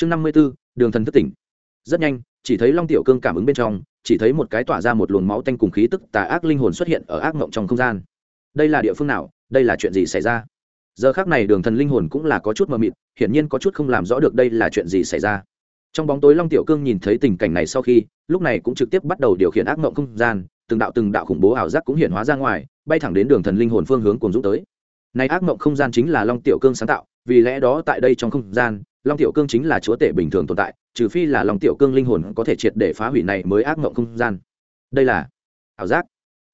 chương năm mươi b ố đường thần thức tỉnh. Rất nhanh, chỉ thấy long tiểu cương cảm ứng bên trong, chỉ thấy một cái tỏa ra một luồng máu tanh cùng khí tức tà ác linh hồn xuất hiện ở ác mộng trong không gian. Đây là địa phương nào? Đây là chuyện gì xảy ra? Giờ khác này đường thần linh hồn cũng là có chút mờ mịt, hiển nhiên có chút không làm rõ được đây là chuyện gì xảy ra. Trong bóng tối long tiểu cương nhìn thấy tình cảnh này sau khi, lúc này cũng trực tiếp bắt đầu điều khiển ác mộng không gian, từng đạo từng đạo khủng bố ảo giác cũng hiện hóa ra ngoài, bay thẳng đến đường thần linh hồn phương hướng cùng dũng tới. Nay ác mộng không gian chính là long tiểu cương sáng tạo, vì lẽ đó tại đây trong không gian long tiểu cương chính là chúa tể bình thường tồn tại, trừ phi là long tiểu cương linh hồn có thể triệt để phá hủy này mới ác mộng không gian. Đây là ảo giác.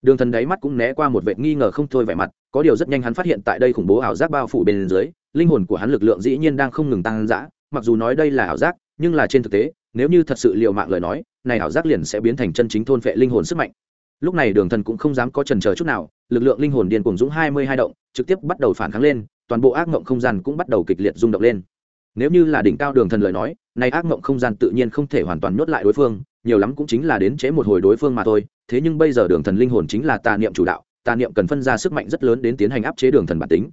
Đường thần đáy mắt cũng né qua một vệt nghi ngờ không thôi vẻ mặt, có điều rất nhanh hắn phát hiện tại đây khủng bố ảo giác bao phủ bên dưới, linh hồn của hắn lực lượng dĩ nhiên đang không ngừng tăng dã, mặc dù nói đây là ảo giác, nhưng là trên thực tế, nếu như thật sự liệu mạng lời nói, này ảo giác liền sẽ biến thành chân chính thôn phệ linh hồn sức mạnh. Lúc này đường thần cũng không dám có trần chờ chút nào, lực lượng linh hồn điên cuồng dũng hai mươi hai động, trực tiếp bắt đầu phản kháng lên, toàn bộ ác mộng không gian cũng bắt đầu kịch liệt rung động lên nếu như là đỉnh cao đường thần lời nói nay ác mộng không gian tự nhiên không thể hoàn toàn nhốt lại đối phương, nhiều lắm cũng chính là đến chế một hồi đối phương mà thôi. Thế nhưng bây giờ đường thần linh hồn chính là tà niệm chủ đạo, tà niệm cần phân ra sức mạnh rất lớn đến tiến hành áp chế đường thần bản tính.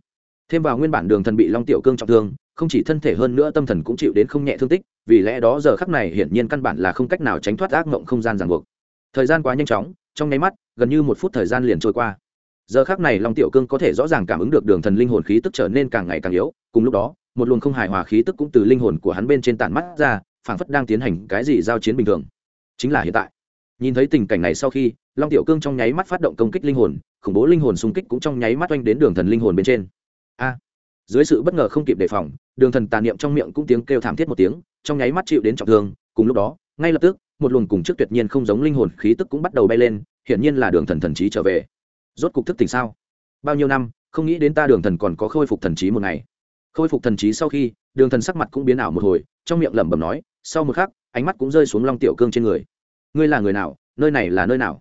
Thêm vào nguyên bản đường thần bị long tiểu cương trọng thương, không chỉ thân thể hơn nữa tâm thần cũng chịu đến không nhẹ thương tích, vì lẽ đó giờ khắc này hiển nhiên căn bản là không cách nào tránh thoát ác mộng không gian ràng buộc. Thời gian quá nhanh chóng, trong nháy mắt, gần như một phút thời gian liền trôi qua. Giờ khắc này long tiểu cương có thể rõ ràng cảm ứng được đường thần linh hồn khí tức trở nên càng ngày càng yếu, cùng lúc đó một luồng không hài hòa khí tức cũng từ linh hồn của hắn bên trên tản mắt ra, phảng phất đang tiến hành cái gì giao chiến bình thường. Chính là hiện tại. Nhìn thấy tình cảnh này sau khi, long tiểu cương trong nháy mắt phát động công kích linh hồn, khủng bố linh hồn xung kích cũng trong nháy mắt oanh đến đường thần linh hồn bên trên. A! Dưới sự bất ngờ không kịp đề phòng, đường thần tàn niệm trong miệng cũng tiếng kêu thảm thiết một tiếng, trong nháy mắt chịu đến trọng thương. Cùng lúc đó, ngay lập tức, một luồng cùng trước tuyệt nhiên không giống linh hồn khí tức cũng bắt đầu bay lên, hiển nhiên là đường thần thần trí trở về. Rốt cục thức tỉnh sao? Bao nhiêu năm, không nghĩ đến ta đường thần còn có khôi phục thần trí một ngày khôi phục thần trí sau khi, đường thần sắc mặt cũng biến ảo một hồi, trong miệng lẩm bẩm nói, sau một khắc, ánh mắt cũng rơi xuống long tiểu cương trên người. Ngươi là người nào? Nơi này là nơi nào?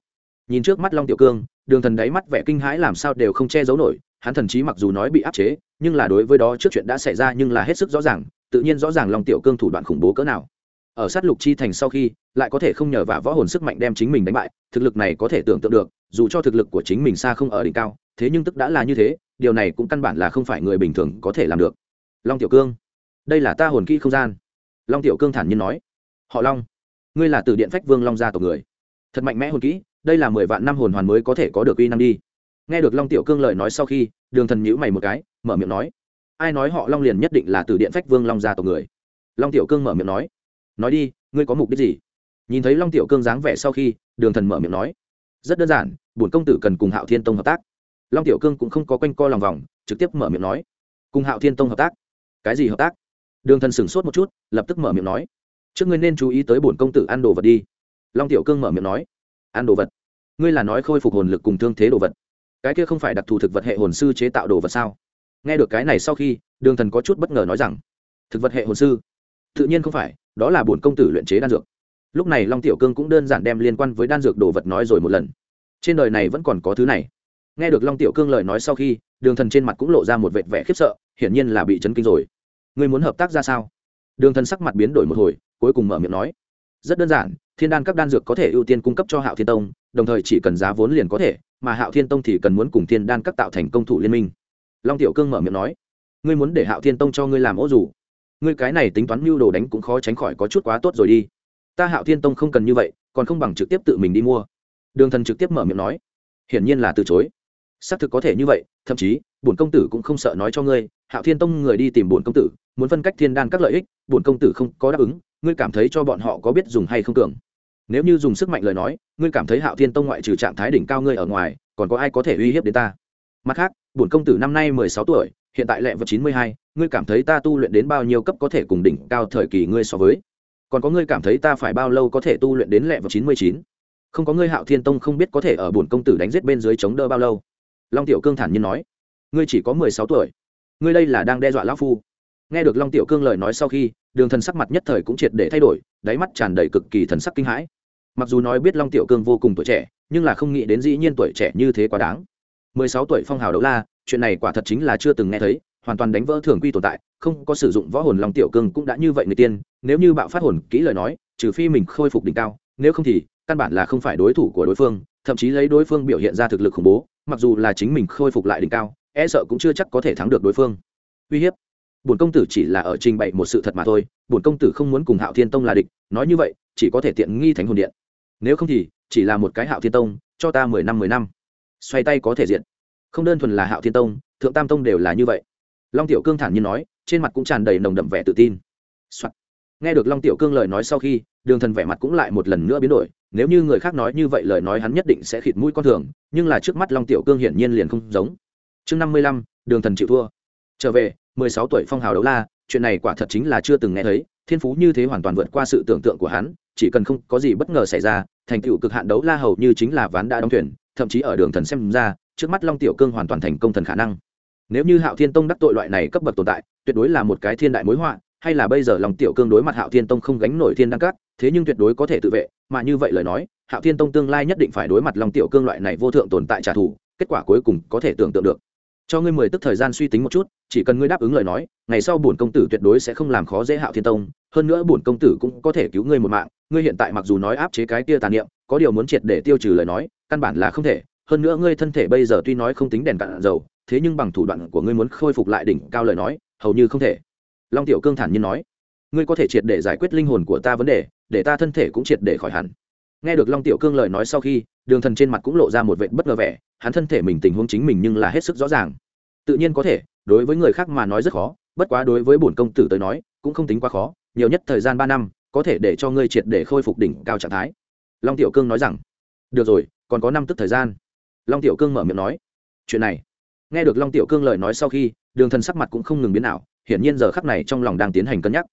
Nhìn trước mắt long tiểu cương, đường thần đáy mắt vẻ kinh hãi làm sao đều không che giấu nổi, hắn thần trí mặc dù nói bị áp chế, nhưng là đối với đó trước chuyện đã xảy ra nhưng là hết sức rõ ràng, tự nhiên rõ ràng long tiểu cương thủ đoạn khủng bố cỡ nào. Ở sát lục chi thành sau khi, lại có thể không nhờ vả võ hồn sức mạnh đem chính mình đánh bại, thực lực này có thể tưởng tượng được, dù cho thực lực của chính mình xa không ở đỉnh cao, thế nhưng tức đã là như thế, điều này cũng căn bản là không phải người bình thường có thể làm được long tiểu cương. Đây là ta hồn kỹ không gian. Long tiểu cương thản nhiên nói. Họ long, ngươi là từ điện phách vương long gia tộc người. Thật mạnh mẽ hồn kỹ, đây là mười vạn năm hồn hoàn mới có thể có được uy năm đi. Nghe được long tiểu cương lời nói sau khi, đường thần nhữ mày một cái, mở miệng nói. Ai nói họ long liền nhất định là từ điện phách vương long gia tộc người? Long tiểu cương mở miệng nói. Nói đi, ngươi có mục đích gì? Nhìn thấy long tiểu cương dáng vẻ sau khi, đường thần mở miệng nói. Rất đơn giản, bổn công tử cần cùng hạo thiên tông hợp tác. Long tiểu cương cũng không có quanh co lòng vòng, trực tiếp mở miệng nói. Cùng hạo thiên tông hợp tác cái gì hợp tác? Đường thần sửng sốt một chút, lập tức mở miệng nói, trước ngươi nên chú ý tới bổn công tử ăn đồ vật đi. Long tiểu cương mở miệng nói, ăn đồ vật? Ngươi là nói khôi phục hồn lực cùng thương thế đồ vật? Cái kia không phải đặc thù thực vật hệ hồn sư chế tạo đồ vật sao? Nghe được cái này sau khi, đường thần có chút bất ngờ nói rằng, thực vật hệ hồn sư? Tự nhiên không phải, đó là bổn công tử luyện chế đan dược. Lúc này long tiểu cương cũng đơn giản đem liên quan với đan dược đồ vật nói rồi một lần. Trên đời này vẫn còn có thứ này. Nghe được long tiểu cương lời nói sau khi đường thần trên mặt cũng lộ ra một vệt vẻ khiếp sợ, hiển nhiên là bị chấn kinh rồi. Ngươi muốn hợp tác ra sao? Đường thần sắc mặt biến đổi một hồi, cuối cùng mở miệng nói. Rất đơn giản, thiên đan các đan dược có thể ưu tiên cung cấp cho hạo thiên tông, đồng thời chỉ cần giá vốn liền có thể, mà hạo thiên tông thì cần muốn cùng thiên đan các tạo thành công thủ liên minh. Long tiểu cương mở miệng nói. Ngươi muốn để hạo thiên tông cho ngươi làm ô dù. Ngươi cái này tính toán mưu đồ đánh cũng khó tránh khỏi có chút quá tốt rồi đi. Ta hạo thiên tông không cần như vậy, còn không bằng trực tiếp tự mình đi mua. Đường thần trực tiếp mở miệng nói. Hiển nhiên là từ chối xác thực có thể như vậy, thậm chí, bổn công tử cũng không sợ nói cho ngươi, hạo thiên tông người đi tìm bổn công tử, muốn phân cách thiên đan các lợi ích, bổn công tử không có đáp ứng, ngươi cảm thấy cho bọn họ có biết dùng hay không cường. Nếu như dùng sức mạnh lời nói, ngươi cảm thấy hạo thiên tông ngoại trừ trạng thái đỉnh cao ngươi ở ngoài, còn có ai có thể uy hiếp đến ta? Mặt khác, bổn công tử năm nay mười sáu tuổi, hiện tại lẹ vật chín mươi hai, ngươi cảm thấy ta tu luyện đến bao nhiêu cấp có thể cùng đỉnh cao thời kỳ ngươi so với? Còn có ngươi cảm thấy ta phải bao lâu có thể tu luyện đến lẹ vật chín mươi chín? Không có ngươi hạo thiên tông không biết có thể ở bổn công tử đánh giết bên dưới chống đỡ bao lâu long tiểu cương thản nhiên nói, ngươi chỉ có mười sáu tuổi, ngươi đây là đang đe dọa lão phu. Nghe được long tiểu cương lời nói sau khi, đường thần sắc mặt nhất thời cũng triệt để thay đổi, đáy mắt tràn đầy cực kỳ thần sắc kinh hãi. Mặc dù nói biết long tiểu cương vô cùng tuổi trẻ, nhưng là không nghĩ đến dĩ nhiên tuổi trẻ như thế quá đáng. mười sáu tuổi phong hào đấu la, chuyện này quả thật chính là chưa từng nghe thấy, hoàn toàn đánh vỡ thường quy tồn tại, không có sử dụng võ hồn long tiểu cương cũng đã như vậy người tiên, nếu như bạo phát hồn kỹ lời nói, trừ phi mình khôi phục đỉnh cao, nếu không thì căn bản là không phải đối thủ của đối phương thậm chí lấy đối phương biểu hiện ra thực lực khủng bố, mặc dù là chính mình khôi phục lại đỉnh cao e sợ cũng chưa chắc có thể thắng được đối phương. Uy hiếp. Bổn công tử chỉ là ở trình bày một sự thật mà thôi, bổn công tử không muốn cùng hạo thiên tông là địch, nói như vậy, chỉ có thể tiện nghi thánh hồn điện. Nếu không thì, chỉ là một cái hạo thiên tông, cho ta mười năm mười năm. Xoay tay có thể diện không đơn thuần là hạo thiên tông, thượng tam tông đều là như vậy. Long tiểu cương thản nhiên nói, trên mặt cũng tràn đầy nồng đậm vẻ tự tin、Soạn. nghe được long tiểu cương lời nói sau khi, đường thần vẻ mặt cũng lại một lần nữa biến đổi nếu như người khác nói như vậy lời nói hắn nhất định sẽ khịt mũi con thường, nhưng là trước mắt long tiểu cương hiển nhiên liền không giống. Chương năm mươi lăm, đường thần chịu thua. Trở về, mười sáu tuổi phong hào đấu la, chuyện này quả thật chính là chưa từng nghe thấy, thiên phú như thế hoàn toàn vượt qua sự tưởng tượng của hắn, chỉ cần không có gì bất ngờ xảy ra, thành tựu cực hạn đấu la hầu như chính là ván đã đóng thuyền, thậm chí ở đường thần xem ra, trước mắt long tiểu cương hoàn toàn thành công thần khả năng. Nếu như hạo thiên tông đắc tội loại này cấp bậc tồn tại, tuyệt đối là một cái thiên đại mối họa, hay là bây giờ long tiểu cương đối mặt hạo thiên tông không gánh nổi thiên đăng cát thế nhưng tuyệt đối có thể tự vệ, mà như vậy lời nói, hạo thiên tông tương lai nhất định phải đối mặt long tiểu cương loại này vô thượng tồn tại trả thù, kết quả cuối cùng có thể tưởng tượng được. Cho ngươi mười tức thời gian suy tính một chút, chỉ cần ngươi đáp ứng lời nói, ngày sau bổn công tử tuyệt đối sẽ không làm khó dễ hạo thiên tông, hơn nữa bổn công tử cũng có thể cứu ngươi một mạng, ngươi hiện tại mặc dù nói áp chế cái kia tàn niệm, có điều muốn triệt để tiêu trừ lời nói, căn bản là không thể, hơn nữa ngươi thân thể bây giờ tuy nói không tính đèn cạn dầu, thế nhưng bằng thủ đoạn của ngươi muốn khôi phục lại đỉnh cao lời nói, hầu như không thể. Long tiểu cương thản nhiên nói ngươi có thể triệt để giải quyết linh hồn của ta vấn đề, để ta thân thể cũng triệt để khỏi hẳn. Nghe được long tiểu cương lời nói sau khi, đường thần trên mặt cũng lộ ra một vệ bất ngờ vẻ, hắn thân thể mình tình huống chính mình nhưng là hết sức rõ ràng. Tự nhiên có thể, đối với người khác mà nói rất khó, bất quá đối với bổn công tử tới nói, cũng không tính quá khó, nhiều nhất thời gian ba năm, có thể để cho ngươi triệt để khôi phục đỉnh cao trạng thái. Long tiểu cương nói rằng, được rồi, còn có năm tức thời gian. Long tiểu cương mở miệng nói, chuyện này. Nghe được long tiểu cương lời nói sau khi, đường thần sắc mặt cũng không ngừng biến nào hiển nhiên giờ khắc này trong lòng đang tiến hành cân nhắc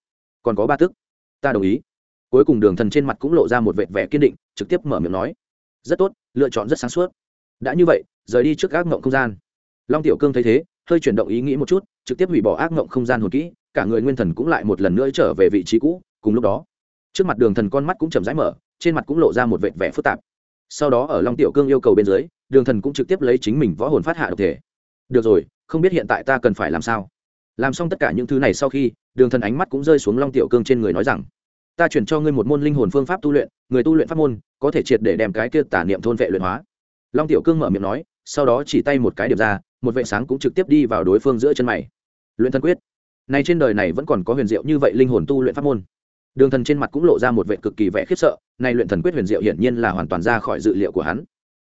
còn có ba tức. Ta đồng ý. Cuối cùng đường thần trên mặt cũng lộ ra một vệt vẻ kiên định, trực tiếp mở miệng nói. Rất tốt, lựa chọn rất sáng suốt. Đã như vậy, rời đi trước ác mộng không gian. Long tiểu cương thấy thế, hơi chuyển động ý nghĩ một chút, trực tiếp hủy bỏ ác mộng không gian hồn kỹ, cả người nguyên thần cũng lại một lần nữa trở về vị trí cũ, cùng lúc đó. Trước mặt đường thần con mắt cũng chầm rãi mở, trên mặt cũng lộ ra một vệt vẻ phức tạp. Sau đó ở long tiểu cương yêu cầu bên dưới, đường thần cũng trực tiếp lấy chính mình võ hồn phát hạ độc thể. Được rồi, không biết hiện tại ta cần phải làm sao? Làm xong tất cả những thứ này sau khi, đường thần ánh mắt cũng rơi xuống long tiểu cương trên người nói rằng, ta chuyển cho ngươi một môn linh hồn phương pháp tu luyện, người tu luyện pháp môn, có thể triệt để đem cái kia tả niệm thôn vệ luyện hóa. Long tiểu cương mở miệng nói, sau đó chỉ tay một cái điểm ra, một vệ sáng cũng trực tiếp đi vào đối phương giữa chân mày. Luyện thân quyết. Này trên đời này vẫn còn có huyền diệu như vậy linh hồn tu luyện pháp môn. Đường thần trên mặt cũng lộ ra một vệ cực kỳ vẻ khiếp sợ, này luyện thần quyết huyền diệu hiển nhiên là hoàn toàn ra khỏi dự liệu của hắn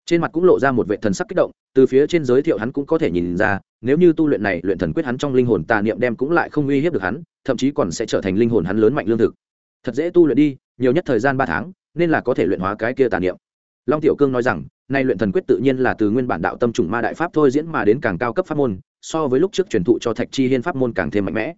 trên mặt cũng lộ ra một vệ thần sắc kích động, từ phía trên giới thiệu hắn cũng có thể nhìn ra, nếu như tu luyện này luyện thần quyết hắn trong linh hồn tà niệm đem cũng lại không uy hiếp được hắn, thậm chí còn sẽ trở thành linh hồn hắn lớn mạnh lương thực. Thật dễ tu luyện đi, nhiều nhất thời gian ba tháng, nên là có thể luyện hóa cái kia tà niệm. Long tiểu cương nói rằng, nay luyện thần quyết tự nhiên là từ nguyên bản đạo tâm trùng ma đại pháp thôi diễn mà đến càng cao cấp pháp môn, so với lúc trước truyền thụ cho thạch chi hiên pháp môn càng thêm mạnh mẽ.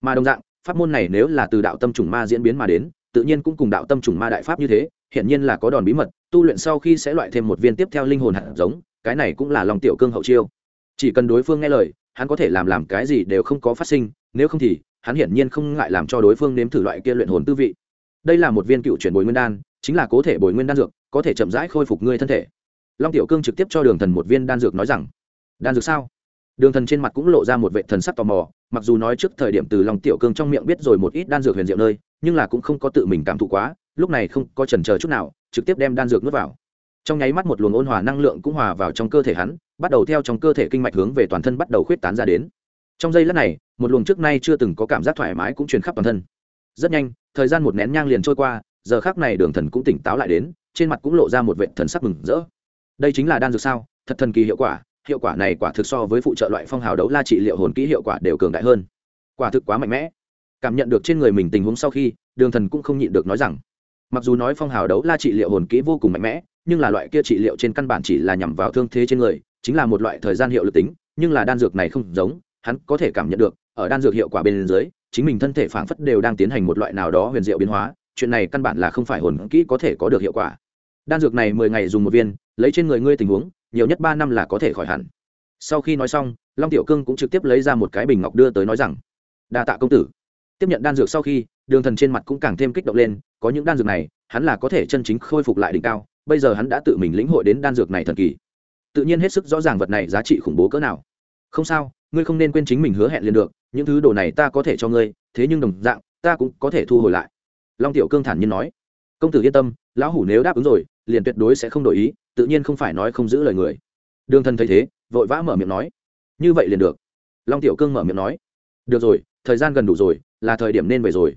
Mà đồng dạng, pháp môn này nếu là từ đạo tâm trùng ma diễn biến mà đến, tự nhiên cũng cùng đạo tâm trùng ma đại pháp như thế hiện nhiên là có đòn bí mật, tu luyện sau khi sẽ loại thêm một viên tiếp theo linh hồn hạt giống, cái này cũng là lòng tiểu cương hậu chiêu. Chỉ cần đối phương nghe lời, hắn có thể làm làm cái gì đều không có phát sinh, nếu không thì, hắn hiển nhiên không ngại làm cho đối phương nếm thử loại kia luyện hồn tư vị. Đây là một viên cựu chuyển bồi nguyên đan, chính là cố thể bồi nguyên đan dược, có thể chậm rãi khôi phục ngươi thân thể. Long tiểu cương trực tiếp cho đường thần một viên đan dược nói rằng, đan dược sao? Đường thần trên mặt cũng lộ ra một vệ thần sắc tò mò, mặc dù nói trước thời điểm từ long tiểu cương trong miệng biết rồi một ít đan dược huyền diệu nơi, nhưng là cũng không có tự mình cảm thụ quá lúc này không có chần chờ chút nào, trực tiếp đem đan dược nuốt vào. Trong nháy mắt một luồng ôn hòa năng lượng cũng hòa vào trong cơ thể hắn, bắt đầu theo trong cơ thể kinh mạch hướng về toàn thân bắt đầu khuyết tán ra đến. Trong giây lát này, một luồng trước nay chưa từng có cảm giác thoải mái cũng truyền khắp toàn thân. Rất nhanh, thời gian một nén nhang liền trôi qua, giờ khác này đường thần cũng tỉnh táo lại đến, trên mặt cũng lộ ra một vệ thần sắc mừng rỡ. Đây chính là đan dược sao? Thật thần kỳ hiệu quả hiệu quả này quả thực so với phụ trợ loại phong hào đấu la trị liệu hồn kỹ hiệu quả đều cường đại hơn. Quả thực quá mạnh mẽ. Cảm nhận được trên người mình tình huống sau khi, đường thần cũng không nhịn được nói rằng mặc dù nói phong hào đấu la trị liệu hồn kỹ vô cùng mạnh mẽ, nhưng là loại kia trị liệu trên căn bản chỉ là nhằm vào thương thế trên người, chính là một loại thời gian hiệu lực tính, nhưng là đan dược này không giống, hắn có thể cảm nhận được, ở đan dược hiệu quả bên dưới, chính mình thân thể phảng phất đều đang tiến hành một loại nào đó huyền diệu biến hóa, chuyện này căn bản là không phải hồn kỹ có thể có được hiệu quả. Đan dược này mười ngày dùng một viên, lấy trên người ngươi tình huống, nhiều nhất ba năm là có thể khỏi hẳn. Sau khi nói xong, long tiểu cương cũng trực tiếp lấy ra một cái bình ngọc đưa tới nói rằng, đa tạ công tử. Tiếp nhận đan dược sau khi đường thần trên mặt cũng càng thêm kích động lên, có những đan dược này, hắn là có thể chân chính khôi phục lại đỉnh cao, bây giờ hắn đã tự mình lĩnh hội đến đan dược này thần kỳ. Tự nhiên hết sức rõ ràng vật này giá trị khủng bố cỡ nào. Không sao, ngươi không nên quên chính mình hứa hẹn liền được, những thứ đồ này ta có thể cho ngươi, thế nhưng đồng dạng, ta cũng có thể thu hồi lại. Long tiểu cương thản nhiên nói. Công tử yên tâm, lão hủ nếu đáp ứng rồi, liền tuyệt đối sẽ không đổi ý, tự nhiên không phải nói không giữ lời người. Đường thần thấy thế, vội vã mở miệng nói. Như vậy liền được. Long tiểu cương mở miệng nói. Được rồi, thời gian gần đủ rồi, là thời điểm nên về rồi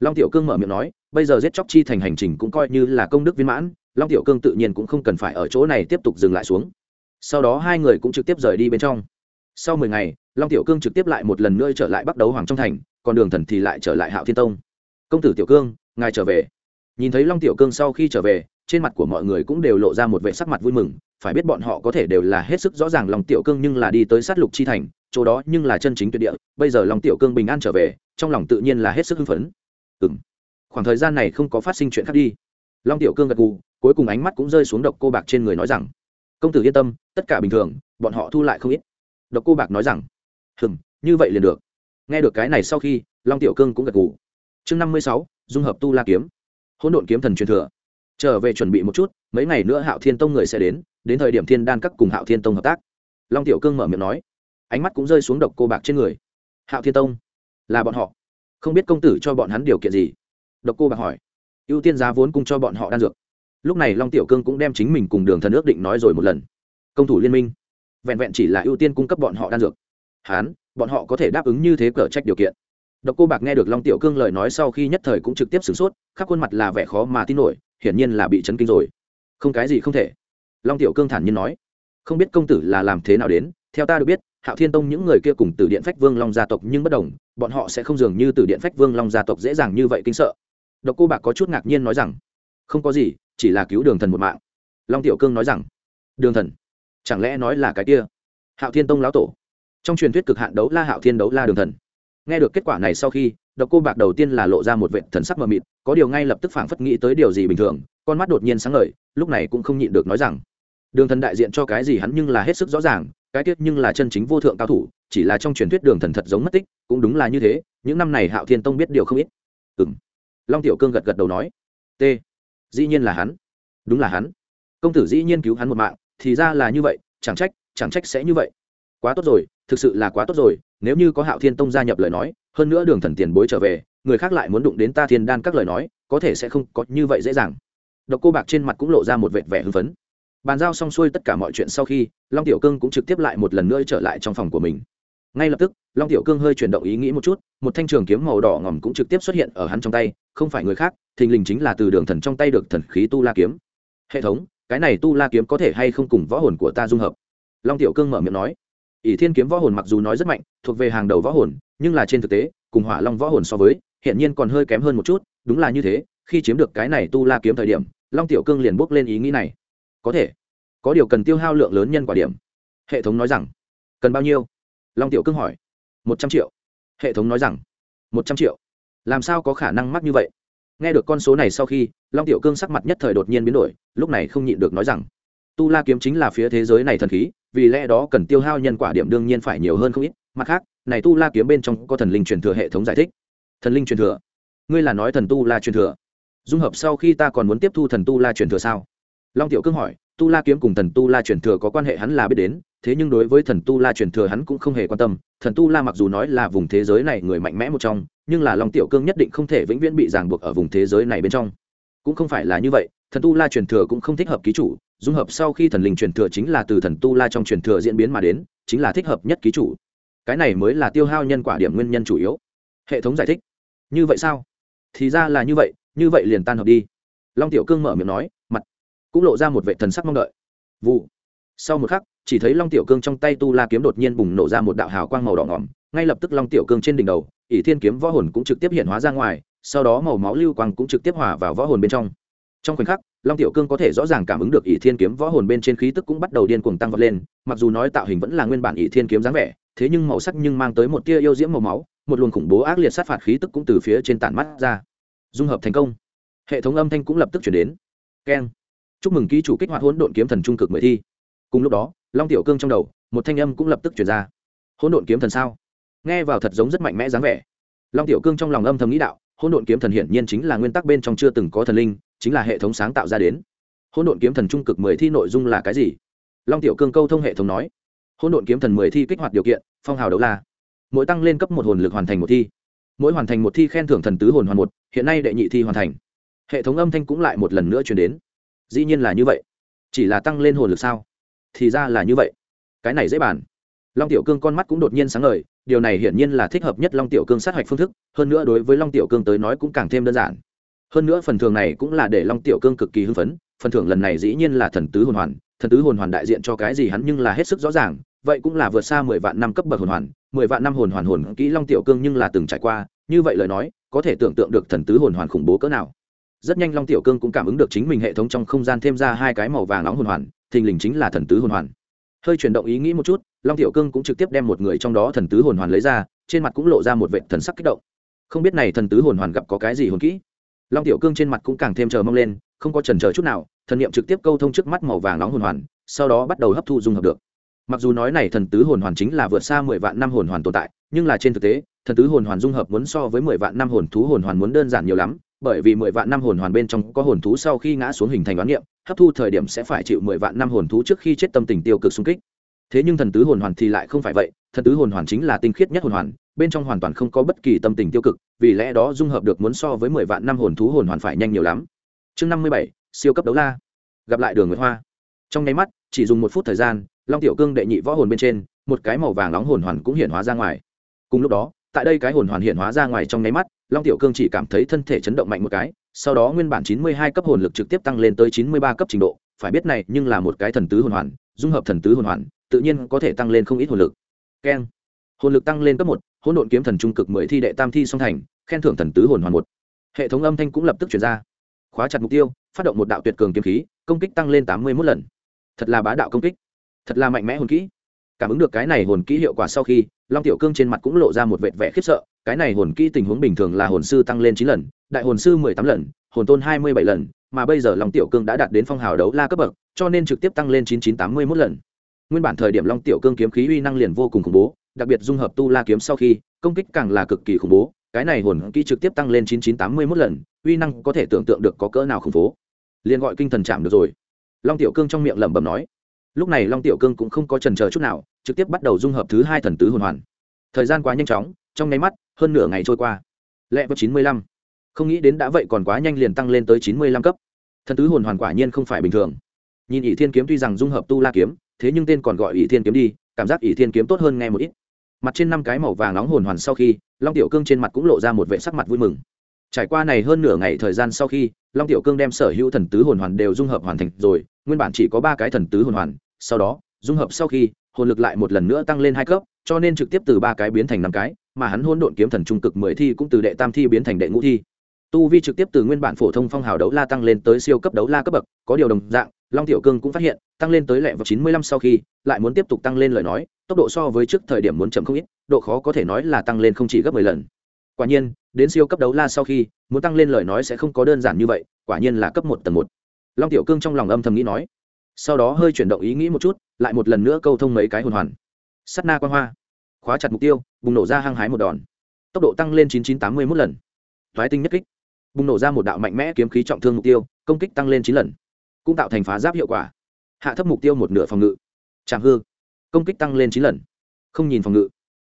long tiểu cương mở miệng nói, bây giờ giết chóc chi thành hành trình cũng coi như là công đức viên mãn, long tiểu cương tự nhiên cũng không cần phải ở chỗ này tiếp tục dừng lại xuống. Sau đó hai người cũng trực tiếp rời đi bên trong. Sau mười ngày, long tiểu cương trực tiếp lại một lần nữa trở lại bắt đấu hoàng trong thành, còn đường thần thì lại trở lại hạo thiên tông. Công tử tiểu cương, ngài trở về. Nhìn thấy long tiểu cương sau khi trở về, trên mặt của mọi người cũng đều lộ ra một vẻ sắc mặt vui mừng, phải biết bọn họ có thể đều là hết sức rõ ràng long tiểu cương nhưng là đi tới sát lục chi thành, chỗ đó nhưng là chân chính tuyệt địa, bây giờ long tiểu cương bình an trở về, trong lòng tự nhiên là hết sức hưng phấn ừ m khoảng thời gian này không có phát sinh chuyện khác đi. Long tiểu cương gật gù, cuối cùng ánh mắt cũng rơi xuống độc cô bạc trên người nói rằng, công tử yên tâm, tất cả bình thường, bọn họ thu lại không ít. Độc cô bạc nói rằng, hừm, như vậy liền được. Nghe được cái này sau khi, long tiểu cương cũng gật gù. Chương năm mươi sáu, dung hợp tu la kiếm. Hỗn độn kiếm thần truyền thừa. Trở về chuẩn bị một chút, mấy ngày nữa hạo thiên tông người sẽ đến đến thời điểm thiên đan các cùng hạo thiên tông hợp tác. Long tiểu cương mở miệng nói. Ánh mắt cũng rơi xuống độc cô bạc trên người. Hạo thiên tông? Là bọn họ không biết công tử cho bọn hắn điều kiện gì. Độc cô bạc hỏi. Ưu tiên giá vốn cung cho bọn họ đan dược. Lúc này long tiểu cương cũng đem chính mình cùng đường thần ước định nói rồi một lần. Công thủ liên minh. Vẹn vẹn chỉ là ưu tiên cung cấp bọn họ đan dược. Hán, bọn họ có thể đáp ứng như thế cờ trách điều kiện. Độc cô bạc nghe được long tiểu cương lời nói sau khi nhất thời cũng trực tiếp sửng sốt, khắp khuôn mặt là vẻ khó mà tin nổi, hiển nhiên là bị chấn kinh rồi. Không cái gì không thể. Long tiểu cương thản nhiên nói. Không biết công tử là làm thế nào đến, theo ta được biết hạo thiên tông những người kia cùng từ điện phách vương long gia tộc nhưng bất đồng, bọn họ sẽ không dường như từ điện phách vương long gia tộc dễ dàng như vậy kinh sợ. Độc cô bạc có chút ngạc nhiên nói rằng, không có gì, chỉ là cứu đường thần một mạng. Long tiểu cương nói rằng, đường thần, chẳng lẽ nói là cái kia? Hạo thiên tông lão tổ. Trong truyền thuyết cực hạn đấu la hạo thiên đấu la đường thần. Nghe được kết quả này sau khi, độc cô bạc đầu tiên là lộ ra một vệ thần sắc mờ mịt, có điều ngay lập tức phảng phất nghĩ tới điều gì bình thường, con mắt đột nhiên sáng ngời, lúc này cũng không nhịn được nói rằng, đường thần đại diện cho cái gì hắn nhưng là hết sức rõ ràng cái tiết nhưng là chân chính vô thượng cao thủ, chỉ là trong truyền thuyết đường thần thật giống mất tích, cũng đúng là như thế, những năm này hạo thiên tông biết điều không ít. Ừng long tiểu cương gật gật đầu nói, t, dĩ nhiên là hắn. Đúng là hắn. Công tử dĩ nhiên cứu hắn một mạng, thì ra là như vậy, chẳng trách chẳng trách sẽ như vậy. Quá tốt rồi, thực sự là quá tốt rồi, nếu như có hạo thiên tông gia nhập lời nói, hơn nữa đường thần tiền bối trở về, người khác lại muốn đụng đến ta thiên đan các lời nói, có thể sẽ không có như vậy dễ dàng. Độc cô bạc trên mặt cũng lộ ra một vệt vẻ hưng phấn bàn giao xong xuôi tất cả mọi chuyện sau khi, long tiểu cương cũng trực tiếp lại một lần nữa trở lại trong phòng của mình. Ngay lập tức, long tiểu cương hơi chuyển động ý nghĩ một chút, một thanh trường kiếm màu đỏ ngòm cũng trực tiếp xuất hiện ở hắn trong tay, không phải người khác, thình lình chính là từ đường thần trong tay được thần khí tu la kiếm. Hệ thống, cái này tu la kiếm có thể hay không cùng võ hồn của ta dung hợp? Long tiểu cương mở miệng nói. Ỷ thiên kiếm võ hồn mặc dù nói rất mạnh, thuộc về hàng đầu võ hồn, nhưng là trên thực tế, cùng hỏa long võ hồn so với, hiện nhiên còn hơi kém hơn một chút, đúng là như thế, khi chiếm được cái này tu la kiếm thời điểm, long tiểu cương liền bốc lên ý nghĩ này có thể. Có điều cần tiêu hao lượng lớn nhân quả điểm. Hệ thống nói rằng, cần bao nhiêu? Long tiểu cương hỏi. Một trăm triệu. Hệ thống nói rằng, một trăm triệu. Làm sao có khả năng mắc như vậy? Nghe được con số này sau khi, long tiểu cương sắc mặt nhất thời đột nhiên biến đổi, lúc này không nhịn được nói rằng, tu la kiếm chính là phía thế giới này thần khí, vì lẽ đó cần tiêu hao nhân quả điểm đương nhiên phải nhiều hơn không ít. Mặt khác, này tu la kiếm bên trong có thần linh truyền thừa hệ thống giải thích. Thần linh truyền thừa? Ngươi là nói thần tu la truyền thừa. Dung hợp sau khi ta còn muốn tiếp thu thần tu la truyền thừa sao? Long tiểu cương hỏi, tu la kiếm cùng thần tu la truyền thừa có quan hệ hắn là biết đến, thế nhưng đối với thần tu la truyền thừa hắn cũng không hề quan tâm. Thần tu la mặc dù nói là vùng thế giới này người mạnh mẽ một trong, nhưng là long tiểu cương nhất định không thể vĩnh viễn bị ràng buộc ở vùng thế giới này bên trong. Cũng không phải là như vậy, thần tu la truyền thừa cũng không thích hợp ký chủ, dung hợp sau khi thần linh truyền thừa chính là từ thần tu la trong truyền thừa diễn biến mà đến, chính là thích hợp nhất ký chủ. Cái này mới là tiêu hao nhân quả điểm nguyên nhân chủ yếu. Hệ thống giải thích. Như vậy sao? Thì ra là như vậy như vậy liền tan hợp đi. Long tiểu cương mở miệng nói cũng lộ ra một vệ thần sắc mong đợi. Vụ. Sau một khắc, chỉ thấy long tiểu cương trong tay tu la kiếm đột nhiên bùng nổ ra một đạo hào quang màu đỏ ngỏm, ngay lập tức long tiểu cương trên đỉnh đầu, ỷ thiên kiếm võ hồn cũng trực tiếp hiện hóa ra ngoài, sau đó màu máu lưu quang cũng trực tiếp hòa vào võ hồn bên trong. Trong khoảnh khắc, long tiểu cương có thể rõ ràng cảm ứng được ỷ thiên kiếm võ hồn bên trên khí tức cũng bắt đầu điên cuồng tăng vọt lên, mặc dù nói tạo hình vẫn là nguyên bản ỷ thiên kiếm dáng vẻ, thế nhưng màu sắc nhưng mang tới một tia yêu diễm màu máu, một luồng khủng bố ác liệt sát phạt khí tức cũng từ phía trên tản mắt ra. Dung hợp thành công. Hệ thống âm thanh cũng lập tức chuyển đến. Keng chúc mừng ký chủ kích hoạt hỗn độn kiếm thần trung cực mười thi. Cùng lúc đó, long tiểu cương trong đầu, một thanh âm cũng lập tức chuyển ra. Hỗn độn kiếm thần sao? Nghe vào thật giống rất mạnh mẽ dáng vẻ. Long tiểu cương trong lòng âm thầm nghĩ đạo, hỗn độn kiếm thần hiển nhiên chính là nguyên tắc bên trong chưa từng có thần linh, chính là hệ thống sáng tạo ra đến. Hỗn độn kiếm thần trung cực mười thi nội dung là cái gì? Long tiểu cương câu thông hệ thống nói. Hỗn độn kiếm thần mười thi kích hoạt điều kiện, phong hào đấu la. Mỗi tăng lên cấp một hồn lực hoàn thành một thi. Mỗi hoàn thành một thi khen thưởng thần tứ hồn hoàn một, hiện nay đệ nhị thi hoàn thành. Hệ thống âm thanh cũng lại một lần nữa chuyển đến dĩ nhiên là như vậy. Chỉ là tăng lên hồn lực sao? Thì ra là như vậy. Cái này dễ bàn. Long tiểu cương con mắt cũng đột nhiên sáng ngời, điều này hiển nhiên là thích hợp nhất long tiểu cương sát hạch phương thức, hơn nữa đối với long tiểu cương tới nói cũng càng thêm đơn giản. Hơn nữa phần thưởng này cũng là để long tiểu cương cực kỳ hưng phấn, phần thưởng lần này dĩ nhiên là thần tứ hồn hoàn, thần tứ hồn hoàn đại diện cho cái gì hắn nhưng là hết sức rõ ràng, vậy cũng là vượt xa mười vạn năm cấp bậc hồn hoàn, mười vạn năm hồn hoàn hồn kỹ long tiểu cương nhưng là từng trải qua, như vậy lời nói, có thể tưởng tượng được thần tứ hồn hoàn khủng bố cỡ nào rất nhanh long tiểu cương cũng cảm ứng được chính mình hệ thống trong không gian thêm ra hai cái màu vàng nóng hồn hoàn, thình lình chính là thần tứ hồn hoàn. Hơi chuyển động ý nghĩ một chút, long tiểu cương cũng trực tiếp đem một người trong đó thần tứ hồn hoàn lấy ra, trên mặt cũng lộ ra một vệ thần sắc kích động. Không biết này thần tứ hồn hoàn gặp có cái gì hồn kỹ? Long tiểu cương trên mặt cũng càng thêm chờ mong lên, không có trần chờ chút nào, thần niệm trực tiếp câu thông trước mắt màu vàng nóng hồn hoàn, sau đó bắt đầu hấp thu dung hợp được. Mặc dù nói này thần tứ hồn hoàn chính là vượt xa mười vạn năm hồn hoàn tồn tại, nhưng là trên thực tế, thần tứ hồn hoàn dung hợp muốn so với mười vạn năm hồn thú hồn hoàn muốn đơn giản nhiều lắm bởi vì mười vạn năm hồn hoàn bên trong có hồn thú sau khi ngã xuống hình thành quán niệm, hấp thu thời điểm sẽ phải chịu mười vạn năm hồn thú trước khi chết tâm tình tiêu cực xung kích. Thế nhưng thần tứ hồn hoàn thì lại không phải vậy, thần tứ hồn hoàn chính là tinh khiết nhất hồn hoàn, bên trong hoàn toàn không có bất kỳ tâm tình tiêu cực, vì lẽ đó dung hợp được muốn so với mười vạn năm hồn thú hồn hoàn phải nhanh nhiều lắm. Chương năm mươi bảy, siêu cấp đấu la. Gặp lại đường nguyệt hoa. Trong nháy mắt, chỉ dùng một phút thời gian, long tiểu cương đệ nhị võ hồn bên trên, một cái màu vàng nóng hồn hoàn cũng hiện hóa ra ngoài. Cùng lúc đó tại đây cái hồn hoàn hiện hóa ra ngoài trong nháy mắt, long tiểu cương chỉ cảm thấy thân thể chấn động mạnh một cái, sau đó nguyên bản chín mươi hai cấp hồn lực trực tiếp tăng lên tới chín mươi ba cấp trình độ, phải biết này nhưng là một cái thần tứ hồn hoàn, dung hợp thần tứ hồn hoàn, tự nhiên có thể tăng lên không ít hồn lực. Keng. Hồn lực tăng lên cấp một, hỗn độn kiếm thần trung cực mười thi đệ tam thi song thành, khen thưởng thần tứ hồn hoàn một. Hệ thống âm thanh cũng lập tức chuyển ra. Khóa chặt mục tiêu, phát động một đạo tuyệt cường kiếm khí, công kích tăng lên tám mươi mốt lần. Thật là bá đạo công kích. Thật là mạnh mẽ hồn kỹ. Cảm ứng được cái này hồn kỹ hiệu quả sau khi long tiểu cương trên mặt cũng lộ ra một vệt vẻ khiếp sợ, cái này hồn kỹ tình huống bình thường là hồn sư tăng lên chín lần, đại hồn sư mười tám lần, hồn tôn hai mươi bảy lần, mà bây giờ long tiểu cương đã đạt đến phong hào đấu la cấp bậc, cho nên trực tiếp tăng lên chín chín tám mươi mốt lần. Nguyên bản thời điểm long tiểu cương kiếm khí uy năng liền vô cùng khủng bố, đặc biệt dung hợp tu la kiếm sau khi, công kích càng là cực kỳ khủng bố, cái này hồn kỹ trực tiếp tăng lên chín chín tám mươi mốt lần, uy năng có thể tưởng tượng được có cỡ nào khủng bố. Liền gọi kinh thần chạm được rồi. Long tiểu cương trong miệng lẩm bẩm nói. Lúc này long tiểu cương cũng không có trần chờ chút nào trực tiếp bắt đầu dung hợp thứ hai thần tứ hồn hoàn. Thời gian quá nhanh chóng, trong nháy mắt, hơn nửa ngày trôi qua. Lẹ vào chín mươi lăm. Không nghĩ đến đã vậy còn quá nhanh liền tăng lên tới chín mươi lăm cấp. Thần tứ hồn hoàn quả nhiên không phải bình thường. Nhìn ỷ thiên kiếm tuy rằng dung hợp tu la kiếm, thế nhưng tên còn gọi ỷ thiên kiếm đi, cảm giác ỷ thiên kiếm tốt hơn nghe một ít. Mặt trên năm cái màu vàng nóng hồn hoàn sau khi, long tiểu cương trên mặt cũng lộ ra một vệ sắc mặt vui mừng. Trải qua này hơn nửa ngày thời gian sau khi, long tiểu cương đem sở hữu thần tứ hồn hoàn đều dung hợp hoàn thành rồi, nguyên bản chỉ có ba cái thần tứ hồn hoàn, sau đó, dung hợp sau khi hồn lực lại một lần nữa tăng lên hai cấp, cho nên trực tiếp từ ba cái biến thành năm cái, mà hắn hôn độn kiếm thần trung cực mười thi cũng từ đệ tam thi biến thành đệ ngũ thi. Tu vi trực tiếp từ nguyên bản phổ thông phong hào đấu la tăng lên tới siêu cấp đấu la cấp bậc, có điều đồng dạng, long tiểu cương cũng phát hiện, tăng lên tới lẹ vào chín mươi lăm sau khi, lại muốn tiếp tục tăng lên lời nói, tốc độ so với trước thời điểm muốn chậm không ít, độ khó có thể nói là tăng lên không chỉ gấp mười lần. Quả nhiên, đến siêu cấp đấu la sau khi, muốn tăng lên lời nói sẽ không có đơn giản như vậy, quả nhiên là cấp một tầng một. Long tiểu cương trong lòng âm thầm nghĩ nói sau đó hơi chuyển động ý nghĩ một chút, lại một lần nữa câu thông mấy cái hồn hoàn. Sắt na quan hoa. Khóa chặt mục tiêu, bùng nổ ra hăng hái một đòn. Tốc độ tăng lên chín chín tám mươi mốt lần. Thoái tinh nhất kích. Bùng nổ ra một đạo mạnh mẽ kiếm khí trọng thương mục tiêu, công kích tăng lên chín lần. Cũng tạo thành phá giáp hiệu quả. Hạ thấp mục tiêu một nửa phòng ngự. Tràng hư. Công kích tăng lên chín lần. Không nhìn phòng ngự.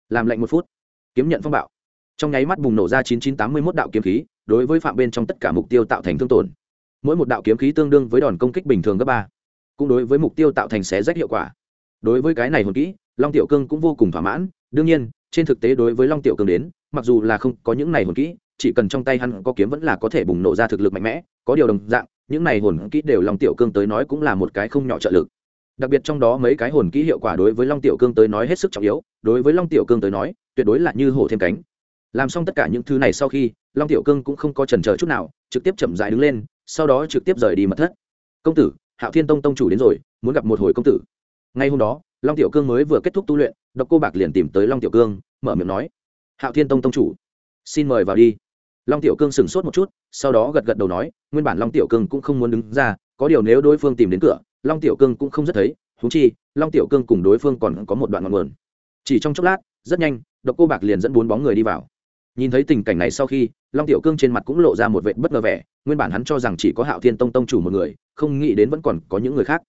Làm lạnh một phút. Kiếm nhận phong bạo. Trong nháy mắt bùng nổ ra chín chín tám mươi mốt đạo kiếm khí, đối với phạm bên trong tất cả mục tiêu tạo thành thương tổn. Mỗi một đạo kiếm khí tương đương với đòn công kích bình thường gấp ba cũng đối với mục tiêu tạo thành xé rách hiệu quả. Đối với cái này hồn kỹ, long tiểu cương cũng vô cùng thỏa mãn. Đương nhiên, trên thực tế đối với long tiểu cương đến, mặc dù là không có những này hồn kỹ, chỉ cần trong tay hắn có kiếm vẫn là có thể bùng nổ ra thực lực mạnh mẽ, có điều đồng dạng, những này hồn kỹ đều long tiểu cương tới nói cũng là một cái không nhỏ trợ lực. Đặc biệt trong đó mấy cái hồn kỹ hiệu quả đối với long tiểu cương tới nói hết sức trọng yếu, đối với long tiểu cương tới nói, tuyệt đối là như hổ thêm cánh. Làm xong tất cả những thứ này sau khi, long tiểu cương cũng không có trần chờ chút nào, trực tiếp chậm dại đứng lên, sau đó trực tiếp rời đi mật thất. Công tử hạo thiên tông tông chủ đến rồi, muốn gặp một hồi công tử. Ngay hôm đó, long tiểu cương mới vừa kết thúc tu luyện, độc cô bạc liền tìm tới long tiểu cương, mở miệng nói, hạo thiên tông tông chủ, xin mời vào đi. Long tiểu cương sửng sốt một chút, sau đó gật gật đầu nói, nguyên bản long tiểu cương cũng không muốn đứng ra, có điều nếu đối phương tìm đến cửa, long tiểu cương cũng không rất thấy thú chi, long tiểu cương cùng đối phương còn có một đoạn ngọn nguồn. Chỉ trong chốc lát, rất nhanh, độc cô bạc liền dẫn bốn bóng người đi vào. Nhìn thấy tình cảnh này sau khi long tiểu cương trên mặt cũng lộ ra một vệ bất ngờ vẻ, nguyên bản hắn cho rằng chỉ có hạo thiên tông tông chủ một người, không nghĩ đến vẫn còn có những người khác.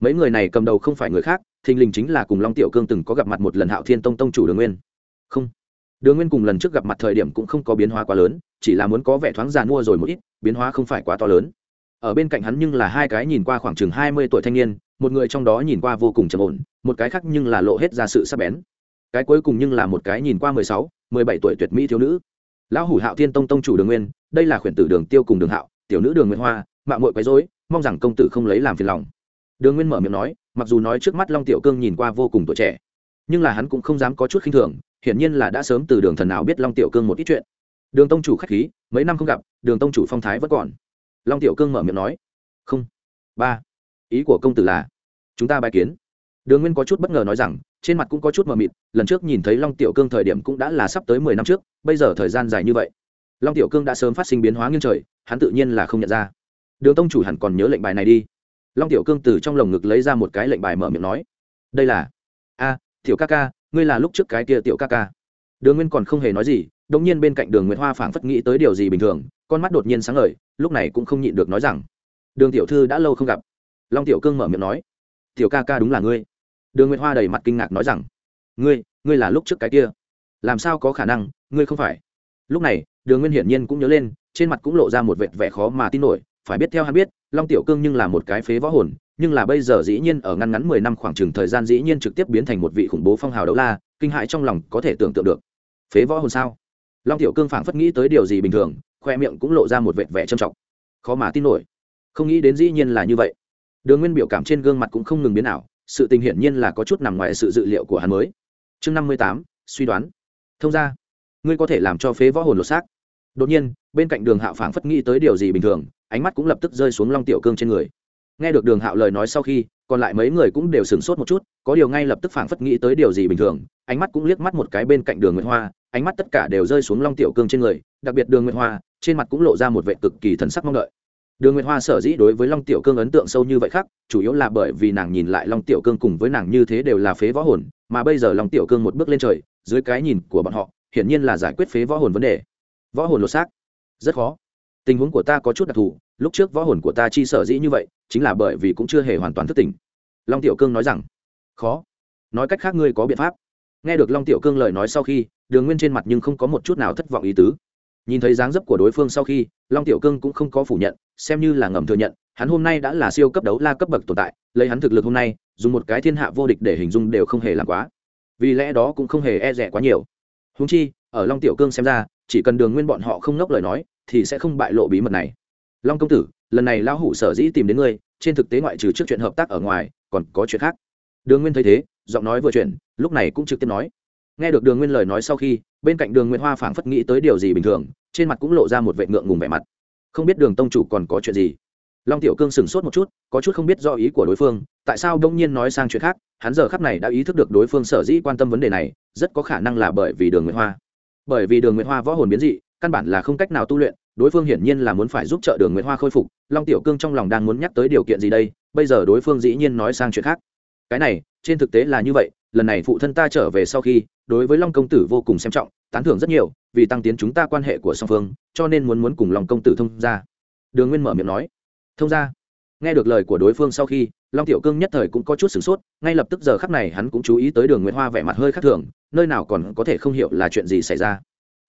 Mấy người này cầm đầu không phải người khác, thình lình chính là cùng long tiểu cương từng có gặp mặt một lần hạo thiên tông tông chủ đường nguyên. Không, đường nguyên cùng lần trước gặp mặt thời điểm cũng không có biến hóa quá lớn, chỉ là muốn có vẻ thoáng già mua rồi một ít, biến hóa không phải quá to lớn. Ở bên cạnh hắn nhưng là hai cái nhìn qua khoảng chừng hai mươi tuổi thanh niên, một người trong đó nhìn qua vô cùng trầm ổn, một cái khác nhưng là lộ hết ra sự sắc bén. Cái cuối cùng nhưng là một cái nhìn qua mười sáu, mười bảy tuổi tuyệt mỹ thiếu nữ lão hủ hạo thiên tông tông chủ đường nguyên, đây là khuyển tử đường tiêu cùng đường hạo, tiểu nữ đường nguyễn hoa mạng mội quấy dối mong rằng công tử không lấy làm phiền lòng. Đường nguyên mở miệng nói, mặc dù nói trước mắt long tiểu cương nhìn qua vô cùng tuổi trẻ, nhưng là hắn cũng không dám có chút khinh thường, hiển nhiên là đã sớm từ đường thần nào biết long tiểu cương một ít chuyện. Đường tông chủ k h á c h khí, mấy năm không gặp, đường tông chủ phong thái vẫn còn. Long tiểu cương mở miệng nói, không, ba, ý của công tử là, chúng ta bài kiến đường nguyên có chút bất ngờ nói rằng, trên mặt cũng có chút mờ mịt, lần trước nhìn thấy long tiểu cương thời điểm cũng đã là sắp tới mười năm trước, bây giờ thời gian dài như vậy. Long tiểu cương đã sớm phát sinh biến hóa nghiêng trời, hắn tự nhiên là không nhận ra. Đường tông chủ hẳn còn nhớ lệnh bài này đi. Long tiểu cương từ trong lồng ngực lấy ra một cái lệnh bài mở miệng nói, đây là, a, tiểu ca ca, ngươi là lúc trước cái kia tiểu ca ca. Đường nguyên còn không hề nói gì đ ỗ n g nhiên bên cạnh đường nguyễn hoa phảng phất nghĩ tới điều gì bình thường, con mắt đột nhiên sáng ngời, lúc này cũng không nhịn được nói rằng, đường tiểu thư đã lâu không gặp. Long tiểu cương mở miệng nói, tiểu ca ca đúng là ngươi đường nguyệt hoa đầy mặt kinh ngạc nói rằng, ngươi ngươi là lúc trước cái kia. Làm sao có khả năng, ngươi không phải? Lúc này, đường nguyên hiển nhiên cũng nhớ lên, trên mặt cũng lộ ra một vệt vẻ khó mà tin nổi, phải biết theo hắn biết, long tiểu cương nhưng là một cái phế võ hồn, nhưng là bây giờ dĩ nhiên ở ngăn ngắn mười năm khoảng chừng thời gian dĩ nhiên trực tiếp biến thành một vị khủng bố phong hào đấu la, kinh hại trong lòng có thể tưởng tượng được. Phế võ hồn sao? Long tiểu cương phảng phất nghĩ tới điều gì bình thường, khoe miệng cũng lộ ra một vệt vẻ trầm trọng. Khó mà tin nổi. Không nghĩ đến dĩ nhiên là như vậy. Đường nguyên biểu cảm trên gương mặt cũng không ngừng biến ảo sự tình hiển nhiên là có chút nằm ngoài sự dự liệu của hắn mới. Chương năm mươi tám, suy đoán. Thông ra, ngươi có thể làm cho phế võ hồn lột xác. Đột nhiên, bên cạnh đường hạo phảng phất nghĩ tới điều gì bình thường, ánh mắt cũng lập tức rơi xuống long tiểu cương trên người. Nghe được đường hạo lời nói sau khi, còn lại mấy người cũng đều sửng sốt một chút, có điều ngay lập tức phảng phất nghĩ tới điều gì bình thường, ánh mắt cũng liếc mắt một cái bên cạnh đường nguyễn hoa, ánh mắt tất cả đều rơi xuống long tiểu cương trên người, đặc biệt đường nguyễn hoa, trên mặt cũng lộ ra một vệ cực kỳ thần sắc mong đợi đường Nguyệt hoa sở dĩ đối với long tiểu cương ấn tượng sâu như vậy khác, chủ yếu là bởi vì nàng nhìn lại long tiểu cương cùng với nàng như thế đều là phế võ hồn, mà bây giờ long tiểu cương một bước lên trời, dưới cái nhìn của bọn họ, hiển nhiên là giải quyết phế võ hồn vấn đề. Võ hồn lột xác. Rất khó. Tình huống của ta có chút đặc thù, lúc trước võ hồn của ta chi sở dĩ như vậy, chính là bởi vì cũng chưa hề hoàn toàn thức tỉnh. Long tiểu cương nói rằng, khó. Nói cách khác ngươi có biện pháp. Nghe được long tiểu cương lời nói sau khi, đường nguyên trên mặt nhưng không có một chút nào thất vọng ý tứ nhìn thấy dáng dấp của đối phương sau khi, long tiểu cương cũng không có phủ nhận, xem như là ngầm thừa nhận, hắn hôm nay đã là siêu cấp đấu la cấp bậc tồn tại, lấy hắn thực lực hôm nay, dùng một cái thiên hạ vô địch để hình dung đều không hề làm quá. Vì lẽ đó cũng không hề e rẻ quá nhiều. Húng chi, ở long tiểu cương xem ra, chỉ cần đường nguyên bọn họ không ngốc lời nói, thì sẽ không bại lộ bí mật này. Long công tử, lần này lão hủ sở dĩ tìm đến ngươi, trên thực tế ngoại trừ trước chuyện hợp tác ở ngoài, còn có chuyện khác. Đường nguyên thấy thế, giọng nói vừa chuyển, lúc này cũng trực tiếp nói. Nghe được đường nguyên lời nói sau khi bên cạnh đường nguyệt hoa phảng phất nghĩ tới điều gì bình thường, trên mặt cũng lộ ra một vệ ngượng ngùng vẻ mặt. Không biết đường tông chủ còn có chuyện gì? Long tiểu cương sửng sốt một chút, có chút không biết do ý của đối phương, tại sao đông nhiên nói sang chuyện khác, hắn giờ khắp này đã ý thức được đối phương sở dĩ quan tâm vấn đề này, rất có khả năng là bởi vì đường nguyễn hoa. Bởi vì đường nguyễn hoa võ hồn biến dị, căn bản là không cách nào tu luyện, đối phương hiển nhiên là muốn phải giúp trợ đường nguyễn hoa khôi phục, long tiểu cương trong lòng đang muốn nhắc tới điều kiện gì đây, bây giờ đối phương dĩ nhiên nói sang chuyện khác. Cái này trên thực tế là như vậy, lần này phụ thân ta trở về sau khi, đối với long công tử vô cùng xem trọng, tán thưởng rất nhiều, vì tăng tiến chúng ta quan hệ của song phương, cho nên muốn muốn cùng long công tử thông ra đường nguyên mở miệng nói. Thông ra nghe được lời của đối phương sau khi, long tiểu cương nhất thời cũng có chút sửng sốt, ngay lập tức giờ khắc này hắn cũng chú ý tới đường nguyễn hoa vẻ mặt hơi khác thường, nơi nào còn có thể không hiểu là chuyện gì xảy ra.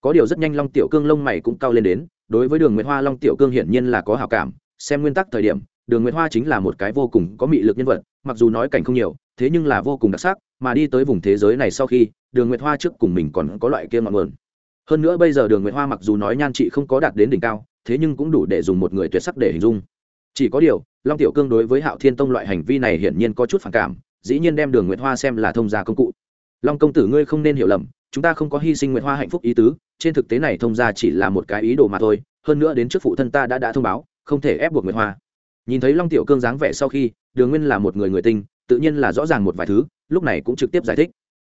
Có điều rất nhanh long tiểu cương lông mày cũng cao lên đến, đối với đường nguyễn hoa long tiểu cương hiển nhiên là có hào cảm, xem nguyên tắc thời điểm, đường nguyễn hoa chính là một cái vô cùng có mị lực nhân vật, mặc dù nói cảnh không nhiều thế nhưng là vô cùng đặc sắc, mà đi tới vùng thế giới này sau khi, đường nguyệt hoa trước cùng mình còn có loại kia ngọn nguồn. Hơn nữa bây giờ đường nguyệt hoa mặc dù nói nhan chị không có đạt đến đỉnh cao, thế nhưng cũng đủ để dùng một người tuyệt sắc để hình dung. Chỉ có điều, long tiểu cương đối với hạo thiên tông loại hành vi này hiển nhiên có chút phản cảm, dĩ nhiên đem đường nguyệt hoa xem là thông gia công cụ. Long công tử ngươi không nên hiểu lầm, chúng ta không có hy sinh nguyệt hoa hạnh phúc ý tứ, trên thực tế này thông gia chỉ là một cái ý đồ mà thôi, hơn nữa đến trước phụ thân ta đã đã thông báo, không thể ép buộc nguyệt hoa. Nhìn thấy long tiểu cương dáng vẻ sau khi, đường nguyên là một người người tinh tự nhiên là rõ ràng một vài thứ, lúc này cũng trực tiếp giải thích.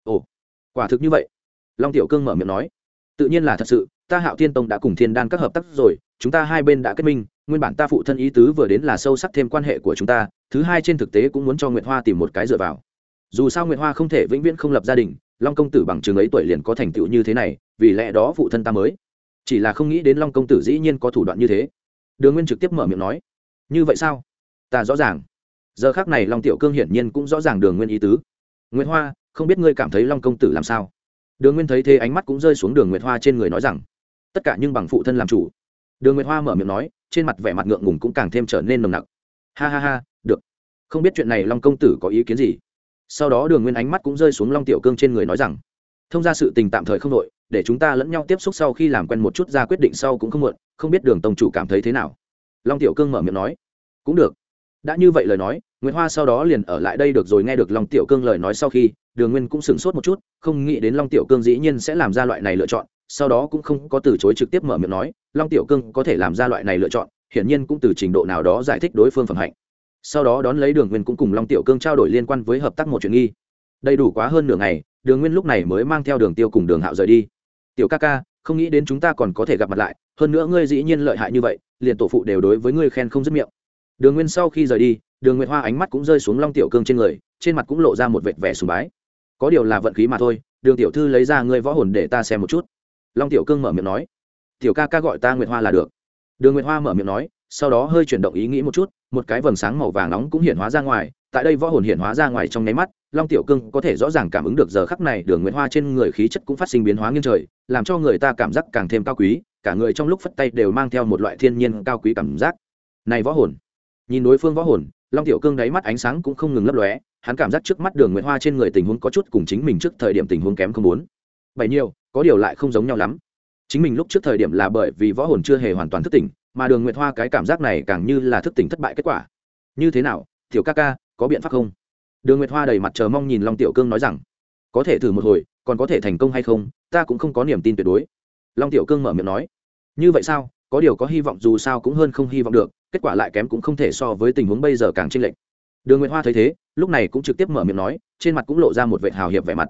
Ồ, quả thực như vậy. Long tiểu cương mở miệng nói, tự nhiên là thật sự, ta hạo thiên tông đã cùng thiên đan các hợp tác rồi, chúng ta hai bên đã kết minh, nguyên bản ta phụ thân ý tứ vừa đến là sâu sắc thêm quan hệ của chúng ta, thứ hai trên thực tế cũng muốn cho nguyệt hoa tìm một cái dựa vào. Dù sao nguyệt hoa không thể vĩnh viễn không lập gia đình, long công tử bằng trường ấy tuổi liền có thành tựu như thế này, vì lẽ đó phụ thân ta mới. Chỉ là không nghĩ đến long công tử dĩ nhiên có thủ đoạn như thế. Đường nguyên trực tiếp mở miệng nói, như vậy sao? Ta rõ ràng giờ khác này long tiểu cương hiển nhiên cũng rõ ràng đường nguyên ý tứ. Nguyễn hoa, không biết ngươi cảm thấy long công tử làm sao? Đường nguyên thấy thế ánh mắt cũng rơi xuống đường nguyệt hoa trên người nói rằng, tất cả nhưng bằng phụ thân làm chủ. Đường nguyệt hoa mở miệng nói, trên mặt vẻ mặt ngượng ngùng cũng càng thêm trở nên nồng nặc. Ha ha ha, được. Không biết chuyện này long công tử có ý kiến gì? Sau đó đường nguyên ánh mắt cũng rơi xuống long tiểu cương trên người nói rằng, thông ra sự tình tạm thời không đội để chúng ta lẫn nhau tiếp xúc sau khi làm quen một chút ra quyết định sau cũng không muộn, không biết đường tông chủ cảm thấy thế nào. Long tiểu cương mở miệng nói, cũng được. Đã như vậy lời nói Nguyệt hoa sau đó liền ở lại đây được rồi, nghe được long tiểu cương lời nói sau khi, đường nguyên cũng sửng sốt một chút, không nghĩ đến long tiểu cương dĩ nhiên sẽ làm ra loại này lựa chọn, sau đó cũng không có từ chối trực tiếp mở miệng nói, long tiểu cương có thể làm ra loại này lựa chọn, hiển nhiên cũng từ trình độ nào đó giải thích đối phương phẩm hạnh. Sau đó đón lấy đường nguyên cũng cùng long tiểu cương trao đổi liên quan với hợp tác một chuyện nghi. Đầy đủ quá hơn nửa ngày, đường nguyên lúc này mới mang theo đường tiêu cùng đường hạo rời đi. Tiểu ca ca, không nghĩ đến chúng ta còn có thể gặp mặt lại, hơn nữa ngươi dĩ nhiên lợi hại như vậy, liền tổ phụ đều đối với ngươi khen không dứt miệng. Đường nguyên sau khi rời đi đường nguyệt hoa ánh mắt cũng rơi xuống long tiểu cương trên người, trên mặt cũng lộ ra một vệt vẻ sùng bái. Có điều là vận khí mà thôi, đường tiểu thư lấy ra ngươi võ hồn để ta xem một chút. Long tiểu cương mở miệng nói, tiểu ca ca gọi ta nguyệt hoa là được. Đường nguyệt hoa mở miệng nói, sau đó hơi chuyển động ý nghĩ một chút, một cái vầng sáng màu vàng nóng cũng hiện hóa ra ngoài, tại đây võ hồn hiện hóa ra ngoài trong nháy mắt, long tiểu cương có thể rõ ràng cảm ứng được giờ khắc này đường nguyệt hoa trên người khí chất cũng phát sinh biến hóa nghiêng trời, làm cho người ta cảm giác càng thêm cao quý, cả người trong lúc phất tay đều mang theo một loại thiên nhiên cao quý cảm giác. Này võ hồn, nhìn đối phương võ hồn long tiểu cương đáy mắt ánh sáng cũng không ngừng lấp lóe, hắn cảm giác trước mắt đường nguyệt hoa trên người tình huống có chút cùng chính mình trước thời điểm tình huống kém không bốn. Bảy nhiều, có điều lại không giống nhau lắm. Chính mình lúc trước thời điểm là bởi vì võ hồn chưa hề hoàn toàn thức tỉnh, mà đường nguyệt hoa cái cảm giác này càng như là thức tỉnh thất bại kết quả. Như thế nào, tiểu ca ca, có biện pháp không? Đường nguyệt hoa đầy mặt chờ mong nhìn long tiểu cương nói rằng, có thể thử một hồi, còn có thể thành công hay không, ta cũng không có niềm tin tuyệt đối. Long tiểu cương mở miệng nói, như vậy sao, có điều có hy vọng dù sao cũng hơn không hy vọng được kết quả lại kém cũng không thể so với tình huống bây giờ càng chênh lệch. Đường nguyệt hoa thấy thế, lúc này cũng trực tiếp mở miệng nói, trên mặt cũng lộ ra một vệ hào hiệp vẻ mặt.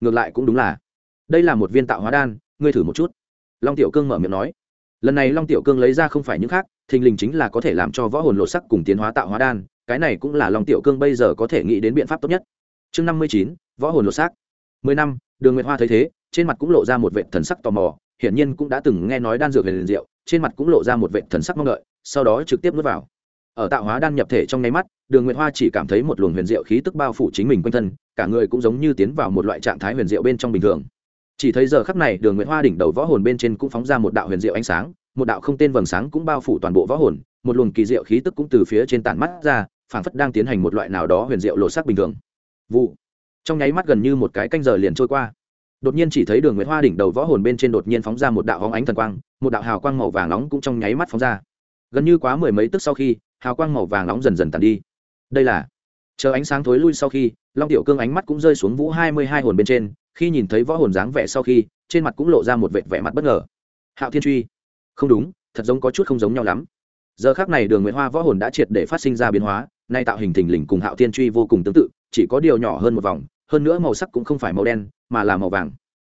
Ngược lại cũng đúng là, đây là một viên tạo hóa đan, ngươi thử một chút. Long tiểu cương mở miệng nói, lần này long tiểu cương lấy ra không phải những khác, thình lình chính là có thể làm cho võ hồn lộ sắc cùng tiến hóa tạo hóa đan, cái này cũng là long tiểu cương bây giờ có thể nghĩ đến biện pháp tốt nhất. Chương năm mươi chín, võ hồn lộ sắc mười năm, đường nguyệt hoa thấy thế, trên mặt cũng lộ ra một vệ thần sắc tò mò, hiển nhiên cũng đã từng nghe nói đan dược về liền rượu trên mặt cũng lộ ra một vệ thần sắc mong đợi, sau đó trực tiếp nuốt vào. Ở tạo hóa đan nhập thể trong nháy mắt, đường nguyệt hoa chỉ cảm thấy một luồng huyền diệu khí tức bao phủ chính mình quanh thân, cả người cũng giống như tiến vào một loại trạng thái huyền diệu bên trong bình thường. Chỉ thấy giờ khắc này, đường nguyệt hoa đỉnh đầu võ hồn bên trên cũng phóng ra một đạo huyền diệu ánh sáng, một đạo không tên vầng sáng cũng bao phủ toàn bộ võ hồn, một luồng kỳ diệu khí tức cũng từ phía trên tản mắt ra, phảng phất đang tiến hành một loại nào đó huyền diệu lộ sắc bình thường. Vụ. Trong nháy mắt gần như một cái canh giờ liền trôi qua đột nhiên chỉ thấy đường nguyệt hoa đỉnh đầu võ hồn bên trên đột nhiên phóng ra một đạo hóng ánh thần quang, một đạo hào quang màu vàng nóng cũng trong nháy mắt phóng ra. Gần như quá mười mấy tức sau khi, hào quang màu vàng nóng dần dần tàn đi. Đây là, chờ ánh sáng thối lui sau khi, long tiểu cương ánh mắt cũng rơi xuống vũ hai mươi hai hồn bên trên, khi nhìn thấy võ hồn dáng vẻ sau khi, trên mặt cũng lộ ra một vệt vẻ mặt bất ngờ. Hạo thiên truy, không đúng, thật giống có chút không giống nhau lắm. Giờ khác này đường nguyễn hoa võ hồn đã triệt để phát sinh ra biến hóa, nay tạo hình thình lình cùng hạo thiên truy vô cùng tương tự, chỉ có điều nhỏ hơn một vòng hơn nữa màu sắc cũng không phải màu đen, mà là màu vàng.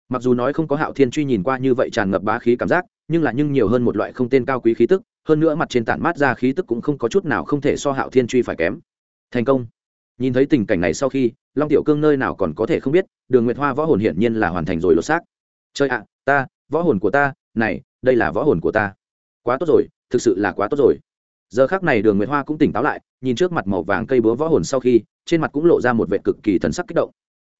Mặc dù nói không có hạo thiên truy nhìn qua như vậy tràn ngập bá khí cảm giác, nhưng là nhưng nhiều hơn một loại không tên cao quý khí tức, hơn nữa mặt trên tản mát ra khí tức cũng không có chút nào không thể so hạo thiên truy phải kém. Thành công. Nhìn thấy tình cảnh này sau khi, long tiểu cương nơi nào còn có thể không biết, đường nguyệt hoa võ hồn hiển nhiên là hoàn thành rồi lột xác. Chơi ạ, ta, võ hồn của ta, này, đây là võ hồn của ta. Quá tốt rồi, thực sự là quá tốt rồi. Giờ khác này đường nguyệt hoa cũng tỉnh táo lại, nhìn trước mặt màu vàng cây búa võ hồn sau khi, trên mặt cũng lộ ra một vệ cực kỳ thần sắc kích động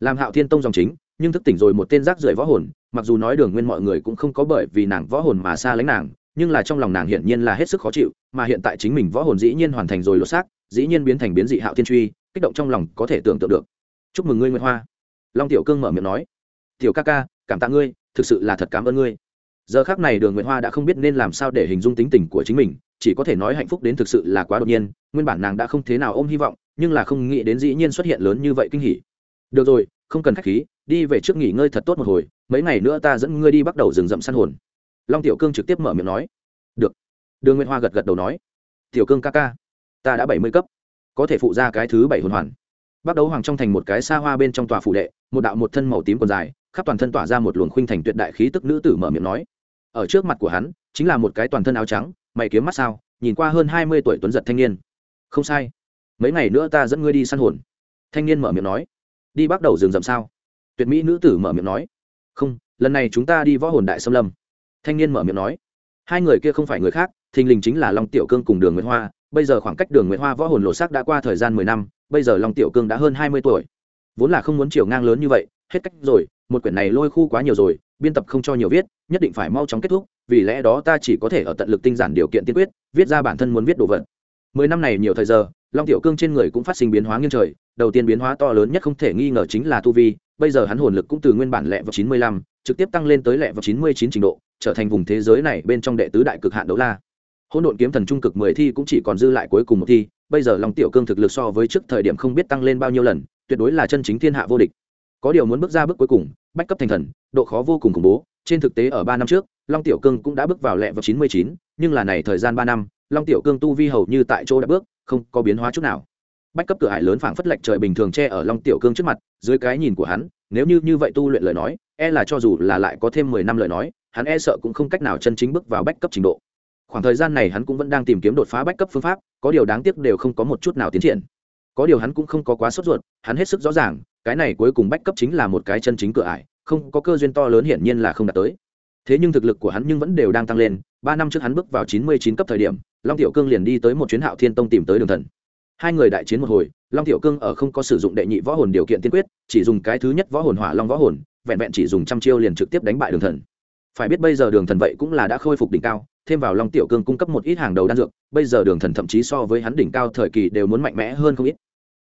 làm hạo thiên tông dòng chính, nhưng thức tỉnh rồi một tên rác rưởi võ hồn, mặc dù nói đường nguyên mọi người cũng không có bởi vì nàng võ hồn mà xa lánh nàng, nhưng là trong lòng nàng hiển nhiên là hết sức khó chịu, mà hiện tại chính mình võ hồn dĩ nhiên hoàn thành rồi lột xác, dĩ nhiên biến thành biến dị hạo thiên truy, kích động trong lòng có thể tưởng tượng được. Chúc mừng ngươi, nguyệt hoa. Long tiểu cương mở miệng nói. Tiểu ca ca, cảm tạ ngươi, thực sự là thật cảm ơn ngươi. Giờ khác này đường nguyệt hoa đã không biết nên làm sao để hình dung tính tình của chính mình, chỉ có thể nói hạnh phúc đến thực sự là quá đột nhiên, nguyên bản nàng đã không thế nào ôm hy vọng, nhưng là không nghĩ đến dĩ nhiên xuất hiện lớn như vậy kinh hỉ được rồi, không cần khách khí, đi về trước nghỉ ngơi thật tốt một hồi, mấy ngày nữa ta dẫn ngươi đi bắt đầu rừng rậm săn hồn. Long tiểu cương trực tiếp mở miệng nói. Được. Đường nguyên hoa gật gật đầu nói. Tiểu cương ca ca, ta đã bảy mươi cấp, có thể phụ ra cái thứ bảy hồn hoàn. Bắt đầu hoàng trong thành một cái xa hoa bên trong tòa phủ đệ, một đạo một thân màu tím còn dài, khắp toàn thân tỏa ra một luồng khuynh thành tuyệt đại khí tức nữ tử mở miệng nói. Ở trước mặt của hắn, chính là một cái toàn thân áo trắng, mày kiếm mắt sao, nhìn qua hơn hai mươi tuổi tuấn giật thanh niên. Không sai. Mấy ngày nữa ta dẫn ngươi đi săn hồn. Thanh niên mở miệng nói đi bắt đầu rừng rậm sao? Tuyệt mỹ nữ tử mở miệng nói. Không, lần này chúng ta đi võ hồn đại xâm lâm. Thanh niên mở miệng nói. Hai người kia không phải người khác, thình lình chính là long tiểu cương cùng đường nguyễn hoa. Bây giờ khoảng cách đường nguyễn hoa võ hồn lộ sắc đã qua thời gian mười năm, bây giờ long tiểu cương đã hơn hai mươi tuổi. Vốn là không muốn chiều ngang lớn như vậy, hết cách rồi, một quyển này lôi khu quá nhiều rồi, biên tập không cho nhiều viết, nhất định phải mau chóng kết thúc, vì lẽ đó ta chỉ có thể ở tận lực tinh giản điều kiện tiên quyết, viết ra bản thân muốn viết đồ vật. Mười năm này nhiều thời giờ long tiểu cương trên người cũng phát sinh biến hóa nghiêng trời, đầu tiên biến hóa to lớn nhất không thể nghi ngờ chính là tu vi, bây giờ hắn hồn lực cũng từ nguyên bản lẹ vào chín mươi lăm, trực tiếp tăng lên tới lẹ vào chín mươi chín trình độ, trở thành vùng thế giới này bên trong đệ tứ đại cực hạn đấu la. Hỗn độn kiếm thần trung cực mười thi cũng chỉ còn dư lại cuối cùng một thi, bây giờ long tiểu cương thực lực so với trước thời điểm không biết tăng lên bao nhiêu lần, tuyệt đối là chân chính thiên hạ vô địch. Có điều muốn bước ra bước cuối cùng, bách cấp thành thần, độ khó vô cùng khủng bố, trên thực tế ở ba năm trước, long tiểu cương cũng đã bước vào lẹ vào chín mươi chín, nhưng là này thời gian ba năm, long tiểu cương tu vi hầu như tại chỗ đã bước không có biến hóa chút nào. Bách cấp cửa hải lớn phảng phất lệch trời bình thường che ở long tiểu cương trước mặt, dưới cái nhìn của hắn, nếu như như vậy tu luyện lời nói e là cho dù là lại có thêm mười năm lời nói, hắn e sợ cũng không cách nào chân chính bước vào bách cấp trình độ. Khoảng thời gian này hắn cũng vẫn đang tìm kiếm đột phá bách cấp phương pháp, có điều đáng tiếc đều không có một chút nào tiến triển. Có điều hắn cũng không có quá sốt ruột, hắn hết sức rõ ràng, cái này cuối cùng bách cấp chính là một cái chân chính cửa ải, không có cơ duyên to lớn hiển nhiên là không đạt tới. Thế nhưng thực lực của hắn nhưng vẫn đều đang tăng lên, ba năm trước hắn bước vào chín mươi chín cấp thời điểm long tiểu cương liền đi tới một chuyến hạo thiên tông tìm tới đường thần. Hai người đại chiến một hồi, long tiểu cương ở không có sử dụng đệ nhị võ hồn điều kiện tiên quyết, chỉ dùng cái thứ nhất võ hồn hỏa long võ hồn, vẹn vẹn chỉ dùng trăm chiêu liền trực tiếp đánh bại đường thần. Phải biết bây giờ đường thần vậy cũng là đã khôi phục đỉnh cao, thêm vào long tiểu cương cung cấp một ít hàng đầu đan dược, bây giờ đường thần thậm chí so với hắn đỉnh cao thời kỳ đều muốn mạnh mẽ hơn không ít.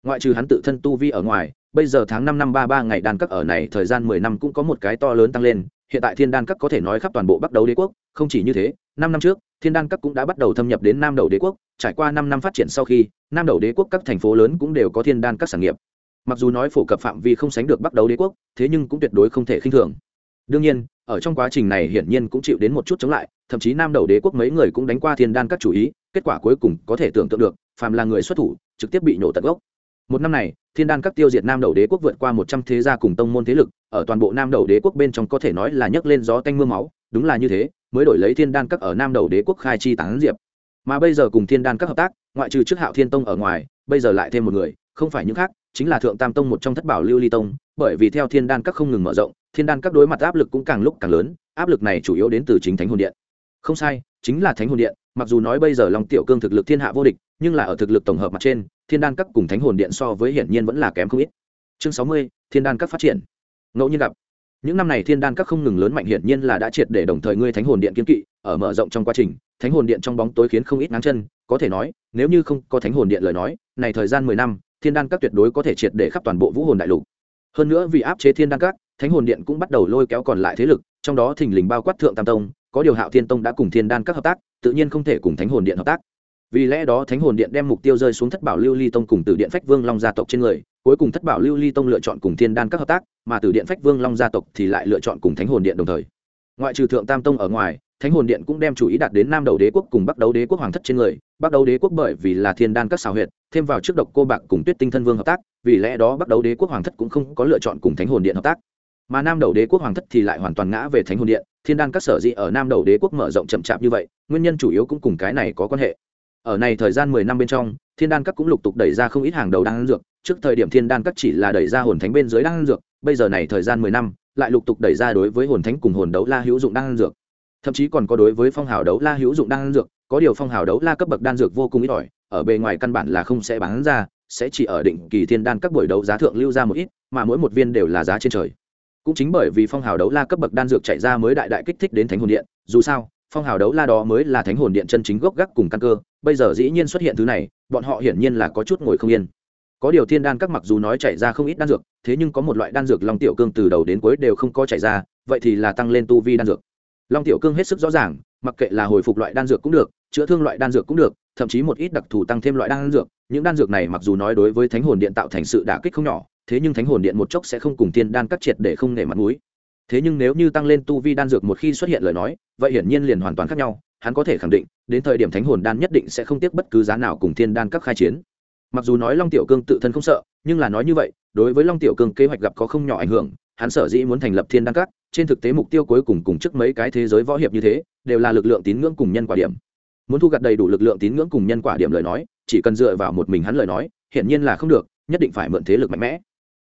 Ngoại trừ hắn tự thân tu vi ở ngoài, bây giờ tháng năm năm ba ba ngày đan các ở này thời gian mười năm cũng có một cái to lớn tăng lên hiện tại thiên đan các có thể nói khắp toàn bộ bắc Đầu đế quốc, không chỉ như thế, năm năm trước, thiên đan các cũng đã bắt đầu thâm nhập đến nam đầu đế quốc, trải qua năm năm phát triển sau khi, nam đầu đế quốc các thành phố lớn cũng đều có thiên đan các sản nghiệp. Mặc dù nói phổ cập phạm vi không sánh được bắc Đầu đế quốc, thế nhưng cũng tuyệt đối không thể khinh thường. Đương nhiên, ở trong quá trình này hiển nhiên cũng chịu đến một chút chống lại, thậm chí nam đầu đế quốc mấy người cũng đánh qua thiên đan các chủ ý, kết quả cuối cùng có thể tưởng tượng được, phàm là người xuất thủ, trực tiếp bị nổ tận gốc một năm này, thiên đan các tiêu diệt nam đầu đế quốc vượt qua một trăm thế gia cùng tông môn thế lực, ở toàn bộ nam đầu đế quốc bên trong có thể nói là nhấc lên gió tanh m ư a máu, đúng là như thế, mới đổi lấy thiên đan các ở nam đầu đế quốc khai chi tán diệp. Mà bây giờ cùng thiên đan các hợp tác, ngoại trừ trước hạo thiên tông ở ngoài, bây giờ lại thêm một người, không phải những khác, chính là thượng tam tông một trong thất bảo lưu ly tông, bởi vì theo thiên đan các không ngừng mở rộng, thiên đan các đối mặt áp lực cũng càng lúc càng lớn, áp lực này chủ yếu đến từ chính thánh hồn điện. Không sai, chính là thánh hồn điện, mặc dù nói bây giờ long tiểu cương thực lực thiên hạ vô địch nhưng là ở thực lực tổng hợp mặt trên, thiên đan các cùng thánh hồn điện so với hiển nhiên vẫn là kém không ít. Chương sáu mươi, thiên đan các phát triển. Ngẫu nhiên gặp. Những năm này thiên đan các không ngừng lớn mạnh hiển nhiên là đã triệt để đồng thời ngươi thánh hồn điện kiến kỵ, ở mở rộng trong quá trình, thánh hồn điện trong bóng tối khiến không ít ngáng chân, có thể nói, nếu như không có thánh hồn điện lời nói, này thời gian mười năm, thiên đan các tuyệt đối có thể triệt để khắp toàn bộ vũ hồn đại lục. Hơn nữa vì áp chế thiên đan các, thánh hồn điện cũng bắt đầu lôi kéo còn lại thế lực, trong đó thình lình bao quát thượng tam tông, có điều hạo thiên tông đã cùng thiên đan các hợp tác, tự nhiên không thể cùng thánh hồn điện hợp tác vì lẽ đó thánh hồn điện đem mục tiêu rơi xuống thất bảo lưu ly tông cùng từ điện phách vương long gia tộc trên người, cuối cùng thất bảo lưu ly tông lựa chọn cùng thiên đan các hợp tác, mà từ điện phách vương long gia tộc thì lại lựa chọn cùng thánh hồn điện đồng thời. Ngoại trừ thượng tam tông ở ngoài, thánh hồn điện cũng đem chủ ý đạt đến nam đầu đế quốc cùng bắc đấu đế quốc hoàng thất trên người, bắc đấu đế quốc bởi vì là thiên đan các xào huyệt, thêm vào trước độc cô bạc cùng tuyết tinh thân vương hợp tác, vì lẽ đó bắc đấu đế quốc hoàng thất cũng không có lựa chọn cùng thánh hồn điện hợp tác. Mà nam đầu đế quốc hoàng thất thì lại hoàn toàn ngã về thánh hồn điện, thiên đan các sở dĩ ở nam đầu đế quốc mở rộng chậm chạp như vậy, nguyên nhân chủ yếu cũng cùng cái này có quan hệ ở này thời gian mười năm bên trong, thiên đan các cũng lục tục đẩy ra không ít hàng đầu đan dược. Trước thời điểm thiên đan các chỉ là đẩy ra hồn thánh bên dưới đan dược, bây giờ này thời gian mười năm, lại lục tục đẩy ra đối với hồn thánh cùng hồn đấu la hữu dụng đan dược. Thậm chí còn có đối với phong hào đấu la hữu dụng đan dược, có điều phong hào đấu la cấp bậc đan dược vô cùng ít ỏi, ở bề ngoài căn bản là không sẽ bán ra, sẽ chỉ ở định kỳ thiên đan các buổi đấu giá thượng lưu ra một ít, mà mỗi một viên đều là giá trên trời. Cũng chính bởi vì phong hào đấu la cấp bậc đan dược chạy ra mới đại đại kích thích đến thánh hồn điện, dù sao, phong hào đấu la đó mới là thánh hồn điện chân chính gốc gác cùng căn cơ bây giờ dĩ nhiên xuất hiện thứ này, bọn họ hiển nhiên là có chút ngồi không yên. Có điều thiên đan các mặc dù nói chảy ra không ít đan dược, thế nhưng có một loại đan dược long tiểu cương từ đầu đến cuối đều không có chảy ra, vậy thì là tăng lên tu vi đan dược. Long tiểu cương hết sức rõ ràng, mặc kệ là hồi phục loại đan dược cũng được, chữa thương loại đan dược cũng được, thậm chí một ít đặc thù tăng thêm loại đan dược, những đan dược này mặc dù nói đối với thánh hồn điện tạo thành sự đả kích không nhỏ, thế nhưng thánh hồn điện một chốc sẽ không cùng thiên đan các triệt để không nể mặt mũi. Thế nhưng nếu như tăng lên tu vi đan dược một khi xuất hiện lời nói, vậy hiển nhiên liền hoàn toàn khác nhau hắn có thể khẳng định, đến thời điểm thánh hồn đan nhất định sẽ không tiếc bất cứ giá nào cùng thiên đan các khai chiến. Mặc dù nói long tiểu cương tự thân không sợ, nhưng là nói như vậy, đối với long tiểu cương kế hoạch gặp có không nhỏ ảnh hưởng, hắn sở dĩ muốn thành lập thiên đan các, trên thực tế mục tiêu cuối cùng cùng trước mấy cái thế giới võ hiệp như thế, đều là lực lượng tín ngưỡng cùng nhân quả điểm. Muốn thu gặt đầy đủ lực lượng tín ngưỡng cùng nhân quả điểm lời nói, chỉ cần dựa vào một mình hắn lời nói, hiển nhiên là không được, nhất định phải mượn thế lực mạnh mẽ.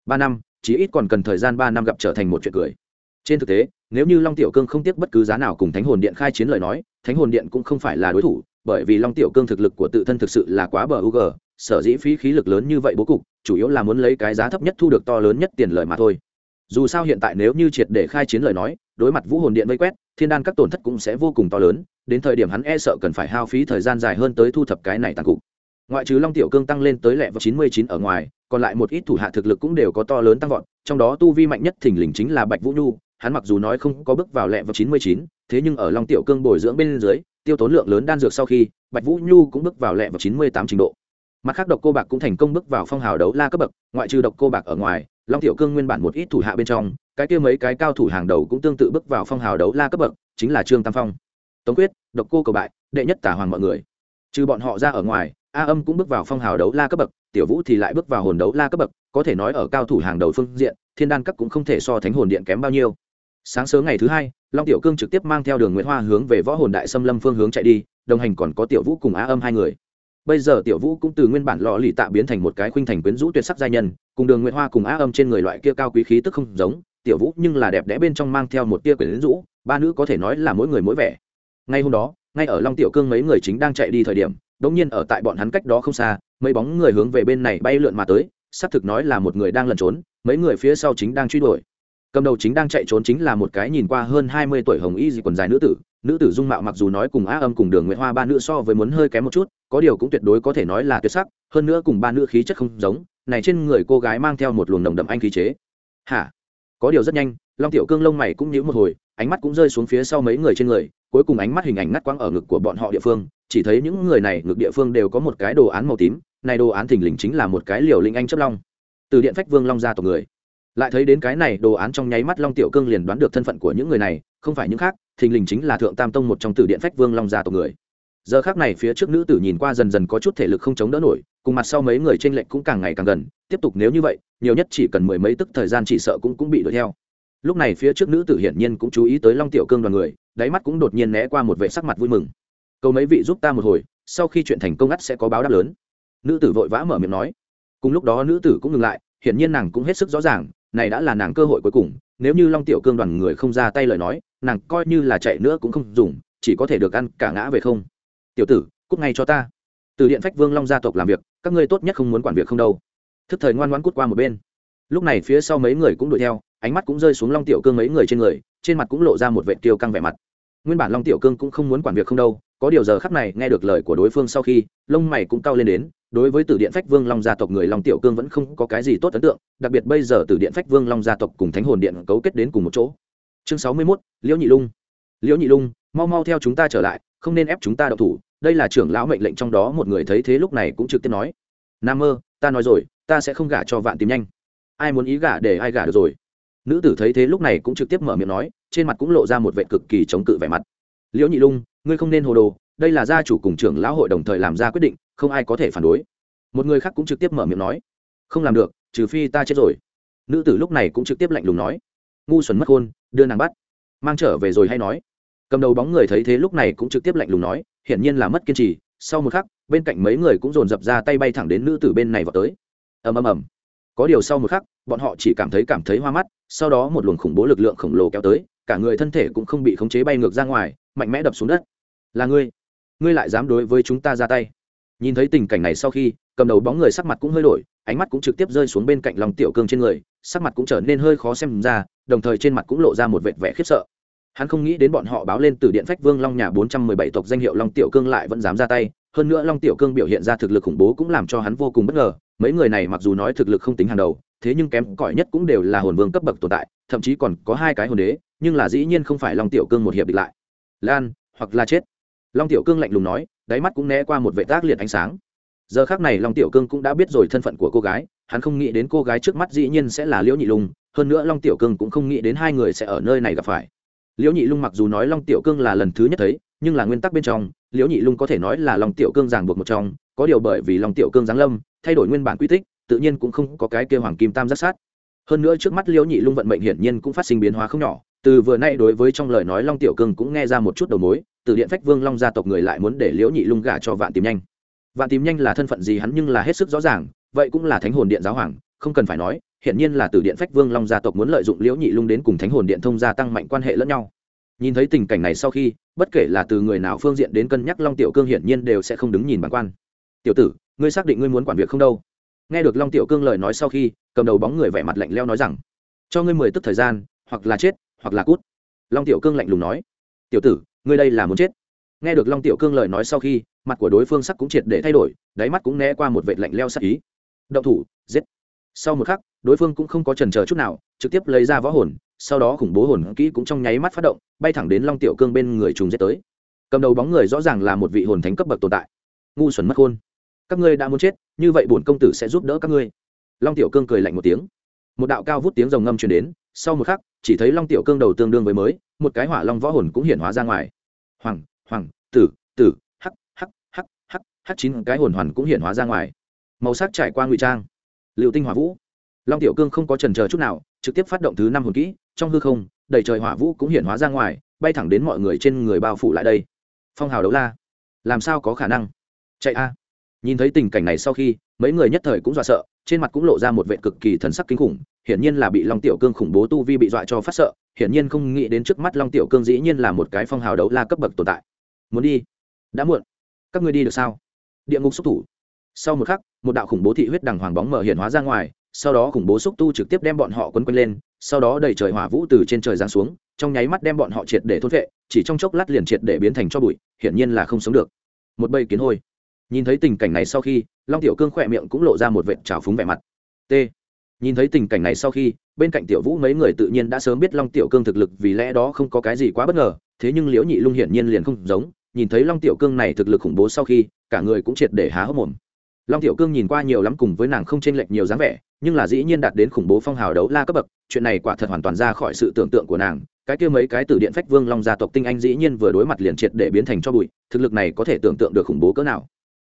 Ba năm, chí ít còn cần thời gian ba năm gặp trở thành một chuyện cười. Trên thực tế nếu như long tiểu cương không tiếc bất cứ giá nào cùng thánh hồn điện khai chiến lời nói, thánh hồn điện cũng không phải là đối thủ, bởi vì long tiểu cương thực lực của tự thân thực sự là quá bờ u g sở dĩ phí khí lực lớn như vậy bố cục, chủ yếu là muốn lấy cái giá thấp nhất thu được to lớn nhất tiền lợi mà thôi. Dù sao hiện tại nếu như triệt để khai chiến lời nói, đối mặt vũ hồn điện vây quét, thiên đan các tổn thất cũng sẽ vô cùng to lớn, đến thời điểm hắn e sợ cần phải hao phí thời gian dài hơn tới thu thập cái này tàn cục. Ngoại trừ long tiểu cương tăng lên tới lẹ vào chín mươi chín ở ngoài, còn lại một ít thủ hạ thực lực cũng đều có to lớn tăng vọt, trong đó tu vi mạnh nhất thình lình chính là bạch vũ nhu hắn mặc dù nói không có bước vào lẹ vào chín mươi chín, thế nhưng ở long tiểu cương bồi dưỡng bên dưới, tiêu tốn lượng lớn đan dược sau khi, bạch vũ nhu cũng bước vào lẹ vào chín mươi tám trình độ. Mặt khác độc cô bạc cũng thành công bước vào phong hào đấu la cấp bậc, ngoại trừ độc cô bạc ở ngoài, long tiểu cương nguyên bản một ít thủ hạ bên trong, cái kia mấy cái cao thủ hàng đầu cũng tương tự bước vào phong hào đấu la cấp bậc, chính là trương tam phong. Tống quyết, độc cô cầu bại, đệ nhất tả hoàng mọi người. Trừ bọn họ ra ở ngoài, a âm cũng bước vào phong hào đấu la cấp bậc, tiểu vũ thì lại bước vào hồn đấu la cấp bậc, có thể nói ở cao thủ hàng đầu phương diện, thiên đan cấp cũng không thể so thánh hồn điện kém bao nhiêu sáng sớm ngày thứ hai, long tiểu cương trực tiếp mang theo đường nguyễn hoa hướng về võ hồn đại xâm lâm phương hướng chạy đi, đồng hành còn có tiểu vũ cùng Á âm hai người. Bây giờ tiểu vũ cũng từ nguyên bản lò lì tạ biến thành một cái khuynh thành quyến rũ tuyệt sắc gia nhân, cùng đường nguyễn hoa cùng Á âm trên người loại kia cao quý khí tức không giống, tiểu vũ nhưng là đẹp đẽ bên trong mang theo một tia quyến rũ, ba nữ có thể nói là mỗi người mỗi vẻ. Ngay hôm đó, ngay ở long tiểu cương mấy người chính đang chạy đi thời điểm, đống nhiên ở tại bọn hắn cách đó không xa, mấy bóng người hướng về bên này bay lượn mà tới, xác thực nói là một người đang lẩn trốn, mấy người phía sau chính đang truy đuổi cầm đầu chính đang chạy trốn chính là một cái nhìn qua hơn hai mươi tuổi hồng y dị quần dài nữ tử. Nữ tử dung mạo mặc dù nói cùng á âm cùng đường nguyễn hoa ba nữ so với muốn hơi kém một chút, có điều cũng tuyệt đối có thể nói là tuyệt sắc, hơn nữa cùng ba nữ khí chất không giống, này trên người cô gái mang theo một luồng nồng đậm anh khí chế. Hả? Có điều rất nhanh, long tiểu cương lông mày cũng nhíu một hồi, ánh mắt cũng rơi xuống phía sau mấy người trên người, cuối cùng ánh mắt hình ảnh ngắt quãng ở ngực của bọn họ địa phương, chỉ thấy những người này ngực địa phương đều có một cái đồ án màu tím, này đồ án thình lình chính là một cái liều linh anh chấp long. Từ điện phách vương long ra tộc người lại thấy đến cái này đồ án trong nháy mắt long tiểu cương liền đoán được thân phận của những người này, không phải những khác, thình lình chính là thượng tam tông một trong Tử điện phách vương long gia tộc người. Giờ khác này phía trước nữ tử nhìn qua dần dần có chút thể lực không chống đỡ nổi, cùng mặt sau mấy người t r ê n lệch cũng càng ngày càng gần, tiếp tục nếu như vậy, nhiều nhất chỉ cần mười mấy tức thời gian chỉ sợ cũng cũng bị đuổi theo. Lúc này phía trước nữ tử hiển nhiên cũng chú ý tới long tiểu cương đoàn người, đáy mắt cũng đột nhiên né qua một vệ sắc mặt vui mừng. Câu mấy vị giúp ta một hồi, sau khi chuyện thành công ắt sẽ có báo đáp lớn. Nữ tử vội vã mở miệng nói. Cùng lúc đó nữ tử cũng ngừng lại, hiển nhiên nàng cũng hết sức rõ ràng này đã là nàng cơ hội cuối cùng, nếu như long tiểu cương đoàn người không ra tay lời nói, nàng coi như là chạy nữa cũng không dùng, chỉ có thể được ăn cả ngã về không. Tiểu tử, cút ngay cho ta. Từ điện phách vương long gia tộc làm việc, các ngươi tốt nhất không muốn quản việc không đâu. Thức thời ngoan ngoãn cút qua một bên. Lúc này phía sau mấy người cũng đuổi theo, ánh mắt cũng rơi xuống long tiểu cương mấy người trên người, trên mặt cũng lộ ra một vệ tiêu căng vẻ mặt nguyên bản long tiểu cương cũng không muốn quản việc không đâu, có điều giờ khắp này nghe được lời của đối phương sau khi, lông mày cũng cao lên đến, đối với tử điện phách vương long gia tộc người long tiểu cương vẫn không có cái gì tốt ấn tượng, đặc biệt bây giờ tử điện phách vương long gia tộc cùng thánh hồn điện cấu kết đến cùng một chỗ. Chương sáu mươi mốt, liễu nhị lung. Liễu nhị lung, mau mau theo chúng ta trở lại, không nên ép chúng ta đậu thủ, đây là trưởng lão mệnh lệnh trong đó một người thấy thế lúc này cũng trực tiếp nói. Nam mơ, ta nói rồi, ta sẽ không gả cho vạn tìm nhanh. Ai muốn ý gả để ai gả được rồi? Nữ tử thấy thế lúc này cũng trực tiếp mở miệng nói, trên mặt cũng lộ ra một vệ cực kỳ chống cự vẻ mặt. Liễu nhị lung, ngươi không nên hồ đồ, đây là gia chủ cùng trưởng lão hội đồng thời làm ra quyết định, không ai có thể phản đối. Một người khác cũng trực tiếp mở miệng nói, không làm được, trừ phi ta chết rồi. Nữ tử lúc này cũng trực tiếp lạnh lùng nói, ngu xuẩn mất khôn đưa nàng bắt. Mang trở về rồi hay nói. Cầm đầu bóng người thấy thế lúc này cũng trực tiếp lạnh lùng nói, hiển nhiên là mất kiên trì. Sau một khắc, bên cạnh mấy người cũng dồn dập ra tay bay thẳng đến nữ tử bên này vào tới. Ầm ầm ầm. Có điều sau một khắc, bọn họ chỉ cảm thấy cảm thấy hoa mắt sau đó một luồng khủng bố lực lượng khổng lồ kéo tới, cả người thân thể cũng không bị khống chế bay ngược ra ngoài, mạnh mẽ đập xuống đất. Là ngươi ngươi lại dám đối với chúng ta ra tay? Nhìn thấy tình cảnh này sau khi, cầm đầu bóng người sắc mặt cũng hơi đổi, ánh mắt cũng trực tiếp rơi xuống bên cạnh lòng tiểu cương trên người, sắc mặt cũng trở nên hơi khó xem ra, đồng thời trên mặt cũng lộ ra một vệt vẻ khiếp sợ. Hắn không nghĩ đến bọn họ báo lên từ điện phách vương long nhà bốn trăm mười bảy tộc danh hiệu long tiểu cương lại vẫn dám ra tay, hơn nữa long tiểu cương biểu hiện ra thực lực khủng bố cũng làm cho hắn vô cùng bất ngờ, mấy người này mặc dù nói thực lực không tính hàng đầu thế nhưng kém cỏi nhất cũng đều là hồn vương cấp bậc tồn tại, thậm chí còn có hai cái hồn đế, nhưng là dĩ nhiên không phải long tiểu cương một hiệp địch lại. Lan, hoặc là chết. Long tiểu cương lạnh lùng nói, đáy mắt cũng né qua một vệ tác liệt ánh sáng. Giờ khác này long tiểu cương cũng đã biết rồi thân phận của cô gái, hắn không nghĩ đến cô gái trước mắt dĩ nhiên sẽ là liễu nhị lung, hơn nữa long tiểu cương cũng không nghĩ đến hai người sẽ ở nơi này gặp phải. Liễu nhị lung mặc dù nói long tiểu cương là lần thứ nhất thấy, nhưng là nguyên tắc bên trong, liễu nhị lung có thể nói là long tiểu cương ràng buộc một trong, có điều bởi vì long tiểu cương giáng lâm, thay đổi nguyên bản quy tích tự nhiên cũng không có cái kia hoàng kim tam giác sát. Hơn nữa trước mắt liễu nhị lung vận mệnh hiển nhiên cũng phát sinh biến hóa không nhỏ, từ vừa nay đối với trong lời nói long tiểu cương cũng nghe ra một chút đầu mối, từ điện phách vương long gia tộc người lại muốn để liễu nhị lung gả cho vạn tìm nhanh. Vạn tìm nhanh là thân phận gì hắn nhưng là hết sức rõ ràng, vậy cũng là thánh hồn điện giáo hoàng, không cần phải nói hiện nhiên là từ điện phách vương long gia tộc muốn lợi dụng liễu nhị lung đến cùng thánh hồn điện thông gia tăng mạnh quan hệ lẫn nhau. Nhìn thấy tình cảnh này sau khi, bất kể là từ người nào phương diện đến cân nhắc long tiểu cương hiển nhiên đều sẽ không đứng nhìn bản quan. Tiểu tử, ngươi xác định ngươi muốn quản việc không đâu? Nghe được long tiểu cương lời nói sau khi, cầm đầu bóng người vẻ mặt lạnh leo nói rằng, cho ngươi mười tức thời gian, hoặc là chết, hoặc là cút. Long tiểu cương lạnh lùng nói, tiểu tử, ngươi đây là muốn chết. Nghe được long tiểu cương lời nói sau khi, mặt của đối phương sắc cũng triệt để thay đổi, đáy mắt cũng né qua một vệt lạnh leo sắc ý. Động thủ, giết. Sau một khắc, đối phương cũng không có trần chờ chút nào, trực tiếp lấy ra võ hồn, sau đó khủng bố hồn kỹ cũng trong nháy mắt phát động, bay thẳng đến long tiểu cương bên người trùng giết tới. Cầm đầu bóng người rõ ràng là một vị hồn thánh cấp bậc tồn tại. Ngu xuẩn mất khôn các ngươi đã muốn chết, như vậy bổn công tử sẽ giúp đỡ các ngươi. Long tiểu cương cười lạnh một tiếng. Một đạo cao vút tiếng rồng ngâm truyền đến, sau một khắc, chỉ thấy long tiểu cương đầu tương đương với mới, một cái hỏa long võ hồn cũng hiện hóa ra ngoài. Hoàng hoàng, tử tử, hắc hắc hắc hắc hắc chín cái hồn hoàn cũng hiện hóa ra ngoài. Màu sắc trải qua ngụy trang. Liệu tinh hỏa vũ. Long tiểu cương không có trần chờ chút nào, trực tiếp phát động thứ năm hồn kỹ, trong hư không, đầy trời hỏa vũ cũng hiện hóa ra ngoài, bay thẳng đến mọi người trên người bao phủ lại đây. Phong hào đấu la. Làm sao có khả năng? Chạy a nhìn thấy tình cảnh này sau khi, mấy người nhất thời cũng dọa sợ, trên mặt cũng lộ ra một vệ cực kỳ thần sắc kinh khủng, hiển nhiên là bị long tiểu cương khủng bố tu vi bị dọa cho phát sợ, hiển nhiên không nghĩ đến trước mắt long tiểu cương dĩ nhiên là một cái phong hào đấu la cấp bậc tồn tại. Muốn đi? Đã muộn. Các ngươi đi được sao? Địa ngục xúc thủ. Sau một khắc, một đạo khủng bố thị huyết đằng hoàng bóng mở hiện hóa ra ngoài, sau đó khủng bố xúc tu trực tiếp đem bọn họ quấn quanh lên, sau đó đẩy trời hỏa vũ từ trên trời giáng xuống, trong nháy mắt đem bọn họ triệt để thốt vệ chỉ trong chốc lát liền triệt để biến thành cho bụi, hiển nhiên là không sống được. Một bầy kiến hôi nhìn thấy tình cảnh này sau khi, long tiểu cương khỏe miệng cũng lộ ra một vệt trào phúng vẻ mặt. T. Nhìn thấy tình cảnh này sau khi, bên cạnh tiểu vũ mấy người tự nhiên đã sớm biết long tiểu cương thực lực vì lẽ đó không có cái gì quá bất ngờ, thế nhưng liễu nhị lung hiển nhiên liền không giống, nhìn thấy long tiểu cương này thực lực khủng bố sau khi, cả người cũng triệt để há hốc mồm. Long tiểu cương nhìn qua nhiều lắm cùng với nàng không chênh lệch nhiều dáng vẻ, nhưng là dĩ nhiên đạt đến khủng bố phong hào đấu la cấp bậc, chuyện này quả thật hoàn toàn ra khỏi sự tưởng tượng của nàng, cái kia mấy cái từ điện phách vương long gia tộc tinh anh dĩ nhiên vừa đối mặt liền triệt để biến thành cho bụi, thực lực này có thể tưởng tượng được khủng bố cỡ nào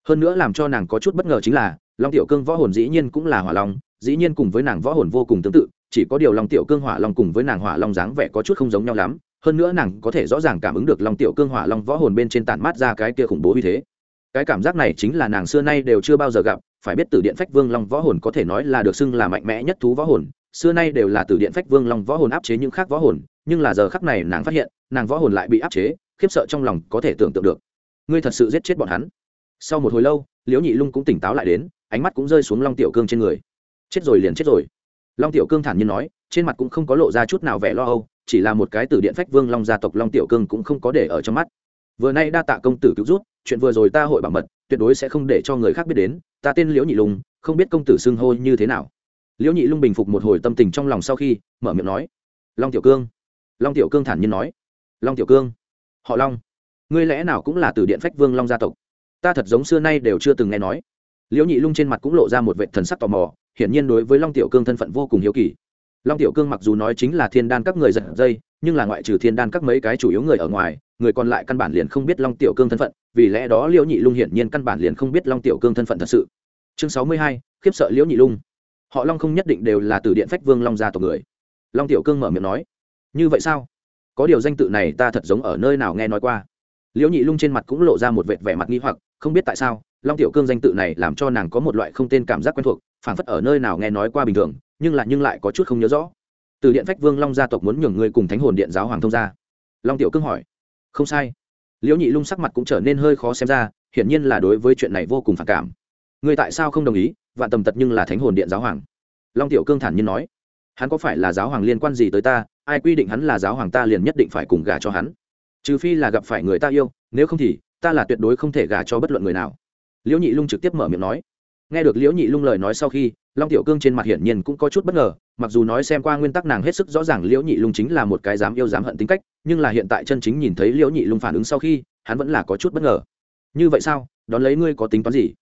hơn nữa làm cho nàng có chút bất ngờ chính là, long tiểu cương võ hồn dĩ nhiên cũng là hỏa long, dĩ nhiên cùng với nàng võ hồn vô cùng tương tự, chỉ có điều long tiểu cương hỏa long cùng với nàng hỏa long dáng vẻ có chút không giống nhau lắm, hơn nữa nàng có thể rõ ràng cảm ứng được long tiểu cương hỏa long võ hồn bên trên tản mát ra cái kia khủng bố như thế. Cái cảm giác này chính là nàng xưa nay đều chưa bao giờ gặp, phải biết từ điện phách vương long võ hồn có thể nói là được xưng là mạnh mẽ nhất thú võ hồn, xưa nay đều là từ điện phách vương long võ hồn áp chế những khác võ hồn, nhưng là giờ khắc này nàng phát hiện, nàng võ hồn lại bị áp chế, khiếp sợ trong lòng có thể tưởng tượng được. Ngươi thật sự giết chết bọn hắn sau một hồi lâu, liễu nhị lung cũng tỉnh táo lại đến, ánh mắt cũng rơi xuống long tiểu cương trên người. Chết rồi liền chết rồi. Long tiểu cương thản nhiên nói, trên mặt cũng không có lộ ra chút nào vẻ lo âu, chỉ là một cái từ điện phách vương long gia tộc long tiểu cương cũng không có để ở trong mắt. Vừa nay đa tạ công tử cứu rút chuyện vừa rồi ta hội bảo mật, tuyệt đối sẽ không để cho người khác biết đến, ta tên liễu nhị lung, không biết công tử xưng hô như thế nào. Liễu nhị lung bình phục một hồi tâm tình trong lòng sau khi, mở miệng nói, long tiểu cương. Long tiểu cương thản nhiên nói, long tiểu cương, họ long, ngươi lẽ nào cũng là từ điện phách vương long gia tộc? Ta thật giống xưa nay đều chưa từng nghe nói. Liễu nhị lung trên mặt cũng lộ ra một vệ thần sắc tò mò, hiển nhiên đối với long tiểu cương thân phận vô cùng hiếu kỳ. Long tiểu cương mặc dù nói chính là thiên đan các người giật dây, nhưng là ngoại trừ thiên đan các mấy cái chủ yếu người ở ngoài, người còn lại căn bản liền không biết long tiểu cương thân phận, vì lẽ đó liễu nhị lung hiển nhiên căn bản liền không biết long tiểu cương thân phận thật sự. Chương sáu mươi hai, khiếp sợ liễu nhị lung. Họ long không nhất định đều là từ điện phách vương long gia tộc người. Long tiểu cương mở miệng nói, như vậy sao? Có điều danh tự này ta thật giống ở nơi nào nghe nói qua liễu nhị lung trên mặt cũng lộ ra một vệt vẻ mặt nghi hoặc, không biết tại sao, long tiểu cương danh tự này làm cho nàng có một loại không tên cảm giác quen thuộc, phảng phất ở nơi nào nghe nói qua bình thường, nhưng lại nhưng lại có chút không nhớ rõ. Từ điện phách vương long gia tộc muốn nhường ngươi cùng thánh hồn điện giáo hoàng thông gia. Long tiểu cương hỏi. Không sai. Liễu nhị lung sắc mặt cũng trở nên hơi khó xem ra, hiển nhiên là đối với chuyện này vô cùng phản cảm. Ngươi tại sao không đồng ý, vạn tầm tật nhưng là thánh hồn điện giáo hoàng? Long tiểu cương thản nhiên nói. Hắn có phải là giáo hoàng liên quan gì tới ta, ai quy định hắn là giáo hoàng ta liền nhất định phải cùng gả cho hắn? Trừ phi là gặp phải người ta yêu, nếu không thì, ta là tuyệt đối không thể gả cho bất luận người nào. Liễu nhị lung trực tiếp mở miệng nói. Nghe được liễu nhị lung lời nói sau khi, long tiểu cương trên mặt hiển nhiên cũng có chút bất ngờ, mặc dù nói xem qua nguyên tắc nàng hết sức rõ ràng liễu nhị lung chính là một cái dám yêu dám hận tính cách, nhưng là hiện tại chân chính nhìn thấy liễu nhị lung phản ứng sau khi, hắn vẫn là có chút bất ngờ. Như vậy sao? Đón lấy ngươi có tính toán gì?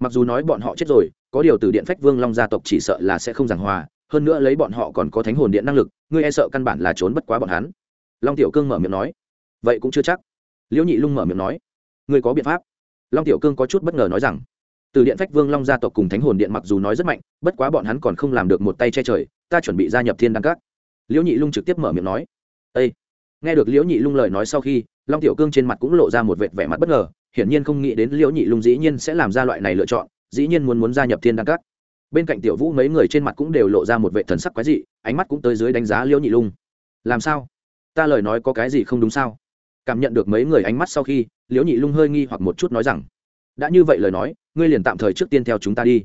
Mặc dù nói bọn họ chết rồi, có điều từ điện phách vương long gia tộc chỉ sợ là sẽ không giảng hòa, hơn nữa lấy bọn họ còn có thánh hồn điện năng lực, ngươi e sợ căn bản là trốn bất quá bọn hắn. Long tiểu cương mở miệng nói vậy cũng chưa chắc. Liễu nhị lung mở miệng nói, ngươi có biện pháp. Long tiểu cương có chút bất ngờ nói rằng, từ điện phách vương long gia tộc cùng thánh hồn điện mặc dù nói rất mạnh, bất quá bọn hắn còn không làm được một tay che trời, ta chuẩn bị gia nhập thiên đăng các. Liễu nhị lung trực tiếp mở miệng nói â nghe được liễu nhị lung lời nói sau khi, long tiểu cương trên mặt cũng lộ ra một vệt vẻ mặt bất ngờ, hiển nhiên không nghĩ đến liễu nhị lung dĩ nhiên sẽ làm ra loại này lựa chọn, dĩ nhiên muốn muốn gia nhập thiên đăng các. Bên cạnh tiểu vũ mấy người trên mặt cũng đều lộ ra một vệ thần sắc quái dị, ánh mắt cũng tới dưới đánh giá liễu nhị lung. Làm sao? Ta lời nói có cái gì không đúng sao? Cảm nhận được mấy người ánh mắt sau khi, liễu nhị lung hơi nghi hoặc một chút nói rằng, đã như vậy lời nói, ngươi liền tạm thời trước tiên theo chúng ta đi.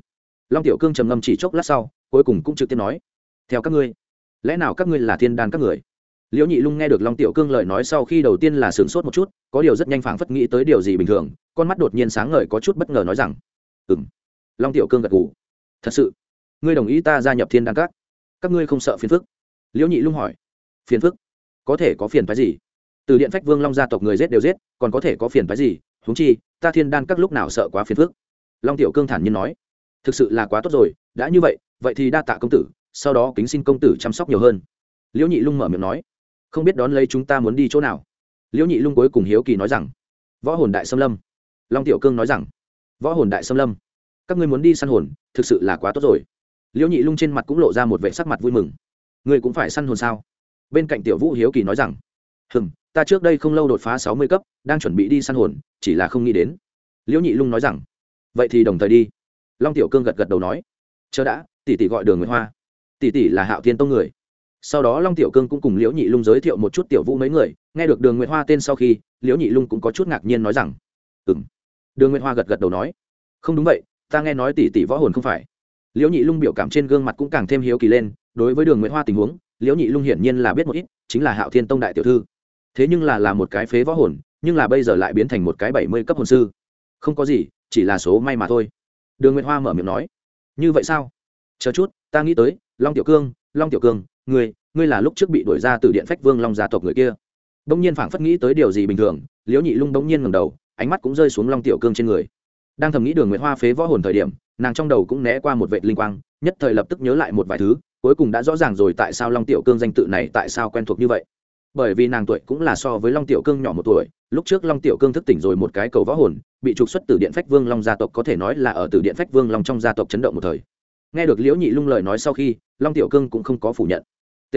Long tiểu cương trầm ngâm chỉ chốc lát sau, cuối cùng cũng trực tiếp nói, theo các ngươi, lẽ nào các ngươi là thiên đan các người? Liễu nhị lung nghe được long tiểu cương lời nói sau khi đầu tiên là sửng sốt một chút, có điều rất nhanh phảng phất nghĩ tới điều gì bình thường, con mắt đột nhiên sáng ngời có chút bất ngờ nói rằng ừ m long tiểu cương gật ngủ thật sự, ngươi đồng ý ta gia nhập thiên đan các? Các ngươi không sợ phiền phức? Liễu nhị lung hỏi, phiền phức? Có thể có phiền phái gì? Từ điện phách vương long gia tộc người giết đều giết, còn có thể có phiền phái gì? Huống chi, ta thiên đan các lúc nào sợ quá phiền phức? Long tiểu cương thản nhiên nói. Thực sự là quá tốt rồi, đã như vậy vậy thì đa tạ công tử, sau đó kính xin công tử chăm sóc nhiều hơn. Liễu nhị lung mở miệng nói. Không biết đón lấy chúng ta muốn đi chỗ nào? Liễu nhị lung cuối cùng hiếu kỳ nói rằng. Võ hồn đại xâm lâm. Long tiểu cương nói rằng. Võ hồn đại xâm lâm. Các ngươi muốn đi săn hồn, thực sự là quá tốt rồi. Liễu nhị lung trên mặt cũng lộ ra một vệ sắc mặt vui mừng. Ngươi cũng phải săn hồn sao? Bên cạnh tiểu vũ hiếu kỳ nói rằng. Hừm ta trước đây không lâu đột phá sáu mươi cấp, đang chuẩn bị đi săn hồn, chỉ là không nghĩ đến. Liễu nhị lung nói rằng, vậy thì đồng thời đi. Long tiểu cương gật gật đầu nói chờ đã, tỷ tỷ gọi đường nguyễn hoa. Tỷ tỷ là hạo thiên tông người. Sau đó long tiểu cương cũng cùng liễu nhị lung giới thiệu một chút tiểu vũ mấy người, nghe được đường nguyễn hoa tên sau khi, liễu nhị lung cũng có chút ngạc nhiên nói rằng ừ m đường nguyễn hoa gật gật đầu nói, không đúng vậy, ta nghe nói tỷ tỷ võ hồn không phải. Liễu nhị lung biểu cảm trên gương mặt cũng càng thêm hiếu kỳ lên, đối với đường nguyễn hoa tình huống, liễu nhị lung hiển nhiên là biết một ít, chính là hạo thiên tông đại tiểu thư thế nhưng là là một cái phế võ hồn, nhưng là bây giờ lại biến thành một cái bảy mươi cấp hồn sư. Không có gì, chỉ là số may mà thôi. Đường nguyệt hoa mở miệng nói. Như vậy sao? Chờ chút, ta nghĩ tới, long tiểu cương, long tiểu cương, ngươi ngươi là lúc trước bị đuổi ra từ điện phách vương long gia tộc người kia. Bỗng nhiên phảng phất nghĩ tới điều gì bình thường, liễu nhị lung bỗng nhiên ngầm đầu, ánh mắt cũng rơi xuống long tiểu cương trên người. Đang thầm nghĩ đường nguyệt hoa phế võ hồn thời điểm, nàng trong đầu cũng né qua một vệ linh quang, nhất thời lập tức nhớ lại một vài thứ, cuối cùng đã rõ ràng rồi tại sao long tiểu cương danh tự này tại sao quen thuộc như vậy bởi vì nàng tuổi cũng là so với long tiểu cương nhỏ một tuổi, lúc trước long tiểu cương thức tỉnh rồi một cái cầu võ hồn, bị trục xuất từ điện phách vương long gia tộc có thể nói là ở từ điện phách vương long trong gia tộc chấn động một thời. Nghe được liễu nhị lung lời nói sau khi, long tiểu cương cũng không có phủ nhận. T.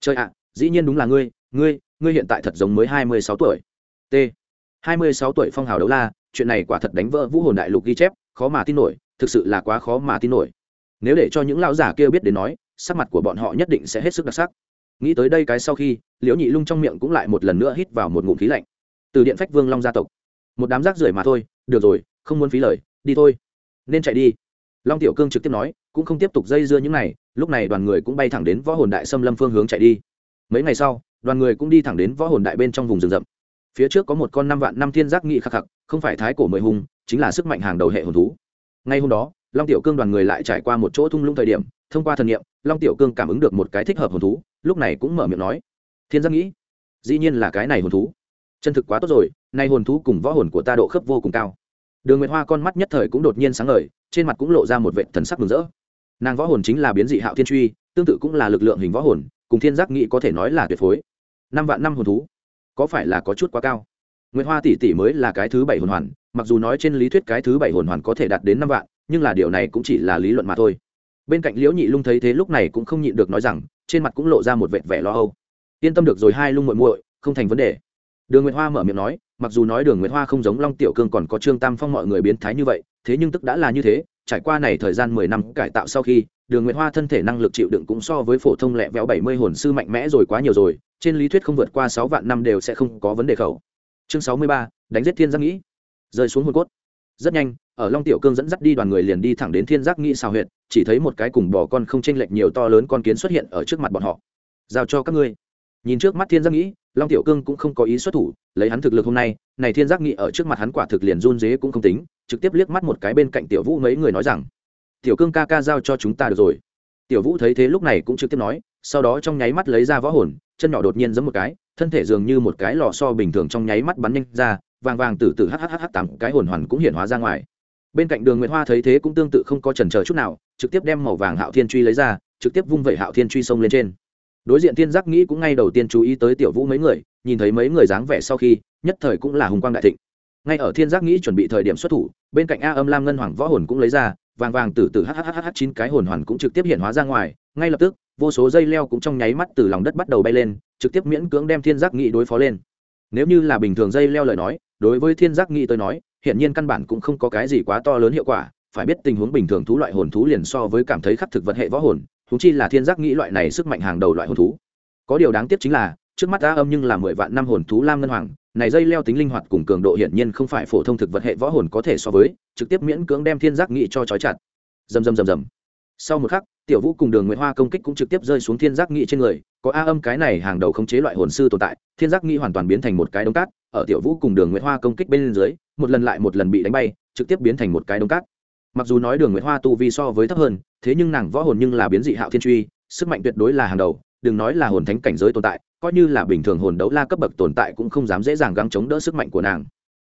Chơi ạ, dĩ nhiên đúng là ngươi ngươi ngươi hiện tại thật giống mới hai mươi sáu tuổi. T. hai mươi sáu tuổi phong hào đấu la, chuyện này quả thật đánh vỡ vũ hồn đại lục ghi chép, khó mà tin nổi, thực sự là quá khó mà tin nổi. Nếu để cho những lão giả kia biết đến nói, sắc mặt của bọn họ nhất định sẽ hết sức đặc sắc nghĩ tới đây cái sau khi, liễu nhị lung trong miệng cũng lại một lần nữa hít vào một ngụm khí lạnh. Từ điện phách vương long gia tộc. Một đám rác rưởi mà thôi, được rồi, không muốn phí lời, đi thôi. Nên chạy đi. Long tiểu cương trực tiếp nói, cũng không tiếp tục dây dưa những này, lúc này đoàn người cũng bay thẳng đến võ hồn đại xâm lâm phương hướng chạy đi. Mấy ngày sau, đoàn người cũng đi thẳng đến võ hồn đại bên trong vùng rừng rậm. Phía trước có một con năm vạn năm thiên giác nghị khắc khắc, không phải thái cổ mười hùng, chính là sức mạnh hàng đầu hệ hồn thú. Ngay hôm đó, long tiểu cương đoàn người lại trải qua một chỗ thung lũng thời điểm, thông qua thần nghiệm long tiểu cương cảm ứng được một cái thích hợp hồn thú lúc này cũng mở miệng nói, thiên giác nghĩ, dĩ nhiên là cái này hồn thú. Chân thực quá tốt rồi nay hồn thú cùng võ hồn của ta độ khớp vô cùng cao. Đường nguyệt hoa con mắt nhất thời cũng đột nhiên sáng ngời, trên mặt cũng lộ ra một vệ thần sắc mừng rỡ. Nàng võ hồn chính là biến dị hạo thiên truy, tương tự cũng là lực lượng hình võ hồn, cùng thiên giác nghị có thể nói là tuyệt phối. Năm vạn năm hồn thú, có phải là có chút quá cao? Nguyệt hoa tỷ tỷ mới là cái thứ bảy hồn hoàn, mặc dù nói trên lý thuyết cái thứ bảy hồn hoàn có thể đạt đến năm vạn, nhưng là điều này cũng chỉ là lý luận mà thôi. Bên cạnh liễu nhị lung thấy thế lúc này cũng không nhịn được nói rằng trên mặt cũng lộ ra một vệt vẻ lo âu. Yên tâm được rồi, hai lung muội muội, không thành vấn đề. Đường nguyệt hoa mở miệng nói, mặc dù nói đường nguyệt hoa không giống long tiểu cương còn có trương tam phong mọi người biến thái như vậy, thế nhưng tức đã là như thế, trải qua này thời gian mười năm cải tạo sau khi, đường nguyệt hoa thân thể năng lực chịu đựng cũng so với phổ thông lẹ véo bảy mươi hồn sư mạnh mẽ rồi quá nhiều rồi, trên lý thuyết không vượt qua sáu vạn năm đều sẽ không có vấn đề khẩu. Chương sáu mươi ba, đánh giết thiên giác nghĩ. Rơi xuống hồn cốt. Rất nhanh, ở long tiểu cương dẫn dắt đi đoàn người liền đi thẳng đến thiên giác nghĩ xào huyệt chỉ thấy một cái cùng bò con không chênh lệch nhiều to lớn con kiến xuất hiện ở trước mặt bọn họ. Giao cho các ngươi. Nhìn trước mắt thiên giác nghĩ, long tiểu cương cũng không có ý xuất thủ, lấy hắn thực lực hôm nay, này thiên giác nghĩ ở trước mặt hắn quả thực liền run dế cũng không tính, trực tiếp liếc mắt một cái bên cạnh tiểu vũ mấy người nói rằng, tiểu cương ca ca giao cho chúng ta được rồi. Tiểu vũ thấy thế lúc này cũng trực tiếp nói, sau đó trong nháy mắt lấy ra võ hồn, chân nhỏ đột nhiên giấm một cái, thân thể dường như một cái lò so bình thường trong nháy mắt bắn nhanh ra vàng vàng từ từ hhh tám cái hồn hoàn cũng hiện hóa ra ngoài bên cạnh đường nguyệt hoa thấy thế cũng tương tự không có trần chờ chút nào, trực tiếp đem màu vàng hạo thiên truy lấy ra, trực tiếp vung vẩy hạo thiên truy sông lên trên. Đối diện thiên giác nghĩ cũng ngay đầu tiên chú ý tới tiểu vũ mấy người, nhìn thấy mấy người dáng vẻ sau khi, nhất thời cũng là hùng quang đại thịnh. Ngay ở thiên giác nghĩ chuẩn bị thời điểm xuất thủ, bên cạnh a âm lam ngân hoàng võ hồn cũng lấy ra, vàng vàng từ từ hhhh chín cái hồn hoàn cũng trực tiếp hiện hóa ra ngoài, ngay lập tức, vô số dây leo cũng trong nháy mắt từ lòng đất bắt đầu bay lên, trực tiếp miễn cưỡng đem thiên giác nghĩ đối phó lên. Nếu như là bình thường dây leo lời nói, đối với thiên giác nghĩ tôi nói hiện nhiên căn bản cũng không có cái gì quá to lớn hiệu quả, phải biết tình huống bình thường thú loại hồn thú liền so với cảm thấy khắc thực vật hệ võ hồn thú chi là thiên giác nghĩ loại này sức mạnh hàng đầu loại hồn thú. Có điều đáng tiếc chính là, trước mắt a âm nhưng là mười vạn năm hồn thú lam ngân hoàng, này dây leo tính linh hoạt cùng cường độ hiển nhiên không phải phổ thông thực vật hệ võ hồn có thể so với, trực tiếp miễn cưỡng đem thiên giác nghị cho trói chặt. Dầm dầm dầm dầm sau một khắc, tiểu vũ cùng đường nguyễn hoa công kích cũng trực tiếp rơi xuống thiên giác nghị trên người, có a âm cái này hàng đầu khống chế loại hồn sư tồn tại, thiên giác nghị hoàn toàn biến thành một cái đống cát, ở tiểu vũ cùng đường nguyễn hoa công kích bên dưới một lần lại một lần bị đánh bay, trực tiếp biến thành một cái đống cát. Mặc dù nói đường nguyễn hoa tu vi so với thấp hơn, thế nhưng nàng võ hồn nhưng là biến dị hạo thiên truy, sức mạnh tuyệt đối là hàng đầu, đừng nói là hồn thánh cảnh giới tồn tại, coi như là bình thường hồn đấu la cấp bậc tồn tại cũng không dám dễ dàng gắng chống đỡ sức mạnh của nàng.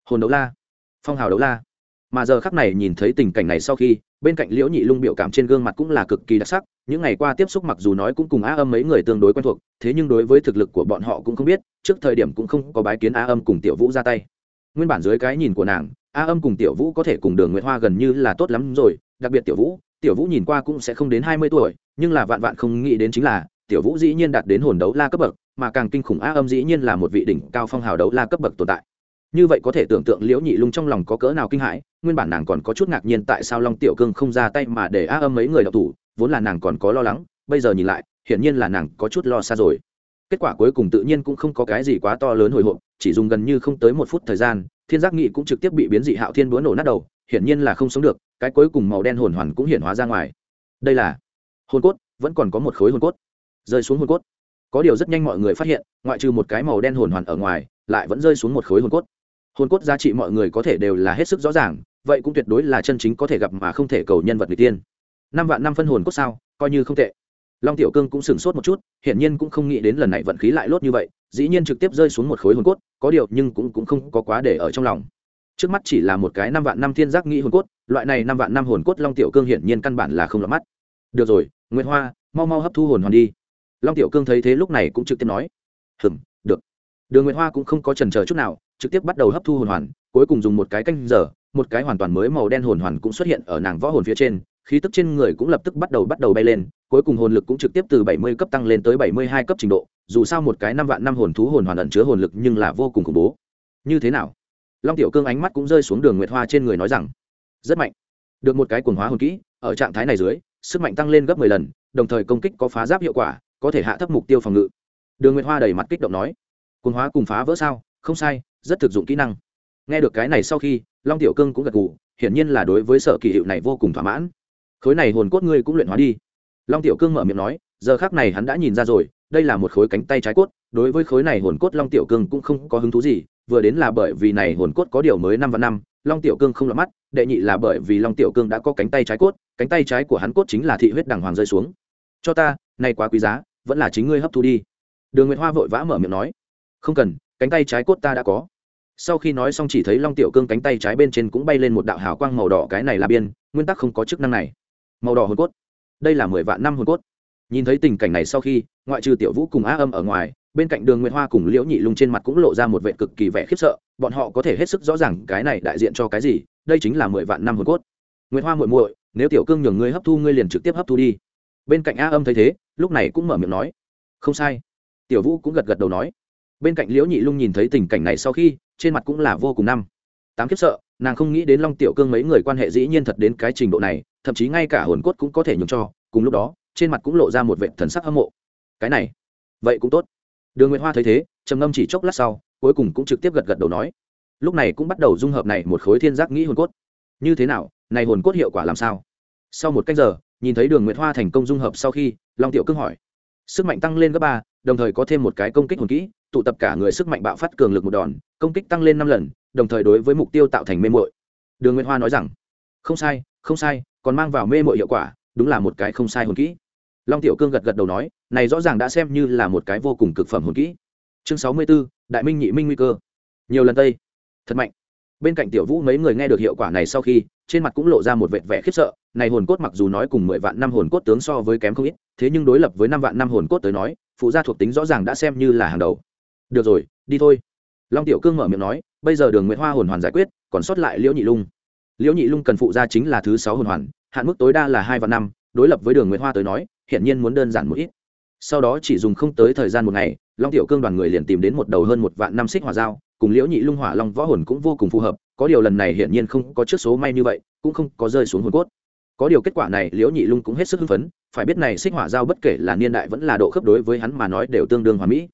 Hồn đấu la, phong hào đấu la. Mà giờ khắc này nhìn thấy tình cảnh này sau khi, bên cạnh liễu nhị lung biểu cảm trên gương mặt cũng là cực kỳ đặc sắc, những ngày qua tiếp xúc mặc dù nói cũng cùng á âm mấy người tương đối quen thuộc, thế nhưng đối với thực lực của bọn họ cũng không biết, trước thời điểm cũng không có bái kiến á âm cùng tiểu vũ ra tay nguyên bản dưới cái nhìn của nàng, a âm cùng tiểu vũ có thể cùng đường nguyễn hoa gần như là tốt lắm rồi, đặc biệt tiểu vũ tiểu vũ nhìn qua cũng sẽ không đến hai mươi tuổi, nhưng là vạn vạn không nghĩ đến chính là, tiểu vũ dĩ nhiên đạt đến hồn đấu la cấp bậc, mà càng kinh khủng a âm dĩ nhiên là một vị đỉnh cao phong hào đấu la cấp bậc tồn tại. Như vậy có thể tưởng tượng liễu nhị lung trong lòng có cỡ nào kinh hãi, nguyên bản nàng còn có chút ngạc nhiên tại sao long tiểu cương không ra tay mà để a âm mấy người đọc thủ, vốn là nàng còn có lo lắng, bây giờ nhìn lại, hiển nhiên là nàng có chút lo xa rồi. Kết quả cuối cùng tự nhiên cũng không có cái gì quá to lớn hồi hộp chỉ dùng gần như không tới một phút thời gian, thiên giác nghị cũng trực tiếp bị biến dị hạo thiên búa nổ nát đầu, hiển nhiên là không sống được, cái cuối cùng màu đen hồn hoàn cũng hiển hóa ra ngoài. Đây là hồn cốt, vẫn còn có một khối hồn cốt. Rơi xuống hồn cốt. Có điều rất nhanh mọi người phát hiện, ngoại trừ một cái màu đen hồn hoàn ở ngoài, lại vẫn rơi xuống một khối hồn cốt. Hồn cốt giá trị mọi người có thể đều là hết sức rõ ràng, vậy cũng tuyệt đối là chân chính có thể gặp mà không thể cầu nhân vật người tiên. Năm vạn năm phân hồn cốt sao, coi như không tệ. Long tiểu cương cũng sửng sốt một chút, hiển nhiên cũng không nghĩ đến lần này vận khí lại lốt như vậy dĩ nhiên trực tiếp rơi xuống một khối hồn cốt có điều nhưng cũng, cũng không có quá để ở trong lòng. Trước mắt chỉ là một cái năm vạn năm thiên giác nghĩ hồn cốt loại này năm vạn năm hồn cốt long tiểu cương hiển nhiên căn bản là không lọt mắt. Được rồi nguyễn hoa mau mau hấp thu hồn hoàn đi. Long tiểu cương thấy thế lúc này cũng trực tiếp nói. Hừm được. Đường nguyễn hoa cũng không có trần chờ chút nào trực tiếp bắt đầu hấp thu hồn hoàn cuối cùng dùng một cái canh giờ một cái hoàn toàn mới màu đen hồn hoàn cũng xuất hiện ở nàng võ hồn phía trên khí tức trên người cũng lập tức bắt đầu bắt đầu bay lên cuối cùng hồn lực cũng trực tiếp từ bảy mươi cấp tăng lên tới bảy mươi hai cấp trình độ dù sao một cái năm vạn năm hồn thú hồn hoàn ẩn chứa hồn lực nhưng là vô cùng khủng bố. Như thế nào? Long tiểu cương ánh mắt cũng rơi xuống đường nguyệt hoa trên người nói rằng, rất mạnh. Được một cái quần hóa hồn kỹ, ở trạng thái này dưới, sức mạnh tăng lên gấp mười lần, đồng thời công kích có phá giáp hiệu quả, có thể hạ thấp mục tiêu phòng ngự. Đường nguyệt hoa đầy mặt kích động nói quần hóa cùng phá vỡ sao? Không sai, rất thực dụng kỹ năng. Nghe được cái này sau khi, long tiểu cương cũng gật gù, hiển nhiên là đối với sở kỳ hiệu này vô cùng thỏa mãn. Khối này hồn cốt ngươi cũng luyện hóa đi. Long tiểu cương mở miệng nói, giờ khác này hắn đã nhìn ra rồi đây là một khối cánh tay trái cốt, đối với khối này hồn cốt long tiểu cương cũng không có hứng thú gì, vừa đến là bởi vì này hồn cốt có điều mới năm và năm, long tiểu cương không lọt mắt, đệ nhị là bởi vì long tiểu cương đã có cánh tay trái cốt, cánh tay trái của hắn cốt chính là thị huyết đằng hoàng rơi xuống. Cho ta, này quá quý giá, vẫn là chính ngươi hấp thu đi. Đường nguyệt hoa vội vã mở miệng nói. Không cần, cánh tay trái cốt ta đã có. Sau khi nói xong chỉ thấy long tiểu cương cánh tay trái bên trên cũng bay lên một đạo hào quang màu đỏ, cái này là biên, nguyên tắc không có chức năng này. Màu đỏ hồn cốt. Đây là mười vạn năm hồn cốt. Nhìn thấy tình cảnh này sau khi ngoại trừ tiểu vũ cùng á âm ở ngoài, bên cạnh đường nguyễn hoa cùng liễu nhị lung trên mặt cũng lộ ra một vệ cực kỳ vẻ khiếp sợ, bọn họ có thể hết sức rõ ràng cái này đại diện cho cái gì, đây chính là mười vạn năm hồn cốt. Nguyễn hoa muội muội, nếu tiểu cương nhường ngươi hấp thu, ngươi liền trực tiếp hấp thu đi. Bên cạnh a âm thấy thế, lúc này cũng mở miệng nói, không sai. Tiểu vũ cũng gật gật đầu nói. Bên cạnh liễu nhị lung nhìn thấy tình cảnh này sau khi, trên mặt cũng là vô cùng năm. Tám kiếp sợ, nàng không nghĩ đến long tiểu cương mấy người quan hệ dĩ nhiên thật đến cái trình độ này, thậm chí ngay cả hồn cốt cũng có thể nhường cho, cùng lúc đó, trên mặt cũng lộ ra một vệ thần sắc hâm mộ cái này, vậy cũng tốt. Đường nguyệt hoa thấy thế, trầm ngâm chỉ chốc lát sau, cuối cùng cũng trực tiếp gật gật đầu nói. Lúc này cũng bắt đầu dung hợp này một khối thiên giác nghĩ hồn cốt. Như thế nào, này hồn cốt hiệu quả làm sao? Sau một cách giờ, nhìn thấy đường nguyệt hoa thành công dung hợp sau khi, long tiểu cương hỏi. Sức mạnh tăng lên gấp ba, đồng thời có thêm một cái công kích hồn kỹ, tụ tập cả người sức mạnh bạo phát cường lực một đòn, công kích tăng lên năm lần, đồng thời đối với mục tiêu tạo thành mê mội đường nguyệt hoa nói rằng, không sai không sai, còn mang vào mê mội hiệu quả, đúng là một cái không sai hồn kỹ long tiểu cương gật gật đầu nói này rõ ràng đã xem như là một cái vô cùng cực phẩm hồn kỹ. Chương sáu mươi 64, đại minh nhị minh nguy cơ. Nhiều lần tây. Thật mạnh. Bên cạnh tiểu vũ mấy người nghe được hiệu quả này sau khi trên mặt cũng lộ ra một vệt vẻ khiếp sợ này hồn cốt mặc dù nói cùng mười vạn năm hồn cốt tướng so với kém không ít thế nhưng đối lập với năm vạn năm hồn cốt tới nói phụ gia thuộc tính rõ ràng đã xem như là hàng đầu. Được rồi đi thôi. Long tiểu cương mở miệng nói bây giờ đường nguyễn hoa hồn hoàn giải quyết còn sót lại liễu nhị lung. Liễu nhị lung cần phụ gia chính là thứ sáu hồn hoàn hạn mức tối đa là hai vạn năm đối lập với đường nguyễn hoa tới nói hiện nhiên muốn đơn giản một ít. Sau đó chỉ dùng không tới thời gian một ngày, long tiểu cương đoàn người liền tìm đến một đầu hơn một vạn năm xích hỏa dao, cùng liễu nhị lung hỏa long võ hồn cũng vô cùng phù hợp, có điều lần này hiển nhiên không có trước số may như vậy, cũng không có rơi xuống hồn cốt. Có điều kết quả này liễu nhị lung cũng hết sức hưng phấn, phải biết này xích hỏa dao bất kể là niên đại vẫn là độ khớp đối với hắn mà nói đều tương đương hòa mỹ.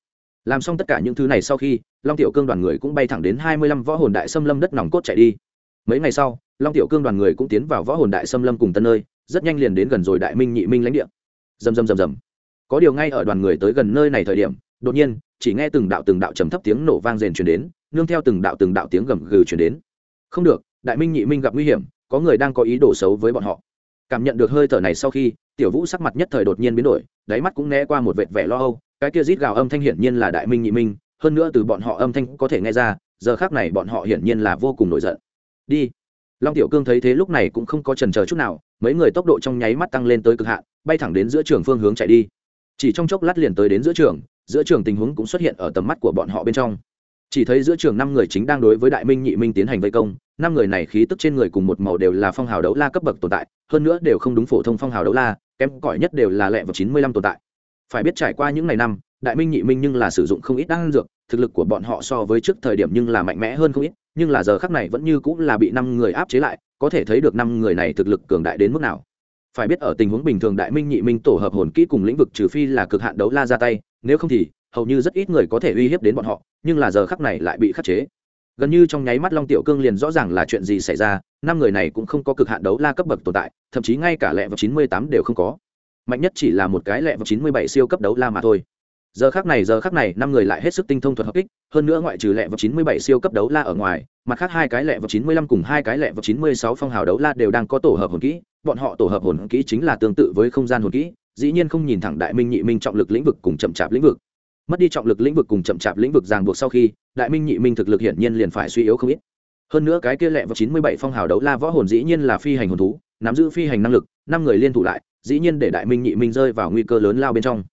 Làm xong tất cả những thứ này sau khi, long tiểu cương đoàn người cũng bay thẳng đến hai mươi lăm võ hồn đại xâm lâm đất nòng cốt chạy đi. Mấy ngày sau, long tiểu cương đoàn người cũng tiến vào võ hồn đại xâm lâm cùng tân nơi, rất nhanh liền đến gần rồi đại minh nhị minh lãnh địa rầm rầm rầm rầm. Có điều ngay ở đoàn người tới gần nơi này thời điểm, đột nhiên, chỉ nghe từng đạo từng đạo trầm thấp tiếng nổ vang rền truyền đến, nương theo từng đạo từng đạo tiếng gầm gừ truyền đến. Không được, đại minh nhị minh gặp nguy hiểm, có người đang có ý đồ xấu với bọn họ. Cảm nhận được hơi thở này sau khi, tiểu vũ sắc mặt nhất thời đột nhiên biến đổi, đáy mắt cũng né qua một vệt vẻ lo âu, cái kia rít gào âm thanh hiển nhiên là đại minh nhị minh, hơn nữa từ bọn họ âm thanh có thể nghe ra, giờ khác này bọn họ hiển nhiên là vô cùng nổi giận. Đi. Long tiểu cương thấy thế lúc này cũng không có trần chờ chút nào mấy người tốc độ trong nháy mắt tăng lên tới cực hạn, bay thẳng đến giữa trường phương hướng chạy đi. Chỉ trong chốc lát liền tới đến giữa trường giữa trường tình huống cũng xuất hiện ở tầm mắt của bọn họ bên trong. Chỉ thấy giữa trường năm người chính đang đối với đại minh, nhị minh tiến hành vây công, năm người này khí tức trên người cùng một màu đều là phong hào đấu la cấp bậc tồn tại, hơn nữa đều không đúng phổ thông phong hào đấu la, kém cỏi nhất đều là lẹ vào chín mươi lăm tồn tại. Phải biết trải qua những ngày năm, đại minh, nhị minh nhưng là sử dụng không ít đan dược, thực lực của bọn họ so với trước thời điểm nhưng là mạnh mẽ hơn không ít, nhưng là giờ khắc này vẫn như cũng là bị năm người áp chế lại có thể thấy được năm người này thực lực cường đại đến mức nào. Phải biết ở tình huống bình thường đại minh nhị minh tổ hợp hồn kỹ cùng lĩnh vực trừ phi là cực hạn đấu la ra tay, nếu không thì, hầu như rất ít người có thể uy hiếp đến bọn họ, nhưng là giờ khắc này lại bị khắc chế. Gần như trong nháy mắt long tiểu cương liền rõ ràng là chuyện gì xảy ra, năm người này cũng không có cực hạn đấu la cấp bậc tồn tại, thậm chí ngay cả lẹ vào chín mươi tám đều không có. Mạnh nhất chỉ là một cái lẹ vào chín mươi bảy siêu cấp đấu la mà thôi. Giờ khác này, giờ khác này, năm người lại hết sức tinh thông thuật hợp kích, hơn nữa ngoại trừ lẹ vào chín mươi bảy siêu cấp đấu la ở ngoài mặt khác hai cái lẹ vào chín mươi lăm cùng hai cái lẹ vào chín mươi sáu phong hào đấu la đều đang có tổ hợp hồn kỹ. Bọn họ tổ hợp hồn kỹ chính là tương tự với không gian hồn kỹ, dĩ nhiên không nhìn thẳng đại minh nhị minh trọng lực lĩnh vực cùng chậm chạp lĩnh vực. Mất đi trọng lực lĩnh vực cùng chậm chạp lĩnh vực ràng buộc sau khi, đại minh nhị minh thực lực hiển nhiên liền phải suy yếu không ít. Hơn nữa cái kia lẹ vào chín mươi bảy phong hào đấu la võ hồn dĩ nhiên là phi hành hồn thú, nắm giữ phi hành năng lực, năm người liên thủ lại, dĩ nhiên để đại minh nhị minh rơi vào nguy cơ lớn lao bên trong.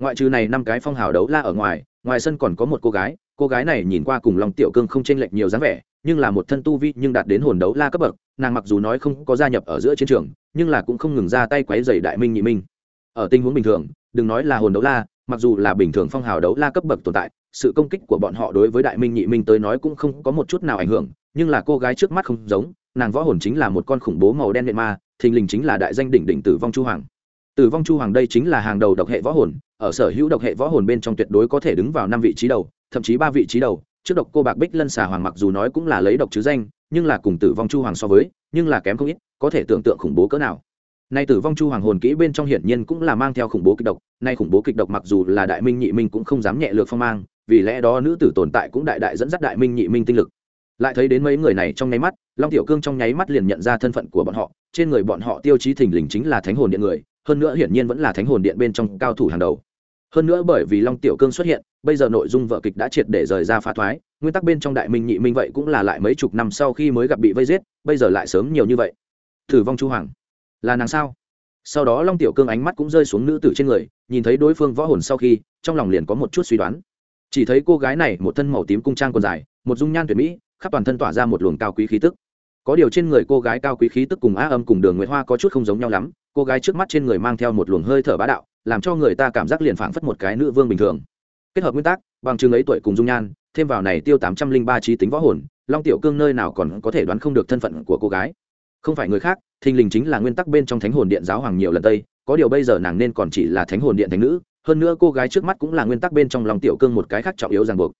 Ngoại trừ này năm cái phong hào đấu la ở ngoài ngoài sân còn có một cô gái cô gái này nhìn qua cùng long tiểu cương không chênh lệch nhiều dáng vẻ, nhưng là một thân tu vi nhưng đạt đến hồn đấu la cấp bậc, nàng mặc dù nói không có gia nhập ở giữa chiến trường, nhưng là cũng không ngừng ra tay quấy dày đại minh nhị minh. Ở tình huống bình thường, đừng nói là hồn đấu la, mặc dù là bình thường phong hào đấu la cấp bậc tồn tại, sự công kích của bọn họ đối với đại minh nhị minh tới nói cũng không có một chút nào ảnh hưởng, nhưng là cô gái trước mắt không giống, nàng võ hồn chính là một con khủng bố màu đen điện ma, thình lình chính là đại danh đỉnh đỉnh tử vong chu hoàng. Tử vong chu hoàng đây chính là hàng đầu độc hệ võ hồn ở sở hữu độc hệ võ hồn bên trong tuyệt đối có thể đứng vào năm vị trí đầu, thậm chí ba vị trí đầu. Trước độc cô bạc bích lân xà hoàng mặc dù nói cũng là lấy độc chứ danh, nhưng là cùng tử vong chu hoàng so với, nhưng là kém không ít, có thể tưởng tượng khủng bố cỡ nào. Nay tử vong chu hoàng hồn kỹ bên trong hiển nhiên cũng là mang theo khủng bố kịch độc, nay khủng bố kịch độc mặc dù là đại minh nhị minh cũng không dám nhẹ lược phong mang, vì lẽ đó nữ tử tồn tại cũng đại đại dẫn dắt đại minh nhị minh tinh lực. Lại thấy đến mấy người này trong nháy mắt, long tiểu cương trong nháy mắt liền nhận ra thân phận của bọn họ, trên người bọn họ tiêu chí thình lình chính là thánh hồn điện người, hơn nữa hiển nhiên vẫn là thánh hồn điện bên trong cao thủ hàng đầu hơn nữa bởi vì long tiểu cương xuất hiện, bây giờ nội dung vợ kịch đã triệt để rời ra phá thoái, nguyên tắc bên trong đại minh nhị minh vậy cũng là lại mấy chục năm sau khi mới gặp bị vây giết, bây giờ lại sớm nhiều như vậy. Thử vong chu hoàng. Là nàng sao? Sau đó long tiểu cương ánh mắt cũng rơi xuống nữ tử trên người, nhìn thấy đối phương võ hồn sau khi, trong lòng liền có một chút suy đoán. Chỉ thấy cô gái này một thân màu tím cung trang còn dài, một dung nhan tuyệt mỹ, khắp toàn thân tỏa ra một luồng cao quý khí tức. Có điều trên người cô gái cao quý khí tức cùng á âm cùng đường nguyễn hoa có chút không giống nhau lắm, cô gái trước mắt trên người mang theo một luồng hơi thở bá đạo làm cho người ta cảm giác liền phảng phất một cái nữ vương bình thường. Kết hợp nguyên tắc, bằng chứng ấy tuổi cùng dung nhan, thêm vào này tiêu tám trăm linh ba trí tính võ hồn, long tiểu cương nơi nào còn có thể đoán không được thân phận của cô gái. Không phải người khác, thình lình chính là nguyên tắc bên trong thánh hồn điện giáo hoàng nhiều lần tây, có điều bây giờ nàng nên còn chỉ là thánh hồn điện thánh nữ, hơn nữa cô gái trước mắt cũng là nguyên tắc bên trong long tiểu cương một cái khác trọng yếu ràng buộc.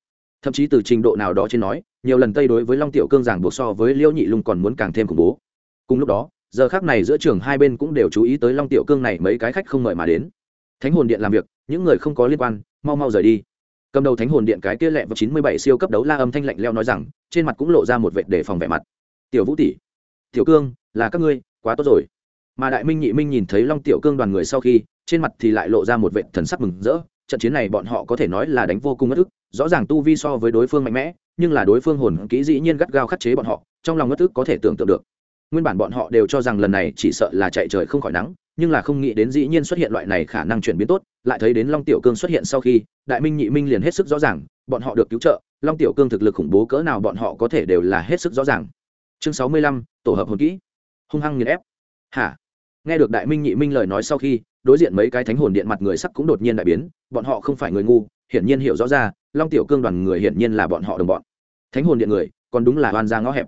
Thậm chí từ trình độ nào đó trên nói, nhiều lần tây đối với long tiểu cương ràng buộc so với liễu nhị lung còn muốn càng thêm khủng bố. Cùng lúc đó, giờ khác này giữa trường hai bên cũng đều chú ý tới long tiểu cương này mấy cái khách không mời mà đến thánh hồn điện làm việc, những người không có liên quan, mau mau rời đi. Cầm đầu thánh hồn điện cái kia lẹ vào chín mươi bảy siêu cấp đấu la âm thanh lạnh leo nói rằng, trên mặt cũng lộ ra một vệt để phòng vẻ mặt. Tiểu vũ tỷ, tiểu cương, là các ngươi, quá tốt rồi. Mà đại minh nhị minh nhìn thấy long tiểu cương đoàn người sau khi, trên mặt thì lại lộ ra một vệt thần sắc mừng rỡ. Trận chiến này bọn họ có thể nói là đánh vô cùng ngất ức, rõ ràng tu vi so với đối phương mạnh mẽ, nhưng là đối phương hồn kỹ dĩ nhiên gắt gao khắc chế bọn họ, trong lòng ngất ức có thể tưởng tượng được. Nguyên bản bọn họ đều cho rằng lần này chỉ sợ là chạy trời không khỏi nắng nhưng là không nghĩ đến dĩ nhiên xuất hiện loại này khả năng chuyển biến tốt, lại thấy đến long tiểu cương xuất hiện sau khi, đại minh nhị minh liền hết sức rõ ràng, bọn họ được cứu trợ, long tiểu cương thực lực khủng bố cỡ nào bọn họ có thể đều là hết sức rõ ràng. Chương sáu mươi lăm, tổ hợp hồn kỹ. Hung hăng nghiền ép. Hả? Nghe được đại minh nhị minh lời nói sau khi, đối diện mấy cái thánh hồn điện mặt người sắc cũng đột nhiên đại biến, bọn họ không phải người ngu, hiển nhiên hiểu rõ ra, long tiểu cương đoàn người hiển nhiên là bọn họ đồng bọn. Thánh hồn điện người, còn đúng là oan ra ngõ hẹp.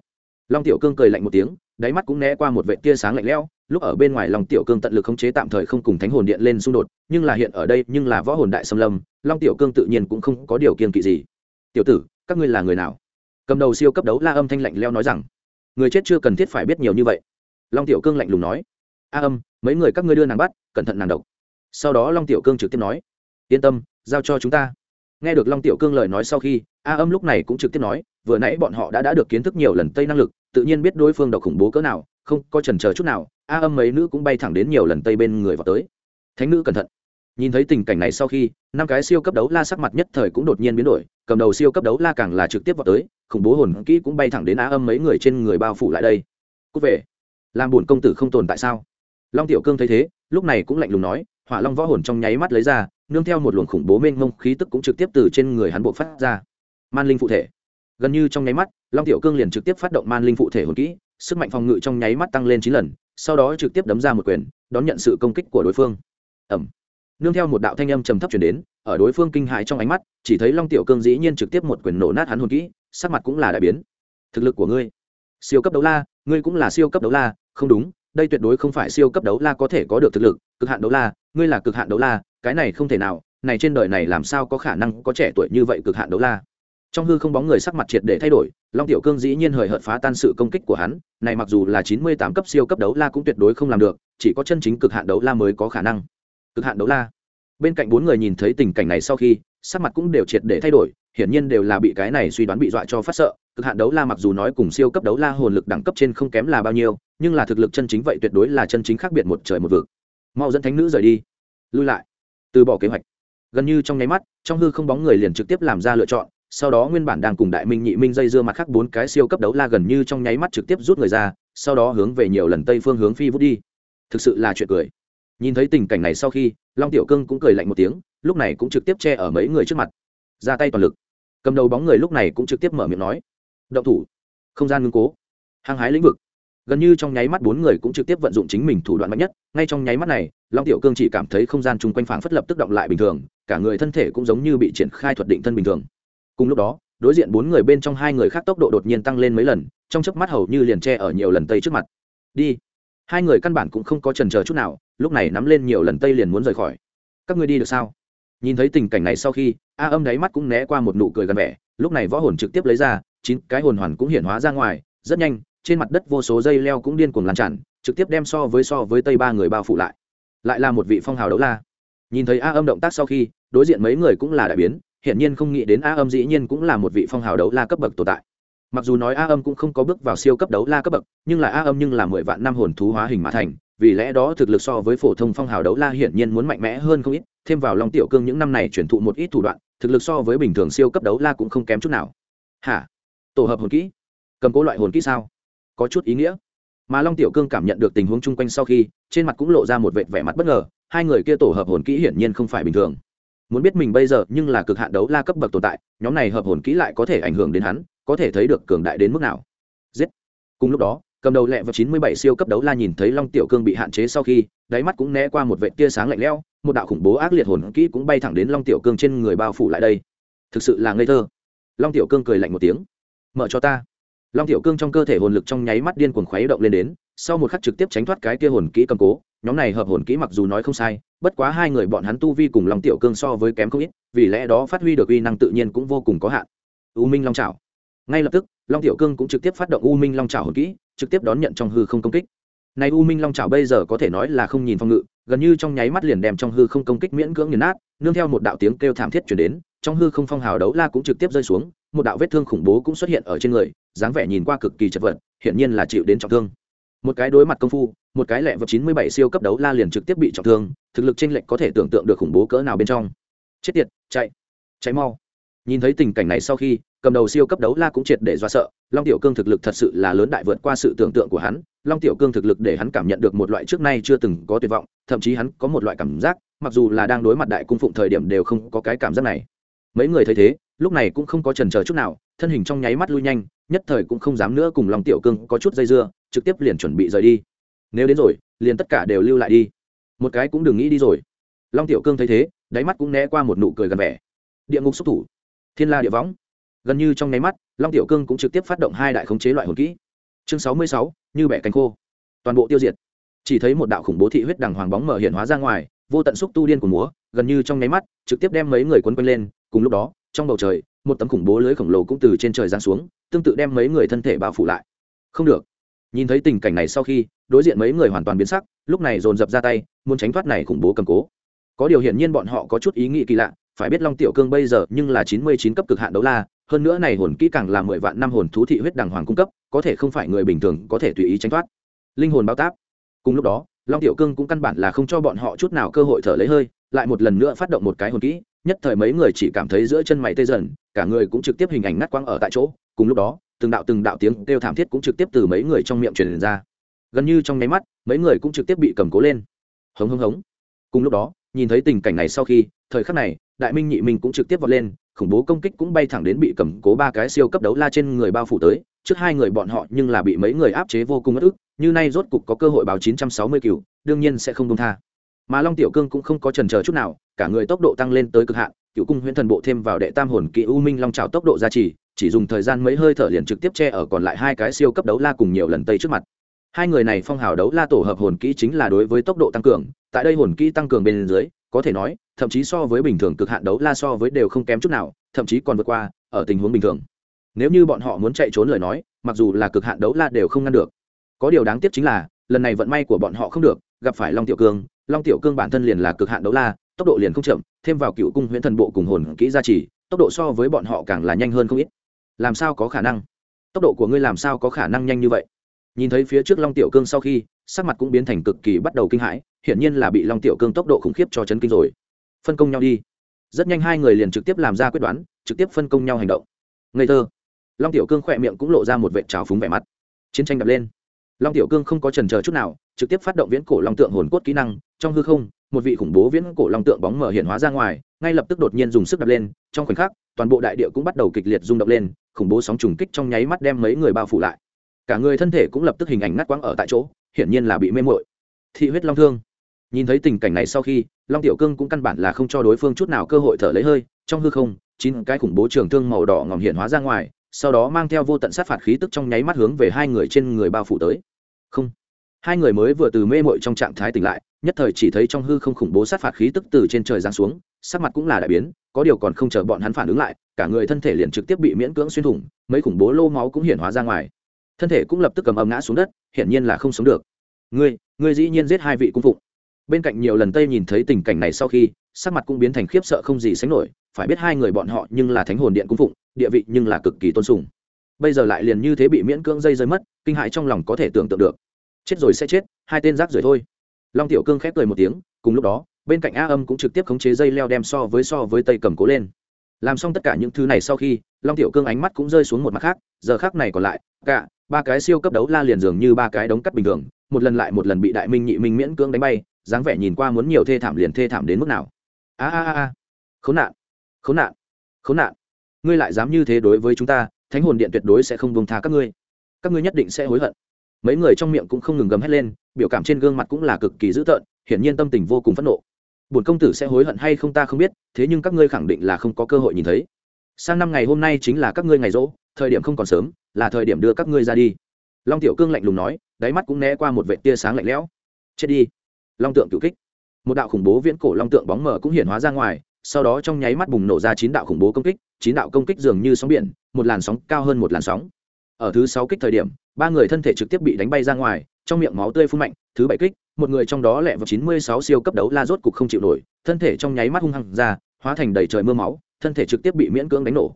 Long tiểu cương cười lạnh một tiếng, đáy mắt cũng né qua một vệ tia sáng lạnh lẽo lúc ở bên ngoài long tiểu cương tận lực khống chế tạm thời không cùng thánh hồn điện lên xung đột, nhưng là hiện ở đây, nhưng là võ hồn đại xâm lâm, long tiểu cương tự nhiên cũng không có điều kiên kỵ gì. Tiểu tử, các ngươi là người nào? Cầm đầu siêu cấp đấu la âm thanh lạnh leo nói rằng. Người chết chưa cần thiết phải biết nhiều như vậy. Long tiểu cương lạnh lùng nói. A âm, mấy người các ngươi đưa nàng bắt, cẩn thận nàng độc. Sau đó long tiểu cương trực tiếp nói. Yên tâm, giao cho chúng ta. Nghe được long tiểu cương lời nói sau khi, a âm lúc này cũng trực tiếp nói. Vừa nãy bọn họ đã đã được kiến thức nhiều lần tây năng lực, tự nhiên biết đối phương độc khủng bố cỡ nào không có trần chờ chút nào, a âm mấy nữ cũng bay thẳng đến nhiều lần tây bên người vào tới. Thánh nữ cẩn thận. Nhìn thấy tình cảnh này sau khi, năm cái siêu cấp đấu la sắc mặt nhất thời cũng đột nhiên biến đổi, cầm đầu siêu cấp đấu la càng là trực tiếp vào tới, khủng bố hồn kỹ cũng bay thẳng đến á âm mấy người trên người bao phủ lại đây. Cút về. Làm buồn công tử không tồn tại sao? Long tiểu cương thấy thế, lúc này cũng lạnh lùng nói, hỏa long võ hồn trong nháy mắt lấy ra, nương theo một luồng khủng bố mênh mông khí tức cũng trực tiếp từ trên người hắn bộ phát ra. Man linh phụ thể. Gần như trong nháy mắt, long tiểu cương liền trực tiếp phát động man linh phụ thể hồn kỹ sức mạnh phòng ngự trong nháy mắt tăng lên chín lần, sau đó trực tiếp đấm ra một quyền, đón nhận sự công kích của đối phương. Ẩm nương theo một đạo thanh âm trầm thấp chuyển đến, ở đối phương kinh hại trong ánh mắt, chỉ thấy long tiểu cương dĩ nhiên trực tiếp một quyền nổ nát hắn hồn kỹ, sắc mặt cũng là đại biến. Thực lực của ngươi, siêu cấp đấu la, ngươi cũng là siêu cấp đấu la, không đúng, đây tuyệt đối không phải siêu cấp đấu la có thể có được thực lực, cực hạn đấu la, ngươi là cực hạn đấu la, cái này không thể nào, này trên đời này làm sao có khả năng có trẻ tuổi như vậy cực hạn đấu la? Trong hư không bóng người sắc mặt triệt để thay đổi, long tiểu cương dĩ nhiên hời hợt phá tan sự công kích của hắn, này mặc dù là chín mươi tám cấp siêu cấp đấu la cũng tuyệt đối không làm được, chỉ có chân chính cực hạn đấu la mới có khả năng. Cực hạn đấu la. Bên cạnh bốn người nhìn thấy tình cảnh này sau khi, sắc mặt cũng đều triệt để thay đổi, hiển nhiên đều là bị cái này suy đoán bị dọa cho phát sợ. Cực hạn đấu la mặc dù nói cùng siêu cấp đấu la hồn lực đẳng cấp trên không kém là bao nhiêu, nhưng là thực lực chân chính vậy tuyệt đối là chân chính khác biệt một trời một vực. Mau dẫn thánh nữ rời đi. Lui lại. Từ bỏ kế hoạch. Gần như trong nháy mắt, trong hư không bóng người liền trực tiếp làm ra lựa chọn sau đó nguyên bản đang cùng đại minh nhị minh dây dưa mặt khác bốn cái siêu cấp đấu la gần như trong nháy mắt trực tiếp rút người ra, sau đó hướng về nhiều lần tây phương hướng phi vút đi. Thực sự là chuyện cười. Nhìn thấy tình cảnh này sau khi, long tiểu cương cũng cười lạnh một tiếng, lúc này cũng trực tiếp che ở mấy người trước mặt. Ra tay toàn lực. Cầm đầu bóng người lúc này cũng trực tiếp mở miệng nói. Động thủ. Không gian ngưng cố. Hăng hái lĩnh vực. Gần như trong nháy mắt bốn người cũng trực tiếp vận dụng chính mình thủ đoạn mạnh nhất. Ngay trong nháy mắt này, long tiểu cương chỉ cảm thấy không gian chung quanh phảng phất lập tức động lại bình thường, cả người thân thể cũng giống như bị triển khai thuật định thân bình thường cùng lúc đó, đối diện bốn người bên trong hai người khác tốc độ đột nhiên tăng lên mấy lần, trong chớp mắt hầu như liền tre ở nhiều lần tây trước mặt. Đi. Hai người căn bản cũng không có trần chờ chút nào, lúc này nắm lên nhiều lần tây liền muốn rời khỏi. Các ngươi đi được sao? Nhìn thấy tình cảnh này sau khi, a âm đáy mắt cũng né qua một nụ cười gần vẻ, lúc này võ hồn trực tiếp lấy ra, chín cái hồn hoàn cũng hiện hóa ra ngoài, rất nhanh, trên mặt đất vô số dây leo cũng điên cuồng lan tràn, trực tiếp đem so với so với tây ba người bao phủ lại. Lại là một vị phong hào đấu la. Nhìn thấy a âm động tác sau khi, đối diện mấy người cũng là đại biến hiển nhiên không nghĩ đến a âm dĩ nhiên cũng là một vị phong hào đấu la cấp bậc tồn tại. Mặc dù nói a âm cũng không có bước vào siêu cấp đấu la cấp bậc, nhưng là a âm nhưng là mười vạn năm hồn thú hóa hình mã thành, vì lẽ đó thực lực so với phổ thông phong hào đấu la hiển nhiên muốn mạnh mẽ hơn không ít, thêm vào long tiểu cương những năm này chuyển thụ một ít thủ đoạn, thực lực so với bình thường siêu cấp đấu la cũng không kém chút nào. Hả? Tổ hợp hồn kỹ? Cầm cố loại hồn kỹ sao? Có chút ý nghĩa. Mà long tiểu cương cảm nhận được tình huống chung quanh sau khi, trên mặt cũng lộ ra một vệt vẻ mặt bất ngờ, hai người kia tổ hợp hồn kỹ hiển nhiên không phải bình thường muốn biết mình bây giờ nhưng là cực hạn đấu la cấp bậc tồn tại, nhóm này hợp hồn kỹ lại có thể ảnh hưởng đến hắn, có thể thấy được cường đại đến mức nào. Giết. Cùng lúc đó, cầm đầu lẹ vào chín mươi bảy siêu cấp đấu la nhìn thấy long tiểu cương bị hạn chế sau khi, đáy mắt cũng né qua một vệ tia sáng lạnh lẽo, một đạo khủng bố ác liệt hồn kỹ cũng bay thẳng đến long tiểu cương trên người bao phủ lại đây. Thực sự là ngây thơ. Long tiểu cương cười lạnh một tiếng. Mở cho ta. Long tiểu cương trong cơ thể hồn lực trong nháy mắt điên cuồng khuấy động lên đến, sau một khắc trực tiếp tránh thoát cái kia hồn kỹ cầm cố, nhóm này hợp hồn kỹ mặc dù nói không sai bất quá hai người bọn hắn tu vi cùng long tiểu cương so với kém không ít, vì lẽ đó phát huy được uy năng tự nhiên cũng vô cùng có hạn. U minh long trào ngay lập tức, long tiểu cương cũng trực tiếp phát động u minh long trào hồn kỹ, trực tiếp đón nhận trong hư không công kích. Này u minh long trào bây giờ có thể nói là không nhìn phong ngự, gần như trong nháy mắt liền đem trong hư không công kích miễn cưỡng nghiền nát, nương theo một đạo tiếng kêu thảm thiết chuyển đến, trong hư không phong hào đấu la cũng trực tiếp rơi xuống, một đạo vết thương khủng bố cũng xuất hiện ở trên người, dáng vẻ nhìn qua cực kỳ chật vật, hiển nhiên là chịu đến trọng thương một cái đối mặt công phu, một cái lẹ vật chín mươi bảy siêu cấp đấu la liền trực tiếp bị trọng thương, thực lực chênh lệch có thể tưởng tượng được khủng bố cỡ nào bên trong. Chết tiệt, chạy cháy mau. Nhìn thấy tình cảnh này sau khi, cầm đầu siêu cấp đấu la cũng triệt để do sợ, long tiểu cương thực lực thật sự là lớn đại vượt qua sự tưởng tượng của hắn, long tiểu cương thực lực để hắn cảm nhận được một loại trước nay chưa từng có tuyệt vọng, thậm chí hắn có một loại cảm giác, mặc dù là đang đối mặt đại cung phụng thời điểm đều không có cái cảm giác này. Mấy người thấy thế, lúc này cũng không có trần chờ chút nào, thân hình trong nháy mắt lui nhanh nhất thời cũng không dám nữa cùng long tiểu cương có chút dây dưa, trực tiếp liền chuẩn bị rời đi. Nếu đến rồi, liền tất cả đều lưu lại đi. Một cái cũng đừng nghĩ đi rồi. Long tiểu cương thấy thế, đáy mắt cũng né qua một nụ cười gần vẻ. Địa ngục xúc thủ. Thiên la địa võng. Gần như trong nháy mắt, long tiểu cương cũng trực tiếp phát động hai đại khống chế loại hồn kỹ. Chương sáu mươi sáu, như bẻ cánh khô. Toàn bộ tiêu diệt. Chỉ thấy một đạo khủng bố thị huyết đằng hoàng bóng mở hiện hóa ra ngoài, vô tận xúc tu điên của múa, gần như trong nháy mắt, trực tiếp đem mấy người quấn quanh lên, cùng lúc đó, trong bầu trời một tấm khủng bố lưới khổng lồ cũng từ trên trời giáng xuống, tương tự đem mấy người thân thể bao phủ lại. Không được. Nhìn thấy tình cảnh này sau khi, đối diện mấy người hoàn toàn biến sắc, lúc này dồn dập ra tay, muốn tránh thoát này khủng bố cầm cố. Có điều hiển nhiên bọn họ có chút ý nghĩ kỳ lạ, phải biết long tiểu cương bây giờ nhưng là chín mươi chín cấp cực hạn đấu la, hơn nữa này hồn kỹ càng là mười vạn năm hồn thú thị huyết đàng hoàng cung cấp, có thể không phải người bình thường có thể tùy ý tránh thoát. Linh hồn bao táp. Cùng lúc đó, long tiểu cương cũng căn bản là không cho bọn họ chút nào cơ hội thở lấy hơi, lại một lần nữa phát động một cái hồn kỹ nhất thời mấy người chỉ cảm thấy giữa chân mày tê dần, cả người cũng trực tiếp hình ảnh ngắt quăng ở tại chỗ. Cùng lúc đó, từng đạo từng đạo tiếng kêu thảm thiết cũng trực tiếp từ mấy người trong miệng truyền ra. Gần như trong nháy mắt, mấy người cũng trực tiếp bị cầm cố lên. Hống hống hống. Cùng lúc đó, nhìn thấy tình cảnh này sau khi, thời khắc này, đại minh nhị minh cũng trực tiếp vọt lên, khủng bố công kích cũng bay thẳng đến bị cầm cố ba cái siêu cấp đấu la trên người bao phủ tới. Trước hai người bọn họ nhưng là bị mấy người áp chế vô cùng ất ức, như nay rốt cục có cơ hội báo 960 cựu đương nhiên sẽ không công tha mà long tiểu cương cũng không có chần chờ chút nào, cả người tốc độ tăng lên tới cực hạn, cựu cung huyễn thần bộ thêm vào đệ tam hồn kỹ u minh long trào tốc độ gia trì, chỉ dùng thời gian mấy hơi thở liền trực tiếp che ở còn lại hai cái siêu cấp đấu la cùng nhiều lần tây trước mặt. Hai người này phong hào đấu la tổ hợp hồn kỹ chính là đối với tốc độ tăng cường, tại đây hồn kỹ tăng cường bên dưới, có thể nói, thậm chí so với bình thường cực hạn đấu la so với đều không kém chút nào, thậm chí còn vượt qua, ở tình huống bình thường. Nếu như bọn họ muốn chạy trốn lời nói, mặc dù là cực hạn đấu la đều không ngăn được. Có điều đáng tiếc chính là, lần này vận may của bọn họ không được, gặp phải long tiểu cương long tiểu cương bản thân liền là cực hạn đấu la, tốc độ liền không chậm, thêm vào cựu cung huyễn thần bộ cùng hồn kỹ gia trì, tốc độ so với bọn họ càng là nhanh hơn không ít. Làm sao có khả năng? Tốc độ của ngươi làm sao có khả năng nhanh như vậy? Nhìn thấy phía trước long tiểu cương sau khi, sắc mặt cũng biến thành cực kỳ bắt đầu kinh hãi, hiển nhiên là bị long tiểu cương tốc độ khủng khiếp cho chấn kinh rồi. Phân công nhau đi. Rất nhanh hai người liền trực tiếp làm ra quyết đoán, trực tiếp phân công nhau hành động. Ngây thơ. Long tiểu cương khỏe miệng cũng lộ ra một vệ trào phúng vẻ mặt. Chiến tranh đập lên long tiểu cương không có trần chờ chút nào, trực tiếp phát động viễn cổ long tượng hồn cốt kỹ năng, trong hư không, một vị khủng bố viễn cổ long tượng bóng mở hiện hóa ra ngoài, ngay lập tức đột nhiên dùng sức đập lên, trong khoảnh khắc, toàn bộ đại địa cũng bắt đầu kịch liệt rung động lên, khủng bố sóng trùng kích trong nháy mắt đem mấy người bao phủ lại. Cả người thân thể cũng lập tức hình ảnh ngắt quãng ở tại chỗ, hiển nhiên là bị mê mội thị huyết long thương. Nhìn thấy tình cảnh này sau khi, long tiểu cương cũng căn bản là không cho đối phương chút nào cơ hội thở lấy hơi, trong hư không, chín cái khủng bố trường thương màu đỏ ngòm hiện hóa ra ngoài sau đó mang theo vô tận sát phạt khí tức trong nháy mắt hướng về hai người trên người bao phủ tới. Không. Hai người mới vừa từ mê mội trong trạng thái tỉnh lại, nhất thời chỉ thấy trong hư không khủng bố sát phạt khí tức từ trên trời giáng xuống, sắc mặt cũng là đại biến, có điều còn không chờ bọn hắn phản ứng lại, cả người thân thể liền trực tiếp bị miễn cưỡng xuyên thủng, mấy khủng bố lô máu cũng hiển hóa ra ngoài. Thân thể cũng lập tức cầm ầm ngã xuống đất, hiển nhiên là không sống được. Ngươi ngươi dĩ nhiên giết hai vị cung phụng. Bên cạnh nhiều lần tây nhìn thấy tình cảnh này sau khi, sắc mặt cũng biến thành khiếp sợ không gì sánh nổi, phải biết hai người bọn họ nhưng là thánh hồn điện cung phụng địa vị nhưng là cực kỳ tôn sùng. Bây giờ lại liền như thế bị miễn cưỡng dây rơi mất, kinh hại trong lòng có thể tưởng tượng được. Chết rồi sẽ chết, hai tên rác rưởi thôi. Long tiểu cương khép cười một tiếng, cùng lúc đó, bên cạnh a âm cũng trực tiếp khống chế dây leo đem so với so với tây cầm cố lên. Làm xong tất cả những thứ này sau khi, long tiểu cương ánh mắt cũng rơi xuống một mặt khác, giờ khác này còn lại, cả ba cái siêu cấp đấu la liền dường như ba cái đống cắt bình thường, một lần lại một lần bị đại minh nhị minh miễn cưỡng đánh bay, dáng vẻ nhìn qua muốn nhiều thê thảm liền thê thảm đến mức nào. A a a. Khốn nạn khốn nạn khốn nạn ngươi lại dám như thế đối với chúng ta, thánh hồn điện tuyệt đối sẽ không buông tha các ngươi. Các ngươi nhất định sẽ hối hận. Mấy người trong miệng cũng không ngừng gầm hét lên, biểu cảm trên gương mặt cũng là cực kỳ dữ tợn, hiển nhiên tâm tình vô cùng phẫn nộ. Bổn công tử sẽ hối hận hay không ta không biết, thế nhưng các ngươi khẳng định là không có cơ hội nhìn thấy. Sang năm ngày hôm nay chính là các ngươi ngày rỗ, thời điểm không còn sớm, là thời điểm đưa các ngươi ra đi. Long tiểu cương lạnh lùng nói, đáy mắt cũng né qua một vệ tia sáng lạnh lẽo. Chết đi. Long tượng cựu kích. Một đạo khủng bố viễn cổ long tượng bóng mờ cũng hiển hóa ra ngoài sau đó trong nháy mắt bùng nổ ra chín đạo khủng bố công kích, chín đạo công kích dường như sóng biển, một làn sóng cao hơn một làn sóng. Ở thứ sáu kích thời điểm, ba người thân thể trực tiếp bị đánh bay ra ngoài, trong miệng máu tươi phun mạnh, thứ bảy kích, một người trong đó lẹ vào chín mươi sáu siêu cấp đấu la rốt cục không chịu nổi, thân thể trong nháy mắt hung hăng ra, hóa thành đầy trời mưa máu, thân thể trực tiếp bị miễn cưỡng đánh nổ.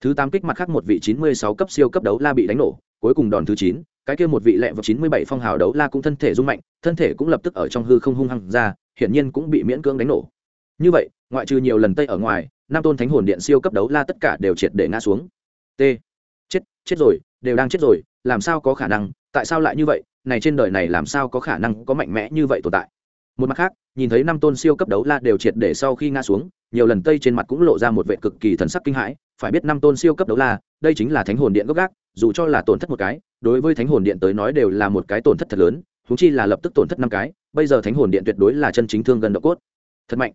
Thứ tám kích mặt khác một vị chín mươi sáu cấp siêu cấp đấu la bị đánh nổ, cuối cùng đòn thứ chín, cái kia một vị lẹ vào chín mươi bảy phong hào đấu la cũng thân thể rung mạnh, thân thể cũng lập tức ở trong hư không hung hăng ra, hiển nhiên cũng bị miễn cưỡng đánh nổ như vậy, ngoại trừ nhiều lần tây ở ngoài năm tôn thánh hồn điện siêu cấp đấu la tất cả đều triệt để ngã xuống. T. Chết chết rồi, đều đang chết rồi, làm sao có khả năng, tại sao lại như vậy, này trên đời này làm sao có khả năng có mạnh mẽ như vậy tồn tại? Một mặt khác, nhìn thấy năm tôn siêu cấp đấu la đều triệt để sau khi ngã xuống, nhiều lần tây trên mặt cũng lộ ra một vệ cực kỳ thần sắc kinh hãi, phải biết năm tôn siêu cấp đấu la, đây chính là thánh hồn điện gốc gác, dù cho là tổn thất một cái, đối với thánh hồn điện tới nói đều là một cái tổn thất thật lớn thú chi là lập tức tổn thất năm cái, bây giờ thánh hồn điện tuyệt đối là chân chính thương gần độ cốt. Thật mạnh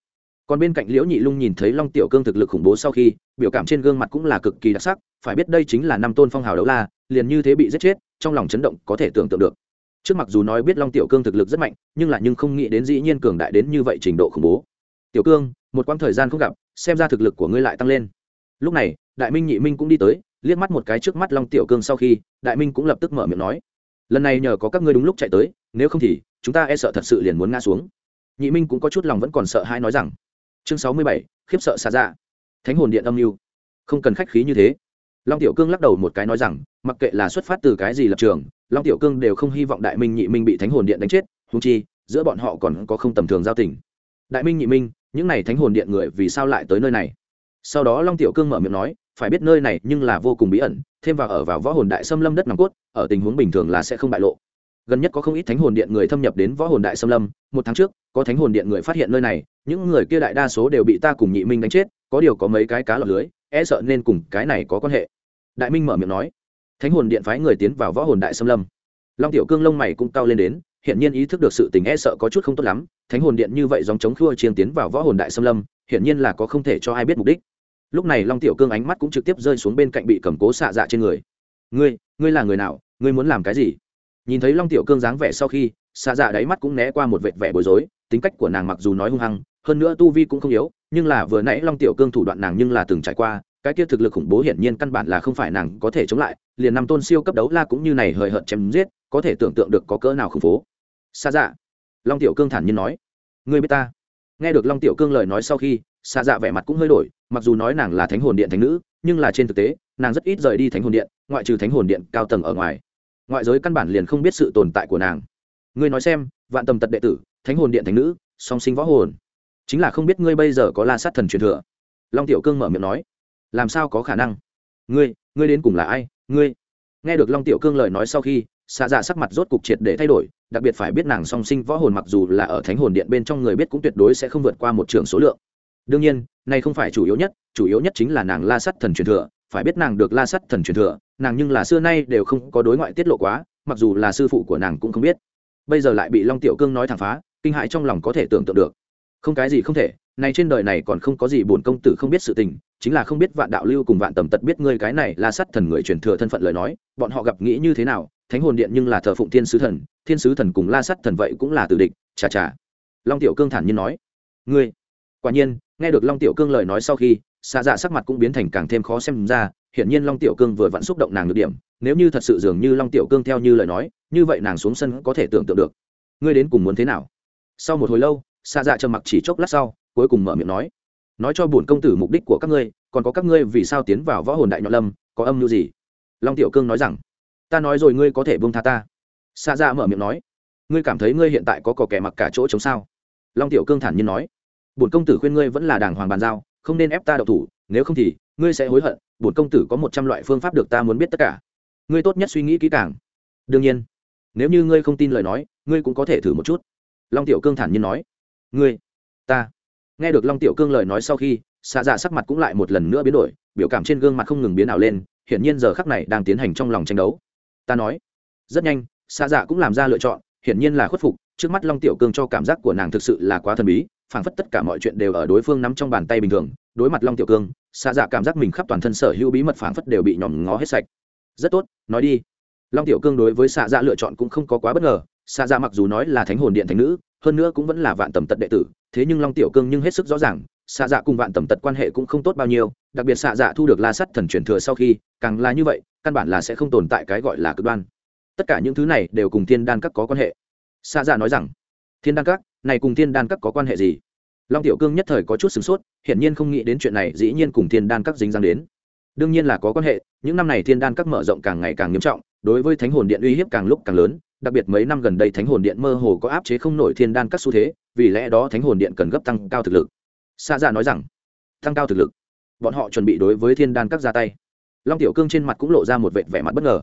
còn bên cạnh liễu nhị lung nhìn thấy long tiểu cương thực lực khủng bố sau khi, biểu cảm trên gương mặt cũng là cực kỳ đặc sắc, phải biết đây chính là năm tôn phong hào đấu la, liền như thế bị giết chết, trong lòng chấn động có thể tưởng tượng được. Trước mặc dù nói biết long tiểu cương thực lực rất mạnh, nhưng là nhưng không nghĩ đến dĩ nhiên cường đại đến như vậy trình độ khủng bố. Tiểu cương, một quãng thời gian không gặp, xem ra thực lực của ngươi lại tăng lên. Lúc này, đại minh nhị minh cũng đi tới, liếc mắt một cái trước mắt long tiểu cương sau khi, đại minh cũng lập tức mở miệng nói, lần này nhờ có các ngươi đúng lúc chạy tới, nếu không thì, chúng ta e sợ thật sự liền muốn ngã xuống. Nhị minh cũng có chút lòng vẫn còn sợ hai nói rằng chương sáu mươi bảy, khiếp sợ xa ra dạ. thánh hồn điện âm mưu. Không cần khách khí như thế. Long tiểu cương lắc đầu một cái nói rằng, mặc kệ là xuất phát từ cái gì lập trường, long tiểu cương đều không hy vọng đại minh nhị minh bị thánh hồn điện đánh chết húng chi, giữa bọn họ còn có không tầm thường giao tình. Đại minh nhị minh, những này thánh hồn điện người vì sao lại tới nơi này? Sau đó long tiểu cương mở miệng nói, phải biết nơi này nhưng là vô cùng bí ẩn, thêm vào ở vào võ hồn đại xâm lâm đất nòng cốt, ở tình huống bình thường là sẽ không bại lộ gần nhất có không ít thánh hồn điện người thâm nhập đến võ hồn đại xâm lâm, một tháng trước, có thánh hồn điện người phát hiện nơi này, những người kia đại đa số đều bị ta cùng nhị minh đánh chết, có điều có mấy cái cá lọc lưới e sợ nên cùng cái này có quan hệ. Đại minh mở miệng nói, thánh hồn điện phái người tiến vào võ hồn đại xâm lâm. Long tiểu cương lông mày cũng cao lên đến hiện nhiên ý thức được sự tình e sợ có chút không tốt lắm, thánh hồn điện như vậy dòng chống khua chiên tiến vào võ hồn đại xâm lâm hiện nhiên là có không thể cho ai biết mục đích. Lúc này long tiểu cương ánh mắt cũng trực tiếp rơi xuống bên cạnh bị cầm cố xạ dạ trên người. Ngươi ngươi là người nào? Ngươi muốn làm cái gì? Nhìn thấy long tiểu cương dáng vẻ sau khi xạ dạ đáy mắt cũng né qua một vệt vẻ bối rối, tính cách của nàng mặc dù nói hung hăng, hơn nữa tu vi cũng không yếu, nhưng là vừa nãy long tiểu cương thủ đoạn nàng nhưng là từng trải qua, cái kia thực lực khủng bố hiển nhiên căn bản là không phải nàng có thể chống lại, liền năm tôn siêu cấp đấu la cũng như này hời hợt chém giết, có thể tưởng tượng được có cỡ nào khủng bố. Xa dạ long tiểu cương thản nhiên nói, ngươi biết ta? Nghe được long tiểu cương lời nói sau khi xa dạ vẻ mặt cũng hơi đổi, mặc dù nói nàng là thánh hồn điện thánh nữ, nhưng là trên thực tế, nàng rất ít rời đi thánh hồn điện, ngoại trừ thánh hồn điện cao tầng ở ngoài ngoại giới căn bản liền không biết sự tồn tại của nàng. Ngươi nói xem, vạn tầm tật đệ tử, thánh hồn điện thánh nữ, song sinh võ hồn. Chính là không biết ngươi bây giờ có la sát thần truyền thừa. Long tiểu cương mở miệng nói, làm sao có khả năng? Ngươi ngươi đến cùng là ai? Ngươi. Nghe được long tiểu cương lời nói sau khi xạ dạ sắc mặt rốt cục triệt để thay đổi, đặc biệt phải biết nàng song sinh võ hồn mặc dù là ở thánh hồn điện bên trong người biết cũng tuyệt đối sẽ không vượt qua một trường số lượng. Đương nhiên, này không phải chủ yếu nhất, chủ yếu nhất chính là nàng la sắt thần truyền thừa, phải biết nàng được la sắt thần truyền thừa nàng nhưng là xưa nay đều không có đối ngoại tiết lộ quá, mặc dù là sư phụ của nàng cũng không biết. Bây giờ lại bị long tiểu cương nói thẳng phá, kinh hại trong lòng có thể tưởng tượng được. Không cái gì không thể này trên đời này còn không có gì bổn công tử không biết sự tình, chính là không biết vạn đạo lưu cùng vạn tầm tật biết ngươi cái này là sát thần người truyền thừa thân phận lời nói, bọn họ gặp nghĩ như thế nào, thánh hồn điện nhưng là thờ phụng thiên sứ thần, thiên sứ thần cùng la Sát thần vậy cũng là tử địch, chà chà. Long tiểu cương thản nhiên nói, ngươi. Quả nhiên, nghe được long tiểu cương lời nói sau khi xa dạ sắc mặt cũng biến thành càng thêm khó xem ra hiển nhiên long tiểu cương vừa vặn xúc động nàng được điểm, nếu như thật sự dường như long tiểu cương theo như lời nói, như vậy nàng xuống sân có thể tưởng tượng được. Ngươi đến cùng muốn thế nào? Sau một hồi lâu xa dạ trầm mặc chỉ chốc lát sau, cuối cùng mở miệng nói nói cho bổn công tử mục đích của các ngươi, còn có các ngươi vì sao tiến vào võ hồn đại nhọn lâm, có âm mưu gì? Long tiểu cương nói rằng, ta nói rồi ngươi có thể buông tha ta. Xa dạ mở miệng nói, ngươi cảm thấy ngươi hiện tại có cò kẻ mặc cả chỗ chống sao? Long tiểu cương thản nhiên nói, bổn công tử khuyên ngươi vẫn là đàng hoàng bàn giao, không nên ép ta đậu thủ, nếu không thì, ngươi sẽ hối hận bổn công tử có một trăm loại phương pháp được ta muốn biết tất cả. Ngươi tốt nhất suy nghĩ kỹ càng. Đương nhiên, nếu như ngươi không tin lời nói, ngươi cũng có thể thử một chút. Long tiểu cương thản nhiên nói. Ngươi, ta. Nghe được long tiểu cương lời nói sau khi xạ dạ sắc mặt cũng lại một lần nữa biến đổi, biểu cảm trên gương mặt không ngừng biến ảo lên, hiển nhiên giờ khắc này đang tiến hành trong lòng tranh đấu. Ta nói, rất nhanh xạ dạ cũng làm ra lựa chọn, hiển nhiên là khuất phục, trước mắt long tiểu cương cho cảm giác của nàng thực sự là quá thần bí, phảng phất tất cả mọi chuyện đều ở đối phương nắm trong bàn tay bình thường, đối mặt long tiểu cương xạ dạ cảm giác mình khắp toàn thân sở hữu bí mật phảng phất đều bị nhòm ngó hết sạch. Rất tốt, nói đi. Long tiểu cương đối với xạ dạ lựa chọn cũng không có quá bất ngờ. Xạ dạ mặc dù nói là thánh hồn điện thánh nữ, hơn nữa cũng vẫn là vạn tầm tật đệ tử, thế nhưng long tiểu cương nhưng hết sức rõ ràng, xạ dạ cùng vạn tầm tật quan hệ cũng không tốt bao nhiêu, đặc biệt xạ dạ thu được la sắt thần truyền thừa sau khi, càng là như vậy, căn bản là sẽ không tồn tại cái gọi là cực đoan. Tất cả những thứ này đều cùng thiên đan các có quan hệ. Xạ dạ nói rằng, thiên đan các, này cùng thiên đan các có quan hệ gì? Long tiểu cương nhất thời có chút sửng sốt, hiển nhiên không nghĩ đến chuyện này dĩ nhiên cùng thiên đan các dính dáng đến. Đương nhiên là có quan hệ, những năm này thiên đan các mở rộng càng ngày càng nghiêm trọng, đối với thánh hồn điện uy hiếp càng lúc càng lớn, đặc biệt mấy năm gần đây thánh hồn điện mơ hồ có áp chế không nổi thiên đan các xu thế, vì lẽ đó thánh hồn điện cần gấp tăng cao thực lực. Xa dạ nói rằng, tăng cao thực lực? Bọn họ chuẩn bị đối với thiên đan các ra tay. Long tiểu cương trên mặt cũng lộ ra một vệt vẻ mặt bất ngờ.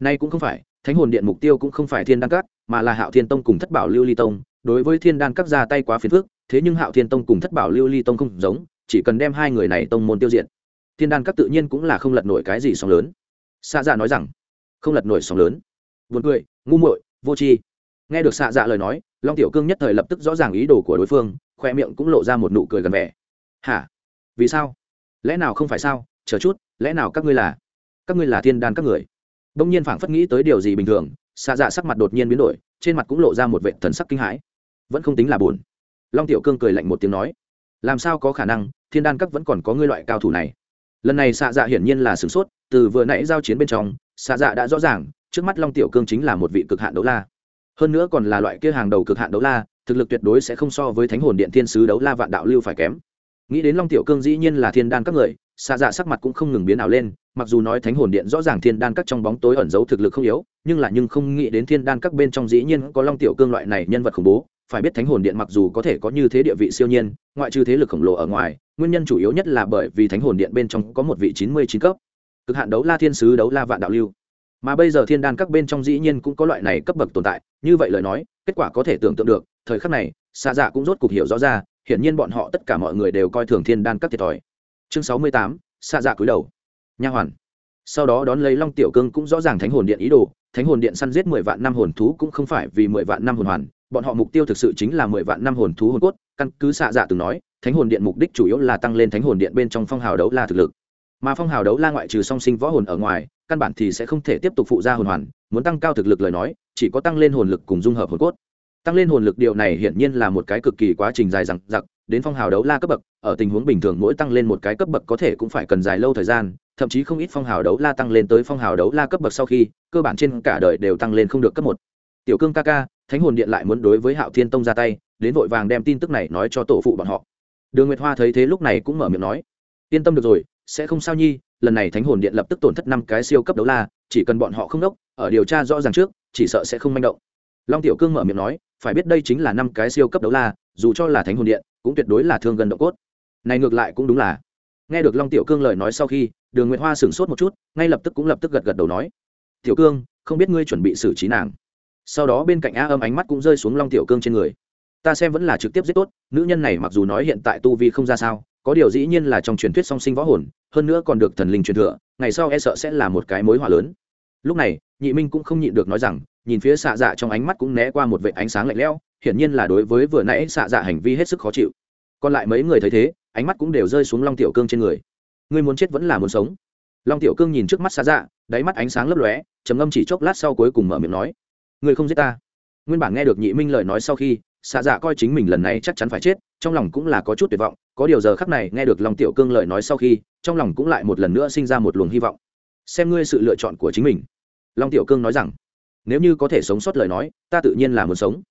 Nay cũng không phải, thánh hồn điện mục tiêu cũng không phải thiên đan các, mà là hạo thiên tông cùng thất bảo lưu ly tông, đối với thiên đan các ra tay quá phiền phức thế nhưng hạo thiên tông cùng thất bảo lưu ly tông không giống, chỉ cần đem hai người này tông môn tiêu diệt, thiên đan các tự nhiên cũng là không lật nổi cái gì sóng lớn. Xạ dạ nói rằng, không lật nổi sóng lớn. Vượt cười, ngu muội, vô tri. Nghe được xạ dạ lời nói, long tiểu cương nhất thời lập tức rõ ràng ý đồ của đối phương, khoe miệng cũng lộ ra một nụ cười gần vẻ. Hả? Vì sao? Lẽ nào không phải sao? Chờ chút, lẽ nào các ngươi là, các ngươi là thiên đan các người? Đông nhiên phảng phất nghĩ tới điều gì bình thường, xạ dạ sắc mặt đột nhiên biến đổi, trên mặt cũng lộ ra một vệ thần sắc kinh hãi. Vẫn không tính là buồn long tiểu cương cười lạnh một tiếng nói, làm sao có khả năng, thiên đan các vẫn còn có ngươi loại cao thủ này? Lần này xạ dạ hiển nhiên là sửng sốt, từ vừa nãy giao chiến bên trong xạ dạ đã rõ ràng, trước mắt long tiểu cương chính là một vị cực hạn đấu la. Hơn nữa còn là loại kia hàng đầu cực hạn đấu la, thực lực tuyệt đối sẽ không so với thánh hồn điện thiên sứ đấu la vạn đạo lưu phải kém. Nghĩ đến long tiểu cương dĩ nhiên là thiên đan các người xa dạ sắc mặt cũng không ngừng biến ảo lên, mặc dù nói thánh hồn điện rõ ràng thiên đan các trong bóng tối ẩn giấu thực lực không yếu, nhưng là nhưng không nghĩ đến thiên đan các bên trong dĩ nhiên có long tiểu cương loại này nhân vật khủng bố. Phải biết thánh hồn điện mặc dù có thể có như thế địa vị siêu nhiên, ngoại trừ thế lực khổng lồ ở ngoài, nguyên nhân chủ yếu nhất là bởi vì thánh hồn điện bên trong có một vị chín mươi chín cấp, cực hạn đấu la thiên sứ đấu la vạn đạo lưu. Mà bây giờ thiên đan các bên trong dĩ nhiên cũng có loại này cấp bậc tồn tại, như vậy lời nói, kết quả có thể tưởng tượng được, thời khắc này xa dạ cũng rốt cục hiểu rõ ra, hiển nhiên bọn họ tất cả mọi người đều coi thường thiên đan các thiệt thòi chương sáu mươi tám, xạ dạ cúi đầu. Nha hoàn. Sau đó đón lấy long tiểu cương cũng rõ ràng thánh hồn điện ý đồ, thánh hồn điện săn giết mười vạn năm hồn thú cũng không phải vì mười vạn năm hồn hoàn, bọn họ mục tiêu thực sự chính là mười vạn năm hồn thú hồn cốt, căn cứ xạ dạ từng nói, thánh hồn điện mục đích chủ yếu là tăng lên thánh hồn điện bên trong phong hào đấu la thực lực. Mà phong hào đấu la ngoại trừ song sinh võ hồn ở ngoài, căn bản thì sẽ không thể tiếp tục phụ ra hồn hoàn, muốn tăng cao thực lực lời nói, chỉ có tăng lên hồn lực cùng dung hợp hồn cốt tăng lên hồn lực điều này hiển nhiên là một cái cực kỳ quá trình dài dằng dặc, đến phong hào đấu la cấp bậc, ở tình huống bình thường mỗi tăng lên một cái cấp bậc có thể cũng phải cần dài lâu thời gian, thậm chí không ít phong hào đấu la tăng lên tới phong hào đấu la cấp bậc sau khi, cơ bản trên cả đời đều tăng lên không được cấp một. Tiểu cương ca ca, thánh hồn điện lại muốn đối với hạo thiên tông ra tay, đến vội vàng đem tin tức này nói cho tổ phụ bọn họ. Đường nguyệt hoa thấy thế lúc này cũng mở miệng nói, yên tâm được rồi, sẽ không sao nhi, lần này thánh hồn điện lập tức tổn thất năm cái siêu cấp đấu la, chỉ cần bọn họ không đốc, ở điều tra rõ ràng trước, chỉ sợ sẽ không manh động. Long tiểu cương mở miệng nói phải biết đây chính là năm cái siêu cấp đấu la, dù cho là thánh hồn điện, cũng tuyệt đối là thương gần độ cốt. Này ngược lại cũng đúng là. Nghe được long tiểu cương lời nói sau khi, đường nguyệt hoa sửng sốt một chút, ngay lập tức cũng lập tức gật gật đầu nói, tiểu cương, không biết ngươi chuẩn bị xử trí nàng. Sau đó bên cạnh a âm ánh mắt cũng rơi xuống long tiểu cương trên người. Ta xem vẫn là trực tiếp giết tốt, nữ nhân này mặc dù nói hiện tại tu vi không ra sao, có điều dĩ nhiên là trong truyền thuyết song sinh võ hồn, hơn nữa còn được thần linh truyền thừa, ngày sau e sợ sẽ là một cái mối hỏa lớn. Lúc này, nhị minh cũng không nhịn được nói rằng nhìn phía xạ dạ trong ánh mắt cũng né qua một vệ ánh sáng lạnh lẽo, hiển nhiên là đối với vừa nãy xạ dạ hành vi hết sức khó chịu. Còn lại mấy người thấy thế, ánh mắt cũng đều rơi xuống long tiểu cương trên người. Ngươi muốn chết vẫn là muốn sống? Long tiểu cương nhìn trước mắt xạ dạ đáy mắt ánh sáng lấp lóe, trầm ngâm chỉ chốc lát sau cuối cùng mở miệng nói, ngươi không giết ta. Nguyên bản nghe được nhị minh lời nói sau khi, xạ dạ coi chính mình lần này chắc chắn phải chết, trong lòng cũng là có chút tuyệt vọng, có điều giờ khắc này nghe được long tiểu cương lời nói sau khi, trong lòng cũng lại một lần nữa sinh ra một luồng hy vọng. Xem ngươi sự lựa chọn của chính mình. Long tiểu cương nói rằng nếu như có thể sống sót lời nói, ta tự nhiên là muốn sống.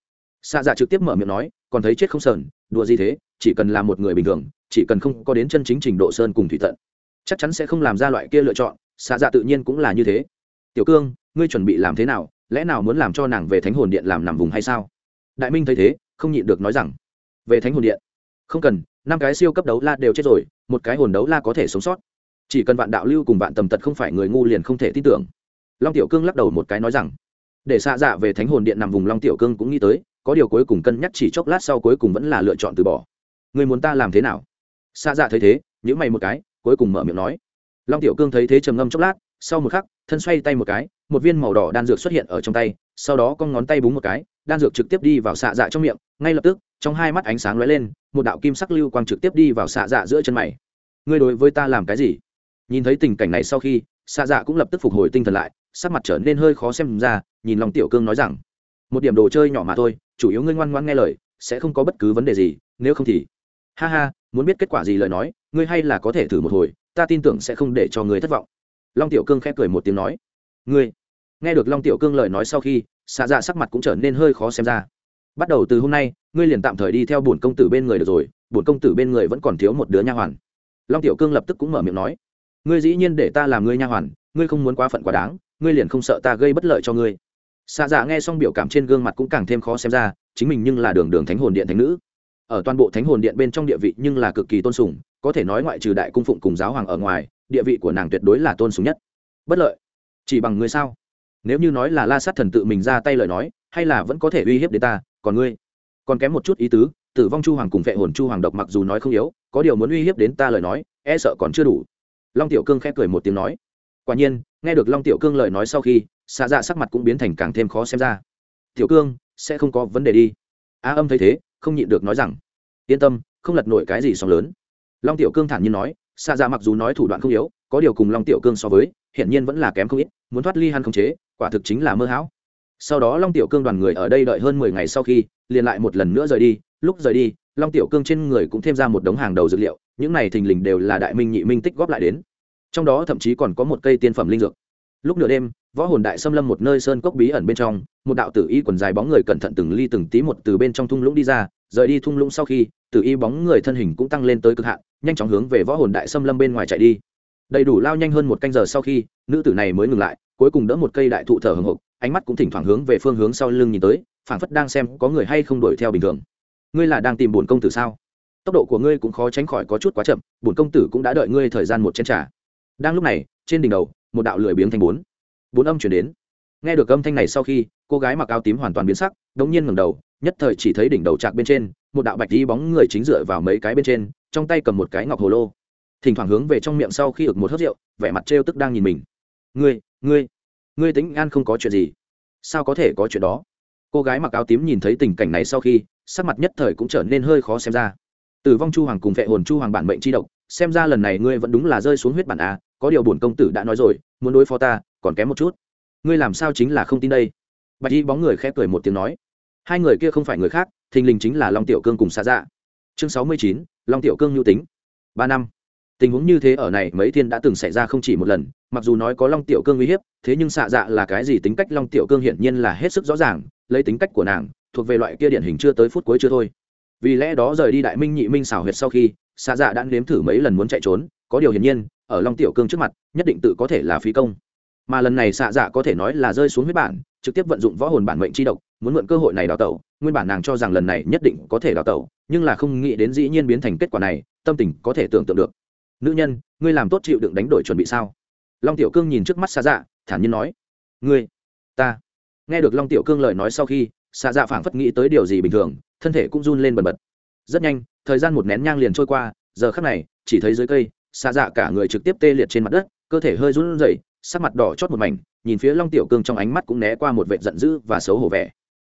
Xạ dạ trực tiếp mở miệng nói, còn thấy chết không sờn, đùa gì thế, chỉ cần là một người bình thường, chỉ cần không có đến chân chính trình độ sơn cùng thủy tận, chắc chắn sẽ không làm ra loại kia lựa chọn xạ dạ tự nhiên cũng là như thế. Tiểu cương, ngươi chuẩn bị làm thế nào, lẽ nào muốn làm cho nàng về thánh hồn điện làm nằm vùng hay sao? Đại minh thấy thế, không nhịn được nói rằng, về thánh hồn điện. Không cần, năm cái siêu cấp đấu la đều chết rồi, một cái hồn đấu la có thể sống sót. Chỉ cần vạn đạo lưu cùng vạn tầm tật không phải người ngu liền không thể tin tưởng. Long tiểu cương lắc đầu một cái nói rằng để xạ dạ về thánh hồn điện nằm vùng long tiểu cương cũng nghĩ tới, có điều cuối cùng cân nhắc chỉ chốc lát sau cuối cùng vẫn là lựa chọn từ bỏ. Người muốn ta làm thế nào? Xạ dạ thấy thế nhữ mày một cái, cuối cùng mở miệng nói. Long tiểu cương thấy thế trầm ngâm chốc lát, sau một khắc, thân xoay tay một cái, một viên màu đỏ đan dược xuất hiện ở trong tay, sau đó con ngón tay búng một cái, đan dược trực tiếp đi vào xạ dạ trong miệng, ngay lập tức, trong hai mắt ánh sáng lóe lên, một đạo kim sắc lưu quang trực tiếp đi vào xạ dạ giữa chân mày. Ngươi đối với ta làm cái gì? Nhìn thấy tình cảnh này sau khi, xạ dạ cũng lập tức phục hồi tinh thần lại sắc mặt trở nên hơi khó xem ra, nhìn lòng tiểu cương nói rằng, một điểm đồ chơi nhỏ mà thôi, chủ yếu ngươi ngoan ngoan nghe lời, sẽ không có bất cứ vấn đề gì, nếu không thì ha ha, muốn biết kết quả gì lời nói, ngươi hay là có thể thử một hồi, ta tin tưởng sẽ không để cho ngươi thất vọng. Long tiểu cương khẽ cười một tiếng nói, ngươi. Nghe được long tiểu cương lời nói sau khi xạ dạ sắc mặt cũng trở nên hơi khó xem ra. Bắt đầu từ hôm nay, ngươi liền tạm thời đi theo bổn công tử bên người được rồi, bổn công tử bên người vẫn còn thiếu một đứa nha hoàn. Long tiểu cương lập tức cũng mở miệng nói, ngươi dĩ nhiên để ta làm ngươi nha hoàn, ngươi không muốn quá phận quá đáng ngươi liền không sợ ta gây bất lợi cho ngươi. Xạ dạ nghe xong biểu cảm trên gương mặt cũng càng thêm khó xem ra, chính mình nhưng là đường đường thánh hồn điện thánh nữ. Ở toàn bộ thánh hồn điện bên trong địa vị nhưng là cực kỳ tôn sùng, có thể nói ngoại trừ đại cung phụng cùng giáo hoàng ở ngoài, địa vị của nàng tuyệt đối là tôn sùng nhất. Bất lợi? Chỉ bằng ngươi sao? Nếu như nói là la sát thần tự mình ra tay lời nói, hay là vẫn có thể uy hiếp đến ta, còn ngươi? Còn kém một chút ý tứ, tử vong chu hoàng cùng vệ hồn chu hoàng độc mặc dù nói không yếu, có điều muốn uy hiếp đến ta lời nói e sợ còn chưa đủ. Long tiểu cương khẽ cười một tiếng nói. Quả nhiên nghe được long tiểu cương lời nói sau khi, xạ dạ sắc mặt cũng biến thành càng thêm khó xem ra. Tiểu cương, sẽ không có vấn đề đi. A âm thấy thế, không nhịn được nói rằng, yên tâm, không lật nổi cái gì sóng lớn. Long tiểu cương thản nhiên nói, xạ dạ mặc dù nói thủ đoạn không yếu, có điều cùng long tiểu cương so với hiện nhiên vẫn là kém không ít, muốn thoát ly hắn không chế, quả thực chính là mơ hão. Sau đó long tiểu cương đoàn người ở đây đợi hơn mười ngày sau khi, liền lại một lần nữa rời đi. Lúc rời đi, long tiểu cương trên người cũng thêm ra một đống hàng đầu dược liệu, những này thình lình đều là đại minh nhị minh tích góp lại đến trong đó thậm chí còn có một cây tiên phẩm linh dược. Lúc nửa đêm, võ hồn đại xâm lâm một nơi sơn cốc bí ẩn bên trong, một đạo tử y quần dài bóng người cẩn thận từng ly từng tí một từ bên trong thung lũng đi ra, rời đi thung lũng sau khi, tử y bóng người thân hình cũng tăng lên tới cực hạn, nhanh chóng hướng về võ hồn đại xâm lâm bên ngoài chạy đi. Đầy đủ lao nhanh hơn một canh giờ sau khi, nữ tử này mới ngừng lại, cuối cùng đỡ một cây đại thụ thở hồng hộc ánh mắt cũng thỉnh thoảng hướng về phương hướng sau lưng nhìn tới, phảng phất đang xem có người hay không đuổi theo bình thường. Ngươi là đang tìm bổn công tử sao? Tốc độ của ngươi cũng khó tránh khỏi có chút quá chậm, bổn công tử cũng đã đợi ngươi thời gian một chén trà đang lúc này, trên đỉnh đầu, một đạo lười biếng thanh bốn. Bốn âm chuyển đến. Nghe được âm thanh này sau khi, cô gái mặc áo tím hoàn toàn biến sắc, đống nhiên ngẩng đầu, nhất thời chỉ thấy đỉnh đầu trạc bên trên, một đạo bạch đi bóng người chính dựa vào mấy cái bên trên, trong tay cầm một cái ngọc hồ lô. Thỉnh thoảng hướng về trong miệng sau khi ực một hớt rượu, vẻ mặt trêu tức đang nhìn mình. Ngươi ngươi ngươi tính an không có chuyện gì? Sao có thể có chuyện đó? Cô gái mặc áo tím nhìn thấy tình cảnh này sau khi, sắc mặt nhất thời cũng trở nên hơi khó xem ra. Tử vong chu hoàng cùng vệ hồn chu hoàng bản mệnh chi độc, xem ra lần này ngươi vẫn đúng là rơi xuống huyết bản a có điều bổn công tử đã nói rồi, muốn đối phó ta, còn kém một chút. Ngươi làm sao chính là không tin đây? Bạch y bóng người khẽ cười một tiếng nói. Hai người kia không phải người khác, thình lình chính là long tiểu cương cùng xa dạ. Chương sáu mươi chín, long tiểu cương nhu tính. Ba năm. Tình huống như thế ở này mấy thiên đã từng xảy ra không chỉ một lần, mặc dù nói có long tiểu cương uy hiếp, thế nhưng xạ dạ là cái gì tính cách long tiểu cương hiển nhiên là hết sức rõ ràng, lấy tính cách của nàng, thuộc về loại kia điển hình chưa tới phút cuối chưa thôi. Vì lẽ đó rời đi đại minh nhị minh xảo huyệt sau khi xạ dạ đã nếm thử mấy lần muốn chạy trốn, có điều hiển nhiên ở long tiểu cương trước mặt, nhất định tự có thể là phí công. Mà lần này xạ dạ có thể nói là rơi xuống huyết bản, trực tiếp vận dụng võ hồn bản mệnh chi độc, muốn mượn cơ hội này đào tẩu, nguyên bản nàng cho rằng lần này nhất định có thể đào tẩu, nhưng là không nghĩ đến dĩ nhiên biến thành kết quả này, tâm tình có thể tưởng tượng được. Nữ nhân, ngươi làm tốt chịu đựng đánh đổi chuẩn bị sao? Long tiểu cương nhìn trước mắt xa dạ thản nhiên nói. Ngươi, ta. Nghe được long tiểu cương lời nói sau khi xa dạ phảng phất nghĩ tới điều gì bình thường, thân thể cũng run lên bần bật. Rất nhanh, thời gian một nén nhang liền trôi qua, giờ khắc này, chỉ thấy dưới cây xa dạ cả người trực tiếp tê liệt trên mặt đất, cơ thể hơi run rẩy, sắc mặt đỏ chót một mảnh, nhìn phía long tiểu cương trong ánh mắt cũng né qua một vệ giận dữ và xấu hổ vẻ.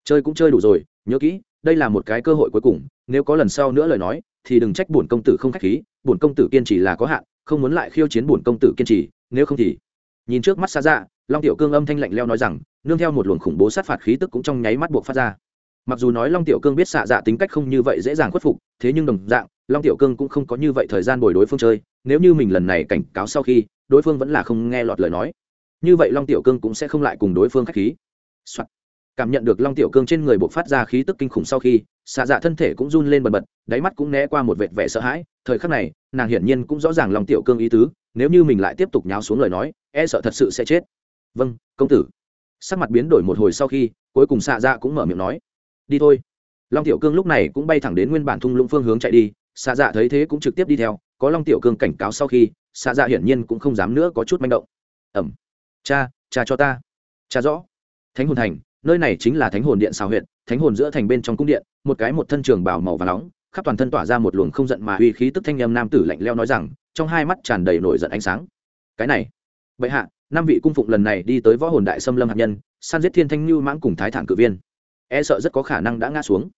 Chơi cũng chơi đủ rồi, nhớ kỹ, đây là một cái cơ hội cuối cùng, nếu có lần sau nữa lời nói, thì đừng trách bổn công tử không khách khí, bổn công tử kiên trì là có hạn, không muốn lại khiêu chiến bổn công tử kiên trì, nếu không thì. Nhìn trước mắt xa dạ long tiểu cương âm thanh lạnh leo nói rằng, nương theo một luồng khủng bố sát phạt khí tức cũng trong nháy mắt buộc phát ra. Mặc dù nói long tiểu cương biết xạ dạ tính cách không như vậy dễ dàng khuất phục, thế nhưng đồng dạng long tiểu cương cũng không có như vậy thời gian bồi đối phương chơi, nếu như mình lần này cảnh cáo sau khi, đối phương vẫn là không nghe lọt lời nói. Như vậy long tiểu cương cũng sẽ không lại cùng đối phương k h á c h khí、Soạn. cảm nhận được long tiểu cương trên người buộc phát ra khí tức kinh khủng sau khi xạ dạ thân thể cũng run lên bần bật, đáy mắt cũng né qua một vệt vẻ sợ hãi. Thời khắc này, nàng hiển nhiên cũng rõ ràng long tiểu cương ý tứ, nếu như mình lại tiếp tục nháo xuống lời nói e sợ thật sự sẽ chết. Vâng công tử. Sắc mặt biến đổi một hồi sau khi, cuối cùng xạ dạ cũng mở miệng nói. Đi thôi. Long tiểu cương lúc này cũng bay thẳng đến nguyên bản thung lũng phương hướng chạy đi xạ dạ thấy thế cũng trực tiếp đi theo, có long tiểu cương cảnh cáo sau khi, xạ dạ hiển nhiên cũng không dám nữa có chút manh động. Ẩm. Cha cha cho ta. Cha rõ. Thánh hồn thành, nơi này chính là thánh hồn điện xào huyện thánh hồn giữa thành bên trong cung điện, một cái một thân trường bảo màu và nóng, khắp toàn thân tỏa ra một luồng không giận mà uy khí tức thanh âm nam tử lạnh leo nói rằng, trong hai mắt tràn đầy nổi giận ánh sáng. Cái này. Vậy hạ, năm vị cung phụng lần này đi tới võ hồn đại xâm lâm hạt nhân, san giết thiên thanh như mãng cùng thái thản cử viên. E sợ rất có khả năng đã ngã xuống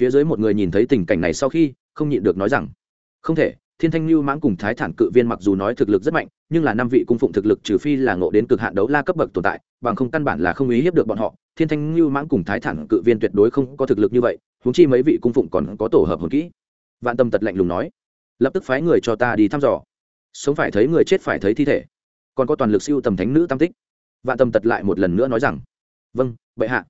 phía dưới một người nhìn thấy tình cảnh này sau khi, không nhịn được nói rằng, không thể, thiên thanh lưu mãng cùng thái thản cự viên mặc dù nói thực lực rất mạnh, nhưng là năm vị cung phụng thực lực trừ phi là ngộ đến cực hạn đấu la cấp bậc tồn tại, bằng không căn bản là không ý hiếp được bọn họ. Thiên thanh lưu mãng cùng thái thản cự viên tuyệt đối không có thực lực như vậy húng chi mấy vị cung phụng còn có tổ hợp hồn kỹ. Vạn tâm tật lạnh lùng nói, lập tức phái người cho ta đi thăm dò. Sống phải thấy người chết phải thấy thi thể. Còn có toàn lực siêu tầm thánh nữ tam tích. Vạn tâm tật lại một lần nữa nói rằng vâng bệ hạ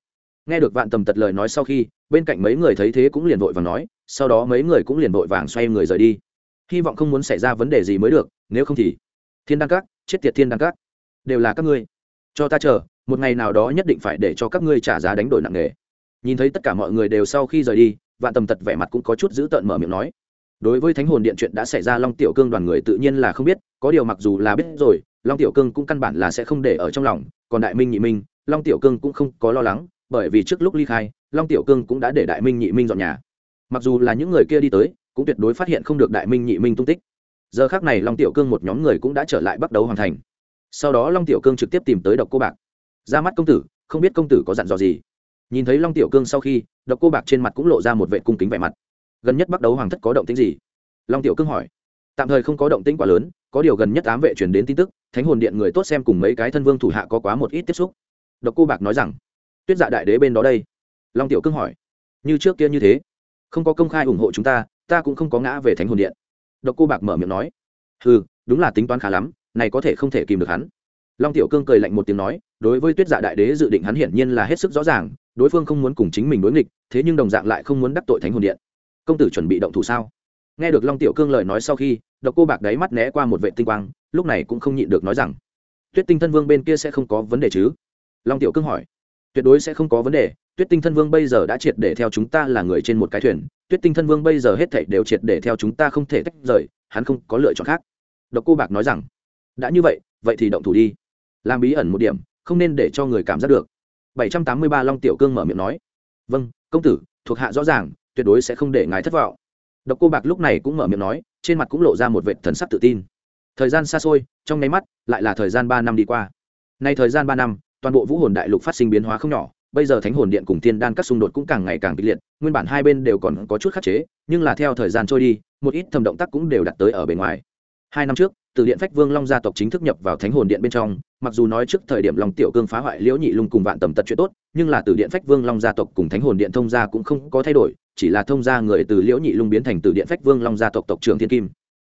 nghe được vạn tầm tật lời nói sau khi, bên cạnh mấy người thấy thế cũng liền vội vàng nói, sau đó mấy người cũng liền vội vàng xoay người rời đi. Hy vọng không muốn xảy ra vấn đề gì mới được, nếu không thì thiên đăng các, chết tiệt thiên đăng các, đều là các ngươi. Cho ta chờ, một ngày nào đó nhất định phải để cho các ngươi trả giá đánh đổi nặng nề. Nhìn thấy tất cả mọi người đều sau khi rời đi, vạn tầm tật vẻ mặt cũng có chút dữ tợn mở miệng nói. Đối với thánh hồn điện chuyện đã xảy ra, long tiểu cương đoàn người tự nhiên là không biết, có điều mặc dù là biết rồi, long tiểu cương cũng căn bản là sẽ không để ở trong lòng, còn đại minh nhị minh, long tiểu cương cũng không có lo lắng bởi vì trước lúc ly khai, long tiểu cương cũng đã để đại minh nhị minh dọn nhà. Mặc dù là những người kia đi tới, cũng tuyệt đối phát hiện không được đại minh nhị minh tung tích. Giờ khác này long tiểu cương một nhóm người cũng đã trở lại bắt đầu hoàn thành. Sau đó long tiểu cương trực tiếp tìm tới độc cô bạc. Ra mắt công tử, không biết công tử có dặn dò gì. Nhìn thấy long tiểu cương sau khi, độc cô bạc trên mặt cũng lộ ra một vệ cung kính vẻ mặt. Gần nhất bắt đầu hoàng thất có động tính gì? Long tiểu cương hỏi. Tạm thời không có động tĩnh quá lớn, có điều gần nhất ám vệ truyền đến tin tức, thánh hồn điện người tốt xem cùng mấy cái thân vương thủ hạ có quá một ít tiếp xúc. Độc cô bạc nói rằng tuyết dạ đại đế bên đó đây. Long tiểu cương hỏi. Như trước kia như thế. Không có công khai ủng hộ chúng ta ta cũng không có ngã về thánh hồn điện. Độc cô bạc mở miệng nói. Ừ đúng là tính toán khá lắm, này có thể không thể kìm được hắn. Long tiểu cương cười lạnh một tiếng nói, đối với tuyết dạ đại đế dự định hắn hiển nhiên là hết sức rõ ràng, đối phương không muốn cùng chính mình đối nghịch, thế nhưng đồng dạng lại không muốn đắc tội thánh hồn điện. Công tử chuẩn bị động thủ sao? Nghe được long tiểu cương lời nói sau khi, độc cô bạc đáy mắt né qua một vệ tinh quang, lúc này cũng không nhịn được nói rằng, tuyết tinh thân vương bên kia sẽ không có vấn đề chứ? Long tiểu cương hỏi tuyệt đối sẽ không có vấn đề, tuyết tinh thân vương bây giờ đã triệt để theo chúng ta là người trên một cái thuyền, tuyết tinh thân vương bây giờ hết thảy đều triệt để theo chúng ta không thể tách rời, hắn không có lựa chọn khác. Độc cô bạc nói rằng, đã như vậy vậy thì động thủ đi. Làm bí ẩn một điểm, không nên để cho người cảm giác được. 783 long tiểu cương mở miệng nói vâng công tử, thuộc hạ rõ ràng, tuyệt đối sẽ không để ngài thất vọng. Độc cô bạc lúc này cũng mở miệng nói, trên mặt cũng lộ ra một vệ thần sắc tự tin. Thời gian xa xôi, trong nháy mắt, lại là thời gian ba năm đi qua. Nay thời gian ba năm toàn bộ vũ hồn đại lục phát sinh biến hóa không nhỏ, bây giờ thánh hồn điện cùng tiên đan các xung đột cũng càng ngày càng kịch liệt, nguyên bản hai bên đều còn có chút khắc chế, nhưng là theo thời gian trôi đi, một ít thầm động tác cũng đều đặt tới ở bề ngoài. Hai năm trước, từ điện phách vương long gia tộc chính thức nhập vào thánh hồn điện bên trong, mặc dù nói trước thời điểm long tiểu cương phá hoại liễu nhị lung cùng vạn tầm tật chuyện tốt, nhưng là từ điện phách vương long gia tộc cùng thánh hồn điện thông gia cũng không có thay đổi, chỉ là thông gia người từ liễu nhị lung biến thành từ điện phách vương long gia tộc tộc trưởng thiên kim.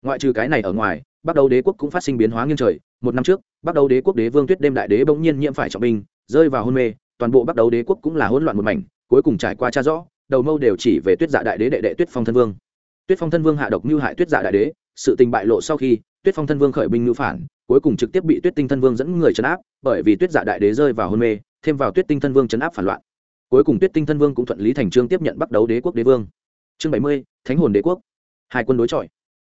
Ngoại trừ cái này ở ngoài bắt đầu đế quốc cũng phát sinh biến hóa nghiêng trời một năm trước bắt đầu đế quốc đế vương tuyết đêm đại đế bỗng nhiên nhiễm phải trọng binh, rơi vào hôn mê, toàn bộ bắt đầu đế quốc cũng là hỗn loạn một mảnh, cuối cùng trải qua cha rõ, đầu mâu đều chỉ về tuyết dạ đại đế đệ đệ tuyết phong thân vương. Tuyết phong thân vương hạ độc mưu hại tuyết dạ đại đế, sự tình bại lộ sau khi, tuyết phong thân vương khởi binh ngữ phản, cuối cùng trực tiếp bị tuyết tinh thân vương dẫn người chấn áp, bởi vì tuyết dạ đại đế rơi vào hôn mê, thêm vào tuyết tinh thân vương chấn áp phản loạn. Cuối cùng tuyết tinh thân vương cũng thuận lý thành trương tiếp nhận bắt đầu đế quốc đế vương. Chương bảy mươi, thánh hồn đế quốc. Hai quân đối chọi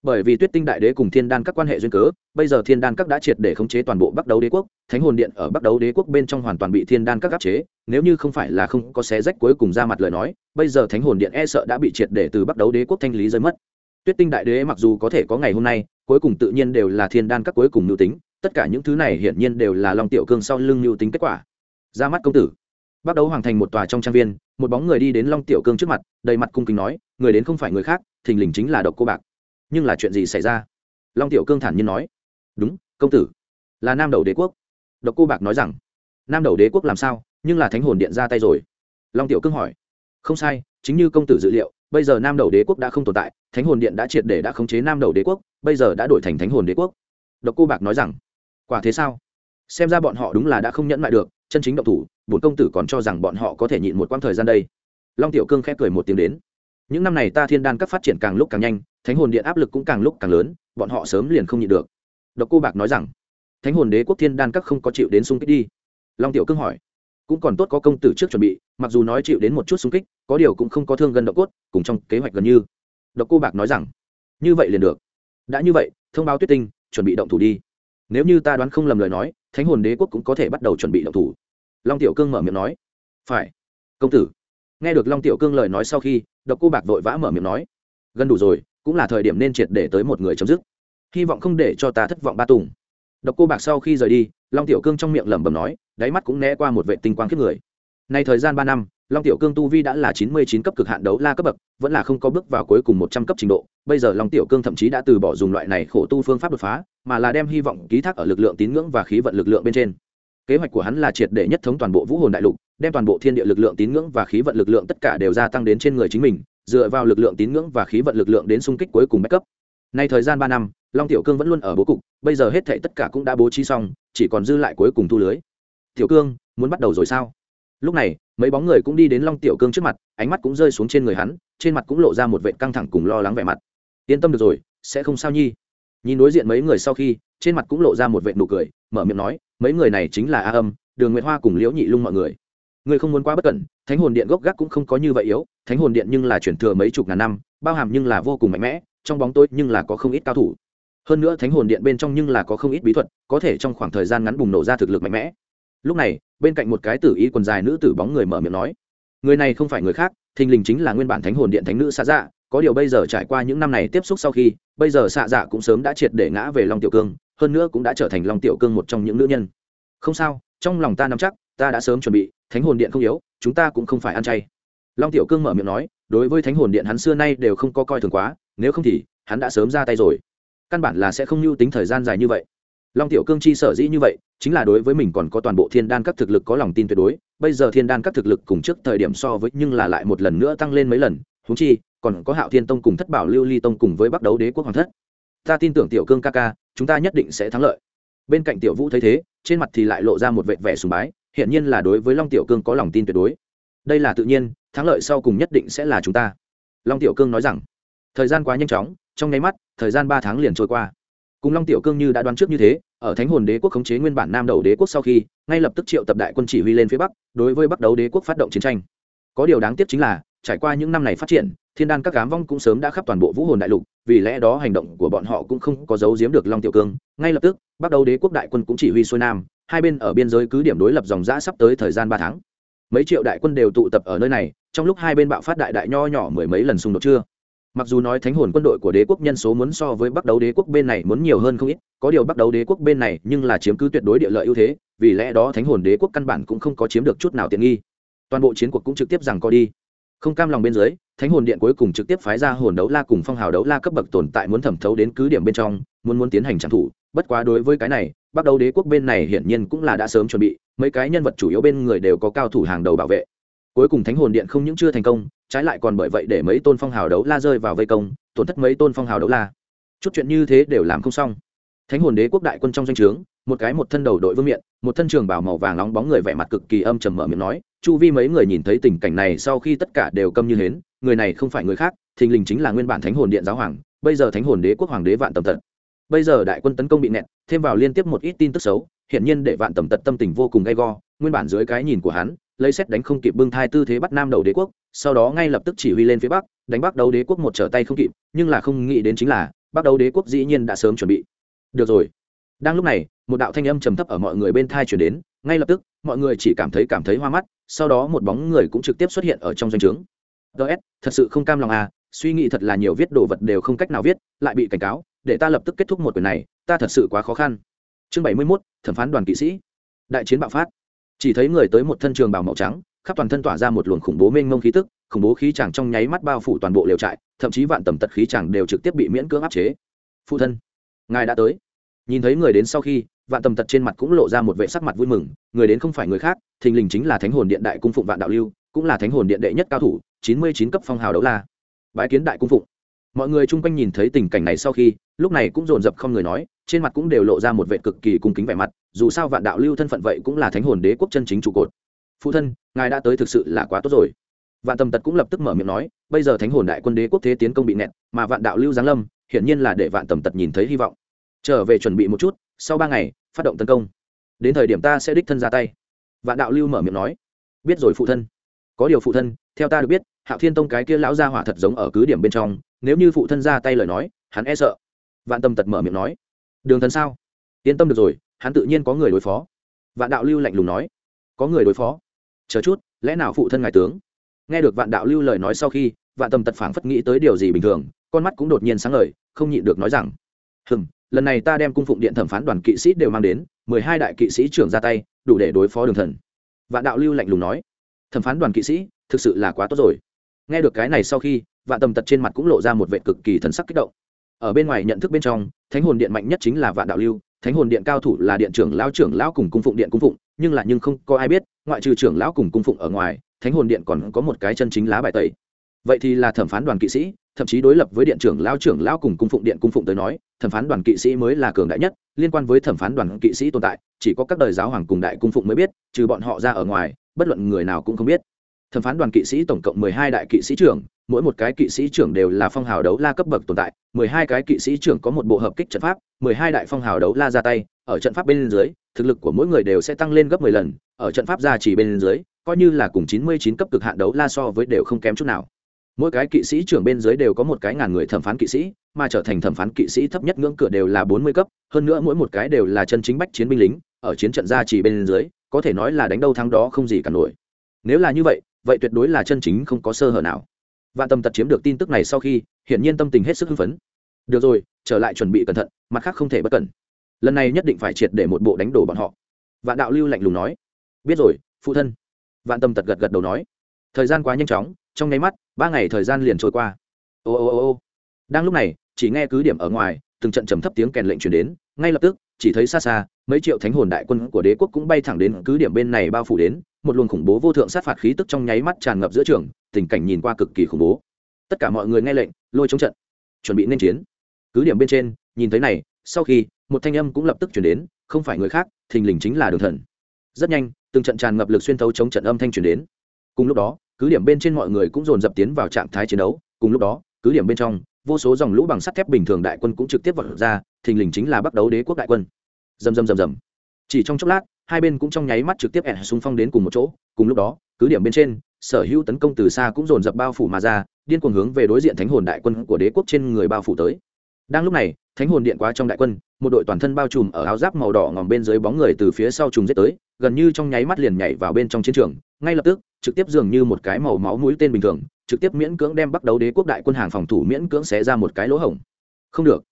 bởi vì tuyết tinh đại đế cùng thiên đan các quan hệ duyên cớ, bây giờ thiên đan các đã triệt để khống chế toàn bộ bắc đấu đế quốc, thánh hồn điện ở bắc đấu đế quốc bên trong hoàn toàn bị thiên đan các áp chế, nếu như không phải là không có xé rách cuối cùng ra mặt lời nói, bây giờ thánh hồn điện e sợ đã bị triệt để từ bắc đấu đế quốc thanh lý rơi mất. Tuyết tinh đại đế mặc dù có thể có ngày hôm nay, cuối cùng tự nhiên đều là thiên đan các cuối cùng mưu tính, tất cả những thứ này hiển nhiên đều là long tiểu cương sau lưng mưu tính kết quả. Ra mắt công tử. Bắt đầu hoàng thành một tòa trong trang viên, một bóng người đi đến long tiểu cương trước mặt, đầy mặt cung kính nói, người đến không phải người khác, thình lình chính là độc cô bạc nhưng là chuyện gì xảy ra? Long tiểu cương thản nhiên nói. Đúng, công tử, là nam đầu đế quốc. Độc cô bạc nói rằng, nam đầu đế quốc làm sao, nhưng là thánh hồn điện ra tay rồi. Long tiểu cương hỏi. Không sai, chính như công tử dự liệu, bây giờ nam đầu đế quốc đã không tồn tại, thánh hồn điện đã triệt để đã khống chế nam đầu đế quốc, bây giờ đã đổi thành thánh hồn đế quốc. Độc cô bạc nói rằng, quả thế sao? Xem ra bọn họ đúng là đã không nhẫn lại được, chân chính động thủ, bổn công tử còn cho rằng bọn họ có thể nhịn một quãng thời gian đây. Long tiểu cương khép cười một tiếng đến. Những năm này ta thiên đan các phát triển càng lúc càng nhanh thánh hồn điện áp lực cũng càng lúc càng lớn, bọn họ sớm liền không nhịn được. Độc cô bạc nói rằng, thánh hồn đế quốc thiên đan các không có chịu đến xung kích đi. Long tiểu cương hỏi, cũng còn tốt có công tử trước chuẩn bị, mặc dù nói chịu đến một chút xung kích, có điều cũng không có thương gần độc cốt, cùng trong kế hoạch gần như. Độc cô bạc nói rằng, như vậy liền được. Đã như vậy, thông báo tuyết tinh, chuẩn bị động thủ đi. Nếu như ta đoán không lầm lời nói, thánh hồn đế quốc cũng có thể bắt đầu chuẩn bị động thủ. Long tiểu cương mở miệng nói, phải, công tử. Nghe được long tiểu cương lời nói sau khi, độc cô bạc vội vã mở miệng nói gần đủ rồi, cũng là thời điểm nên triệt để tới một người chấm dứt. Hy vọng không để cho ta thất vọng ba tùng. Độc cô bạc sau khi rời đi, long tiểu cương trong miệng lẩm bẩm nói, đáy mắt cũng né qua một vệ tinh quang kiếp người. Nay thời gian ba năm, long tiểu cương tu vi đã là chín mươi chín cấp cực hạn đấu la cấp bậc, vẫn là không có bước vào cuối cùng một trăm cấp trình độ. Bây giờ long tiểu cương thậm chí đã từ bỏ dùng loại này khổ tu phương pháp đột phá, mà là đem hy vọng, ký thác ở lực lượng tín ngưỡng và khí vận lực lượng bên trên. Kế hoạch của hắn là triệt để nhất thống toàn bộ vũ hồn đại lục, đem toàn bộ thiên địa lực lượng tín ngưỡng và khí vận lực lượng tất cả đều gia tăng đến trên người chính mình dựa vào lực lượng tín ngưỡng và khí vận lực lượng đến xung kích cuối cùng bách cấp nay thời gian ba năm, long tiểu cương vẫn luôn ở bố cục, bây giờ hết thảy tất cả cũng đã bố trí xong, chỉ còn dư lại cuối cùng thu lưới. Tiểu cương, muốn bắt đầu rồi sao? Lúc này, mấy bóng người cũng đi đến long tiểu cương trước mặt, ánh mắt cũng rơi xuống trên người hắn, trên mặt cũng lộ ra một vệ căng thẳng cùng lo lắng vẻ mặt. Yên tâm được rồi, sẽ không sao nhi. Nhìn đối diện mấy người sau khi, trên mặt cũng lộ ra một vệ nụ cười, mở miệng nói, mấy người này chính là a âm, đường nguyệt hoa cùng liễu nhị lung mọi người người không muốn quá bất cẩn, thánh hồn điện gốc gác cũng không có như vậy yếu, thánh hồn điện nhưng là chuyển thừa mấy chục ngàn năm, bao hàm nhưng là vô cùng mạnh mẽ, trong bóng tối nhưng là có không ít cao thủ. Hơn nữa thánh hồn điện bên trong nhưng là có không ít bí thuật, có thể trong khoảng thời gian ngắn bùng nổ ra thực lực mạnh mẽ. Lúc này, bên cạnh một cái tử y quần dài nữ tử bóng người mở miệng nói, người này không phải người khác, thình lình chính là nguyên bản thánh hồn điện thánh nữ xạ dạ có điều bây giờ trải qua những năm này tiếp xúc sau khi, bây giờ xạ dạ cũng sớm đã triệt để ngã về long tiểu cương, hơn nữa cũng đã trở thành long tiểu cương một trong những nữ nhân. Không sao, trong lòng ta nắm chắc ta đã sớm chuẩn bị, thánh hồn điện không yếu, chúng ta cũng không phải ăn chay. Long tiểu cương mở miệng nói, đối với thánh hồn điện hắn xưa nay đều không có coi thường quá, nếu không thì, hắn đã sớm ra tay rồi. Căn bản là sẽ không lưu tính thời gian dài như vậy. Long tiểu cương chi sở dĩ như vậy, chính là đối với mình còn có toàn bộ thiên đan các thực lực có lòng tin tuyệt đối, bây giờ thiên đan các thực lực cùng trước thời điểm so với, nhưng là lại một lần nữa tăng lên mấy lần húng chi, còn có hạo thiên tông cùng thất bảo lưu ly tông cùng với bắc đấu đế quốc hoàng thất. Ta tin tưởng tiểu cương ca ca, chúng ta nhất định sẽ thắng lợi. Bên cạnh tiểu vũ thấy thế, trên mặt thì lại lộ ra một vệ vẻ sùng bái hiện nhiên là đối với long tiểu cương có lòng tin tuyệt đối. Đây là tự nhiên, thắng lợi sau cùng nhất định sẽ là chúng ta. Long tiểu cương nói rằng, thời gian quá nhanh chóng, trong nháy mắt, thời gian ba tháng liền trôi qua. Cùng long tiểu cương như đã đoán trước như thế, ở thánh hồn đế quốc khống chế nguyên bản nam đầu đế quốc sau khi, ngay lập tức triệu tập đại quân chỉ huy lên phía bắc, đối với bắc đấu đế quốc phát động chiến tranh. Có điều đáng tiếc chính là, trải qua những năm này phát triển thiên đan các cám vong cũng sớm đã khắp toàn bộ vũ hồn đại lục, vì lẽ đó hành động của bọn họ cũng không có giấu giếm được long tiểu cương. Ngay lập tức bắt đầu đế quốc đại quân cũng chỉ huy xuôi nam, hai bên ở biên giới cứ điểm đối lập dòng giã sắp tới thời gian ba tháng. Mấy triệu đại quân đều tụ tập ở nơi này, trong lúc hai bên bạo phát đại đại nho nhỏ mười mấy lần xung đột chưa? Mặc dù nói thánh hồn quân đội của đế quốc nhân số muốn so với bắc đấu đế quốc bên này muốn nhiều hơn không ít, có điều bắc đấu đế quốc bên này nhưng là chiếm cứ tuyệt đối địa lợi ưu thế, vì lẽ đó thánh hồn đế quốc căn bản cũng không có chiếm được chút nào tiện nghi. Toàn bộ chiến cuộc cũng trực tiếp rằng co đi không cam lòng bên dưới, thánh hồn điện cuối cùng trực tiếp phái ra hồn đấu la cùng phong hào đấu la cấp bậc tồn tại muốn thẩm thấu đến cứ điểm bên trong, muốn muốn tiến hành trang thủ bất quá đối với cái này bắt đầu đế quốc bên này hiển nhiên cũng là đã sớm chuẩn bị, mấy cái nhân vật chủ yếu bên người đều có cao thủ hàng đầu bảo vệ. Cuối cùng thánh hồn điện không những chưa thành công, trái lại còn bởi vậy để mấy tôn phong hào đấu la rơi vào vây công, tổn thất mấy tôn phong hào đấu la. Chút chuyện như thế đều làm không xong. Thánh hồn đế quốc đại quân trong danh o trướng, một cái một thân đầu đội vương miện, một thân trường bảo màu vàng nóng bóng người vẻ mặt cực kỳ âm trầm mở miệng nói chu vi mấy người nhìn thấy tình cảnh này sau khi tất cả đều câm như hến, người này không phải người khác, thình lình chính là nguyên bản thánh hồn điện giáo hoàng, bây giờ thánh hồn đế quốc hoàng đế vạn tầm tật. Bây giờ đại quân tấn công bị nẹt, thêm vào liên tiếp một ít tin tức xấu, hiển nhiên để vạn tầm tật tâm tình vô cùng gay go, nguyên bản dưới cái nhìn của hắn, lấy xét đánh không kịp bưng thai tư thế bắt nam đầu đế quốc, sau đó ngay lập tức chỉ huy lên phía bắc, đánh bắc đấu đế quốc một trở tay không kịp, nhưng là không nghĩ đến chính là, bắc đấu đế quốc dĩ nhiên đã sớm chuẩn bị. Được rồi. Đang lúc này, một đạo thanh âm trầm thấp ở mọi người bên thai chuyển đến ngay lập tức, mọi người chỉ cảm thấy cảm thấy hoa mắt, sau đó một bóng người cũng trực tiếp xuất hiện ở trong doanh trướng. Ts thật sự không cam lòng à suy nghĩ thật là nhiều viết đồ vật đều không cách nào viết, lại bị cảnh cáo, để ta lập tức kết thúc một quyển này, ta thật sự quá khó khăn. Chương bảy mươi mốt, thẩm phán đoàn kỵ sĩ. Đại chiến bạo phát. Chỉ thấy người tới một thân trường bào màu trắng, khắp toàn thân tỏa ra một luồng khủng bố mênh mông khí tức, khủng bố khí chàng trong nháy mắt bao phủ toàn bộ liều trại, thậm chí vạn tầm tật khí chàng đều trực tiếp bị miễn cưỡng áp chế. Phụ thân, ngài đã tới. Nhìn thấy người đến sau khi vạn tầm tật trên mặt cũng lộ ra một vệ sắc mặt vui mừng, người đến không phải người khác, thình lình chính là thánh hồn điện đại cung phụng vạn đạo lưu, cũng là thánh hồn điện đệ nhất cao thủ, chín mươi chín cấp phong hào đấu la. Bái kiến đại cung phụng. Mọi người chung quanh nhìn thấy tình cảnh này sau khi, lúc này cũng dồn dập không người nói, trên mặt cũng đều lộ ra một vệ cực kỳ cung kính vẻ mặt, dù sao vạn đạo lưu thân phận vậy cũng là thánh hồn đế quốc chân chính trụ cột. Phụ thân, ngài đã tới thực sự là quá tốt rồi. Vạn tầm tật cũng lập tức mở miệng nói, bây giờ thánh hồn đại quân đế quốc thế tiến công bị nẹt, mà vạn đạo lưu giáng lâm, hiển nhiên là để vạn tầm tật nhìn thấy hy vọng. Trở về chuẩn bị một chút sau ba ngày, phát động tấn công. Đến thời điểm ta sẽ đích thân ra tay. Vạn đạo lưu mở miệng nói. Biết rồi phụ thân. Có điều phụ thân, theo ta được biết, hạo thiên tông cái kia lão gia hỏa thật giống ở cứ điểm bên trong, nếu như phụ thân ra tay lời nói, hắn e sợ. Vạn tâm tật mở miệng nói. Đường thần sao? Yên tâm được rồi, hắn tự nhiên có người đối phó. Vạn đạo lưu lạnh lùng nói. Có người đối phó? Chờ chút, lẽ nào phụ thân ngài tướng? Nghe được vạn đạo lưu lời nói sau khi, vạn tâm tật phảng phất nghĩ tới điều gì bình thường, con mắt cũng đột nhiên sáng lời không nhịn được nói rằng, hừm lần này ta đem cung phụng điện thẩm phán đoàn kỵ sĩ đều mang đến, mười hai đại kỵ sĩ trưởng ra tay, đủ để đối phó đường thần. Vạn đạo lưu lạnh lùng nói. Thẩm phán đoàn kỵ sĩ, thực sự là quá tốt rồi. Nghe được cái này sau khi, vạn tầm tật trên mặt cũng lộ ra một vệ cực kỳ thần sắc kích động. Ở bên ngoài nhận thức bên trong, thánh hồn điện mạnh nhất chính là vạn đạo lưu, thánh hồn điện cao thủ là điện trưởng lão trưởng lão cùng cung phụng điện cung phụng, nhưng là nhưng không có ai biết, ngoại trừ trưởng lão cùng cung phụng ở ngoài, thánh hồn điện còn có một cái chân chính lá bài tẩy vậy thì là thẩm phán đoàn kỵ sĩ, thậm chí đối lập với điện trưởng lão trưởng lão cùng cung phụng điện cung phụng tới nói, thẩm phán đoàn kỵ sĩ mới là cường đại nhất, liên quan với thẩm phán đoàn kỵ sĩ tồn tại, chỉ có các đời giáo hoàng cùng đại cung phụng mới biết, trừ bọn họ ra ở ngoài, bất luận người nào cũng không biết. Thẩm phán đoàn kỵ sĩ tổng cộng mười hai đại kỵ sĩ trưởng, mỗi một cái kỵ sĩ trưởng đều là phong hào đấu la cấp bậc tồn tại, mười hai cái kỵ sĩ trưởng có một bộ hợp kích trận pháp, mười hai đại phong hào đấu la ra tay, ở trận pháp bên dưới, thực lực của mỗi người đều sẽ tăng lên gấp mười lần, ở trận pháp ra chỉ bên dưới, coi như là cùng chín mươi chín cấp cực hạn đấu la so với đều không kém chút nào mỗi cái kỵ sĩ trưởng bên dưới đều có một cái ngàn người thẩm phán kỵ sĩ, mà trở thành thẩm phán kỵ sĩ thấp nhất ngưỡng cửa đều là bốn mươi cấp, hơn nữa mỗi một cái đều là chân chính bách chiến binh lính, ở chiến trận ra chỉ bên dưới, có thể nói là đánh đâu thắng đó không gì cả nổi. Nếu là như vậy vậy tuyệt đối là chân chính không có sơ hở nào. Vạn tâm tật chiếm được tin tức này sau khi, hiển nhiên tâm tình hết sức hưng phấn. Được rồi, trở lại chuẩn bị cẩn thận, mặt khác không thể bất cẩn. Lần này nhất định phải triệt để một bộ đánh đổ bọn họ. Vạn đạo lưu lạnh lùng nói. Biết rồi, phụ thân. Vạn tâm tật gật gật đầu nói thời gian quá nhanh chóng, trong nháy mắt, ba ngày thời gian liền trôi qua. Ô ô ô ô. Đang lúc này, chỉ nghe cứ điểm ở ngoài, từng trận trầm thấp tiếng kèn lệnh chuyển đến, ngay lập tức, chỉ thấy xa xa, mấy triệu thánh hồn đại quân của đế quốc cũng bay thẳng đến cứ điểm bên này bao phủ đến, một luồng khủng bố vô thượng sát phạt khí tức trong nháy mắt tràn ngập giữa trường, tình cảnh nhìn qua cực kỳ khủng bố. Tất cả mọi người nghe lệnh, lôi chống trận, chuẩn bị nên chiến. Cứ điểm bên trên, nhìn thấy này, sau khi, một thanh âm cũng lập tức chuyển đến, không phải người khác, thình lình chính là đường thần. Rất nhanh, từng trận tràn ngập lực xuyên thấu chống trận âm thanh chuyển đến. Cùng lúc đó cứ điểm bên trên mọi người cũng dồn dập tiến vào trạng thái chiến đấu. Cùng lúc đó, cứ điểm bên trong, vô số dòng lũ bằng sắt thép bình thường đại quân cũng trực tiếp vọt ra, thình lình chính là bắt đấu đế quốc đại quân. Rầm rầm rầm rầm. Chỉ trong chốc lát, hai bên cũng trong nháy mắt trực tiếp ẻ xung phong đến cùng một chỗ. Cùng lúc đó, cứ điểm bên trên, sở hữu tấn công từ xa cũng dồn dập bao phủ mà ra, điên cuồng hướng về đối diện thánh hồn đại quân của đế quốc trên người bao phủ tới. Đang lúc này, thánh hồn điện quá trong đại quân, một đội toàn thân bao trùm ở áo giáp màu đỏ ngòm bên dưới bóng người từ phía sau trùng giết tới, gần như trong nháy mắt liền nhảy vào bên trong chiến trường. Ngay lập tức trực tiếp dường như một cái màu máu mũi tên bình thường, trực tiếp miễn cưỡng đem bắt đấu đế quốc đại quân hàng phòng thủ miễn cưỡng xé ra một cái lỗ hổng. Không được.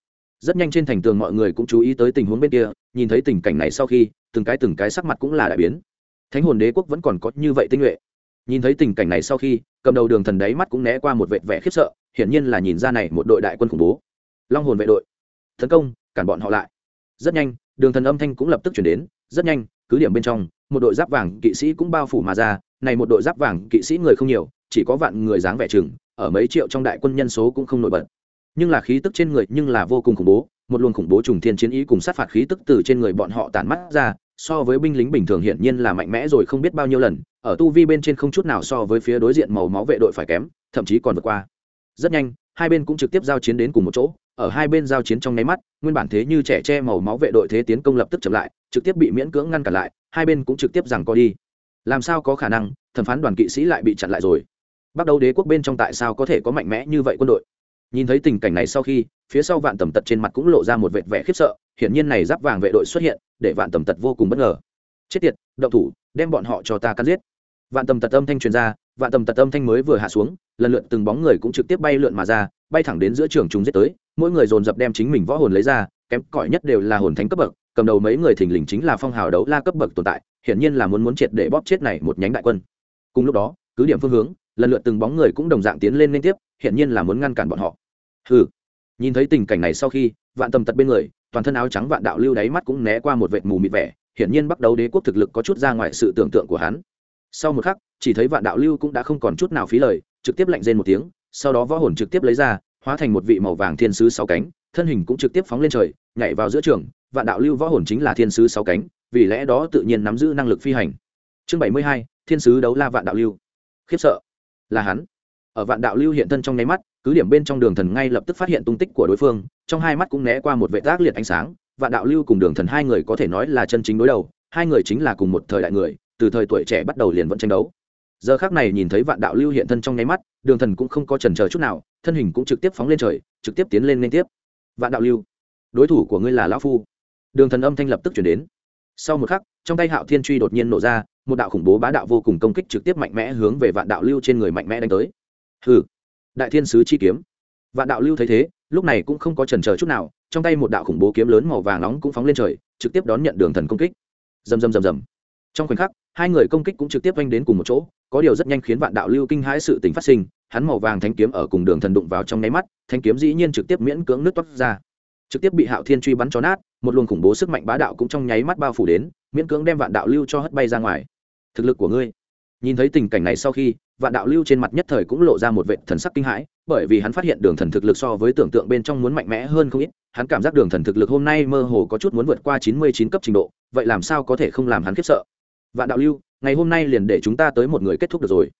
Rất nhanh trên thành tường mọi người cũng chú ý tới tình huống bên kia, nhìn thấy tình cảnh này sau khi, từng cái từng cái sắc mặt cũng là đại biến. Thánh hồn đế quốc vẫn còn có như vậy tinh nhuệ. Nhìn thấy tình cảnh này sau khi, cầm đầu đường thần đáy mắt cũng né qua một vệt vẻ khiếp sợ, hiển nhiên là nhìn ra này một đội đại quân khủng bố. Long hồn vệ đội. Tấn công, cản bọn họ lại. Rất nhanh, đường thần âm thanh cũng lập tức chuyển đến, rất nhanh, cứ điểm bên trong, một đội giáp vàng kỵ sĩ cũng bao phủ mà ra này một đội giáp vàng kỵ sĩ người không nhiều, chỉ có vạn người dáng vẻ chừng, ở mấy triệu trong đại quân nhân số cũng không nổi bật. Nhưng là khí tức trên người nhưng là vô cùng khủng bố, một luồng khủng bố trùng thiên chiến ý cùng sát phạt khí tức từ trên người bọn họ tản mắt ra, so với binh lính bình thường hiển nhiên là mạnh mẽ rồi không biết bao nhiêu lần, ở tu vi bên trên không chút nào so với phía đối diện màu máu vệ đội phải kém, thậm chí còn vượt qua. Rất nhanh, hai bên cũng trực tiếp giao chiến đến cùng một chỗ, ở hai bên giao chiến trong nháy mắt, nguyên bản thế như trẻ tre màu máu vệ đội thế tiến công lập tức chậm lại, trực tiếp bị miễn cưỡng ngăn cản lại, hai bên cũng trực tiếp rằng co đi làm sao có khả năng, thẩm phán đoàn kỵ sĩ lại bị chặn lại rồi? Bắt đầu đế quốc bên trong tại sao có thể có mạnh mẽ như vậy quân đội? Nhìn thấy tình cảnh này sau khi, phía sau vạn tầm tật trên mặt cũng lộ ra một vệt vẻ khiếp sợ, hiển nhiên này giáp vàng vệ đội xuất hiện, để vạn tầm tật vô cùng bất ngờ. Chết tiệt, đậu thủ, đem bọn họ cho ta cắn giết. Vạn tầm tật âm thanh truyền ra, vạn tầm tật âm thanh mới vừa hạ xuống, lần lượt từng bóng người cũng trực tiếp bay lượn mà ra, bay thẳng đến giữa trường chúng giết tới, mỗi người dồn dập đem chính mình võ hồn lấy ra, kém cỏi nhất đều là hồn thánh cấp bậc, cầm đầu mấy người thình lình chính là phong hào đấu la cấp bậc tồn tại hiển nhiên là muốn muốn triệt để bóp chết này một nhánh đại quân. Cùng lúc đó, cứ điểm phương hướng, lần lượt từng bóng người cũng đồng dạng tiến lên liên tiếp, hiển nhiên là muốn ngăn cản bọn họ. Hừ. Nhìn thấy tình cảnh này sau khi, vạn tầm tật bên người, toàn thân áo trắng vạn đạo lưu đáy mắt cũng né qua một vệt mù mịt vẻ, hiển nhiên bắt đầu đế quốc thực lực có chút ra ngoài sự tưởng tượng của hắn. Sau một khắc, chỉ thấy vạn đạo lưu cũng đã không còn chút nào phí lời, trực tiếp lạnh rên một tiếng, sau đó võ hồn trực tiếp lấy ra, hóa thành một vị màu vàng thiên sứ sáu cánh, thân hình cũng trực tiếp phóng lên trời, nhảy vào giữa trường, vạn đạo lưu võ hồn chính là thiên sứ sáu cánh vì lẽ đó tự nhiên nắm giữ năng lực phi hành. Chương bảy mươi hai, thiên sứ đấu la vạn đạo lưu. Khiếp sợ. Là hắn. Ở vạn đạo lưu hiện thân trong nháy mắt, cứ điểm bên trong đường thần ngay lập tức phát hiện tung tích của đối phương, trong hai mắt cũng né qua một vệ tác liệt ánh sáng. Vạn đạo lưu cùng đường thần hai người có thể nói là chân chính đối đầu, hai người chính là cùng một thời đại người, từ thời tuổi trẻ bắt đầu liền vẫn tranh đấu. Giờ khác này nhìn thấy vạn đạo lưu hiện thân trong nháy mắt, đường thần cũng không có trần chờ chút nào, thân hình cũng trực tiếp phóng lên trời, trực tiếp tiến lên liên tiếp. Vạn đạo lưu, đối thủ của ngươi là lão phu. Đường thần âm thanh lập tức chuyển đến sau một khắc, trong tay hạo thiên truy đột nhiên nổ ra, một đạo khủng bố bá đạo vô cùng công kích trực tiếp mạnh mẽ hướng về vạn đạo lưu trên người mạnh mẽ đánh tới. Hừ, đại thiên sứ chi kiếm. Vạn đạo lưu thấy thế, lúc này cũng không có trần chờ chút nào, trong tay một đạo khủng bố kiếm lớn màu vàng nóng cũng phóng lên trời, trực tiếp đón nhận đường thần công kích. Rầm rầm rầm rầm. Trong khoảnh khắc, hai người công kích cũng trực tiếp oanh đến cùng một chỗ, có điều rất nhanh khiến vạn đạo lưu kinh hãi sự tình phát sinh, hắn màu vàng thanh kiếm ở cùng đường thần đụng vào trong nháy mắt thanh kiếm dĩ nhiên trực tiếp miễn cưỡng nước toát ra trực tiếp bị hạo thiên truy bắn cho nát, một luồng khủng bố sức mạnh bá đạo cũng trong nháy mắt bao phủ đến, miễn cưỡng đem vạn đạo lưu cho hất bay ra ngoài. Thực lực của ngươi. Nhìn thấy tình cảnh này sau khi, vạn đạo lưu trên mặt nhất thời cũng lộ ra một vệ thần sắc kinh hãi, bởi vì hắn phát hiện đường thần thực lực so với tưởng tượng bên trong muốn mạnh mẽ hơn không ít, hắn cảm giác đường thần thực lực hôm nay mơ hồ có chút muốn vượt qua chín mươi chín cấp trình độ, vậy làm sao có thể không làm hắn khiếp sợ? Vạn đạo lưu, ngày hôm nay liền để chúng ta tới một người kết thúc được rồi.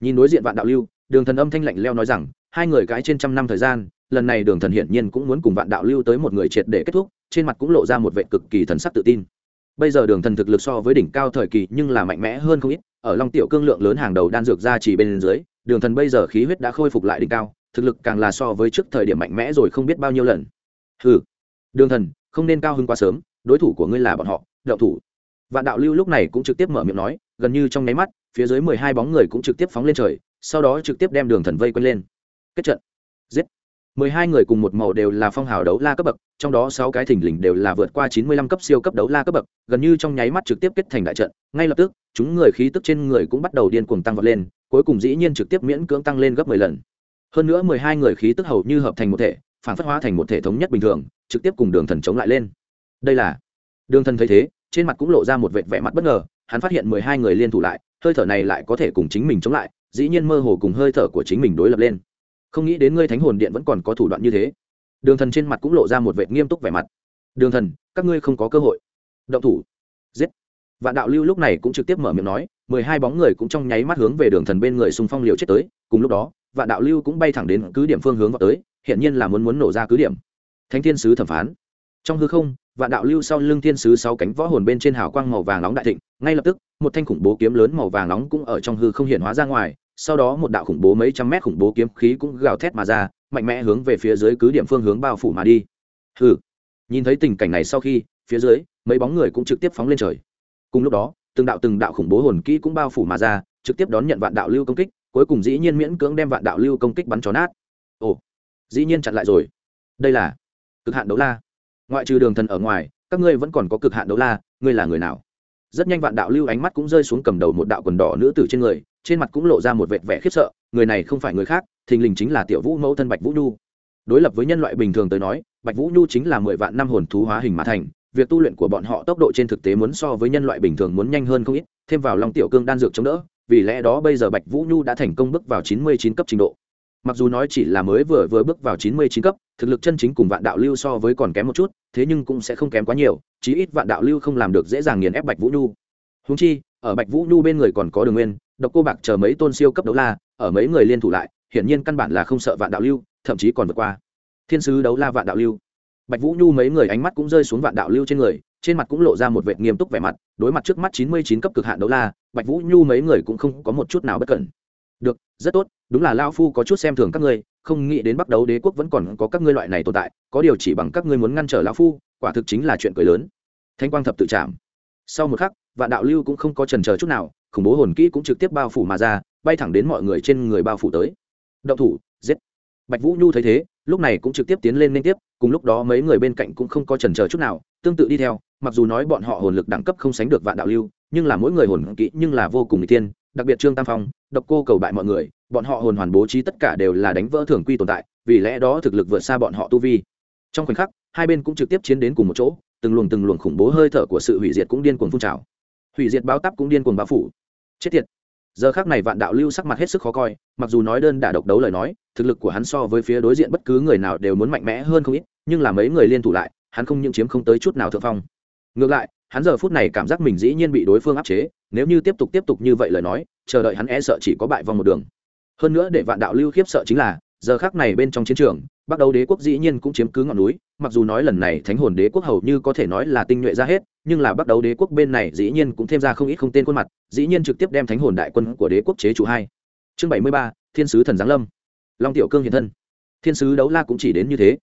Nhìn đối diện vạn đạo lưu, đường thần âm thanh lạnh leo nói rằng, hai người cái trên trăm năm thời gian lần này đường thần hiển nhiên cũng muốn cùng vạn đạo lưu tới một người triệt để kết thúc, trên mặt cũng lộ ra một vệ cực kỳ thần sắc tự tin. Bây giờ đường thần thực lực so với đỉnh cao thời kỳ nhưng là mạnh mẽ hơn không ít, ở long tiểu cương lượng lớn hàng đầu đan dược ra chỉ bên dưới, đường thần bây giờ khí huyết đã khôi phục lại đỉnh cao, thực lực càng là so với trước thời điểm mạnh mẽ rồi không biết bao nhiêu lần. Ừ đường thần, không nên cao hơn quá sớm, đối thủ của ngươi là bọn họ, đậu thủ. Vạn đạo lưu lúc này cũng trực tiếp mở miệng nói, gần như trong nháy mắt, phía dưới mười hai bóng người cũng trực tiếp phóng lên trời, sau đó trực tiếp đem đường thần vây quanh lên. Kết trận. Giết mười hai người cùng một màu đều là phong hào đấu la cấp bậc, trong đó sáu cái thình lình đều là vượt qua chín mươi lăm cấp siêu cấp đấu la cấp bậc, gần như trong nháy mắt trực tiếp kết thành đại trận. Ngay lập tức, chúng người khí tức trên người cũng bắt đầu điên cuồng tăng vọt lên, cuối cùng dĩ nhiên trực tiếp miễn cưỡng tăng lên gấp mười lần. Hơn nữa mười hai người khí tức hầu như hợp thành một thể, phản phất hóa thành một thể thống nhất bình thường, trực tiếp cùng đường thần chống lại lên. Đây là đường thần thấy thế, trên mặt cũng lộ ra một vệt vẻ mặt bất ngờ, hắn phát hiện mười hai người liên thủ lại, hơi thở này lại có thể cùng chính mình chống lại, dĩ nhiên mơ hồ cùng hơi thở của chính mình đối lập lên không nghĩ đến ngươi thánh hồn điện vẫn còn có thủ đoạn như thế. Đường thần trên mặt cũng lộ ra một vệ nghiêm túc vẻ mặt. Đường thần, các ngươi không có cơ hội. Động thủ. Giết. Vạn đạo lưu lúc này cũng trực tiếp mở miệng nói, mười hai bóng người cũng trong nháy mắt hướng về đường thần bên người xung phong liều chết tới. Cùng lúc đó, vạn đạo lưu cũng bay thẳng đến cứ điểm phương hướng vào tới hiện nhiên là muốn muốn nổ ra cứ điểm. Thánh thiên sứ thẩm phán. Trong hư không, vạn đạo lưu sau lưng thiên sứ sáu cánh võ hồn bên trên hào quang màu vàng nóng đại thịnh, ngay lập tức, một thanh khủng bố kiếm lớn màu vàng nóng cũng ở trong hư không hiện hóa ra ngoài sau đó một đạo khủng bố mấy trăm mét khủng bố kiếm khí cũng gào thét mà ra, mạnh mẽ hướng về phía dưới cứ điểm phương hướng bao phủ mà đi. Hừ. Nhìn thấy tình cảnh này sau khi, phía dưới, mấy bóng người cũng trực tiếp phóng lên trời. Cùng lúc đó, từng đạo từng đạo khủng bố hồn kỹ cũng bao phủ mà ra, trực tiếp đón nhận vạn đạo lưu công kích, cuối cùng dĩ nhiên miễn cưỡng đem vạn đạo lưu công kích bắn chó nát. Ồ. Dĩ nhiên chặn lại rồi. Đây là cực hạn đấu la. Ngoại trừ đường thần ở ngoài, các ngươi vẫn còn có cực hạn đấu la, ngươi là người nào? Rất nhanh vạn đạo lưu ánh mắt cũng rơi xuống cầm đầu một đạo quần đỏ nữ tử trên người, trên mặt cũng lộ ra một vệt vẻ khiếp sợ, người này không phải người khác, thình lình chính là tiểu vũ mẫu thân bạch vũ nhu. Đối lập với nhân loại bình thường tới nói, bạch vũ nhu chính là mười vạn năm hồn thú hóa hình mã thành, việc tu luyện của bọn họ tốc độ trên thực tế muốn so với nhân loại bình thường muốn nhanh hơn không ít, thêm vào long tiểu cương đan dược chống đỡ, vì lẽ đó bây giờ bạch vũ nhu đã thành công bước vào chín mươi chín cấp trình độ mặc dù nói chỉ là mới vừa vừa bước vào chín mươi chín cấp, thực lực chân chính cùng vạn đạo lưu so với còn kém một chút, thế nhưng cũng sẽ không kém quá nhiều, chí ít vạn đạo lưu không làm được dễ dàng nghiền ép bạch vũ nhu. Húng chi, ở bạch vũ nhu bên người còn có đường nguyên, độc cô bạc chờ mấy tôn siêu cấp đấu la, ở mấy người liên thủ lại, hiển nhiên căn bản là không sợ vạn đạo lưu, thậm chí còn vượt qua. Thiên sứ đấu la vạn đạo lưu. Bạch vũ nhu mấy người ánh mắt cũng rơi xuống vạn đạo lưu trên người, trên mặt cũng lộ ra một vệt nghiêm túc vẻ mặt, đối mặt trước mắt chín mươi chín cấp cực hạn đấu la, bạch vũ nhu mấy người cũng không có một chút nào bất cẩn được, rất tốt, đúng là lao phu có chút xem thường các ngươi, không nghĩ đến bắt đầu đế quốc vẫn còn có các ngươi loại này tồn tại, có điều chỉ bằng các ngươi muốn ngăn trở lao phu, quả thực chính là chuyện cười lớn. Thanh quang thập tự chạm. Sau một khắc, vạn đạo lưu cũng không có trần chờ chút nào, khủng bố hồn kỹ cũng trực tiếp bao phủ mà ra, bay thẳng đến mọi người trên người bao phủ tới. Động thủ, giết. Bạch vũ nhu thấy thế, lúc này cũng trực tiếp tiến lên liên tiếp, cùng lúc đó mấy người bên cạnh cũng không có trần chờ chút nào, tương tự đi theo, mặc dù nói bọn họ hồn lực đẳng cấp không sánh được vạn đạo lưu, nhưng là mỗi người hồn kỹ nhưng là vô cùng n tiên đặc biệt trương tam phong độc cô cầu bại mọi người, bọn họ hồn hoàn bố trí tất cả đều là đánh vỡ thường quy tồn tại, vì lẽ đó thực lực vượt xa bọn họ tu vi. Trong khoảnh khắc, hai bên cũng trực tiếp chiến đến cùng một chỗ, từng luồng từng luồng khủng bố hơi thở của sự hủy diệt cũng điên cuồng phun trào. Hủy diệt bao tắp cũng điên cuồng bao phủ. Chết tiệt. Giờ khác này vạn đạo lưu sắc mặt hết sức khó coi, mặc dù nói đơn đả độc đấu lời nói, thực lực của hắn so với phía đối diện bất cứ người nào đều muốn mạnh mẽ hơn không ít, nhưng là mấy người liên thủ lại, hắn không những chiếm không tới chút nào thượng phong. Ngược lại hắn giờ phút này cảm giác mình dĩ nhiên bị đối phương áp chế, nếu như tiếp tục tiếp tục như vậy lời nói, chờ đợi hắn e sợ chỉ có bại vòng một đường. Hơn nữa để vạn đạo lưu khiếp sợ chính là, giờ khác này bên trong chiến trường bắt đầu đế quốc dĩ nhiên cũng chiếm cứ ngọn núi, mặc dù nói lần này thánh hồn đế quốc hầu như có thể nói là tinh nhuệ ra hết, nhưng là bắt đầu đế quốc bên này dĩ nhiên cũng thêm ra không ít không tên khuôn mặt, dĩ nhiên trực tiếp đem thánh hồn đại quân của đế quốc chế chủ hai. Chương bảy mươi ba, thiên sứ thần giáng lâm. Long tiểu cương hiện thân. Thiên sứ đấu la cũng chỉ đến như thế.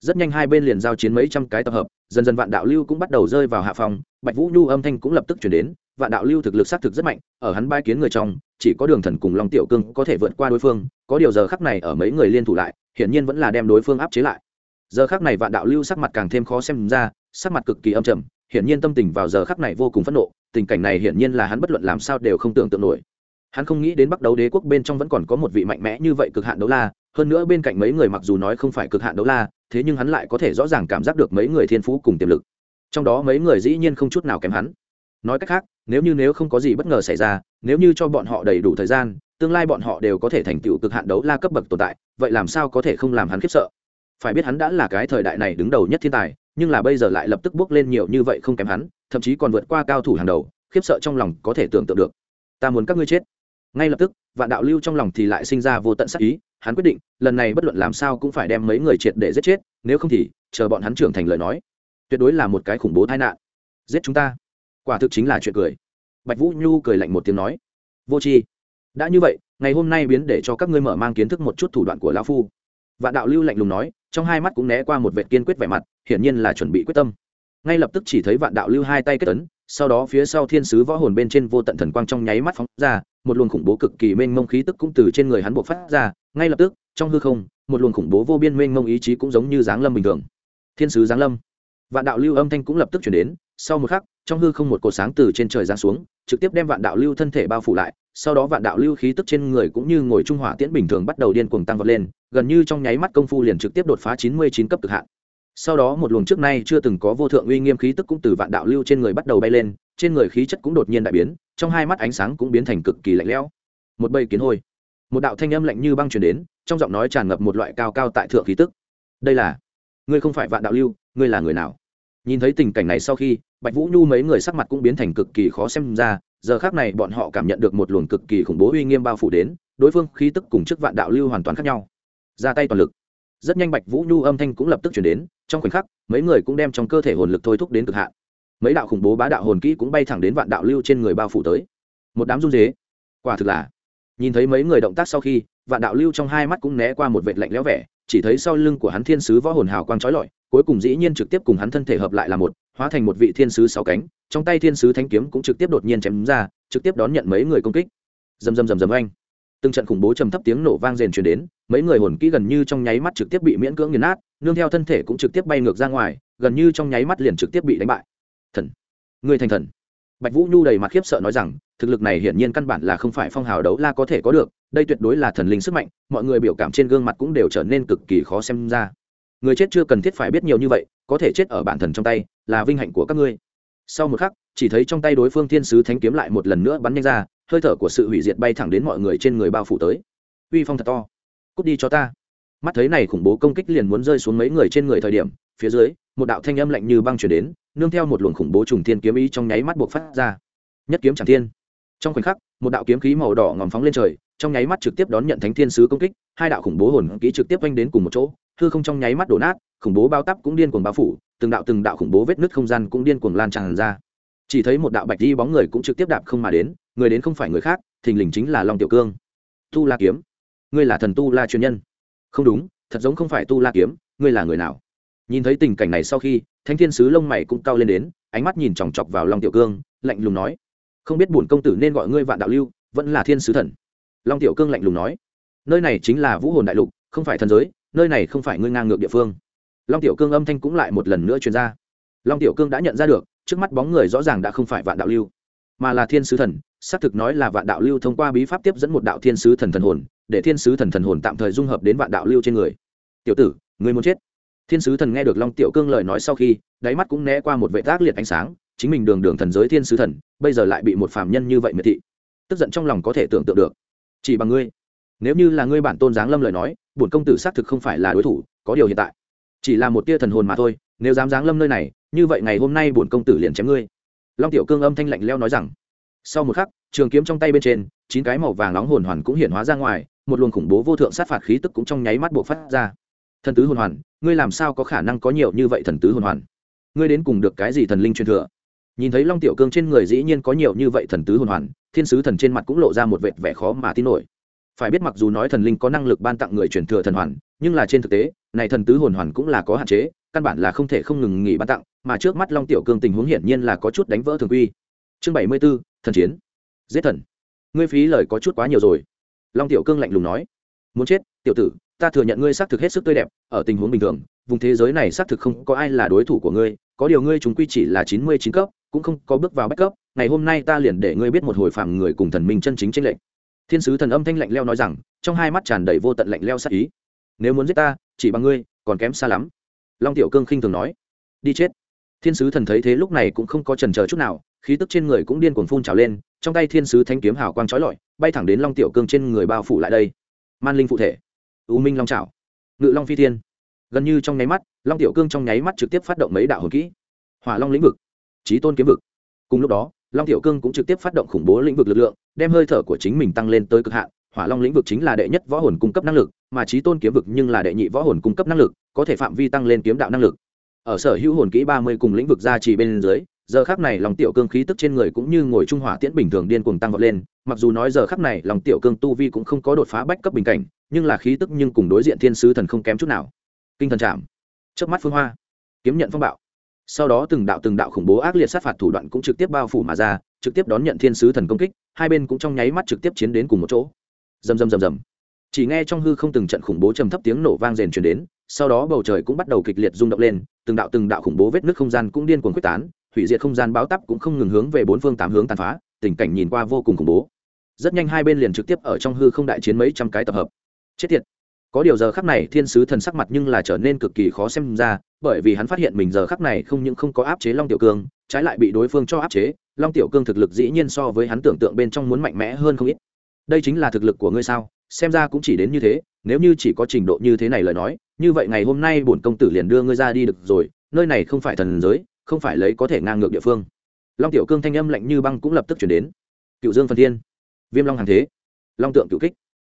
Rất nhanh hai bên liền giao chiến mấy trăm cái tập hợp dần dần vạn đạo lưu cũng bắt đầu rơi vào hạ phòng bạch vũ nhu âm thanh cũng lập tức chuyển đến, vạn đạo lưu thực lực xác thực rất mạnh, ở hắn bai kiến người trong, chỉ có đường thần cùng long tiểu cương có thể vượt qua đối phương, có điều giờ khắc này ở mấy người liên thủ lại, hiển nhiên vẫn là đem đối phương áp chế lại. Giờ khắc này vạn đạo lưu sắc mặt càng thêm khó xem ra, sắc mặt cực kỳ âm trầm, hiển nhiên tâm tình vào giờ khắc này vô cùng phẫn nộ, tình cảnh này hiển nhiên là hắn bất luận làm sao đều không tưởng tượng nổi. Hắn không nghĩ đến bắt đấu đế quốc bên trong vẫn còn có một vị mạnh mẽ như vậy cực hạn đấu la hơn nữa bên cạnh mấy người mặc dù nói không phải cực hạn đấu la, thế nhưng hắn lại có thể rõ ràng cảm giác được mấy người thiên phú cùng tiềm lực. Trong đó mấy người dĩ nhiên không chút nào kém hắn. Nói cách khác, nếu như nếu không có gì bất ngờ xảy ra, nếu như cho bọn họ đầy đủ thời gian, tương lai bọn họ đều có thể thành tựu cực hạn đấu la cấp bậc tồn tại, vậy làm sao có thể không làm hắn khiếp sợ? Phải biết hắn đã là cái thời đại này đứng đầu nhất thiên tài, nhưng là bây giờ lại lập tức bước lên nhiều như vậy không kém hắn, thậm chí còn vượt qua cao thủ hàng đầu, khiếp sợ trong lòng có thể tưởng tượng được. Ta muốn các ngươi chết. Ngay lập tức vạn đạo lưu trong lòng thì lại sinh ra vô tận sắc ý, hắn quyết định, lần này bất luận làm sao cũng phải đem mấy người triệt để giết chết, nếu không thì, chờ bọn hắn trưởng thành lời nói, tuyệt đối là một cái khủng bố tai nạn. Giết chúng ta. Quả thực chính là chuyện cười. Bạch vũ nhu cười lạnh một tiếng nói, vô tri, đã như vậy, ngày hôm nay biến để cho các ngươi mở mang kiến thức một chút thủ đoạn của lão phu. Vạn đạo lưu lạnh lùng nói, trong hai mắt cũng né qua một vệ kiên quyết vẻ mặt, hiển nhiên là chuẩn bị quyết tâm ngay lập tức chỉ thấy vạn đạo lưu hai tay kết ấn, sau đó phía sau thiên sứ võ hồn bên trên vô tận thần quang trong nháy mắt phóng ra, một luồng khủng bố cực kỳ mênh mông khí tức cũng từ trên người hắn buộc phát ra, ngay lập tức, trong hư không, một luồng khủng bố vô biên mênh mông ý chí cũng giống như giáng lâm bình thường. Thiên sứ giáng lâm. Vạn đạo lưu âm thanh cũng lập tức chuyển đến, sau một khắc, trong hư không một cột sáng từ trên trời giáng xuống, trực tiếp đem vạn đạo lưu thân thể bao phủ lại, sau đó vạn đạo lưu khí tức trên người cũng như ngồi trung hỏa tiễn bình thường bắt đầu điên cuồng tăng vọt lên, gần như trong nháy mắt công phu liền trực tiếp đột phá chín mươi chín cấp cực hạn sau đó một luồng trước nay chưa từng có vô thượng uy nghiêm khí tức cũng từ vạn đạo lưu trên người bắt đầu bay lên, trên người khí chất cũng đột nhiên đại biến, trong hai mắt ánh sáng cũng biến thành cực kỳ lạnh lẽo. Một bầy kiến hôi. Một đạo thanh âm lạnh như băng truyền đến, trong giọng nói tràn ngập một loại cao cao tại thượng khí tức. Đây là, ngươi không phải vạn đạo lưu, ngươi là người nào? Nhìn thấy tình cảnh này sau khi, bạch vũ nhu mấy người sắc mặt cũng biến thành cực kỳ khó xem ra, giờ khác này bọn họ cảm nhận được một luồng cực kỳ khủng bố uy nghiêm bao phủ đến, đối phương khí tức cùng chức vạn đạo lưu hoàn toàn khác nhau. Ra tay toàn lực rất nhanh bạch vũ nhu âm thanh cũng lập tức chuyển đến trong khoảnh khắc mấy người cũng đem trong cơ thể hồn lực thôi thúc đến cực hạn mấy đạo khủng bố bá đạo hồn kỹ cũng bay thẳng đến vạn đạo lưu trên người bao phủ tới một đám run dế quả thực là nhìn thấy mấy người động tác sau khi vạn đạo lưu trong hai mắt cũng né qua một vệt lạnh lẽo vẻ chỉ thấy sau lưng của hắn thiên sứ võ hồn hào quang trói lọi cuối cùng dĩ nhiên trực tiếp cùng hắn thân thể hợp lại là một hóa thành một vị thiên sứ sáu cánh trong tay thiên sứ thanh kiếm cũng trực tiếp đột nhiên chém ra trực tiếp đón nhận mấy người công kích dầm dầm dầm dầm anh từng trận khủng bố trầm thấp tiếng nổ vang rền truyền đến mấy người hồn kỹ gần như trong nháy mắt trực tiếp bị miễn cưỡng nghiền nát, nương theo thân thể cũng trực tiếp bay ngược ra ngoài, gần như trong nháy mắt liền trực tiếp bị đánh bại. Thần. Người thành thần. Bạch vũ nhu đầy mặt khiếp sợ nói rằng, thực lực này hiển nhiên căn bản là không phải phong hào đấu la có thể có được, đây tuyệt đối là thần linh sức mạnh, mọi người biểu cảm trên gương mặt cũng đều trở nên cực kỳ khó xem ra. Người chết chưa cần thiết phải biết nhiều như vậy, có thể chết ở bản thần trong tay, là vinh hạnh của các ngươi. Sau một khắc, chỉ thấy trong tay đối phương thiên sứ thánh kiếm lại một lần nữa bắn nhanh ra, hơi thở của sự hủy diệt bay thẳng đến mọi người trên người bao phủ tới. Uy phong thật to cút đi cho ta. Mắt thấy này khủng bố công kích liền muốn rơi xuống mấy người trên người thời điểm, phía dưới, một đạo thanh âm lạnh như băng chuyển đến, nương theo một luồng khủng bố trùng thiên kiếm ý trong nháy mắt buộc phát ra. Nhất kiếm chẳng thiên. Trong khoảnh khắc, một đạo kiếm khí màu đỏ ngòm phóng lên trời, trong nháy mắt trực tiếp đón nhận thánh thiên sứ công kích, hai đạo khủng bố hồn kỹ trực tiếp oanh đến cùng một chỗ, hư không trong nháy mắt đổ nát, khủng bố bao tắp cũng điên cuồng bao phủ, từng đạo từng đạo khủng bố vết nứt không gian cũng điên cuồng lan tràn ra. Chỉ thấy một đạo bạch đi bóng người cũng trực tiếp đạp không mà đến, người đến không phải người khác, thình lình chính là long tiểu cương. Tu la kiếm ngươi là thần tu la truyền nhân. Không đúng, thật giống không phải tu la kiếm, ngươi là người nào? Nhìn thấy tình cảnh này sau khi, thánh thiên sứ lông mày cũng cao lên đến, ánh mắt nhìn chòng chọc vào long tiểu cương, lạnh lùng nói, không biết bổn công tử nên gọi ngươi vạn đạo lưu, vẫn là thiên sứ thần. Long tiểu cương lạnh lùng nói, nơi này chính là vũ hồn đại lục, không phải thần giới, nơi này không phải ngươi ngang ngược địa phương. Long tiểu cương âm thanh cũng lại một lần nữa truyền ra. Long tiểu cương đã nhận ra được, trước mắt bóng người rõ ràng đã không phải vạn đạo lưu mà là thiên sứ thần, xác thực nói là vạn đạo lưu thông qua bí pháp tiếp dẫn một đạo thiên sứ thần thần hồn, để thiên sứ thần thần hồn tạm thời dung hợp đến vạn đạo lưu trên người. Tiểu tử, người muốn chết. Thiên sứ thần nghe được long tiểu cương lời nói sau khi, đáy mắt cũng né qua một vệ tác liệt ánh sáng, chính mình đường đường thần giới thiên sứ thần, bây giờ lại bị một phàm nhân như vậy miệt thị. Tức giận trong lòng có thể tưởng tượng được. Chỉ bằng ngươi. Nếu như là ngươi bản tôn giáng lâm lời nói, bổn công tử xác thực không phải là đối thủ, có điều hiện tại. Chỉ là một tia thần hồn mà thôi, nếu dám giáng lâm nơi này, như vậy ngày hôm nay bổn công tử liền chém ngươi long tiểu cương âm thanh lạnh leo nói rằng, sau một khắc, trường kiếm trong tay bên trên, chín cái màu vàng nóng hồn hoàn cũng hiện hóa ra ngoài, một luồng khủng bố vô thượng sát phạt khí tức cũng trong nháy mắt buộc phát ra. Thần tứ hồn hoàn, ngươi làm sao có khả năng có nhiều như vậy thần tứ hồn hoàn? Ngươi đến cùng được cái gì thần linh truyền thừa? Nhìn thấy long tiểu cương trên người dĩ nhiên có nhiều như vậy thần tứ hồn hoàn, thiên sứ thần trên mặt cũng lộ ra một vệt vẻ khó mà tin nổi phải biết mặc dù nói thần linh có năng lực ban tặng người truyền thừa thần hoàn, nhưng là trên thực tế, này thần tứ hồn hoàn cũng là có hạn chế, căn bản là không thể không ngừng nghỉ ban tặng, mà trước mắt long tiểu cương tình huống hiển nhiên là có chút đánh vỡ thường quy. Chương bảy mươi b ố thần chiến. Giết thần. Ngươi phí lời có chút quá nhiều rồi. Long tiểu cương lạnh lùng nói. Muốn chết, tiểu tử, ta thừa nhận ngươi xác thực hết sức tươi đẹp, ở tình huống bình thường, vùng thế giới này xác thực không có ai là đối thủ của ngươi, có điều ngươi chúng quy chỉ là chín mươi chín cấp, cũng không có bước vào bách cấp, ngày hôm nay ta liền để ngươi biết một hồi phàm người cùng thần minh chân chính tranh lệch thiên sứ thần âm thanh lạnh leo nói rằng, trong hai mắt tràn đầy vô tận lạnh leo sát ý. Nếu muốn giết ta, chỉ bằng ngươi, còn kém xa lắm. Long tiểu cương khinh thường nói. Đi chết. Thiên sứ thần thấy thế lúc này cũng không có trần chờ chút nào, khí tức trên người cũng điên cuồng phun trào lên, trong tay thiên sứ thanh kiếm hào quang trói lọi, bay thẳng đến long tiểu cương trên người bao phủ lại đây. Man linh phụ thể. U minh long trào ngự long phi thiên. Gần như trong nháy mắt, long tiểu cương trong nháy mắt trực tiếp phát động mấy đạo hồn kỹ. Hỏa long lĩnh vực. Trí tôn kiếm vực. Cùng lúc đó long tiểu cương cũng trực tiếp phát động khủng bố lĩnh vực lực lượng, đem hơi thở của chính mình tăng lên tới cực hạn. Hỏa long lĩnh vực chính là đệ nhất võ hồn cung cấp năng lực, mà trí tôn kiếm vực nhưng là đệ nhị võ hồn cung cấp năng lực, có thể phạm vi tăng lên kiếm đạo năng lực. Ở sở hữu hồn kỹ ba mươi cùng lĩnh vực gia trì bên dưới, giờ khắc này lòng tiểu cương khí tức trên người cũng như ngồi trung hỏa tiễn bình thường điên cuồng tăng vọt lên, mặc dù nói giờ khắc này lòng tiểu cương tu vi cũng không có đột phá bách cấp bình cảnh, nhưng là khí tức nhưng cùng đối diện thiên sứ thần không kém chút nào. Kinh thần chạm. Trước mắt phương hoa. Kiếm nhận phong bạo sau đó từng đạo từng đạo khủng bố ác liệt sát phạt thủ đoạn cũng trực tiếp bao phủ mà ra, trực tiếp đón nhận thiên sứ thần công kích, hai bên cũng trong nháy mắt trực tiếp chiến đến cùng một chỗ. Rầm rầm rầm rầm. Chỉ nghe trong hư không từng trận khủng bố trầm thấp tiếng nổ vang rền truyền đến, sau đó bầu trời cũng bắt đầu kịch liệt rung động lên, từng đạo từng đạo khủng bố vết nước không gian cũng điên cuồng quyết tán, hủy diệt không gian báo tắp cũng không ngừng hướng về bốn phương tám hướng tàn phá, tình cảnh nhìn qua vô cùng khủng bố. Rất nhanh hai bên liền trực tiếp ở trong hư không đại chiến mấy trăm cái tập hợp. Chết tiệt có điều giờ khắc này thiên sứ thần sắc mặt nhưng là trở nên cực kỳ khó xem ra, bởi vì hắn phát hiện mình giờ khắc này không những không có áp chế long tiểu cương, trái lại bị đối phương cho áp chế, long tiểu cương thực lực dĩ nhiên so với hắn tưởng tượng bên trong muốn mạnh mẽ hơn không ít. Đây chính là thực lực của ngươi sao? Xem ra cũng chỉ đến như thế, nếu như chỉ có trình độ như thế này lời nói, như vậy ngày hôm nay bổn công tử liền đưa ngươi ra đi được rồi, nơi này không phải thần giới, không phải lấy có thể ngang ngược địa phương. Long tiểu cương thanh âm lạnh như băng cũng lập tức chuyển đến. Cựu dương phần thiên, viêm long hàng thế, long tượng cựu kích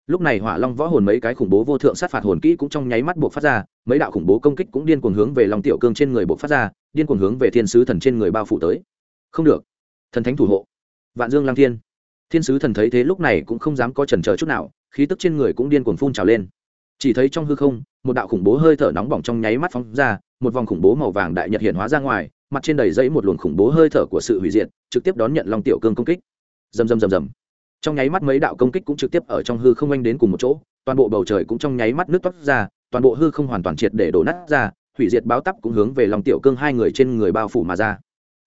lúc này hỏa long võ hồn mấy cái khủng bố vô thượng sát phạt hồn kỹ cũng trong nháy mắt buộc phát ra, mấy đạo khủng bố công kích cũng điên cuồng hướng về long tiểu cương trên người buộc phát ra, điên cuồng hướng về thiên sứ thần trên người bao phủ tới. Không được. Thần thánh thủ hộ. Vạn dương lang thiên. Thiên sứ thần thấy thế lúc này cũng không dám có chần chờ chút nào, khí tức trên người cũng điên cuồng phun trào lên. Chỉ thấy trong hư không, một đạo khủng bố hơi thở nóng bỏng trong nháy mắt phóng ra, một vòng khủng bố màu vàng đại nhật hiện hóa ra ngoài, mặt trên đầy dẫy một luồng khủng bố hơi thở của sự hủy diệt, trực tiếp đón nhận long tiểu cương công kích. Rầm rầm rầm rầm trong nháy mắt mấy đạo công kích cũng trực tiếp ở trong hư không anh đến cùng một chỗ, toàn bộ bầu trời cũng trong nháy mắt nước toát ra, toàn bộ hư không hoàn toàn triệt để đổ nát ra, hủy diệt báo tắp cũng hướng về long tiểu cương hai người trên người bao phủ mà ra.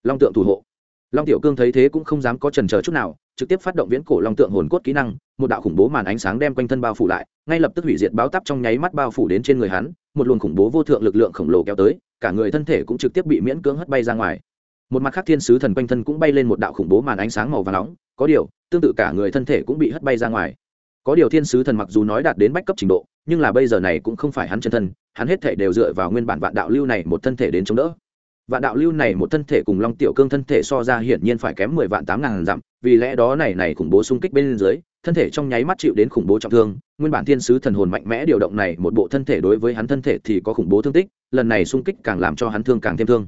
Long tượng thủ hộ. Long tiểu cương thấy thế cũng không dám có trần chờ chút nào, trực tiếp phát động viễn cổ long tượng hồn cốt kỹ năng, một đạo khủng bố màn ánh sáng đem quanh thân bao phủ lại, ngay lập tức hủy diệt báo tắp trong nháy mắt bao phủ đến trên người hắn, một luồng khủng bố vô thượng lực lượng khổng lồ kéo tới, cả người thân thể cũng trực tiếp bị miễn cưỡng hất bay ra ngoài một mặt khác thiên sứ thần quanh thân cũng bay lên một đạo khủng bố màn ánh sáng màu và nóng, có điều, tương tự cả người thân thể cũng bị hất bay ra ngoài. Có điều thiên sứ thần mặc dù nói đạt đến bách cấp trình độ, nhưng là bây giờ này cũng không phải hắn chân thân, hắn hết thể đều dựa vào nguyên bản vạn đạo lưu này một thân thể đến chống đỡ. Vạn đạo lưu này một thân thể cùng long tiểu cương thân thể so ra hiển nhiên phải kém mười vạn tám ngàn dặm, vì lẽ đó này này khủng bố xung kích bên dưới, thân thể trong nháy mắt chịu đến khủng bố trọng thương, nguyên bản thiên sứ thần hồn mạnh mẽ điều động này một bộ thân thể đối với hắn thân thể thì có khủng bố thương tích, lần này xung kích càng làm cho hắn thương càng thêm thương.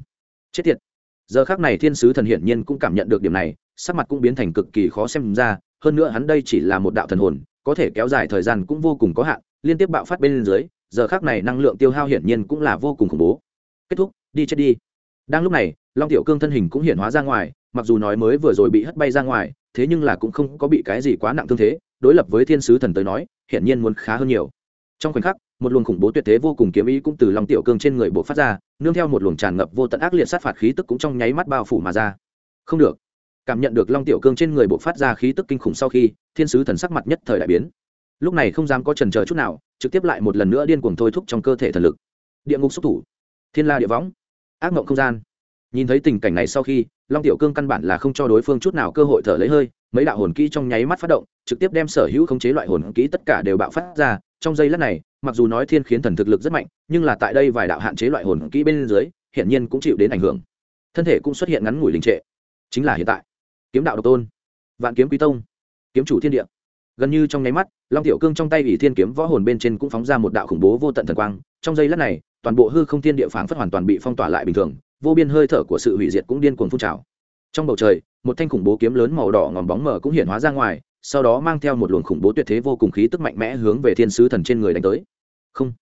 Chết tiệt giờ khác này thiên sứ thần hiển nhiên cũng cảm nhận được điểm này, sắc mặt cũng biến thành cực kỳ khó xem ra, hơn nữa hắn đây chỉ là một đạo thần hồn, có thể kéo dài thời gian cũng vô cùng có hạn, liên tiếp bạo phát bên dưới, giờ khác này năng lượng tiêu hao hiển nhiên cũng là vô cùng khủng bố. Kết thúc, đi chết đi. Đang lúc này, long tiểu cương thân hình cũng hiện hóa ra ngoài, mặc dù nói mới vừa rồi bị hất bay ra ngoài, thế nhưng là cũng không có bị cái gì quá nặng thương thế, đối lập với thiên sứ thần tới nói, hiển nhiên muốn khá hơn nhiều. Trong khoảnh khắc một luồng khủng bố tuyệt thế vô cùng kiếm ý cũng từ long tiểu cương trên người bộ phát ra, nương theo một luồng tràn ngập vô tận ác liệt sát phạt khí tức cũng trong nháy mắt bao phủ mà ra. Không được. Cảm nhận được long tiểu cương trên người bộ phát ra khí tức kinh khủng sau khi, thiên sứ thần sắc mặt nhất thời đại biến. Lúc này không dám có trần chờ chút nào, trực tiếp lại một lần nữa điên cuồng thôi thúc trong cơ thể thần lực. Địa ngục xúc thủ. Thiên la địa võng. Ác mộng không gian. Nhìn thấy tình cảnh này sau khi, long tiểu cương căn bản là không cho đối phương chút nào cơ hội thở lấy hơi, mấy đạo hồn kỹ trong nháy mắt phát động, trực tiếp đem sở hữu khống chế loại hồn kỹ tất cả đều bạo phát ra trong giây lát này, mặc dù nói thiên khiến thần thực lực rất mạnh, nhưng là tại đây vài đạo hạn chế loại hồn kỹ bên dưới, hiển nhiên cũng chịu đến ảnh hưởng. Thân thể cũng xuất hiện ngắn ngủi đình trệ. Chính là hiện tại. Kiếm đạo độc tôn. Vạn kiếm quý tông. Kiếm chủ thiên địa. Gần như trong nháy mắt, long tiểu cương trong tay ủy thiên kiếm võ hồn bên trên cũng phóng ra một đạo khủng bố vô tận thần quang. Trong giây lát này, toàn bộ hư không thiên địa phảng phất hoàn toàn bị phong tỏa lại bình thường, vô biên hơi thở của sự hủy diệt cũng điên cuồng phun trào. Trong bầu trời, một thanh khủng bố kiếm lớn màu đỏ ngòm bóng mờ cũng hiện hóa ra ngoài sau đó mang theo một luồng khủng bố tuyệt thế vô cùng khí tức mạnh mẽ hướng về thiên sứ thần trên người đánh tới. Không.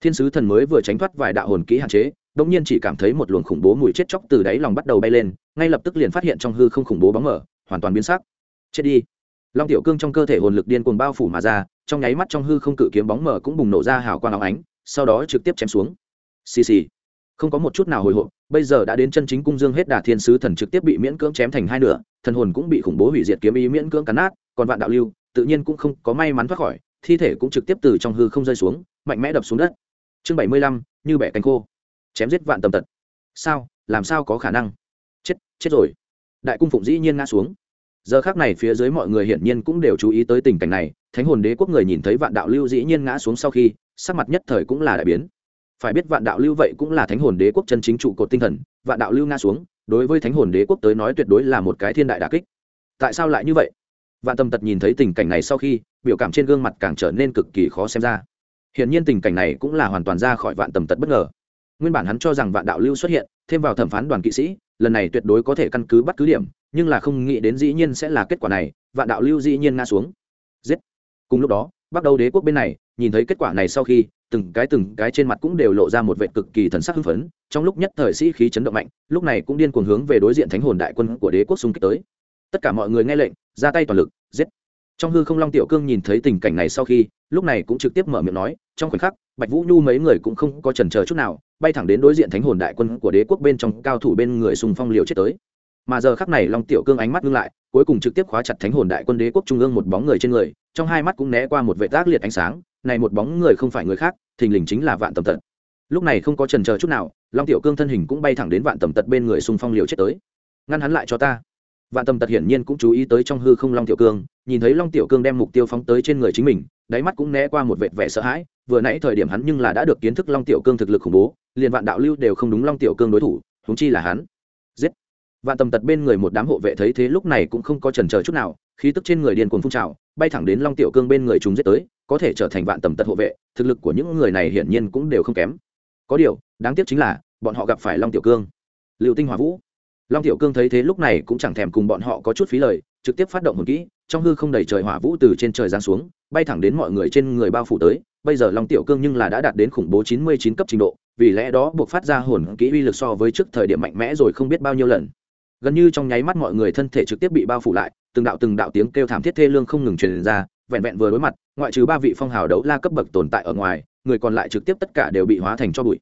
Thiên sứ thần mới vừa tránh thoát vài đạo hồn kỹ hạn chế đột nhiên chỉ cảm thấy một luồng khủng bố mùi chết chóc từ đáy lòng bắt đầu bay lên ngay lập tức liền phát hiện trong hư không khủng bố bóng mở, hoàn toàn biến sắc. Chết đi. Long tiểu cương trong cơ thể hồn lực điên cuồng bao phủ mà ra trong nháy mắt trong hư không cự kiếm bóng mở cũng bùng nổ ra hào quang áo ánh sau đó trực tiếp chém xuống. Xì xì. Không có một chút nào hồi hộp bây giờ đã đến chân chính cung dương hết đà thiên sứ thần trực tiếp bị miễn cưỡng chém thành hai nửa thần hồn cũng bị khủng bố hủy diệt kiếm ý miễn cưỡng cắn nát còn vạn đạo lưu, tự nhiên cũng không có may mắn thoát khỏi, thi thể cũng trực tiếp từ trong hư không rơi xuống, mạnh mẽ đập xuống đất. Chương bảy mươi lăm, như bẻ cánh khô. Chém giết vạn tầm tật. Sao? Làm sao có khả năng? Chết chết rồi. Đại cung phụng dĩ nhiên ngã xuống. Giờ khác này phía dưới mọi người hiển nhiên cũng đều chú ý tới tình cảnh này, thánh hồn đế quốc người nhìn thấy vạn đạo lưu dĩ nhiên ngã xuống sau khi, sắc mặt nhất thời cũng là đại biến. Phải biết vạn đạo lưu vậy cũng là thánh hồn đế quốc chân chính trụ cột tinh thần, vạn đạo lưu ngã xuống, đối với thánh hồn đế quốc tới nói tuyệt đối là một cái thiên đại đà kích. Tại sao lại như vậy? Vạn tâm tật nhìn thấy tình cảnh này sau khi, biểu cảm trên gương mặt càng trở nên cực kỳ khó xem ra. Hiển nhiên tình cảnh này cũng là hoàn toàn ra khỏi vạn tầm tật bất ngờ. Nguyên bản hắn cho rằng vạn đạo lưu xuất hiện, thêm vào thẩm phán đoàn kỵ sĩ, lần này tuyệt đối có thể căn cứ bắt cứ điểm, nhưng là không nghĩ đến dĩ nhiên sẽ là kết quả này, vạn đạo lưu dĩ nhiên ngã xuống. Giết! Cùng lúc đó bắt đầu đế quốc bên này, nhìn thấy kết quả này sau khi, từng cái từng cái trên mặt cũng đều lộ ra một vệ cực kỳ thần sắc hưng phấn, trong lúc nhất thời sĩ khí chấn động mạnh, lúc này cũng điên cuồng hướng về đối diện thánh hồn đại quân của đế quốc xung kích tới. Tất cả mọi người nghe lệnh ra tay toàn lực, giết. Trong hư không long tiểu cương nhìn thấy tình cảnh này sau khi, lúc này cũng trực tiếp mở miệng nói, trong khoảnh khắc, bạch vũ nhu mấy người cũng không có chần chờ chút nào, bay thẳng đến đối diện thánh hồn đại quân của đế quốc bên trong, cao thủ bên người Sùng phong liều chết tới. Mà giờ khắc này long tiểu cương ánh mắt ngưng lại, cuối cùng trực tiếp khóa chặt thánh hồn đại quân đế quốc trung ương một bóng người trên người, trong hai mắt cũng né qua một vệ tác liệt ánh sáng, này một bóng người không phải người khác, thình lình chính là vạn tầm tật. Lúc này không có trần chờ chút nào, long tiểu cương thân hình cũng bay thẳng đến vạn tầm tật bên người xung phong liều chết tới. Ngăn hắn lại cho ta vạn tầm tật hiển nhiên cũng chú ý tới trong hư không long tiểu cương, nhìn thấy long tiểu cương đem mục tiêu phóng tới trên người chính mình, đáy mắt cũng né qua một vệt vẻ sợ hãi, vừa nãy thời điểm hắn nhưng là đã được kiến thức long tiểu cương thực lực khủng bố, liền vạn đạo lưu đều không đúng long tiểu cương đối thủ húng chi là hắn. Giết! Vạn tầm tật bên người một đám hộ vệ thấy thế lúc này cũng không có trần chờ chút nào, khí tức trên người điên cuồng phun trào, bay thẳng đến long tiểu cương bên người chúng giết tới, có thể trở thành vạn tầm tật hộ vệ, thực lực của những người này hiển nhiên cũng đều không kém. Có điều, đáng tiếc chính là, bọn họ gặp phải long tiểu cương. Liệu tinh hỏa vũ long tiểu cương thấy thế lúc này cũng chẳng thèm cùng bọn họ có chút phí lời, trực tiếp phát động hồn kỹ, trong hư không đầy trời hỏa vũ từ trên trời giáng xuống, bay thẳng đến mọi người trên người bao phủ tới. Bây giờ long tiểu cương nhưng là đã đạt đến khủng bố chín mươi chín cấp trình độ, vì lẽ đó buộc phát ra hồn kỹ uy lực so với trước thời điểm mạnh mẽ rồi không biết bao nhiêu lần. Gần như trong nháy mắt mọi người thân thể trực tiếp bị bao phủ lại, từng đạo từng đạo tiếng kêu thảm thiết thê lương không ngừng truyền ra, vẹn vẹn vừa đối mặt, ngoại trừ ba vị phong hào đấu la cấp bậc tồn tại ở ngoài, người còn lại trực tiếp tất cả đều bị hóa thành cho bụi.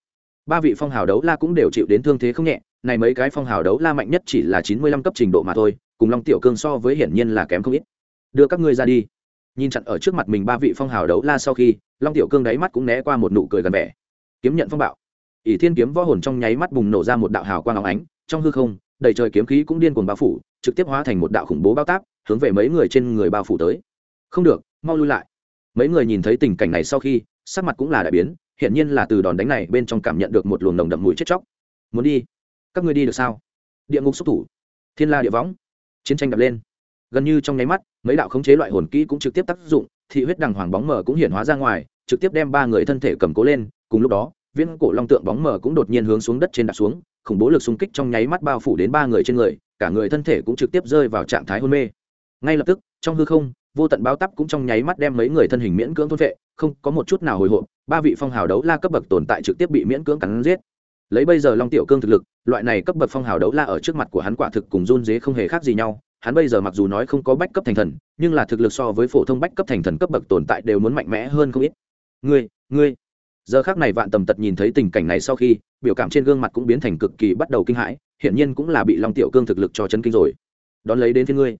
Ba vị phong hào đấu la cũng đều chịu đến thương thế không nhẹ này mấy cái phong hào đấu la mạnh nhất chỉ là chín mươi lăm cấp trình độ mà thôi, cùng long tiểu cương so với hiển nhiên là kém không ít. Đưa các ngươi ra đi. Nhìn chặn ở trước mặt mình ba vị phong hào đấu la sau khi, long tiểu cương đáy mắt cũng né qua một nụ cười gần vẻ. Kiếm nhận phong bạo. Ỷ thiên kiếm võ hồn trong nháy mắt bùng nổ ra một đạo hào quang óng ánh, trong hư không, đầy trời kiếm khí cũng điên cuồng bao phủ, trực tiếp hóa thành một đạo khủng bố bao táp, hướng về mấy người trên người bao phủ tới. Không được, mau lui lại. Mấy người nhìn thấy tình cảnh này sau khi, sắc mặt cũng là đại biến hiện nhiên là từ đòn đánh này bên trong cảm nhận được một luồng nồng đậm mùi chết chóc. Muốn đi các ngươi đi được sao? Địa ngục xúc thủ. Thiên la địa võng. Chiến tranh đập lên. Gần như trong nháy mắt, mấy đạo khống chế loại hồn kỹ cũng trực tiếp tác dụng, thị huyết đằng hoàng bóng mờ cũng hiển hóa ra ngoài, trực tiếp đem ba người thân thể cầm cố lên, cùng lúc đó, viễn cổ long tượng bóng mờ cũng đột nhiên hướng xuống đất trên đạp xuống, khủng bố lực xung kích trong nháy mắt bao phủ đến ba người trên người, cả người thân thể cũng trực tiếp rơi vào trạng thái hôn mê. Ngay lập tức, trong hư không, vô tận bao tắp cũng trong nháy mắt đem mấy người thân hình miễn cưỡng thôn vệ không có một chút nào hồi hộp, ba vị phong hào đấu la cấp bậc tồn tại trực tiếp bị miễn cưỡng cắn giết lấy bây giờ long tiểu cương thực lực, loại này cấp bậc phong hào đấu la ở trước mặt của hắn quả thực cùng run dế không hề khác gì nhau. Hắn bây giờ mặc dù nói không có bách cấp thành thần, nhưng là thực lực so với phổ thông bách cấp thành thần cấp bậc tồn tại đều muốn mạnh mẽ hơn không ít. Ngươi ngươi. Giờ khác này vạn tầm tật nhìn thấy tình cảnh này sau khi, biểu cảm trên gương mặt cũng biến thành cực kỳ bắt đầu kinh hãi, hiển nhiên cũng là bị long tiểu cương thực lực cho chấn kinh rồi. Đón lấy đến thiên ngươi.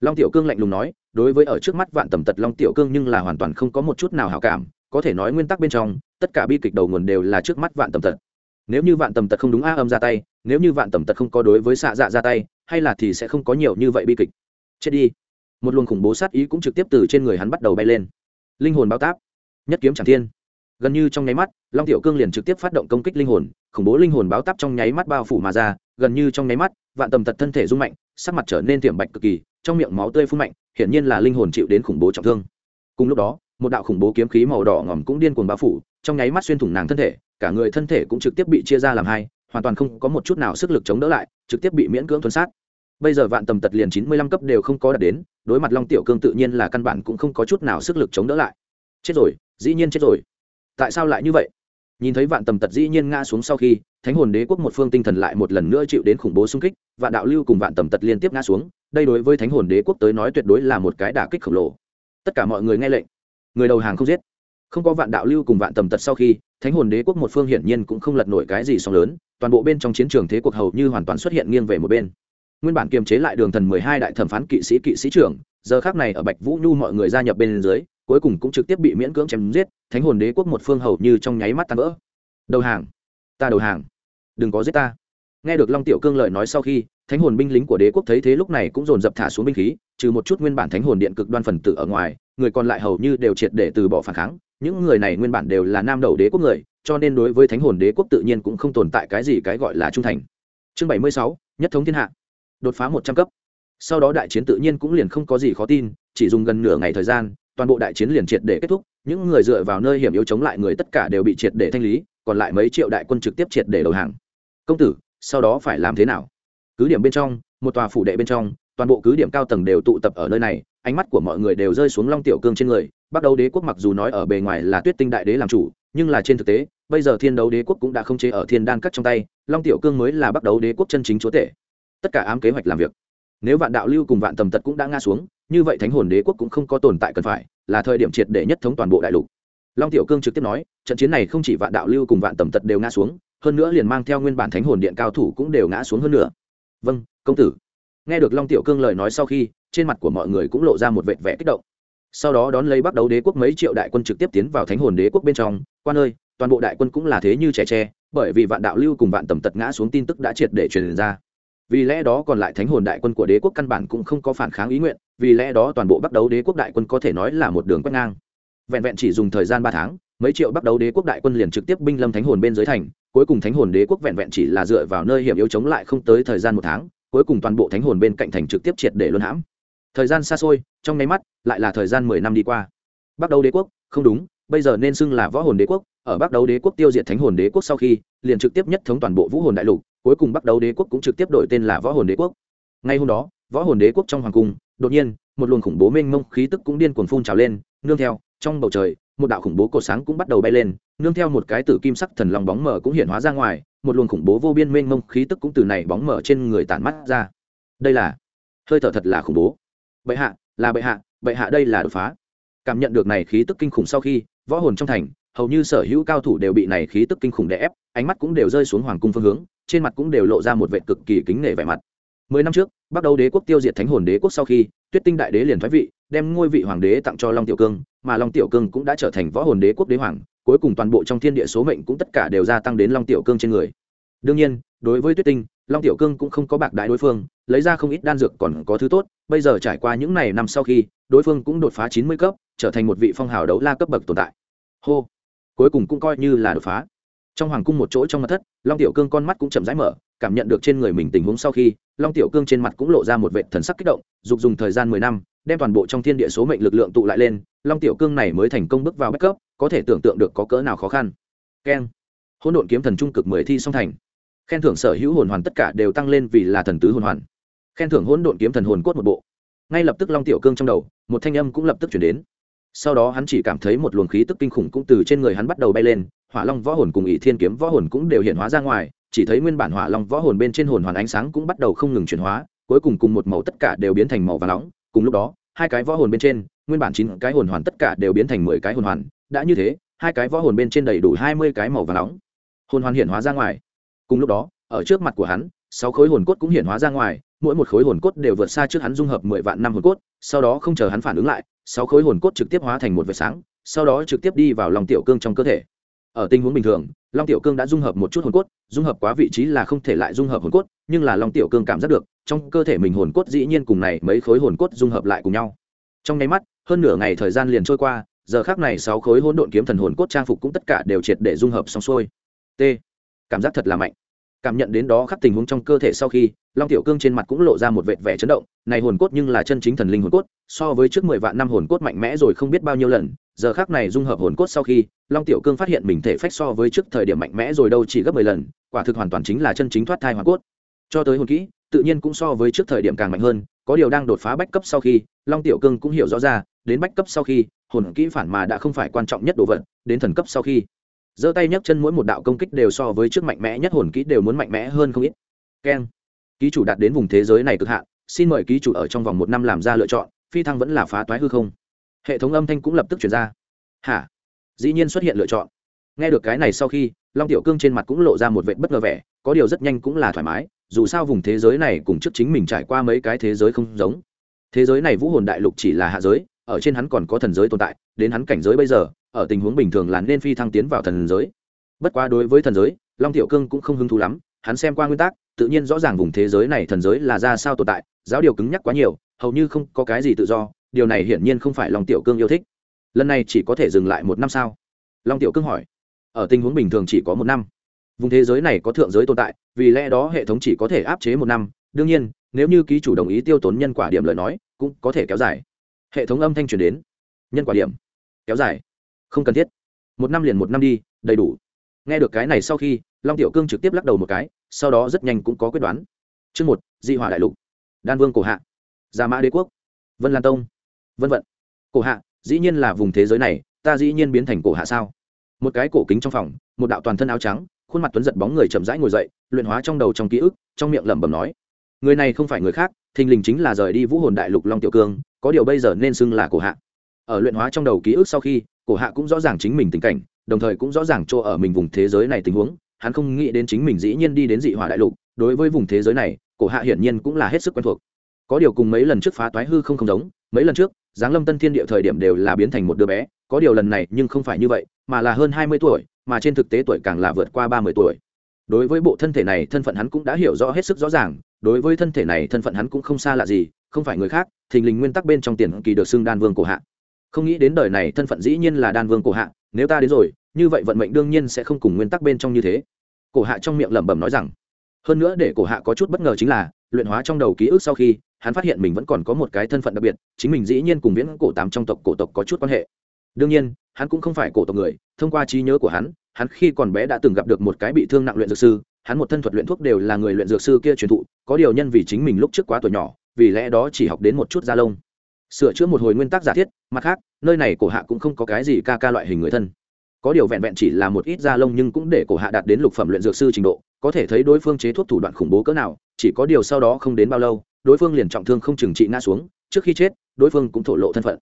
Long tiểu cương lạnh lùng nói, đối với ở trước mắt vạn tầm tật long tiểu cương nhưng là hoàn toàn không có một chút nào hảo cảm, có thể nói nguyên tắc bên trong, tất cả bi kịch đầu nguồn đều là trước mắt vạn tầm tật nếu như vạn tầm tật không đúng a âm ra tay, nếu như vạn tầm tật không có đối với xạ dạ ra tay, hay là thì sẽ không có nhiều như vậy bi kịch. Chết đi. Một luồng khủng bố sát ý cũng trực tiếp từ trên người hắn bắt đầu bay lên. Linh hồn bao táp. Nhất kiếm tràng thiên. Gần như trong nháy mắt, long tiểu cương liền trực tiếp phát động công kích linh hồn, khủng bố linh hồn báo táp trong nháy mắt bao phủ mà ra, gần như trong nháy mắt, vạn tầm tật thân thể rung mạnh, sắc mặt trở nên tiệm bạch cực kỳ, trong miệng máu tươi phun mạnh, hiển nhiên là linh hồn chịu đến khủng bố trọng thương. Cùng lúc đó, một đạo khủng bố kiếm khí màu đỏ ngòm cũng điên cuồng bao phủ, trong nháy mắt xuyên thủng nàng thân thể cả người thân thể cũng trực tiếp bị chia ra làm hai, hoàn toàn không có một chút nào sức lực chống đỡ lại, trực tiếp bị miễn cưỡng thuần sát. Bây giờ vạn tầm tật liền chín mươi lăm cấp đều không có đạt đến, đối mặt long tiểu cương tự nhiên là căn bản cũng không có chút nào sức lực chống đỡ lại. Chết rồi, dĩ nhiên chết rồi. Tại sao lại như vậy? Nhìn thấy vạn tầm tật dĩ nhiên ngã xuống sau khi, thánh hồn đế quốc một phương tinh thần lại một lần nữa chịu đến khủng bố xung kích, vạn đạo lưu cùng vạn tầm tật liên tiếp ngã xuống, đây đối với thánh hồn đế quốc tới nói tuyệt đối là một cái đả kích khổng lồ. Tất cả mọi người nghe lệnh. Người đầu hàng không giết không có vạn đạo lưu cùng vạn tầm tật sau khi, thánh hồn đế quốc một phương hiển nhiên cũng không lật nổi cái gì song lớn, toàn bộ bên trong chiến trường thế cuộc hầu như hoàn toàn xuất hiện nghiêng về một bên. Nguyên bản kiềm chế lại đường thần mười hai đại thẩm phán kỵ sĩ kỵ sĩ trưởng, giờ khác này ở bạch vũ nhu mọi người gia nhập bên dưới, cuối cùng cũng trực tiếp bị miễn cưỡng chém giết, thánh hồn đế quốc một phương hầu như trong nháy mắt tan vỡ. Đầu hàng, ta đầu hàng, đừng có giết ta. Nghe được long tiểu cương lời nói sau khi, thánh hồn binh lính của đế quốc thấy thế lúc này cũng dồn dập thả xuống binh khí, trừ một chút nguyên bản thánh hồn điện cực đoan phần tử ở ngoài, người còn lại hầu như đều triệt để từ bỏ phản kháng những người này nguyên bản đều là nam đầu đế quốc người, cho nên đối với thánh hồn đế quốc tự nhiên cũng không tồn tại cái gì cái gọi là trung thành. Chương bảy mươi sáu, nhất thống thiên hạ. Đột phá một trăm cấp. Sau đó đại chiến tự nhiên cũng liền không có gì khó tin, chỉ dùng gần nửa ngày thời gian, toàn bộ đại chiến liền triệt để kết thúc, những người dựa vào nơi hiểm yếu chống lại người tất cả đều bị triệt để thanh lý, còn lại mấy triệu đại quân trực tiếp triệt để đầu hàng. Công tử, sau đó phải làm thế nào? Cứ điểm bên trong, một tòa phủ đệ bên trong, toàn bộ cứ điểm cao tầng đều tụ tập ở nơi này, ánh mắt của mọi người đều rơi xuống long tiểu cương trên người bắt đầu đế quốc mặc dù nói ở bề ngoài là tuyết tinh đại đế làm chủ, nhưng là trên thực tế, bây giờ thiên đấu đế quốc cũng đã không chế ở thiên đan cắt trong tay, long tiểu cương mới là bắt đầu đế quốc chân chính chúa tể. Tất cả ám kế hoạch làm việc. Nếu vạn đạo lưu cùng vạn tầm tật cũng đã ngã xuống, như vậy thánh hồn đế quốc cũng không có tồn tại cần phải, là thời điểm triệt để nhất thống toàn bộ đại lục. Long tiểu cương trực tiếp nói, trận chiến này không chỉ vạn đạo lưu cùng vạn tầm tật đều ngã xuống, hơn nữa liền mang theo nguyên bản thánh hồn điện cao thủ cũng đều ngã xuống hơn nữa. Vâng công tử. Nghe được long tiểu cương lời nói sau khi, trên mặt của mọi người cũng lộ ra một vệt vẻ kích động sau đó đón lấy bắt đầu đế quốc mấy triệu đại quân trực tiếp tiến vào thánh hồn đế quốc bên trong. Quan ơi, toàn bộ đại quân cũng là thế như trẻ tre, bởi vì vạn đạo lưu cùng vạn tầm tật ngã xuống tin tức đã triệt để truyền ra. Vì lẽ đó còn lại thánh hồn đại quân của đế quốc căn bản cũng không có phản kháng ý nguyện, vì lẽ đó toàn bộ bắt đầu đế quốc đại quân có thể nói là một đường quét ngang. Vẹn vẹn chỉ dùng thời gian ba tháng, mấy triệu bắt đầu đế quốc đại quân liền trực tiếp binh lâm thánh hồn bên dưới thành, cuối cùng thánh hồn đế quốc vẹn vẹn chỉ là dựa vào nơi hiểm yếu chống lại không tới thời gian một tháng, cuối cùng toàn bộ thánh hồn bên cạnh thành trực tiếp triệt để luân hãm thời gian xa xôi, trong nháy mắt, lại là thời gian mười năm đi qua. Bắt đầu đế quốc, không đúng, bây giờ nên xưng là võ hồn đế quốc, ở bắc đấu đế quốc tiêu diệt thánh hồn đế quốc sau khi, liền trực tiếp nhất thống toàn bộ vũ hồn đại lục, cuối cùng bắc đấu đế quốc cũng trực tiếp đổi tên là võ hồn đế quốc. Ngay hôm đó, võ hồn đế quốc trong hoàng cung, đột nhiên, một luồng khủng bố mênh mông khí tức cũng điên cuồng phun trào lên, nương theo, trong bầu trời, một đạo khủng bố cột sáng cũng bắt đầu bay lên, nương theo một cái tử kim sắc thần lòng bóng mở cũng hiện hóa ra ngoài, một luồng khủng bố vô biên mênh mông khí tức cũng từ này bóng mở trên người tản mắt ra. Đây là, hơi thở thật là khủng bố bệ hạ, là bệ hạ bệ hạ đây là đột phá. Cảm nhận được này khí tức kinh khủng sau khi, võ hồn trong thành, hầu như sở hữu cao thủ đều bị này khí tức kinh khủng đè ép, ánh mắt cũng đều rơi xuống hoàng cung phương hướng, trên mặt cũng đều lộ ra một vệ cực kỳ kính nể vẻ mặt. Mười năm trước bắt đầu đế quốc tiêu diệt thánh hồn đế quốc sau khi, tuyết tinh đại đế liền thoái vị, đem ngôi vị hoàng đế tặng cho long tiểu cương, mà long tiểu cương cũng đã trở thành võ hồn đế quốc đế hoàng, cuối cùng toàn bộ trong thiên địa số mệnh cũng tất cả đều gia tăng đến long tiểu cương trên người. Đương nhiên, đối với tuyết tinh long tiểu cương cũng không có bạc đại đối phương, lấy ra không ít đan dược còn có thứ tốt, bây giờ trải qua những này năm sau khi, đối phương cũng đột phá chín mươi cấp, trở thành một vị phong hào đấu la cấp bậc tồn tại. Hô! Cuối cùng cũng coi như là đột phá. Trong hoàng cung một chỗ trong mặt thất, long tiểu cương con mắt cũng chậm rãi mở, cảm nhận được trên người mình tình huống sau khi, long tiểu cương trên mặt cũng lộ ra một vệ thần sắc kích động, dục dùng thời gian mười năm, đem toàn bộ trong thiên địa số mệnh lực lượng tụ lại lên, long tiểu cương này mới thành công bước vào bách cấp, có thể tưởng tượng được có cỡ nào khó khăn. Keng! Hỗn độn kiếm thần trung cực mười thi song thành khen thưởng sở hữu hồn hoàn tất cả đều tăng lên vì là thần tứ hồn hoàn. Khen thưởng hỗn độn kiếm thần hồn cốt một bộ. Ngay lập tức long tiểu cương trong đầu, một thanh âm cũng lập tức chuyển đến. Sau đó hắn chỉ cảm thấy một luồng khí tức kinh khủng cũng từ trên người hắn bắt đầu bay lên, hỏa long võ hồn cùng ỷ thiên kiếm võ hồn cũng đều hiện hóa ra ngoài, chỉ thấy nguyên bản hỏa long võ hồn bên trên hồn hoàn ánh sáng cũng bắt đầu không ngừng chuyển hóa, cuối cùng cùng một màu tất cả đều biến thành màu và nóng. Cùng lúc đó, hai cái võ hồn bên trên, nguyên bản chín cái hồn hoàn tất cả đều biến thành mười cái hồn hoàn. Đã như thế, hai cái võ hồn bên trên đầy đủ hai mươi cái màu và nóng. Hồn hoàn hiện hóa ra ngoài cùng lúc đó, ở trước mặt của hắn, sáu khối hồn cốt cũng hiện hóa ra ngoài, mỗi một khối hồn cốt đều vượt xa trước hắn dung hợp mười vạn năm hồn cốt, sau đó không chờ hắn phản ứng lại, sáu khối hồn cốt trực tiếp hóa thành một vệt sáng, sau đó trực tiếp đi vào lòng tiểu cương trong cơ thể. Ở tình huống bình thường, long tiểu cương đã dung hợp một chút hồn cốt, dung hợp quá vị trí là không thể lại dung hợp hồn cốt, nhưng là long tiểu cương cảm giác được, trong cơ thể mình hồn cốt dĩ nhiên cùng này mấy khối hồn cốt dung hợp lại cùng nhau. Trong nháy mắt, hơn nửa ngày thời gian liền trôi qua, giờ khác này sáu khối hỗn độn kiếm thần hồn cốt trang phục cũng tất cả đều triệt để dung hợp xong xuôi. T cảm giác thật là mạnh. Cảm nhận đến đó khắc tình huống trong cơ thể sau khi, long tiểu cương trên mặt cũng lộ ra một vệt vẻ chấn động, này hồn cốt nhưng là chân chính thần linh hồn cốt, so với trước mười vạn năm hồn cốt mạnh mẽ rồi không biết bao nhiêu lần, giờ khác này dung hợp hồn cốt sau khi, long tiểu cương phát hiện mình thể phách so với trước thời điểm mạnh mẽ rồi đâu chỉ gấp mười lần, quả thực hoàn toàn chính là chân chính thoát thai hoàn cốt. Cho tới hồn kỹ, tự nhiên cũng so với trước thời điểm càng mạnh hơn, có điều đang đột phá bách cấp sau khi, long tiểu cương cũng hiểu rõ ra, đến bách cấp sau khi, hồn kỹ phản mà đã không phải quan trọng nhất đồ vật, đến thần cấp sau khi giơ tay nhấc chân mỗi một đạo công kích đều so với trước mạnh mẽ nhất hồn kỹ đều muốn mạnh mẽ hơn không ít. Keng. Ký chủ đạt đến vùng thế giới này cực hạn, xin mời ký chủ ở trong vòng một năm làm ra lựa chọn, phi thăng vẫn là phá toái hư không? Hệ thống âm thanh cũng lập tức chuyển ra. Hả? Dĩ nhiên xuất hiện lựa chọn. Nghe được cái này sau khi, long tiểu cương trên mặt cũng lộ ra một vệ bất ngờ vẻ, có điều rất nhanh cũng là thoải mái, dù sao vùng thế giới này cùng trước chính mình trải qua mấy cái thế giới không giống. Thế giới này vũ hồn đại lục chỉ là hạ giới, ở trên hắn còn có thần giới tồn tại, đến hắn cảnh giới bây giờ ở tình huống bình thường là nên phi thăng tiến vào thần giới. Bất quá đối với thần giới, long tiểu cương cũng không hứng thú lắm, hắn xem qua nguyên tắc, tự nhiên rõ ràng vùng thế giới này thần giới là ra sao tồn tại, giáo điều cứng nhắc quá nhiều, hầu như không có cái gì tự do, điều này hiển nhiên không phải long tiểu cương yêu thích. Lần này chỉ có thể dừng lại một năm sao? Long tiểu cương hỏi. Ở tình huống bình thường chỉ có một năm. Vùng thế giới này có thượng giới tồn tại, vì lẽ đó hệ thống chỉ có thể áp chế một năm. Đương nhiên, nếu như ký chủ đồng ý tiêu tốn nhân quả điểm lời nói, cũng có thể kéo dài. Hệ thống âm thanh truyền đến. Nhân quả điểm. Kéo dài không cần thiết. Một năm liền một năm đi, đầy đủ. Nghe được cái này sau khi, long tiểu cương trực tiếp lắc đầu một cái, sau đó rất nhanh cũng có quyết đoán. Chương một di hỏa đại lục. Đan vương cổ hạ. Gia mã đế quốc. Vân lan tông. Vân vận. Cổ hạ, dĩ nhiên là vùng thế giới này, ta dĩ nhiên biến thành cổ hạ sao? Một cái cổ kính trong phòng, một đạo toàn thân áo trắng, khuôn mặt tuấn giật bóng người chậm rãi ngồi dậy, luyện hóa trong đầu trong ký ức, trong miệng lẩm bẩm nói, người này không phải người khác, thình lình chính là rời đi vũ hồn đại lục long tiểu cương, có điều bây giờ nên xưng là cổ hạ ở luyện hóa trong đầu ký ức sau khi, cổ hạ cũng rõ ràng chính mình tình cảnh, đồng thời cũng rõ ràng chỗ ở mình vùng thế giới này tình huống, hắn không nghĩ đến chính mình dĩ nhiên đi đến dị hỏa đại lục, đối với vùng thế giới này, cổ hạ hiển nhiên cũng là hết sức quen thuộc. Có điều cùng mấy lần trước phá toái hư không không giống, mấy lần trước, giáng lâm tân thiên địa thời điểm đều là biến thành một đứa bé, có điều lần này nhưng không phải như vậy, mà là hơn hai mươi tuổi, mà trên thực tế tuổi càng là vượt qua ba mươi tuổi. Đối với bộ thân thể này, thân phận hắn cũng đã hiểu rõ hết sức rõ ràng, đối với thân thể này, thân phận hắn cũng không xa lạ gì, không phải người khác, thình lình nguyên tắc bên trong tiền kỳ được xưng đan vương cổ hạ không nghĩ đến đời này thân phận dĩ nhiên là đan vương cổ hạ, nếu ta đến rồi, như vậy vận mệnh đương nhiên sẽ không cùng nguyên tắc bên trong như thế. Cổ hạ trong miệng lẩm bẩm nói rằng, hơn nữa để cổ hạ có chút bất ngờ chính là, luyện hóa trong đầu ký ức sau khi, hắn phát hiện mình vẫn còn có một cái thân phận đặc biệt, chính mình dĩ nhiên cùng viễn cổ tám trong tộc cổ tộc có chút quan hệ. Đương nhiên, hắn cũng không phải cổ tộc người, thông qua trí nhớ của hắn hắn khi còn bé đã từng gặp được một cái bị thương nặng luyện dược sư, hắn một thân thuật luyện thuốc đều là người luyện dược sư kia truyền thụ, có điều nhân vì chính mình lúc trước quá tuổi nhỏ, vì lẽ đó chỉ học đến một chút da lông sửa chữa một hồi nguyên tắc giả thiết, mặt khác, nơi này cổ hạ cũng không có cái gì ca ca loại hình người thân. Có điều vẹn vẹn chỉ là một ít da lông nhưng cũng để cổ hạ đạt đến lục phẩm luyện dược sư trình độ, có thể thấy đối phương chế thuốc thủ đoạn khủng bố cỡ nào, chỉ có điều sau đó không đến bao lâu, đối phương liền trọng thương không trừng trị ngã xuống, trước khi chết, đối phương cũng thổ lộ thân phận.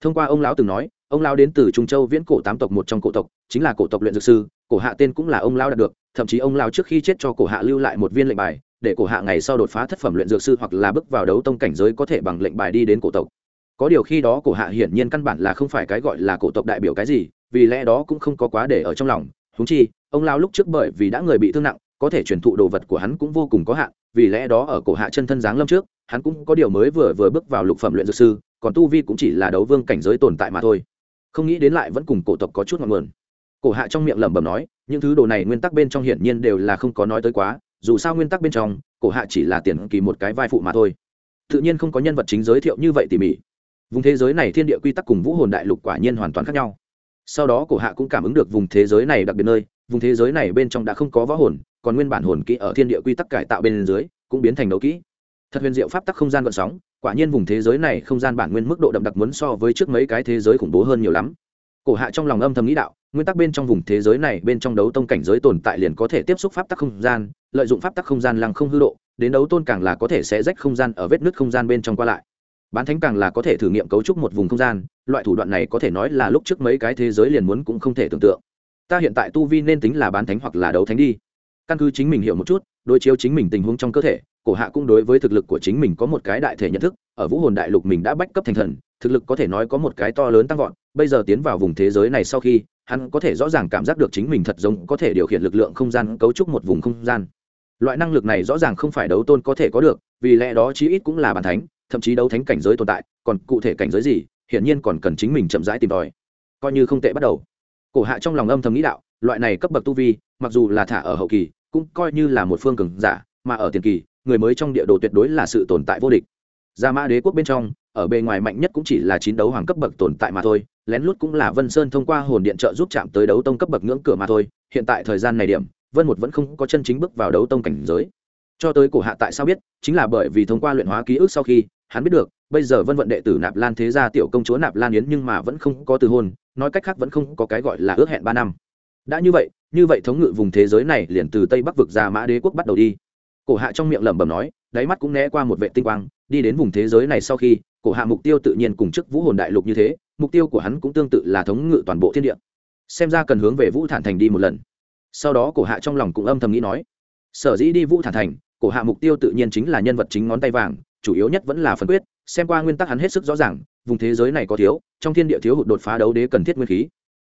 Thông qua ông lão từng nói, ông lão đến từ trung châu viễn cổ tám tộc một trong cổ tộc, chính là cổ tộc luyện dược sư, cổ hạ tên cũng là ông lão đạt được, thậm chí ông lão trước khi chết cho cổ hạ lưu lại một viên lệnh bài, để cổ hạ ngày sau đột phá thất phẩm luyện dược sư hoặc là bước vào đấu tông cảnh giới có thể bằng lệnh bài đi đến cổ tộc có điều khi đó cổ hạ hiển nhiên căn bản là không phải cái gọi là cổ tộc đại biểu cái gì, vì lẽ đó cũng không có quá để ở trong lòng. Húng chi, ông lao lúc trước bởi vì đã người bị thương nặng, có thể truyền thụ đồ vật của hắn cũng vô cùng có hạn, vì lẽ đó ở cổ hạ chân thân giáng lâm trước, hắn cũng có điều mới vừa vừa bước vào lục phẩm luyện dược sư, còn tu vi cũng chỉ là đấu vương cảnh giới tồn tại mà thôi. Không nghĩ đến lại vẫn cùng cổ tộc có chút ngọn nguồn. Cổ hạ trong miệng lẩm bẩm nói, những thứ đồ này nguyên tắc bên trong hiển nhiên đều là không có nói tới quá, dù sao nguyên tắc bên trong, cổ hạ chỉ là tiền kỳ một cái vai phụ mà thôi. Tự nhiên không có nhân vật chính giới thiệu như vậy tỉ mỉ vùng thế giới này thiên địa quy tắc cùng vũ hồn đại lục quả nhiên hoàn toàn khác nhau. Sau đó cổ hạ cũng cảm ứng được vùng thế giới này đặc biệt nơi, vùng thế giới này bên trong đã không có võ hồn, còn nguyên bản hồn kỹ ở thiên địa quy tắc cải tạo bên dưới, cũng biến thành đấu kỹ. Thật huyền diệu pháp tắc không gian gợn sóng, quả nhiên vùng thế giới này không gian bản nguyên mức độ đậm đặc muốn so với trước mấy cái thế giới khủng bố hơn nhiều lắm. Cổ hạ trong lòng âm thầm nghĩ đạo, nguyên tắc bên trong vùng thế giới này bên trong đấu tông cảnh giới tồn tại liền có thể tiếp xúc pháp tắc không gian, lợi dụng pháp tắc không gian lăng không hư độ, đến đấu tôn càng là có thể sẽ rách không gian ở vết nứt không gian bên trong qua lại bán thánh càng là có thể thử nghiệm cấu trúc một vùng không gian, loại thủ đoạn này có thể nói là lúc trước mấy cái thế giới liền muốn cũng không thể tưởng tượng. Ta hiện tại tu vi nên tính là bán thánh hoặc là đấu thánh đi. Căn cứ chính mình hiểu một chút, đối chiếu chính mình tình huống trong cơ thể, cổ hạ cũng đối với thực lực của chính mình có một cái đại thể nhận thức, ở vũ hồn đại lục mình đã bách cấp thành thần, thực lực có thể nói có một cái to lớn tăng vọt, bây giờ tiến vào vùng thế giới này sau khi, hắn có thể rõ ràng cảm giác được chính mình thật giống có thể điều khiển lực lượng không gian, cấu trúc một vùng không gian. Loại năng lực này rõ ràng không phải đấu tôn có thể có được, vì lẽ đó chí ít cũng là bàn thánh thậm chí đấu thánh cảnh giới tồn tại, còn cụ thể cảnh giới gì, hiển nhiên còn cần chính mình chậm rãi tìm tòi. Coi như không tệ bắt đầu. Cổ hạ trong lòng âm thầm nghĩ đạo, loại này cấp bậc tu vi, mặc dù là thả ở hậu kỳ, cũng coi như là một phương cường giả, mà ở tiền kỳ, người mới trong địa đồ tuyệt đối là sự tồn tại vô địch. Gia mã đế quốc bên trong, ở bề ngoài mạnh nhất cũng chỉ là chín đấu hoàng cấp bậc tồn tại mà thôi, lén lút cũng là vân sơn thông qua hồn điện trợ giúp chạm tới đấu tông cấp bậc ngưỡng cửa mà thôi, hiện tại thời gian này điểm, vân một vẫn không có chân chính bước vào đấu tông cảnh giới. Cho tới cổ hạ tại sao biết, chính là bởi vì thông qua luyện hóa ký ức sau khi hắn biết được, bây giờ vân vận đệ tử nạp lan thế gia tiểu công chúa nạp lan yến nhưng mà vẫn không có từ hôn, nói cách khác vẫn không có cái gọi là ước hẹn ba năm. Đã như vậy như vậy thống ngự vùng thế giới này liền từ tây bắc vực ra mã đế quốc bắt đầu đi. Cổ hạ trong miệng lẩm bẩm nói, đáy mắt cũng né qua một vệ tinh quang, đi đến vùng thế giới này sau khi, cổ hạ mục tiêu tự nhiên cùng chức vũ hồn đại lục như thế, mục tiêu của hắn cũng tương tự là thống ngự toàn bộ thiên địa. Xem ra cần hướng về vũ thản thành đi một lần. Sau đó cổ hạ trong lòng cũng âm thầm nghĩ nói, sở dĩ đi vũ thản thành, cổ hạ mục tiêu tự nhiên chính là nhân vật chính ngón tay vàng chủ yếu nhất vẫn là phân quyết, xem qua nguyên tắc hắn hết sức rõ ràng, vùng thế giới này có thiếu, trong thiên địa thiếu hụt đột phá đấu đế cần thiết nguyên khí.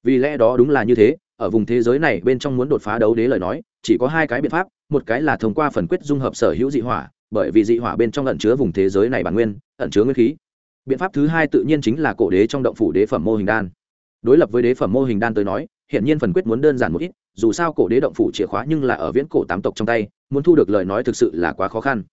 Vì lẽ đó đúng là như thế, ở vùng thế giới này bên trong muốn đột phá đấu đế lời nói, chỉ có hai cái biện pháp, một cái là thông qua phần quyết dung hợp sở hữu dị hỏa, bởi vì dị hỏa bên trong ẩn chứa vùng thế giới này bản nguyên, ẩn chứa nguyên khí. Biện pháp thứ hai tự nhiên chính là cổ đế trong động phủ đế phẩm mô hình đan. Đối lập với đế phẩm mô hình đan tới nói hiện nhiên phần quyết muốn đơn giản một ít, dù sao cổ đế động phủ chìa khóa nhưng là ở viễn cổ tám tộc trong tay, muốn thu được lời nói thực sự là quá khó khăn.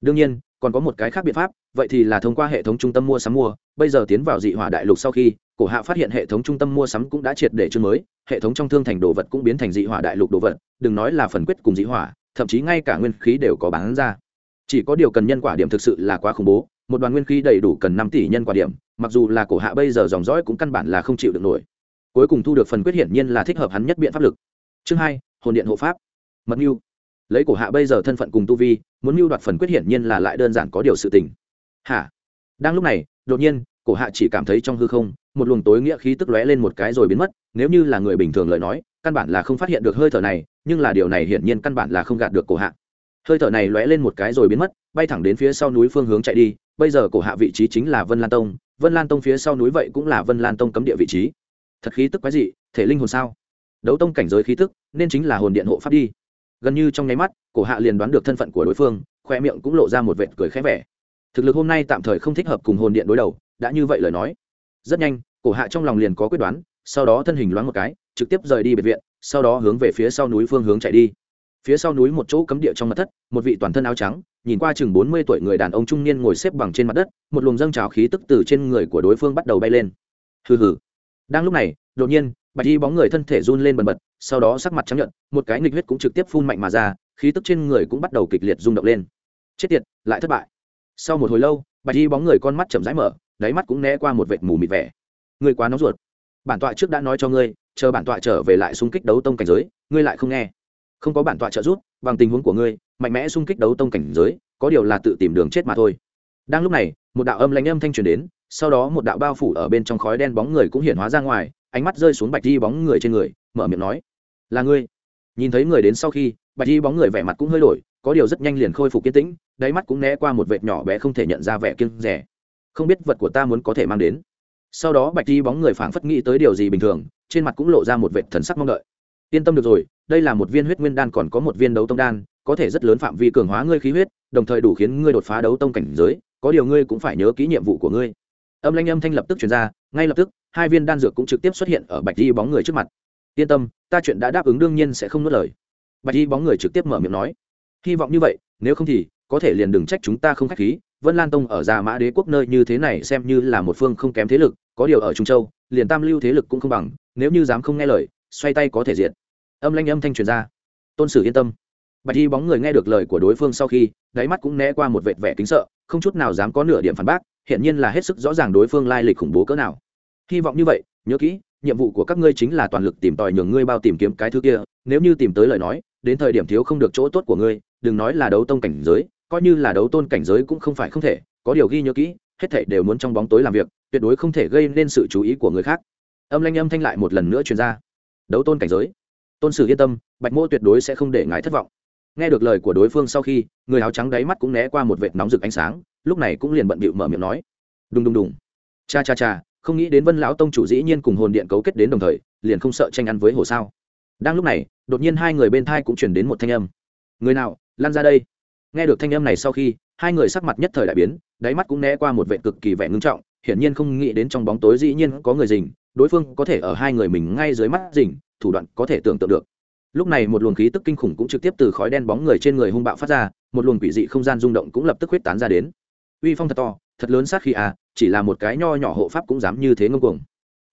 Đương nhiên còn có một cái khác biện pháp, vậy thì là thông qua hệ thống trung tâm mua sắm mua. Bây giờ tiến vào dị hỏa đại lục sau khi, cổ hạ phát hiện hệ thống trung tâm mua sắm cũng đã triệt để chương mới, hệ thống trong thương thành đồ vật cũng biến thành dị hỏa đại lục đồ vật, đừng nói là phần quyết cùng dị hỏa, thậm chí ngay cả nguyên khí đều có bán ra. Chỉ có điều cần nhân quả điểm thực sự là quá khủng bố, một đoàn nguyên khí đầy đủ cần năm tỷ nhân quả điểm, mặc dù là cổ hạ bây giờ dòng dõi cũng căn bản là không chịu được nổi. Cuối cùng thu được phần quyết hiển nhiên là thích hợp hắn nhất biện pháp lực. Chương hai, hồn điện hộ pháp. Mật mưu lấy cổ hạ bây giờ thân phận cùng tu vi, muốn mưu đoạt phần quyết hiển nhiên là lại đơn giản có điều sự tình. Hả? Đang lúc này, đột nhiên, cổ hạ chỉ cảm thấy trong hư không, một luồng tối nghĩa khí tức lóe lên một cái rồi biến mất, nếu như là người bình thường lời nói, căn bản là không phát hiện được hơi thở này, nhưng là điều này hiển nhiên căn bản là không gạt được cổ hạ. Hơi thở này lóe lên một cái rồi biến mất, bay thẳng đến phía sau núi phương hướng chạy đi, bây giờ cổ hạ vị trí chính là vân lan tông, vân lan tông phía sau núi vậy cũng là vân lan tông cấm địa vị trí. Thật khí tức quái dị, thể linh hồn sao? Đấu tông cảnh giới khí tức, nên chính là hồn điện hộ pháp đi gần như trong nháy mắt, cổ hạ liền đoán được thân phận của đối phương, khoe miệng cũng lộ ra một vệt cười khẽ vẻ. Thực lực hôm nay tạm thời không thích hợp cùng hồn điện đối đầu, đã như vậy lời nói. Rất nhanh, cổ hạ trong lòng liền có quyết đoán, sau đó thân hình loáng một cái, trực tiếp rời đi biệt viện, sau đó hướng về phía sau núi phương hướng chạy đi. Phía sau núi một chỗ cấm địa trong mặt thất, một vị toàn thân áo trắng, nhìn qua chừng bốn mươi tuổi người đàn ông trung niên ngồi xếp bằng trên mặt đất, một luồng dâng trào khí tức từ trên người của đối phương bắt đầu bay lên. Hừ hừ. Đang lúc này, đột nhiên bạch y bóng người thân thể run lên bần bật, sau đó sắc mặt trắng nhận một cái nghịch huyết cũng trực tiếp phun mạnh mà ra, khí tức trên người cũng bắt đầu kịch liệt rung động lên. Chết tiệt, lại thất bại. Sau một hồi lâu, bạch y bóng người con mắt chậm rãi mở, đáy mắt cũng né qua một vệt mù mịt vẻ. Người quá nóng ruột. Bản tọa trước đã nói cho ngươi, chờ bản tọa trở về lại xung kích đấu tông cảnh giới, ngươi lại không nghe. Không có bản tọa trợ giúp, bằng tình huống của ngươi, mạnh mẽ xung kích đấu tông cảnh giới, có điều là tự tìm đường chết mà thôi. Đang lúc này, một đạo âm lãnh âm thanh truyền đến, sau đó một đạo bao phủ ở bên trong khói đen bóng người cũng hiện hóa ra ngoài ánh mắt rơi xuống bạch di bóng người trên người, mở miệng nói, là ngươi. Nhìn thấy người đến sau khi, bạch di bóng người vẻ mặt cũng hơi đổi, có điều rất nhanh liền khôi phục kiên tĩnh, đáy mắt cũng né qua một vệt nhỏ bé không thể nhận ra vẻ kiêng rẻ không biết vật của ta muốn có thể mang đến. Sau đó bạch di bóng người phảng phất nghĩ tới điều gì bình thường, trên mặt cũng lộ ra một vệt thần sắc mong đợi. Yên tâm được rồi, đây là một viên huyết nguyên đan còn có một viên đấu tông đan, có thể rất lớn phạm vi cường hóa ngươi khí huyết, đồng thời đủ khiến ngươi đột phá đấu tông cảnh giới, có điều ngươi cũng phải nhớ kỹ nhiệm vụ của ngươi âm lanh âm thanh lập tức chuyển ra, ngay lập tức, hai viên đan dược cũng trực tiếp xuất hiện ở bạch di bóng người trước mặt. Yên tâm, ta chuyện đã đáp ứng đương nhiên sẽ không nuốt lời. Bạch di bóng người trực tiếp mở miệng nói. Hy vọng như vậy, nếu không thì, có thể liền đừng trách chúng ta không k h á c h khí, vân lan tông ở già mã đế quốc nơi như thế này xem như là một phương không kém thế lực, có điều ở trung châu, liền tam lưu thế lực cũng không bằng, nếu như dám không nghe lời, xoay tay có thể diệt. Âm lanh âm thanh truyền ra. Tôn sử yên tâm bạch y bóng người nghe được lời của đối phương sau khi, đáy mắt cũng né qua một vệt vẻ kính sợ, không chút nào dám có nửa điểm phản bác hiện nhiên là hết sức rõ ràng đối phương lai lịch khủng bố cỡ nào. Hy vọng như vậy, nhớ kỹ, nhiệm vụ của các ngươi chính là toàn lực tìm tòi nhường ngươi bao tìm kiếm cái thứ kia, nếu như tìm tới lời nói, đến thời điểm thiếu không được chỗ tốt của ngươi, đừng nói là đấu tông cảnh giới, coi như là đấu tôn cảnh giới cũng không phải không thể, có điều ghi nhớ kỹ, hết thảy đều muốn trong bóng tối làm việc, tuyệt đối không thể gây nên sự chú ý của người khác. Âm lanh âm thanh lại một lần nữa truyền ra. Đấu tôn cảnh giới. Tôn sử yên tâm, bạch mô tuyệt đối sẽ không để ngài thất vọng nghe được lời của đối phương sau khi người áo trắng đáy mắt cũng né qua một vệt nóng rực ánh sáng lúc này cũng liền bận bịu mở miệng nói. Đùng đùng đùng. Cha cha cha không nghĩ đến vân lão tông chủ dĩ nhiên cùng hồn điện cấu kết đến đồng thời liền không sợ tranh ăn với hồ sao. Đang lúc này đột nhiên hai người bên thai cũng chuyển đến một thanh âm. Người nào lan ra đây. Nghe được thanh âm này sau khi hai người sắc mặt nhất thời đại biến đáy mắt cũng né qua một vệ cực kỳ vẻ ngưng trọng hiển nhiên không nghĩ đến trong bóng tối dĩ nhiên có người dình, đối phương có thể ở hai người mình ngay dưới mắt dình, thủ đoạn có thể tưởng tượng được lúc này một luồng khí tức kinh khủng cũng trực tiếp từ khói đen bóng người trên người hung bạo phát ra, một luồng quỷ dị không gian rung động cũng lập tức huyết tán ra đến. Uy phong thật to, thật lớn sát khi à chỉ là một cái nho nhỏ hộ pháp cũng dám như thế ngông cuồng.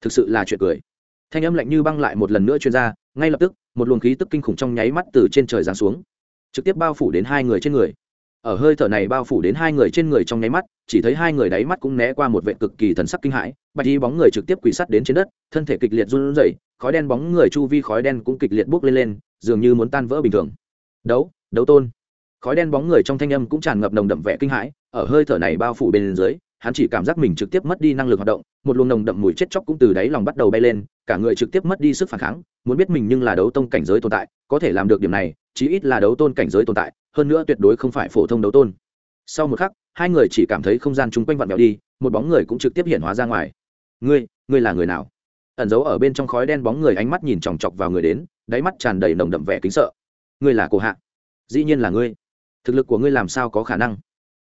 Thực sự là chuyện cười. Thanh âm lạnh như băng lại một lần nữa chuyên ra, ngay lập tức, một luồng khí tức kinh khủng trong nháy mắt từ trên trời giáng xuống, trực tiếp bao phủ đến hai người trên người. Ở hơi thở này bao phủ đến hai người trên người trong nháy mắt chỉ thấy hai người đáy mắt cũng né qua một vệ cực kỳ thần sắc kinh hãi, bạch y bóng người trực tiếp quỳ sắt đến trên đất, thân thể kịch liệt run rẩy, khói đen bóng người chu vi khói đen cũng kịch liệt bốc lên lên, dường như muốn tan vỡ bình thường. Đấu đấu tôn. Khói đen bóng người trong thanh âm cũng tràn ngập nồng đậm vẻ kinh hãi, ở hơi thở này bao phủ bên dưới, hắn chỉ cảm giác mình trực tiếp mất đi năng lực hoạt động, một luồng nồng đậm mùi chết chóc cũng từ đáy lòng bắt đầu bay lên, cả người trực tiếp mất đi sức phản kháng, muốn biết mình nhưng là đấu tông cảnh giới tồn tại, có thể làm được điểm này, chí ít là đấu tôn cảnh giới tồn tại, hơn nữa tuyệt đối không phải phổ thông đấu tôn sau một khắc, hai người chỉ cảm thấy không gian chung quanh vặn vẹo đi, một bóng người cũng trực tiếp hiện hóa ra ngoài. Ngươi ngươi là người nào? Ẩn giấu ở bên trong khói đen bóng người ánh mắt nhìn chòng chọc vào người đến, đáy mắt tràn đầy nồng đậm vẻ kính sợ. Ngươi là cổ hạ. Dĩ nhiên là ngươi. Thực lực của ngươi làm sao có khả năng?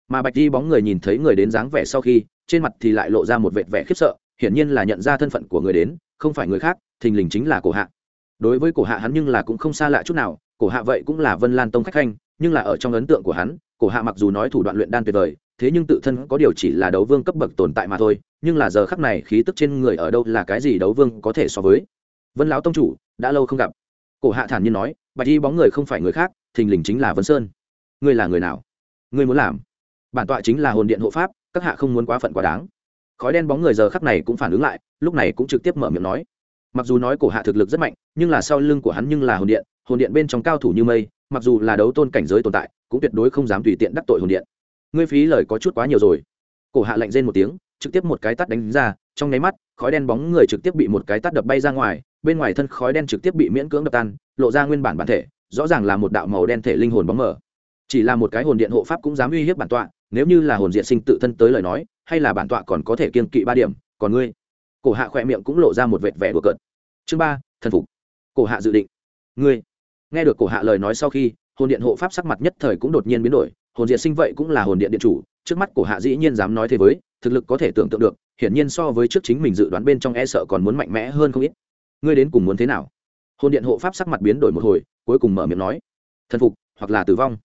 Mà bạch di bóng người nhìn thấy người đến dáng vẻ sau khi, trên mặt thì lại lộ ra một vệt vẻ khiếp sợ, hiển nhiên là nhận ra thân phận của người đến, không phải người khác, thình lình chính là cổ hạ. Đối với cổ hạ hắn nhưng là cũng không xa lạ chút nào, cổ hạ vậy cũng là vân lan tông khách khanh nhưng là ở trong ấn tượng của hắn, cổ hạ mặc dù nói thủ đoạn luyện đan tuyệt vời, thế nhưng tự thân có điều chỉ là đấu vương cấp bậc tồn tại mà thôi, nhưng là giờ khắc này khí tức trên người ở đâu là cái gì đấu vương có thể so với. Vân lão tông chủ, đã lâu không gặp. Cổ hạ thản nhiên nói, bạch y bóng người không phải người khác, thình lình chính là vân sơn. Ngươi là người nào? Ngươi muốn làm? Bản tọa chính là hồn điện hộ pháp, các hạ không muốn quá phận quá đáng. Khói đen bóng người giờ khắc này cũng phản ứng lại, lúc này cũng trực tiếp mở miệng nói. Mặc dù nói cổ hạ thực lực rất mạnh, nhưng là sau lưng của hắn nhưng là hồn điện hồn điện bên trong cao thủ như mây mặc dù là đấu tôn cảnh giới tồn tại, cũng tuyệt đối không dám tùy tiện đắc tội hồn điện. Ngươi phí lời có chút quá nhiều rồi. Cổ hạ lạnh rên một tiếng, trực tiếp một cái tắt đánh ra, trong nháy mắt, khói đen bóng người trực tiếp bị một cái tắt đập bay ra ngoài, bên ngoài thân khói đen trực tiếp bị miễn cưỡng đập tan, lộ ra nguyên bản bản thể, rõ ràng là một đạo màu đen thể linh hồn bóng mở chỉ là một cái hồn điện hộ pháp cũng dám uy hiếp bản tọa, nếu như là hồn diện sinh tự thân tới lời nói, hay là bản tọa còn có thể kiên kỵ ba điểm, còn ngươi? Cổ hạ khỏe miệng cũng lộ ra một vệt vẻ đùa cợt. Chương ba, thần phục. Cổ hạ dự định. Ngươi nghe được cổ hạ lời nói sau khi, hồn điện hộ pháp sắc mặt nhất thời cũng đột nhiên biến đổi, hồn diệt sinh vậy cũng là hồn điện điện chủ, trước mắt cổ hạ dĩ nhiên dám nói thế với, thực lực có thể tưởng tượng được, hiển nhiên so với trước chính mình dự đoán bên trong e sợ còn muốn mạnh mẽ hơn không ít. Ngươi đến cùng muốn thế nào? Hồn điện hộ pháp sắc mặt biến đổi một hồi, cuối cùng mở miệng nói. Thần phục, hoặc là tử vong.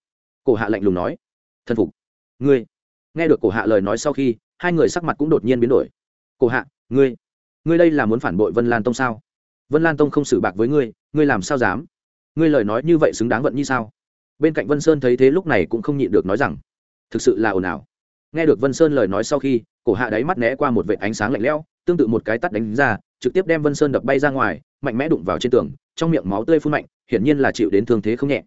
Cổ hạ lạnh lùng nói. Thần phục. Ngươi. Nghe được cổ hạ lời nói sau khi, hai người sắc mặt cũng đột nhiên biến đổi. Cổ hạ, ngươi. Ngươi đây là muốn phản bội vân lan tông sao? Vân lan tông không xử bạc với ngươi ngươi làm sao dám? Ngươi lời nói như vậy xứng đáng vận như sao? Bên cạnh vân sơn thấy thế lúc này cũng không nhịn được nói rằng, thực sự là ồn ào. Nghe được vân sơn lời nói sau khi, cổ hạ đáy mắt né qua một vệ ánh sáng lạnh lẽo, tương tự một cái tắt đánh ra, trực tiếp đem vân sơn đập bay ra ngoài, mạnh mẽ đụng vào trên tường, trong miệng máu tươi phun mạnh, hiển nhiên là chịu đến thương thế không nhẹ.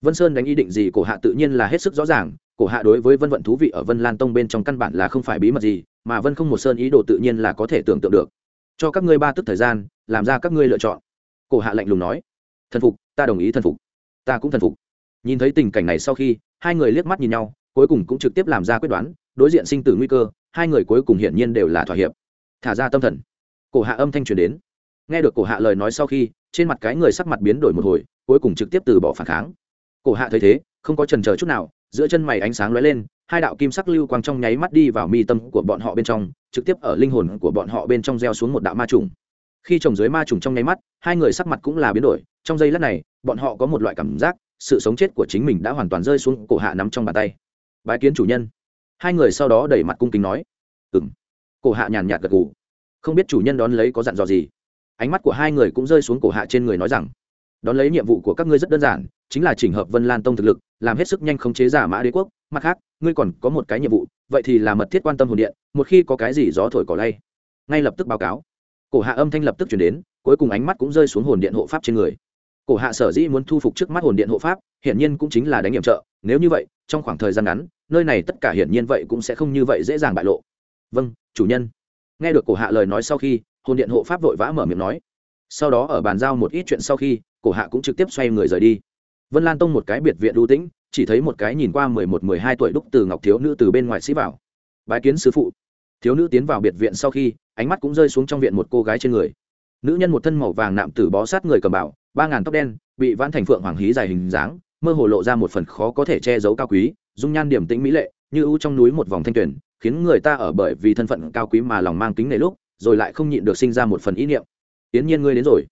Vân sơn đánh ý định gì cổ hạ tự nhiên là hết sức rõ ràng, cổ hạ đối với vân vận thú vị ở vân lan tông bên trong căn bản là không phải bí mật gì, mà vân không một sơn ý đồ tự nhiên là có thể tưởng tượng được. Cho các ngươi ba tức thời gian, làm ra các ngươi lựa chọn. Cổ hạ lạnh lùng nói thần phục, ta đồng ý thần phục. Ta cũng thần phục. Nhìn thấy tình cảnh này sau khi, hai người liếc mắt nhìn nhau, cuối cùng cũng trực tiếp làm ra quyết đoán, đối diện sinh tử nguy cơ, hai người cuối cùng hiển nhiên đều là thỏa hiệp. Thả ra tâm thần. Cổ hạ âm thanh truyền đến. Nghe được cổ hạ lời nói sau khi, trên mặt cái người sắc mặt biến đổi một hồi, cuối cùng trực tiếp từ bỏ phản kháng. Cổ hạ thấy thế, không có trần chờ chút nào, giữa chân mày ánh sáng lóe lên, hai đạo kim sắc lưu quang trong nháy mắt đi vào mi tâm của bọn họ bên trong, trực tiếp ở linh hồn của bọn họ bên trong gieo xuống một đạo ma trùng khi trồng dưới ma trùng trong nháy mắt, hai người sắc mặt cũng là biến đổi, trong giây lát này, bọn họ có một loại cảm giác, sự sống chết của chính mình đã hoàn toàn rơi xuống cổ hạ nắm trong bàn tay. Bái kiến chủ nhân. Hai người sau đó đẩy mặt cung kính nói. Ừng cổ hạ nhàn nhạt gật gù. Không biết chủ nhân đón lấy có dặn dò gì? Ánh mắt của hai người cũng rơi xuống cổ hạ trên người nói rằng. Đón lấy nhiệm vụ của các ngươi rất đơn giản, chính là chỉnh hợp vân lan tông thực lực, làm hết sức nhanh khống chế giả mã đế quốc. Mặt khác, ngươi còn có một cái nhiệm vụ, vậy thì là mật thiết quan tâm hồn điện, một khi có cái gì gió thổi cỏ lay. Ngay lập tức báo cáo cổ hạ âm thanh lập tức chuyển đến, cuối cùng ánh mắt cũng rơi xuống hồn điện hộ pháp trên người. Cổ hạ sở dĩ muốn thu phục trước mắt hồn điện hộ pháp, hiển nhiên cũng chính là đánh nghiệm trợ, nếu như vậy, trong khoảng thời gian ngắn, nơi này tất cả hiển nhiên vậy cũng sẽ không như vậy dễ dàng bại lộ. Vâng chủ nhân. Nghe được cổ hạ lời nói sau khi, hồn điện hộ pháp vội vã mở miệng nói. Sau đó ở bàn giao một ít chuyện sau khi, cổ hạ cũng trực tiếp xoay người rời đi. Vân lan tông một cái biệt viện đu tĩnh, chỉ thấy một cái nhìn qua mười một, mười hai tuổi đúc từ ngọc thiếu nữ từ bên ngoài sĩ vào. Bái kiến sứ phụ. Thiếu nữ tiến vào biệt viện sau khi ánh mắt cũng rơi xuống trong viện một cô gái trên người. Nữ nhân một thân màu vàng nạm tử bó sát người cầm bảo, ba ngàn tóc đen, bị vãn thành phượng hoàng hí dài hình dáng, mơ hồ lộ ra một phần khó có thể che giấu cao quý, dung nhan điểm tĩnh mỹ lệ, như ưu trong núi một vòng thanh tuyển khiến người ta ở bởi vì thân phận cao quý mà lòng mang kính này lúc, rồi lại không nhịn được sinh ra một phần ý niệm. Tiến nhiên ngươi đến rồi.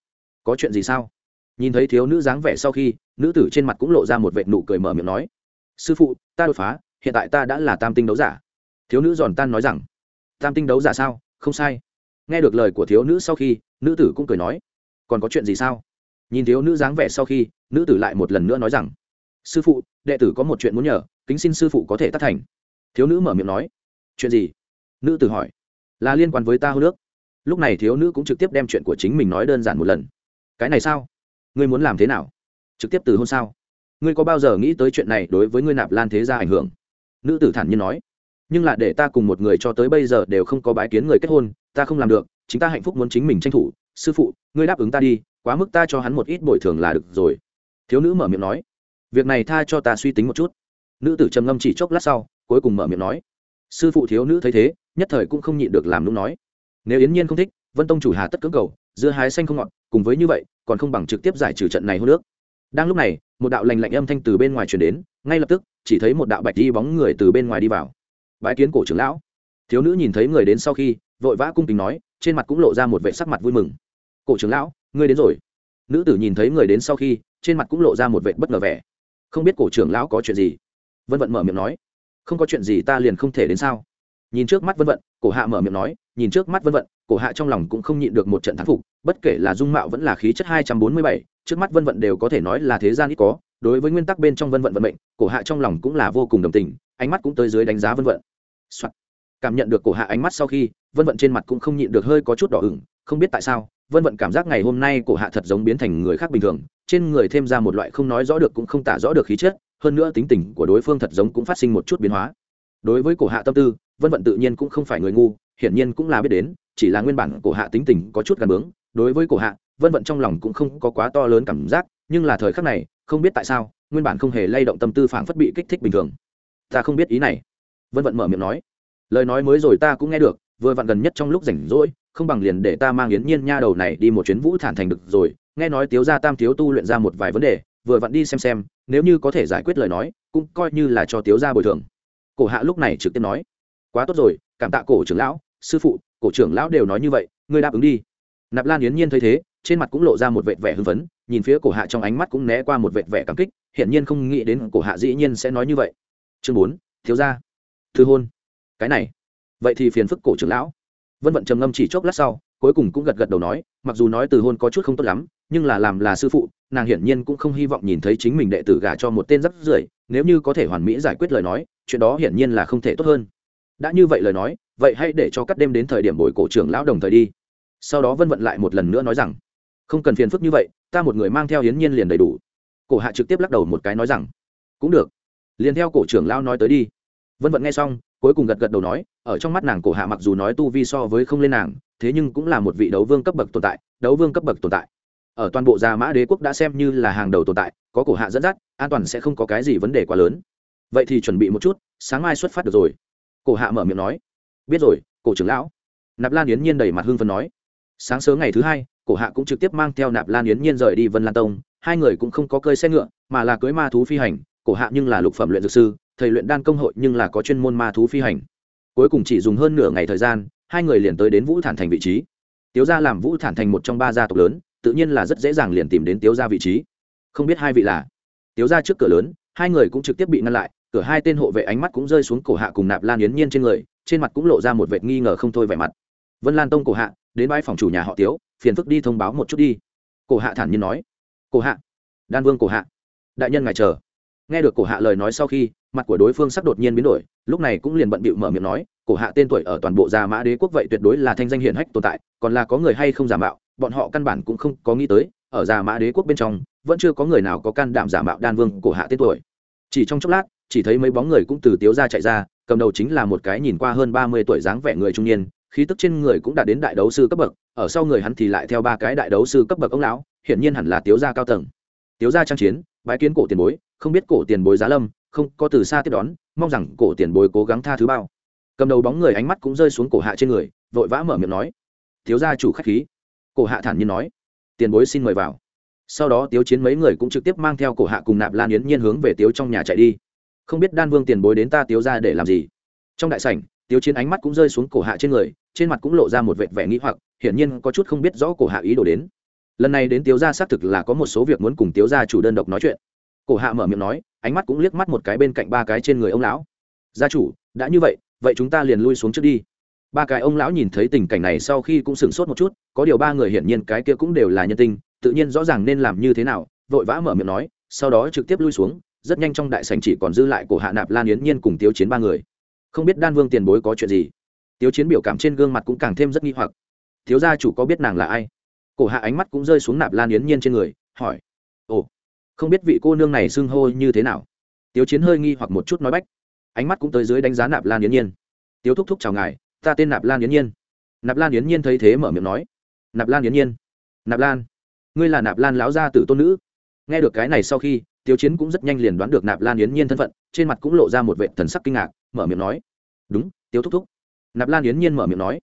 Có chuyện gì sao? Nhìn thấy thiếu nữ dáng vẻ sau khi, nữ tử trên mặt cũng lộ ra một vệt nụ cười mở miệng nói. Sư phụ, ta đột phá, hiện tại ta đã là tam tinh đấu giả. Thiếu nữ giòn tan nói rằng. Tam tinh đấu giả sao? Không sai. Nghe được lời của thiếu nữ sau khi, nữ tử cũng cười nói, còn có chuyện gì sao? Nhìn thiếu nữ dáng vẻ sau khi, nữ tử lại một lần nữa nói rằng, sư phụ, đệ tử có một chuyện muốn nhờ, kính xin sư phụ có thể tác thành. Thiếu nữ mở miệng nói, chuyện gì? Nữ tử hỏi, là liên quan với ta hô nước. Lúc này thiếu nữ cũng trực tiếp đem chuyện của chính mình nói đơn giản một lần. Cái này sao? Ngươi muốn làm thế nào? Trực tiếp từ hôn sao? Ngươi có bao giờ nghĩ tới chuyện này đối với ngươi nạp lan thế ra ảnh hưởng? Nữ tử thản nhiên nói nhưng là để ta cùng một người cho tới bây giờ đều không có bái kiến người kết hôn, ta không làm được, chính ta hạnh phúc muốn chính mình tranh thủ. Sư phụ, ngươi đáp ứng ta đi, quá mức ta cho hắn một ít bồi thường là được rồi. Thiếu nữ mở miệng nói. Việc này tha cho ta suy tính một chút. Nữ tử trầm ngâm chỉ chốc lát sau, cuối cùng mở miệng nói. Sư phụ thiếu nữ thấy thế, nhất thời cũng không nhịn được làm nũng nói. Nếu yến nhiên không thích, vân tông chủ hà tất cưỡng cầu, dưa hái xanh không ngọt, cùng với như vậy, còn không bằng trực tiếp giải trừ trận này hô nước đang lúc này, một đạo lành lạnh âm thanh từ bên ngoài truyền đến, ngay lập tức, chỉ thấy một đạo bạch đi bóng người từ bên ngoài đi vào bái kiến cổ trưởng lão. Thiếu nữ nhìn thấy người đến sau khi, vội vã cung kính nói, trên mặt cũng lộ ra một vệ sắc mặt vui mừng. Cổ trưởng lão, ngươi đến rồi. Nữ tử nhìn thấy người đến sau khi, trên mặt cũng lộ ra một vệ bất ngờ vẻ. Không biết cổ trưởng lão có chuyện gì? Vân vận mở miệng nói. Không có chuyện gì ta liền không thể đến sao? Nhìn trước mắt vân vận, cổ hạ mở miệng nói, nhìn trước mắt vân vận, cổ hạ trong lòng cũng không nhịn được một trận thắng phục, bất kể là dung mạo vẫn là khí chất hai trăm bốn mươi bảy, trước mắt vân vận đều có thể nói là thế gian ít có. Đối với nguyên tắc bên trong vân vận vận mệnh, cổ hạ trong lòng cũng là vô cùng đồng tình, ánh mắt cũng tới dưới đánh giá vân vận、Soạt. cảm nhận được cổ hạ ánh mắt sau khi, vân vận trên mặt cũng không nhịn được hơi có chút đỏ ửng, không biết tại sao, vân vận cảm giác ngày hôm nay cổ hạ thật giống biến thành người khác bình thường, trên người thêm ra một loại không nói rõ được cũng không tả rõ được khí chất, hơn nữa tính tình của đối phương thật giống cũng phát sinh một chút biến hóa. Đối với cổ hạ tâm tư, vân vận tự nhiên cũng không phải người ngu, hiển nhiên cũng là biết đến, chỉ là nguyên bản cổ hạ tính tình có chút gần bướng. Đối với cổ hạ, vân vận trong lòng cũng không có quá to lớn cảm giác, nhưng là thời khắc này, không biết tại sao, nguyên bản không hề lay động tâm tư phảng phất bị kích thích bình thường. Ta không biết ý này vân vận mở miệng nói, lời nói mới rồi ta cũng nghe được, vừa vặn gần nhất trong lúc rảnh rỗi, không bằng liền để ta mang yến nhiên nha đầu này đi một chuyến vũ thản thành được rồi, nghe nói tiếu gia tam thiếu tu luyện ra một vài vấn đề, vừa vặn đi xem xem, nếu như có thể giải quyết lời nói, cũng coi như là cho tiếu gia bồi thường. Cổ hạ lúc này trực tiếp nói, quá tốt rồi, cảm tạ cổ trưởng lão, sư phụ, cổ trưởng lão đều nói như vậy, ngươi đáp ứng đi. Nạp lan yến nhiên thấy thế, trên mặt cũng lộ ra một vệt vẻ hưng phấn, nhìn phía cổ hạ trong ánh mắt cũng né qua một vệt vẻ cảm kích, hiển nhiên không nghĩ đến cổ hạ dĩ nhiên sẽ nói như vậy. Chương bốn thiếu gia thư hôn. Cái này, vậy thì phiền phức cổ trưởng lão. Vân vận trầm ngâm chỉ chốc lát sau, cuối cùng cũng gật gật đầu nói, mặc dù nói từ hôn có chút không tốt lắm, nhưng là làm là sư phụ, nàng hiển nhiên cũng không hy vọng nhìn thấy chính mình đệ tử gả cho một tên rắc rưởi, nếu như có thể hoàn mỹ giải quyết lời nói, chuyện đó hiển nhiên là không thể tốt hơn. Đã như vậy lời nói, vậy hãy để cho cắt đêm đến thời điểm bồi cổ trưởng lão đồng thời đi. Sau đó vân vận lại một lần nữa nói rằng, không cần phiền phức như vậy, ta một người mang theo hiến nhiên liền đầy đủ. Cổ hạ trực tiếp lắc đầu một cái nói rằng, cũng được. Liền theo cổ trưởng lão nói tới đi vân vận nghe xong, cuối cùng gật gật đầu nói, ở trong mắt nàng cổ hạ mặc dù nói tu vi so với không lên nàng, thế nhưng cũng là một vị đấu vương cấp bậc tồn tại, đấu vương cấp bậc tồn tại. Ở toàn bộ gia mã đế quốc đã xem như là hàng đầu tồn tại, có cổ hạ dẫn dắt, an toàn sẽ không có cái gì vấn đề quá lớn. Vậy thì chuẩn bị một chút, sáng mai xuất phát được rồi. Cổ hạ mở miệng nói, biết rồi, cổ trưởng lão. Nạp lan yến nhiên đầy mặt hưng phấn nói. Sáng sớm ngày thứ hai, cổ hạ cũng trực tiếp mang theo nạp lan yến nhiên rời đi vân lan tông, hai người cũng không có cơi xe ngựa, mà là cưới ma thú phi hành, cổ hạ nhưng là lục phẩm luyện dược sư thầy luyện đan công hội nhưng là có chuyên môn ma thú phi hành. Cuối cùng chỉ dùng hơn nửa ngày thời gian, hai người liền tới đến vũ thản thành vị trí. Tiếu gia làm vũ thản thành một trong ba gia tộc lớn, tự nhiên là rất dễ dàng liền tìm đến tiếu gia vị trí. Không biết hai vị là? Tiếu gia trước cửa lớn, hai người cũng trực tiếp bị ngăn lại, cửa hai tên hộ vệ ánh mắt cũng rơi xuống cổ hạ cùng nạp lan yến nhiên trên người, trên mặt cũng lộ ra một vệt nghi ngờ không thôi vẻ mặt. Vân lan tông cổ hạ, đến bãi phòng chủ nhà họ tiếu, phiền phức đi thông báo một chút đi. Cổ hạ thản nhiên nói. Cổ hạ, đan vương cổ hạ, đại nhân ngài chờ nghe được cổ hạ lời nói sau khi, mặt của đối phương sắc đột nhiên biến đổi, lúc này cũng liền bận bịu mở miệng nói, cổ hạ tên tuổi ở toàn bộ gia mã đế quốc vậy tuyệt đối là thanh danh hiển hách tồn tại, còn là có người hay không giả mạo, bọn họ căn bản cũng không có nghĩ tới, ở gia mã đế quốc bên trong, vẫn chưa có người nào có can đảm giả mạo đan vương cổ hạ tên tuổi. Chỉ trong chốc lát, chỉ thấy mấy bóng người cũng từ tiếu ra chạy ra, cầm đầu chính là một cái nhìn qua hơn ba mươi tuổi dáng vẻ người trung niên, khí tức trên người cũng đã đến đại đấu sư cấp bậc, ở sau người hắn thì lại theo ba cái đại đấu sư cấp bậc ông lão, hiển nhiên hẳn là tiếu gia cao tầng. Tiếu gia trang chiến, bái kiến cổ tiền bối không biết cổ tiền bối giá lâm, không có từ xa tiếp đón, mong rằng cổ tiền bối cố gắng tha thứ bao. Cầm đầu bóng người ánh mắt cũng rơi xuống cổ hạ trên người, vội vã mở miệng nói, thiếu gia chủ khách khí. Cổ hạ thản nhiên nói, tiền bối xin mời vào. Sau đó tiếu chiến mấy người cũng trực tiếp mang theo cổ hạ cùng nạp lan yến nhiên hướng về tiếu trong nhà chạy đi. Không biết đan vương tiền bối đến ta tiếu ra để làm gì? Trong đại sảnh, tiếu chiến ánh mắt cũng rơi xuống cổ hạ trên người, trên mặt cũng lộ ra một vệt vẻ nghĩ hoặc, hiển nhiên có chút không biết rõ cổ hạ ý đồ đến. Lần này đến tiếu gia xác thực là có một số việc muốn cùng tiếu gia chủ đơn độc nói chuyện cổ hạ mở miệng nói, ánh mắt cũng liếc mắt một cái bên cạnh ba cái trên người ông lão. Gia chủ, đã như vậy vậy chúng ta liền lui xuống trước đi. Ba cái ông lão nhìn thấy tình cảnh này sau khi cũng sửng sốt một chút, có điều ba người hiển nhiên cái kia cũng đều là nhân tinh tự nhiên rõ ràng nên làm như thế nào, vội vã mở miệng nói, sau đó trực tiếp lui xuống, rất nhanh trong đại sảnh chỉ còn dư lại cổ hạ nạp lan yến nhiên cùng tiếu chiến ba người. Không biết đan vương tiền bối có chuyện gì? Tiếu chiến biểu cảm trên gương mặt cũng càng thêm rất nghi hoặc. Thiếu gia chủ có biết nàng là ai? Cổ hạ ánh mắt cũng rơi xuống nạp lan yến nhiên trên người, hỏi không biết vị cô nương này xưng hô như thế nào. Tiếu chiến hơi nghi hoặc một chút nói bách. Ánh mắt cũng tới dưới đánh giá nạp lan yến nhiên. Tiếu thúc thúc chào ngài, ta tên nạp lan yến nhiên. Nạp lan yến nhiên thấy thế mở miệng nói. Nạp lan yến nhiên. Nạp lan, ngươi là nạp lan lão gia tử tôn nữ. Nghe được cái này sau khi, tiếu chiến cũng rất nhanh liền đoán được nạp lan yến nhiên thân phận, trên mặt cũng lộ ra một vệ thần sắc kinh ngạc, mở miệng nói. Đúng, tiếu thúc thúc. Nạp lan yến nhiên mở miệng nói.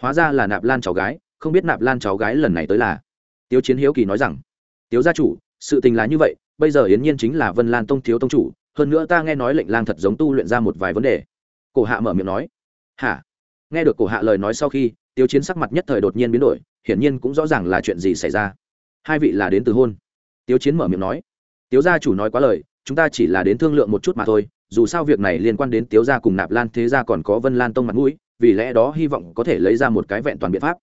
Hóa ra là nạp lan cháu gái, không biết nạp lan cháu gái lần này tới là? Tiếu chiến hiếu kỳ nói rằng. Tiếu gia chủ sự tình là như vậy, bây giờ yến nhiên chính là vân lan tông thiếu tông chủ, hơn nữa ta nghe nói lệnh lang thật giống tu luyện ra một vài vấn đề. Cổ hạ mở miệng nói. Hả? Nghe được cổ hạ lời nói sau khi tiêu chiến sắc mặt nhất thời đột nhiên biến đổi, hiển nhiên cũng rõ ràng là chuyện gì xảy ra. Hai vị là đến từ hôn. Tiêu chiến mở miệng nói. Tiêu gia chủ nói quá lời, chúng ta chỉ là đến thương lượng một chút mà thôi, dù sao việc này liên quan đến tiêu gia cùng nạp lan thế gia còn có vân lan tông mặt mũi, vì lẽ đó hy vọng có thể lấy ra một cái vẹn toàn biện pháp.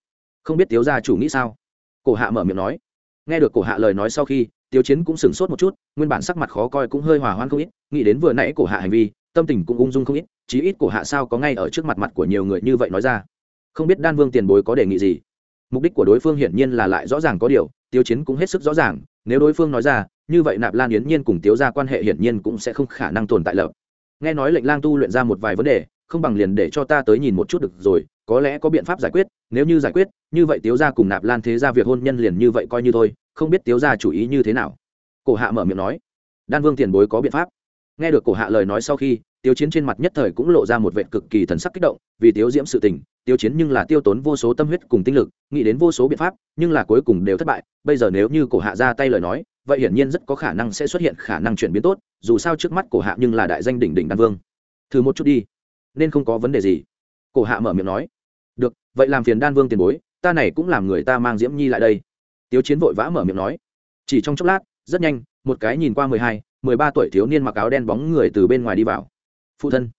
Không biết tiêu gia chủ nghĩ sao? Cổ hạ mở miệng nói. Nghe được cổ hạ lời nói sau khi tiêu chiến cũng sửng sốt một chút, nguyên bản sắc mặt khó coi cũng hơi hòa hoan không ít, nghĩ đến vừa nãy cổ hạ hành vi, tâm tình cũng ung dung không ít, chí ít cổ hạ sao có ngay ở trước mặt mặt của nhiều người như vậy nói ra. Không biết đan vương tiền bối có đề nghị gì? Mục đích của đối phương hiển nhiên là lại rõ ràng có điều, tiêu chiến cũng hết sức rõ ràng, nếu đối phương nói ra, như vậy nạp lan yến nhiên cùng tiếu ra quan hệ hiển nhiên cũng sẽ không khả năng tồn tại lập. Nghe nói lệnh lang tu luyện ra một vài vấn đề, không bằng liền để cho ta tới nhìn một chút được rồi, có lẽ có biện pháp giải quyết, nếu như giải quyết, như vậy tiếu ra cùng nạp lan thế ra việc hôn nhân liền như vậy coi như thôi không biết tiếu gia chủ ý như thế nào. Cổ hạ mở miệng nói, đan vương tiền bối có biện pháp. Nghe được cổ hạ lời nói sau khi tiêu chiến trên mặt nhất thời cũng lộ ra một vệ cực kỳ thần sắc kích động, vì tiếu diễm sự tình tiêu chiến nhưng là tiêu tốn vô số tâm huyết cùng tinh lực, nghĩ đến vô số biện pháp, nhưng là cuối cùng đều thất bại. Bây giờ nếu như cổ hạ ra tay lời nói, vậy hiển nhiên rất có khả năng sẽ xuất hiện khả năng chuyển biến tốt, dù sao trước mắt cổ hạ nhưng là đại danh đỉnh đỉnh đan vương. Thử một chút đi, nên không có vấn đề gì. Cổ hạ mở miệng nói, được, vậy làm phiền đan vương tiền bối, ta này cũng làm người ta mang diễm nhi lại đây. Tiếu chiến vội vã mở miệng nói. Chỉ trong chốc lát, rất nhanh, một cái nhìn qua mười hai, mười ba tuổi thiếu niên mặc áo đen bóng người từ bên ngoài đi vào. Phụ thân.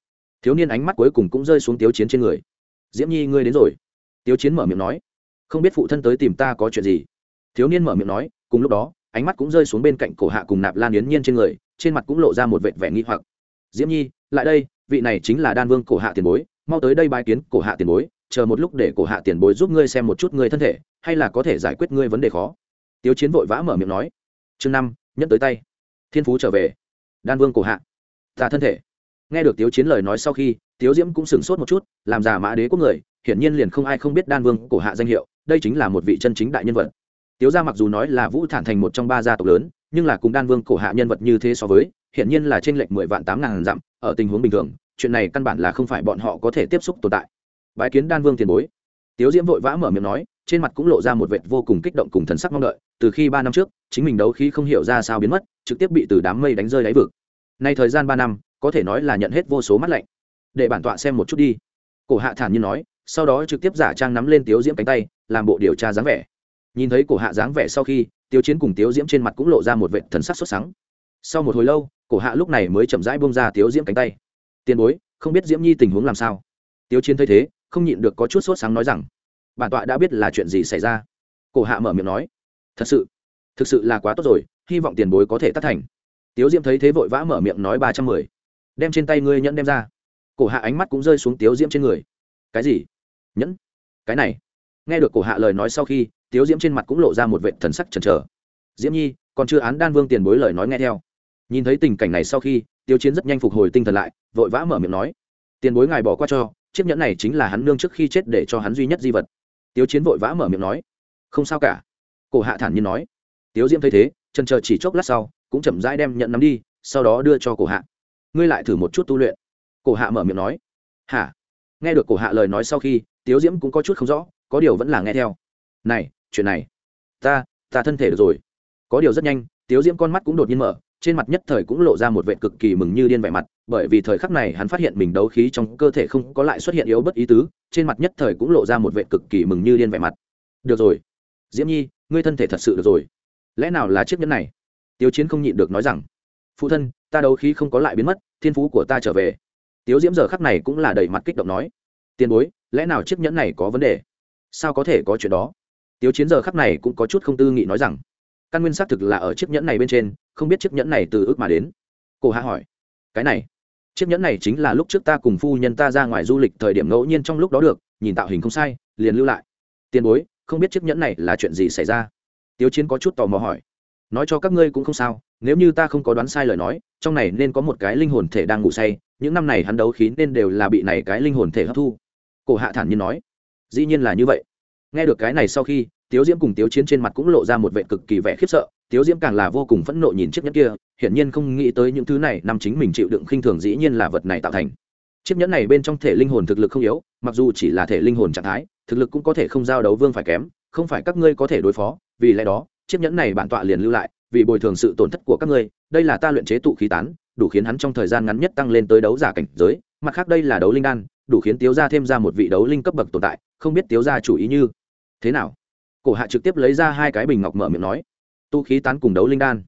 Thiếu niên ánh mắt cuối cùng cũng rơi xuống tiếu chiến trên người. Diễm nhi, ngươi đến rồi. Tiếu chiến mở miệng nói. Không biết phụ thân tới tìm ta có chuyện gì. Thiếu niên mở miệng nói, cùng lúc đó, ánh mắt cũng rơi xuống bên cạnh cổ hạ cùng nạp lan yến nhiên trên người, trên mặt cũng lộ ra một vệt vẻ nghi hoặc. Diễm nhi, lại đây, vị này chính là đan vương cổ hạ tiền bối, mau tới đây bài kiến cổ hạ tiền bối chờ một lúc để cổ hạ tiền bối giúp ngươi xem một chút ngươi thân thể, hay là có thể giải quyết ngươi vấn đề khó? Tiếu chiến vội vã mở miệng nói. Chương năm, nhẫn tới tay. Thiên phú trở về. Đan vương cổ hạ. Ta thân thể. Nghe được tiếu chiến lời nói sau khi, tiếu diễm cũng sửng sốt một chút, làm giả mã đế quốc người, hiển nhiên liền không ai không biết đan vương cổ hạ danh hiệu, đây chính là một vị chân chính đại nhân vật. Tiếu gia mặc dù nói là vũ thản thành một trong ba gia tộc lớn, nhưng là cùng đan vương cổ hạ nhân vật như thế so với, hiển nhiên là trên lệch mười vạn tám ngàn dặm, ở tình huống bình thường, chuyện này căn bản là không phải bọn họ có thể tiếp xúc tồn tại bái kiến đan vương tiền bối. Tiếu diễm vội vã mở miệng nói, trên mặt cũng lộ ra một vệt vô cùng kích động cùng thần sắc mong đợi, từ khi ba năm trước, chính mình đấu khí không hiểu ra sao biến mất, trực tiếp bị từ đám mây đánh rơi đáy vực. Nay thời gian ba năm, có thể nói là nhận hết vô số mắt lạnh. Để bản tọa xem một chút đi. Cổ hạ thản nhiên nói, sau đó trực tiếp giả trang nắm lên tiếu diễm cánh tay, làm bộ điều tra dáng vẻ. Nhìn thấy cổ hạ dáng vẻ sau khi tiêu chiến cùng tiếu diễm trên mặt cũng lộ ra một vệt thần sắc xuất sáng sau một hồi lâu, cổ hạ lúc này mới chậm rãi bông ra tiếu diễm cánh tay. Tiền bối, không biết diễm nhi tình huống làm sao? Tiêu chiến thấy thế không nhịn được có chút sốt sáng nói rằng, bản tọa đã biết là chuyện gì xảy ra. Cổ hạ mở miệng nói, thật sự, thực sự là quá tốt rồi, hy vọng tiền bối có thể tác thành. Tiếu diễm thấy thế vội vã mở miệng nói ba trăm mười. Đem trên tay ngươi nhẫn đem ra. Cổ hạ ánh mắt cũng rơi xuống tiếu diễm trên người. Cái gì? Nhẫn? Cái này? Nghe được cổ hạ lời nói sau khi, tiếu diễm trên mặt cũng lộ ra một vệ thần sắc chần chờ. Diễm nhi, còn chưa án đan vương tiền bối lời nói nghe theo. Nhìn thấy tình cảnh này sau khi tiêu chiến rất nhanh phục hồi tinh thần lại, vội vã mở miệng nói, tiền bối ngài bỏ qua cho chiếc nhẫn này chính là hắn nương trước khi chết để cho hắn duy nhất di vật. Tiêu chiến vội vã mở miệng nói, không sao cả. Cổ hạ thản nhiên nói, tiếu diễm thấy thế trần chờ chỉ chốc lát sau, cũng chậm rãi đem nhận nắm đi, sau đó đưa cho cổ hạ. Ngươi lại thử một chút tu luyện. Cổ hạ mở miệng nói, hả? Nghe được cổ hạ lời nói sau khi, tiếu diễm cũng có chút không rõ, có điều vẫn là nghe theo. Này, chuyện này, ta ta thân thể được rồi. Có điều rất nhanh, tiếu diễm con mắt cũng đột nhiên mở, trên mặt nhất thời cũng lộ ra một vệ cực kỳ mừng như điên vẻ mặt bởi vì thời khắc này hắn phát hiện mình đấu khí trong cơ thể không có lại xuất hiện yếu bất ý tứ, trên mặt nhất thời cũng lộ ra một vệ cực kỳ mừng như điên vẻ mặt. Được rồi. Diễm nhi, ngươi thân thể thật sự được rồi. Lẽ nào là chiếc nhẫn này? Tiếu chiến không nhịn được nói rằng, phụ thân, ta đấu khí không có lại biến mất, thiên phú của ta trở về. Tiếu diễm giờ khắc này cũng là đầy mặt kích động nói, tiền bối, lẽ nào chiếc nhẫn này có vấn đề? Sao có thể có chuyện đó? Tiếu chiến giờ khắc này cũng có chút không tư nghị nói rằng, căn nguyên xác thực là ở chiếc nhẫn này bên trên, không biết chiếc nhẫn này từ ước mà đến. Cổ hạ hỏi, cái này? Chiếc nhẫn này chính là lúc trước ta cùng phu nhân ta ra ngoài du lịch thời điểm ngẫu nhiên trong lúc đó được, nhìn tạo hình không sai, liền lưu lại. Tiền bối, không biết chiếc nhẫn này là chuyện gì xảy ra? Tiếu chiến có chút tò mò hỏi. Nói cho các ngươi cũng không sao, nếu như ta không có đoán sai lời nói, trong này nên có một cái linh hồn thể đang ngủ say, những năm này hắn đấu khí nên đều là bị này cái linh hồn thể hấp thu. Cổ hạ thản nhiên nói. Dĩ nhiên là như vậy. Nghe được cái này sau khi tiếu diễm cùng tiếu chiến trên mặt cũng lộ ra một vệ cực kỳ vẻ khiếp sợ, tiếu diễm càng là vô cùng phẫn nộ nhìn chiếc nhẫn kia, hiển nhiên không nghĩ tới những thứ này năm chính mình chịu đựng khinh thường dĩ nhiên là vật này tạo thành. Chiếc nhẫn này bên trong thể linh hồn thực lực không yếu, mặc dù chỉ là thể linh hồn trạng thái, thực lực cũng có thể không giao đấu vương phải kém, không phải các ngươi có thể đối phó, vì lẽ đó, chiếc nhẫn này bản tọa liền lưu lại, vì bồi thường sự tổn thất của các ngươi, đây là ta luyện chế tụ khí tán, đủ khiến hắn trong thời gian ngắn nhất tăng lên tới đấu giả cảnh giới, mặt khác đây là đấu linh đan, đủ khiến tiếu gia thêm ra một vị đấu linh cấp bậc tồn tại, không biết tiếu gia chủ ý như thế nào cổ hạ trực tiếp lấy ra hai cái bình ngọc mở miệng nói, tu khí tán cùng đấu linh đan.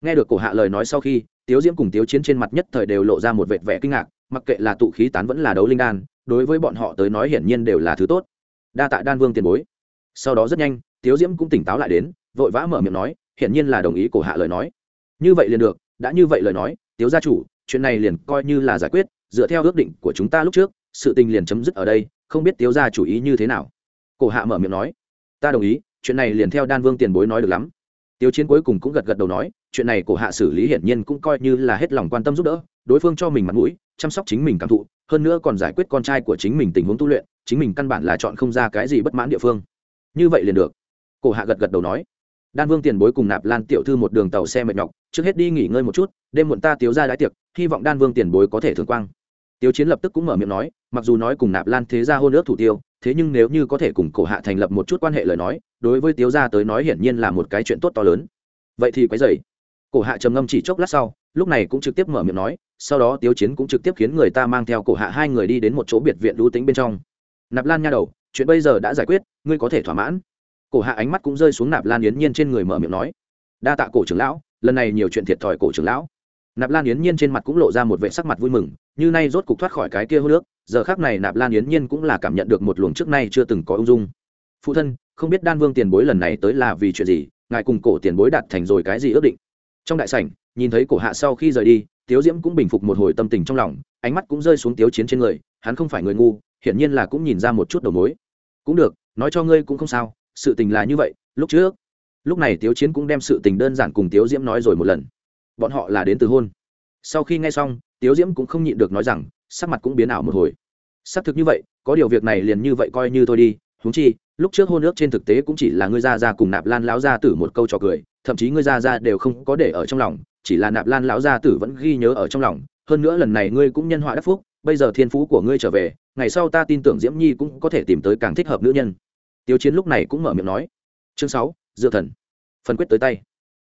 Nghe được cổ hạ lời nói sau khi, tiếu diễm cùng tiếu chiến trên mặt nhất thời đều lộ ra một vệt vẻ kinh ngạc, mặc kệ là tụ khí tán vẫn là đấu linh đan, đối với bọn họ tới nói hiển nhiên đều là thứ tốt. Đa tạ đan vương tiền bối. Sau đó rất nhanh, tiếu diễm cũng tỉnh táo lại đến, vội vã mở miệng nói, hiển nhiên là đồng ý cổ hạ lời nói. Như vậy liền được, đã như vậy lời nói, tiếu gia chủ, chuyện này liền coi như là giải quyết, dựa theo ước định của chúng ta lúc trước, sự tình liền chấm dứt ở đây, không biết tiếu gia chủ ý như thế nào. Cổ hạ mở miệng nói ta đồng ý, chuyện này liền theo đan vương tiền bối nói được lắm. Tiêu chiến cuối cùng cũng gật gật đầu nói, chuyện này cổ hạ xử lý hiển nhiên cũng coi như là hết lòng quan tâm giúp đỡ, đối phương cho mình mặt mũi, chăm sóc chính mình cảm thụ, hơn nữa còn giải quyết con trai của chính mình tình huống tu luyện, chính mình căn bản là chọn không ra cái gì bất mãn địa phương. Như vậy liền được. Cổ hạ gật gật đầu nói. Đan vương tiền bối cùng nạp lan tiểu thư một đường tàu xe mệt nhọc, trước hết đi nghỉ ngơi một chút, đêm muộn ta tiếu ra đái tiệc, hy vọng đan vương tiền bối có thể thường quang. Tiêu chiến lập tức cũng mở miệng nói, mặc dù nói cùng nạp lan thế gia hôn ước thủ tiêu thế nhưng nếu như có thể cùng cổ hạ thành lập một chút quan hệ lời nói, đối với tiếu gia tới nói hiển nhiên là một cái chuyện tốt to lớn. Vậy thì quái dày cổ hạ trầm ngâm chỉ chốc lát sau, lúc này cũng trực tiếp mở miệng nói, sau đó tiếu chiến cũng trực tiếp khiến người ta mang theo cổ hạ hai người đi đến một chỗ biệt viện lũ tính bên trong. Nạp lan nha đầu, chuyện bây giờ đã giải quyết, ngươi có thể thỏa mãn. Cổ hạ ánh mắt cũng rơi xuống nạp lan yến nhiên trên người mở miệng nói. Đa tạ cổ trưởng lão, lần này nhiều chuyện thiệt thòi cổ trưởng lão. Nạp lan yến nhiên trên mặt cũng lộ ra một vệ sắc mặt vui mừng như nay rốt cục thoát khỏi cái kia hô nước, giờ khác này nạp lan yến nhiên cũng là cảm nhận được một luồng trước nay chưa từng có ung dung. Phụ thân, không biết đan vương tiền bối lần này tới là vì chuyện gì, ngài cùng cổ tiền bối đạt thành rồi cái gì ước định? Trong đại sảnh, nhìn thấy cổ hạ sau khi rời đi, tiếu diễm cũng bình phục một hồi tâm tình trong lòng, ánh mắt cũng rơi xuống tiếu chiến trên người, hắn không phải người ngu, hiển nhiên là cũng nhìn ra một chút đầu mối. Cũng được, nói cho ngươi cũng không sao, sự tình là như vậy, lúc trước. Lúc này tiếu chiến cũng đem sự tình đơn giản cùng tiếu diễm nói rồi một lần. Bọn họ là đến từ hôn. Sau khi nghe xong tiếu diễm cũng không nhịn được nói rằng, sắc mặt cũng biến ảo một hồi. Xác thực như vậy, có điều việc này liền như vậy coi như thôi đi, huống chi, lúc trước hôn ước trên thực tế cũng chỉ là ngươi ra ra cùng nạp lan lão gia tử một câu trò cười, thậm chí ngươi ra ra đều không có để ở trong lòng, chỉ là nạp lan lão gia tử vẫn ghi nhớ ở trong lòng. Hơn nữa lần này ngươi cũng nhân họa đắc phúc, bây giờ thiên phú của ngươi trở về, ngày sau ta tin tưởng diễm nhi cũng có thể tìm tới càng thích hợp nữ nhân. Tiêu chiến lúc này cũng mở miệng nói. Chương sáu, dựa thần. Phần quyết tới tay.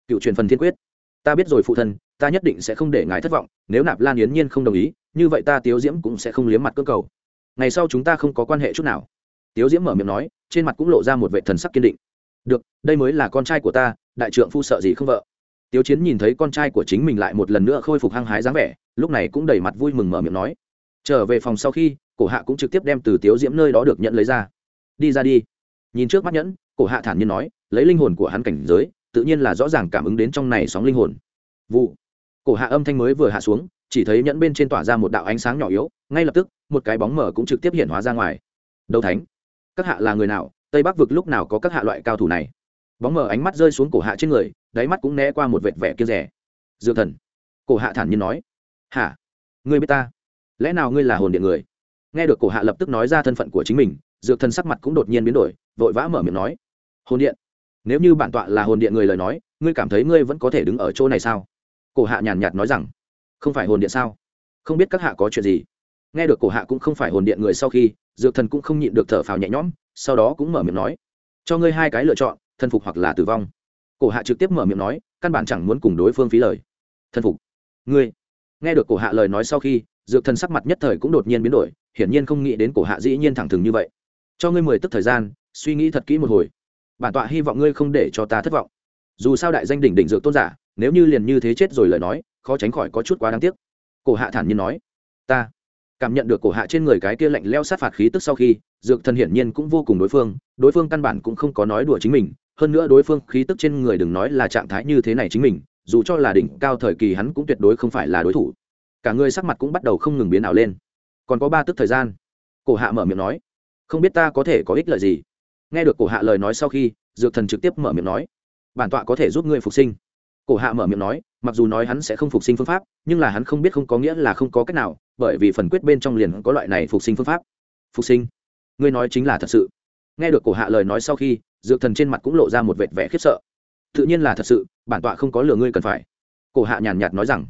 Cựu truyền phần thiên quyết. Ta biết rồi phụ thân ta nhất định sẽ không để ngài thất vọng, nếu nạp lan yến nhiên không đồng ý, như vậy ta tiếu diễm cũng sẽ không liếm mặt cơ cầu. Ngày sau chúng ta không có quan hệ chút nào. Tiếu diễm mở miệng nói, trên mặt cũng lộ ra một vệ thần sắc kiên định. Được, đây mới là con trai của ta, đại trượng phu sợ gì không vợ. Tiếu chiến nhìn thấy con trai của chính mình lại một lần nữa khôi phục hăng hái dáng vẻ, lúc này cũng đầy mặt vui mừng mở miệng nói, trở về phòng sau khi, cổ hạ cũng trực tiếp đem từ tiếu diễm nơi đó được nhận lấy ra. Đi ra đi. Nhìn trước mắt nhẫn, cổ hạ thản nhiên nói, lấy linh hồn của hắn cảnh giới, tự nhiên là rõ ràng cảm ứng đến trong này sóng linh hồn. Vụ cổ hạ âm thanh mới vừa hạ xuống, chỉ thấy nhẫn bên trên tỏa ra một đạo ánh sáng nhỏ yếu, ngay lập tức, một cái bóng mở cũng trực tiếp hiện hóa ra ngoài. Đầu thánh, các hạ là người nào? Tây bắc vực lúc nào có các hạ loại cao thủ này? Bóng mở ánh mắt rơi xuống cổ hạ trên người, đáy mắt cũng né qua một vệt vẻ kia rẻ. Dược thần, cổ hạ thản nhiên nói. Hả? Ngươi biết ta? Lẽ nào ngươi là hồn điện người? Nghe được cổ hạ lập tức nói ra thân phận của chính mình, dược thần sắc mặt cũng đột nhiên biến đổi, vội vã mở miệng nói. Hồn điện, nếu như bản tọa là hồn điện người lời nói, ngươi cảm thấy ngươi vẫn có thể đứng ở chỗ này sao? Cổ hạ nhàn nhạt nói rằng, không phải hồn điện sao? Không biết các hạ có chuyện gì? Nghe được cổ hạ cũng không phải hồn điện người sau khi, dược thần cũng không nhịn được thở phào nhẹ nhõm, sau đó cũng mở miệng nói, cho ngươi hai cái lựa chọn thân phục hoặc là tử vong. Cổ hạ trực tiếp mở miệng nói, căn bản chẳng muốn cùng đối phương phí lời. Thân phục? Ngươi? Nghe được cổ hạ lời nói sau khi, dược thần sắc mặt nhất thời cũng đột nhiên biến đổi, hiển nhiên không nghĩ đến cổ hạ dĩ nhiên thẳng thừng như vậy. Cho ngươi mười tức thời gian, suy nghĩ thật kỹ một hồi. Bản tọa hy vọng ngươi không để cho ta thất vọng. Dù sao đại danh đỉnh đỉnh dược tôn giả nếu như liền như thế chết rồi lời nói, khó tránh khỏi có chút quá đáng tiếc. Cổ hạ thản nhiên nói, ta cảm nhận được cổ hạ trên người cái kia lạnh leo sát phạt khí tức sau khi, dược thần hiển nhiên cũng vô cùng đối phương đối phương căn bản cũng không có nói đùa chính mình, hơn nữa đối phương khí tức trên người đừng nói là trạng thái như thế này chính mình, dù cho là đỉnh cao thời kỳ hắn cũng tuyệt đối không phải là đối thủ. Cả người sắc mặt cũng bắt đầu không ngừng biến ảo lên. Còn có ba tức thời gian. Cổ hạ mở miệng nói, không biết ta có thể có ích lợi gì? Nghe được cổ hạ lời nói sau khi, dược thần trực tiếp mở miệng nói, bản tọa có thể giúp ngươi phục sinh cổ hạ mở miệng nói, mặc dù nói hắn sẽ không phục sinh phương pháp, nhưng là hắn không biết không có nghĩa là không có cách nào, bởi vì phần quyết bên trong liền có loại này phục sinh phương pháp. Phục sinh? Ngươi nói chính là thật sự. Nghe được cổ hạ lời nói sau khi, dược thần trên mặt cũng lộ ra một vệt vẻ khiếp sợ. Tự nhiên là thật sự, bản tọa không có lừa ngươi cần phải. Cổ hạ nhàn nhạt nói rằng,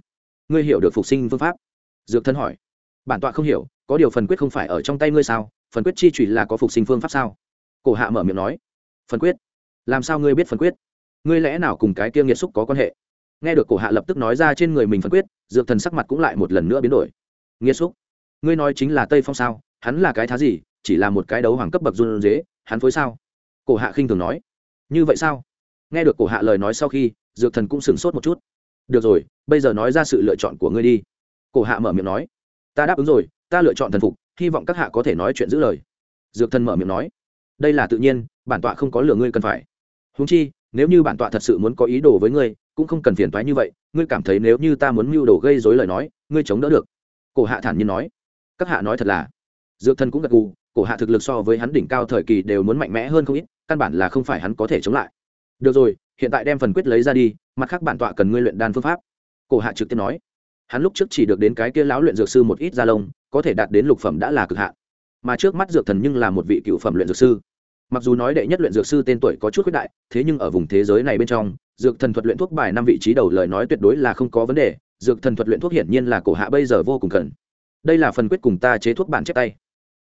ngươi hiểu được phục sinh phương pháp? Dược thần hỏi. Bản tọa không hiểu, có điều phần quyết không phải ở trong tay ngươi sao? Phần quyết chi trụy là có phục sinh phương pháp sao? Cổ hạ mở miệng nói. Phần quyết? Làm sao ngươi biết phần quyết? Ngươi lẽ nào cùng cái kia nghiệt xúc có quan hệ? Nghe được cổ hạ lập tức nói ra trên người mình phân quyết, dược thần sắc mặt cũng lại một lần nữa biến đổi. Nghiệt xúc? Ngươi nói chính là tây phong sao? Hắn là cái thá gì? Chỉ là một cái đấu hoàng cấp bậc run dế hắn phối sao? Cổ hạ khinh thường nói. Như vậy sao? Nghe được cổ hạ lời nói sau khi, dược thần cũng sửng sốt một chút. Được rồi, bây giờ nói ra sự lựa chọn của ngươi đi. Cổ hạ mở miệng nói. Ta đáp ứng rồi, ta lựa chọn thần phục, hy vọng các hạ có thể nói chuyện giữ lời. Dược thần mở miệng nói. Đây là tự nhiên, bản tọa không có lừa ngươi cần phải. Húng chi nếu như bản tọa thật sự muốn có ý đồ với ngươi, cũng không cần phiền thoái như vậy, ngươi cảm thấy nếu như ta muốn mưu đồ gây dối lời nói, ngươi chống đỡ được. Cổ hạ thản nhiên nói. Các hạ nói thật là, dược thần cũng gật gù, cổ hạ thực lực so với hắn đỉnh cao thời kỳ đều muốn mạnh mẽ hơn không ít, căn bản là không phải hắn có thể chống lại. Được rồi, hiện tại đem phần quyết lấy ra đi, mặt khác bản tọa cần ngươi luyện đan phương pháp. Cổ hạ trực tiếp nói. Hắn lúc trước chỉ được đến cái kia lão luyện dược sư một ít da lông, có thể đạt đến lục phẩm đã là cực hạn. Mà trước mắt dược thần nhưng là một vị cựu phẩm luyện dược sư mặc dù nói đệ nhất luyện dược sư tên tuổi có chút khuyết đại, thế nhưng ở vùng thế giới này bên trong, dược thần thuật luyện thuốc bài năm vị trí đầu lời nói tuyệt đối là không có vấn đề, dược thần thuật luyện thuốc hiển nhiên là cổ hạ bây giờ vô cùng cần. Đây là phần quyết cùng ta chế thuốc bản chép tay.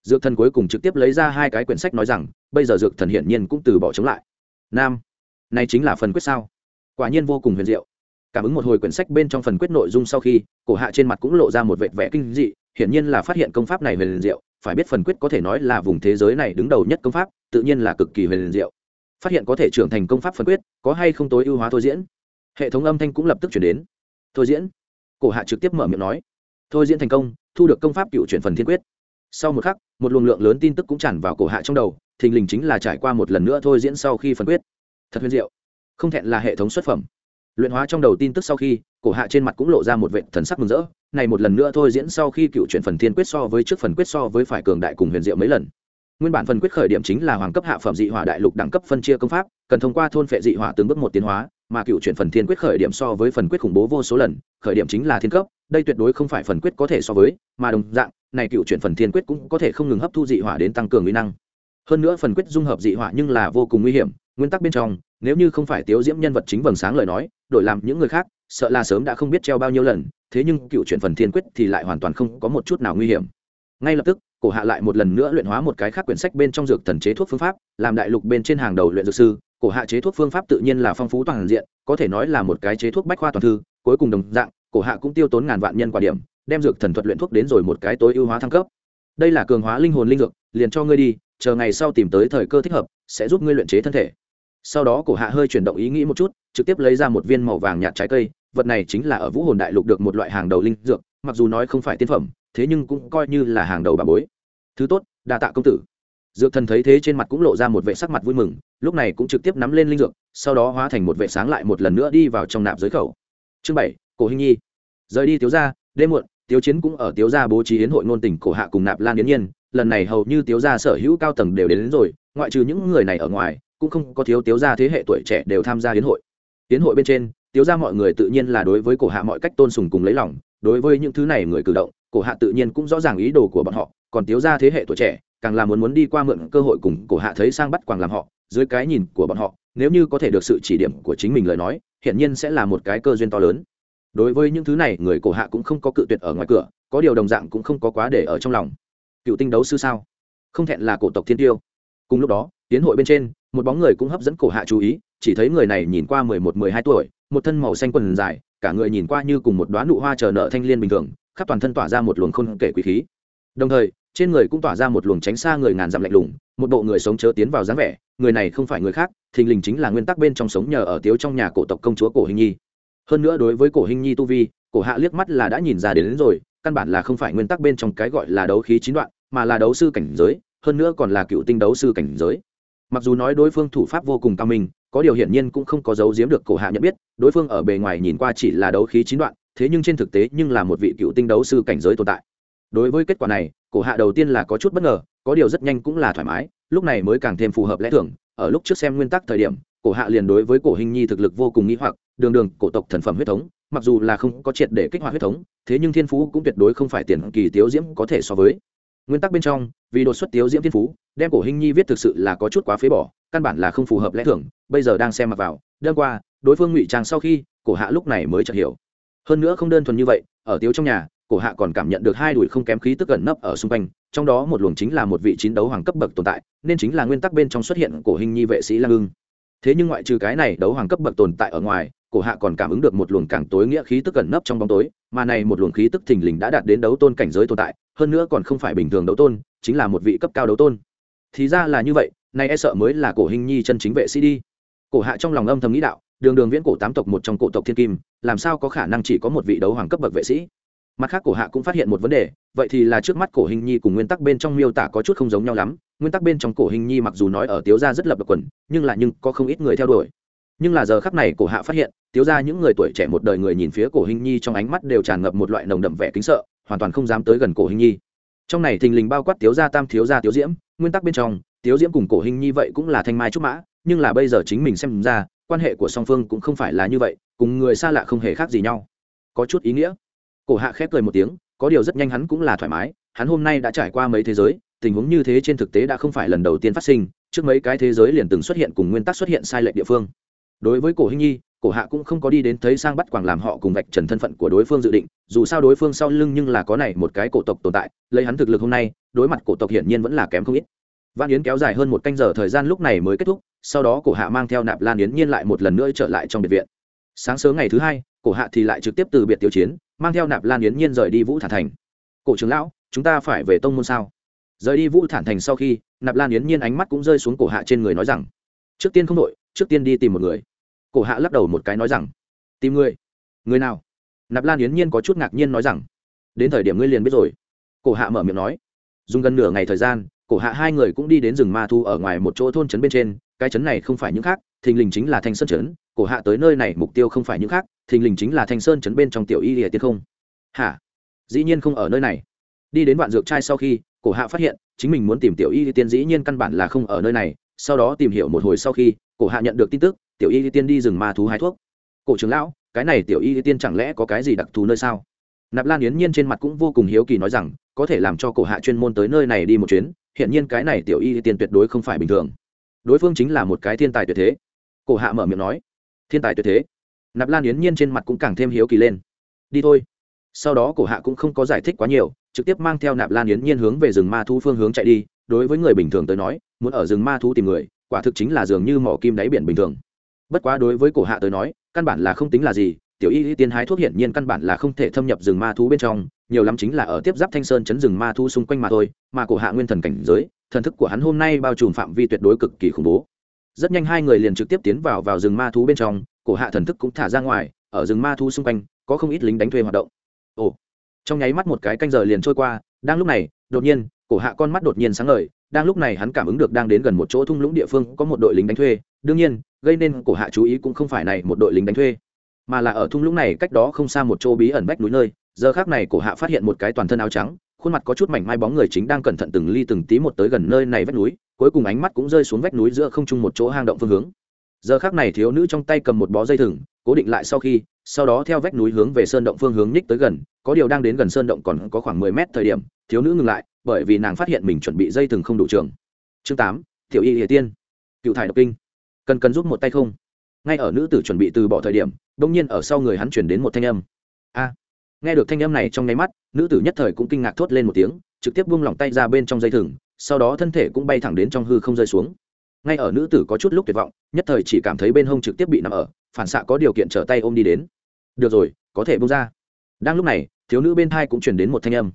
Dược thần cuối cùng trực tiếp lấy ra hai cái quyển sách nói rằng, bây giờ dược thần hiển nhiên cũng từ bỏ chống lại. Nam, này chính là phần quyết sao? Quả nhiên vô cùng huyền diệu. Cảm ứng một hồi quyển sách bên trong phần quyết nội dung sau khi, cổ hạ trên mặt cũng lộ ra một vệt vẻ kinh dị, hiển nhiên là phát hiện công pháp này huyền diệu, phải biết phần quyết có thể nói là vùng thế giới này đứng đầu nhất công pháp tự nhiên là cực kỳ huyền diệu. Phát hiện có thể trưởng thành công pháp phần quyết, có hay không tối ưu hóa thôi diễn. Hệ thống âm thanh cũng lập tức chuyển đến. Thôi diễn. Cổ hạ trực tiếp mở miệng nói. Thôi diễn thành công, thu được công pháp cựu chuyển phần thiên quyết. Sau một khắc, một luồng lượng lớn tin tức cũng tràn vào cổ hạ trong đầu, thình lình chính là trải qua một lần nữa thôi diễn sau khi phần quyết. Thật huyền diệu. Không thẹn là hệ thống xuất phẩm. Luyện hóa trong đầu tin tức sau khi, cổ hạ trên mặt cũng lộ ra một vệ thần sắc mừng rỡ. Này một lần nữa thôi diễn sau khi cựu chuyển phần thiên quyết so với trước phần quyết so với phải cường đại cùng huyền diệu mấy lần nguyên bản phần quyết khởi điểm chính là hoàng cấp hạ phẩm dị hỏa đại lục đẳng cấp phân chia công pháp, cần thông qua thôn phệ dị hỏa từng bước một tiến hóa, mà cựu chuyển phần thiên quyết khởi điểm so với phần quyết khủng bố vô số lần, khởi điểm chính là thiên cấp, đây tuyệt đối không phải phần quyết có thể so với, mà đồng dạng, này cựu chuyển phần thiên quyết cũng có thể không ngừng hấp thu dị hỏa đến tăng cường nguy năng. Hơn nữa phần quyết dung hợp dị hỏa nhưng là vô cùng nguy hiểm, nguyên tắc bên trong, nếu như không phải tiếu diễm nhân vật chính vầng sáng lời nói, đổi làm những người khác, sợ là sớm đã không biết treo bao nhiêu lần, thế nhưng cựu chuyển phần thiên quyết thì lại hoàn toàn không có một chút nào nguy hiểm. Ngay lập tức cổ hạ lại một lần nữa luyện hóa một cái khác quyển sách bên trong dược thần chế thuốc phương pháp, làm đại lục bên trên hàng đầu luyện dược sư, cổ hạ chế thuốc phương pháp tự nhiên là phong phú toàn diện, có thể nói là một cái chế thuốc bách khoa toàn thư, cuối cùng đồng dạng, cổ hạ cũng tiêu tốn ngàn vạn nhân quả điểm, đem dược thần thuật luyện thuốc đến rồi một cái tối ưu hóa thăng cấp. Đây là cường hóa linh hồn linh dược, liền cho ngươi đi, chờ ngày sau tìm tới thời cơ thích hợp, sẽ giúp ngươi luyện chế thân thể. Sau đó cổ hạ hơi chuyển động ý nghĩ một chút, trực tiếp lấy ra một viên màu vàng nhạt trái cây, vật này chính là ở vũ hồn đại lục được một loại hàng đầu linh dược, mặc dù nói không phải tiên phẩm thế nhưng cũng coi như là hàng đầu bà bối. Thứ tốt đa tạ công tử. Dược thần thấy thế trên mặt cũng lộ ra một vệ sắc mặt vui mừng lúc này cũng trực tiếp nắm lên linh dược sau đó hóa thành một vệ sáng lại một lần nữa đi vào trong nạp giới khẩu. Chương bảy cổ hình nhi. Rời đi tiếu ra đêm muộn tiếu chiến cũng ở tiếu gia bố trí hiến hội ngôn tình cổ hạ cùng nạp lan yến nhiên. Lần này hầu như tiếu gia sở hữu cao tầng đều đến, đến rồi ngoại trừ những người này ở ngoài cũng không có thiếu tiếu gia thế hệ tuổi trẻ đều tham gia hiến hội. Hiến hội bên trên tiếu gia mọi người tự nhiên là đối với cổ hạ mọi cách tôn sùng cùng lấy lòng đối với những thứ này người cử động cổ hạ tự nhiên cũng rõ ràng ý đồ của bọn họ, còn tiếu gia thế hệ tuổi trẻ, càng là muốn muốn đi qua mượn cơ hội cùng cổ hạ thấy sang bắt quàng làm họ, dưới cái nhìn của bọn họ, nếu như có thể được sự chỉ điểm của chính mình lời nói, hiển nhiên sẽ là một cái cơ duyên to lớn. Đối với những thứ này, người cổ hạ cũng không có cự tuyệt ở ngoài cửa, có điều đồng dạng cũng không có quá để ở trong lòng. Cựu tinh đấu sư sao? Không thẹn là cổ tộc thiên tiêu. Cùng lúc đó, tiến hội bên trên, một bóng người cũng hấp dẫn cổ hạ chú ý, chỉ thấy người này nhìn qua mười một, mười hai tuổi, một thân màu xanh quần dài, cả người nhìn qua như cùng một đoán nụ hoa chờ nợ thanh liên bình thường khắp toàn thân tỏa ra một luồng khôn kể quý khí. Đồng thời trên người cũng tỏa ra một luồng tránh xa người ngàn dặm lạnh lùng một bộ người sống chớ tiến vào dáng vẻ người này không phải người khác thình lình chính là nguyên tắc bên trong sống nhờ ở tiếu trong nhà cổ tộc công chúa cổ hình nhi. Hơn nữa đối với cổ hình nhi tu vi cổ hạ liếc mắt là đã nhìn ra đến, đến rồi căn bản là không phải nguyên tắc bên trong cái gọi là đấu khí chín đoạn mà là đấu sư cảnh giới hơn nữa còn là cựu tinh đấu sư cảnh giới. Mặc dù nói đối phương thủ pháp vô cùng cao minh có điều hiển nhiên cũng không có dấu giếm được cổ hạ nhận biết đối phương ở bề ngoài nhìn qua chỉ là đấu khí chín đoạn thế nhưng trên thực tế nhưng là một vị cựu tinh đấu sư cảnh giới tồn tại. Đối với kết quả này, cổ hạ đầu tiên là có chút bất ngờ, có điều rất nhanh cũng là thoải mái, lúc này mới càng thêm phù hợp lẽ thường. Ở lúc trước xem nguyên tắc thời điểm, cổ hạ liền đối với cổ hình nhi thực lực vô cùng nghĩ hoặc, đường đường, cổ tộc thần phẩm huyết thống, mặc dù là không có triệt để kích hoạt huyết thống, thế nhưng thiên phú cũng tuyệt đối không phải tiền kỳ tiếu diễm có thể so với. Nguyên tắc bên trong, vì đột xuất tiếu diễm thiên phú, đem cổ hình nhi viết thực sự là có chút quá phế bỏ, căn bản là không phù hợp lẽ thường, bây giờ đang xem mặc vào đơn qua, đối phương ngụy trang sau khi, cổ hạ lúc này mới chợt hiểu hơn nữa không đơn thuần như vậy, ở tiếu trong nhà, cổ hạ còn cảm nhận được hai đùi không kém khí tức gần nấp ở xung quanh, trong đó một luồng chính là một vị chiến đấu hoàng cấp bậc tồn tại, nên chính là nguyên tắc bên trong xuất hiện cổ hình nhi vệ sĩ lang ưng. Thế nhưng ngoại trừ cái này đấu hoàng cấp bậc tồn tại ở ngoài, cổ hạ còn cảm ứng được một luồng càng tối nghĩa khí tức gần nấp trong bóng tối, mà này một luồng khí tức thình lình đã đạt đến đấu tôn cảnh giới tồn tại, hơn nữa còn không phải bình thường đấu tôn, chính là một vị cấp cao đấu tôn. Thì ra là như vậy, nay e sợ mới là cổ hình nhi chân chính vệ sĩ đi. Cổ hạ trong lòng âm thầm nghĩ đạo đường đường viễn cổ tám tộc một trong cổ tộc thiên kim, làm sao có khả năng chỉ có một vị đấu hoàng cấp bậc vệ sĩ? Mặt khác cổ hạ cũng phát hiện một vấn đề, vậy thì là trước mắt cổ hình nhi cùng nguyên tắc bên trong miêu tả có chút không giống nhau lắm. Nguyên tắc bên trong cổ hình nhi mặc dù nói ở tiếu gia rất lập độc quần, nhưng là nhưng có không ít người theo đuổi. Nhưng là giờ khắp này cổ hạ phát hiện, tiếu gia những người tuổi trẻ một đời người nhìn phía cổ hình nhi trong ánh mắt đều tràn ngập một loại nồng đậm vẻ kính sợ, hoàn toàn không dám tới gần cổ hình nhi. Trong này thình lình bao quát tiếu gia tam thiếu gia tiếu diễm, nguyên tắc bên trong, tiếu diễm cùng cổ hình nhi vậy cũng là thanh mai trúc mã, nhưng là bây giờ chính mình xem ra quan hệ của song phương cũng không phải là như vậy, cùng người xa lạ không hề khác gì nhau. Có chút ý nghĩa. Cổ hạ khép cười một tiếng, có điều rất nhanh hắn cũng là thoải mái, hắn hôm nay đã trải qua mấy thế giới, tình huống như thế trên thực tế đã không phải lần đầu tiên phát sinh, trước mấy cái thế giới liền từng xuất hiện cùng nguyên tắc xuất hiện sai lệch địa phương. Đối với cổ hinh nhi, cổ hạ cũng không có đi đến thấy sang bắt quảng làm họ cùng vạch trần thân phận của đối phương dự định, dù sao đối phương sau lưng nhưng là có này một cái cổ tộc tồn tại, lấy hắn thực lực hôm nay, đối mặt cổ tộc hiển nhiên vẫn là kém không ít. Văn yến kéo dài hơn một canh giờ thời gian lúc này mới kết thúc sau đó cổ hạ mang theo nạp lan yến nhiên lại một lần nữa trở lại trong biệt viện. Sáng sớm ngày thứ hai, cổ hạ thì lại trực tiếp từ biệt tiêu chiến, mang theo nạp lan yến nhiên rời đi vũ thản thành. Cổ trưởng lão, chúng ta phải về tông môn sao? Rời đi vũ thản thành sau khi, nạp lan yến nhiên ánh mắt cũng rơi xuống cổ hạ trên người nói rằng, trước tiên không đội, trước tiên đi tìm một người. Cổ hạ lắc đầu một cái nói rằng, tìm người? Người nào? Nạp lan yến nhiên có chút ngạc nhiên nói rằng, đến thời điểm ngươi liền biết rồi. Cổ hạ mở miệng nói. Dùng gần nửa ngày thời gian, cổ hạ hai người cũng đi đến rừng ma thu ở ngoài một chỗ thôn trấn bên trên cái chấn này không phải những khác thình lình chính là thanh sơn chấn, cổ hạ tới nơi này mục tiêu không phải những khác thình lình chính là thanh sơn chấn bên trong tiểu y lìa tiên không. Hả? Dĩ nhiên không ở nơi này. Đi đến vạn dược trai sau khi cổ hạ phát hiện chính mình muốn tìm tiểu y tiên dĩ nhiên căn bản là không ở nơi này sau đó tìm hiểu một hồi sau khi cổ hạ nhận được tin tức tiểu y tiên đi rừng ma thú hái thuốc. Cổ trưởng lão cái này tiểu y tiên chẳng lẽ có cái gì đặc thù nơi sao? Nạp lan yến nhiên trên mặt cũng vô cùng hiếu kỳ nói rằng có thể làm cho cổ hạ chuyên môn tới nơi này đi một chuyến hiện nhiên cái này tiểu y tiên tuyệt đối không phải bình thường đối phương chính là một cái thiên tài tuyệt thế. Cổ hạ mở miệng nói, thiên tài tuyệt thế? Nạp lan yến nhiên trên mặt cũng càng thêm hiếu kỳ lên. Đi thôi. Sau đó cổ hạ cũng không có giải thích quá nhiều, trực tiếp mang theo nạp lan yến nhiên hướng về rừng ma thu phương hướng chạy đi. Đối với người bình thường tới nói, muốn ở rừng ma thu tìm người, quả thực chính là dường như mỏ kim đáy biển bình thường. Bất quá đối với cổ hạ tới nói, căn bản là không tính là gì, tiểu y tiên hái thuốc hiển nhiên căn bản là không thể thâm nhập rừng ma thú bên trong, nhiều lắm chính là ở tiếp giáp thanh sơn chấn rừng ma thú xung quanh mà thôi, mà cổ hạ nguyên thần cảnh giới thần thức của hắn hôm nay bao trùm phạm vi tuyệt đối cực kỳ khủng bố. Rất nhanh hai người liền trực tiếp tiến vào vào rừng ma thú bên trong, cổ hạ thần thức cũng thả ra ngoài, ở rừng ma thú xung quanh, có không ít lính đánh thuê hoạt động. Ồ, trong nháy mắt một cái canh giờ liền trôi qua, đang lúc này, đột nhiên, cổ hạ con mắt đột nhiên sáng ngời, đang lúc này hắn cảm ứng được đang đến gần một chỗ thung lũng địa phương, có một đội lính đánh thuê. Đương nhiên, gây nên cổ hạ chú ý cũng không phải này một đội lính đánh thuê, mà là ở thung lũng này cách đó không xa một chỗ bí ẩn vách núi nơi. Giờ khác này cổ hạ phát hiện một cái toàn thân áo trắng khuôn mặt có chút mảnh mai bóng người chính đang cẩn thận từng ly từng tí một tới gần nơi này vách núi, cuối cùng ánh mắt cũng rơi xuống vách núi giữa không trung một chỗ hang động phương hướng. Giờ khác này thiếu nữ trong tay cầm một bó dây thừng, cố định lại sau khi, sau đó theo vách núi hướng về sơn động phương hướng nhích tới gần, có điều đang đến gần sơn động còn có khoảng mười mét thời điểm, thiếu nữ ngừng lại, bởi vì nàng phát hiện mình chuẩn bị dây thừng không đủ trường. Chương tám Thiệu y hệ tiên. Cựu thải độc kinh. Cần cần giúp một tay không? Ngay ở nữ tử chuẩn bị từ bỏ thời điểm đông nhiên ở sau người hắn chuyển đến một thanh âm. A! Nghe được thanh âm này trong nháy mắt, nữ tử nhất thời cũng kinh ngạc thốt lên một tiếng, trực tiếp buông lỏng tay ra bên trong dây thừng, sau đó thân thể cũng bay thẳng đến trong hư không rơi xuống. Ngay ở nữ tử có chút lúc tuyệt vọng, nhất thời chỉ cảm thấy bên hông trực tiếp bị nằm ở, phản xạ có điều kiện trở tay ôm đi đến. Được rồi, có thể bung ra. Đang lúc này, thiếu nữ bên thai cũng chuyển đến một thanh âm.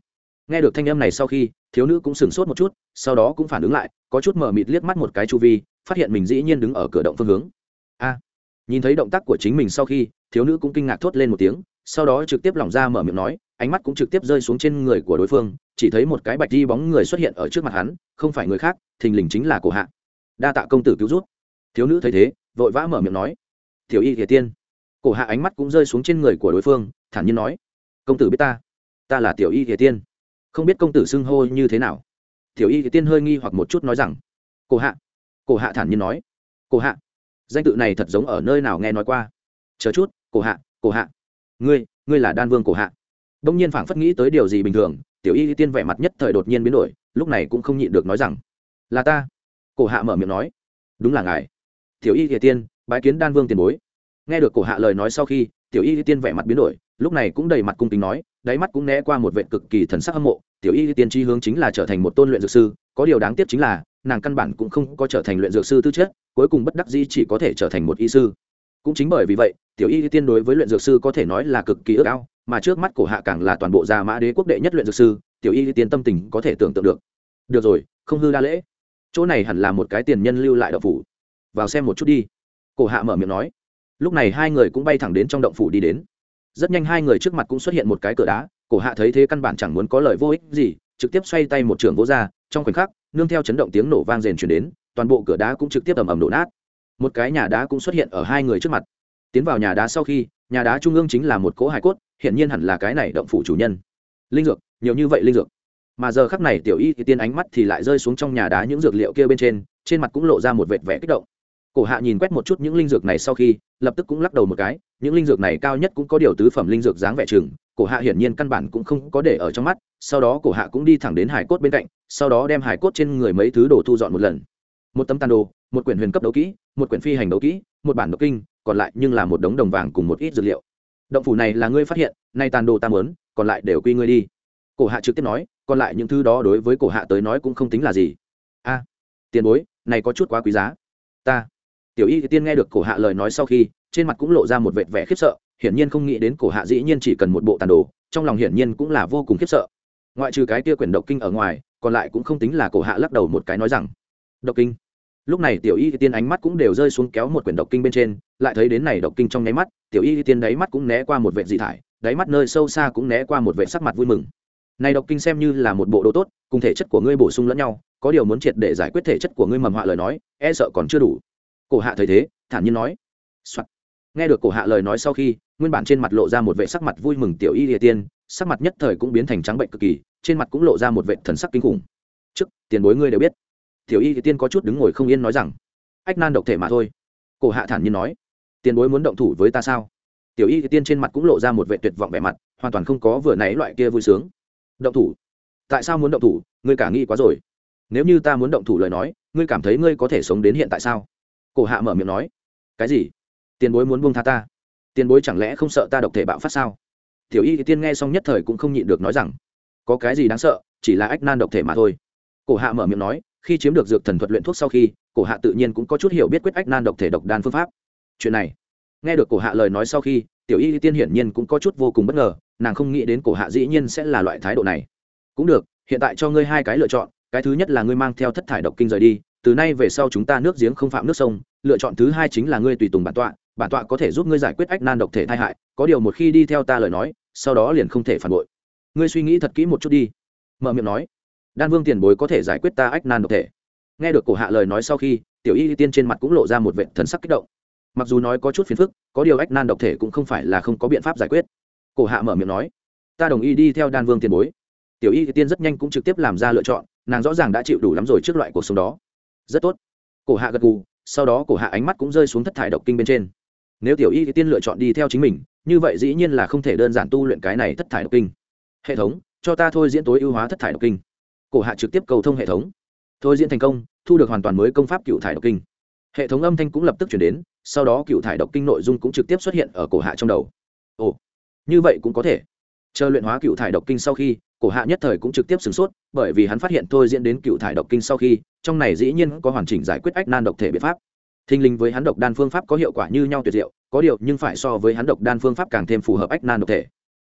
Nghe được thanh âm này sau khi, thiếu nữ cũng sửng sốt một chút, sau đó cũng phản ứng lại, có chút mở mịt liếc mắt một cái chu vi, phát hiện mình dĩ nhiên đứng ở cửa động phương hướng. A! Nhìn thấy động tác của chính mình sau khi, thiếu nữ cũng kinh ngạc thốt lên một tiếng sau đó trực tiếp lỏng ra mở miệng nói, ánh mắt cũng trực tiếp rơi xuống trên người của đối phương, chỉ thấy một cái bạch đi bóng người xuất hiện ở trước mặt hắn, không phải người khác, thình lình chính là cổ hạ. Đa tạ công tử cứu rút thiếu nữ thấy thế, vội vã mở miệng nói thiếu y thiệt tiên. Cổ hạ ánh mắt cũng rơi xuống trên người của đối phương, thản nhiên nói, công tử biết ta ta là tiểu y thiệt tiên. Không biết công tử xưng hô như thế nào. Tiểu y thiệt tiên hơi nghi hoặc một chút nói rằng, cổ hạ. Cổ hạ thản nhiên nói, cổ hạ, danh tự này thật giống ở nơi nào nghe nói qua? Chờ chút, cổ hạ cổ hạ ngươi ngươi là đan vương cổ hạ. Đông nhiên phảng phất nghĩ tới điều gì bình thường, tiểu y tiên vẻ mặt nhất thời đột nhiên biến đổi, lúc này cũng không nhịn được nói rằng, là ta. Cổ hạ mở miệng nói, đúng là ngài. Tiểu y tiên, bái kiến đan vương tiền bối. Nghe được cổ hạ lời nói sau khi, tiểu y tiên vẻ mặt biến đổi, lúc này cũng đầy mặt cung kính nói, đáy mắt cũng né qua một vệ cực kỳ thần sắc hâm mộ. Tiểu y tiên chi hướng chính là trở thành một tôn luyện dược sư, có điều đáng tiếc chính là, nàng căn bản cũng không có trở thành luyện dược sư tư chất, cuối cùng bất đắc dĩ chỉ có thể trở thành một y sư cũng chính bởi vì vậy, tiểu y tiên đối với luyện dược sư có thể nói là cực kỳ ước ao, mà trước mắt cổ hạ càng là toàn bộ gia mã đế quốc đệ nhất luyện dược sư, tiểu y tiên tâm tình có thể tưởng tượng được. Được rồi, không hư đa lễ. Chỗ này hẳn là một cái tiền nhân lưu lại đậu phủ. Vào xem một chút đi. Cổ hạ mở miệng nói. Lúc này hai người cũng bay thẳng đến trong động phủ đi đến. Rất nhanh hai người trước mặt cũng xuất hiện một cái cửa đá, cổ hạ thấy thế căn bản chẳng muốn có lời vô ích gì, trực tiếp xoay tay một trường vỗ ra, trong khoảnh khắc, nương theo chấn động tiếng nổ vang rền chuyển đến, toàn bộ cửa đá cũng trực tiếp ầm ầm đổ nát một cái nhà đá cũng xuất hiện ở hai người trước mặt. Tiến vào nhà đá sau khi, nhà đá trung ương chính là một cỗ hải cốt hiện nhiên hẳn là cái này động phủ chủ nhân. Linh dược, nhiều như vậy linh dược. Mà giờ khắc này tiểu y thì tiên ánh mắt thì lại rơi xuống trong nhà đá những dược liệu kia bên trên trên mặt cũng lộ ra một vệt vẻ kích động. Cổ hạ nhìn quét một chút những linh dược này sau khi, lập tức cũng lắc đầu một cái, những linh dược này cao nhất cũng có điều tứ phẩm linh dược dáng vẻ chừng, cổ hạ hiển nhiên căn bản cũng không có để ở trong mắt, sau đó cổ hạ cũng đi thẳng đến hải cốt bên cạnh, sau đó đem hải cốt trên người mấy thứ đồ thu dọn một lần. Một tấm tàn đồ một quyển huyền cấp đấu kỹ, một quyển phi hành đấu kỹ, một bản độc kinh, còn lại nhưng là một đống đồng vàng cùng một ít dược liệu. Động phủ này là ngươi phát hiện, nay tàn đồ ta mớn còn lại đều quy ngươi đi. Cổ hạ trực tiếp nói, còn lại những thứ đó đối với cổ hạ tới nói cũng không tính là gì. A, tiền bối, này có chút quá quý giá. Ta. Tiểu y tiên nghe được cổ hạ lời nói sau khi, trên mặt cũng lộ ra một vệt vẻ khiếp sợ, hiển nhiên không nghĩ đến cổ hạ dĩ nhiên chỉ cần một bộ tàn đồ, trong lòng hiển nhiên cũng là vô cùng khiếp sợ. Ngoại trừ cái kia quyển độc kinh ở ngoài, còn lại cũng không tính là cổ hạ lắc đầu một cái nói rằng, độc kinh lúc này tiểu y tiên ánh mắt cũng đều rơi xuống kéo một quyển độc kinh bên trên, lại thấy đến này độc kinh trong nháy mắt, tiểu y tiên đáy mắt cũng né qua một vệ dị thải, đáy mắt nơi sâu xa cũng né qua một vệ sắc mặt vui mừng. Này độc kinh xem như là một bộ đồ tốt, cùng thể chất của ngươi bổ sung lẫn nhau, có điều muốn triệt để giải quyết thể chất của ngươi mầm họa lời nói e sợ còn chưa đủ. Cổ hạ thấy thế, thản nhiên nói、Soạn. nghe được cổ hạ lời nói sau khi, nguyên bản trên mặt lộ ra một vệ sắc mặt vui mừng tiểu y địa tiên, sắc mặt nhất thời cũng biến thành trắng bệnh cực kỳ, trên mặt cũng lộ ra một vệ thần sắc kinh khủng. Trước, tiền bối ngươi đều biết tiểu y thì tiên có chút đứng ngồi không yên nói rằng, ách nan độc thể mà thôi. Cổ hạ thản nhiên nói, tiền bối muốn động thủ với ta sao? Tiểu y thì tiên trên mặt cũng lộ ra một vệ tuyệt vọng vẻ mặt, hoàn toàn không có vừa nãy loại kia vui sướng. Động thủ? Tại sao muốn động thủ? Ngươi cả nghĩ quá rồi. Nếu như ta muốn động thủ lời nói, ngươi cảm thấy ngươi có thể sống đến hiện tại sao? Cổ hạ mở miệng nói, cái gì? Tiền bối muốn buông tha ta? Tiền bối chẳng lẽ không sợ ta độc thể bạo phát sao? Tiểu y tiên nghe xong nhất thời cũng không nhịn được nói rằng, có cái gì đáng sợ, chỉ là ách nan độc thể mà thôi. Cổ hạ mở miệng nói khi chiếm được dược thần thuật luyện thuốc sau khi, cổ hạ tự nhiên cũng có chút hiểu biết quyết ách nan độc thể độc đan phương pháp. Chuyện này, nghe được cổ hạ lời nói sau khi, tiểu y tiên hiển nhiên cũng có chút vô cùng bất ngờ, nàng không nghĩ đến cổ hạ dĩ nhiên sẽ là loại thái độ này. Cũng được, hiện tại cho ngươi hai cái lựa chọn, cái thứ nhất là ngươi mang theo thất thải độc kinh rời đi, từ nay về sau chúng ta nước giếng không phạm nước sông, lựa chọn thứ hai chính là ngươi tùy tùng bản tọa bản tọa có thể giúp ngươi giải quyết ách nan độc thể tai hại, có điều một khi đi theo ta lời nói, sau đó liền không thể phản bội. Ngươi suy nghĩ thật kỹ một chút đi. Mở miệng nói đan vương tiền bối có thể giải quyết ta ách nan độc thể. Nghe được cổ hạ lời nói sau khi, tiểu y tiên trên mặt cũng lộ ra một vệ thần sắc kích động. Mặc dù nói có chút phiền phức, có điều ách nan độc thể cũng không phải là không có biện pháp giải quyết. Cổ hạ mở miệng nói, ta đồng ý đi theo đan vương tiền bối. Tiểu y tiên rất nhanh cũng trực tiếp làm ra lựa chọn, nàng rõ ràng đã chịu đủ lắm rồi trước loại cuộc sống đó. Rất tốt. Cổ hạ gật gù, sau đó cổ hạ ánh mắt cũng rơi xuống thất thải độc kinh bên trên. Nếu tiểu y tiên lựa chọn đi theo chính mình, như vậy dĩ nhiên là không thể đơn giản tu luyện cái này thất thải độc kinh. Hệ thống, cho ta thôi diễn tối ưu hóa thất thải độc kinh cổ hạ trực tiếp cầu thông hệ thống. Thôi diễn thành công, thu được hoàn toàn mới công pháp cựu thải độc kinh. Hệ thống âm thanh cũng lập tức chuyển đến, sau đó cựu thải độc kinh nội dung cũng trực tiếp xuất hiện ở cổ hạ trong đầu. Ồ, như vậy cũng có thể. Chờ luyện hóa cựu thải độc kinh sau khi, cổ hạ nhất thời cũng trực tiếp sửng sốt, bởi vì hắn phát hiện thôi diễn đến cựu thải độc kinh sau khi, trong này dĩ nhiên có hoàn chỉnh giải quyết ách nan độc thể biện pháp. Thình linh với hắn độc đan phương pháp có hiệu quả như nhau tuyệt diệu, có điều nhưng phải so với hắn độc đan phương pháp càng thêm phù hợp ách nan độc thể.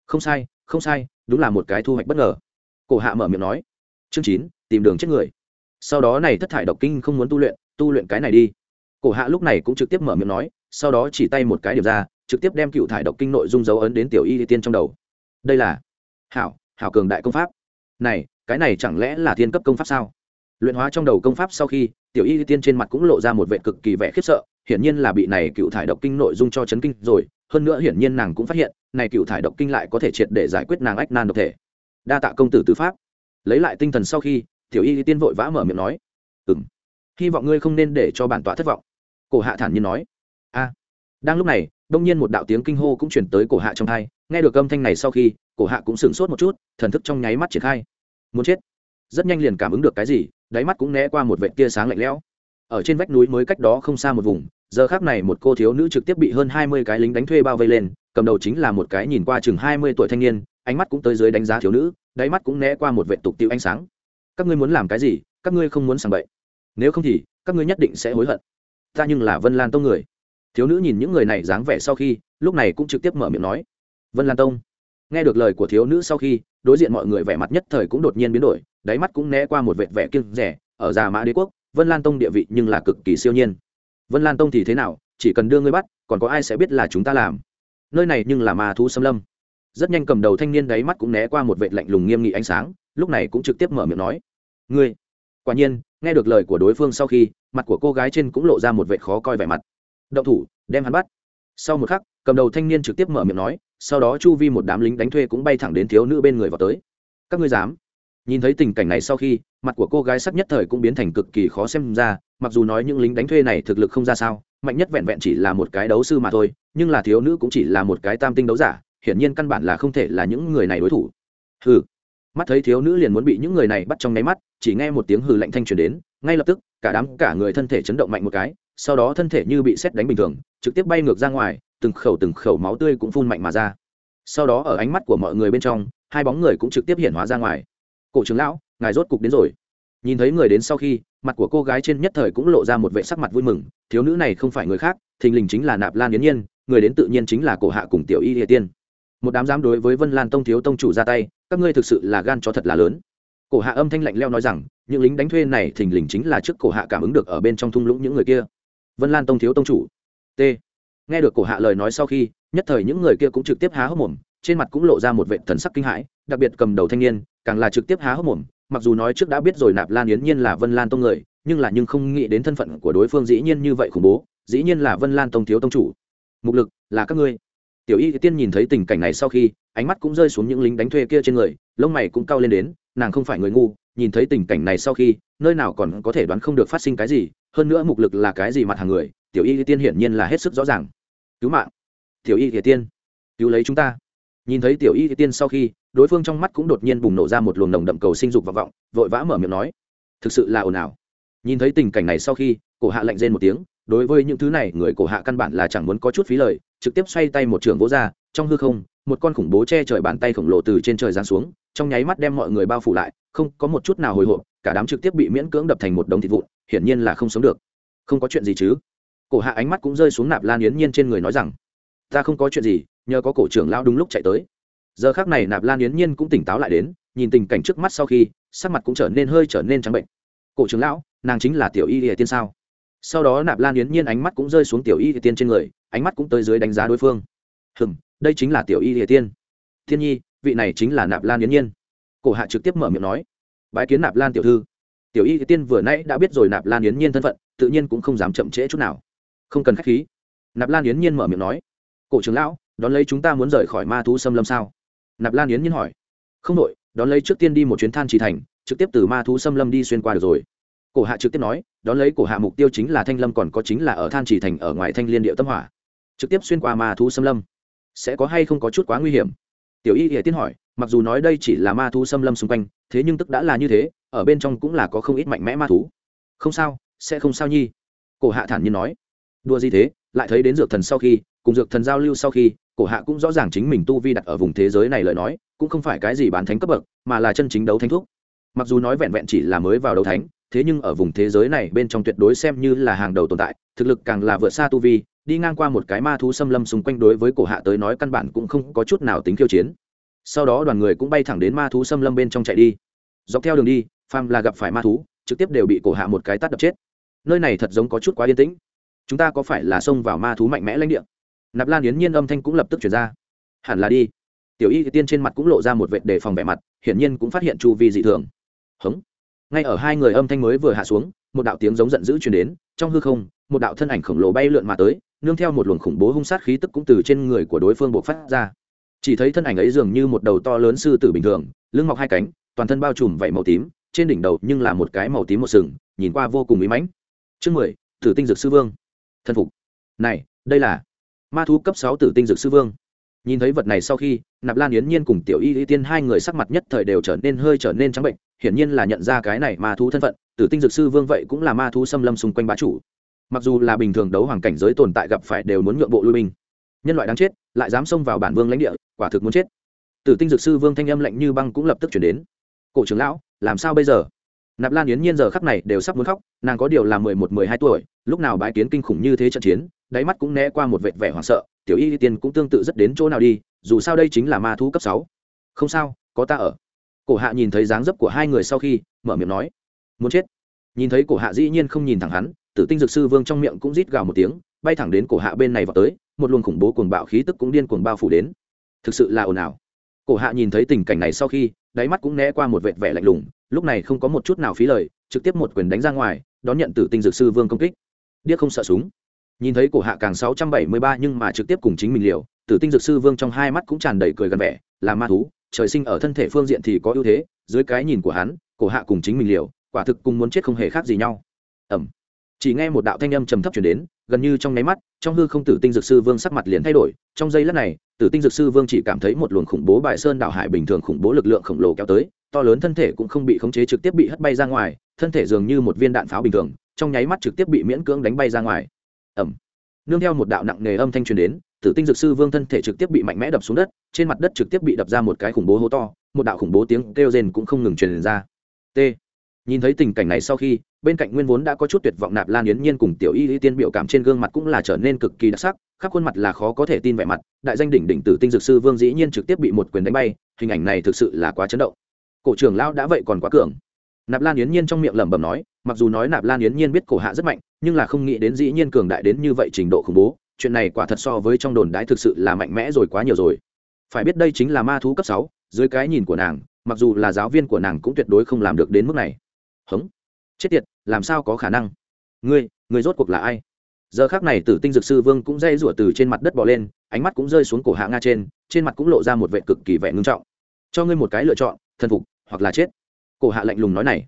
Không sai không sai, đúng là một cái thu hoạch bất ngờ. Cổ hạ mở miệng nói chương chín, tìm đường chết người. Sau đó này thất thải độc kinh không muốn tu luyện tu luyện cái này đi. Cổ hạ lúc này cũng trực tiếp mở miệng nói, sau đó chỉ tay một cái điểm ra, trực tiếp đem cựu thải độc kinh nội dung dấu ấn đến tiểu y tiên trong đầu. Đây là hảo hảo cường đại công pháp. Này, cái này chẳng lẽ là thiên cấp công pháp sao? Luyện hóa trong đầu công pháp sau khi, tiểu y tiên trên mặt cũng lộ ra một vệ cực kỳ vẻ khiếp sợ, hiển nhiên là bị này cựu thải độc kinh nội dung cho chấn kinh rồi, hơn nữa hiển nhiên nàng cũng phát hiện, này cựu thải độc kinh lại có thể triệt để giải quyết nàng ách nan độc thể. Đa tạ công tử tứ pháp lấy lại tinh thần sau khi, tiểu y tiên vội vã mở miệng nói ừ m hy vọng ngươi không nên để cho bản tọa thất vọng. Cổ hạ thản nhiên nói, a. Đang lúc này, đông nhiên một đạo tiếng kinh hô cũng chuyển tới cổ hạ trong thai, nghe được âm thanh này sau khi, cổ hạ cũng sửng sốt một chút, thần thức trong nháy mắt triển khai. Muốn chết? Rất nhanh liền cảm ứng được cái gì, đáy mắt cũng né qua một vệ tia sáng lạnh lẽo. Ở trên vách núi mới cách đó không xa một vùng, giờ khác này một cô thiếu nữ trực tiếp bị hơn hai mươi cái lính đánh thuê bao vây lên, cầm đầu chính là một cái nhìn qua chừng hai mươi tuổi thanh niên ánh mắt cũng tới dưới đánh giá thiếu nữ, đáy mắt cũng né qua một vệ tục tiêu ánh sáng. Các ngươi muốn làm cái gì, các ngươi không muốn sàng bậy. Nếu không thì, các ngươi nhất định sẽ hối hận. Ta nhưng là vân lan tông người. Thiếu nữ nhìn những người này dáng vẻ sau khi, lúc này cũng trực tiếp mở miệng nói. Vân lan tông. Nghe được lời của thiếu nữ sau khi, đối diện mọi người vẻ mặt nhất thời cũng đột nhiên biến đổi, đáy mắt cũng né qua một vệt vẻ kiêng rẻ. Ở già mã đế quốc, vân lan tông địa vị nhưng là cực kỳ siêu nhiên. Vân lan tông thì thế nào, chỉ cần đưa ngươi bắt, còn có ai sẽ biết là chúng ta làm? Nơi này nhưng là ma thú xâm lâm rất nhanh cầm đầu thanh niên đáy mắt cũng né qua một vệt lạnh lùng nghiêm nghị ánh sáng, lúc này cũng trực tiếp mở miệng nói, ngươi. Quả nhiên, nghe được lời của đối phương sau khi, mặt của cô gái trên cũng lộ ra một vệt khó coi vẻ mặt. Động thủ, đem hắn bắt. Sau một khắc, cầm đầu thanh niên trực tiếp mở miệng nói, sau đó chu vi một đám lính đánh thuê cũng bay thẳng đến thiếu nữ bên người vào tới. Các ngươi dám? Nhìn thấy tình cảnh này sau khi, mặt của cô gái sắc nhất thời cũng biến thành cực kỳ khó xem ra, mặc dù nói những lính đánh thuê này thực lực không ra sao, mạnh nhất vẹn vẹn chỉ là một cái đấu sư mà thôi, nhưng là thiếu nữ cũng chỉ là một cái tam tinh đấu giả hiển nhiên căn bản là không thể là những người này đối thủ. Hừ. Mắt thấy thiếu nữ liền muốn bị những người này bắt trong nháy mắt, chỉ nghe một tiếng hừ lạnh thanh truyền đến, ngay lập tức, cả đám, cả người thân thể chấn động mạnh một cái, sau đó thân thể như bị xét đánh bình thường, trực tiếp bay ngược ra ngoài, từng khẩu từng khẩu máu tươi cũng phun mạnh mà ra. Sau đó ở ánh mắt của mọi người bên trong, hai bóng người cũng trực tiếp hiện hóa ra ngoài. Cổ trưởng lão, ngài rốt cục đến rồi. Nhìn thấy người đến sau khi, mặt của cô gái trên nhất thời cũng lộ ra một vệ sắc mặt vui mừng, thiếu nữ này không phải người khác, thình lình chính là nạp lan yến nhiên, người đến tự nhiên chính là cổ hạ cùng tiểu y địa tiên một đám dám đối với vân lan tông thiếu tông chủ ra tay, các ngươi thực sự là gan cho thật là lớn. Cổ hạ âm thanh lạnh leo nói rằng, những lính đánh thuê này thình lình chính là trước cổ hạ cảm ứng được ở bên trong thung lũng những người kia. Vân lan tông thiếu tông chủ. T. Nghe được cổ hạ lời nói sau khi, nhất thời những người kia cũng trực tiếp há hốc mồm, trên mặt cũng lộ ra một vệ thần sắc kinh hãi, đặc biệt cầm đầu thanh niên, càng là trực tiếp há hốc mồm, mặc dù nói trước đã biết rồi nạp lan yến nhiên là vân lan tông người, nhưng là nhưng không nghĩ đến thân phận của đối phương dĩ nhiên như vậy khủng bố, dĩ nhiên là vân lan tông thiếu tông chủ. Mục lực là các ngươi tiểu y tiên nhìn thấy tình cảnh này sau khi, ánh mắt cũng rơi xuống những lính đánh thuê kia trên người, lông mày cũng cao lên đến, nàng không phải người ngu, nhìn thấy tình cảnh này sau khi, nơi nào còn có thể đoán không được phát sinh cái gì, hơn nữa mục lực là cái gì mặt hàng người, tiểu y tiên hiển nhiên là hết sức rõ ràng. Cứu mạng. Tiểu y tiên, cứu lấy chúng ta. Nhìn thấy tiểu y tiên sau khi, đối phương trong mắt cũng đột nhiên bùng nổ ra một luồng nồng đậm cầu sinh dục vọng vọng, vội vã mở miệng nói, thực sự là ồn ào. Nhìn thấy tình cảnh này sau khi, cổ hạ lạnh rên một tiếng đối với những thứ này, người cổ hạ căn bản là chẳng muốn có chút phí lời, trực tiếp xoay tay một trường vỗ ra, trong hư không, một con khủng bố che trời bàn tay khổng lồ từ trên trời giáng xuống, trong nháy mắt đem mọi người bao phủ lại, không có một chút nào hồi hộp, cả đám trực tiếp bị miễn cưỡng đập thành một đống thịt vụn, hiển nhiên là không sống được. Không có chuyện gì chứ? Cổ hạ ánh mắt cũng rơi xuống nạp lan yến nhiên trên người nói rằng, ta không có chuyện gì, nhờ có cổ trưởng lao đúng lúc chạy tới. Giờ khác này nạp lan yến nhiên cũng tỉnh táo lại đến, nhìn tình cảnh trước mắt sau khi, sắc mặt cũng trở nên hơi trở nên trắng bệnh. Cổ trưởng lão, nàng chính là tiểu y lìa tiên sao? Sau đó nạp lan yến nhiên ánh mắt cũng rơi xuống tiểu y địa tiên trên người, ánh mắt cũng tới dưới đánh giá đối phương. Hừm, đây chính là tiểu y địa tiên. Thiên nhi, vị này chính là nạp lan yến nhiên. Cổ hạ trực tiếp mở miệng nói. Bái kiến nạp lan tiểu thư. Tiểu y địa tiên vừa nãy đã biết rồi nạp lan yến nhiên thân phận, tự nhiên cũng không dám chậm trễ chút nào. Không cần k h á c h khí. Nạp lan yến nhiên mở miệng nói. Cổ trưởng lão, đón lấy chúng ta muốn rời khỏi ma thú xâm lâm sao? Nạp lan yến nhiên hỏi. Không đội đón lấy trước tiên đi một chuyến than trì thành, trực tiếp từ ma thú xâm lâm đi xuyên qua được rồi. Cổ hạ trực tiếp nói đón lấy cổ hạ mục tiêu chính là thanh lâm còn có chính là ở than trì thành ở ngoài thanh liên địa tâm hỏa. Trực tiếp xuyên qua ma thú xâm lâm. Sẽ có hay không có chút quá nguy hiểm? Tiểu y hệ tiên hỏi, mặc dù nói đây chỉ là ma thú xâm lâm xung quanh, thế nhưng tức đã là như thế, ở bên trong cũng là có không ít mạnh mẽ ma thú. Không sao, sẽ không sao nhi. Cổ hạ thản nhiên nói. Đua gì thế, lại thấy đến dược thần sau khi, cùng dược thần giao lưu sau khi, cổ hạ cũng rõ ràng chính mình tu vi đặt ở vùng thế giới này lời nói, cũng không phải cái gì bán thánh cấp bậc, mà là chân chính đấu thánh thuốc mặc dù nói vẹn vẹn chỉ là mới vào đấu thánh thế nhưng ở vùng thế giới này bên trong tuyệt đối xem như là hàng đầu tồn tại, thực lực càng là vượt xa tu vi, đi ngang qua một cái ma thú xâm lâm xung quanh đối với cổ hạ tới nói căn bản cũng không có chút nào tính khiêu chiến. Sau đó đoàn người cũng bay thẳng đến ma thú xâm lâm bên trong chạy đi. Dọc theo đường đi pham là gặp phải ma thú, trực tiếp đều bị cổ hạ một cái tắt đập chết. Nơi này thật giống có chút quá yên tĩnh. Chúng ta có phải là xông vào ma thú mạnh mẽ lãnh địa? Nạp lan yến nhiên âm thanh cũng lập tức chuyển ra. Hẳn là đi. Tiểu y tiên trên mặt cũng lộ ra một vệt đề phòng vẻ mặt, hiển nhiên cũng phát hiện chu vi dị thường. Hống ngay ở hai người âm thanh mới vừa hạ xuống, một đạo tiếng giống giận dữ chuyển đến, trong hư không, một đạo thân ảnh khổng lồ bay lượn mà tới, nương theo một luồng khủng bố hung sát khí tức cũng từ trên người của đối phương buộc phát ra. Chỉ thấy thân ảnh ấy dường như một đầu to lớn sư tử bình thường, lưng mọc hai cánh, toàn thân bao trùm vảy màu tím, trên đỉnh đầu nhưng là một cái màu tím một sừng, nhìn qua vô cùng ý mãnh. Chương mười, tử tinh dược sư vương. Thân phục. Này, đây là ma thú cấp sáu tử tinh dược sư vương. Nhìn thấy vật này sau khi, nạp lan yến nhiên cùng tiểu y y tiên hai người sắc mặt nhất thời đều trở nên hơi trở nên trắng bệnh hiển nhiên là nhận ra cái này ma thú thân phận, tử tinh dược sư vương vậy cũng là ma thú xâm lâm xung quanh bá chủ. Mặc dù là bình thường đấu hoàng cảnh giới tồn tại gặp phải đều muốn nhượng bộ lui binh, nhân loại đáng chết, lại dám xông vào bản vương lãnh địa, quả thực muốn chết. Tử tinh dược sư vương thanh âm lạnh như băng cũng lập tức chuyển đến. Cổ trưởng lão, làm sao bây giờ? Nạp lan yến nhiên giờ khắc này đều sắp muốn khóc, nàng có điều là mười một, mười hai tuổi, lúc nào bái kiến kinh khủng như thế trận chiến, đáy mắt cũng né qua một vệt vẻ hoảng sợ, tiểu y tiên cũng tương tự rất đến chỗ nào đi, dù sao đây chính là ma thú cấp sáu. Không sao, có ta ở cổ hạ nhìn thấy dáng dấp của hai người sau khi, mở miệng nói, muốn chết. Nhìn thấy cổ hạ dĩ nhiên không nhìn thẳng hắn, tử tinh dược sư vương trong miệng cũng rít gào một tiếng, bay thẳng đến cổ hạ bên này vào tới, một luồng khủng bố cuồng bạo khí tức cũng điên cuồng bao phủ đến. Thực sự là ồn ào. Cổ hạ nhìn thấy tình cảnh này sau khi, đáy mắt cũng né qua một vệt vẻ lạnh lùng, lúc này không có một chút nào phí lời, trực tiếp một quyền đánh ra ngoài, đón nhận tử tinh dược sư vương công kích. Điếc không sợ súng. Nhìn thấy cổ hạ càng sáu trăm bảy mươi ba nhưng mà trực tiếp cùng chính mình liều, tử tinh dược sư vương trong hai mắt cũng tràn đầy cười gần vẻ, là ma thú trời sinh ở thân thể phương diện thì có ưu thế, dưới cái nhìn của hắn, cổ hạ cùng chính mình liều, quả thực cùng muốn chết không hề khác gì nhau. Ẩm. Chỉ nghe một đạo thanh âm trầm thấp chuyển đến, gần như trong nháy mắt, trong hư không tử tinh dược sư vương sắc mặt liền thay đổi, trong giây lát này, tử tinh dược sư vương chỉ cảm thấy một luồng khủng bố bài sơn đạo hải bình thường khủng bố lực lượng khổng lồ kéo tới, to lớn thân thể cũng không bị khống chế trực tiếp bị hất bay ra ngoài, thân thể dường như một viên đạn pháo bình thường, trong nháy mắt trực tiếp bị miễn cưỡng đánh bay ra ngoài. Ẩm. Nương theo một đạo nặng nề âm thanh truyền đến tử tinh dược sư vương thân thể trực tiếp bị mạnh mẽ đập xuống đất, trên mặt đất trực tiếp bị đập ra một cái khủng bố hố to, một đạo khủng bố tiếng kêu rên cũng không ngừng truyền ra. T. Nhìn thấy tình cảnh này sau khi, bên cạnh nguyên vốn đã có chút tuyệt vọng nạp lan yến nhiên cùng tiểu y y tiên biểu cảm trên gương mặt cũng là trở nên cực kỳ đặc sắc, khắp khuôn mặt là khó có thể tin vẻ mặt, đại danh đỉnh đỉnh tử tinh dược sư vương dĩ nhiên trực tiếp bị một quyền đánh bay, hình ảnh này thực sự là quá chấn động. Cổ trưởng lão đã vậy còn quá cường. Nạp lan yến nhiên trong miệng lẩm bẩm nói, mặc dù nói nạp lan yến nhiên biết cổ hạ rất mạnh, nhưng là không nghĩ đến dĩ nhiên cường đại đến như vậy trình độ khủng bố chuyện này quả thật so với trong đồn đái thực sự là mạnh mẽ rồi quá nhiều rồi. Phải biết đây chính là ma thú cấp sáu, dưới cái nhìn của nàng, mặc dù là giáo viên của nàng cũng tuyệt đối không làm được đến mức này. Hống. Chết tiệt, làm sao có khả năng? Ngươi ngươi rốt cuộc là ai? Giờ khác này tử tinh dược sư vương cũng dây rủa từ trên mặt đất bỏ lên, ánh mắt cũng rơi xuống cổ hạ nga trên trên mặt cũng lộ ra một vệ cực kỳ vẻ ngưng trọng. Cho ngươi một cái lựa chọn, thần phục, hoặc là chết. Cổ hạ lạnh lùng nói này.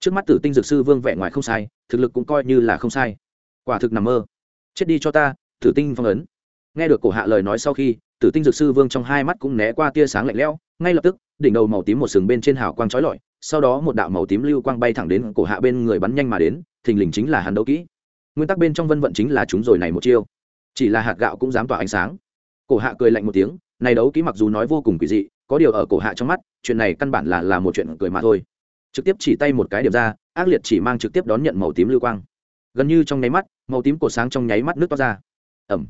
Trước mắt tử tinh dược sư vương vẻ ngoài không sai, thực lực cũng coi như là không sai. Quả thực nằm mơ. Chết đi cho ta tử tinh phong ấn. Nghe được cổ hạ lời nói sau khi, tử tinh dược sư vương trong hai mắt cũng né qua tia sáng lạnh lẽo, ngay lập tức, đỉnh đầu màu tím một sừng bên trên hào quang trói lọi, sau đó một đạo màu tím lưu quang bay thẳng đến cổ hạ bên người bắn nhanh mà đến, thình lình chính là hắn đấu kỹ. Nguyên tắc bên trong vân vận chính là chúng rồi này một chiêu. Chỉ là hạt gạo cũng dám tỏa ánh sáng. Cổ hạ cười lạnh một tiếng, này đấu kỹ mặc dù nói vô cùng kỳ dị, có điều ở cổ hạ trong mắt, chuyện này căn bản là là một chuyện cười mà thôi. Trực tiếp chỉ tay một cái điểm ra, ác liệt chỉ mang trực tiếp đón nhận màu tím lưu quang. Gần như trong nháy mắt, màu tím cổ sáng trong nháy mắt nước toát ra ẩm.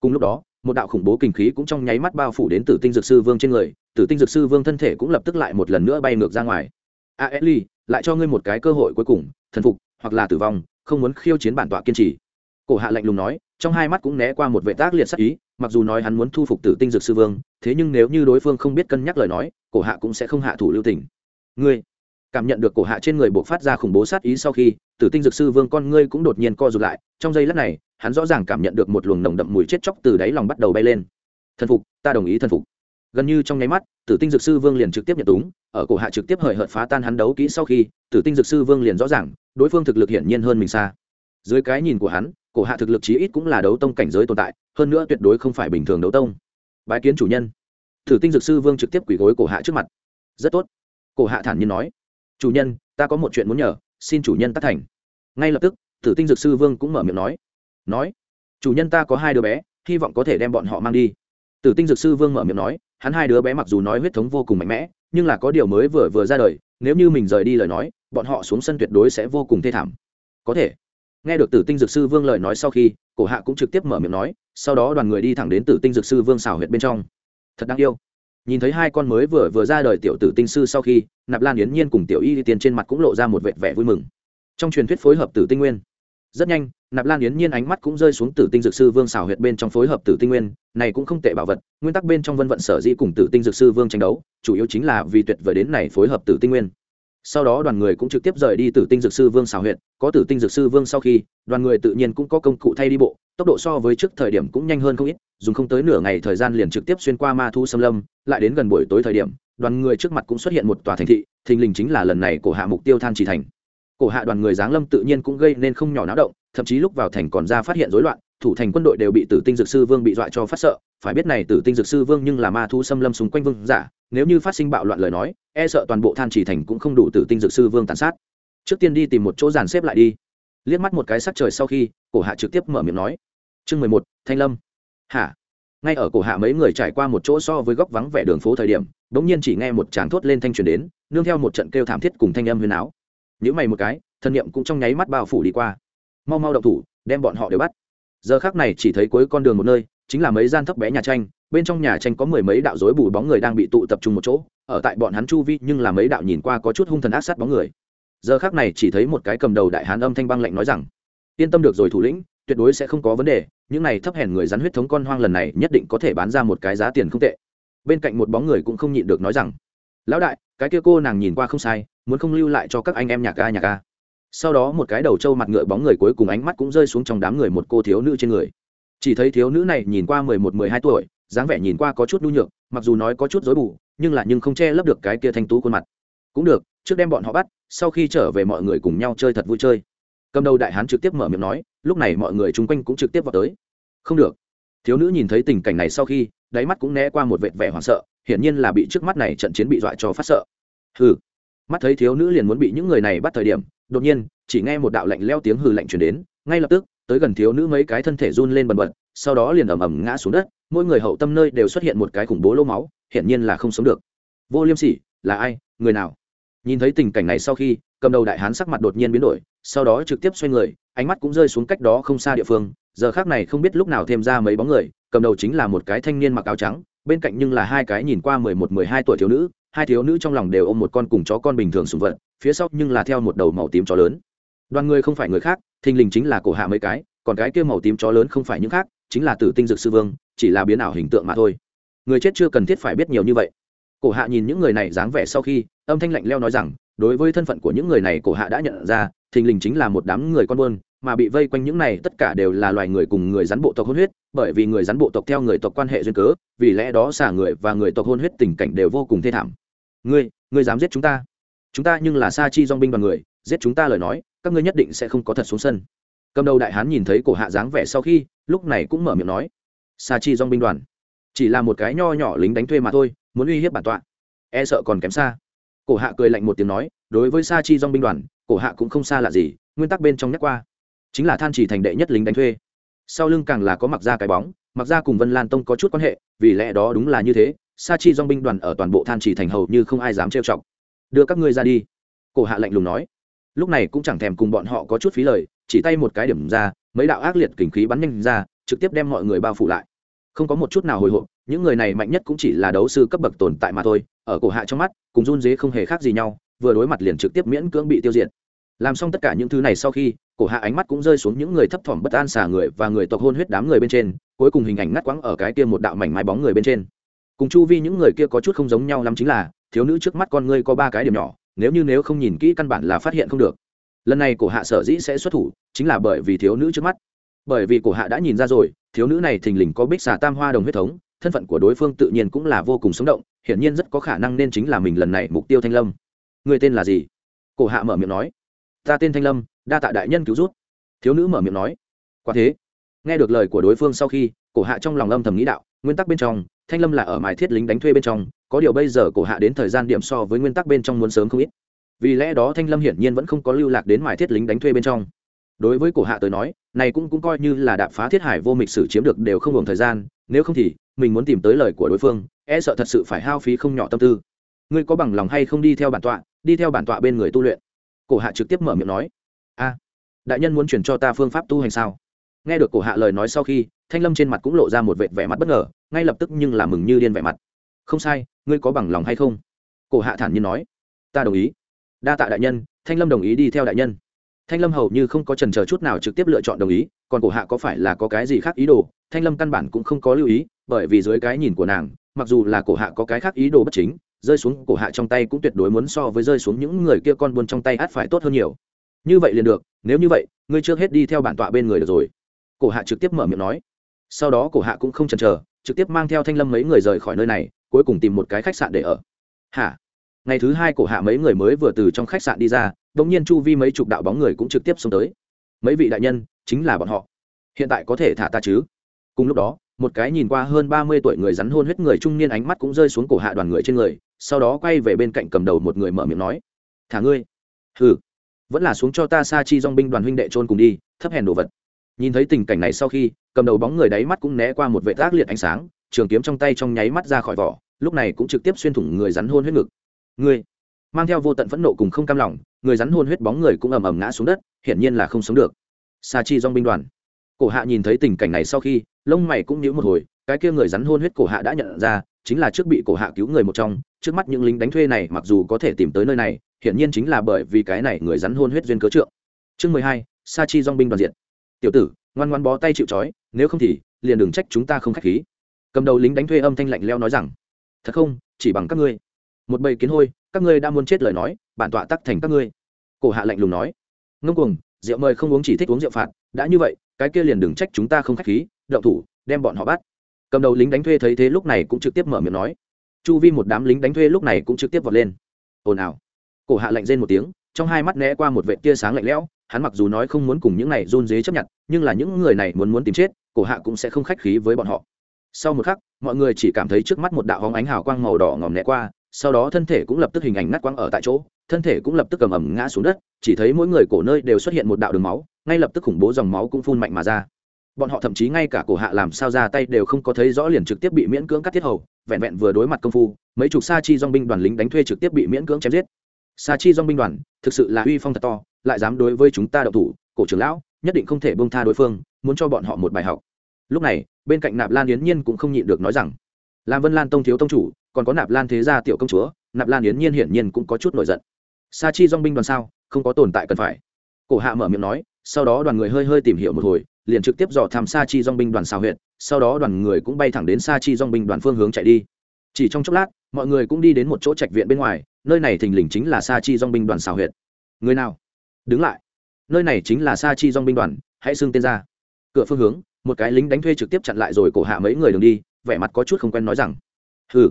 Cùng lúc đó một đạo khủng bố kinh khí cũng trong nháy mắt bao phủ đến tử tinh dược sư vương trên người tử tinh dược sư vương thân thể cũng lập tức lại một lần nữa bay ngược ra ngoài. A à, lại cho ngươi một cái cơ hội cuối cùng thần phục hoặc là tử vong không muốn khiêu chiến bản tọa kiên trì. Cổ hạ lạnh lùng nói trong hai mắt cũng né qua một vệ tác liệt sắc ý mặc dù nói hắn muốn thu phục tử tinh dược sư vương thế nhưng nếu như đối phương không biết cân nhắc lời nói cổ hạ cũng sẽ không hạ thủ lưu tình. Ngươi cảm nhận được cổ hạ trên người buộc phát ra khủng bố sát ý sau khi, tử tinh dược sư vương con ngươi cũng đột nhiên co rụt lại, trong giây lát này, hắn rõ ràng cảm nhận được một luồng nồng đậm mùi chết chóc từ đáy lòng bắt đầu bay lên. Thần phục, ta đồng ý thần phục. Gần như trong nháy mắt, tử tinh dược sư vương liền trực tiếp nhận túng, ở cổ hạ trực tiếp hời hợt phá tan hắn đấu kỹ sau khi, tử tinh dược sư vương liền rõ ràng, đối phương thực lực hiển nhiên hơn mình xa. Dưới cái nhìn của hắn, cổ hạ thực lực chí ít cũng là đấu tông cảnh giới tồn tại, hơn nữa tuyệt đối không phải bình thường đấu tông. Bái kiến chủ nhân. Tử tinh dược sư vương trực tiếp quỳ gối cổ hạ trước mặt. Rất tốt. Cổ hạ thản nhiên nói chủ nhân, ta có một chuyện muốn nhờ, xin chủ nhân tác thành. Ngay lập tức, tử tinh dược sư vương cũng mở miệng nói nói, chủ nhân ta có hai đứa bé, hy vọng có thể đem bọn họ mang đi. Tử tinh dược sư vương mở miệng nói, hắn hai đứa bé mặc dù nói huyết thống vô cùng mạnh mẽ, nhưng là có điều mới vừa vừa ra đời, nếu như mình rời đi lời nói, bọn họ xuống sân tuyệt đối sẽ vô cùng thê thảm. Có thể. Nghe được tử tinh dược sư vương lời nói sau khi, cổ hạ cũng trực tiếp mở miệng nói, sau đó đoàn người đi thẳng đến tử tinh dược sư vương xảo huyệt bên trong. Thật đáng yêu nhìn thấy hai con mới vừa vừa ra đời tiểu tử tinh sư sau khi, nạp lan yến nhiên cùng tiểu y tiên trên mặt cũng lộ ra một vệt vẻ vui mừng. Trong truyền thuyết phối hợp tử tinh nguyên. Rất nhanh, nạp lan yến nhiên ánh mắt cũng rơi xuống tử tinh dược sư vương xảo huyệt bên trong phối hợp tử tinh nguyên, này cũng không tệ bảo vật, nguyên tắc bên trong vân vận sở dĩ cùng tử tinh dược sư vương tranh đấu, chủ yếu chính là vì tuyệt vời đến này phối hợp tử tinh nguyên. Sau đó đoàn người cũng trực tiếp rời đi tử tinh dược sư vương xảo huyệt, có tử tinh dược sư vương sau khi, đoàn người tự nhiên cũng có công cụ thay đi bộ, tốc độ so với trước thời điểm cũng nhanh hơn không ít dùng không tới nửa ngày thời gian liền trực tiếp xuyên qua ma thu xâm lâm, lại đến gần buổi tối thời điểm, đoàn người trước mặt cũng xuất hiện một tòa thành thị, thình lình chính là lần này cổ hạ mục tiêu than trì thành. Cổ hạ đoàn người giáng lâm tự nhiên cũng gây nên không nhỏ náo động, thậm chí lúc vào thành còn ra phát hiện rối loạn, thủ thành quân đội đều bị tử tinh dược sư vương bị dọa cho phát sợ. Phải biết này tử tinh dược sư vương nhưng là ma thu xâm lâm xung quanh vương giả, nếu như phát sinh bạo loạn lời nói e sợ toàn bộ than chỉ thành cũng không đủ tử tinh dược sư vương tàn sát. Trước tiên đi tìm một chỗ dàn xếp lại đi. Liếc mắt một cái sắc trời sau khi, cổ hạ trực tiếp mở miệng nói. Chương mười một, thanh lâm hả? Ngay ở cổ hạ mấy người trải qua một chỗ so với góc vắng vẻ đường phố thời điểm đ ỗ n g nhiên chỉ nghe một tràng thốt lên thanh truyền đến, nương theo một trận kêu thảm thiết cùng thanh âm huyền áo. Nhữ mày một cái, thân nhiệm cũng trong nháy mắt bao phủ đi qua. Mau mau đậu thủ, đem bọn họ đều bắt. Giờ khác này chỉ thấy cuối con đường một nơi, chính là mấy gian thấp bé nhà tranh, bên trong nhà tranh có mười mấy đạo dối bù bóng người đang bị tụ tập trung một chỗ, ở tại bọn hắn chu vi nhưng là mấy đạo nhìn qua có chút hung thần ác sát bóng người. Giờ khác này chỉ thấy một cái cầm đầu đại hán âm thanh băng lạnh nói rằng, yên tâm được rồi thủ lĩnh, tuyệt đối sẽ không có vấn đề những này thấp hèn người rắn huyết thống con hoang lần này nhất định có thể bán ra một cái giá tiền không tệ. Bên cạnh một bóng người cũng không nhịn được nói rằng, lão đại, cái kia cô nàng nhìn qua không sai, muốn không lưu lại cho các anh em nhà ca nhà ca. Sau đó một cái đầu trâu mặt ngựa bóng người cuối cùng ánh mắt cũng rơi xuống trong đám người một cô thiếu nữ trên người. Chỉ thấy thiếu nữ này nhìn qua mười một, mười hai tuổi, dáng vẻ nhìn qua có chút nhu nhược, mặc dù nói có chút dối bù, nhưng là nhưng không che lấp được cái kia thanh tú khuôn mặt. Cũng được, trước đem bọn họ bắt, sau khi trở về mọi người cùng nhau chơi thật vui chơi cầm đầu đại hán trực tiếp mở miệng nói, lúc này mọi người chung quanh cũng trực tiếp vào tới. Không được. Thiếu nữ nhìn thấy tình cảnh này sau khi, đáy mắt cũng né qua một vệt vẻ hoảng sợ, hiển nhiên là bị trước mắt này trận chiến bị dọa cho phát sợ. Hừ. Mắt thấy thiếu nữ liền muốn bị những người này bắt thời điểm, đột nhiên, chỉ nghe một đạo lạnh leo tiếng hừ lạnh chuyển đến, ngay lập tức, tới gần thiếu nữ mấy cái thân thể run lên bần bật, sau đó liền ầm ầm ngã xuống đất, mỗi người hậu tâm nơi đều xuất hiện một cái khủng bố lô máu, hiển nhiên là không sống được. Vô liêm sỉ, là ai? Người nào? Nhìn thấy tình cảnh này sau khi, cầm đầu đại hán sắc mặt đột nhiên biến đổi, sau đó trực tiếp xoay người, ánh mắt cũng rơi xuống cách đó không xa địa phương. Giờ khác này không biết lúc nào thêm ra mấy bóng người, cầm đầu chính là một cái thanh niên mặc áo trắng, bên cạnh nhưng là hai cái nhìn qua mười một, mười hai tuổi thiếu nữ. Hai thiếu nữ trong lòng đều ôm một con cùng chó con bình thường sùng vật, phía sau nhưng là theo một đầu màu tím chó lớn. Đoàn người không phải người khác, thình lình chính là cổ hạ mấy cái, còn cái kia màu tím chó lớn không phải những khác, chính là tử tinh dược sư vương, chỉ là biến ảo hình tượng mà thôi. Người chết chưa cần thiết phải biết nhiều như vậy. Cổ hạ nhìn những người này dáng vẻ sau khi âm thanh lạnh leo nói rằng, đối với thân phận của những người này cổ hạ đã nhận ra, thình lình chính là một đám người con buôn, mà bị vây quanh những này tất cả đều là loài người cùng người rắn bộ tộc hôn huyết, bởi vì người rắn bộ tộc theo người tộc quan hệ duyên cớ, vì lẽ đó xả người và người tộc hôn huyết tình cảnh đều vô cùng thê thảm. Ngươi ngươi dám giết chúng ta? Chúng ta nhưng là sa chi dong binh đoàn người, giết chúng ta lời nói, các ngươi nhất định sẽ không có thật xuống sân. Cầm đầu đại hán nhìn thấy cổ hạ dáng vẻ sau khi, lúc này cũng mở miệng nói, sa chi dong binh đoàn, chỉ là một cái nho nhỏ lính đánh thuê mà thôi, muốn uy hiếp bản tọa. E sợ còn kém xa cổ hạ cười lạnh một tiếng nói, đối với sa chi dong binh đoàn, cổ hạ cũng không xa lạ gì, nguyên tắc bên trong nhắc qua. Chính là than chỉ thành đệ nhất lính đánh thuê. Sau lưng càng là có mặc ra cái bóng mặc ra cùng vân lan tông có chút quan hệ, vì lẽ đó đúng là như thế, sa chi dong binh đoàn ở toàn bộ than chỉ thành hầu như không ai dám trêu chọc. Đưa các ngươi ra đi. Cổ hạ lạnh lùng nói. Lúc này cũng chẳng thèm cùng bọn họ có chút phí lời, chỉ tay một cái điểm ra, mấy đạo ác liệt kình khí bắn nhanh ra, trực tiếp đem mọi người bao phủ lại không có một chút nào hồi hộp, những người này mạnh nhất cũng chỉ là đấu sư cấp bậc tồn tại mà thôi, ở cổ hạ trong mắt, cùng run dế không hề khác gì nhau, vừa đối mặt liền trực tiếp miễn cưỡng bị tiêu diệt. Làm xong tất cả những thứ này sau khi, cổ hạ ánh mắt cũng rơi xuống những người thấp thỏm bất an xả người và người tộc hôn huyết đám người bên trên, cuối cùng hình ảnh ngắt quãng ở cái kia một đạo mảnh mai bóng người bên trên. Cùng chu vi những người kia có chút không giống nhau lắm chính là, thiếu nữ trước mắt con ngươi có ba cái điểm nhỏ, nếu như nếu không nhìn kỹ căn bản là phát hiện không được. Lần này cổ hạ sở dĩ sẽ xuất thủ, chính là bởi vì thiếu nữ trước mắt. Bởi vì cổ hạ đã nhìn ra rồi thiếu nữ này thình lình có bích xà tam hoa đồng huyết thống, thân phận của đối phương tự nhiên cũng là vô cùng sống động, hiển nhiên rất có khả năng nên chính là mình lần này mục tiêu thanh lâm. Người tên là gì? Cổ hạ mở miệng nói. Ta tên thanh lâm, đa tạ đại nhân cứu rút thiếu nữ mở miệng nói. Quả thế. Nghe được lời của đối phương sau khi, cổ hạ trong lòng âm thầm nghĩ đạo, nguyên tắc bên trong, thanh lâm là ở mài thiết lính đánh thuê bên trong, có điều bây giờ cổ hạ đến thời gian điểm so với nguyên tắc bên trong muốn sớm không ít. Vì lẽ đó thanh lâm hiển nhiên vẫn không có lưu lạc đến mài thiết lính đánh thuê bên trong đối với cổ hạ tới nói, này cũng cũng coi như là đạp phá thiết hải vô mịch sử chiếm được đều không hưởng thời gian, nếu không thì, mình muốn tìm tới lời của đối phương e sợ thật sự phải hao phí không nhỏ tâm tư. Ngươi có bằng lòng hay không đi theo bản tọa, đi theo bản tọa bên người tu luyện? Cổ hạ trực tiếp mở miệng nói. A, đại nhân muốn chuyển cho ta phương pháp tu hành sao? Nghe được cổ hạ lời nói sau khi, thanh lâm trên mặt cũng lộ ra một vẻ vẻ mặt bất ngờ, ngay lập tức nhưng là mừng như điên vẻ mặt. Không sai, ngươi có bằng lòng hay không? Cổ hạ thản nhiên nói. Ta đồng ý. Đa tạ đại nhân, thanh lâm đồng ý đi theo đại nhân thanh lâm hầu như không có trần chờ chút nào trực tiếp lựa chọn đồng ý, còn cổ hạ có phải là có cái gì khác ý đồ, thanh lâm căn bản cũng không có lưu ý, bởi vì dưới cái nhìn của nàng, mặc dù là cổ hạ có cái khác ý đồ bất chính, rơi xuống cổ hạ trong tay cũng tuyệt đối muốn so với rơi xuống những người kia con buôn trong tay át phải tốt hơn nhiều. Như vậy liền được, nếu như vậy, ngươi trước hết đi theo bản tọa bên người được rồi. Cổ hạ trực tiếp mở miệng nói. Sau đó cổ hạ cũng không chần chờ, trực tiếp mang theo thanh lâm mấy người rời khỏi nơi này, cuối cùng tìm một cái khách sạn để ở. Hả? Ngày thứ hai cổ hạ mấy người mới vừa từ trong khách sạn đi ra đ ỗ n g nhiên chu vi mấy chục đạo bóng người cũng trực tiếp xông tới. Mấy vị đại nhân, chính là bọn họ. Hiện tại có thể thả ta chứ? Cùng lúc đó, một cái nhìn qua hơn ba mươi tuổi người rắn hôn huyết người trung niên ánh mắt cũng rơi xuống cổ hạ đoàn người trên người, sau đó quay về bên cạnh cầm đầu một người mở miệng nói, thả ngươi. Ừ vẫn là xuống cho ta sa chi dong binh đoàn huynh đệ trôn cùng đi, thấp hèn đồ vật. Nhìn thấy tình cảnh này sau khi, cầm đầu bóng người đáy mắt cũng né qua một vệ tác liệt ánh sáng, trường kiếm trong tay trong nháy mắt ra khỏi vỏ, lúc này cũng trực tiếp xuyên thủng người rắn hôn huyết ngực. Ngươi mang theo vô tận phẫn nộ cùng không cam lòng, người rắn hôn huyết bóng người cũng ầm ầm ngã xuống đất, hiển nhiên là không sống được. Sa chi dong binh đoàn. Cổ hạ nhìn thấy tình cảnh này sau khi, lông mày cũng nhíu một hồi, cái kia người rắn hôn huyết cổ hạ đã nhận ra, chính là trước bị cổ hạ cứu người một trong, trước mắt những lính đánh thuê này mặc dù có thể tìm tới nơi này, hiển nhiên chính là bởi vì cái này người rắn hôn huyết duyên cớ trượng. Chương mười hai, sa chi dong binh đoàn diện. Tiểu tử, ngoan ngoan bó tay chịu trói, nếu không thì, liền đừng trách chúng ta không k h á c h khí. Cầm đầu lính đánh thuê âm thanh lạnh leo nói rằng, thật không, chỉ bằng các ngươi. Một bầy kiến hôi các ngươi đã muốn chết lời nói, bản tọa tắc thành các ngươi. Cổ hạ lạnh lùng nói. Ngông cuồng, rượu mời không uống chỉ thích uống rượu phạt. Đã như vậy, cái kia liền đừng trách chúng ta không k h á c h khí đậu thủ, đem bọn họ bắt. Cầm đầu lính đánh thuê thấy thế lúc này cũng trực tiếp mở miệng nói. Chu vi một đám lính đánh thuê lúc này cũng trực tiếp vọt lên. Ồn ào. Cổ hạ lạnh rên một tiếng, trong hai mắt né qua một vệ tia sáng lạnh lẽo, hắn mặc dù nói không muốn cùng những này run dế chấp nhận, nhưng là những người này muốn muốn tìm chết, cổ hạ cũng sẽ không khách khí với bọn họ. Sau một khắc, mọi người chỉ cảm thấy trước mắt một đạo hóng ánh hào quang màu đỏ ngòm né qua sau đó thân thể cũng lập tức hình ảnh ngắt quăng ở tại chỗ, thân thể cũng lập tức cầm ẩm ngã xuống đất, chỉ thấy mỗi người cổ nơi đều xuất hiện một đạo đường máu, ngay lập tức khủng bố dòng máu cũng phun mạnh mà ra. Bọn họ thậm chí ngay cả cổ hạ làm sao ra tay đều không có thấy rõ liền trực tiếp bị miễn cưỡng cắt thiết hầu, vẹn vẹn vừa đối mặt công phu, mấy chục sa chi dong binh đoàn lính đánh thuê trực tiếp bị miễn cưỡng chém giết. Sa chi dong binh đoàn, thực sự là uy phong thật to, lại dám đối với chúng ta đậu thủ, cổ trưởng lão, nhất định không thể bông tha đối phương, muốn cho bọn họ một bài học. Lúc này, bên cạnh nạp lan yến nhiên cũng không nhịn được nói rằng làm vân lan tông thiếu tông chủ, còn có nạp lan thế gia tiểu công chúa, nạp lan yến nhiên hiển nhiên cũng có chút nổi giận. Sa chi dong binh đoàn sao, không có tồn tại cần phải. Cổ hạ mở miệng nói, sau đó đoàn người hơi hơi tìm hiểu một hồi, liền trực tiếp dò tham sa chi dong binh đoàn xào huyện sau đó đoàn người cũng bay thẳng đến sa chi dong binh đoàn phương hướng chạy đi. Chỉ trong chốc lát, mọi người cũng đi đến một chỗ trạch viện bên ngoài, nơi này thình lình chính là sa chi dong binh đoàn xào huyện người nào? Đứng lại. Nơi này chính là sa chi dong binh đoàn, hãy xưng tên ra. Cửa phương hướng, một cái lính đánh thuê trực tiếp chặn lại rồi cổ hạ mấy người đường đi vẻ mặt có chút không quen nói rằng, hừ.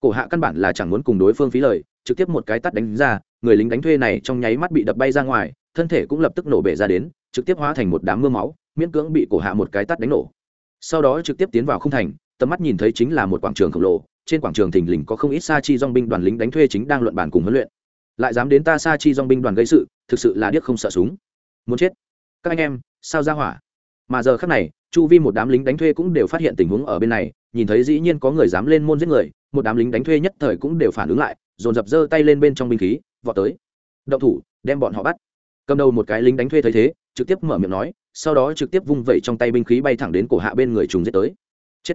Cổ hạ căn bản là chẳng muốn cùng đối phương phí lời, trực tiếp một cái tắt đánh ra, người lính đánh thuê này trong nháy mắt bị đập bay ra ngoài, thân thể cũng lập tức nổ bể ra đến, trực tiếp hóa thành một đám mưa máu, miễn cưỡng bị cổ hạ một cái tắt đánh nổ. Sau đó trực tiếp tiến vào không thành, tầm mắt nhìn thấy chính là một quảng trường khổng lồ, trên quảng trường thình lình có không ít sa chi dong binh đoàn lính đánh thuê chính đang luận bàn cùng huấn luyện. Lại dám đến ta sa chi dong binh đoàn gây sự, thực sự là điếc không sợ súng. Muốn chết. Các anh em, sao ra hỏa? Mà giờ khác này, chu vi một đám lính đánh thuê cũng đều phát hiện tình huống ở bên này nhìn thấy dĩ nhiên có người dám lên môn giết người, một đám lính đánh thuê nhất thời cũng đều phản ứng lại, dồn dập giơ tay lên bên trong binh khí, vọt tới. Động thủ, đem bọn họ bắt. Cầm đầu một cái lính đánh thuê thấy thế, trực tiếp mở miệng nói, sau đó trực tiếp vung vẩy trong tay binh khí bay thẳng đến cổ hạ bên người trùng giết tới. Chết.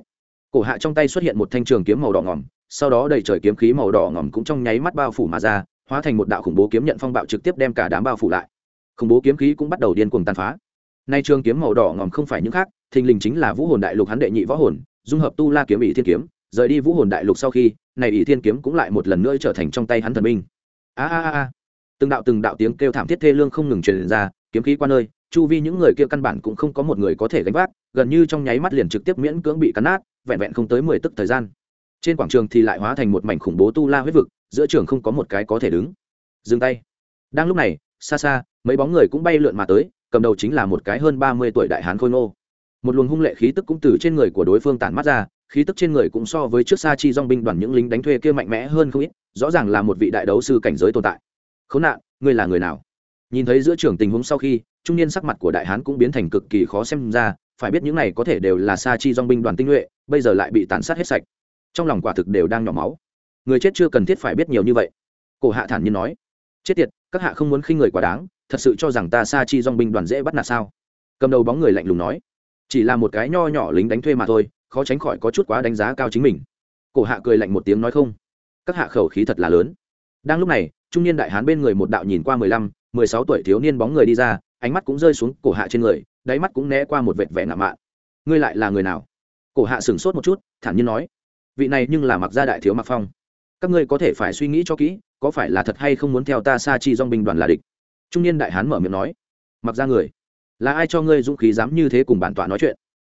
Cổ hạ trong tay xuất hiện một thanh trường kiếm màu đỏ ngỏm sau đó đầy trời kiếm khí màu đỏ ngỏm cũng trong nháy mắt bao phủ mà ra, hóa thành một đạo khủng bố kiếm nhận phong bạo trực tiếp đem cả đám bao phủ lại. Khủng bố kiếm khí cũng bắt đầu điên cuồng tàn phá. Nay trường kiếm màu đỏ ngỏm không phải những khác, thình lình chính là vũ hồn đại lục hắn đệ nhị võ hồn dung hợp tu la kiếm ỷ thiên kiếm, rời đi vũ hồn đại lục sau khi, này ỷ thiên kiếm cũng lại một lần nữa trở thành trong tay hắn thần minh a a a từng đạo từng đạo tiếng kêu thảm thiết thê lương không ngừng truyền ra, kiếm khí qua nơi, chu vi những người kia căn bản cũng không có một người có thể gánh vác, gần như trong nháy mắt liền trực tiếp miễn cưỡng bị cắn nát, vẹn vẹn không tới mười tức thời gian. Trên quảng trường thì lại hóa thành một mảnh khủng bố tu la huyết vực, giữa trường không có một cái có thể đứng. Dừng tay. Đang lúc này, xa xa, mấy bóng người cũng bay lượn mà tới, cầm đầu chính là một cái hơn ba mươi tuổi đại hán khôi ngô một luồng hung lệ khí tức cũng từ trên người của đối phương tản mắt ra, khí tức trên người cũng so với trước xa chi dong binh đoàn những lính đánh thuê kia mạnh mẽ hơn không ít, rõ ràng là một vị đại đấu sư cảnh giới tồn tại. Khốn nạn, ngươi là người nào? Nhìn thấy giữa trường tình huống sau khi, trung niên sắc mặt của đại hán cũng biến thành cực kỳ khó xem ra, phải biết những này có thể đều là sa chi dong binh đoàn tinh nhuệ, bây giờ lại bị tàn sát hết sạch. Trong lòng quả thực đều đang nhỏ máu. Người chết chưa cần thiết phải biết nhiều như vậy. Cổ hạ thản nhiên nói. Chết tiệt, các hạ không muốn khinh người quá đáng, thật sự cho rằng ta sa chi dong binh đoàn dễ bắt nạt sao? Cầm đầu bóng người lạnh lùng nói chỉ là một cái nho nhỏ lính đánh thuê mà thôi, khó tránh khỏi có chút quá đánh giá cao chính mình. Cổ hạ cười lạnh một tiếng nói không. Các hạ khẩu khí thật là lớn. Đang lúc này, trung niên đại hán bên người một đạo nhìn qua mười lăm, mười sáu tuổi thiếu niên bóng người đi ra, ánh mắt cũng rơi xuống cổ hạ trên người, đáy mắt cũng né qua một vệt vẻ ngạo mạn. Ngươi lại là người nào? Cổ hạ sửng sốt một chút, thản nhiên nói. Vị này nhưng là mặc gia đại thiếu mặc phong. Các ngươi có thể phải suy nghĩ cho kỹ, có phải là thật hay không muốn theo ta sa chi dong binh đoàn là địch? Trung niên đại hán mở miệng nói. Mặc ra người là ai cho ngươi dũng khí dám như thế cùng bản tọa nói chuyện?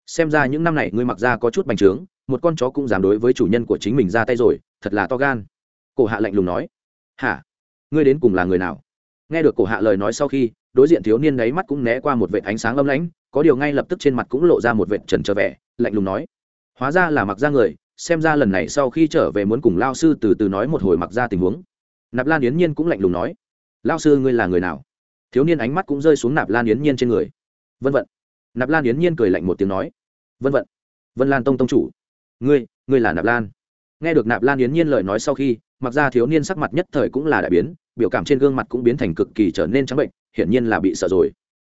Xem ra những năm này ngươi mặc ra có chút bành trướng, một con chó cũng dám đối với chủ nhân của chính mình ra tay rồi, thật là to gan. Cổ hạ lạnh lùng nói. Hả? Ngươi đến cùng là người nào? Nghe được cổ hạ lời nói sau khi, đối diện thiếu niên đáy mắt cũng né qua một vệ ánh sáng âm lãnh, có điều ngay lập tức trên mặt cũng lộ ra một vệ trần trở vẻ, lạnh lùng nói. Hóa ra là mặc ra người, xem ra lần này sau khi trở về muốn cùng lao sư từ từ nói một hồi mặc ra tình huống. Nạp lan yến nhiên cũng lạnh lùng nói. Lao sư ngươi là người nào? Thiếu niên ánh mắt cũng rơi xuống nạp lan yến nhiên trên người. Vân vận. Nạp lan yến nhiên cười lạnh một tiếng nói. Vân vận. Vân lan tông tông chủ. Ngươi ngươi là nạp lan. Nghe được nạp lan yến nhiên lời nói sau khi, mặc ra thiếu niên sắc mặt nhất thời cũng là đại biến, biểu cảm trên gương mặt cũng biến thành cực kỳ trở nên trắng bệnh, hiển nhiên là bị sợ rồi.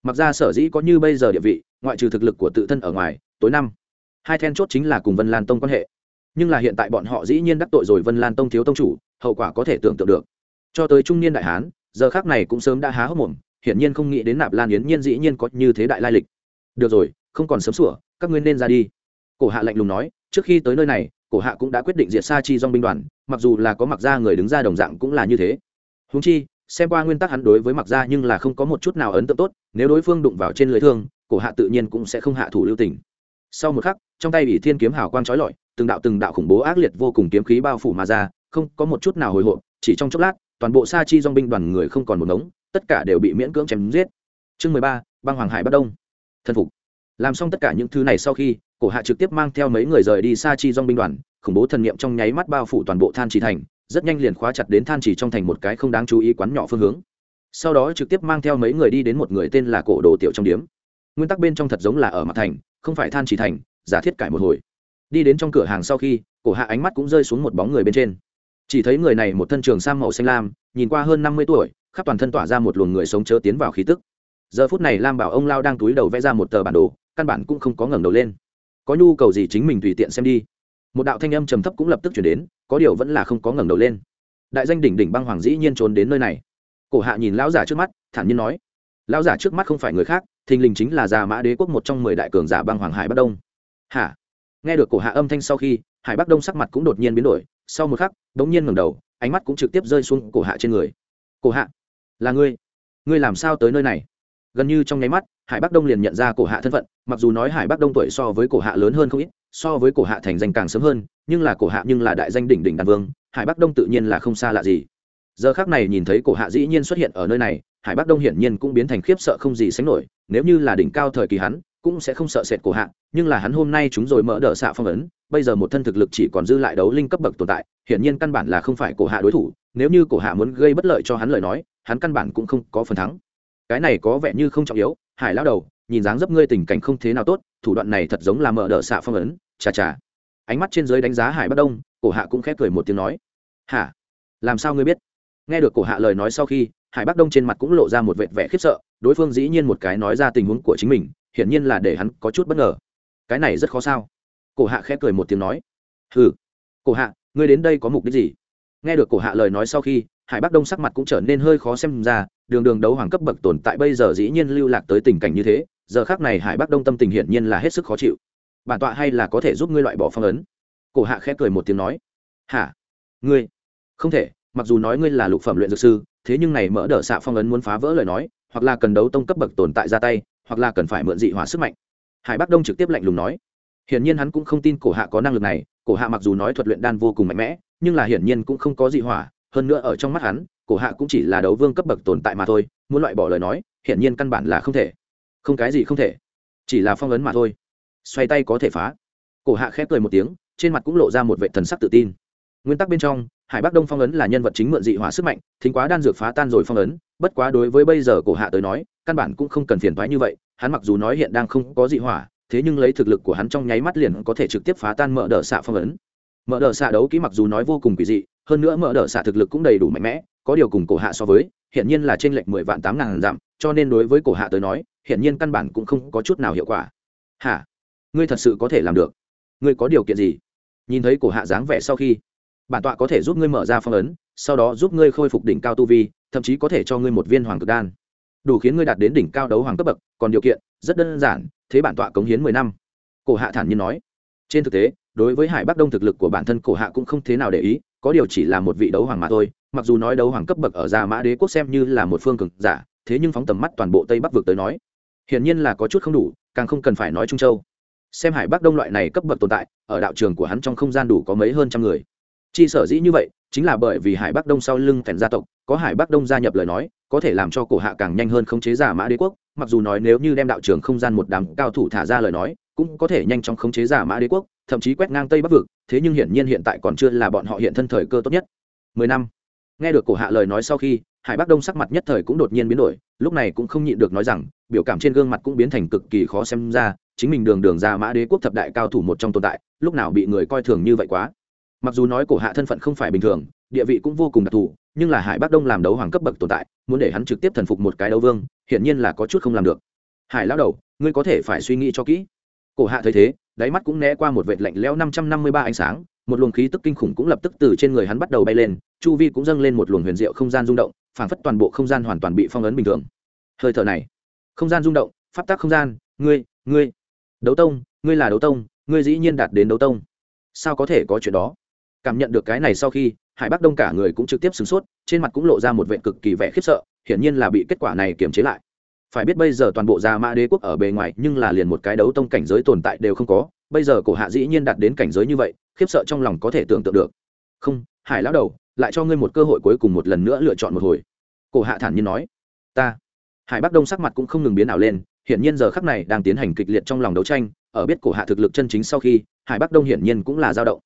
Mặc ra sở dĩ có như bây giờ địa vị, ngoại trừ thực lực của tự thân ở ngoài, tối năm, hai then chốt chính là cùng vân lan tông quan hệ. Nhưng là hiện tại bọn họ dĩ nhiên đắc tội rồi vân lan tông thiếu tông chủ, hậu quả có thể tưởng tượng được. Cho tới trung niên đại hán, giờ khác này cũng sớm đã há hốc mồm hiển nhiên không nghĩ đến nạp lan yến nhiên dĩ nhiên có như thế đại lai lịch. Được rồi, không còn sớm sủa, các ngươi nên ra đi. Cổ hạ lạnh lùng nói, trước khi tới nơi này, cổ hạ cũng đã quyết định diệt sa chi dong binh đoàn, mặc dù là có mặc ra người đứng ra đồng dạng cũng là như thế. Húng chi, xem qua nguyên tắc hắn đối với mặc ra nhưng là không có một chút nào ấn tượng tốt, nếu đối phương đụng vào trên lưới thương, cổ hạ tự nhiên cũng sẽ không hạ thủ lưu tình. Sau một khắc, trong tay bị thiên kiếm hào quang trói lọi, từng đạo từng đạo khủng bố ác liệt vô cùng kiếm khí bao phủ mà ra, không có một chút nào hồi hộp, chỉ trong chốc lát, toàn bộ sa chi dong binh đoàn người không còn một ngống tất cả đều bị miễn cưỡng chém giết. Chương mười ba, băng hoàng hải bắc đông. Thân phục. Làm xong tất cả những thứ này sau khi, cổ hạ trực tiếp mang theo mấy người rời đi xa chi dong binh đoàn, khủng bố thần niệm trong nháy mắt bao phủ toàn bộ than chỉ thành, rất nhanh liền khóa chặt đến than chỉ trong thành một cái không đáng chú ý quán nhỏ phương hướng. Sau đó trực tiếp mang theo mấy người đi đến một người tên là cổ đồ tiểu trong điếm. Nguyên tắc bên trong thật giống là ở mặt thành, không phải than chỉ thành, giả thiết cải một hồi. Đi đến trong cửa hàng sau khi, cổ hạ ánh mắt cũng rơi xuống một bóng người bên trên. Chỉ thấy người này một thân trường sam màu xanh lam, nhìn qua hơn năm mươi tuổi khắp toàn thân tỏa ra một luồng người sống chớ tiến vào khí tức. Giờ phút này lam bảo ông lao đang túi đầu vẽ ra một tờ bản đồ, căn bản cũng không có ngẩng đầu lên. Có nhu cầu gì chính mình tùy tiện xem đi. Một đạo thanh âm trầm thấp cũng lập tức chuyển đến, có điều vẫn là không có ngẩng đầu lên. Đại danh đỉnh đỉnh băng hoàng dĩ nhiên trốn đến nơi này. Cổ hạ nhìn lão giả trước mắt, thản nhiên nói, lão giả trước mắt không phải người khác, thình lình chính là già mã đế quốc một trong mười đại cường giả băng hoàng hải bắc đông. Hả? Nghe được cổ hạ âm thanh sau khi, hải bắc đông sắc mặt cũng đột nhiên biến đổi, sau một khắc đ ố n g nhiên ngẩng đầu, ánh mắt cũng trực tiếp rơi xuống cổ hạ trên người. Cổ hạ là ngươi. Ngươi làm sao tới nơi này? Gần như trong nháy mắt, hải bắc đông liền nhận ra cổ hạ thân phận, mặc dù nói hải bắc đông tuổi so với cổ hạ lớn hơn không ít, so với cổ hạ thành danh càng sớm hơn, nhưng là cổ hạ nhưng là đại danh đỉnh đỉnh đàn vương, hải bắc đông tự nhiên là không xa lạ gì. Giờ khác này nhìn thấy cổ hạ dĩ nhiên xuất hiện ở nơi này, hải bắc đông hiển nhiên cũng biến thành khiếp sợ không gì sánh nổi, nếu như là đỉnh cao thời kỳ hắn, cũng sẽ không sợ sệt cổ hạ, nhưng là hắn hôm nay chúng rồi mở đỡ xạ phong ấn bây giờ một thân thực lực chỉ còn dư lại đấu linh cấp bậc tồn tại, hiển nhiên căn bản là không phải cổ hạ đối thủ, nếu như cổ hạ muốn gây bất lợi cho hắn lời nói, hắn căn bản cũng không có phần thắng. Cái này có vẻ như không trọng yếu, hải lao đầu, nhìn dáng dấp ngươi tình cảnh không thế nào tốt, thủ đoạn này thật giống là mở đỡ xạ phong ấn, chà chà. Ánh mắt trên dưới đánh giá hải bắc đông, cổ hạ cũng khép cười một tiếng nói, hả? Làm sao ngươi biết? Nghe được cổ hạ lời nói sau khi, hải bắc đông trên mặt cũng lộ ra một vệt vẻ khiếp sợ, đối phương dĩ nhiên một cái nói ra tình huống của chính mình, hiển nhiên là để hắn có chút bất ngờ. Cái này rất khó sao? Cổ hạ khẽ cười một tiếng nói hừ, cổ hạ ngươi đến đây có mục đích gì? Nghe được cổ hạ lời nói sau khi hải bắc đông sắc mặt cũng trở nên hơi khó xem ra đường đường đấu hoàng cấp bậc tồn tại bây giờ dĩ nhiên lưu lạc tới tình cảnh như thế giờ khác này hải bắc đông tâm tình hiển nhiên là hết sức khó chịu. Bản tọa hay là có thể giúp ngươi loại bỏ phong ấn? Cổ hạ khẽ cười một tiếng nói hả? Ngươi? Không thể mặc dù nói ngươi là lục phẩm luyện dược sư thế nhưng này mỡ đỡ xạ phong ấn muốn phá vỡ lời nói hoặc là cần đấu tông cấp bậc tồn tại ra tay hoặc là cần phải mượn dị hỏa sức mạnh. Hải bắc đông trực tiếp lạnh lùng nói hiển nhiên hắn cũng không tin cổ hạ có năng lực này, cổ hạ mặc dù nói thuật luyện đan vô cùng mạnh mẽ, nhưng là hiển nhiên cũng không có dị hỏa, hơn nữa ở trong mắt hắn, cổ hạ cũng chỉ là đấu vương cấp bậc tồn tại mà thôi, muốn loại bỏ lời nói, hiển nhiên căn bản là không thể. Không cái gì không thể, chỉ là phong ấn mà thôi. Xoay tay có thể phá. Cổ hạ khép cười một tiếng, trên mặt cũng lộ ra một vệ thần sắc tự tin. Nguyên tắc bên trong, hải bắc đông phong ấn là nhân vật chính mượn dị hỏa sức mạnh, thính quá đan dược phá tan rồi phong ấn, bất quá đối với bây giờ cổ hạ tới nói, căn bản cũng không cần phiền thoái như vậy, hắn mặc dù nói hiện đang không có dị hỏa thế nhưng lấy thực lực của hắn trong nháy mắt liền có thể trực tiếp phá tan mở đờ xạ phong ấn. Mở đờ xạ đấu kỹ mặc dù nói vô cùng kỳ dị, hơn nữa mở đờ xạ thực lực cũng đầy đủ mạnh mẽ, có điều cùng cổ hạ so với hiện nhiên là trên lệch mười vạn tám ngàn dặm, cho nên đối với cổ hạ tới nói hiện nhiên căn bản cũng không có chút nào hiệu quả. Hả? Ngươi thật sự có thể làm được. Ngươi có điều kiện gì? Nhìn thấy cổ hạ dáng vẻ sau khi, bản tọa có thể giúp ngươi mở ra phong ấn, sau đó giúp ngươi khôi phục đỉnh cao tu vi, thậm chí có thể cho ngươi một viên hoàng cực đan. Đủ khiến ngươi đạt đến đỉnh cao đấu hoàng cấp bậc, còn điều kiện rất đơn giản thế bản tọa cống hiến mười năm. Cổ hạ thản nhiên nói. Trên thực tế, đối với hải bắc đông thực lực của bản thân cổ hạ cũng không thế nào để ý, có điều chỉ là một vị đấu hoàng mà thôi, mặc dù nói đấu hoàng cấp bậc ở gia mã đế quốc xem như là một phương cực giả, thế nhưng phóng tầm mắt toàn bộ tây bắc vực tới nói, hiển nhiên là có chút không đủ, càng không cần phải nói trung châu. Xem hải bắc đông loại này cấp bậc tồn tại, ở đạo trường của hắn trong không gian đủ có mấy hơn trăm người. Chi sở dĩ như vậy, chính là bởi vì hải bắc đông sau lưng thành gia tộc, có hải bắc đông gia nhập lời nói, có thể làm cho cổ hạ càng nhanh hơn khống chế giả mã đế quốc mặc dù nói nếu như đem đạo trường không gian một đám cao thủ thả ra lời nói, cũng có thể nhanh chóng khống chế giả mã đế quốc, thậm chí quét ngang tây bắc vực, thế nhưng hiển nhiên hiện tại còn chưa là bọn họ hiện thân thời cơ tốt nhất. Mười năm. Nghe được cổ hạ lời nói sau khi, hải bắc đông sắc mặt nhất thời cũng đột nhiên biến đổi, lúc này cũng không nhịn được nói rằng, biểu cảm trên gương mặt cũng biến thành cực kỳ khó xem ra, chính mình đường đường ra mã đế quốc thập đại cao thủ một trong tồn tại, lúc nào bị người coi thường như vậy quá. Mặc dù nói cổ hạ thân phận không phải bình thường, địa vị cũng vô cùng đặc thù, nhưng là hải bắc đông làm đấu hoàng cấp bậc tồn tại, muốn để hắn trực tiếp thần phục một cái đấu vương hiển nhiên là có chút không làm được. Hải lao đầu, ngươi có thể phải suy nghĩ cho kỹ. Cổ hạ thấy thế, đáy mắt cũng né qua một vệt lạnh lẽo năm trăm năm mươi ba ánh sáng, một luồng khí tức kinh khủng cũng lập tức từ trên người hắn bắt đầu bay lên, chu vi cũng dâng lên một luồng huyền diệu không gian rung động, phảng phất toàn bộ không gian hoàn toàn bị phong ấn bình thường. Hơi thở này, không gian rung động, pháp tắc không gian, ngươi ngươi. Đấu tông, ngươi là đấu tông, ngươi dĩ nhiên đạt đến đấu tông. Sao có thể có chuyện đó? Cảm nhận được cái này sau khi hải bắc đông cả người cũng trực tiếp sửng sốt, trên mặt cũng lộ ra một vệ cực kỳ vẻ khiếp sợ, hiển nhiên là bị kết quả này kiềm chế lại. Phải biết bây giờ toàn bộ gia mã đế quốc ở bề ngoài nhưng là liền một cái đấu tông cảnh giới tồn tại đều không có, bây giờ cổ hạ dĩ nhiên đạt đến cảnh giới như vậy, khiếp sợ trong lòng có thể tưởng tượng được. Không, hải lão đầu, lại cho ngươi một cơ hội cuối cùng một lần nữa lựa chọn một hồi. Cổ hạ thản nhiên nói. Ta. Hải bắc đông sắc mặt cũng không ngừng biến ảo lên, hiển nhiên giờ khắc này đang tiến hành kịch liệt trong lòng đấu tranh, ở biết cổ hạ thực lực chân chính sau khi, hải bắc đông hiển nhiên cũng là dao động.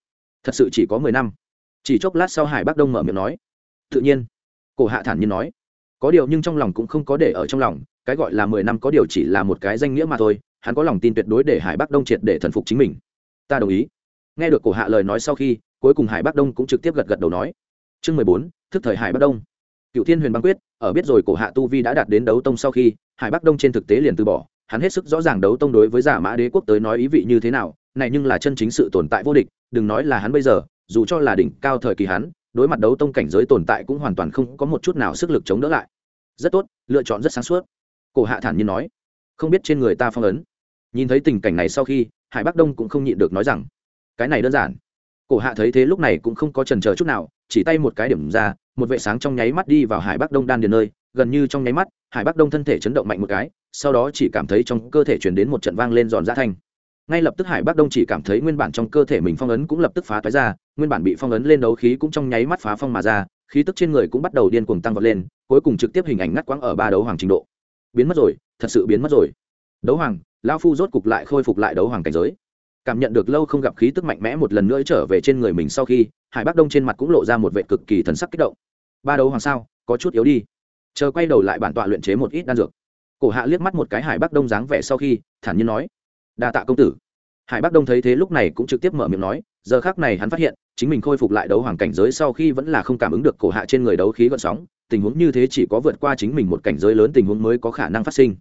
Thật sự chỉ có mười năm chỉ chốc lát sau hải bắc đông mở miệng nói, tự nhiên. Cổ hạ thản nhiên nói, có điều nhưng trong lòng cũng không có để ở trong lòng, cái gọi là mười năm có điều chỉ là một cái danh nghĩa mà thôi, hắn có lòng tin tuyệt đối để hải bắc đông triệt để thần phục chính mình. Ta đồng ý. Nghe được cổ hạ lời nói sau khi, cuối cùng hải bắc đông cũng trực tiếp gật gật đầu nói, chương mười bốn, thức thời hải bắc đông. Cựu thiên huyền băng quyết, ở biết rồi cổ hạ tu vi đã đạt đến đấu tông sau khi, hải bắc đông trên thực tế liền từ bỏ, hắn hết sức rõ ràng đấu tông đối với giả mã đế quốc tới nói ý vị như thế nào, này nhưng là chân chính sự tồn tại vô địch, đừng nói là hắn bây giờ dù cho là đỉnh cao thời kỳ hắn, đối mặt đấu tông cảnh giới tồn tại cũng hoàn toàn không có một chút nào sức lực chống đỡ lại. Rất tốt, lựa chọn rất sáng suốt. Cổ hạ thản nhiên nói. Không biết trên người ta phong ấn. Nhìn thấy tình cảnh này sau khi, hải bắc đông cũng không nhịn được nói rằng, cái này đơn giản. Cổ hạ thấy thế lúc này cũng không có trần chờ chút nào, chỉ tay một cái điểm ra, một vệ sáng trong nháy mắt đi vào hải bắc đông đan điền nơi. Gần như trong nháy mắt, hải bắc đông thân thể chấn động mạnh một cái, sau đó chỉ cảm thấy trong cơ thể chuyển đến một trận vang lên giòn giã thanh ngay lập tức hải bắc đông chỉ cảm thấy nguyên bản trong cơ thể mình phong ấn cũng lập tức phá toái ra, nguyên bản bị phong ấn lên đấu khí cũng trong nháy mắt phá phong mà ra, khí tức trên người cũng bắt đầu điên cuồng tăng vọt lên, cuối cùng trực tiếp hình ảnh ngắt quãng ở ba đấu hoàng trình độ. Biến mất rồi, thật sự biến mất rồi. Đấu hoàng lao phu rốt cục lại khôi phục lại đấu hoàng cảnh giới. Cảm nhận được lâu không gặp khí tức mạnh mẽ một lần nữa trở về trên người mình sau khi, hải bắc đông trên mặt cũng lộ ra một vệ cực kỳ thần sắc kích động. Ba đấu hoàng sao? Có chút yếu đi. Chờ quay đầu lại bản tọa luyện chế một ít đan dược. Cổ hạ liếc mắt một cái hải bắc đông dáng vẻ sau khi, thản nhiên nói đa tạ công tử. Hải bắc đông thấy thế lúc này cũng trực tiếp mở miệng nói, giờ khác này hắn phát hiện, chính mình khôi phục lại đấu hoàng cảnh giới sau khi vẫn là không cảm ứng được cổ hạ trên người đấu khí gợn sóng, tình huống như thế chỉ có vượt qua chính mình một cảnh giới lớn tình huống mới có khả năng phát sinh.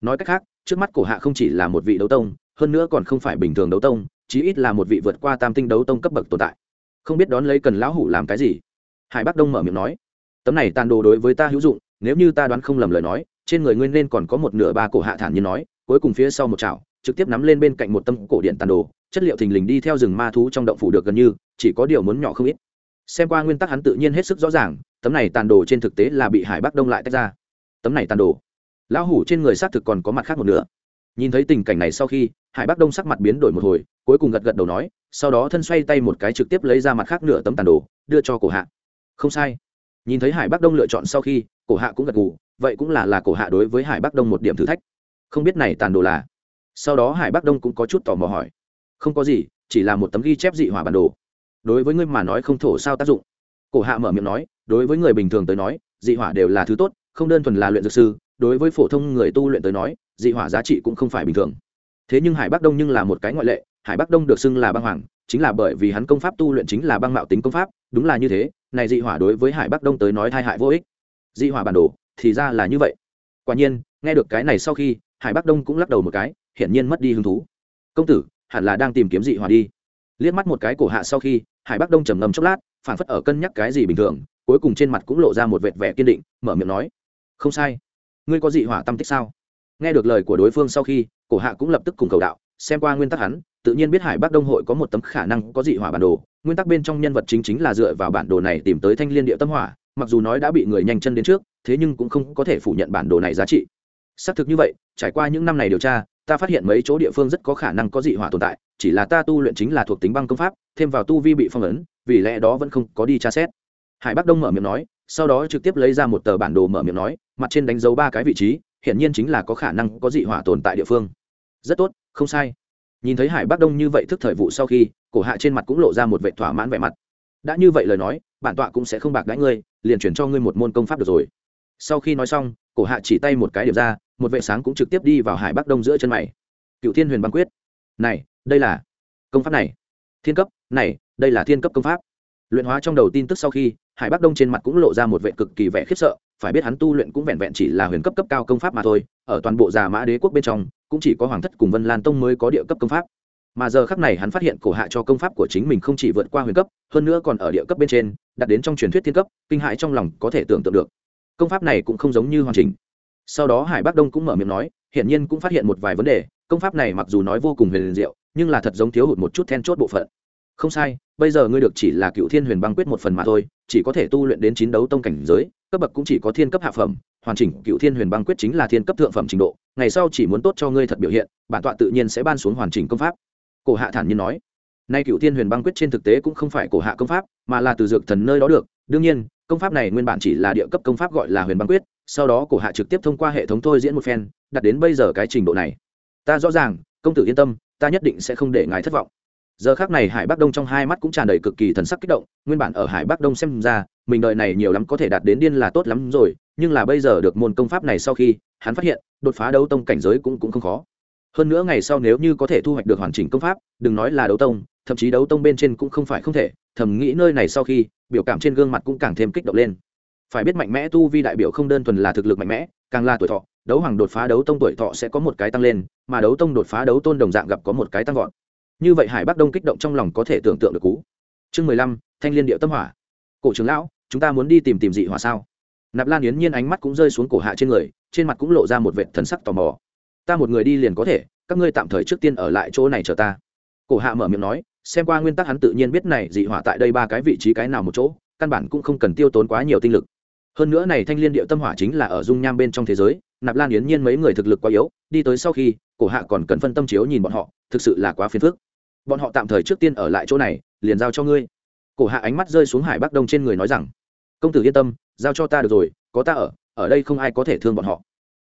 Nói cách khác, trước mắt cổ hạ không chỉ là một vị đấu tông, hơn nữa còn không phải bình thường đấu tông, chí ít là một vị vượt qua tam tinh đấu tông cấp bậc tồn tại. Không biết đón lấy cần lão hủ làm cái gì? Hải bắc đông mở miệng nói, tấm này tàn đồ đối với ta hữu dụng, nếu như ta đoán không lầm lời nói, trên người ngươi nên còn có một nửa ba cổ hạ thản như nói, cuối cùng phía sau một chảo trực tiếp nắm lên bên cạnh một tâm cổ điện tàn đồ, chất liệu thình lình đi theo rừng ma thú trong động phủ được gần như, chỉ có điều muốn nhỏ không ít. Xem qua nguyên tắc hắn tự nhiên hết sức rõ ràng, tấm này tàn đồ trên thực tế là bị hải bắc đông lại tách ra. Tấm này tàn đồ. Lão hủ trên người xác thực còn có mặt khác một nửa. Nhìn thấy tình cảnh này sau khi, hải bắc đông sắc mặt biến đổi một hồi, cuối cùng gật gật đầu nói, sau đó thân xoay tay một cái trực tiếp lấy ra mặt khác nửa tấm tàn đồ, đưa cho cổ hạ. Không sai. Nhìn thấy hải bắc đông lựa chọn sau khi, cổ hạ cũng gật gù, vậy cũng là là cổ hạ đối với hải bắc đông một điểm thử thách. Không biết này tàn đồ là sau đó hải bắc đông cũng có chút tò mò hỏi, không có gì, chỉ là một tấm ghi chép dị hỏa bản đồ. Đối với ngươi mà nói không thổ sao tác dụng. Cổ hạ mở miệng nói, đối với người bình thường tới nói, dị hỏa đều là thứ tốt, không đơn thuần là luyện dược sư, đối với phổ thông người tu luyện tới nói, dị hỏa giá trị cũng không phải bình thường. Thế nhưng hải bắc đông nhưng là một cái ngoại lệ, hải bắc đông được xưng là băng hoàng, chính là bởi vì hắn công pháp tu luyện chính là băng mạo tính công pháp, đúng là như thế, này dị hỏa đối với hải bắc đông tới nói thai hại vô ích. Dị hỏa bản đồ thì ra là như vậy. Quả nhiên, nghe được cái này sau khi, hải bắc đông cũng lắc đầu một cái hiển nhiên mất đi hứng thú. Công tử, hẳn là đang tìm kiếm dị hỏa đi. Liếc mắt một cái cổ hạ sau khi, hải bắc đông trầm ngâm chốc lát, phản phất ở cân nhắc cái gì bình thường, cuối cùng trên mặt cũng lộ ra một vệt vẻ kiên định, mở miệng nói, không sai. Ngươi có dị hỏa tâm tích sao? Nghe được lời của đối phương sau khi, cổ hạ cũng lập tức cùng cầu đạo, xem qua nguyên tắc hắn, tự nhiên biết hải bắc đông hội có một tấm khả năng có dị hỏa bản đồ, nguyên tắc bên trong nhân vật chính chính là dựa vào bản đồ này tìm tới thanh liên địa tâm hỏa, mặc dù nói đã bị người nhanh chân đến trước, thế nhưng cũng không có thể phủ nhận bản đồ này giá trị. Xác thực như vậy, trải qua những năm này điều tra ta phát hiện mấy chỗ địa phương rất có khả năng có dị hỏa tồn tại, chỉ là ta tu luyện chính là thuộc tính băng công pháp, thêm vào tu vi bị phong ấn, vì lẽ đó vẫn không có đi tra xét. Hải bắc đông mở miệng nói, sau đó trực tiếp lấy ra một tờ bản đồ mở miệng nói, mặt trên đánh dấu ba cái vị trí, hiển nhiên chính là có khả năng có dị hỏa tồn tại địa phương. Rất tốt, không sai. Nhìn thấy hải bắc đông như vậy thức thời vụ sau khi, cổ hạ trên mặt cũng lộ ra một vệ thỏa mãn vẻ mặt. Đã như vậy lời nói, bản tọa cũng sẽ không bạc đãi ngươi, liền chuyển cho ngươi một môn công pháp được rồi. Sau khi nói xong cổ hạ chỉ tay một cái điểm ra, một vệ sáng cũng trực tiếp đi vào hải bắc đông giữa chân mày. Cựu thiên huyền băng quyết. Này, đây là công pháp này. Thiên cấp, này, đây là thiên cấp công pháp. Luyện hóa trong đầu tin tức sau khi, hải bắc đông trên mặt cũng lộ ra một vệ cực kỳ vẻ khiếp sợ, phải biết hắn tu luyện cũng vẹn vẹn chỉ là huyền cấp cấp cao công pháp mà thôi, ở toàn bộ già mã đế quốc bên trong, cũng chỉ có hoàng thất cùng vân lan tông mới có địa cấp công pháp. Mà giờ khắc này hắn phát hiện cổ hạ cho công pháp của chính mình không chỉ vượt qua huyền cấp, hơn nữa còn ở địa cấp bên trên đặt đến trong truyền thuyết thiên cấp, kinh hại trong lòng có thể tưởng tượng được công pháp này cũng không giống như hoàn chỉnh. Sau đó hải bắc đông cũng mở miệng nói, hiển nhiên cũng phát hiện một vài vấn đề, công pháp này mặc dù nói vô cùng huyền diệu, nhưng là thật giống thiếu hụt một chút then chốt bộ phận. Không sai, bây giờ ngươi được chỉ là cựu thiên huyền băng quyết một phần mà thôi, chỉ có thể tu luyện đến chín đấu tông cảnh giới, cấp bậc cũng chỉ có thiên cấp hạ phẩm, hoàn chỉnh cựu thiên huyền băng quyết chính là thiên cấp thượng phẩm trình độ, ngày sau chỉ muốn tốt cho ngươi thật biểu hiện, bản tọa tự nhiên sẽ ban xuống hoàn chỉnh công pháp. Cổ hạ thản nhiên nói, nay cựu thiên huyền băng quyết trên thực tế cũng không phải cổ hạ công pháp, mà là từ dược thần nơi đó được, đương nhiên công pháp này nguyên bản chỉ là địa cấp công pháp gọi là huyền băng quyết, sau đó cổ hạ trực tiếp thông qua hệ thống thôi diễn một phen, đặt đến bây giờ cái trình độ này. Ta rõ ràng, công tử yên tâm, ta nhất định sẽ không để ngài thất vọng. Giờ khác này hải bắc đông trong hai mắt cũng tràn đầy cực kỳ thần sắc kích động, nguyên bản ở hải bắc đông xem ra, mình đợi này nhiều lắm có thể đạt đến điên là tốt lắm rồi, nhưng là bây giờ được môn công pháp này sau khi, hắn phát hiện, đột phá đấu tông cảnh giới cũng cũng không khó hơn nữa ngày sau nếu như có thể thu hoạch được hoàn chỉnh công pháp, đừng nói là đấu tông, thậm chí đấu tông bên trên cũng không phải không thể, thầm nghĩ nơi này sau khi, biểu cảm trên gương mặt cũng càng thêm kích động lên. Phải biết mạnh mẽ tu vi đại biểu không đơn thuần là thực lực mạnh mẽ, càng là tuổi thọ, đấu hoàng đột phá đấu tông tuổi thọ sẽ có một cái tăng lên, mà đấu tông đột phá đấu tôn đồng dạng gặp có một cái tăng vọt. Như vậy hải bắc đông kích động trong lòng có thể tưởng tượng được cú. Chương mười lăm, thanh liên điệu tâm hỏa. Cổ trưởng lão, chúng ta muốn đi tìm tìm dị hỏa sao? Nạp lan yến nhiên ánh mắt cũng rơi xuống cổ hạ trên người, trên mặt cũng lộ ra một vệ thần sắc tò mò ta một người đi liền có thể, các ngươi tạm thời trước tiên ở lại chỗ này chờ ta. Cổ hạ mở miệng nói, xem qua nguyên tắc hắn tự nhiên biết này dị hỏa tại đây ba cái vị trí cái nào một chỗ, căn bản cũng không cần tiêu tốn quá nhiều tinh lực. Hơn nữa này thanh liên điệu tâm hỏa chính là ở dung nham bên trong thế giới, nạp lan yến nhiên mấy người thực lực quá yếu, đi tới sau khi, cổ hạ còn cần phân tâm chiếu nhìn bọn họ, thực sự là quá phiền phức. Bọn họ tạm thời trước tiên ở lại chỗ này, liền giao cho ngươi. Cổ hạ ánh mắt rơi xuống hải bắc đông trên người nói rằng, công tử yên tâm, giao cho ta được rồi, có ta ở ở đây không ai có thể thương bọn họ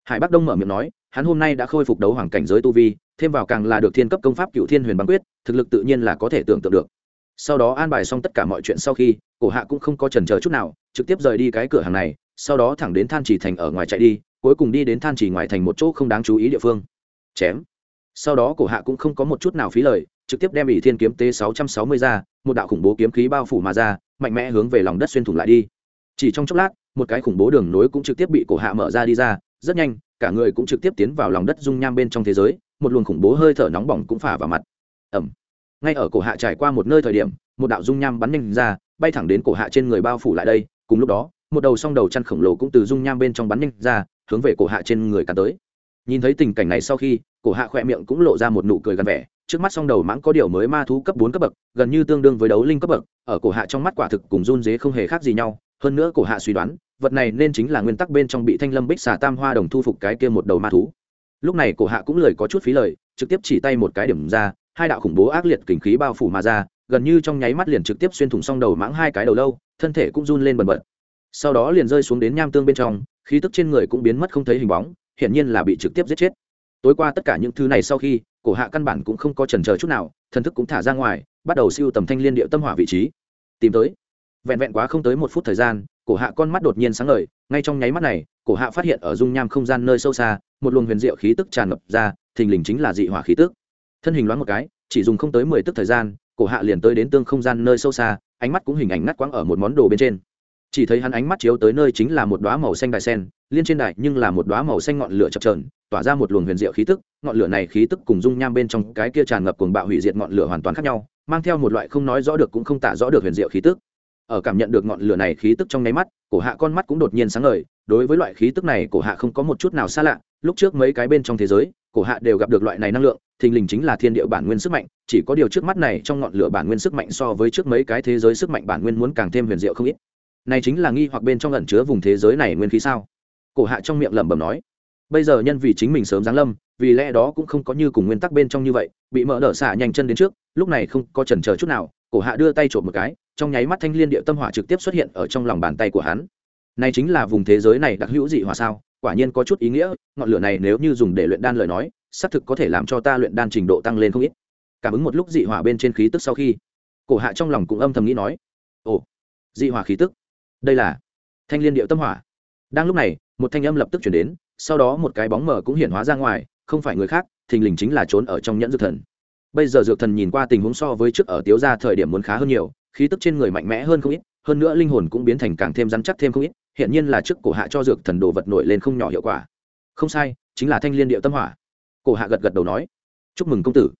hải bắc đông mở miệng nói, hắn hôm nay đã khôi phục đấu hoàng cảnh giới tu vi, thêm vào càng là được thiên cấp công pháp cựu thiên huyền băng quyết, thực lực tự nhiên là có thể tưởng tượng được. Sau đó an bài xong tất cả mọi chuyện sau khi, cổ hạ cũng không có trần chờ chút nào, trực tiếp rời đi cái cửa hàng này, sau đó thẳng đến than chỉ thành ở ngoài chạy đi, cuối cùng đi đến than chỉ ngoài thành một chỗ không đáng chú ý địa phương. Chém. Sau đó cổ hạ cũng không có một chút nào phí lời, trực tiếp đem ỷ thiên kiếm t 660 ra, một đạo khủng bố kiếm khí bao phủ mà ra, mạnh mẽ hướng về lòng đất xuyên thủng lại đi. Chỉ trong chốc lát, một cái khủng bố đường nối cũng trực tiếp bị cổ hạ mở ra đi ra rất nhanh, cả người cũng trực tiếp tiến vào lòng đất dung nham bên trong thế giới, một luồng khủng bố hơi thở nóng bỏng cũng phả vào mặt. Ẩm ngay ở cổ hạ trải qua một nơi thời điểm, một đạo dung nham bắn nhanh ra, bay thẳng đến cổ hạ trên người bao phủ lại đây, cùng lúc đó, một đầu song đầu chăn khổng lồ cũng từ dung nham bên trong bắn nhanh ra, hướng về cổ hạ trên người cắn tới. Nhìn thấy tình cảnh này sau khi, cổ hạ khỏe miệng cũng lộ ra một nụ cười gần vẻ, trước mắt song đầu mãng có điều mới ma thú cấp bốn cấp bậc, gần như tương đương với đấu linh cấp bậc, ở cổ hạ trong mắt quả thực cùng run dế không hề khác gì nhau, hơn nữa cổ hạ suy đoán vật này nên chính là nguyên tắc bên trong bị thanh lâm bích xà tam hoa đồng thu phục cái kia một đầu ma thú. Lúc này cổ hạ cũng lời có chút phí lời, trực tiếp chỉ tay một cái điểm ra, hai đạo khủng bố ác liệt kình khí bao phủ mà ra, gần như trong nháy mắt liền trực tiếp xuyên thủng xong đầu mãng hai cái đầu lâu, thân thể cũng run lên bần bật. Sau đó liền rơi xuống đến nham tương bên trong, khí tức trên người cũng biến mất không thấy hình bóng, hiển nhiên là bị trực tiếp giết chết. Tối qua tất cả những thứ này sau khi, cổ hạ căn bản cũng không có trần chờ chút nào, thần thức cũng thả ra ngoài, bắt đầu siêu tầm thanh liên điệu tâm hỏa vị trí. Tìm tới. Vẹn vẹn quá không tới một phút thời gian cổ hạ con mắt đột nhiên sáng ngời, ngay trong nháy mắt này, cổ hạ phát hiện ở dung nham không gian nơi sâu xa, một luồng huyền diệu khí tức tràn ngập ra, thình lình chính là dị hỏa khí tức. Thân hình loáng một cái, chỉ dùng không tới mười tức thời gian, cổ hạ liền tới đến tương không gian nơi sâu xa, ánh mắt cũng hình ảnh ngắt quãng ở một món đồ bên trên. Chỉ thấy hắn ánh mắt chiếu tới nơi chính là một đoá màu xanh đài sen, liên trên đài nhưng là một đoá màu xanh ngọn lửa chập trờn tỏa ra một luồng huyền diệu khí tức, ngọn lửa này khí tức cùng dung nham bên trong cái kia tràn ngập cuồng bạo hủy diệt ngọn lửa hoàn toàn khác nhau, mang theo một loại không nói rõ được cũng không tả rõ được huyền diệu khí tức ở cảm nhận được ngọn lửa này khí tức trong nháy mắt, cổ hạ con mắt cũng đột nhiên sáng ngời, đối với loại khí tức này, cổ hạ không có một chút nào xa lạ. Lúc trước mấy cái bên trong thế giới, cổ hạ đều gặp được loại này năng lượng, thình lình chính là thiên địa bản nguyên sức mạnh, chỉ có điều trước mắt này trong ngọn lửa bản nguyên sức mạnh so với trước mấy cái thế giới sức mạnh bản nguyên muốn càng thêm huyền diệu không ít. Này chính là nghi hoặc bên trong ẩn chứa vùng thế giới này nguyên khí sao? Cổ hạ trong miệng lẩm bẩm nói. Bây giờ nhân vì chính mình sớm giáng lâm vì lẽ đó cũng không có như cùng nguyên tắc bên trong như vậy, bị mở đỡ xả nhanh chân đến trước, lúc này không có chần chờ chút nào, cổ hạ đưa tay trộm một cái, trong nháy mắt thanh liên địa tâm hỏa trực tiếp xuất hiện ở trong lòng bàn tay của hắn. Này chính là vùng thế giới này đặc hữu dị hỏa sao, quả nhiên có chút ý nghĩa, ngọn lửa này nếu như dùng để luyện đan lời nói, xác thực có thể làm cho ta luyện đan trình độ tăng lên không ít. Cảm ứng một lúc dị hỏa bên trên khí tức sau khi, cổ hạ trong lòng cũng âm thầm nghĩ nói, ồ, dị hỏa khí tức, đây là thanh liên điệu tâm hỏa. Đang lúc này, một thanh âm lập tức chuyển đến, sau đó một cái bóng mờ cũng hiện hóa ra ngoài không phải người khác, thình lình chính là trốn ở trong nhẫn dược thần. Bây giờ dược thần nhìn qua tình huống so với trước ở tiếu ra thời điểm muốn khá hơn nhiều, khí tức trên người mạnh mẽ hơn không ít, hơn nữa linh hồn cũng biến thành càng thêm rắn chắc thêm không ít hiện nhiên là trước cổ hạ cho dược thần đồ vật nổi lên không nhỏ hiệu quả. Không sai, chính là thanh liên điệu tâm hỏa. Cổ hạ gật gật đầu nói, chúc mừng công tử.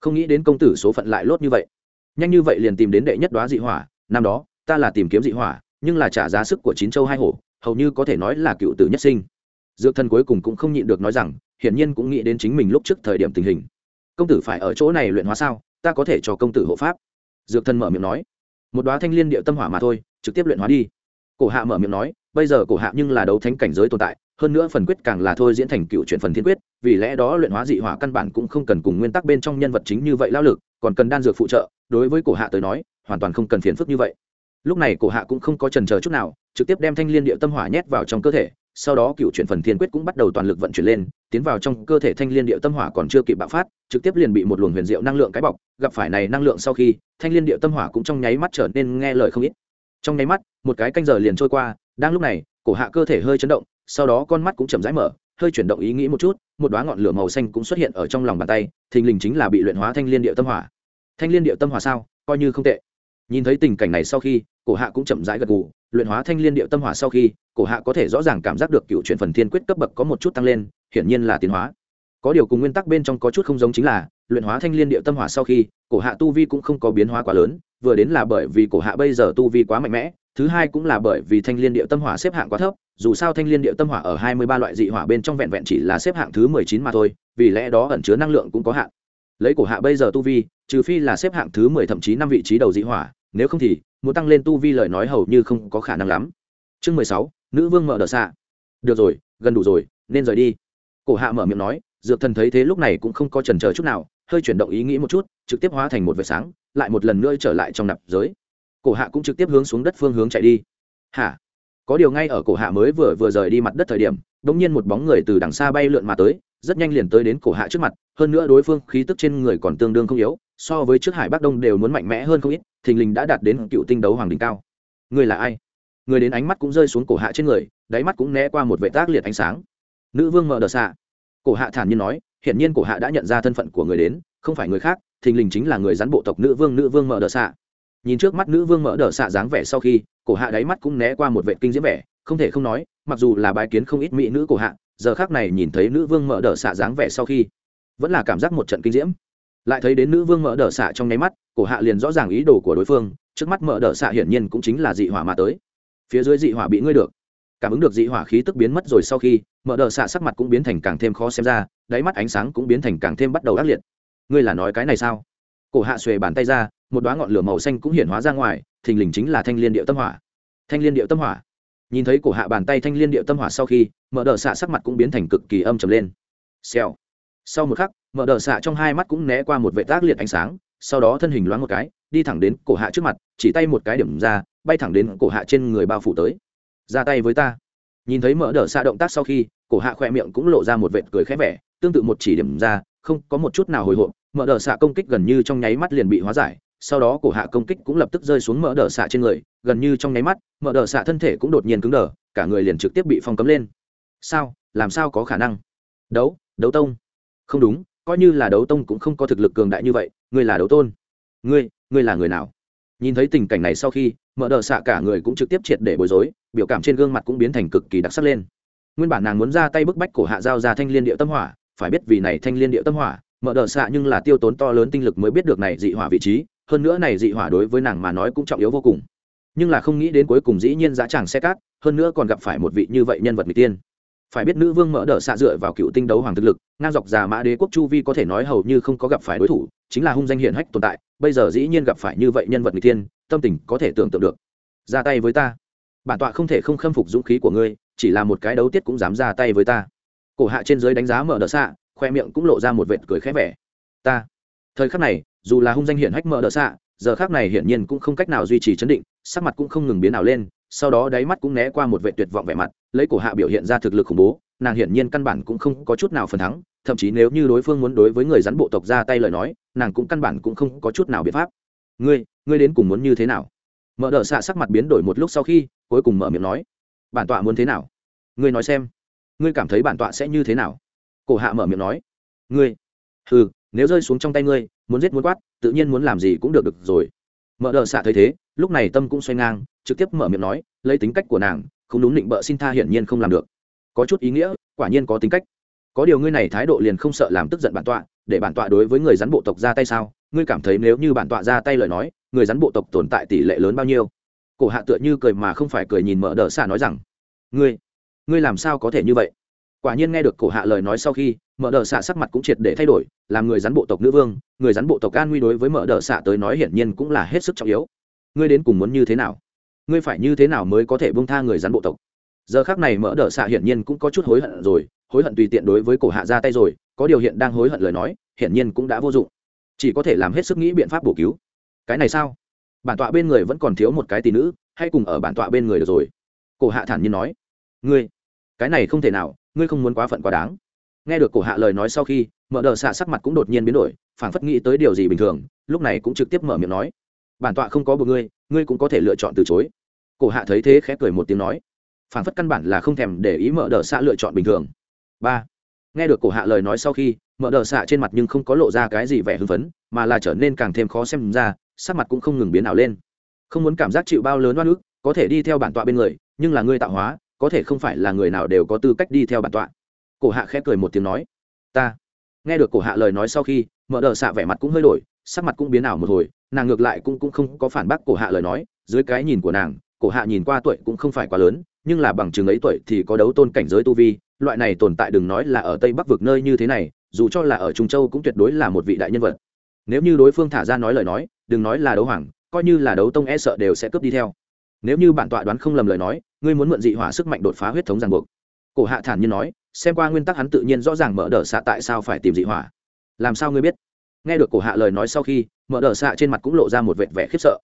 Không nghĩ đến công tử số phận lại lốt như vậy. Nhanh như vậy liền tìm đến đệ nhất đoá dị hỏa, năm đó, ta là tìm kiếm dị hỏa, nhưng là trả giá sức của chín châu hai hổ, hầu như có thể nói là cựu tử nhất sinh. Dược thần cuối cùng cũng không nhịn được nói rằng hiển nhiên cũng nghĩ đến chính mình lúc trước thời điểm tình hình. Công tử phải ở chỗ này luyện hóa sao? Ta có thể cho công tử hộ pháp. Dược thần mở miệng nói. Một đoá thanh liên điệu tâm hỏa mà thôi, trực tiếp luyện hóa đi. Cổ hạ mở miệng nói, bây giờ cổ hạ nhưng là đấu thánh cảnh giới tồn tại, hơn nữa phần quyết càng là thôi diễn thành cựu chuyển phần thiên quyết, vì lẽ đó luyện hóa dị hỏa căn bản cũng không cần cùng nguyên tắc bên trong nhân vật chính như vậy lao lực, còn cần đan dược phụ trợ, đối với cổ hạ tới nói, hoàn toàn không cần phiền phức như vậy. Lúc này cổ hạ cũng không có trần chờ chút nào, trực tiếp đem thanh liên địa tâm hỏa nhét vào trong cơ thể sau đó cựu chuyển phần thiên quyết cũng bắt đầu toàn lực vận chuyển lên, tiến vào trong cơ thể thanh liên địa tâm hỏa còn chưa kịp bạo phát, trực tiếp liền bị một luồng huyền diệu năng lượng cái bọc, gặp phải này năng lượng sau khi, thanh liên địa tâm hỏa cũng trong nháy mắt trở nên nghe lời không ít. Trong nháy mắt, một cái canh giờ liền trôi qua, đang lúc này, cổ hạ cơ thể hơi chấn động, sau đó con mắt cũng chậm rãi mở, hơi chuyển động ý nghĩ một chút, một đoá ngọn lửa màu xanh cũng xuất hiện ở trong lòng bàn tay, thình lình chính là bị luyện hóa thanh liên địa tâm hỏa. Thanh liên địa tâm hỏa sao? Coi như không tệ. Nhìn thấy tình cảnh này sau khi cổ hạ cũng chậm rãi gật gù, luyện hóa thanh liên địa tâm hỏa sau khi, cổ hạ có thể rõ ràng cảm giác được cựu chuyển phần thiên quyết cấp bậc có một chút tăng lên, hiển nhiên là tiến hóa. Có điều cùng nguyên tắc bên trong có chút không giống chính là, luyện hóa thanh liên địa tâm hỏa sau khi, cổ hạ tu vi cũng không có biến hóa quá lớn, vừa đến là bởi vì cổ hạ bây giờ tu vi quá mạnh mẽ, thứ hai cũng là bởi vì thanh liên địa tâm hỏa xếp hạng quá thấp, dù sao thanh liên địa tâm hỏa ở hai mươi ba loại dị hỏa bên trong vẹn vẹn chỉ là xếp hạng thứ mười chín mà thôi, vì lẽ đó ẩn chứa năng lượng cũng có hạn. Lấy cổ hạ bây giờ tu vi, trừ phi là xếp hạng thứ mười thậm chí năm vị trí đầu dị hỏa, nếu không thì muốn tăng lên tu vi lời nói hầu như không có khả năng lắm. Chương mười sáu, nữ vương mở đờ xạ. Được rồi, gần đủ rồi, nên rời đi. Cổ hạ mở miệng nói, dược thần thấy thế lúc này cũng không có trần chờ chút nào, hơi chuyển động ý nghĩ một chút, trực tiếp hóa thành một vệt sáng, lại một lần nữa trở lại trong nạp giới. Cổ hạ cũng trực tiếp hướng xuống đất phương hướng chạy đi. Hả? Có điều ngay ở cổ hạ mới vừa vừa rời đi mặt đất thời điểm đ ỗ n g nhiên một bóng người từ đằng xa bay lượn mà tới, rất nhanh liền tới đến cổ hạ trước mặt, hơn nữa đối phương khí tức trên người còn tương đương không yếu, so với trước hải bắc đông đều muốn mạnh mẽ hơn không ít, thình lình đã đạt đến cựu tinh đấu hoàng đỉnh cao. Người là ai? Người đến ánh mắt cũng rơi xuống cổ hạ trên người, đáy mắt cũng né qua một vệ tác liệt ánh sáng. Nữ vương mở đờ xạ. Cổ hạ thản nhiên nói hiện nhiên cổ hạ đã nhận ra thân phận của người đến, không phải người khác, thình lình chính là người rắn bộ tộc nữ vương nữ vương mở đờ xạ nhìn trước mắt nữ vương mở đờ xạ dáng vẻ sau khi, cổ hạ đáy mắt cũng né qua một vệ kinh diễm vẻ, không thể không nói, mặc dù là bài kiến không ít mỹ nữ cổ hạ, giờ khác này nhìn thấy nữ vương mở đờ xạ dáng vẻ sau khi, vẫn là cảm giác một trận kinh diễm. Lại thấy đến nữ vương mở đờ xạ trong nháy mắt, cổ hạ liền rõ ràng ý đồ của đối phương, trước mắt mở đờ xạ hiển nhiên cũng chính là dị hỏa mà tới. Phía dưới dị hỏa bị ngươi được. Cảm ứng được dị hỏa khí tức biến mất rồi sau khi, mở đờ xạ sắc mặt cũng biến thành càng thêm khó xem ra, đáy mắt ánh sáng cũng biến thành càng thêm bắt đầu ác liệt. Ngươi là nói cái này sao? Cổ hạ xuề bàn tay ra, một đoá ngọn lửa màu xanh cũng hiện hóa ra ngoài, thình lình chính là thanh liên điệu tâm hỏa. Thanh liên điệu tâm hỏa. Nhìn thấy cổ hạ bàn tay thanh liên điệu tâm hỏa sau khi mở đờ xạ sắc mặt cũng biến thành cực kỳ âm trầm lên. Xèo. Sau một khắc mở đờ xạ trong hai mắt cũng né qua một vệ tác liệt ánh sáng, sau đó thân hình loáng một cái, đi thẳng đến cổ hạ trước mặt, chỉ tay một cái điểm ra, bay thẳng đến cổ hạ trên người bao phủ tới. Ra tay với ta. Nhìn thấy mở đờ xạ động tác sau khi, cổ hạ khoe miệng cũng lộ ra một vệt cười khẽ vẻ, tương tự một chỉ điểm ra, không có một chút nào hồi hộp mở đờ xạ công kích gần như trong nháy mắt liền bị hóa giải, sau đó cổ hạ công kích cũng lập tức rơi xuống mở đờ xạ trên người, gần như trong nháy mắt, mở đờ xạ thân thể cũng đột nhiên cứng đờ, cả người liền trực tiếp bị phong cấm lên. Sao? Làm sao có khả năng? Đấu đấu tông. Không đúng, coi như là đấu tông cũng không có thực lực cường đại như vậy, ngươi là đấu tôn. Ngươi ngươi là người nào? Nhìn thấy tình cảnh này sau khi, mở đờ xạ cả người cũng trực tiếp triệt để bối rối, biểu cảm trên gương mặt cũng biến thành cực kỳ đặc sắc lên. Nguyên bản nàng muốn ra tay bức bách cổ hạ giao ra thanh liên điệu tâm hỏa, phải biết vì này thanh liên điệu tâm hỏa mở đờ xạ nhưng là tiêu tốn to lớn tinh lực mới biết được này dị hỏa vị trí, hơn nữa này dị hỏa đối với nàng mà nói cũng trọng yếu vô cùng. Nhưng là không nghĩ đến cuối cùng dĩ nhiên giá chẳng xe cát, hơn nữa còn gặp phải một vị như vậy nhân vật người tiên. Phải biết nữ vương mở đờ xạ dựa vào cựu tinh đấu hoàng thực lực, ngang dọc già mã đế quốc chu vi có thể nói hầu như không có gặp phải đối thủ, chính là hung danh hiển hách tồn tại, bây giờ dĩ nhiên gặp phải như vậy nhân vật người tiên, tâm tình có thể tưởng tượng được. Ra tay với ta. Bản tọa không thể không khâm phục dũng khí của ngươi, chỉ là một cái đấu tiết cũng dám ra tay với ta. Cổ hạ trên dưới đánh giá mở đờ xạ khoe miệng cũng lộ ra một vệt cười khẽ vẻ. Ta, thời khắc này, dù là hung danh hiển hách mở đờ xạ, giờ khác này hiển nhiên cũng không cách nào duy trì chấn định, sắc mặt cũng không ngừng biến nào lên, sau đó đáy mắt cũng né qua một vệ tuyệt vọng vẻ mặt, lấy cổ hạ biểu hiện ra thực lực khủng bố, nàng hiển nhiên căn bản cũng không có chút nào phần thắng, thậm chí nếu như đối phương muốn đối với người rắn bộ tộc ra tay lời nói, nàng cũng căn bản cũng không có chút nào biện pháp. Ngươi ngươi đến cùng muốn như thế nào? Mở đờ xạ sắc mặt biến đổi một lúc sau khi, cuối cùng mở miệng nói. Bản tọa muốn thế nào? Ngươi nói xem. Ngươi cảm thấy bản tọa sẽ như thế nào? Cổ hạ mở miệng nói, ngươi ừ nếu rơi xuống trong tay ngươi, muốn giết muốn quát, tự nhiên muốn làm gì cũng được được rồi. Mở đờ xạ thấy thế, lúc này tâm cũng xoay ngang, trực tiếp mở miệng nói, lấy tính cách của nàng, không đúng định bợ xin tha hiển nhiên không làm được. Có chút ý nghĩa, quả nhiên có tính cách. Có điều ngươi này thái độ liền không sợ làm tức giận bản tọa, để bản tọa đối với người rắn bộ tộc ra tay sao? Ngươi cảm thấy nếu như bản tọa ra tay lời nói, người rắn bộ tộc tồn tại tỷ lệ lớn bao nhiêu? Cổ hạ tựa như cười mà không phải cười nhìn mở đờ xạ nói rằng, ngươi ngươi làm sao có thể như vậy? Quả nhiên nghe được cổ hạ lời nói sau khi, mở đờ xạ sắc mặt cũng triệt để thay đổi, làm người rắn bộ tộc nữ vương, người rắn bộ tộc an nguy đối với mở đờ xạ tới nói hiển nhiên cũng là hết sức trọng yếu. Ngươi đến cùng muốn như thế nào? Ngươi phải như thế nào mới có thể bông tha người rắn bộ tộc? Giờ khác này mở đờ xạ hiển nhiên cũng có chút hối hận rồi, hối hận tùy tiện đối với cổ hạ ra tay rồi, có điều hiện đang hối hận lời nói, hiển nhiên cũng đã vô dụng. Chỉ có thể làm hết sức nghĩ biện pháp bổ cứu. Cái này sao? Bản tọa bên người vẫn còn thiếu một cái tỷ nữ hay cùng ở bản tọa bên người được rồi. Cổ hạ thản nhiên nói. Ngươi, cái này không thể nào ngươi không muốn quá phận quá đáng. Nghe được cổ hạ lời nói sau khi, mở đờ xạ sắc mặt cũng đột nhiên biến đổi, phảng phất nghĩ tới điều gì bình thường, lúc này cũng trực tiếp mở miệng nói. Bản tọa không có buộc ngươi ngươi cũng có thể lựa chọn từ chối. Cổ hạ thấy thế khẽ cười một tiếng nói. Phảng phất căn bản là không thèm để ý mở đờ xạ lựa chọn bình thường. Ba. Nghe được cổ hạ lời nói sau khi, mở đờ xạ trên mặt nhưng không có lộ ra cái gì vẻ hưng phấn, mà là trở nên càng thêm khó xem ra, sắc mặt cũng không ngừng biến ảo lên. Không muốn cảm giác chịu bao lớn oan ức, có thể đi theo bản tọa bên người, nhưng là ngươi tạo hóa có thể không phải là người nào đều có tư cách đi theo bản tọa. Cổ hạ khẽ cười một tiếng nói, ta. Nghe được cổ hạ lời nói sau khi mở đờ xạ vẻ mặt cũng hơi đổi, sắc mặt cũng biến ảo một hồi, nàng ngược lại cũng cũng không có phản bác cổ hạ lời nói. Dưới cái nhìn của nàng, cổ hạ nhìn qua tuổi cũng không phải quá lớn, nhưng là bằng chừng ấy tuổi thì có đấu tôn cảnh giới tu vi, loại này tồn tại đừng nói là ở tây bắc vực nơi như thế này, dù cho là ở trung châu cũng tuyệt đối là một vị đại nhân vật. Nếu như đối phương thả ra nói lời nói, đừng nói là đấu hoàng, coi như là đấu tông e sợ đều sẽ cướp đi theo. Nếu như bản tọa đoán không lầm lời nói ngươi muốn mượn dị hỏa sức mạnh đột phá huyết thống ràng buộc. Cổ hạ thản nhiên nói, xem qua nguyên tắc hắn tự nhiên rõ ràng mở đờ xạ tại sao phải tìm dị hỏa. Làm sao ngươi biết? Nghe được cổ hạ lời nói sau khi, mở đờ xạ trên mặt cũng lộ ra một vệt vẻ khiếp sợ.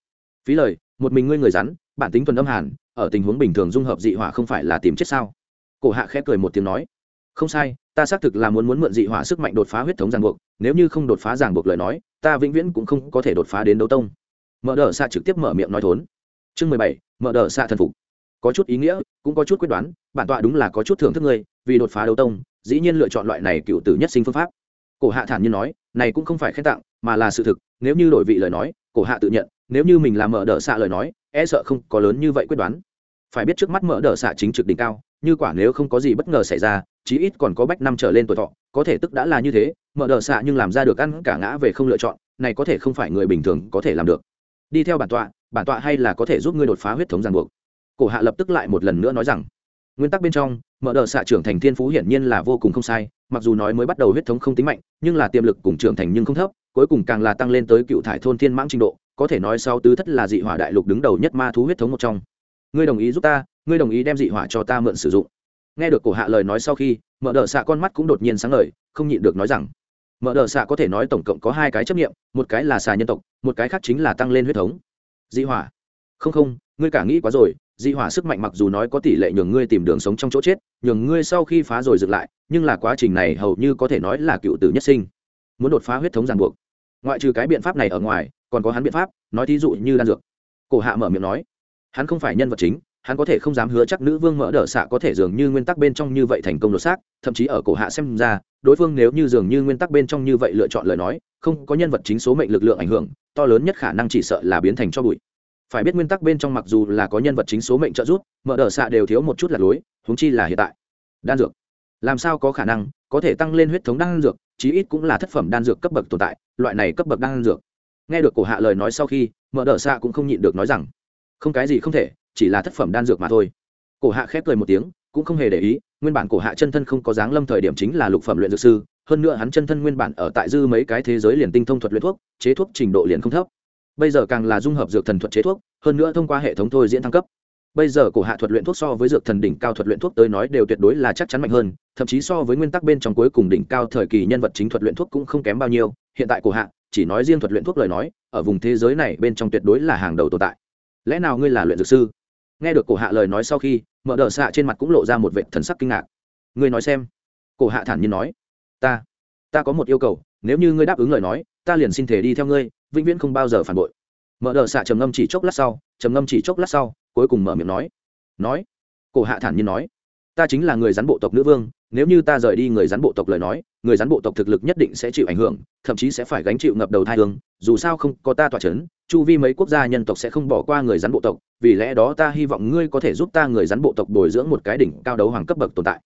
Phí lời, một mình ngươi người rắn, bản tính thuần âm hàn, ở tình huống bình thường dung hợp dị hỏa không phải là tìm chết sao? Cổ hạ khẽ cười một tiếng nói, không sai, ta xác thực là muốn muốn mượn dị hỏa sức mạnh đột phá huyết thống ràng buộc, nếu như không đột phá ràng buộc lời nói, ta vĩnh viễn cũng không có thể đột phá đến đấu tông. Mở đờ xạ trực tiếp mở miệng nói thốn. Chương mười bảy, mở đờ xạ thần phục có chút ý nghĩa, cũng có chút quyết đoán, bản tọa đúng là có chút thưởng thức ngươi, vì đột phá đấu tông, dĩ nhiên lựa chọn loại này cựu tử nhất sinh phương pháp. Cổ hạ thản nhiên nói, này cũng không phải khen tặng, mà là sự thực, nếu như đổi vị lời nói, cổ hạ tự nhận, nếu như mình làm mở đỡ xạ lời nói e sợ không có lớn như vậy quyết đoán. Phải biết trước mắt mở đỡ xạ chính trực đỉnh cao, như quả nếu không có gì bất ngờ xảy ra, chí ít còn có bách năm trở lên tuổi thọ, có thể tức đã là như thế, mở đỡ xạ nhưng làm ra được ăn cả ngã về không lựa chọn, này có thể không phải người bình thường có thể làm được. Đi theo bản tọa bản tọa hay là có thể giúp ngươi đột phá huyết thống ràng buộc cổ hạ lập tức lại một lần nữa nói rằng nguyên tắc bên trong mở đờ xạ trưởng thành thiên phú hiển nhiên là vô cùng không sai mặc dù nói mới bắt đầu huyết thống không tính mạnh nhưng là tiềm lực cùng trưởng thành nhưng không thấp cuối cùng càng là tăng lên tới cựu thải thôn thiên mãng trình độ có thể nói sau tứ thất là dị hỏa đại lục đứng đầu nhất ma thú huyết thống một trong. Ngươi đồng ý giúp ta ngươi đồng ý đem dị hỏa cho ta mượn sử dụng. Nghe được cổ hạ lời nói sau khi mở đờ xạ con mắt cũng đột nhiên sáng lời, không nhịn được nói rằng mở đờ xạ có thể nói tổng cộng có hai cái chấp nghiệm một cái là xà nhân tộc một cái khác chính là tăng lên huyết thống. Dị hỏa. Không không ngươi cả nghĩ quá rồi dị hỏa sức mạnh mặc dù nói có tỷ lệ nhường ngươi tìm đường sống trong chỗ chết, nhường ngươi sau khi phá rồi dựng lại, nhưng là quá trình này hầu như có thể nói là cựu tử nhất sinh. Muốn đột phá huyết thống ràng buộc. Ngoại trừ cái biện pháp này ở ngoài, còn có hắn biện pháp, nói thí dụ như đan dược. Cổ hạ mở miệng nói, hắn không phải nhân vật chính, hắn có thể không dám hứa chắc nữ vương mỡ đỡ xạ có thể dường như nguyên tắc bên trong như vậy thành công đột xác, thậm chí ở cổ hạ xem ra, đối phương nếu như dường như nguyên tắc bên trong như vậy lựa chọn lời nói, không có nhân vật chính số mệnh lực lượng ảnh hưởng, to lớn nhất khả năng chỉ sợ là biến thành cho bụi phải biết nguyên tắc bên trong mặc dù là có nhân vật chính số mệnh trợ giúp, mở đờ xạ đều thiếu một chút là lối húng chi là hiện tại. Đan dược. Làm sao có khả năng có thể tăng lên huyết thống đan dược, chí ít cũng là thất phẩm đan dược cấp bậc tồn tại, loại này cấp bậc đan dược. Nghe được cổ hạ lời nói sau khi, mở đờ xạ cũng không nhịn được nói rằng, không cái gì không thể, chỉ là thất phẩm đan dược mà thôi. Cổ hạ khép cười một tiếng, cũng không hề để ý, nguyên bản cổ hạ chân thân không có dáng lâm thời điểm chính là lục phẩm luyện dược sư, hơn nữa hắn chân thân nguyên bản ở tại dư mấy cái thế giới liền tinh thông thuật luyện thuốc, chế thuốc trình độ liền không thấp bây giờ càng là dung hợp dược thần thuật chế thuốc, hơn nữa thông qua hệ thống thôi diễn thăng cấp. Bây giờ cổ hạ thuật luyện thuốc so với dược thần đỉnh cao thuật luyện thuốc tới nói đều tuyệt đối là chắc chắn mạnh hơn, thậm chí so với nguyên tắc bên trong cuối cùng đỉnh cao thời kỳ nhân vật chính thuật luyện thuốc cũng không kém bao nhiêu, hiện tại cổ hạ, chỉ nói riêng thuật luyện thuốc lời nói, ở vùng thế giới này bên trong tuyệt đối là hàng đầu tồn tại. Lẽ nào ngươi là luyện dược sư? Nghe được cổ hạ lời nói sau khi, mở đờ xạ trên mặt cũng lộ ra một vệ thần sắc kinh ngạc. Ngươi nói xem. Cổ hạ thản nhiên nói. Ta ta có một yêu cầu, nếu như ngươi đáp ứng lời nói ta liền xin thể đi theo ngươi, vĩnh viễn không bao giờ phản bội. Mở đờ xạ trầm ngâm chỉ chốc lát sau, trầm ngâm chỉ chốc lát sau, cuối cùng mở miệng nói. Nói. Cổ hạ thản nhiên nói. Ta chính là người rắn bộ tộc nữ vương, nếu như ta rời đi người rắn bộ tộc lời nói, người rắn bộ tộc thực lực nhất định sẽ chịu ảnh hưởng, thậm chí sẽ phải gánh chịu ngập đầu thai hương, dù sao không có ta tỏa c h ấ n chu vi mấy quốc gia nhân tộc sẽ không bỏ qua người rắn bộ tộc, vì lẽ đó ta hy vọng ngươi có thể giúp ta người rắn bộ tộc bồi dưỡng một cái đỉnh cao đấu hoàng cấp bậc tồn tại.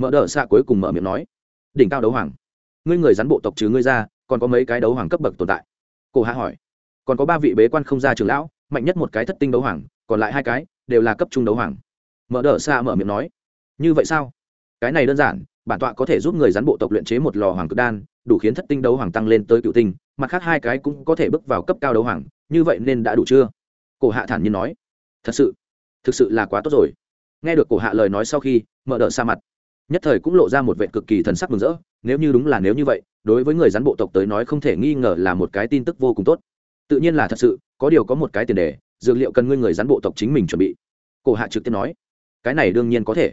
Mở đờ xạ cuối cùng mở miệng nói. Đỉnh cao đấu hoàng. Ngươi người rắn bộ tộc trừ ngươi ra còn có mấy cái đấu hoàng cấp bậc tồn tại. Cổ hạ hỏi, còn có ba vị bế quan không ra trường lão, mạnh nhất một cái thất tinh đấu hoàng, còn lại hai cái đều là cấp trung đấu hoàng. Mở đờ xa mở miệng nói, như vậy sao? Cái này đơn giản, bản tọa có thể giúp người rắn bộ tộc luyện chế một lò hoàng cực đan, đủ khiến thất tinh đấu hoàng tăng lên tới cựu tinh, mặt khác hai cái cũng có thể bước vào cấp cao đấu hoàng, như vậy nên đã đủ chưa? Cổ hạ thản nhiên nói, thật sự, thực sự là quá tốt rồi. Nghe được cổ hạ lời nói sau khi, mở đỡ xa mặt, nhất thời cũng lộ ra một vệ cực kỳ thần sắc mừng rỡ, nếu như đúng là nếu như vậy đối với người rắn bộ tộc tới nói không thể nghi ngờ là một cái tin tức vô cùng tốt. Tự nhiên là thật sự, có điều có một cái tiền đề, dược liệu cần ngươi người rắn bộ tộc chính mình chuẩn bị. Cổ hạ trực tiếp nói. Cái này đương nhiên có thể.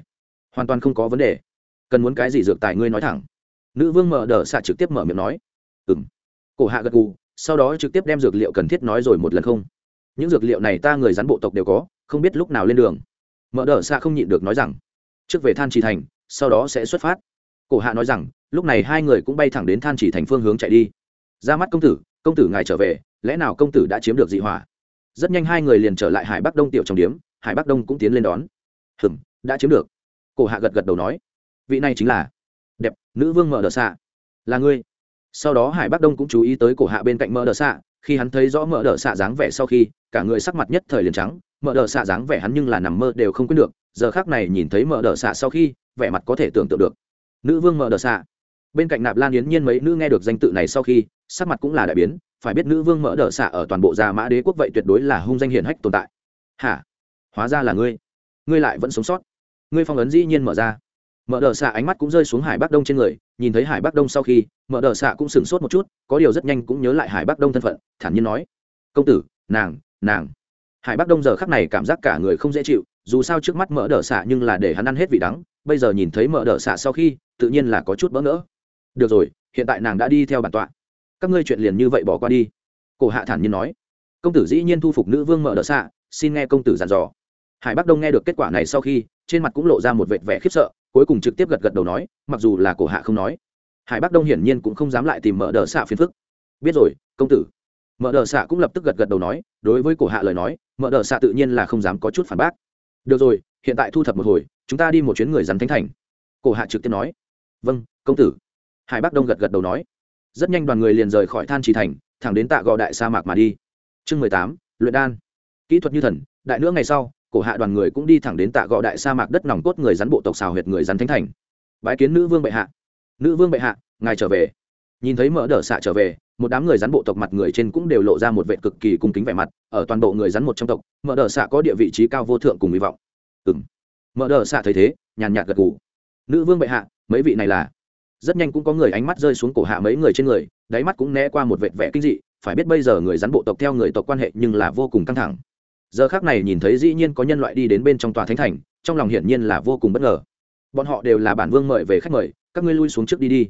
Hoàn toàn không có vấn đề. Cần muốn cái gì dược tài ngươi nói thẳng. Nữ vương mở đờ xạ trực tiếp mở miệng nói. Ừ m cổ hạ gật gù, sau đó trực tiếp đem dược liệu cần thiết nói rồi một lần không. Những dược liệu này ta người rắn bộ tộc đều có, không biết lúc nào lên đường. Mở đờ xạ không nhịn được nói rằng. Trước về than trì thành, sau đó sẽ xuất phát. Cổ hạ nói rằng lúc này hai người cũng bay thẳng đến than chỉ thành phương hướng chạy đi. Ra mắt công tử công tử ngài trở về, lẽ nào công tử đã chiếm được dị hỏa? Rất nhanh hai người liền trở lại hải bắc đông tiểu trong điếm, hải bắc đông cũng tiến lên đón. Hừm, đã chiếm được. Cổ hạ gật gật đầu nói, vị này chính là đẹp, nữ vương mở đờ xạ. Là ngươi. Sau đó hải bắc đông cũng chú ý tới cổ hạ bên cạnh mở đờ xạ, khi hắn thấy rõ mở đờ xạ dáng vẻ sau khi, cả người sắc mặt nhất thời liền trắng, mở đờ xạ dáng vẻ hắn nhưng là nằm mơ đều không quyết được, giờ khác này nhìn thấy mở đờ xạ sau khi, vẻ mặt có thể tưởng tượng được. Nữ vương mở đờ xạ bên cạnh nạp lan yến nhiên mấy nữ nghe được danh tự này sau khi, sắc mặt cũng là đại biến, phải biết nữ vương mở đờ xạ ở toàn bộ gia mã đế quốc vậy tuyệt đối là hung danh hiển hách tồn tại. Hả? Hóa ra là ngươi. Ngươi lại vẫn sống sót. Ngươi phong ấn dĩ nhiên mở ra. Mở đờ xạ ánh mắt cũng rơi xuống hải bắc đông trên người, nhìn thấy hải bắc đông sau khi, mở đờ xạ cũng sửng sốt một chút, có điều rất nhanh cũng nhớ lại hải bắc đông thân phận, thản nhiên nói. Công tử, nàng nàng. Hải bắc đông giờ khắc này cảm giác cả người không dễ chịu, dù sao trước mắt mở đờ xạ nhưng là để hắn ăn hết vị đắng, bây giờ nhìn thấy mở đờ xạ sau khi, tự nhiên là có chút bỡ ngỡ được rồi, hiện tại nàng đã đi theo bản tọa. Các ngươi chuyện liền như vậy bỏ qua đi. Cổ hạ thản nhiên nói. Công tử dĩ nhiên thu phục nữ vương mở đờ xạ, xin nghe công tử dặn dò. Hải bắc đông nghe được kết quả này sau khi, trên mặt cũng lộ ra một vệt vẻ khiếp sợ, cuối cùng trực tiếp gật gật đầu nói, mặc dù là cổ hạ không nói. Hải bắc đông hiển nhiên cũng không dám lại tìm mở đờ xạ phiền phức. Biết rồi, công tử. Mở đờ xạ cũng lập tức gật gật đầu nói, đối với cổ hạ lời nói, mở đờ xạ tự nhiên là không dám có chút phản bác. Được rồi, hiện tại thu thập một hồi, chúng ta đi một chuyến người rắn thánh thành. Cổ hạ trực tiếp nói. Vâng công tử hải bắc đông gật gật đầu nói. Rất nhanh đoàn người liền rời khỏi than trì thành, thẳng đến tạ gò đại sa mạc mà đi. Chương mười tám, luyện đan. Kỹ thuật như thần, đại nữa ngày sau, cổ hạ đoàn người cũng đi thẳng đến tạ gò đại sa mạc đất nòng cốt người rắn bộ tộc xào huyệt người rắn thánh thành. Bái kiến nữ vương bệ hạ. Nữ vương bệ hạ, ngài trở về. Nhìn thấy mỡ đỡ xạ trở về, một đám người rắn bộ tộc mặt người trên cũng đều lộ ra một vệ cực kỳ cung kính vẻ mặt, ở toàn bộ người rắn một trong tộc mỡ đỡ xạ có địa vị trí cao vô thượng cùng hy vọng. Ừng mỡ đỡ xạ thấy thế, nhàn nhạt gật gù. Nữ vương bệ hạ, mấy vị này là? Rất nhanh cũng có người ánh mắt rơi xuống cổ hạ mấy người trên người, đáy mắt cũng né qua một vệt vẻ kinh dị, phải biết bây giờ người rắn bộ tộc theo người tộc quan hệ nhưng là vô cùng căng thẳng. Giờ khác này nhìn thấy dĩ nhiên có nhân loại đi đến bên trong tòa thánh thành, trong lòng hiển nhiên là vô cùng bất ngờ. Bọn họ đều là bản vương mời về khách mời, các ngươi lui xuống trước đi đi.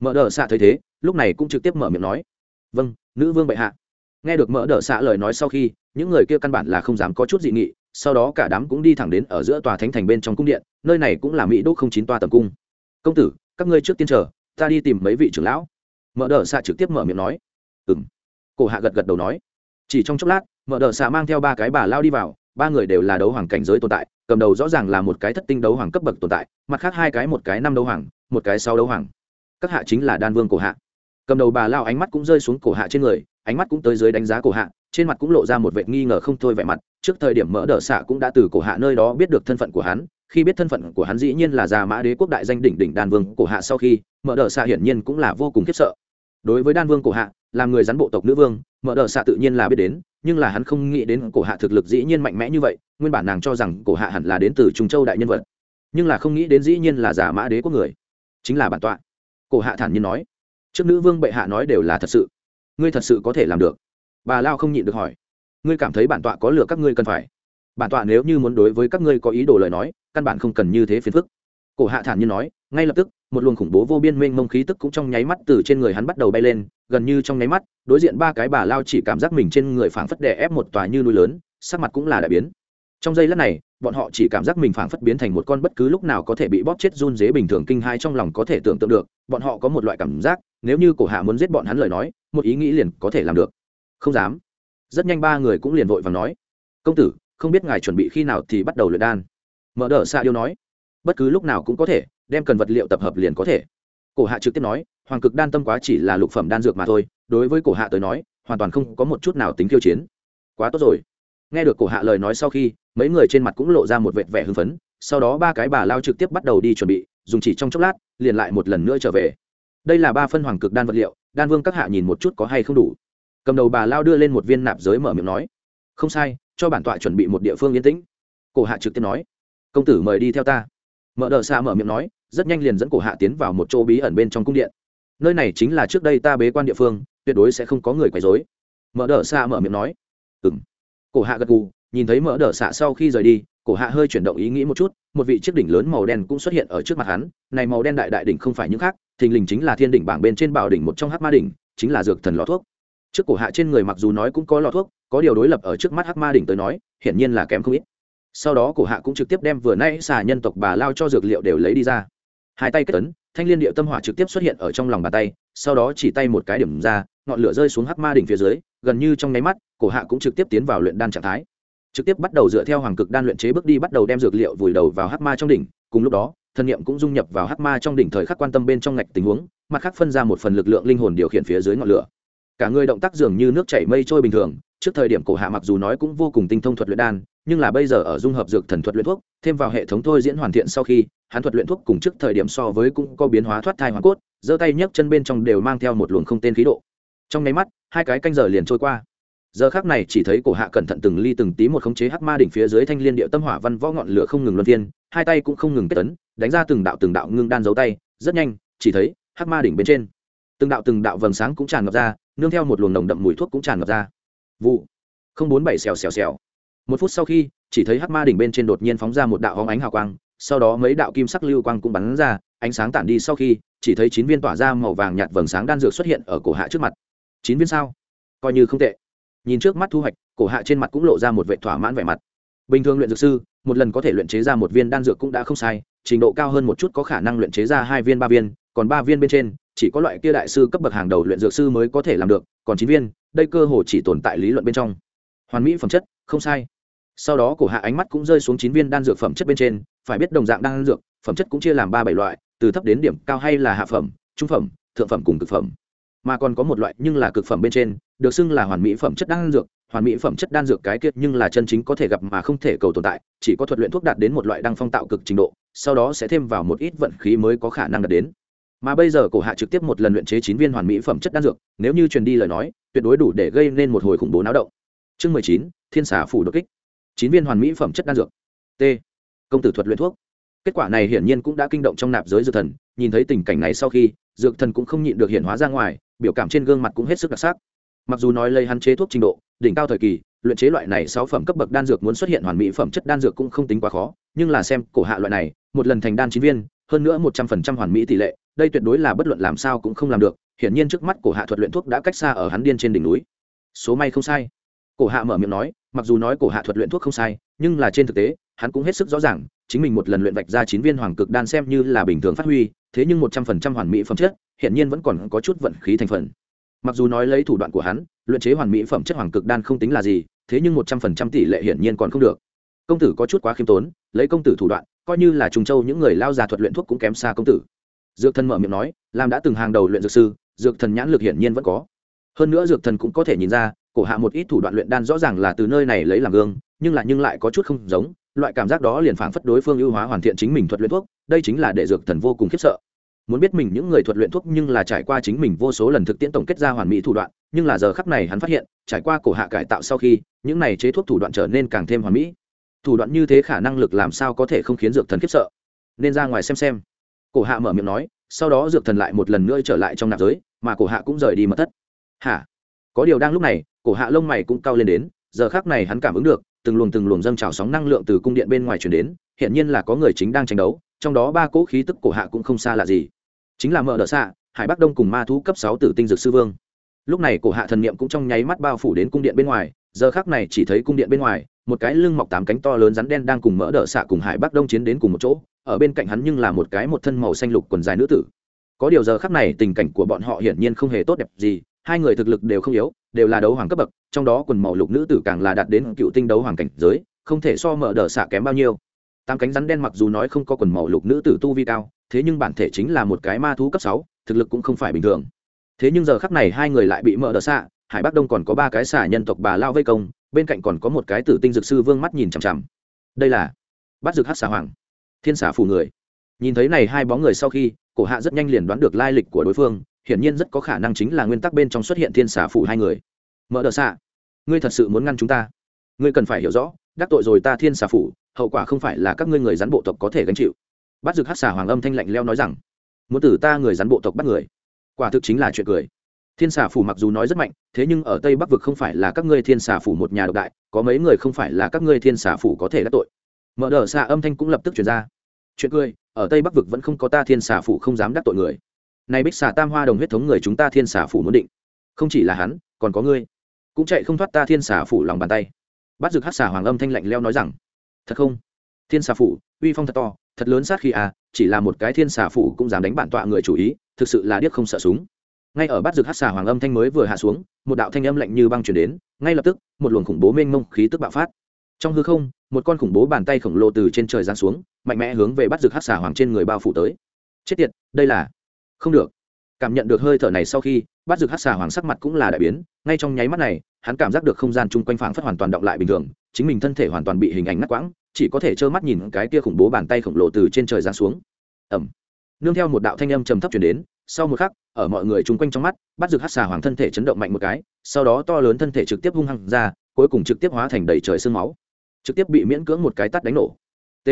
Mở đờ xạ thấy thế, lúc này cũng trực tiếp mở miệng nói. Vâng nữ vương bệ hạ. Nghe được mở đờ xạ lời nói sau khi, những người kia căn bản là không dám có chút dị nghị, sau đó cả đám cũng đi thẳng đến ở giữa tòa thánh thành bên trong cung điện, nơi này cũng là mỹ đô không chín toa tầm cung. Công tử các ngươi trước tiên chờ, ta đi tìm mấy vị trưởng lão. Mở đờ xạ trực tiếp mở miệng nói. Ừ m cổ hạ gật gật đầu nói. Chỉ trong chốc lát mở đờ xạ mang theo ba cái bà lao đi vào, ba người đều là đấu hoàng cảnh giới tồn tại, cầm đầu rõ ràng là một cái thất tinh đấu hoàng cấp bậc tồn tại, mặt khác hai cái một cái năm đấu hoàng, một cái sáu đấu hoàng. Các hạ chính là đan vương cổ hạ. Cầm đầu bà lao ánh mắt cũng rơi xuống cổ hạ trên người, ánh mắt cũng tới dưới đánh giá cổ hạ, trên mặt cũng lộ ra một vệ nghi ngờ không thôi vẻ mặt. Trước thời điểm mở đờ xạ cũng đã từ cổ hạ nơi đó biết được thân phận của hắn khi biết thân phận của hắn dĩ nhiên là già mã đế quốc đại danh đỉnh đỉnh đan vương cổ hạ sau khi, mở đờ xạ hiển nhiên cũng là vô cùng khiếp sợ. Đối với đan vương cổ hạ, làm người rắn bộ tộc nữ vương, mở đờ xạ tự nhiên là biết đến, nhưng là hắn không nghĩ đến cổ hạ thực lực dĩ nhiên mạnh mẽ như vậy, nguyên bản nàng cho rằng cổ hạ hẳn là đến từ trung châu đại nhân vật, nhưng là không nghĩ đến dĩ nhiên là giả mã đế quốc người. Chính là bản tọa. Cổ hạ thản nhiên nói. Trước nữ vương bệ hạ nói đều là thật sự. Ngươi thật sự có thể làm được. Bà lao không nhịn được hỏi. Ngươi cảm thấy bản tọa có lừa các ngươi cần phải bản tọa nếu như muốn đối với các ngươi có ý đồ lời nói, căn bản không cần như thế phiền phức. Cổ hạ thản nhiên nói, ngay lập tức, một luồng khủng bố vô biên mênh mông khí tức cũng trong nháy mắt từ trên người hắn bắt đầu bay lên, gần như trong nháy mắt, đối diện ba cái bà lao chỉ cảm giác mình trên người phảng phất đè ép một tòa như núi lớn, sắc mặt cũng là đại biến. Trong giây lát này, bọn họ chỉ cảm giác mình phảng phất biến thành một con bất cứ lúc nào có thể bị bóp chết run dế bình thường kinh hai trong lòng có thể tưởng tượng được, bọn họ có một loại cảm giác, nếu như cổ hạ muốn giết bọn hắn lời nói, một ý nghĩ liền có thể làm được. Không dám. Rất nhanh ba người cũng liền vội và nói, công tử không biết ngài chuẩn bị khi nào thì bắt đầu luyện đan. Mở đờ xạ điêu nói, bất cứ lúc nào cũng có thể, đem cần vật liệu tập hợp liền có thể. Cổ hạ trực tiếp nói, hoàng cực đan tâm quá chỉ là lục phẩm đan dược mà thôi, đối với cổ hạ tới nói, hoàn toàn không có một chút nào tính khiêu chiến. Quá tốt rồi. Nghe được cổ hạ lời nói sau khi, mấy người trên mặt cũng lộ ra một vệt vẻ hưng phấn, sau đó ba cái bà lao trực tiếp bắt đầu đi chuẩn bị, dùng chỉ trong chốc lát, liền lại một lần nữa trở về. Đây là ba phân hoàng cực đan vật liệu, đan vương các hạ nhìn một chút có hay không đủ. Cầm đầu bà lao đưa lên một viên nạp giới mở miệng nói, không sai cho bản tọa chuẩn bị một địa phương yên tĩnh. Cổ hạ trực tiếp nói, công tử mời đi theo ta. Mở đờ xa mở miệng nói, rất nhanh liền dẫn cổ hạ tiến vào một chỗ bí ẩn bên trong cung điện. Nơi này chính là trước đây ta bế quan địa phương, tuyệt đối sẽ không có người quấy dối mở đờ xa mở miệng nói ừ m cổ hạ gật gù, nhìn thấy mở đờ xạ sau khi rời đi, cổ hạ hơi chuyển động ý nghĩ một chút, một vị chiếc đỉnh lớn màu đen cũng xuất hiện ở trước mặt hắn. Này màu đen đại đại đỉnh không phải những khác, thình lình chính là thiên đỉnh bảng bên trên bảo đỉnh một trong hát ma đỉnh, chính là dược thần lọ thuốc trước cổ hạ trên người mặc dù nói cũng có lọ thuốc, có điều đối lập ở trước mắt Hắc ma đỉnh tới nói, hiển nhiên là kém không ít. Sau đó cổ hạ cũng trực tiếp đem vừa nay xà nhân tộc bà lao cho dược liệu đều lấy đi ra. Hai tay kết tấn thanh liên điệu tâm hỏa trực tiếp xuất hiện ở trong lòng bàn tay, sau đó chỉ tay một cái điểm ra, ngọn lửa rơi xuống hắc ma đỉnh phía dưới, gần như trong nháy mắt, cổ hạ cũng trực tiếp tiến vào luyện đan trạng thái. Trực tiếp bắt đầu dựa theo hoàng cực đan luyện chế bước đi bắt đầu đem dược liệu vùi đầu vào hắc ma trong đỉnh, cùng lúc đó thân niệm cũng dung nhập vào hắc ma trong đỉnh thời khắc quan tâm bên trong ngạch tình huống, mặt khác phân ra một phần lực lượng linh hồn điều khiển phía dưới ngọn lửa cả người động tác dường như nước chảy mây trôi bình thường, trước thời điểm cổ hạ mặc dù nói cũng vô cùng tinh thông thuật luyện đan, nhưng là bây giờ ở dung hợp dược thần thuật luyện thuốc, thêm vào hệ thống thôi diễn hoàn thiện sau khi, hắn thuật luyện thuốc cùng trước thời điểm so với cũng có biến hóa thoát thai hoàn cốt, giơ tay nhấc chân bên trong đều mang theo một luồng không tên khí độ. Trong nháy mắt, hai cái canh giờ liền trôi qua. Giờ khác này chỉ thấy cổ hạ cẩn thận từng ly từng tí một khống chế hắc ma đỉnh phía dưới thanh liên điệu tâm hỏa văn võ ngọn lửa không ngừng luân phiên, hai tay cũng không ngừng kết tấn đánh ra từng đạo từng đạo ngưng đan giấu tay, rất nhanh, chỉ thấy hắc ma đỉnh bên trên. Từng đạo từng đạo vầng sáng cũng tràn ngập ra nương theo một luồng nồng đậm mùi thuốc cũng tràn ngập ra. Vụ. Không bốn bảy xèo xèo xèo. Một phút sau khi, chỉ thấy hắc ma đỉnh bên trên đột nhiên phóng ra một đạo hóng ánh hào quang, sau đó mấy đạo kim sắc lưu quang cũng bắn ra, ánh sáng tản đi sau khi, chỉ thấy chín viên tỏa ra màu vàng nhạt vầng sáng đan dược xuất hiện ở cổ hạ trước mặt. Chín viên sao? Coi như không tệ. Nhìn trước mắt thu hoạch, cổ hạ trên mặt cũng lộ ra một vệ thỏa mãn vẻ mặt. Bình thường luyện dược sư, một lần có thể luyện chế ra một viên đan dược cũng đã không sai, trình độ cao hơn một chút có khả năng luyện chế ra hai viên, ba viên, còn ba viên bên trên chỉ có loại kia đại sư cấp bậc hàng đầu luyện dược sư mới có thể làm được, còn chín viên, đây cơ hồ chỉ tồn tại lý luận bên trong. Hoàn mỹ phẩm chất, không sai. Sau đó cổ hạ ánh mắt cũng rơi xuống chín viên đan dược phẩm chất bên trên, phải biết đồng dạng đan dược, phẩm chất cũng chia làm ba bảy loại, từ thấp đến điểm cao hay là hạ phẩm, trung phẩm, thượng phẩm cùng cực phẩm. Mà còn có một loại nhưng là cực phẩm bên trên, được xưng là hoàn mỹ phẩm chất đan dược, hoàn mỹ phẩm chất đan dược cái kiệt nhưng là chân chính có thể gặp mà không thể cầu tồn tại, chỉ có thuật luyện thuốc đạt đến một loại đăng phong tạo cực trình độ, sau đó sẽ thêm vào một ít vận khí mới có khả năng đạt đến mà bây giờ cổ hạ trực tiếp một lần luyện chế chín viên hoàn mỹ phẩm chất đan dược, nếu như truyền đi lời nói, tuyệt đối đủ để gây nên một hồi khủng bố náo động. Chương mười chín, thiên xà phủ đột kích. Chín viên hoàn mỹ phẩm chất đan dược. T. Công tử thuật luyện thuốc. Kết quả này hiển nhiên cũng đã kinh động trong nạp giới dược thần, nhìn thấy tình cảnh này sau khi, dược thần cũng không nhịn được hiện hóa ra ngoài, biểu cảm trên gương mặt cũng hết sức đặc sắc. Mặc dù nói lấy hắn chế thuốc trình độ, đỉnh cao thời kỳ, luyện chế loại này sáu phẩm cấp bậc đan dược muốn xuất hiện hoàn mỹ phẩm chất đan dược cũng không tính quá khó, nhưng là xem cổ hạ loại này, một lần thành đan chín viên, hơn nữa một trăm phần trăm hoàn mỹ tỷ lệ đây tuyệt đối là bất luận làm sao cũng không làm được, hiển nhiên trước mắt cổ hạ thuật luyện thuốc đã cách xa ở hắn điên trên đỉnh núi. Số may không sai. Cổ hạ mở miệng nói, mặc dù nói cổ hạ thuật luyện thuốc không sai, nhưng là trên thực tế, hắn cũng hết sức rõ ràng, chính mình một lần luyện vạch ra chín viên hoàng cực đan xem như là bình thường phát huy, thế nhưng một trăm phần trăm hoàn mỹ phẩm chất hiện nhiên vẫn còn có chút vận khí thành phần. Mặc dù nói lấy thủ đoạn của hắn, luyện chế hoàn mỹ phẩm chất hoàng cực đan không tính là gì, thế nhưng một trăm phần trăm tỷ lệ hiển nhiên còn không được. Công tử có chút quá khiêm tốn, lấy công tử thủ đoạn, coi như là trùng châu những người lao già thuật luyện thuốc cũng kém xa công tử dược thần mở miệng nói làm đã từng hàng đầu luyện dược sư, dược thần nhãn lực hiển nhiên vẫn có. Hơn nữa dược thần cũng có thể nhìn ra, cổ hạ một ít thủ đoạn luyện đan rõ ràng là từ nơi này lấy làm gương, nhưng lại nhưng lại có chút không giống, loại cảm giác đó liền phảng phất đối phương ưu hóa hoàn thiện chính mình thuật luyện thuốc, đây chính là để dược thần vô cùng khiếp sợ. Muốn biết mình những người thuật luyện thuốc nhưng là trải qua chính mình vô số lần thực tiễn tổng kết ra hoàn mỹ thủ đoạn, nhưng là giờ khắc này hắn phát hiện, trải qua cổ hạ cải tạo sau khi, những này chế thuốc thủ đoạn trở nên càng thêm hoàn mỹ. Thủ đoạn như thế khả năng lực làm sao có thể không khiến dược thần khiếp sợ? Nên ra ngoài xem xem cổ hạ mở miệng nói, sau đó dược thần lại một lần nữa trở lại trong nạp giới, mà cổ hạ cũng rời đi mất thất. Hả? Có điều đang lúc này, cổ hạ lông mày cũng cao lên đến, giờ khác này hắn cảm ứng được, từng luồng từng luồng dâng trào sóng năng lượng từ cung điện bên ngoài chuyển đến hiện nhiên là có người chính đang tranh đấu, trong đó ba cỗ khí tức cổ hạ cũng không xa là gì. Chính là mợ đỡ xạ hải bắc đông cùng ma thú cấp sáu tử tinh dược sư vương. Lúc này cổ hạ thần niệm cũng trong nháy mắt bao phủ đến cung điện bên ngoài, giờ khác này chỉ thấy cung điện bên ngoài, một cái lưng mọc tám cánh to lớn rắn đen đang cùng mỡ đỡ xạ cùng hải bắc đông chiến đến cùng một chỗ ở bên cạnh hắn nhưng là một cái một thân màu xanh lục quần dài nữ tử. Có điều giờ khắc này tình cảnh của bọn họ hiển nhiên không hề tốt đẹp gì, hai người thực lực đều không yếu, đều là đấu hoàng cấp bậc, trong đó quần màu lục nữ tử càng là đạt đến cựu tinh đấu hoàng cảnh giới, không thể so mở đờ xạ kém bao nhiêu. Tám cánh rắn đen mặc dù nói không có quần màu lục nữ tử tu vi cao, thế nhưng bản thể chính là một cái ma thú cấp sáu, thực lực cũng không phải bình thường. Thế nhưng giờ khắc này hai người lại bị mở đờ xạ, hải bắc đông còn có ba cái xả nhân tộc bà lao vây công, bên cạnh còn có một cái tử tinh dược sư vương mắt nhìn chằm chằm. Đây là bắt dược hát xà hoàng thiên xả phủ người. Nhìn thấy này hai bóng người sau khi, cổ hạ rất nhanh liền đoán được lai lịch của đối phương, hiển nhiên rất có khả năng chính là nguyên tắc bên trong xuất hiện thiên xả phủ hai người. Mở đờ xạ, ngươi thật sự muốn ngăn chúng ta? Ngươi cần phải hiểu rõ, đắc tội rồi ta thiên xả phủ hậu quả không phải là các ngươi người rắn bộ tộc có thể gánh chịu. Bắt dược hát xả hoàng âm thanh lạnh leo nói rằng, muốn tử ta người rắn bộ tộc bắt người. Quả thực chính là chuyện cười. Thiên xà phủ mặc dù nói rất mạnh, thế nhưng ở tây bắc vực không phải là các ngươi thiên xà phủ một nhà độc đại, có mấy người không phải là các ngươi thiên xà phủ có thể đắc tội mở đờ xạ âm thanh cũng lập tức chuyển ra. Chuyện cười, ở tây bắc vực vẫn không có ta thiên xà phủ không dám đắc tội người. Này bích xà tam hoa đồng huyết thống người chúng ta thiên xà phủ muốn định. Không chỉ là hắn, còn có ngươi. Cũng chạy không thoát ta thiên xà phủ lòng bàn tay. Bắt dược hát xà hoàng âm thanh lạnh leo nói rằng, thật không? Thiên xà phủ, uy phong thật to, thật lớn sát khi à chỉ là một cái thiên xà phủ cũng dám đánh bản tọa người chủ ý, thực sự là điếc không sợ súng. Ngay ở bát dược hát xà hoàng âm thanh mới vừa hạ xuống, một đạo thanh âm lạnh như băng chuyển đến, ngay lập tức, một luồng khủng bố mênh mông khí tức bạo phát trong hư không, một con khủng bố bàn tay khổng lồ từ trên trời giáng xuống, mạnh mẽ hướng về bắt rực hát xà hoàng trên người bao phủ tới. Chết tiệt, đây là không được. Cảm nhận được hơi thở này sau khi, bắt rực hát xà hoàng sắc mặt cũng là đại biến, ngay trong nháy mắt này, hắn cảm giác được không gian chung quanh phảng phất hoàn toàn động lại bình thường, chính mình thân thể hoàn toàn bị hình ảnh ngắt quãng, chỉ có thể trơ mắt nhìn cái kia khủng bố bàn tay khổng lồ từ trên trời giáng xuống. Ẩm nương theo một đạo thanh âm trầm thấp chuyển đến, sau một khắc, ở mọi người chung quanh trong mắt, bắt rực hát xà hoàng thân thể chấn động mạnh một cái, sau đó to lớn thân thể trực tiếp hung hăng ra, cuối cùng trực tiếp hóa thành đầy trời sương máu trực tiếp bị miễn cưỡng một cái tắt đánh nổ. T.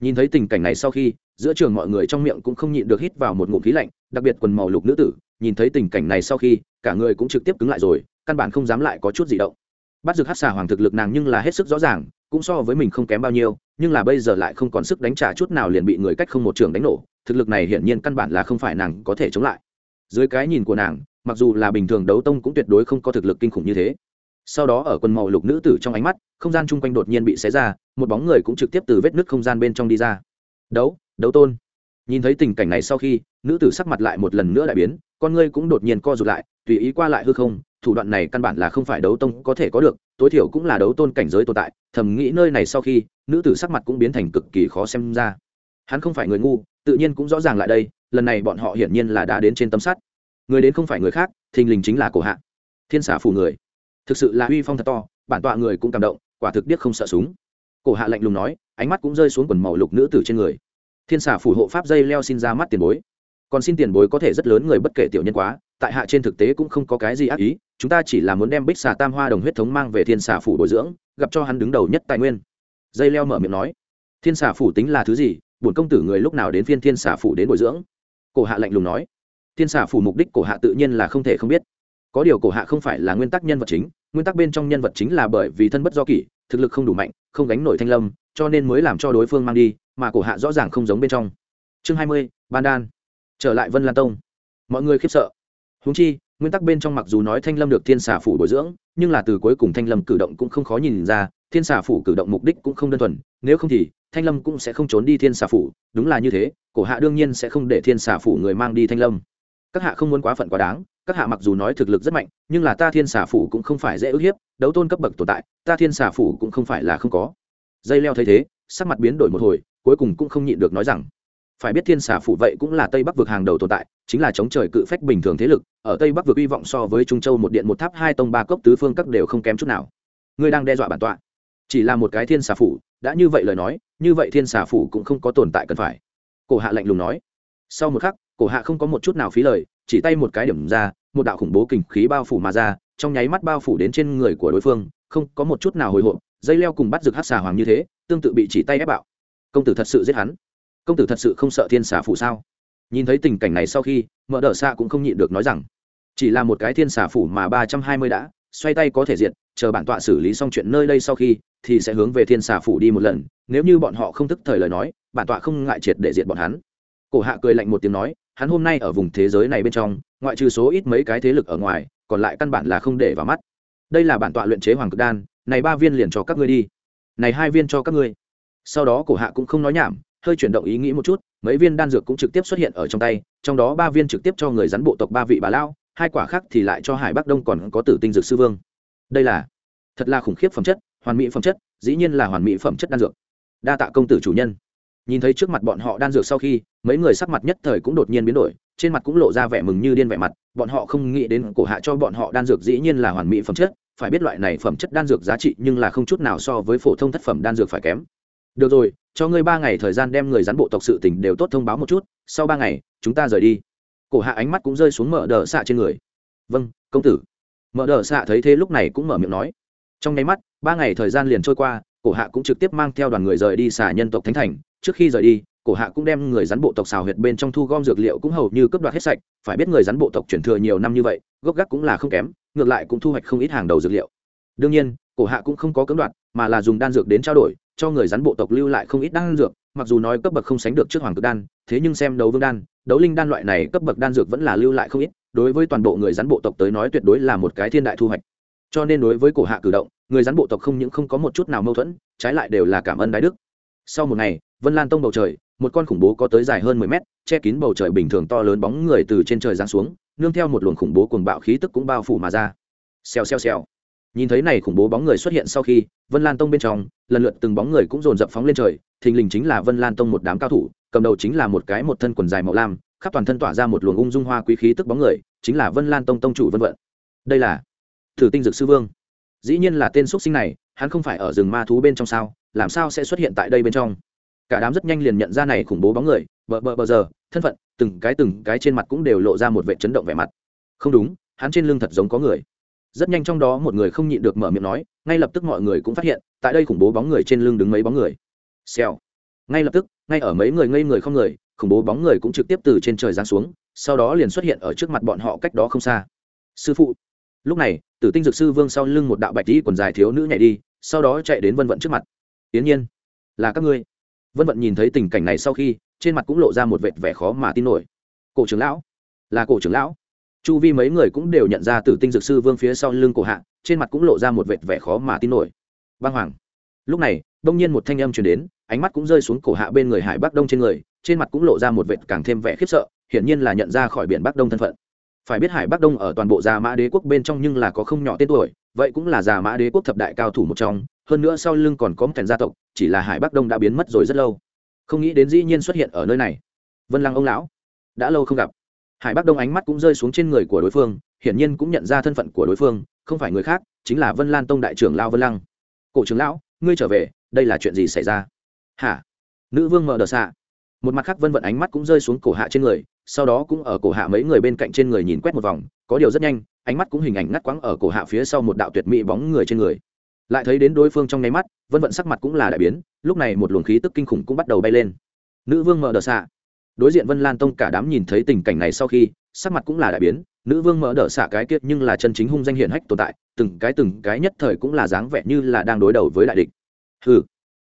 Nhìn thấy tình cảnh này sau khi, giữa trường mọi người trong miệng cũng không nhịn được hít vào một ngụm khí lạnh, đặc biệt quần màu lục nữ tử, nhìn thấy tình cảnh này sau khi, cả người cũng trực tiếp cứng lại rồi, căn bản không dám lại có chút gì động. Bắt rực hát xà hoàng thực lực nàng nhưng là hết sức rõ ràng, cũng so với mình không kém bao nhiêu, nhưng là bây giờ lại không còn sức đánh trả chút nào liền bị người cách không một trường đánh nổ, thực lực này hiển nhiên căn bản là không phải nàng có thể chống lại. Dưới cái nhìn của nàng, mặc dù là bình thường đấu tông cũng tuyệt đối không có thực lực kinh khủng như thế sau đó ở quần màu lục nữ tử trong ánh mắt, không gian chung quanh đột nhiên bị xé ra, một bóng người cũng trực tiếp từ vết nứt không gian bên trong đi ra. Đấu đấu tôn. Nhìn thấy tình cảnh này sau khi, nữ tử sắc mặt lại một lần nữa lại biến, con ngươi cũng đột nhiên co rụt lại, tùy ý qua lại hư không, thủ đoạn này căn bản là không phải đấu tông có thể có được, tối thiểu cũng là đấu tôn cảnh giới tồn tại, thầm nghĩ nơi này sau khi, nữ tử sắc mặt cũng biến thành cực kỳ khó xem ra. Hắn không phải người ngu, tự nhiên cũng rõ ràng lại đây, lần này bọn họ hiển nhiên là đã đến trên tấm sắt người đến không phải người khác, thình lình chính là cổ hạ. Thiên xả phủ người thực sự là uy phong thật to, bản tọa người cũng cảm động, quả thực điếc không sợ súng. Cổ hạ lạnh lùng nói, ánh mắt cũng rơi xuống quần màu lục nữ tử trên người. Thiên xả phủ hộ pháp dây leo xin ra mắt tiền bối. Còn xin tiền bối có thể rất lớn người bất kể tiểu nhân quá, tại hạ trên thực tế cũng không có cái gì ác ý, chúng ta chỉ là muốn đem bích xà tam hoa đồng huyết thống mang về thiên xà phủ bồi dưỡng, gặp cho hắn đứng đầu nhất tài nguyên. Dây leo mở miệng nói, thiên xà phủ tính là thứ gì, bổn công tử người lúc nào đến phiên thiên xà phủ đến bồi dưỡng? Cổ hạ lạnh lùng nói, thiên xà phủ mục đích cổ hạ tự nhiên là không thể không biết. Có điều cổ hạ không phải là nguyên tắc nhân vật chính nguyên tắc bên trong nhân vật chính là bởi vì thân bất do kỷ, thực lực không đủ mạnh, không gánh nổi thanh lâm, cho nên mới làm cho đối phương mang đi, mà cổ hạ rõ ràng không giống bên trong. Chương hai mươi, ban đan. Trở lại vân lan tông. Mọi người khiếp sợ. Húng chi, nguyên tắc bên trong mặc dù nói thanh lâm được thiên xà phủ bồi dưỡng, nhưng là từ cuối cùng thanh lâm cử động cũng không khó nhìn ra, thiên xà phủ cử động mục đích cũng không đơn thuần, nếu không thì, thanh lâm cũng sẽ không trốn đi thiên xà phủ, đúng là như thế, cổ hạ đương nhiên sẽ không để thiên xà phủ người mang đi thanh lâm. Các hạ không muốn quá phận quá đáng các hạ mặc dù nói thực lực rất mạnh, nhưng là ta thiên xà phủ cũng không phải dễ ức hiếp, đấu tôn cấp bậc tồn tại, ta thiên xà phủ cũng không phải là không có. Dây leo thấy thế, sắc mặt biến đổi một hồi, cuối cùng cũng không nhịn được nói rằng, phải biết thiên xà phủ vậy cũng là tây bắc vực hàng đầu tồn tại, chính là chống trời cự phách bình thường thế lực, ở tây bắc vực hy vọng so với trung châu một điện một tháp hai tông ba cốc tứ phương các đều không kém chút nào. Ngươi đang đe dọa bản tọa. Chỉ là một cái thiên xà phủ, đã như vậy lời nói, như vậy thiên xà phủ cũng không có tồn tại cần phải. Cổ hạ lạnh lùng nói. Sau một khắc, cổ hạ không có một chút nào phí lời, chỉ tay một cái điểm ra một đạo khủng bố kình khí bao phủ mà ra, trong nháy mắt bao phủ đến trên người của đối phương, không có một chút nào hồi hộp, dây leo cùng bắt rực hát xà hoàng như thế, tương tự bị chỉ tay ép bạo. Công tử thật sự giết hắn. Công tử thật sự không sợ thiên xà phủ sao? Nhìn thấy tình cảnh này sau khi mở đở xạ cũng không nhịn được nói rằng, chỉ là một cái thiên xà phủ mà ba trăm hai mươi đã, xoay tay có thể diệt, chờ bản tọa xử lý xong chuyện nơi đây sau khi, thì sẽ hướng về thiên xà phủ đi một lần, nếu như bọn họ không thức thời lời nói, bản tọa không ngại triệt để diệt bọn hắn. Cổ hạ cười lạnh một tiếng nói hắn hôm nay ở vùng thế giới này bên trong, ngoại trừ số ít mấy cái thế lực ở ngoài, còn lại căn bản là không để vào mắt. Đây là bản tọa luyện chế hoàng cực đan, này ba viên liền cho các ngươi đi. Này hai viên cho các ngươi. Sau đó cổ hạ cũng không nói nhảm, hơi chuyển động ý nghĩ một chút, mấy viên đan dược cũng trực tiếp xuất hiện ở trong tay, trong đó ba viên trực tiếp cho người rắn bộ tộc ba vị bà lao hai quả khác thì lại cho hải bắc đông còn có tử tinh dược sư vương. Đây là thật là khủng khiếp phẩm chất, hoàn mỹ phẩm chất, dĩ nhiên là hoàn mỹ phẩm chất đan dược. Đa tạ công tử chủ nhân nhìn thấy trước mặt bọn họ đan dược sau khi, mấy người sắc mặt nhất thời cũng đột nhiên biến đổi, trên mặt cũng lộ ra vẻ mừng như điên vẻ mặt, bọn họ không nghĩ đến cổ hạ cho bọn họ đan dược dĩ nhiên là hoàn mỹ phẩm chất, phải biết loại này phẩm chất đan dược giá trị nhưng là không chút nào so với phổ thông thất phẩm đan dược phải kém. Được rồi, cho ngươi ba ngày thời gian đem người rắn bộ tộc sự tình đều tốt thông báo một chút, sau ba ngày, chúng ta rời đi. Cổ hạ ánh mắt cũng rơi xuống mở đờ xạ trên người. Vâng công tử. Mở đờ xạ thấy thế lúc này cũng mở miệng nói. Trong nháy mắt, ba ngày thời gian liền trôi qua, cổ hạ cũng trực tiếp mang theo đoàn người rời đi xả nhân tộc thánh thành trước khi rời đi, cổ hạ cũng đem người rắn bộ tộc xào huyệt bên trong thu gom dược liệu cũng hầu như cấp đoạt hết sạch, phải biết người rắn bộ tộc chuyển thừa nhiều năm như vậy, gốc gác cũng là không kém, ngược lại cũng thu hoạch không ít hàng đầu dược liệu. Đương nhiên, cổ hạ cũng không có cấm đoạt, mà là dùng đan dược đến trao đổi, cho người rắn bộ tộc lưu lại không ít đan dược, mặc dù nói cấp bậc không sánh được trước hoàng cực đan, thế nhưng xem đấu vương đan, đấu linh đan loại này cấp bậc đan dược vẫn là lưu lại không ít, đối với toàn bộ người rắn bộ tộc tới nói tuyệt đối là một cái thiên đại thu hoạch. Cho nên đối với cổ hạ cử động, người rắn bộ tộc không những không có một chút nào mâu thuẫn, trái lại đều là cảm ơn đái đức. Sau một ngày vân lan tông bầu trời, một con khủng bố có tới dài hơn mười mét, che kín bầu trời bình thường to lớn bóng người từ trên trời giáng xuống, nương theo một luồng khủng bố cuồng bạo khí tức cũng bao phủ mà ra. Xèo xèo xèo. Nhìn thấy này khủng bố bóng người xuất hiện sau khi, vân lan tông bên trong, lần lượt từng bóng người cũng dồn dập phóng lên trời, thình lình chính là vân lan tông một đám cao thủ, cầm đầu chính là một cái một thân quần dài màu lam, khắp toàn thân tỏa ra một luồng ung dung hoa quý khí tức bóng người, chính là vân lan tông tông chủ vân vận. Đây là thử tinh dược sư vương. Dĩ nhiên là tên x sinh này, hắn không phải ở rừng ma thú bên trong sao, làm sao sẽ xuất hiện tại đây bên trong? Cả đám rất nhanh liền nhận ra này khủng bố bóng người, bờ bờ bờ giờ, thân phận, từng cái từng cái trên mặt cũng đều lộ ra một vệ chấn động vẻ mặt. Không đúng, hắn trên lưng thật giống có người. Rất nhanh trong đó một người không nhịn được mở miệng nói, ngay lập tức mọi người cũng phát hiện, tại đây khủng bố bóng người trên lưng đứng mấy bóng người. Xèo. Ngay lập tức, ngay ở mấy người ngây người không người, khủng bố bóng người cũng trực tiếp từ trên trời giáng xuống, sau đó liền xuất hiện ở trước mặt bọn họ cách đó không xa. Sư phụ. Lúc này, tử tinh dược sư vương sau lưng một đạo bạch tí quần dài thiếu nữ nhảy đi, sau đó chạy đến vân vận trước mặt. Tiến nhiên, là các ngươi vân vận nhìn thấy tình cảnh này sau khi, trên mặt cũng lộ ra một vệt vẻ khó mà tin nổi. Cổ trưởng lão? Là cổ trưởng lão. Chu vi mấy người cũng đều nhận ra tử tinh dược sư vương phía sau lưng cổ hạ, trên mặt cũng lộ ra một vệt vẻ khó mà tin nổi. Băng hoàng. Lúc này, đông nhiên một thanh âm chuyển đến, ánh mắt cũng rơi xuống cổ hạ bên người hải bắc đông trên người, trên mặt cũng lộ ra một vệt càng thêm vẻ khiếp sợ, hiển nhiên là nhận ra khỏi biển bắc đông thân phận. Phải biết hải bắc đông ở toàn bộ già mã đế quốc bên trong nhưng là có không nhỏ tên tuổi, vậy cũng là già mã đế quốc thập đại cao thủ một trong hơn nữa sau lưng còn có một thành gia tộc, chỉ là hải bắc đông đã biến mất rồi rất lâu. Không nghĩ đến dĩ nhiên xuất hiện ở nơi này. Vân lăng ông lão, đã lâu không gặp. Hải bắc đông ánh mắt cũng rơi xuống trên người của đối phương, hiển nhiên cũng nhận ra thân phận của đối phương, không phải người khác, chính là vân lan tông đại trưởng lao vân lăng. Cổ trưởng lão, ngươi trở về, đây là chuyện gì xảy ra? Hả? Nữ vương mở đờ xạ. Một mặt khác vân vận ánh mắt cũng rơi xuống cổ hạ trên người, sau đó cũng ở cổ hạ mấy người bên cạnh trên người nhìn quét một vòng, có điều rất nhanh, ánh mắt cũng hình ảnh ngắt quãng ở cổ hạ phía sau một đạo tuyệt mỹ bóng người trên người lại thấy đến đối phương trong nháy mắt, vân vận sắc mặt cũng là đại biến, lúc này một luồng khí tức kinh khủng cũng bắt đầu bay lên. Nữ vương mở đờ xạ. Đối diện vân lan tông cả đám nhìn thấy tình cảnh này sau khi, sắc mặt cũng là đại biến, nữ vương mở đờ xạ cái kiệt nhưng là chân chính hung danh hiển hách tồn tại, từng cái từng cái nhất thời cũng là dáng vẻ như là đang đối đầu với đại địch. Hừ.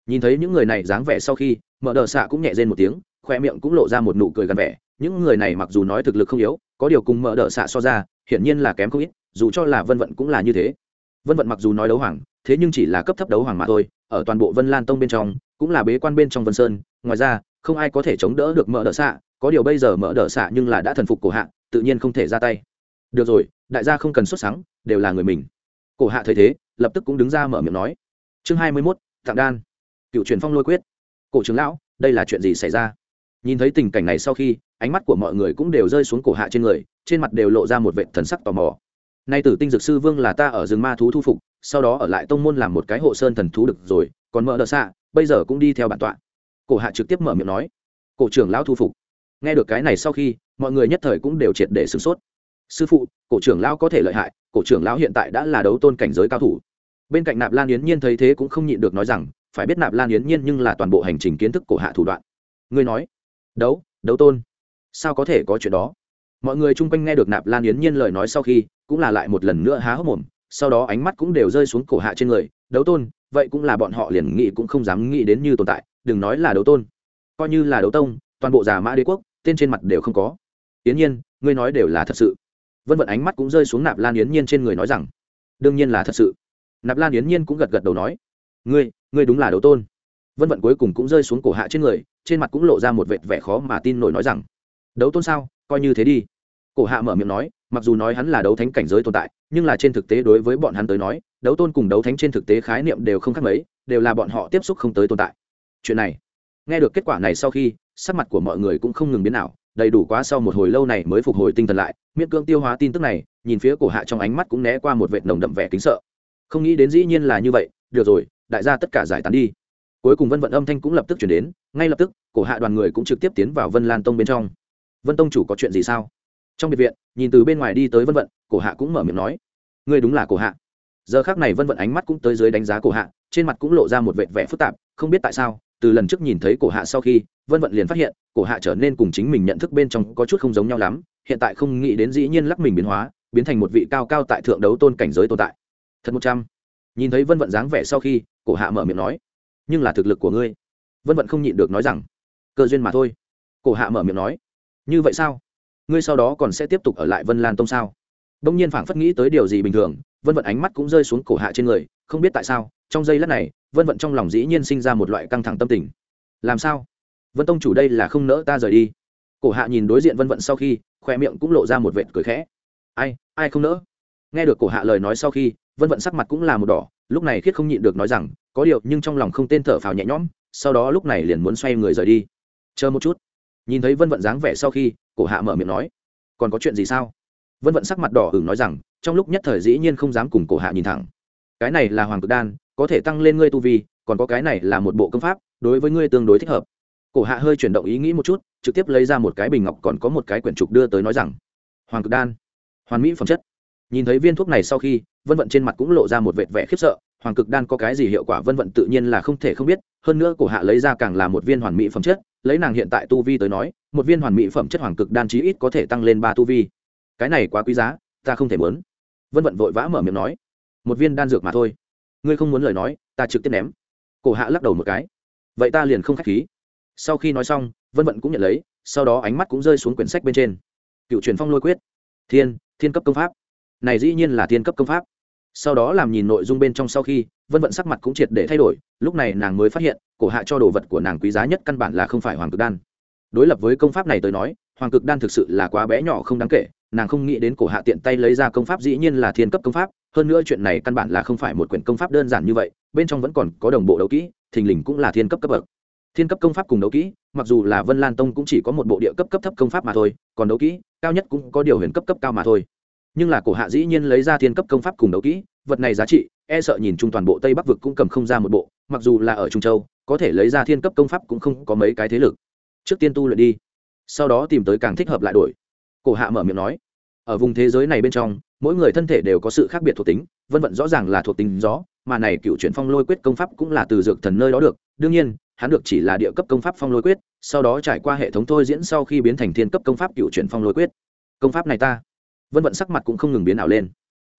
Nhìn thấy những người này dáng vẻ sau khi, mở đờ xạ cũng nhẹ rên một tiếng, khoe miệng cũng lộ ra một nụ cười gần vẻ, những người này mặc dù nói thực lực không yếu, có điều cùng mở đờ xạ so ra, hiển nhiên là kém không ít, dù cho là vân vận cũng là như thế. Vân vận mặc dù nói đấu hoàng thế nhưng chỉ là cấp thấp đấu hoàng mà thôi, ở toàn bộ vân lan tông bên trong, cũng là bế quan bên trong vân sơn, ngoài ra, không ai có thể chống đỡ được mở đỡ xạ có điều bây giờ mở đỡ xạ nhưng là đã thần phục cổ hạ, tự nhiên không thể ra tay. Được rồi, đại gia không cần xuất sáng đều là người mình. Cổ hạ thấy thế, lập tức cũng đứng ra mở miệng nói. Chương hai mươi mốt, tạng đan. Cựu truyền phong lôi quyết. Cổ trưởng lão, đây là chuyện gì xảy ra? Nhìn thấy tình cảnh này sau khi, ánh mắt của mọi người cũng đều rơi xuống cổ hạ trên người, trên mặt đều lộ ra một vệ thần sắc tò mò. Nay tử tinh dược sư vương là ta ở rừng ma thú thu phục sau đó ở lại tông môn làm một cái hộ sơn thần thú được rồi, còn mở đờ xạ, bây giờ cũng đi theo bản tọa. Cổ hạ trực tiếp mở miệng nói, cổ trưởng lão thu phục. Nghe được cái này sau khi, mọi người nhất thời cũng đều triệt để sửng sốt. Sư phụ, cổ trưởng lão có thể lợi hại, cổ trưởng lão hiện tại đã là đấu tôn cảnh giới cao thủ. Bên cạnh nạp lan yến nhiên thấy thế cũng không nhịn được nói rằng, phải biết nạp lan yến nhiên nhưng là toàn bộ hành trình kiến thức cổ hạ thủ đoạn. Ngươi nói, đấu đấu tôn, sao có thể có chuyện đó? Mọi người chung quanh nghe được nạp lan yến nhiên lời nói sau khi, cũng là lại một lần nữa há hốc mồm sau đó ánh mắt cũng đều rơi xuống cổ hạ trên người, đấu tôn, vậy cũng là bọn họ liền nghĩ cũng không dám nghĩ đến như tồn tại, đừng nói là đấu tôn. Coi như là đấu tông, toàn bộ già mã đế quốc, tên trên mặt đều không có. Yến nhiên, ngươi nói đều là thật sự. Vân vận ánh mắt cũng rơi xuống nạp lan yến nhiên trên người nói rằng. Đương nhiên là thật sự. Nạp lan yến nhiên cũng gật gật đầu nói. Ngươi ngươi đúng là đấu tôn. Vân vận cuối cùng cũng rơi xuống cổ hạ trên người, trên mặt cũng lộ ra một vệt vẻ khó mà tin nổi nói rằng. Đấu tôn sao? Coi như thế đi. Cổ hạ mở miệng nói, mặc dù nói hắn là đấu thánh cảnh giới tồn tại nhưng là trên thực tế đối với bọn hắn tới nói, đấu tôn cùng đấu thánh trên thực tế khái niệm đều không khác mấy, đều là bọn họ tiếp xúc không tới tồn tại. Chuyện này, nghe được kết quả này sau khi, sắc mặt của mọi người cũng không ngừng biến nào đầy đủ quá sau một hồi lâu này mới phục hồi tinh thần lại, miễn cưỡng tiêu hóa tin tức này, nhìn phía cổ hạ trong ánh mắt cũng né qua một vệt nồng đậm vẻ kính sợ. Không nghĩ đến dĩ nhiên là như vậy, được rồi, đại gia tất cả giải tán đi. Cuối cùng vân vận âm thanh cũng lập tức chuyển đến, ngay lập tức, cổ hạ đoàn người cũng trực tiếp tiến vào vân lan tông bên trong. Vân tông chủ có chuyện gì sao? Trong biệt viện, nhìn từ bên ngoài đi tới vân vận cổ hạ cũng mở miệng nói. Ngươi đúng là cổ hạ. Giờ khác này vân vận ánh mắt cũng tới dưới đánh giá cổ hạ, trên mặt cũng lộ ra một vệt vẻ phức tạp, không biết tại sao, từ lần trước nhìn thấy cổ hạ sau khi, vân vận liền phát hiện, cổ hạ trở nên cùng chính mình nhận thức bên trong có chút không giống nhau lắm, hiện tại không nghĩ đến dĩ nhiên lắc mình biến hóa, biến thành một vị cao cao tại thượng đấu tôn cảnh giới tồn tại. Thật một trăm. Nhìn thấy vân vận dáng vẻ sau khi, cổ hạ mở miệng nói. Nhưng là thực lực của ngươi. Vân vận không nhịn được nói rằng, cơ duyên mà thôi. Cổ hạ mở miệng nói. Như vậy sao? Ngươi sau đó còn sẽ tiếp tục ở lại vân lan tông sao? Đông nhiên phảng phất nghĩ tới điều gì bình thường, vân vận ánh mắt cũng rơi xuống cổ hạ trên người, không biết tại sao, trong giây lát này, vân vận trong lòng dĩ nhiên sinh ra một loại căng thẳng tâm tình. Làm sao? Vân tông chủ đây là không nỡ ta rời đi. Cổ hạ nhìn đối diện vân vận sau khi khoe miệng cũng lộ ra một vệt cười khẽ. Ai ai không nỡ? Nghe được cổ hạ lời nói sau khi, vân vận sắc mặt cũng là một đỏ, lúc này khiết không nhịn được nói rằng, có điều, nhưng trong lòng không tên thở phào nhẹ nhõm, sau đó lúc này liền muốn xoay người rời đi. Chờ một chút. Nhìn thấy vân vận dáng vẻ sau khi, cổ hạ mở miệng nói, còn có chuyện gì sao? Vân vận sắc mặt đỏ hửng nói rằng, trong lúc nhất thời dĩ nhiên không dám cùng cổ hạ nhìn thẳng. Cái này là hoàng cực đan, có thể tăng lên ngươi tu vi, còn có cái này là một bộ công pháp, đối với ngươi tương đối thích hợp. Cổ hạ hơi chuyển động ý nghĩ một chút, trực tiếp lấy ra một cái bình ngọc còn có một cái quyển trục đưa tới nói rằng, hoàng cực đan, hoàn mỹ phẩm chất. Nhìn thấy viên thuốc này sau khi, vân vận trên mặt cũng lộ ra một vệt vẻ khiếp sợ, hoàng cực đan có cái gì hiệu quả? Vân vận tự nhiên là không thể không biết, hơn nữa cổ hạ lấy ra càng là một viên hoàn mỹ phẩm chất, lấy nàng hiện tại tu vi tới nói, một viên hoàn mỹ phẩm chất hoàng cực đan chí ít có thể tăng lên ba tu vi cái này quá quý giá, ta không thể muốn. Vân vận vội vã mở miệng nói, một viên đan dược mà thôi. Ngươi không muốn lời nói, ta trực tiếp ném. Cổ hạ lắc đầu một cái. Vậy ta liền không k h á c h khí. Sau khi nói xong, vân vận cũng nhận lấy, sau đó ánh mắt cũng rơi xuống quyển sách bên trên. Cựu truyền phong lôi quyết. Thiên thiên cấp công pháp. Này dĩ nhiên là thiên cấp công pháp. Sau đó làm nhìn nội dung bên trong sau khi, vân vận sắc mặt cũng triệt để thay đổi, lúc này nàng mới phát hiện, cổ hạ cho đồ vật của nàng quý giá nhất căn bản là không phải hoàng cực đan. Đối lập với công pháp này tới nói, hoàng cực đan thực sự là quá bé nhỏ không đáng kể nàng không nghĩ đến cổ hạ tiện tay lấy ra công pháp dĩ nhiên là thiên cấp công pháp, hơn nữa chuyện này căn bản là không phải một quyển công pháp đơn giản như vậy, bên trong vẫn còn có đồng bộ đấu kỹ, thình lình cũng là thiên cấp cấp bậc. Thiên cấp công pháp cùng đấu kỹ, mặc dù là vân lan tông cũng chỉ có một bộ địa cấp cấp thấp công pháp mà thôi, còn đấu kỹ, cao nhất cũng có điều huyền cấp cấp cao mà thôi. Nhưng là cổ hạ dĩ nhiên lấy ra thiên cấp công pháp cùng đấu kỹ, vật này giá trị e sợ nhìn chung toàn bộ tây bắc vực cũng cầm không ra một bộ, mặc dù là ở trung châu, có thể lấy ra thiên cấp công pháp cũng không có mấy cái thế lực. Trước tiên tu luyện đi, sau đó tìm tới càng thích hợp lại đổi cổ hạ mở miệng nói, ở vùng thế giới này bên trong, mỗi người thân thể đều có sự khác biệt thuộc tính, vân vận rõ ràng là thuộc tính gió, mà này cựu chuyển phong lôi quyết công pháp cũng là từ dược thần nơi đó được. Đương nhiên, hắn được chỉ là địa cấp công pháp phong lôi quyết, sau đó trải qua hệ thống thôi diễn sau khi biến thành thiên cấp công pháp cựu chuyển phong lôi quyết. Công pháp này ta. Vân vận sắc mặt cũng không ngừng biến ảo lên.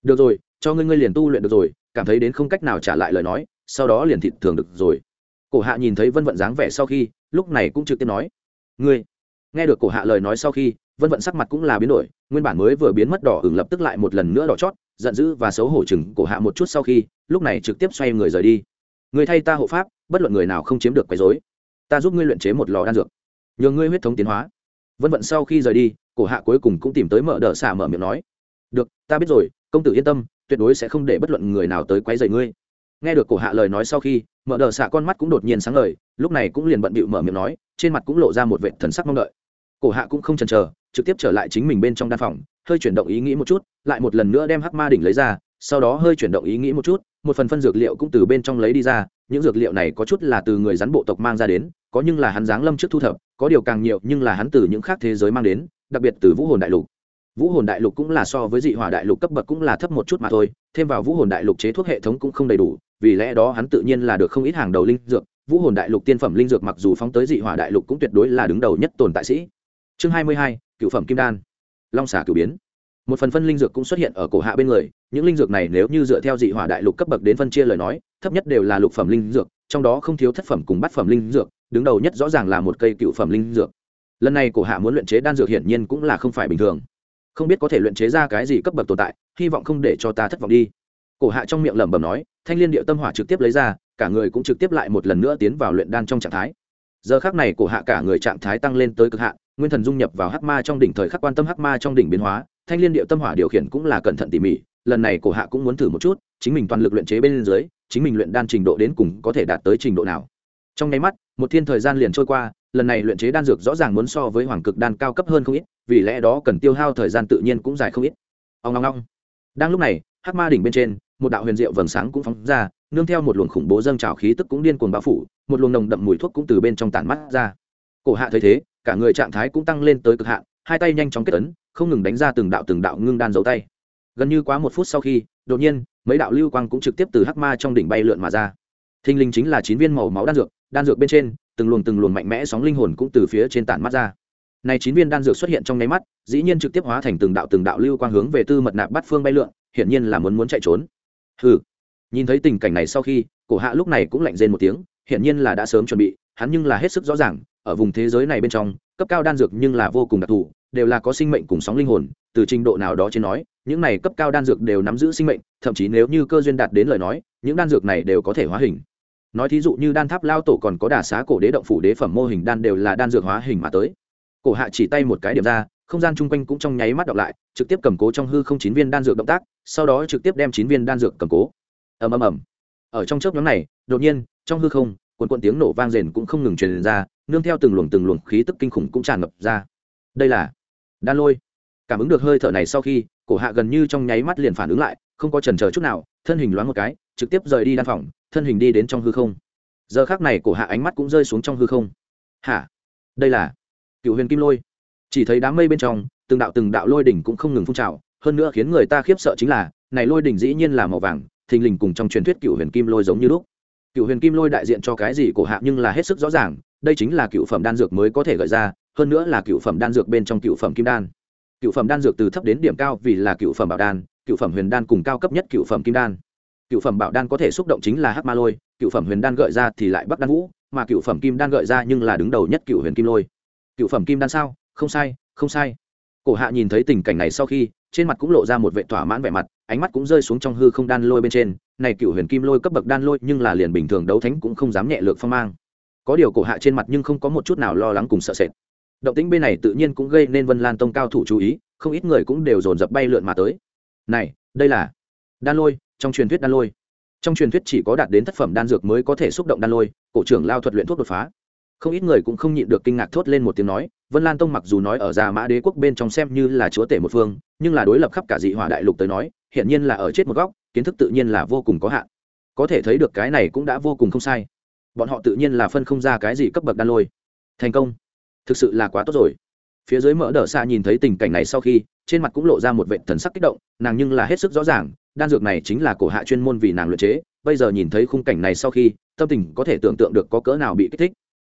Được rồi, cho ngươi ngươi liền tu luyện được rồi, cảm thấy đến không cách nào trả lại lời nói, sau đó liền thịt thường được rồi. Cổ hạ nhìn thấy vân vận dáng vẻ sau khi, lúc này cũng trực tiếp nói, ngươi. Nghe được cổ hạ lời nói sau khi vân vận sắc mặt cũng là biến đổi nguyên bản mới vừa biến mất đỏ ửng lập tức lại một lần nữa đỏ chót giận dữ và xấu hổ chừng cổ hạ một chút sau khi lúc này trực tiếp xoay người rời đi. Người thay ta hộ pháp bất luận người nào không chiếm được quấy dối ta giúp ngươi luyện chế một lò đan dược. Nhờ ngươi huyết thống tiến hóa. Vân vận sau khi rời đi cổ hạ cuối cùng cũng tìm tới mở đỡ xả mở miệng nói. Được ta biết rồi công tử yên tâm tuyệt đối sẽ không để bất luận người nào tới quấy rầy ngươi. Nghe được cổ hạ lời nói sau khi mở đờ xạ con mắt cũng đột nhiên sáng lời, lúc này cũng liền bận bịu mở miệng nói trên mặt cũng lộ ra một vệ thần sắc mong đợi. Cổ hạ cũng không chần chờ trực tiếp trở lại chính mình bên trong đan phòng, hơi chuyển động ý nghĩ một chút, lại một lần nữa đem hắc ma đỉnh lấy ra, sau đó hơi chuyển động ý nghĩ một chút, một phần phân dược liệu cũng từ bên trong lấy đi ra, những dược liệu này có chút là từ người rắn bộ tộc mang ra đến, có nhưng là hắn giáng lâm trước thu thập, có điều càng nhiều nhưng là hắn từ những khác thế giới mang đến, đặc biệt từ vũ hồn đại lục. Vũ hồn đại lục cũng là so với dị hỏa đại lục cấp bậc cũng là thấp một chút mà thôi, thêm vào vũ hồn đại lục chế thuốc hệ thống cũng không đầy đủ, vì lẽ đó hắn tự nhiên là được không ít hàng đầu linh dược, vũ hồn đại lục tiên phẩm linh dược mặc dù phóng tới dị hỏa đại lục cũng tuyệt đối là đứng đầu nhất tồn tại sĩ. Chương hai mươi hai cựu phẩm kim đan. Long xả cửu biến. Một phần phân linh dược cũng xuất hiện ở cổ hạ bên người, những linh dược này nếu như dựa theo dị hỏa đại lục cấp bậc đến phân chia lời nói, thấp nhất đều là lục phẩm linh dược, trong đó không thiếu thất phẩm cùng bát phẩm linh dược, đứng đầu nhất rõ ràng là một cây cựu phẩm linh dược. Lần này cổ hạ muốn luyện chế đan dược hiển nhiên cũng là không phải bình thường. Không biết có thể luyện chế ra cái gì cấp bậc tồn tại, hy vọng không để cho ta thất vọng đi. Cổ hạ trong miệng lẩm bẩm nói, thanh liên điệu tâm hỏa trực tiếp lấy ra, cả người cũng trực tiếp lại một lần nữa tiến vào luyện đan trong trạng thái giờ khác này cổ hạ cả người trạng thái tăng lên tới cực hạn, nguyên thần dung nhập vào hắc ma trong đỉnh thời khắc quan tâm hắc ma trong đỉnh biến hóa, thanh liên điệu tâm hỏa điều khiển cũng là cẩn thận tỉ mỉ, lần này cổ hạ cũng muốn thử một chút, chính mình toàn lực luyện chế bên dưới, chính mình luyện đan trình độ đến cùng có thể đạt tới trình độ nào. Trong nháy mắt, một thiên thời gian liền trôi qua, lần này luyện chế đan dược rõ ràng muốn so với hoàng cực đan cao cấp hơn không ít, vì lẽ đó cần tiêu hao thời gian tự nhiên cũng dài không ít. Ông long long đang lúc này, hắc ma đỉnh bên trên, một đạo huyền diệu vầng sáng cũng phóng ra nương theo một luồng khủng bố dâng trào khí tức cũng điên cuồng bao phủ, một luồng nồng đậm mùi thuốc cũng từ bên trong tản mắt ra. Cổ hạ thấy thế, cả người trạng thái cũng tăng lên tới cực hạn, hai tay nhanh chóng kết ấn, không ngừng đánh ra từng đạo từng đạo ngưng đan dấu tay. Gần như quá một phút sau khi, đột nhiên, mấy đạo lưu quang cũng trực tiếp từ hắc ma trong đỉnh bay lượn mà ra. Thinh linh chính là chín viên màu máu đan dược đan dược bên trên, từng luồng từng luồng mạnh mẽ sóng linh hồn cũng từ phía trên tản mắt ra. Này chín viên đan dược xuất hiện trong nháy mắt, dĩ nhiên trực tiếp hóa thành từng đạo từng đạo lưu quang hướng về tư mật nạp bắt phương bay lượn, hiển nhiên là muốn muốn chạy trốn. Hừ nhìn thấy tình cảnh này sau khi, cổ hạ lúc này cũng lạnh rên một tiếng, hiển nhiên là đã sớm chuẩn bị, hắn nhưng là hết sức rõ ràng, ở vùng thế giới này bên trong, cấp cao đan dược nhưng là vô cùng đặc thù, đều là có sinh mệnh cùng sóng linh hồn, từ trình độ nào đó trên nói, những này cấp cao đan dược đều nắm giữ sinh mệnh, thậm chí nếu như cơ duyên đạt đến lời nói, những đan dược này đều có thể hóa hình. Nói thí dụ như đan tháp lao tổ còn có đà xá cổ đế động phủ đế phẩm mô hình đan đều là đan dược hóa hình mà tới. Cổ hạ chỉ tay một cái điểm ra, không gian chung quanh cũng trong nháy mắt đọc lại, trực tiếp cầm cố trong hư không chín viên đan dược động tác, sau đó trực tiếp đem chín viên đan dược cầm cố ầm ầm ầm. Ở trong chớp nhóm này, đột nhiên, trong hư không, cuộn cuộn tiếng nổ vang rền cũng không ngừng truyền ra, nương theo từng luồng từng luồng khí tức kinh khủng cũng tràn ngập ra. Đây là đan lôi. Cảm ứng được hơi thở này sau khi, cổ hạ gần như trong nháy mắt liền phản ứng lại, không có chần chờ chút nào, thân hình loáng một cái, trực tiếp rời đi đan phòng, thân hình đi đến trong hư không. Giờ khác này cổ hạ ánh mắt cũng rơi xuống trong hư không. Hả? Đây là cựu huyền kim lôi. Chỉ thấy đám mây bên trong, từng đạo từng đạo lôi đỉnh cũng không ngừng phun trào, hơn nữa khiến người ta khiếp sợ chính là, này lôi đỉnh dĩ nhiên là màu vàng thình lình cùng trong truyền thuyết cựu huyền kim lôi giống như lúc. Cựu huyền kim lôi đại diện cho cái gì cổ hạ nhưng là hết sức rõ ràng, đây chính là cựu phẩm đan dược mới có thể gợi ra, hơn nữa là cựu phẩm đan dược bên trong cựu phẩm kim đan. Cựu phẩm đan dược từ thấp đến điểm cao vì là cựu phẩm bảo đan, cựu phẩm huyền đan cùng cao cấp nhất cựu phẩm kim đan. Cựu phẩm bảo đan có thể xúc động chính là hắc ma lôi, cựu phẩm huyền đan gợi ra thì lại bắc đan vũ, mà cựu phẩm kim đan gợi ra nhưng là đứng đầu nhất cựu huyền kim lôi. Cựu phẩm kim đan sao? Không sai không sai. Cổ hạ nhìn thấy tình cảnh này sau khi, trên mặt cũng lộ ra một vệ thỏa mãn vẻ mặt ánh mắt cũng rơi xuống trong hư không đan lôi bên trên, này cựu huyền kim lôi cấp bậc đan lôi nhưng là liền bình thường đấu thánh cũng không dám nhẹ lược phong mang. Có điều cổ hạ trên mặt nhưng không có một chút nào lo lắng cùng sợ sệt. Động tĩnh bên này tự nhiên cũng gây nên vân lan tông cao thủ chú ý, không ít người cũng đều dồn dập bay lượn mà tới. Này, đây là đan lôi, trong truyền thuyết đan lôi. Trong truyền thuyết chỉ có đạt đến thất phẩm đan dược mới có thể xúc động đan lôi, cổ trưởng lao thuật luyện thuốc đột phá. Không ít người cũng không nhịn được kinh ngạc thốt lên một tiếng nói, vân lan tông mặc dù nói ở già mã đế quốc bên trong xem như là chúa tể một phương, nhưng là đối lập khắp cả dị hỏa đại lục tới nói hiện nhiên là ở chết một góc, kiến thức tự nhiên là vô cùng có hạn. Có thể thấy được cái này cũng đã vô cùng không sai. Bọn họ tự nhiên là phân không ra cái gì cấp bậc đan lôi. Thành công. Thực sự là quá tốt rồi. Phía dưới mỡ đỡ xa nhìn thấy tình cảnh này sau khi, trên mặt cũng lộ ra một vệ thần sắc kích động, nàng nhưng là hết sức rõ ràng, đan dược này chính là cổ hạ chuyên môn vì nàng luyện chế, bây giờ nhìn thấy khung cảnh này sau khi, tâm tình có thể tưởng tượng được có cỡ nào bị kích thích.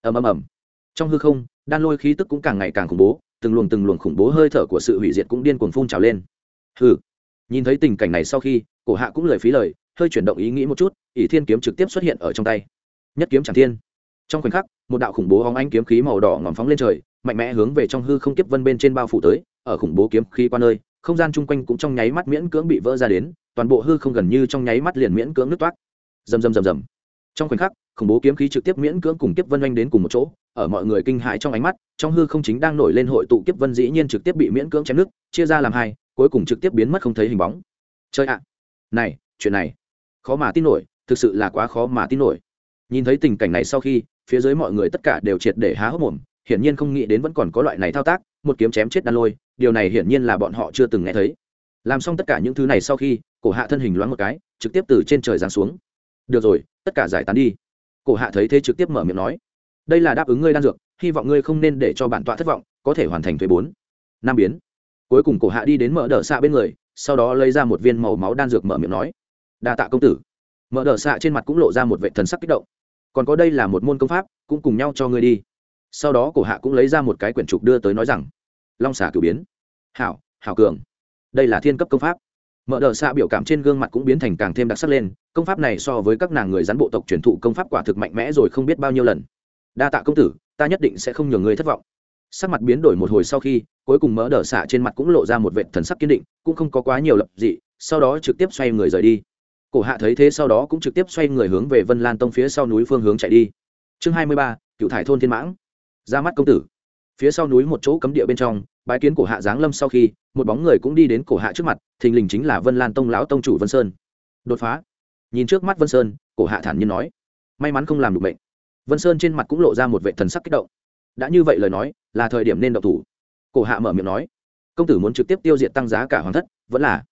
Ầm ầm ầm. Trong hư không, đan lôi khí tức cũng càng ngày càng khủng bố, từng luồng từng luồng khủng bố hơi thở của sự hủy diệt cũng điên cuồng phun trào lên. Hừ nhìn thấy tình cảnh này sau khi, cổ hạ cũng lời phí lời, hơi chuyển động ý nghĩ một chút, ỷ thiên kiếm trực tiếp xuất hiện ở trong tay. Nhất kiếm chẳng thiên. Trong khoảnh khắc, một đạo khủng bố hóng ánh kiếm khí màu đỏ ngòm phóng lên trời, mạnh mẽ hướng về trong hư không kiếp vân bên trên bao phủ tới, ở khủng bố kiếm khí qua nơi, không gian chung quanh cũng trong nháy mắt miễn cưỡng bị vỡ ra đến, toàn bộ hư không gần như trong nháy mắt liền miễn cưỡng nứt toát. Rầm rầm rầm rầm. Trong khoảnh khắc, khủng bố kiếm khí trực tiếp miễn cưỡng cùng kiếp vân oanh đến cùng một chỗ ở mọi người kinh hãi trong ánh mắt, trong hư không chính đang nổi lên hội tụ kiếp vân dĩ nhiên trực tiếp bị miễn cưỡng chém nước, chia ra làm hai, cuối cùng trực tiếp biến mất không thấy hình bóng. Chơi ạ. Này, chuyện này. Khó mà tin nổi, thực sự là quá khó mà tin nổi. Nhìn thấy tình cảnh này sau khi, phía dưới mọi người tất cả đều triệt để há hốc mồm, hiển nhiên không nghĩ đến vẫn còn có loại này thao tác, một kiếm chém chết đan lôi, điều này hiển nhiên là bọn họ chưa từng nghe thấy. Làm xong tất cả những thứ này sau khi, cổ hạ thân hình loáng một cái, trực tiếp từ trên trời giáng xuống. Được rồi, tất cả giải tán đi. Cổ hạ thấy thế trực tiếp mở miệng nói đây là đáp ứng ngươi đan dược, hy vọng ngươi không nên để cho bản tọa thất vọng, có thể hoàn thành thuế bốn. Năm biến. Cuối cùng cổ hạ đi đến mở đờ xạ bên người, sau đó lấy ra một viên màu máu đan dược mở miệng nói, đa tạ công tử. Mở đờ xạ trên mặt cũng lộ ra một vệ thần sắc kích động. Còn có đây là một môn công pháp, cũng cùng nhau cho ngươi đi. Sau đó cổ hạ cũng lấy ra một cái quyển trục đưa tới nói rằng, long xả cử biến. Hảo hảo cường. Đây là thiên cấp công pháp. Mở đờ xạ biểu cảm trên gương mặt cũng biến thành càng thêm đặc sắc lên, công pháp này so với các nàng người rắn bộ tộc truyền thụ công pháp quả thực mạnh mẽ rồi không biết bao nhiêu lần đa tạ công tử, ta nhất định sẽ không nhường người thất vọng. Sắc mặt biến đổi một hồi sau khi, cuối cùng mỡ đờ xạ trên mặt cũng lộ ra một vệ thần sắc kiên định, cũng không có quá nhiều lập dị, sau đó trực tiếp xoay người rời đi. Cổ hạ thấy thế sau đó cũng trực tiếp xoay người hướng về vân lan tông phía sau núi phương hướng chạy đi. Chương hai mươi ba, cựu thải thôn thiên mãng. Ra mắt công tử. Phía sau núi một chỗ cấm địa bên trong bãi kiến cổ hạ giáng lâm sau khi, một bóng người cũng đi đến cổ hạ trước mặt, thình lình chính là vân lan tông lão tông chủ vân sơn. Đột phá. Nhìn trước mắt vân sơn, cổ hạ thản nhiên nói. May mắn không làm được bệnh vân sơn trên mặt cũng lộ ra một vệ thần sắc kích động. Đã như vậy lời nói, là thời điểm nên độc thủ. Cổ hạ mở miệng nói. Công tử muốn trực tiếp tiêu diệt tăng giá cả hoàng thất, vẫn là?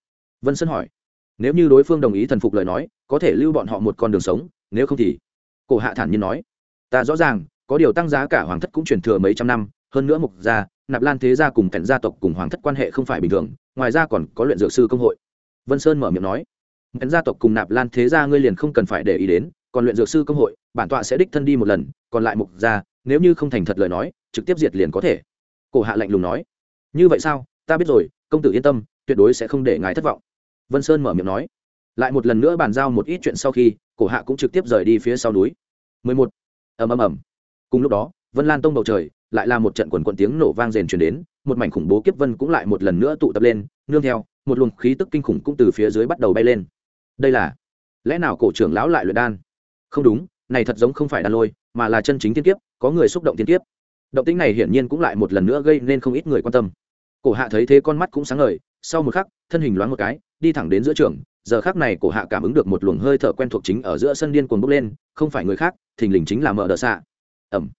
Vân sơn hỏi. Nếu như đối phương đồng ý thần phục lời nói, có thể lưu bọn họ một con đường sống, nếu không thì? Cổ hạ thản nhiên nói. Ta rõ ràng, có điều tăng giá cả hoàng thất cũng truyền thừa mấy trăm năm, hơn nữa mục gia, nạp lan thế gia cùng cảnh gia tộc cùng hoàng thất quan hệ không phải bình thường, ngoài ra còn có luyện dược sư công hội. Vân sơn mở miệng nói. Cảnh gia tộc cùng nạp lan thế gia ngươi liền không cần phải để ý đến còn luyện dược sư công hội, bản tọa sẽ đích thân đi một lần, còn lại mục gia, nếu như không thành thật lời nói, trực tiếp diệt liền có thể. Cổ hạ lạnh lùng nói. Như vậy sao? Ta biết rồi, công tử yên tâm, tuyệt đối sẽ không để ngài thất vọng. Vân sơn mở miệng nói. Lại một lần nữa bàn giao một ít chuyện sau khi, cổ hạ cũng trực tiếp rời đi phía sau núi. 11. ầm ầm ầm. Cùng lúc đó, vân lan tông bầu trời, lại là một trận quần quần tiếng nổ vang rền truyền đến, một mảnh khủng bố kiếp vân cũng lại một lần nữa tụ tập lên, nương theo, một luồng khí tức kinh khủng cũng từ phía dưới bắt đầu bay lên. Đây là, lẽ nào cổ trưởng lão lại luyện đan? Không đúng, này thật giống không phải đàn lôi, mà là chân chính tiên kiếp, có người xúc động tiên kiếp. Động tĩnh này hiển nhiên cũng lại một lần nữa gây nên không ít người quan tâm. Cổ hạ thấy thế con mắt cũng sáng ngời, sau một khắc, thân hình loáng một cái, đi thẳng đến giữa trường, giờ khắc này cổ hạ cảm ứng được một luồng hơi thở quen thuộc chính ở giữa sân điên cuồng bốc lên, không phải người khác, thình lình chính là mở đờ xạ ẩm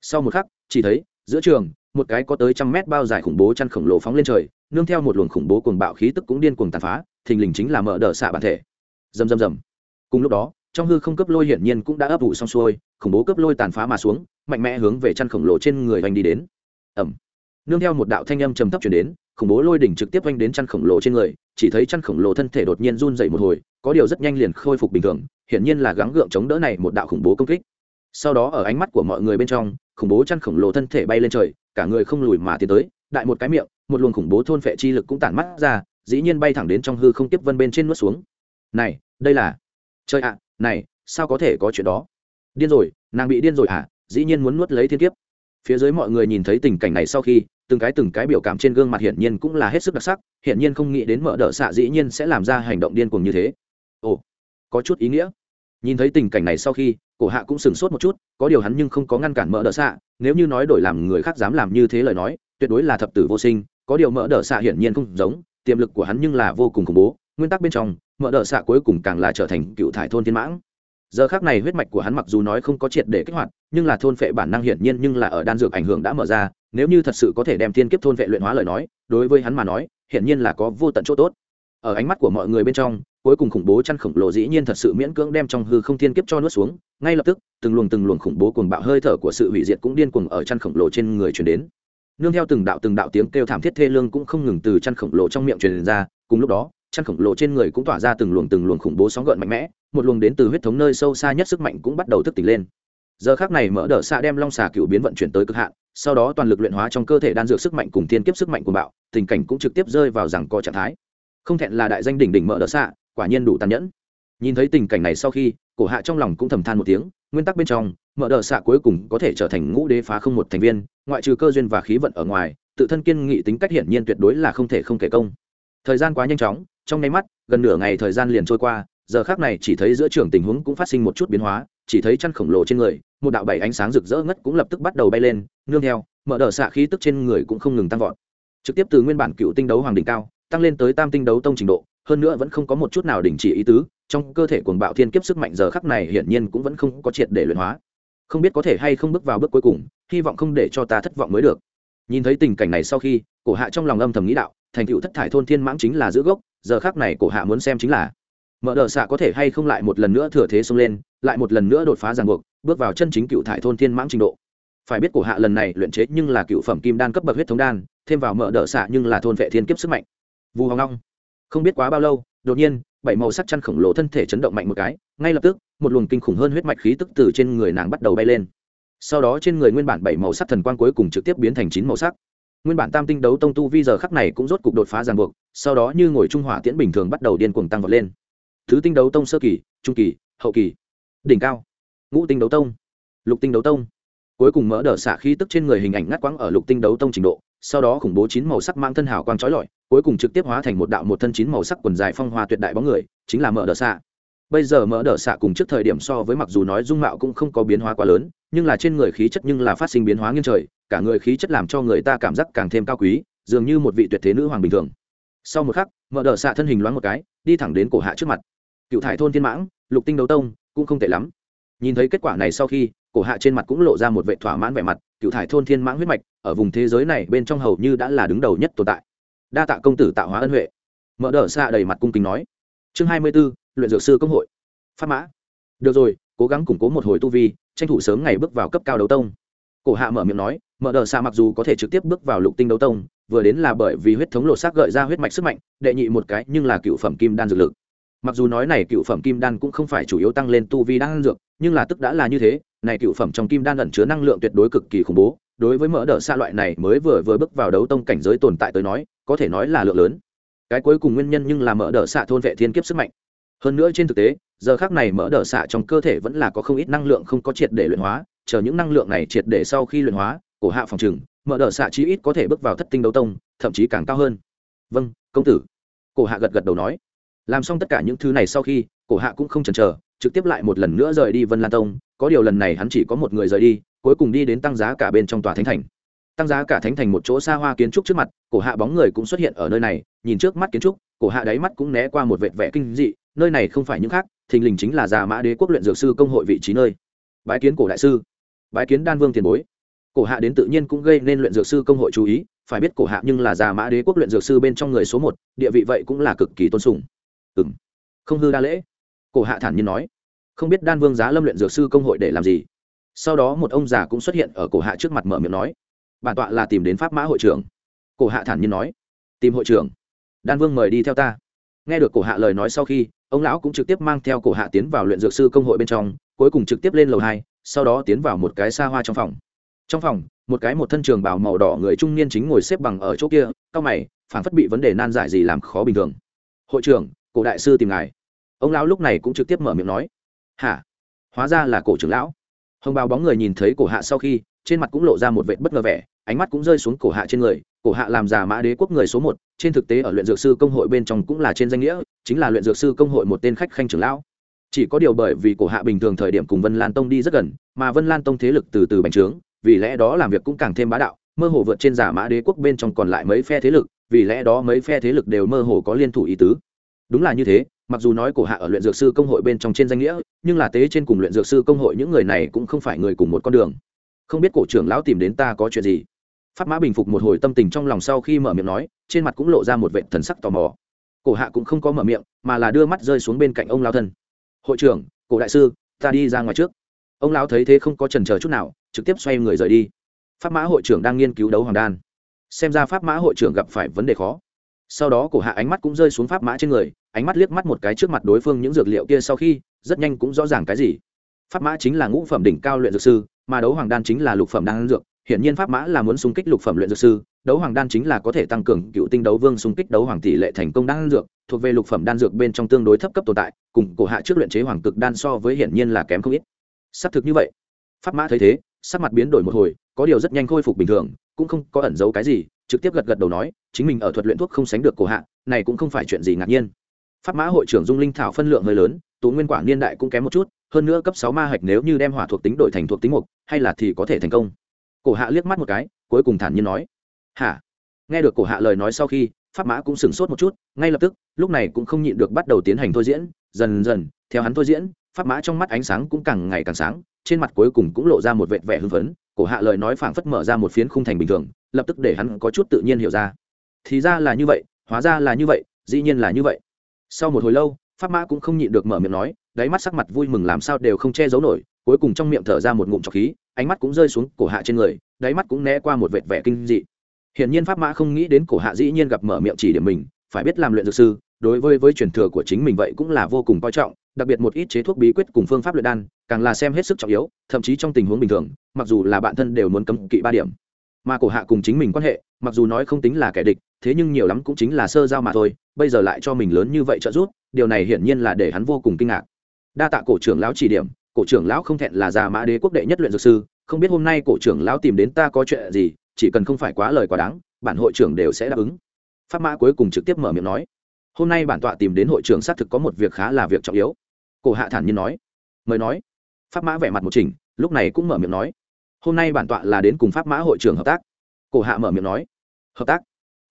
sau một khắc, chỉ thấy, giữa trường, một cái có tới trăm mét bao dài khủng bố chăn khổng lồ phóng lên trời, nương theo một luồng khủng bố cuồng bạo khí tức cũng điên cuồng tàn phá, thình lình chính là mở đờ xạ bản thể. Rầm rầm rầm. Cùng lúc đó trong hư không cấp lôi hiển nhiên cũng đã ấp ủ xong xuôi, khủng bố cấp lôi tàn phá mà xuống, mạnh mẽ hướng về chăn khổng lồ trên người oanh đi đến. Ẩm nương theo một đạo thanh âm trầm thấp chuyển đến, khủng bố lôi đỉnh trực tiếp oanh đến chăn khổng lồ trên người, chỉ thấy chăn khổng lồ thân thể đột nhiên run dậy một hồi, có điều rất nhanh liền khôi phục bình thường, hiển nhiên là gắng gượng chống đỡ này một đạo khủng bố công kích. Sau đó ở ánh mắt của mọi người bên trong, khủng bố chăn khổng lồ thân thể bay lên trời, cả người không lùi mà tiến tới, đại một cái miệng, một luồng khủng bố thôn phệ chi lực cũng tản mắt ra, dĩ nhiên bay thẳng đến trong hư không tiếp vân bên trên nuốt xuống. Này, đây là, trời ạ này, sao có thể có chuyện đó? Điên rồi, nàng bị điên rồi à dĩ nhiên muốn nuốt lấy thiên kiếp. Phía dưới mọi người nhìn thấy tình cảnh này sau khi, từng cái từng cái biểu cảm trên gương mặt hiển nhiên cũng là hết sức đặc sắc, hiển nhiên không nghĩ đến mở đỡ xạ dĩ nhiên sẽ làm ra hành động điên cuồng như thế. Ồ, có chút ý nghĩa. Nhìn thấy tình cảnh này sau khi, cổ hạ cũng sửng sốt một chút, có điều hắn nhưng không có ngăn cản mỡ đỡ xạ. Nếu như nói đổi làm người khác dám làm như thế lời nói, tuyệt đối là thập tử vô sinh. Có điều mỡ đỡ xạ hiển nhiên không giống, tiềm lực của hắn nhưng là vô cùng khủng bố. Nguyên tắc bên trong mở đỡ xạ cuối cùng càng là trở thành cựu thải thôn thiên mãng. Giờ khác này huyết mạch của hắn mặc dù nói không có triệt để kích hoạt, nhưng là thôn phệ bản năng hiển nhiên nhưng là ở đan dược ảnh hưởng đã mở ra, nếu như thật sự có thể đem thiên kiếp thôn vệ luyện hóa lời nói, đối với hắn mà nói, hiển nhiên là có vô tận chỗ tốt. Ở ánh mắt của mọi người bên trong, cuối cùng khủng bố chăn khổng lồ dĩ nhiên thật sự miễn cưỡng đem trong hư không thiên kiếp cho nuốt xuống, ngay lập tức, từng luồng từng luồng khủng bố cuồng bạo hơi thở của sự hủy diệt cũng điên cuồng ở chăn khổng lồ trên người truyền đến. Nương theo từng đạo từng đạo tiếng kêu thảm thiết thê lương cũng không ngừng từ chăn khổng lồ trong miệng truyền ra, cùng lúc đó chăn khổng lồ trên người cũng tỏa ra từng luồng từng luồng khủng bố sóng gợn mạnh mẽ, một luồng đến từ huyết thống nơi sâu xa nhất sức mạnh cũng bắt đầu thức tỉnh lên. Giờ khác này mở đỡ xạ đem long xà cựu biến vận chuyển tới cực hạn, sau đó toàn lực luyện hóa trong cơ thể đan dược sức mạnh cùng thiên kiếp sức mạnh của bạo, tình cảnh cũng trực tiếp rơi vào rằng co trạng thái. Không thẹn là đại danh đỉnh đỉnh mở đỡ xạ, quả nhiên đủ tàn nhẫn. Nhìn thấy tình cảnh này sau khi, cổ hạ trong lòng cũng thầm than một tiếng, nguyên tắc bên trong, mở đỡ xạ cuối cùng có thể trở thành ngũ đế phá không một thành viên, ngoại trừ cơ duyên và khí vận ở ngoài, tự thân kiên nghị tính cách hiển nhiên tuyệt đối là không thể không kể công. Thời gian quá nhanh chóng trong nháy mắt, gần nửa ngày thời gian liền trôi qua, giờ khác này chỉ thấy giữa trường tình huống cũng phát sinh một chút biến hóa, chỉ thấy chăn khổng lồ trên người, một đạo bảy ánh sáng rực rỡ ngất cũng lập tức bắt đầu bay lên, nương theo, mở đờ xạ khí tức trên người cũng không ngừng tăng vọt. Trực tiếp từ nguyên bản cựu tinh đấu hoàng đỉnh cao, tăng lên tới tam tinh đấu tông trình độ, hơn nữa vẫn không có một chút nào đình chỉ ý tứ, trong cơ thể cuồng bạo thiên kiếp sức mạnh giờ khắc này hiển nhiên cũng vẫn không có triệt để luyện hóa. Không biết có thể hay không bước vào bước cuối cùng, hy vọng không để cho ta thất vọng mới được. Nhìn thấy tình cảnh này sau khi, cổ hạ trong lòng âm thầm nghĩ đạo thành tựu thất thải thôn thiên mãng chính là giữ gốc, giờ khắc này cổ hạ muốn xem chính là. Mở đờ xạ có thể hay không lại một lần nữa thừa thế xông lên, lại một lần nữa đột phá ràng buộc, bước vào chân chính cựu thải thôn thiên mãng trình độ. Phải biết cổ hạ lần này luyện chế nhưng là cựu phẩm kim đan cấp bậc huyết thống đan, thêm vào mở đỡ xạ nhưng là thôn vệ thiên kiếp sức mạnh. Vù hoàng long, không biết quá bao lâu, đột nhiên, bảy màu sắc chăn khổng lồ thân thể chấn động mạnh một cái, ngay lập tức, một luồng kinh khủng hơn huyết mạch khí tức từ trên người nàng bắt đầu bay lên. Sau đó trên người nguyên bản bảy màu sắc thần quang cuối cùng trực tiếp biến thành chín màu sắc nguyên bản tam tinh đấu tông tu vi giờ khắc này cũng rốt cục đột phá ràng buộc, sau đó như ngồi trung hỏa tiễn bình thường bắt đầu điên cuồng tăng vọt lên. Thứ tinh đấu tông sơ kỳ, trung kỳ, hậu kỳ. Đỉnh cao. Ngũ tinh đấu tông. Lục tinh đấu tông. Cuối cùng mỡ đỡ xạ khí tức trên người hình ảnh ngắt quãng ở lục tinh đấu tông trình độ, sau đó khủng bố chín màu sắc mang thân hào quang trói lọi, cuối cùng trực tiếp hóa thành một đạo một thân chín màu sắc quần dài phong hoa tuyệt đại bóng người, chính là mỡ đỡ xạ. Bây giờ mỡ đỡ xạ cùng trước thời điểm so với mặc dù nói dung mạo cũng không có biến hóa quá lớn, nhưng là trên người khí chất nhưng là phát sinh biến hóa nghiêng trời cả người khí chất làm cho người ta cảm giác càng thêm cao quý, dường như một vị tuyệt thế nữ hoàng bình thường. Sau một khắc, mở đỡ xạ thân hình loáng một cái, đi thẳng đến cổ hạ trước mặt. Cựu thải thôn thiên mãng, lục tinh đấu tông, cũng không tệ lắm. Nhìn thấy kết quả này sau khi, cổ hạ trên mặt cũng lộ ra một vệ thỏa mãn vẻ mặt, cựu thải thôn thiên mãng huyết mạch, ở vùng thế giới này bên trong hầu như đã là đứng đầu nhất tồn tại. Đa tạ công tử tạo hóa ân huệ. Mở đờ xạ đầy mặt cung kính nói. Chương hai mươi b ố luyện dược sư công hội. Pháp mã. Được rồi, cố gắng củng cố một hồi tu vi, tranh thủ sớm ngày bước vào cấp cao đấu tông cổ hạ mở miệng nói mở đờ xạ mặc dù có thể trực tiếp bước vào lục tinh đấu tông, vừa đến là bởi vì huyết thống lộ xác gợi ra huyết mạch sức mạnh, đệ nhị một cái nhưng là cựu phẩm kim đan dược lực. Mặc dù nói này cựu phẩm kim đan cũng không phải chủ yếu tăng lên tu vi đan dược, nhưng là tức đã là như thế, này cựu phẩm trong kim đan ẩn chứa năng lượng tuyệt đối cực kỳ khủng bố. Đối với mỡ Đờ xa loại này mới vừa vừa bước vào đấu tông cảnh giới tồn tại tới nói, có thể nói là lượng lớn. Cái cuối cùng nguyên nhân nhưng là mỡ Đờ xạ thôn vệ thiên kiếp sức mạnh. Hơn nữa trên thực tế, giờ khác này mỡ Đờ xạ trong cơ thể vẫn là có không ít năng lượng không có triệt để luyện hóa chờ những năng lượng này triệt để sau khi luyện hóa, cổ hạ phòng trừng mở đỡ xạ chí ít có thể bước vào thất tinh đấu tông, thậm chí càng cao hơn. Vâng công tử. Cổ hạ gật gật đầu nói. Làm xong tất cả những thứ này sau khi, cổ hạ cũng không chần chờ, trực tiếp lại một lần nữa rời đi vân lan tông. Có điều lần này hắn chỉ có một người rời đi, cuối cùng đi đến tăng giá cả bên trong tòa thánh thành. Tăng giá cả thánh thành một chỗ xa hoa kiến trúc trước mặt, cổ hạ bóng người cũng xuất hiện ở nơi này, nhìn trước mắt kiến trúc, cổ hạ đáy mắt cũng né qua một vệt vẻ kinh dị, nơi này không phải những khác, thình lình chính là già mã đế quốc luyện dược sư công hội vị trí nơi. Bái kiến cổ đại sư bái kiến đan vương tiền bối. Cổ hạ đến tự nhiên cũng gây nên luyện dược sư công hội chú ý, phải biết cổ hạ nhưng là già mã đế quốc luyện dược sư bên trong người số một, địa vị vậy cũng là cực kỳ tôn sùng. Ừ m không hư đa lễ. Cổ hạ thản nhiên nói. Không biết đan vương giá lâm luyện dược sư công hội để làm gì? Sau đó một ông già cũng xuất hiện ở cổ hạ trước mặt mở miệng nói. Bản tọa là tìm đến pháp mã hội trưởng. Cổ hạ thản nhiên nói. Tìm hội trưởng. Đan vương mời đi theo ta. Nghe được cổ hạ lời nói sau khi, ông lão cũng trực tiếp mang theo cổ hạ tiến vào luyện dược sư công hội bên trong, cuối cùng trực tiếp lên lầu hai sau đó tiến vào một cái xa hoa trong phòng. Trong phòng, một cái một thân trường bào màu đỏ người trung niên chính ngồi xếp bằng ở chỗ kia, cao mày, phản phất bị vấn đề nan giải gì làm khó bình thường. Hội trưởng, cổ đại sư tìm ngài. Ông lão lúc này cũng trực tiếp mở miệng nói. Hả? Hóa ra là cổ trưởng lão. Hồng bào bóng người nhìn thấy cổ hạ sau khi, trên mặt cũng lộ ra một vệ bất ngờ vẻ, ánh mắt cũng rơi xuống cổ hạ trên người. Cổ hạ làm già mã đế quốc người số một, trên thực tế ở luyện dược sư công hội bên trong cũng là trên danh nghĩa, chính là luyện dược sư công hội một tên khách khanh trưởng lão chỉ có điều bởi vì cổ hạ bình thường thời điểm cùng vân lan tông đi rất gần, mà vân lan tông thế lực từ từ bành trướng, vì lẽ đó làm việc cũng càng thêm bá đạo, mơ hồ vượt trên giả mã đế quốc bên trong còn lại mấy phe thế lực, vì lẽ đó mấy phe thế lực đều mơ hồ có liên thủ ý tứ. Đúng là như thế, mặc dù nói cổ hạ ở luyện dược sư công hội bên trong trên danh nghĩa, nhưng là tế trên cùng luyện dược sư công hội những người này cũng không phải người cùng một con đường. Không biết cổ trưởng lão tìm đến ta có chuyện gì? Pháp mã bình phục một hồi tâm tình trong lòng sau khi mở miệng nói, trên mặt cũng lộ ra một vệ thần sắc tò mò. Cổ hạ cũng không có mở miệng, mà là đưa mắt rơi xuống bên cạnh ông lao thân hội trưởng, cổ đại sư, ta đi ra ngoài trước. Ông lão thấy thế không có trần chờ chút nào, trực tiếp xoay người rời đi. Pháp mã hội trưởng đang nghiên cứu đấu hoàng đan. Xem ra pháp mã hội trưởng gặp phải vấn đề khó. Sau đó cổ hạ ánh mắt cũng rơi xuống pháp mã trên người, ánh mắt liếc mắt một cái trước mặt đối phương những dược liệu kia sau khi, rất nhanh cũng rõ ràng cái gì. Pháp mã chính là ngũ phẩm đỉnh cao luyện dược sư, mà đấu hoàng đan chính là lục phẩm đan dược, hiển nhiên pháp mã là muốn xung kích lục phẩm luyện dược sư đấu hoàng đan chính là có thể tăng cường cựu tinh đấu vương xung kích đấu hoàng tỷ lệ thành công đan dược, thuộc về lục phẩm đan dược bên trong tương đối thấp cấp tồn tại, cùng cổ hạ trước luyện chế hoàng cực đan so với hiển nhiên là kém không ít. Xác thực như vậy. Pháp mã thấy thế, sắc mặt biến đổi một hồi, có điều rất nhanh khôi phục bình thường, cũng không có ẩn giấu cái gì, trực tiếp gật gật đầu nói, chính mình ở thuật luyện thuốc không sánh được cổ hạ, này cũng không phải chuyện gì ngạc nhiên. Pháp mã hội trưởng dung linh thảo phân lượng hơi lớn, tú nguyên quả niên đại cũng kém một chút, hơn nữa cấp sáu ma hạch nếu như đem hỏa thuộc tính đổi thành thuộc tính mục, hay là thì có thể thành công. Cổ hạ liếc mắt một cái, cuối cùng thản nhiên nói hả? Nghe được cổ hạ lời nói sau khi, pháp mã cũng sửng sốt một chút, ngay lập tức, lúc này cũng không nhịn được bắt đầu tiến hành thôi diễn. Dần dần, theo hắn thôi diễn, pháp mã trong mắt ánh sáng cũng càng ngày càng sáng, trên mặt cuối cùng cũng lộ ra một vệt vẻ hưng phấn. Cổ hạ lời nói phảng phất mở ra một phiến khung thành bình thường, lập tức để hắn có chút tự nhiên hiểu ra. Thì ra là như vậy, hóa ra là như vậy, dĩ nhiên là như vậy. Sau một hồi lâu, pháp mã cũng không nhịn được mở miệng nói, đáy mắt sắc mặt vui mừng làm sao đều không che giấu nổi, cuối cùng trong miệng thở ra một ngụm trọc khí, ánh mắt cũng rơi xuống cổ hạ trên người, đáy mắt cũng né qua một vệt vẻ kinh dị hiển nhiên pháp mã không nghĩ đến cổ hạ dĩ nhiên gặp mở miệng chỉ điểm mình, phải biết làm luyện dược sư, đối với với truyền thừa của chính mình vậy cũng là vô cùng coi trọng, đặc biệt một ít chế thuốc bí quyết cùng phương pháp luyện đan, càng là xem hết sức trọng yếu, thậm chí trong tình huống bình thường, mặc dù là bạn thân đều muốn cấm kỵ ba điểm. Mà cổ hạ cùng chính mình quan hệ, mặc dù nói không tính là kẻ địch, thế nhưng nhiều lắm cũng chính là sơ giao mà thôi, bây giờ lại cho mình lớn như vậy trợ giúp, điều này hiển nhiên là để hắn vô cùng kinh ngạc. Đa tạ cổ trưởng lão chỉ điểm, cổ trưởng lão không thẹn là già mã đế quốc đệ nhất luyện dược sư, không biết hôm nay cổ trưởng lão tìm đến ta có chuyện gì chỉ cần không phải quá lời quá đáng, bản hội trưởng đều sẽ đáp ứng. Pháp mã cuối cùng trực tiếp mở miệng nói, hôm nay bản tọa tìm đến hội trưởng xác thực có một việc khá là việc trọng yếu. Cổ hạ thản nhiên nói, mời nói. Pháp mã vẻ mặt một trình lúc này cũng mở miệng nói, hôm nay bản tọa là đến cùng pháp mã hội trưởng hợp tác. Cổ hạ mở miệng nói, hợp tác?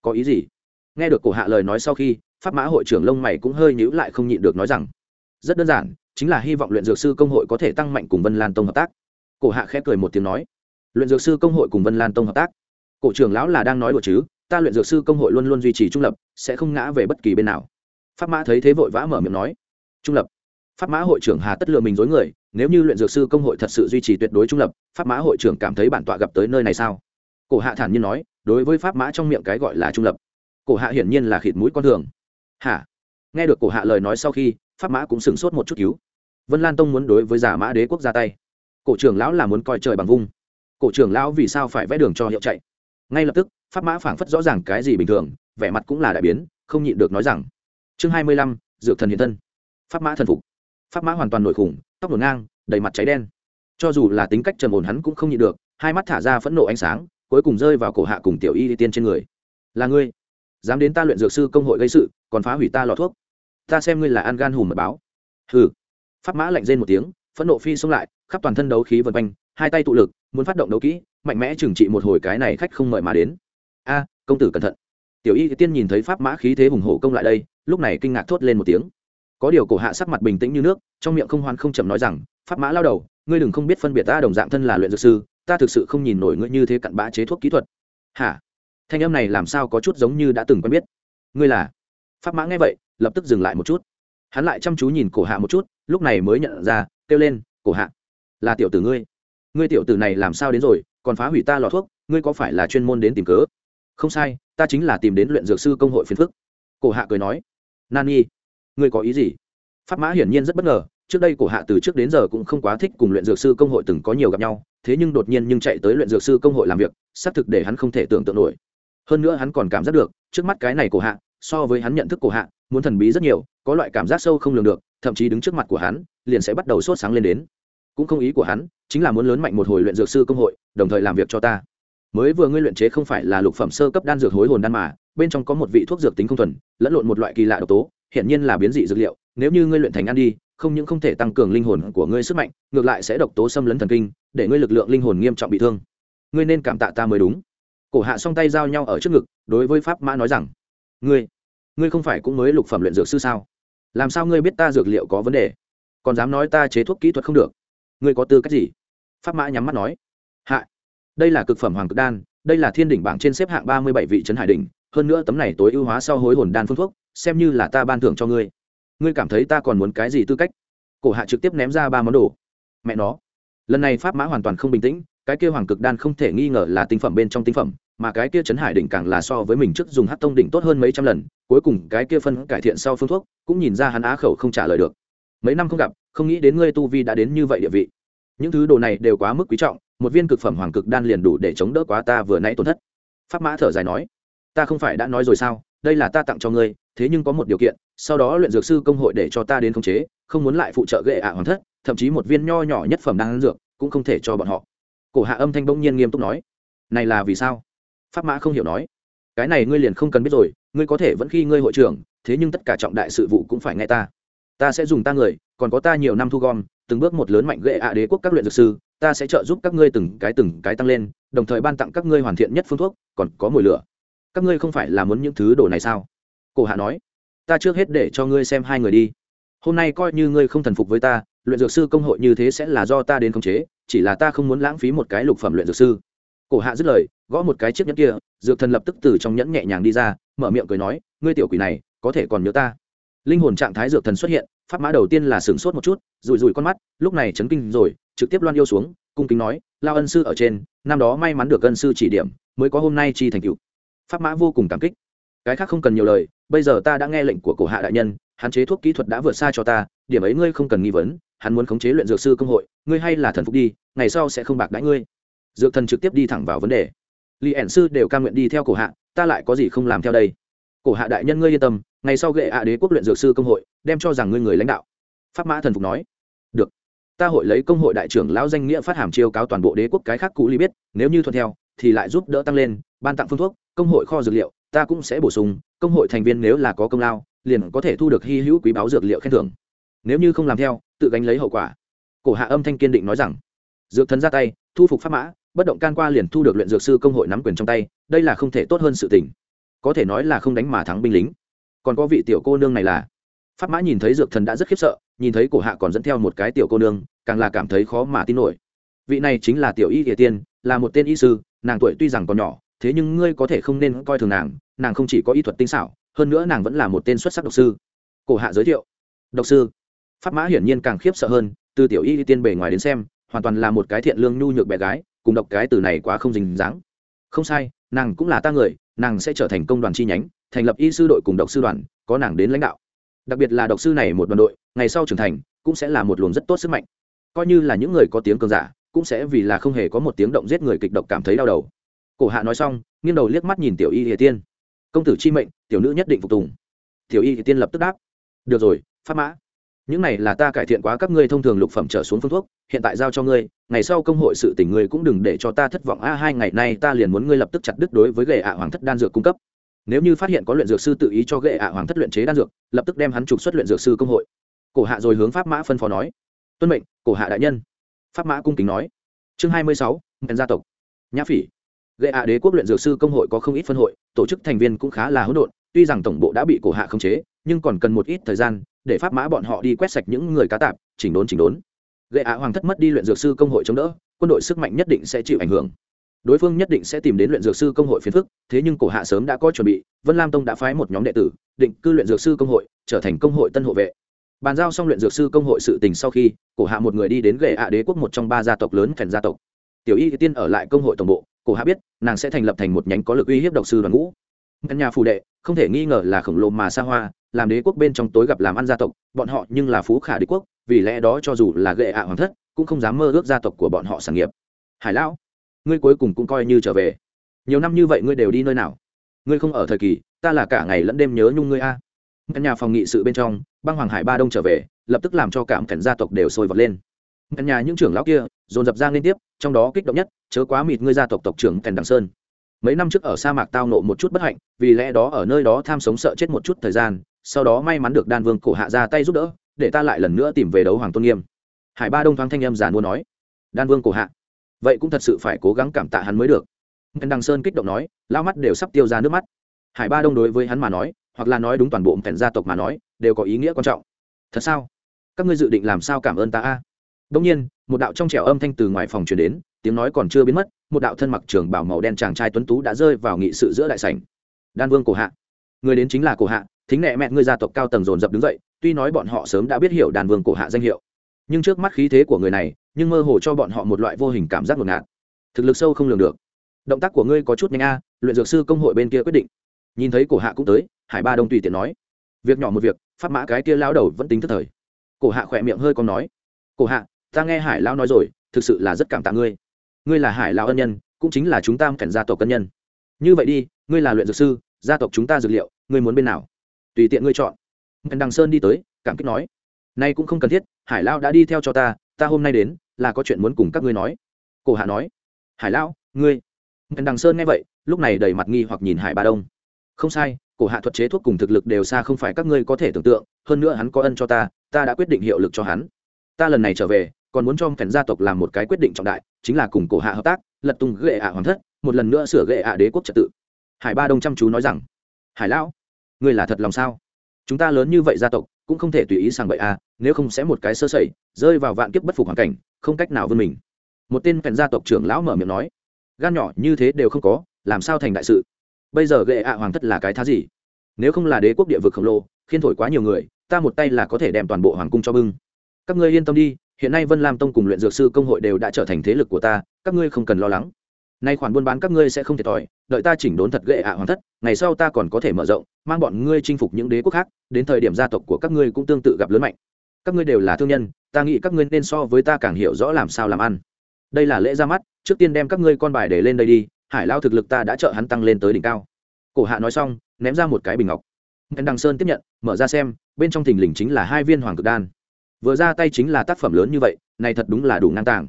Có ý gì? Nghe được cổ hạ lời nói sau khi, pháp mã hội trưởng lông mày cũng hơi nhíu lại không nhịn được nói rằng, rất đơn giản, chính là hy vọng luyện dược sư công hội có thể tăng mạnh cùng vân lan tông hợp tác. Cổ hạ khẽ cười một tiếng nói, luyện dược sư công hội cùng vân lan tông hợp tác? Cổ trưởng lão là đang nói đùa chứ, ta luyện dược sư công hội luôn luôn duy trì trung lập, sẽ không ngã về bất kỳ bên nào. Pháp mã thấy thế vội vã mở miệng nói. Trung lập. Pháp mã hội trưởng hà tất lừa mình dối người, nếu như luyện dược sư công hội thật sự duy trì tuyệt đối trung lập, pháp mã hội trưởng cảm thấy bản tọa gặp tới nơi này sao? Cổ hạ thản nhiên nói, đối với pháp mã trong miệng cái gọi là trung lập. Cổ hạ hiển nhiên là khịt mũi con thường. Hả? Nghe được cổ hạ lời nói sau khi, pháp mã cũng sửng sốt một chút cứu. Vân lan tông muốn đối với giả mã đế quốc ra tay. Cổ trưởng lão là muốn coi trời bằng vung. Cổ trưởng lão vì sao phải vẽ đường cho hiệu chạy? Ngay lập tức, pháp mã phảng phất rõ ràng cái gì bình thường, vẻ mặt cũng là đại biến, không nhịn được nói rằng, chương hai mươi lăm, dược thần hiện thân. Pháp mã thần phục. Pháp mã hoàn toàn nổi khủng, tóc ngổn ngang, đầy mặt cháy đen. Cho dù là tính cách trầm ổn hắn cũng không nhịn được, hai mắt thả ra phẫn nộ ánh sáng, cuối cùng rơi vào cổ hạ cùng tiểu y tiên trên người. Là ngươi. Dám đến ta luyện dược sư công hội gây sự, còn phá hủy ta lọ thuốc. Ta xem ngươi là ăn gan hùm mật báo. Hừ. Pháp mã lạnh rên một tiếng, phẫn nộ phi xông lại, khắp toàn thân đấu khí vân quanh, hai tay tụ lực muốn phát động đấu kỹ, mạnh mẽ trừng trị một hồi cái này khách không mời mà đến. A, công tử cẩn thận. Tiểu y tiên nhìn thấy pháp mã khí thế hùng hổ công lại đây, lúc này kinh ngạc thốt lên một tiếng. Có điều cổ hạ sắc mặt bình tĩnh như nước, trong miệng không hoan không chậm nói rằng, pháp mã lao đầu, ngươi đừng không biết phân biệt ta đồng dạng thân là luyện dược sư, ta thực sự không nhìn nổi ngươi như thế cặn bã chế thuốc kỹ thuật. Hả? Thanh âm này làm sao có chút giống như đã từng quen biết? Ngươi là? Pháp mã nghe vậy, lập tức dừng lại một chút. Hắn lại chăm chú nhìn cổ hạ một chút, lúc này mới nhận ra, kêu lên, cổ hạ, là tiểu tử ngươi ngươi tiểu tử này làm sao đến rồi, còn phá hủy ta lò thuốc, ngươi có phải là chuyên môn đến tìm cớ? Không sai, ta chính là tìm đến luyện dược sư công hội phiền phức. Cổ hạ cười nói. Nani, ngươi có ý gì? Pháp mã hiển nhiên rất bất ngờ, trước đây cổ hạ từ trước đến giờ cũng không quá thích cùng luyện dược sư công hội từng có nhiều gặp nhau, thế nhưng đột nhiên nhưng chạy tới luyện dược sư công hội làm việc, xác thực để hắn không thể tưởng tượng nổi. Hơn nữa hắn còn cảm giác được, trước mắt cái này cổ hạ, so với hắn nhận thức cổ hạ, muốn thần bí rất nhiều, có loại cảm giác sâu không lường được, thậm chí đứng trước mặt của hắn, liền sẽ bắt đầu sốt sáng lên đến cũng không ý của hắn, chính là muốn lớn mạnh một hồi luyện dược sư công hội, đồng thời làm việc cho ta. Mới vừa ngươi luyện chế không phải là lục phẩm sơ cấp đan dược hối hồn đan mà, bên trong có một vị thuốc dược tính không thuần, lẫn lộn một loại kỳ lạ độc tố, hiển nhiên là biến dị dược liệu, nếu như ngươi luyện thành ăn đi, không những không thể tăng cường linh hồn của ngươi sức mạnh, ngược lại sẽ độc tố xâm lấn thần kinh, để ngươi lực lượng linh hồn nghiêm trọng bị thương. Ngươi nên cảm tạ ta mới đúng. Cổ hạ song tay giao nhau ở trước ngực, đối với pháp mã nói rằng, ngươi ngươi không phải cũng mới lục phẩm luyện dược sư sao? Làm sao ngươi biết ta dược liệu có vấn đề? Còn dám nói ta chế thuốc kỹ thuật không được? Ngươi có tư cách gì? Pháp mã nhắm mắt nói. Hạ. Đây là cực phẩm hoàng cực đan, đây là thiên đỉnh bảng trên xếp hạng ba mươi bảy vị trấn hải đỉnh, hơn nữa tấm này tối ưu hóa sau hối hồn đan phương thuốc, xem như là ta ban thưởng cho ngươi. Ngươi cảm thấy ta còn muốn cái gì tư cách? Cổ hạ trực tiếp ném ra ba món đồ. Mẹ nó. Lần này pháp mã hoàn toàn không bình tĩnh, cái kia hoàng cực đan không thể nghi ngờ là tinh phẩm bên trong tinh phẩm, mà cái kia trấn hải đỉnh càng là so với mình trước dùng hát tông đỉnh tốt hơn mấy trăm lần, cuối cùng cái kia phân cải thiện sau phương thuốc, cũng nhìn ra hắn á khẩu không trả lời được. Mấy năm không gặp không nghĩ đến ngươi tu vi đã đến như vậy địa vị. Những thứ đồ này đều quá mức quý trọng, một viên cực phẩm hoàng cực đan liền đủ để chống đỡ quá ta vừa nãy tổn thất. Pháp mã thở dài nói. Ta không phải đã nói rồi sao? Đây là ta tặng cho ngươi, thế nhưng có một điều kiện, sau đó luyện dược sư công hội để cho ta đến khống chế, không muốn lại phụ trợ ghệ ạ hoàng thất, thậm chí một viên nho nhỏ nhất phẩm đang dược cũng không thể cho bọn họ. Cổ hạ âm thanh bỗng nhiên nghiêm túc nói. Này là vì sao? Pháp mã không hiểu nói. Cái này ngươi liền không cần biết rồi, ngươi có thể vẫn khi ngươi hội trưởng, thế nhưng tất cả trọng đại sự vụ cũng phải nghe ta ta sẽ dùng ta người, còn có ta nhiều năm thu gom, từng bước một lớn mạnh gệ ạ đế quốc các luyện dược sư, ta sẽ trợ giúp các ngươi từng cái từng cái tăng lên, đồng thời ban tặng các ngươi hoàn thiện nhất phương thuốc, còn có mùi lửa. Các ngươi không phải là muốn những thứ đồ này sao? Cổ hạ nói. Ta trước hết để cho ngươi xem hai người đi. Hôm nay coi như ngươi không thần phục với ta, luyện dược sư công hội như thế sẽ là do ta đến khống chế, chỉ là ta không muốn lãng phí một cái lục phẩm luyện dược sư. Cổ hạ dứt lời, gõ một cái chiếc nhẫn kia, dược thần lập tức từ trong nhẫn nhẹ nhàng đi ra, mở miệng cười nói, ngươi tiểu quỷ này, có thể còn nhớ ta linh hồn trạng thái dược thần xuất hiện, pháp mã đầu tiên là sửng sốt một chút rùi rùi con mắt, lúc này chấn kinh rồi, trực tiếp loan yêu xuống, cung kính nói, lao ân sư ở trên, năm đó may mắn được ân sư chỉ điểm, mới có hôm nay chi thành cựu pháp mã vô cùng cảm kích. Cái khác không cần nhiều lời, bây giờ ta đã nghe lệnh của cổ hạ đại nhân hạn chế thuốc kỹ thuật đã vượt xa cho ta, điểm ấy ngươi không cần nghi vấn, hắn muốn khống chế luyện dược sư công hội, ngươi hay là thần phục đi, ngày sau sẽ không bạc đãi ngươi. Dược thần trực tiếp đi thẳng vào vấn đề. Lì ẻn sư đều ca nguyện đi theo cổ hạ, ta lại có gì không làm theo đây? Cổ hạ đại nhân ngươi yên tâm, ngày sau ghệ hạ đế quốc luyện dược sư công hội, đem cho rằng ngươi người lãnh đạo. Pháp mã thần phục nói. Được. Ta hội lấy công hội đại trưởng lão danh nghĩa phát hàm chiêu cáo toàn bộ đế quốc cái khác cũ ly biết, nếu như thuận theo, thì lại giúp đỡ tăng lên, ban tặng phương thuốc, công hội kho dược liệu, ta cũng sẽ bổ sung, công hội thành viên nếu là có công lao, liền có thể thu được hy hữu quý báo dược liệu khen thưởng. Nếu như không làm theo, tự gánh lấy hậu quả. Cổ hạ âm thanh kiên định nói rằng. Dược thần ra tay, thu phục pháp mã, bất động can qua liền thu được luyện dược sư công hội nắm quyền trong tay, đây là không thể tốt hơn sự tình có thể nói là không đánh mà thắng binh lính. Còn có vị tiểu cô nương này là. Pháp mã nhìn thấy dược thần đã rất khiếp sợ, nhìn thấy cổ hạ còn dẫn theo một cái tiểu cô nương, càng là cảm thấy khó mà tin nổi. Vị này chính là tiểu y địa tiên, là một tên y sư, nàng tuổi tuy rằng còn nhỏ, thế nhưng ngươi có thể không nên coi thường nàng nàng không chỉ có y thuật tinh xảo, hơn nữa nàng vẫn là một tên xuất sắc độc sư. Cổ hạ giới thiệu. Độc sư. Pháp mã hiển nhiên càng khiếp sợ hơn, từ tiểu y tiên bề ngoài đến xem, hoàn toàn là một cái thiện lương nhu nhược bé gái, cùng độc cái từ này quá không dình dáng. Không sai, nàng cũng là ta người nàng sẽ trở thành công đoàn chi nhánh, thành lập y sư đội cùng độc sư đoàn, có nàng đến lãnh đạo. Đặc biệt là độc sư này một đoàn đội, ngày sau trưởng thành, cũng sẽ là một luồng rất tốt sức mạnh. Coi như là những người có tiếng cường giả, cũng sẽ vì là không hề có một tiếng động giết người kịch độc cảm thấy đau đầu. Cổ hạ nói xong, nghiêng đầu liếc mắt nhìn tiểu y hiệ tiên. Công tử chi mệnh, tiểu nữ nhất định phục tùng. Tiểu y hiệ tiên lập tức đáp. Được rồi phát mã những này là ta cải thiện quá các ngươi thông thường lục phẩm trở xuống phương thuốc, hiện tại giao cho ngươi, ngày sau công hội sự tỉnh ngươi cũng đừng để cho ta thất vọng. A, hai ngày nay ta liền muốn ngươi lập tức chặt đứt đối với gậy ạ hoàng thất đan dược cung cấp. Nếu như phát hiện có luyện dược sư tự ý cho gậy ạ hoàng thất luyện chế đan dược, lập tức đem hắn trục xuất luyện dược sư công hội. Cổ hạ rồi hướng pháp mã phân phó nói. Tuân mệnh, cổ hạ đại nhân. Pháp mã cung kính nói. Chương hai mươi sáu mẹn gia tộc. Nhã phỉ. Gậy ạ đế quốc luyện dược sư công hội có không ít phân hội, tổ chức thành viên cũng khá là hỗn độn, tuy rằng tổng bộ đã bị cổ hạ khống chế, nhưng còn cần một ít thời gian để pháp mã bọn họ đi quét sạch những người cá tạp, chỉnh đốn chỉnh đốn. Gậy ạ hoàng thất mất đi luyện dược sư công hội chống đỡ, quân đội sức mạnh nhất định sẽ chịu ảnh hưởng. Đối phương nhất định sẽ tìm đến luyện dược sư công hội phiền phức, thế nhưng cổ hạ sớm đã có chuẩn bị, vân lam tông đã phái một nhóm đệ tử, định cư luyện dược sư công hội, trở thành công hội tân hộ vệ. Bàn giao xong luyện dược sư công hội sự tình sau khi, cổ hạ một người đi đến gậy ạ đế quốc một trong ba gia tộc lớn phèn gia tộc. Tiểu y tiên ở lại công hội tổng bộ, cổ hạ biết, nàng sẽ thành lập thành một nhánh có lực uy hiếp độc sư đoàn ngũ. Căn nhà phù đệ, không thể nghi ngờ là khổng lồ mà xa hoa làm đế quốc bên trong tối gặp làm ăn gia tộc, bọn họ nhưng là phú khả đế quốc, vì lẽ đó cho dù là gệ ạ hoàng thất, cũng không dám mơ ước gia tộc của bọn họ sản nghiệp. Hải lão, ngươi cuối cùng cũng coi như trở về. Nhiều năm như vậy ngươi đều đi nơi nào? Ngươi không ở thời kỳ, ta là cả ngày lẫn đêm nhớ nhung ngươi a. Căn nhà phòng nghị sự bên trong, băng hoàng hải ba đông trở về, lập tức làm cho cảm cảnh gia tộc đều sôi vọt lên. Căn nhà những trưởng lão kia, dồn dập ra liên tiếp, trong đó kích động nhất, chớ quá mịt ngươi gia tộc tộc trưởng cảnh đằng sơn. Mấy năm trước ở sa mạc tao nộ một chút bất hạnh, vì lẽ đó ở nơi đó tham sống sợ chết một chút thời gian sau đó may mắn được đan vương cổ hạ ra tay giúp đỡ, để ta lại lần nữa tìm về đấu hoàng tôn nghiêm. Hải ba đông thoáng thanh âm giàn mua nói. Đan vương cổ hạ, vậy cũng thật sự phải cố gắng cảm tạ hắn mới được. Ngân đằng sơn kích động nói, lao mắt đều sắp tiêu ra nước mắt. Hải ba đông đối với hắn mà nói, hoặc là nói đúng toàn bộ mẹn gia tộc mà nói, đều có ý nghĩa quan trọng. Thật sao? Các ngươi dự định làm sao cảm ơn ta a? Đông nhiên, một đạo trong trẻo âm thanh từ ngoài phòng truyền đến, tiếng nói còn chưa biến mất, một đạo thân mặc trường bảo màu đen chàng trai tuấn tú đã rơi vào nghị sự giữa đại sảnh. Đan vương cổ hạ, người đến chính là cổ hạ thính nệ mẹ ngươi gia tộc cao tầng dồn dập đứng dậy, tuy nói bọn họ sớm đã biết hiểu đàn vương cổ hạ danh hiệu, nhưng trước mắt khí thế của người này, nhưng mơ hồ cho bọn họ một loại vô hình cảm giác ngột ngạt. Thực lực sâu không lường được. Động tác của ngươi có chút nhanh a, luyện dược sư công hội bên kia quyết định. Nhìn thấy cổ hạ cũng tới, hải ba đông tùy tiện nói. Việc nhỏ một việc phát mã cái kia lao đầu vẫn tính thức thời. Cổ hạ khỏe miệng hơi còn nói. Cổ hạ, ta nghe hải lao nói rồi, thực sự là rất cảm tạ ngươi. Ngươi là hải lao ân nhân, cũng chính là chúng ta cảnh gia tộc ân nhân. Như vậy đi, ngươi là luyện dược sư, gia tộc chúng ta dược liệu, ngươi muốn bên nào? Tùy tiện ngươi chọn. Ngân đằng sơn đi tới, cảm kích nói, nay cũng không cần thiết, hải lao đã đi theo cho ta ta hôm nay đến là có chuyện muốn cùng các ngươi nói. Cổ hạ nói, hải lão ngươi. Ngân đằng sơn nghe vậy, lúc này đầy mặt nghi hoặc nhìn hải ba đông. Không sai, cổ hạ thuật chế thuốc cùng thực lực đều xa không phải các ngươi có thể tưởng tượng, hơn nữa hắn có ân cho ta ta đã quyết định hiệu lực cho hắn. Ta lần này trở về, còn muốn cho kèn gia tộc làm một cái quyết định trọng đại, chính là cùng cổ hạ hợp tác, lật tung ghệ ạ hoàng thất, một lần nữa sửa ghệ ạ đế quốc trật tự. Hải ba đông chăm chú nói rằng, hải lão ngươi là thật lòng sao? Chúng ta lớn như vậy gia tộc, cũng không thể tùy ý sang bậy à nếu không sẽ một cái sơ sẩy, rơi vào vạn kiếp bất phục hoàn cảnh, không cách nào vươn mình. Một tên kèn gia tộc trưởng lão mở miệng nói, gan nhỏ, như thế đều không có, làm sao thành đại sự? Bây giờ gệ ạ hoàng thất là cái thá gì? Nếu không là đế quốc địa vực khổng lồ khiến thổi quá nhiều người, ta một tay là có thể đem toàn bộ hoàng cung cho bưng. Các ngươi yên tâm đi, hiện nay vân lam tông cùng luyện dược sư công hội đều đã trở thành thế lực của ta, các ngươi không cần lo lắng nay khoản buôn bán các ngươi sẽ không thiệt thòi, đợi ta chỉnh đốn thật ghệ ạ à hoàn thất, ngày sau ta còn có thể mở rộng, mang bọn ngươi chinh phục những đế quốc khác, đến thời điểm gia tộc của các ngươi cũng tương tự gặp lớn mạnh. Các ngươi đều là thương nhân, ta nghĩ các ngươi nên so với ta càng hiểu rõ làm sao làm ăn. Đây là lễ ra mắt, trước tiên đem các ngươi con bài để lên đây đi, hải lao thực lực ta đã trợ hắn tăng lên tới đỉnh cao. Cổ hạ nói xong, ném ra một cái bình ngọc. Ngân đằng sơn tiếp nhận, mở ra xem, bên trong thình lình chính là hai viên hoàng cực đan. Vừa ra tay chính là tác phẩm lớn như vậy, này thật đúng là đủ ngang tàng.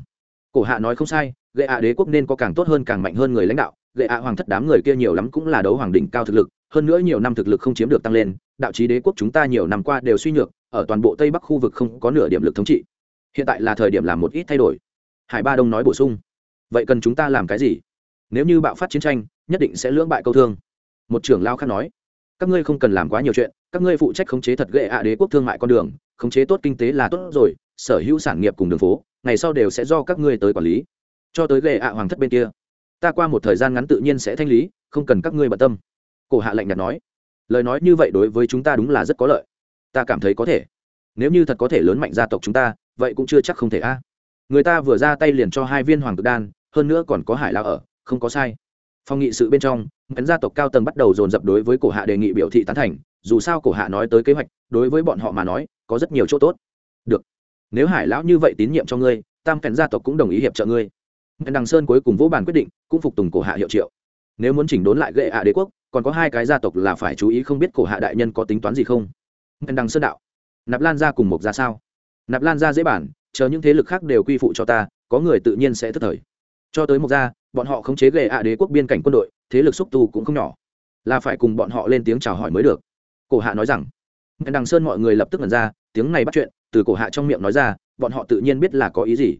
Cổ hạ nói không sai gệ ạ đế quốc nên có càng tốt hơn càng mạnh hơn người lãnh đạo, gệ ạ hoàng thất đám người kia nhiều lắm cũng là đấu hoàng đỉnh cao thực lực, hơn nữa nhiều năm thực lực không chiếm được tăng lên, đạo trí đế quốc chúng ta nhiều năm qua đều suy nhược, ở toàn bộ tây bắc khu vực không có nửa điểm lực thống trị. Hiện tại là thời điểm làm một ít thay đổi. Hải ba đông nói bổ sung. Vậy cần chúng ta làm cái gì? Nếu như bạo phát chiến tranh, nhất định sẽ lưỡng bại câu thương. Một trưởng lao khác nói. Các ngươi không cần làm quá nhiều chuyện, các ngươi phụ trách khống chế thật gệ ạ đế quốc thương mại con đường, khống chế tốt kinh tế là tốt rồi, sở hữu sản nghiệp cùng đường phố, ngày sau đều sẽ do các ngươi tới quản lý cho tới ghệ ạ hoàng thất bên kia, ta qua một thời gian ngắn tự nhiên sẽ thanh lý, không cần các ngươi bận tâm. Cổ hạ lạnh nhạt nói. Lời nói như vậy đối với chúng ta đúng là rất có lợi. Ta cảm thấy có thể. Nếu như thật có thể lớn mạnh gia tộc chúng ta, vậy cũng chưa chắc không thể a. Người ta vừa ra tay liền cho hai viên hoàng cực đan, hơn nữa còn có hải lao ở, không có sai. Phòng nghị sự bên trong ấn gia tộc cao tầng bắt đầu dồn dập đối với cổ hạ đề nghị biểu thị tán thành, dù sao cổ hạ nói tới kế hoạch, đối với bọn họ mà nói, có rất nhiều chỗ tốt. Được. Nếu hải lão như vậy tín nhiệm cho ngươi, tam kèn gia tộc cũng đồng ý hiệp trợ ngươi ngân đằng sơn cuối cùng vỗ bàn quyết định, cũng phục tùng cổ hạ hiệu triệu. Nếu muốn chỉnh đốn lại gệ hạ đế quốc, còn có hai cái gia tộc là phải chú ý không biết cổ hạ đại nhân có tính toán gì không? Ngân đằng sơn đạo. Nạp lan ra cùng một ra sao? Nạp lan ra dễ bản, chờ những thế lực khác đều quy phụ cho ta, có người tự nhiên sẽ thất thời. Cho tới một gia, bọn họ khống chế ghệ ạ đế quốc biên cảnh quân đội, thế lực xúc tu cũng không nhỏ. Là phải cùng bọn họ lên tiếng chào hỏi mới được. Cổ hạ nói rằng, Ngân đằng sơn mọi người lập tức lần ra, tiếng này bắt chuyện, từ cổ hạ trong miệng nói ra, bọn họ tự nhiên biết là có ý gì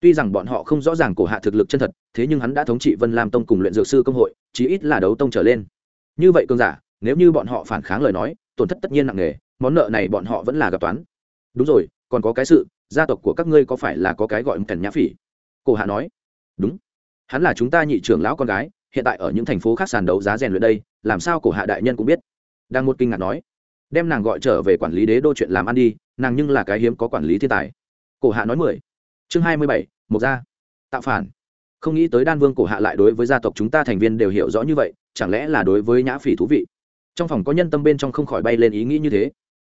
tuy rằng bọn họ không rõ ràng cổ hạ thực lực chân thật, thế nhưng hắn đã thống trị vân lam tông cùng luyện dược sư công hội, chí ít là đấu tông trở lên. Như vậy cơn giả, nếu như bọn họ phản kháng lời nói, tổn thất tất nhiên nặng nề, món nợ này bọn họ vẫn là gặp toán. Đúng rồi, còn có cái sự, gia tộc của các ngươi có phải là có cái gọi cần nhã phỉ? Cổ hạ nói. Đúng. Hắn là chúng ta nhị trưởng lão con gái, hiện tại ở những thành phố khác sàn đấu giá rèn luyện đây, làm sao cổ hạ đại nhân cũng biết? Đang một kinh ngạc nói. Đem nàng gọi trở về quản lý đế đô chuyện làm ăn đi, nàng nhưng là cái hiếm có quản lý thiên tài. Cổ hạ nói mười chương hai mươi bảy một gia. Tạo phản. Không nghĩ tới đan vương cổ hạ lại đối với gia tộc chúng ta thành viên đều hiểu rõ như vậy, chẳng lẽ là đối với nhã phỉ thú vị? Trong phòng có nhân tâm bên trong không khỏi bay lên ý nghĩ như thế.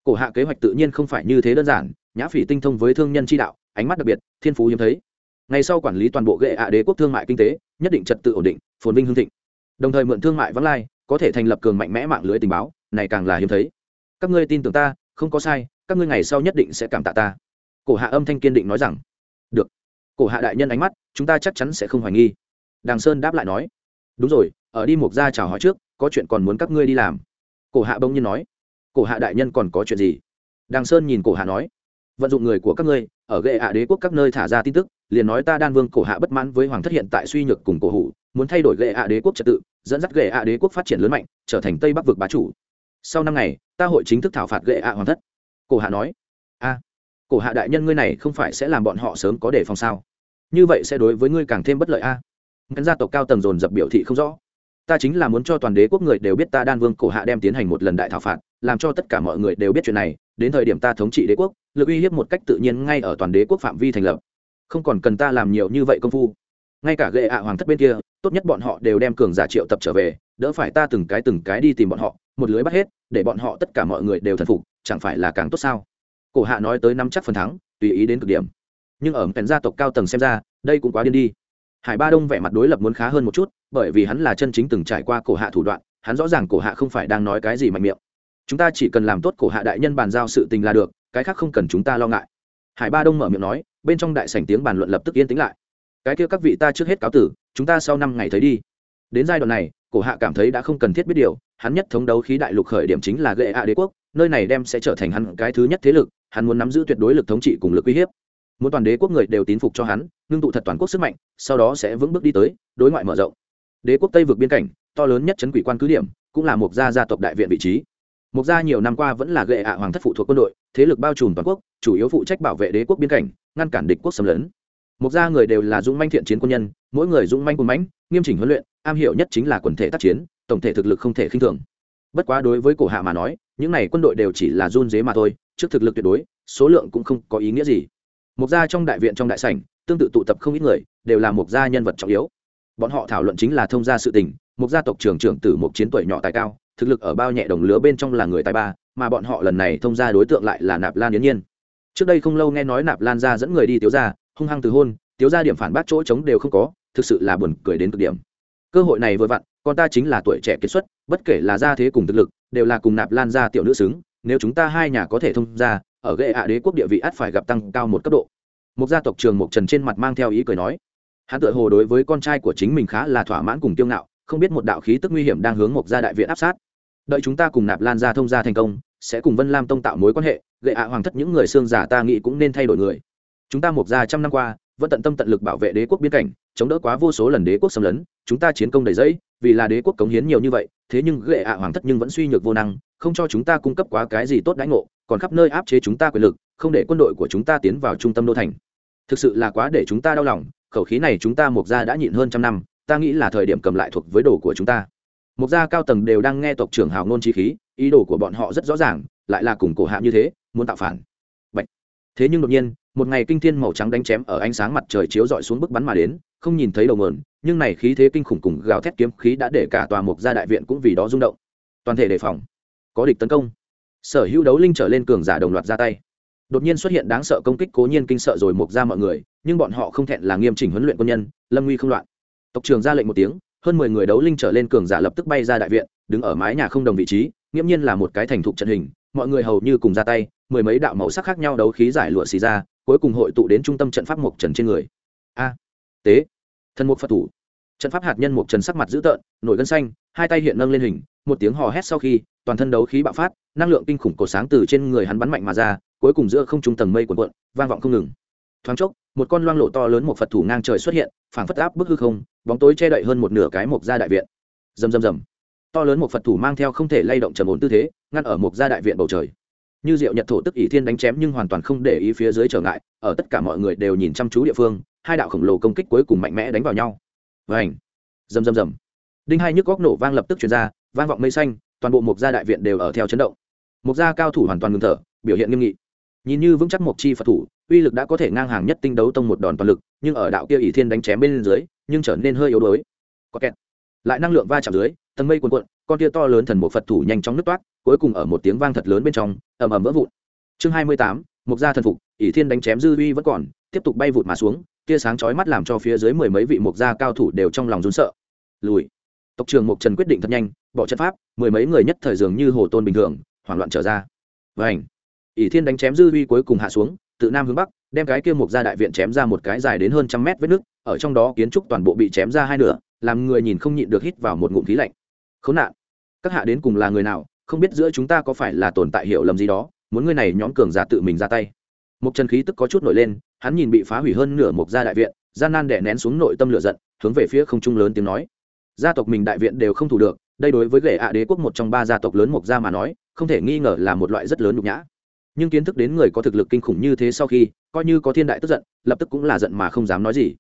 Cổ hạ kế hoạch tự nhiên không phải như thế đơn giản, nhã phỉ tinh thông với thương nhân chi đạo, ánh mắt đặc biệt, thiên phú hiếm thấy. Ngày sau quản lý toàn bộ ghệ ạ đế quốc thương mại kinh tế, nhất định trật tự ổn định, phồn vinh hương thịnh. Đồng thời mượn thương mại vắng lai, có thể thành lập cường mạnh mẽ mạng lưới tình báo, này càng là hiếm thấy. Các ngươi tin tưởng ta, không có sai, các ngươi ngày sau nhất định sẽ cảm tạ ta. Cổ hạ âm thanh kiên định nói rằng được. Cổ hạ đại nhân ánh mắt, chúng ta chắc chắn sẽ không hoài nghi. Đàng sơn đáp lại nói. Đúng rồi, ở đi mục gia chào hỏi trước, có chuyện còn muốn các ngươi đi làm. Cổ hạ bỗng nhiên nói. Cổ hạ đại nhân còn có chuyện gì? Đàng sơn nhìn cổ hạ nói. Vận dụng người của các ngươi, ở ghệ hạ đế quốc các nơi thả ra tin tức, liền nói ta đan vương cổ hạ bất mãn với hoàng thất hiện tại suy nhược cùng cổ hủ, muốn thay đổi ghệ hạ đế quốc trật tự, dẫn dắt ghệ hạ đế quốc phát triển lớn mạnh, trở thành tây bắc vực bá chủ. Sau năm ngày, ta hội chính thức thảo phạt ghệ hạ hoàng thất. Cổ hạ nói. A cổ hạ đại nhân ngươi này không phải sẽ làm bọn họ sớm có đề phòng sao? Như vậy sẽ đối với ngươi càng thêm bất lợi a. À? gia tộc cao tầng dồn dập biểu thị không rõ. Ta chính là muốn cho toàn đế quốc người đều biết ta đan vương cổ hạ đem tiến hành một lần đại thảo phạt, làm cho tất cả mọi người đều biết chuyện này, đến thời điểm ta thống trị đế quốc, lực uy hiếp một cách tự nhiên ngay ở toàn đế quốc phạm vi thành lập. Không còn cần ta làm nhiều như vậy công phu. Ngay cả gệ ạ hoàng thất bên kia, tốt nhất bọn họ đều đem cường giả triệu tập trở về, đỡ phải ta từng cái từng cái đi tìm bọn họ, một lưới bắt hết, để bọn họ tất cả mọi người đều thần phục, chẳng phải là càng tốt sao? Cổ hạ nói tới năm chắc phần thắng, tùy ý đến cực điểm. Nhưng ở pèn gia tộc cao tầng xem ra, đây cũng quá điên đi. Hải ba đông vẻ mặt đối lập muốn khá hơn một chút, bởi vì hắn là chân chính từng trải qua cổ hạ thủ đoạn, hắn rõ ràng cổ hạ không phải đang nói cái gì mạnh miệng. Chúng ta chỉ cần làm tốt cổ hạ đại nhân bàn giao sự tình là được, cái khác không cần chúng ta lo ngại. Hải ba đông mở miệng nói, bên trong đại sảnh tiếng bàn luận lập tức yên tĩnh lại. Cái kia các vị ta trước hết cáo tử, chúng ta sau năm ngày thấy đi. Đến giai đoạn này, cổ hạ cảm thấy đã không cần thiết biết điều, hắn nhất thống đấu khí đại lục khởi điểm chính là gệ hạ đế quốc, nơi này đem sẽ trở thành hắn cái thứ nhất thế lực hắn muốn nắm giữ tuyệt đối lực thống trị cùng lực uy hiếp. Muốn toàn đế quốc người đều tín phục cho hắn, ngưng tụ thật toàn quốc sức mạnh, sau đó sẽ vững bước đi tới, đối ngoại mở rộng. Đế quốc tây vượt biên cảnh, to lớn nhất chấn quỷ quan cứ điểm, cũng là một gia gia tộc đại viện vị trí. Một gia nhiều năm qua vẫn là gệ ạ hoàng thất phụ thuộc quân đội, thế lực bao trùm toàn quốc, chủ yếu phụ trách bảo vệ đế quốc biên cảnh, ngăn cản địch quốc xâm lấn. Một gia người đều là dũng manh thiện chiến quân nhân, mỗi người dũng manh quân mãnh, nghiêm chỉnh huấn luyện, am hiểu nhất chính là quần thể tác chiến, tổng thể thực lực không thể khinh thường. Bất quá đối với cổ hạ mà nói những này quân đội đều chỉ là run dế mà thôi, trước thực lực tuyệt đối, số lượng cũng không có ý nghĩa gì. Mục gia trong đại viện trong đại sảnh, tương tự tụ tập không ít người, đều là mục gia nhân vật trọng yếu. Bọn họ thảo luận chính là thông gia sự tình, mục gia tộc trưởng trưởng tử mục chiến tuổi nhỏ tài cao, thực lực ở bao nhẹ đồng lứa bên trong là người tài ba, mà bọn họ lần này thông gia đối tượng lại là nạp lan yến nhiên. Trước đây không lâu nghe nói nạp lan gia dẫn người đi tiếu gia, hung hăng từ hôn, tiếu gia điểm phản bác chỗ trống đều không có, thực sự là buồn cười đến cực điểm. Cơ hội này vừa vặn, con ta chính là tuổi trẻ kiệt xuất, bất kể là gia thế cùng thực lực đều là cùng nạp lan gia tiểu nữ xứng, nếu chúng ta hai nhà có thể thông gia, ở ghệ hạ đế quốc địa vị ắt phải gặp tăng cao một cấp độ. Một gia tộc trường mộc trần trên mặt mang theo ý cười nói, hắn tự hồ đối với con trai của chính mình khá là thỏa mãn cùng kiêu ngạo, không biết một đạo khí tức nguy hiểm đang hướng một gia đại viện áp sát. Đợi chúng ta cùng nạp lan gia thông gia thành công, sẽ cùng vân lam tông tạo mối quan hệ, gệ hạ hoàng thất những người xương giả ta nghĩ cũng nên thay đổi người. Chúng ta một gia trăm năm qua, vẫn tận tâm tận lực bảo vệ đế quốc biên cảnh, chống đỡ quá vô số lần đế quốc xâm lấn, chúng ta chiến công đầy dẫy vì là đế quốc cống hiến nhiều như vậy thế nhưng gệ hạ hoàng thất nhưng vẫn suy nhược vô năng, không cho chúng ta cung cấp quá cái gì tốt đãi ngộ, còn khắp nơi áp chế chúng ta quyền lực, không để quân đội của chúng ta tiến vào trung tâm đô thành. Thực sự là quá để chúng ta đau lòng, khẩu khí này chúng ta mục gia đã nhịn hơn trăm năm, ta nghĩ là thời điểm cầm lại thuộc với đồ của chúng ta. Mục gia cao tầng đều đang nghe tộc trưởng hào ngôn trí khí, ý đồ của bọn họ rất rõ ràng, lại là cùng cổ hạ như thế, muốn tạo phản. Bạch. thế nhưng đột nhiên, một ngày kinh thiên màu trắng đánh chém ở ánh sáng mặt trời chiếu rọi xuống bức bắn mà đến không nhìn thấy đầu mườn nhưng này khí thế kinh khủng cùng gào thét kiếm khí đã để cả tòa mục gia đại viện cũng vì đó rung động. Toàn thể đề phòng. Có địch tấn công. Sở hữu đấu linh trở lên cường giả đồng loạt ra tay. Đột nhiên xuất hiện đáng sợ công kích cố nhiên kinh sợ rồi mục ra mọi người, nhưng bọn họ không thẹn là nghiêm chỉnh huấn luyện quân nhân, lâm nguy không loạn. Tộc trường ra lệnh một tiếng, hơn mười người đấu linh trở lên cường giả lập tức bay ra đại viện, đứng ở mái nhà không đồng vị trí, nghiễm nhiên là một cái thành thục trận hình, mọi người hầu như cùng ra tay, mười mấy đạo màu sắc khác nhau đấu khí giải lụa xì ra, cuối cùng hội tụ đến trung tâm trận pháp mộc trần trên người. A! Tế. Thần mục phật thủ. Trận pháp hạt nhân mục trần sắc mặt dữ tợn, nổi gân xanh, hai tay hiện nâng lên hình, một tiếng hò hét sau khi, toàn thân đấu khí bạo phát, năng lượng kinh khủng cổ sáng từ trên người hắn bắn mạnh mà ra, cuối cùng giữa không trung tầng mây cuộn cuộn, vang vọng không ngừng. Thoáng chốc, một con loang lộ to lớn một phật thủ ngang trời xuất hiện, phảng phất áp bức hư không, bóng tối che đậy hơn một nửa cái mộc gia đại viện. Rầm rầm rầm. To lớn một phật thủ mang theo không thể lay động trầm ổn tư thế, ngăn ở mộc gia đại viện bầu trời. Như diệu nhật thổ tức ỷ thiên đánh chém nhưng hoàn toàn không để ý phía dưới trở ngại, ở tất cả mọi người đều nhìn chăm chú địa phương hai đạo khổng lồ công kích cuối cùng mạnh mẽ đánh vào nhau. Vảnh rầm rầm rầm. Đinh hai nhức góc nổ vang lập tức chuyển ra, vang vọng mây xanh, toàn bộ mục gia đại viện đều ở theo chấn động. Mục gia cao thủ hoàn toàn ngừng thở, biểu hiện nghiêm nghị. Nhìn như vững chắc mục chi phật thủ, uy lực đã có thể ngang hàng nhất tinh đấu tông một đòn toàn lực, nhưng ở đạo kia ỷ thiên đánh chém bên dưới, nhưng trở nên hơi yếu đuối. Có kẹt. Lại năng lượng va chạm dưới, tầng mây cuồn cuộn, con kia to lớn thần một phật thủ nhanh chóng nứt toát, cuối cùng ở một tiếng vang thật lớn bên trong, ầm ầm vỡ vụn. Chương hai mươi tám, mục gia thần phục, ỷ thiên đánh chém dư uy vẫn còn, tiếp tục bay vụt mà xuống tia sáng chói mắt làm cho phía dưới mười mấy vị mục gia cao thủ đều trong lòng run sợ. Lùi. Tộc trưởng mục trần quyết định thật nhanh, bỏ trận pháp, mười mấy người nhất thời dường như hồ tôn bình thường, hoảng loạn trở ra. Vảnh ỷ thiên đánh chém dư uy cuối cùng hạ xuống, tự nam hướng bắc, đem cái kia mục gia đại viện chém ra một cái dài đến hơn trăm mét vết nước ở trong đó kiến trúc toàn bộ bị chém ra hai nửa, làm người nhìn không nhịn được hít vào một ngụm khí lạnh. Khốn nạn. Các hạ đến cùng là người nào, không biết giữa chúng ta có phải là tồn tại hiểu lầm gì đó, muốn ngươi này nhóm cường giả tự mình ra tay. Một chân khí tức có chút nổi lên hắn nhìn bị phá hủy hơn nửa mục gia đại viện, gian nan đè nén xuống nội tâm lửa giận, hướng về phía không trung lớn tiếng nói. Gia tộc mình đại viện đều không thủ được, đây đối với ghệ ạ đế quốc một trong ba gia tộc lớn mục gia mà nói, không thể nghi ngờ là một loại rất lớn nhục nhã. Nhưng kiến thức đến người có thực lực kinh khủng như thế sau khi, coi như có thiên đại tức giận, lập tức cũng là giận mà không dám nói gì.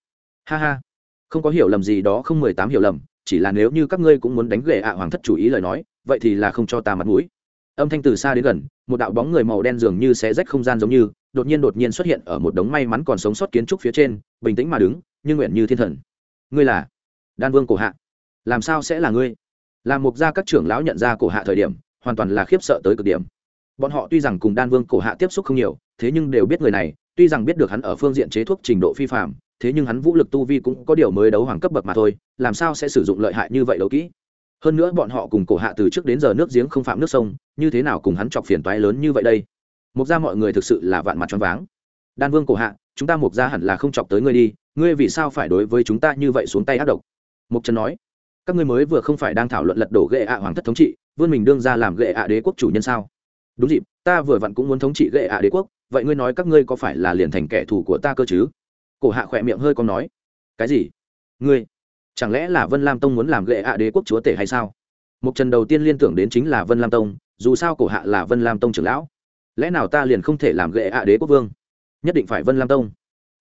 Ha ha. Không có hiểu lầm gì đó không mười tám hiểu lầm, chỉ là nếu như các ngươi cũng muốn đánh ghệ ạ hoàng thất chủ ý lời nói, vậy thì là không cho ta mặt mũi. Âm thanh từ xa đến gần, một đạo bóng người màu đen dường như xé rách không gian giống như đột nhiên đột nhiên xuất hiện ở một đống may mắn còn sống sót kiến trúc phía trên, bình tĩnh mà đứng, như nguyện như thiên thần. Ngươi là đan vương cổ hạ. Làm sao sẽ là ngươi? Làm mục gia các trưởng lão nhận ra cổ hạ thời điểm, hoàn toàn là khiếp sợ tới cực điểm. Bọn họ tuy rằng cùng đan vương cổ hạ tiếp xúc không nhiều, thế nhưng đều biết người này, tuy rằng biết được hắn ở phương diện chế thuốc trình độ phi phạm thế nhưng hắn vũ lực tu vi cũng có điều mới đấu hoàng cấp bậc mà thôi, làm sao sẽ sử dụng lợi hại như vậy đấu kỹ? Hơn nữa bọn họ cùng cổ hạ từ trước đến giờ nước giếng không phạm nước sông, như thế nào cùng hắn chọc phiền toái lớn như vậy đây? Mục ra mọi người thực sự là vạn mặt choáng váng. Đan vương cổ hạ, chúng ta mục ra hẳn là không chọc tới ngươi đi, ngươi vì sao phải đối với chúng ta như vậy xuống tay ác độc? Mục trần nói, các ngươi mới vừa không phải đang thảo luận lật đổ ghệ ạ hoàng thất thống trị, vươn mình đương ra làm ghệ ạ đế quốc chủ nhân sao? Đúng dịp, ta vừa vặn cũng muốn thống trị ghệ ạ đế quốc, vậy ngươi nói các ngươi có phải là liền thành kẻ thù của ta cơ chứ? Cổ hạ khỏe miệng hơi con nói, cái gì? Ngươi, chẳng lẽ là vân lam tông muốn làm ghệ ạ đế quốc chúa tể hay sao? Mục trần đầu tiên liên tưởng đến chính là vân lam tông, dù sao cổ hạ là vân lam tông trưởng lão lẽ nào ta liền không thể làm ghệ ạ đế quốc vương? Nhất định phải vân lam tông.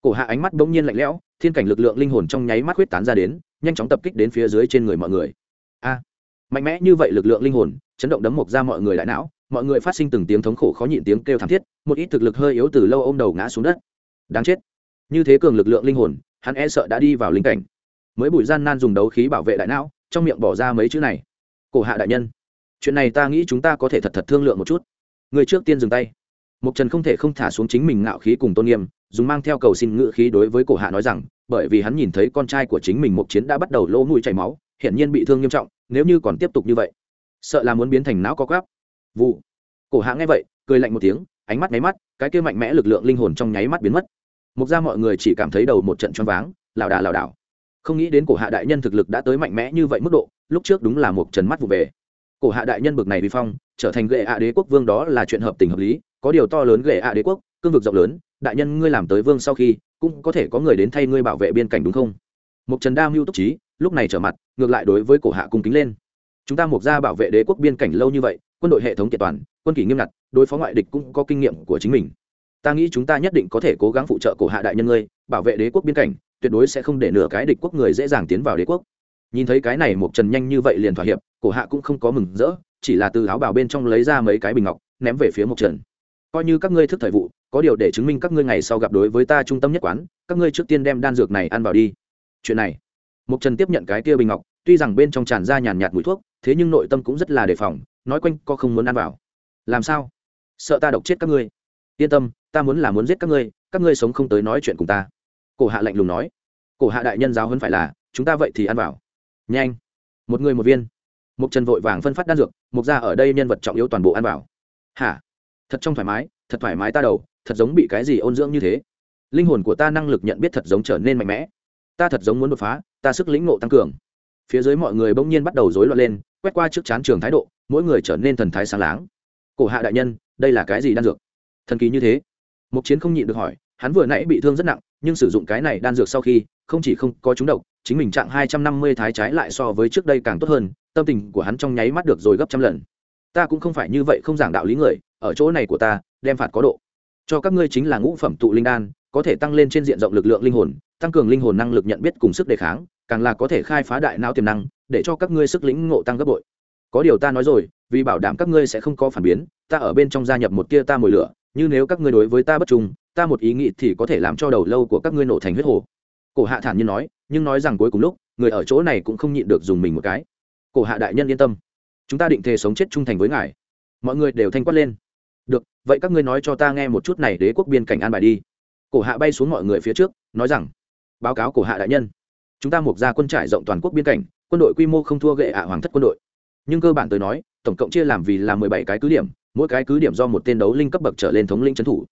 Cổ hạ ánh mắt bỗng nhiên lạnh lẽo, thiên cảnh lực lượng linh hồn trong nháy mắt huyết tán ra đến, nhanh chóng tập kích đến phía dưới trên người mọi người. A! Mạnh mẽ như vậy lực lượng linh hồn, chấn động đấm mộc ra mọi người đại não, mọi người phát sinh từng tiếng thống khổ khó nhịn tiếng kêu thảm thiết, một ít thực lực hơi yếu từ lâu ôm đầu ngã xuống đất. Đáng chết! Như thế cường lực lượng linh hồn, hắn e sợ đã đi vào linh cảnh. Mới bùi gian nan dùng đấu khí bảo vệ đại não, trong miệng bỏ ra mấy chữ này. Cổ hạ đại nhân, chuyện này ta nghĩ chúng ta có thể thật thật thương lượng một chút người trước tiên dừng tay. Mục trần không thể không thả xuống chính mình ngạo khí cùng tôn nghiêm, dùng mang theo cầu xin ngự khí đối với cổ hạ nói rằng, bởi vì hắn nhìn thấy con trai của chính mình mục chiến đã bắt đầu lỗ mũi chảy máu, hiển nhiên bị thương nghiêm trọng, nếu như còn tiếp tục như vậy, sợ là muốn biến thành não có gáp vụ. Cổ hạ nghe vậy, cười lạnh một tiếng, ánh mắt nháy mắt, cái kia mạnh mẽ lực lượng linh hồn trong nháy mắt biến mất. Mục ra mọi người chỉ cảm thấy đầu một trận choáng váng, lảo đà lảo đảo. Không nghĩ đến cổ hạ đại nhân thực lực đã tới mạnh mẽ như vậy mức độ, lúc trước đúng là một trần mắt vụ về cổ hạ đại nhân bực này vi phong, trở thành gệ ạ đế quốc vương đó là chuyện hợp tình hợp lý, có điều to lớn gệ ạ đế quốc, cương vực rộng lớn, đại nhân ngươi làm tới vương sau khi, cũng có thể có người đến thay ngươi bảo vệ biên cảnh đúng không? Mục trần đa mưu túc trí, lúc này trở mặt, ngược lại đối với cổ hạ cung kính lên. Chúng ta mục ra bảo vệ đế quốc biên cảnh lâu như vậy, quân đội hệ thống kiện toàn, quân kỷ nghiêm ngặt, đối phó ngoại địch cũng có kinh nghiệm của chính mình. Ta nghĩ chúng ta nhất định có thể cố gắng phụ trợ cổ hạ đại nhân ngươi, bảo vệ đế quốc biên cảnh, tuyệt đối sẽ không để nửa cái địch quốc người dễ dàng tiến vào đế quốc nhìn thấy cái này một trần nhanh như vậy liền thỏa hiệp, cổ hạ cũng không có mừng rỡ, chỉ là từ áo bào bên trong lấy ra mấy cái bình ngọc, ném về phía một trần. Coi như các ngươi thức thời vụ, có điều để chứng minh các ngươi ngày sau gặp đối với ta trung tâm nhất quán, các ngươi trước tiên đem đan dược này ăn vào đi. Chuyện này. Một trần tiếp nhận cái tia bình ngọc, tuy rằng bên trong tràn ra nhàn nhạt mùi thuốc, thế nhưng nội tâm cũng rất là đề phòng, nói quanh co không muốn ăn vào. Làm sao? Sợ ta độc chết các ngươi. Yên tâm, ta muốn là muốn giết các ngươi các ngươi sống không tới nói chuyện cùng ta. Cổ hạ lạnh lùng nói. Cổ hạ đại nhân giáo hơn phải là, chúng ta vậy thì ăn vào nhanh. Một người một viên. Một trần vội vàng phân phát đan dược mục ra ở đây nhân vật trọng yếu toàn bộ ăn vào. Hả? Thật trong thoải mái, thật thoải mái ta đầu, thật giống bị cái gì ôn dưỡng như thế. Linh hồn của ta năng lực nhận biết thật giống trở nên mạnh mẽ. Ta thật giống muốn đột phá, ta sức lĩnh ngộ tăng cường. Phía dưới mọi người bỗng nhiên bắt đầu rối loạn lên, quét qua trước chán trường thái độ, mỗi người trở nên thần thái sáng láng. Cổ hạ đại nhân, đây là cái gì đan dược? Thần kỳ như thế. Mục chiến không nhịn được hỏi, hắn vừa nãy bị thương rất nặng, nhưng sử dụng cái này đan dược sau khi không chỉ không có chúng độc, chính mình trạng hai trăm năm mươi thái trái lại so với trước đây càng tốt hơn, tâm tình của hắn trong nháy mắt được rồi gấp trăm lần. Ta cũng không phải như vậy không giảng đạo lý người, ở chỗ này của ta, đem phạt có độ. Cho các ngươi chính là ngũ phẩm tụ linh đan, có thể tăng lên trên diện rộng lực lượng linh hồn, tăng cường linh hồn năng lực nhận biết cùng sức đề kháng, càng là có thể khai phá đại não tiềm năng, để cho các ngươi sức lĩnh ngộ tăng gấp bội. Có điều ta nói rồi, vì bảo đảm các ngươi sẽ không có phản biến, ta ở bên trong gia nhập một tia ta mồi lửa, như nếu các ngươi đối với ta bất trung, ta một ý nghĩ thì có thể làm cho đầu lâu của các ngươi nổ thành huyết hồ cổ hạ thản nhiên nói, nhưng nói rằng cuối cùng lúc, người ở chỗ này cũng không nhịn được dùng mình một cái. Cổ hạ đại nhân yên tâm. Chúng ta định thề sống chết trung thành với ngài. Mọi người đều thanh quát lên. Được, vậy các ngươi nói cho ta nghe một chút này đế quốc biên cảnh an bài đi. Cổ hạ bay xuống mọi người phía trước, nói rằng, báo cáo cổ hạ đại nhân. Chúng ta mục ra quân trải rộng toàn quốc biên cảnh, quân đội quy mô không thua gệ ạ hoàng thất quân đội. Nhưng cơ bản tới nói, tổng cộng chia làm vì là mười bảy cái cứ điểm, mỗi cái cứ điểm do một tên đấu linh cấp bậc trở lên thống linh trấn thủ.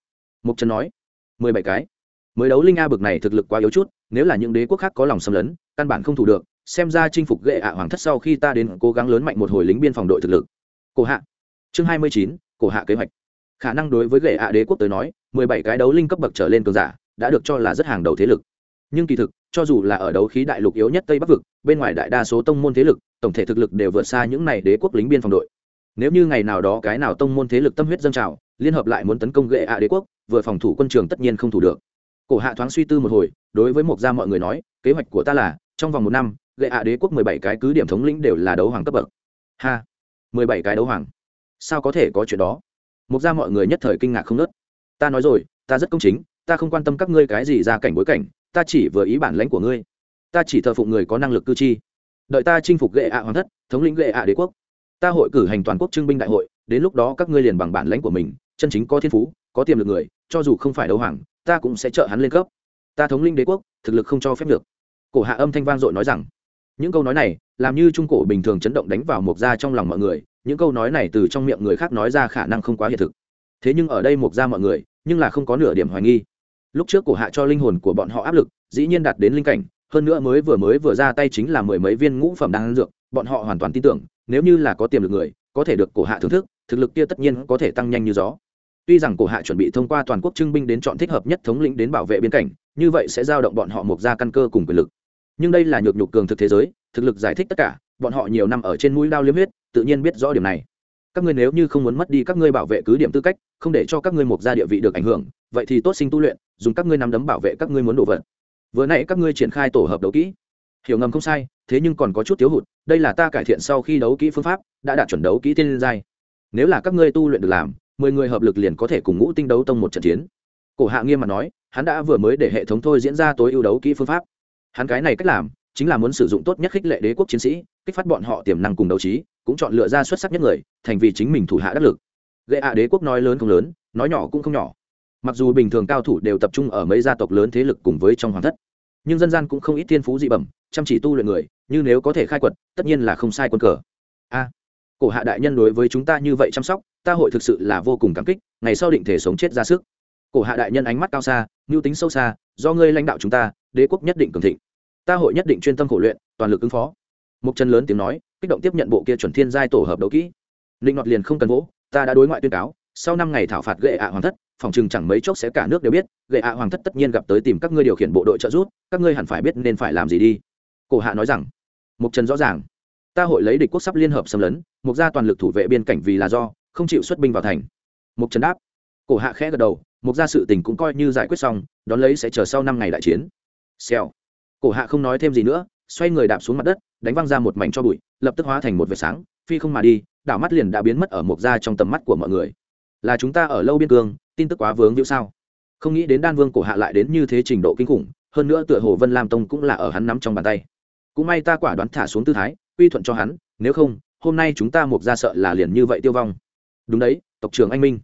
Mục trần nói, mười bảy cái mới đấu linh a bậc này thực lực quá yếu chút, nếu là những đế quốc khác có lòng xâm lấn, căn bản không thủ được, xem ra chinh phục gệ ạ hoàng thất sau khi ta đến cố gắng lớn mạnh một hồi lính biên phòng đội thực lực. Cổ hạ. Chương hai mươi chín, cổ hạ kế hoạch. Khả năng đối với gệ ạ đế quốc tới nói, mười bảy cái đấu linh cấp bậc trở lên cường giả, đã được cho là rất hàng đầu thế lực. Nhưng kỳ thực, cho dù là ở đấu khí đại lục yếu nhất tây bắc vực, bên ngoài đại đa số tông môn thế lực, tổng thể thực lực đều vượt xa những này đế quốc lính biên phòng đội. Nếu như ngày nào đó cái nào tông môn thế lực tâm huyết dâng trào, liên hợp lại muốn tấn công gệ ạ đế quốc, vừa phòng thủ quân trường tất nhiên không thủ được cổ hạ thoáng suy tư một hồi, đối với mộc gia mọi người nói, kế hoạch của ta là, trong vòng một năm, gệ hạ đế quốc mười bảy cái cứ điểm thống lĩnh đều là đấu hoàng cấp bậc. Ha, mười bảy cái đấu hoàng. Sao có thể có chuyện đó? Mộc gia mọi người nhất thời kinh ngạc không nớt ta nói rồi, ta rất công chính, ta không quan tâm các ngươi cái gì ra cảnh bối cảnh, ta chỉ vừa ý bản lãnh của ngươi. Ta chỉ thờ phụng người có năng lực cư chi. Đợi ta chinh phục gệ ạ hoàng thất, thống lĩnh gệ ạ đế quốc. Ta hội cử hành toàn quốc trưng binh đại hội, đến lúc đó các ngươi liền bằng bản lãnh của mình, chân chính có thiên phú, có tiềm lực người, cho dù không phải đấu hoàng ta cũng sẽ trợ hắn lên cấp. Ta thống linh đế quốc, thực lực không cho phép được. Cổ hạ âm thanh vang dội nói rằng, những câu nói này làm như trung cổ bình thường chấn động đánh vào mộc gia trong lòng mọi người, những câu nói này từ trong miệng người khác nói ra khả năng không quá hiện thực. Thế nhưng ở đây mộc gia mọi người, nhưng là không có nửa điểm hoài nghi. Lúc trước cổ hạ cho linh hồn của bọn họ áp lực, dĩ nhiên đạt đến linh cảnh, hơn nữa mới vừa mới vừa ra tay chính là mười mấy viên ngũ phẩm đang dược, bọn họ hoàn toàn tin tưởng, nếu như là có tiềm lực người, có thể được cổ hạ thưởng thức, thực lực kia tất nhiên có thể tăng nhanh như gió tuy rằng cổ hạ chuẩn bị thông qua toàn quốc trưng binh đến chọn thích hợp nhất thống lĩnh đến bảo vệ biên cảnh, như vậy sẽ giao động bọn họ mục ra căn cơ cùng quyền lực. Nhưng đây là nhược nhục cường thực thế giới, thực lực giải thích tất cả, bọn họ nhiều năm ở trên mũi đao liếm huyết, tự nhiên biết rõ điểm này. Các ngươi nếu như không muốn mất đi các ngươi bảo vệ cứ điểm tư cách, không để cho các ngươi mục ra địa vị được ảnh hưởng, vậy thì tốt sinh tu luyện, dùng các ngươi nắm đấm bảo vệ các ngươi muốn đổ vật vừa nãy các ngươi triển khai tổ hợp đấu kỹ. Hiểu ngầm không sai, thế nhưng còn có chút thiếu hụt, đây là ta cải thiện sau khi đấu kỹ phương pháp, đã đạt chuẩn đấu kỹ tiên giai. Nếu là các ngươi tu luyện được làm mười người hợp lực liền có thể cùng ngũ tinh đấu tông một trận chiến. Cổ hạ nghiêm mặt nói, hắn đã vừa mới để hệ thống thôi diễn ra tối ưu đấu kỹ phương pháp. Hắn cái này cách làm, chính là muốn sử dụng tốt nhất khích lệ đế quốc chiến sĩ, kích phát bọn họ tiềm năng cùng đấu trí, cũng chọn lựa ra xuất sắc nhất người, thành vì chính mình thủ hạ đắc lực. Gây hạ đế quốc nói lớn không lớn, nói nhỏ cũng không nhỏ. Mặc dù bình thường cao thủ đều tập trung ở mấy gia tộc lớn thế lực cùng với trong hoàng thất, nhưng dân gian cũng không ít thiên phú dị bẩm, chăm chỉ tu luyện người, như nếu có thể khai quật, tất nhiên là không sai quân cờ. A, cổ hạ đại nhân đối với chúng ta như vậy chăm sóc ta hội thực sự là vô cùng cảm kích, ngày sau định thể sống chết ra sức. Cổ hạ đại nhân ánh mắt cao xa mưu tính sâu xa, do ngươi lãnh đạo chúng ta, đế quốc nhất định cường thịnh. Ta hội nhất định chuyên tâm khổ luyện, toàn lực ứng phó. Mục chân lớn tiếng nói, kích động tiếp nhận bộ kia chuẩn thiên giai tổ hợp đấu kỹ. Linh ngọt liền không cần vỗ, ta đã đối ngoại tuyên cáo, sau năm ngày thảo phạt gệ ạ hoàng thất, phòng chừng chẳng mấy chốc sẽ cả nước đều biết, gệ ạ hoàng thất tất nhiên gặp tới tìm các ngươi điều khiển bộ đội trợ giúp, các ngươi hẳn phải biết nên phải làm gì đi. Cổ hạ nói rằng, mục trần rõ ràng, ta hội lấy địch quốc sắp liên hợp xâm lấn, mục gia toàn lực thủ vệ biên cảnh vì là do không chịu xuất binh vào thành. Mục trần đáp. Cổ hạ khẽ gật đầu, mục gia sự tình cũng coi như giải quyết xong, đón lấy sẽ chờ sau năm ngày đại chiến. Xèo. Cổ hạ không nói thêm gì nữa, xoay người đạp xuống mặt đất, đánh văng ra một mảnh cho bụi, lập tức hóa thành một vệt sáng, phi không mà đi, đảo mắt liền đã biến mất ở mục gia trong tầm mắt của mọi người. Là chúng ta ở lâu biên cương, tin tức quá vướng víu sao? Không nghĩ đến đan vương cổ hạ lại đến như thế trình độ kinh khủng, hơn nữa tựa hồ vân lam tông cũng là ở hắn nắm trong bàn tay. Cũng may ta quả đoán thả xuống tư thái uy thuận cho hắn, nếu không, hôm nay chúng ta mục ra sợ là liền như vậy tiêu vong đúng đấy, tộc trưởng anh minh.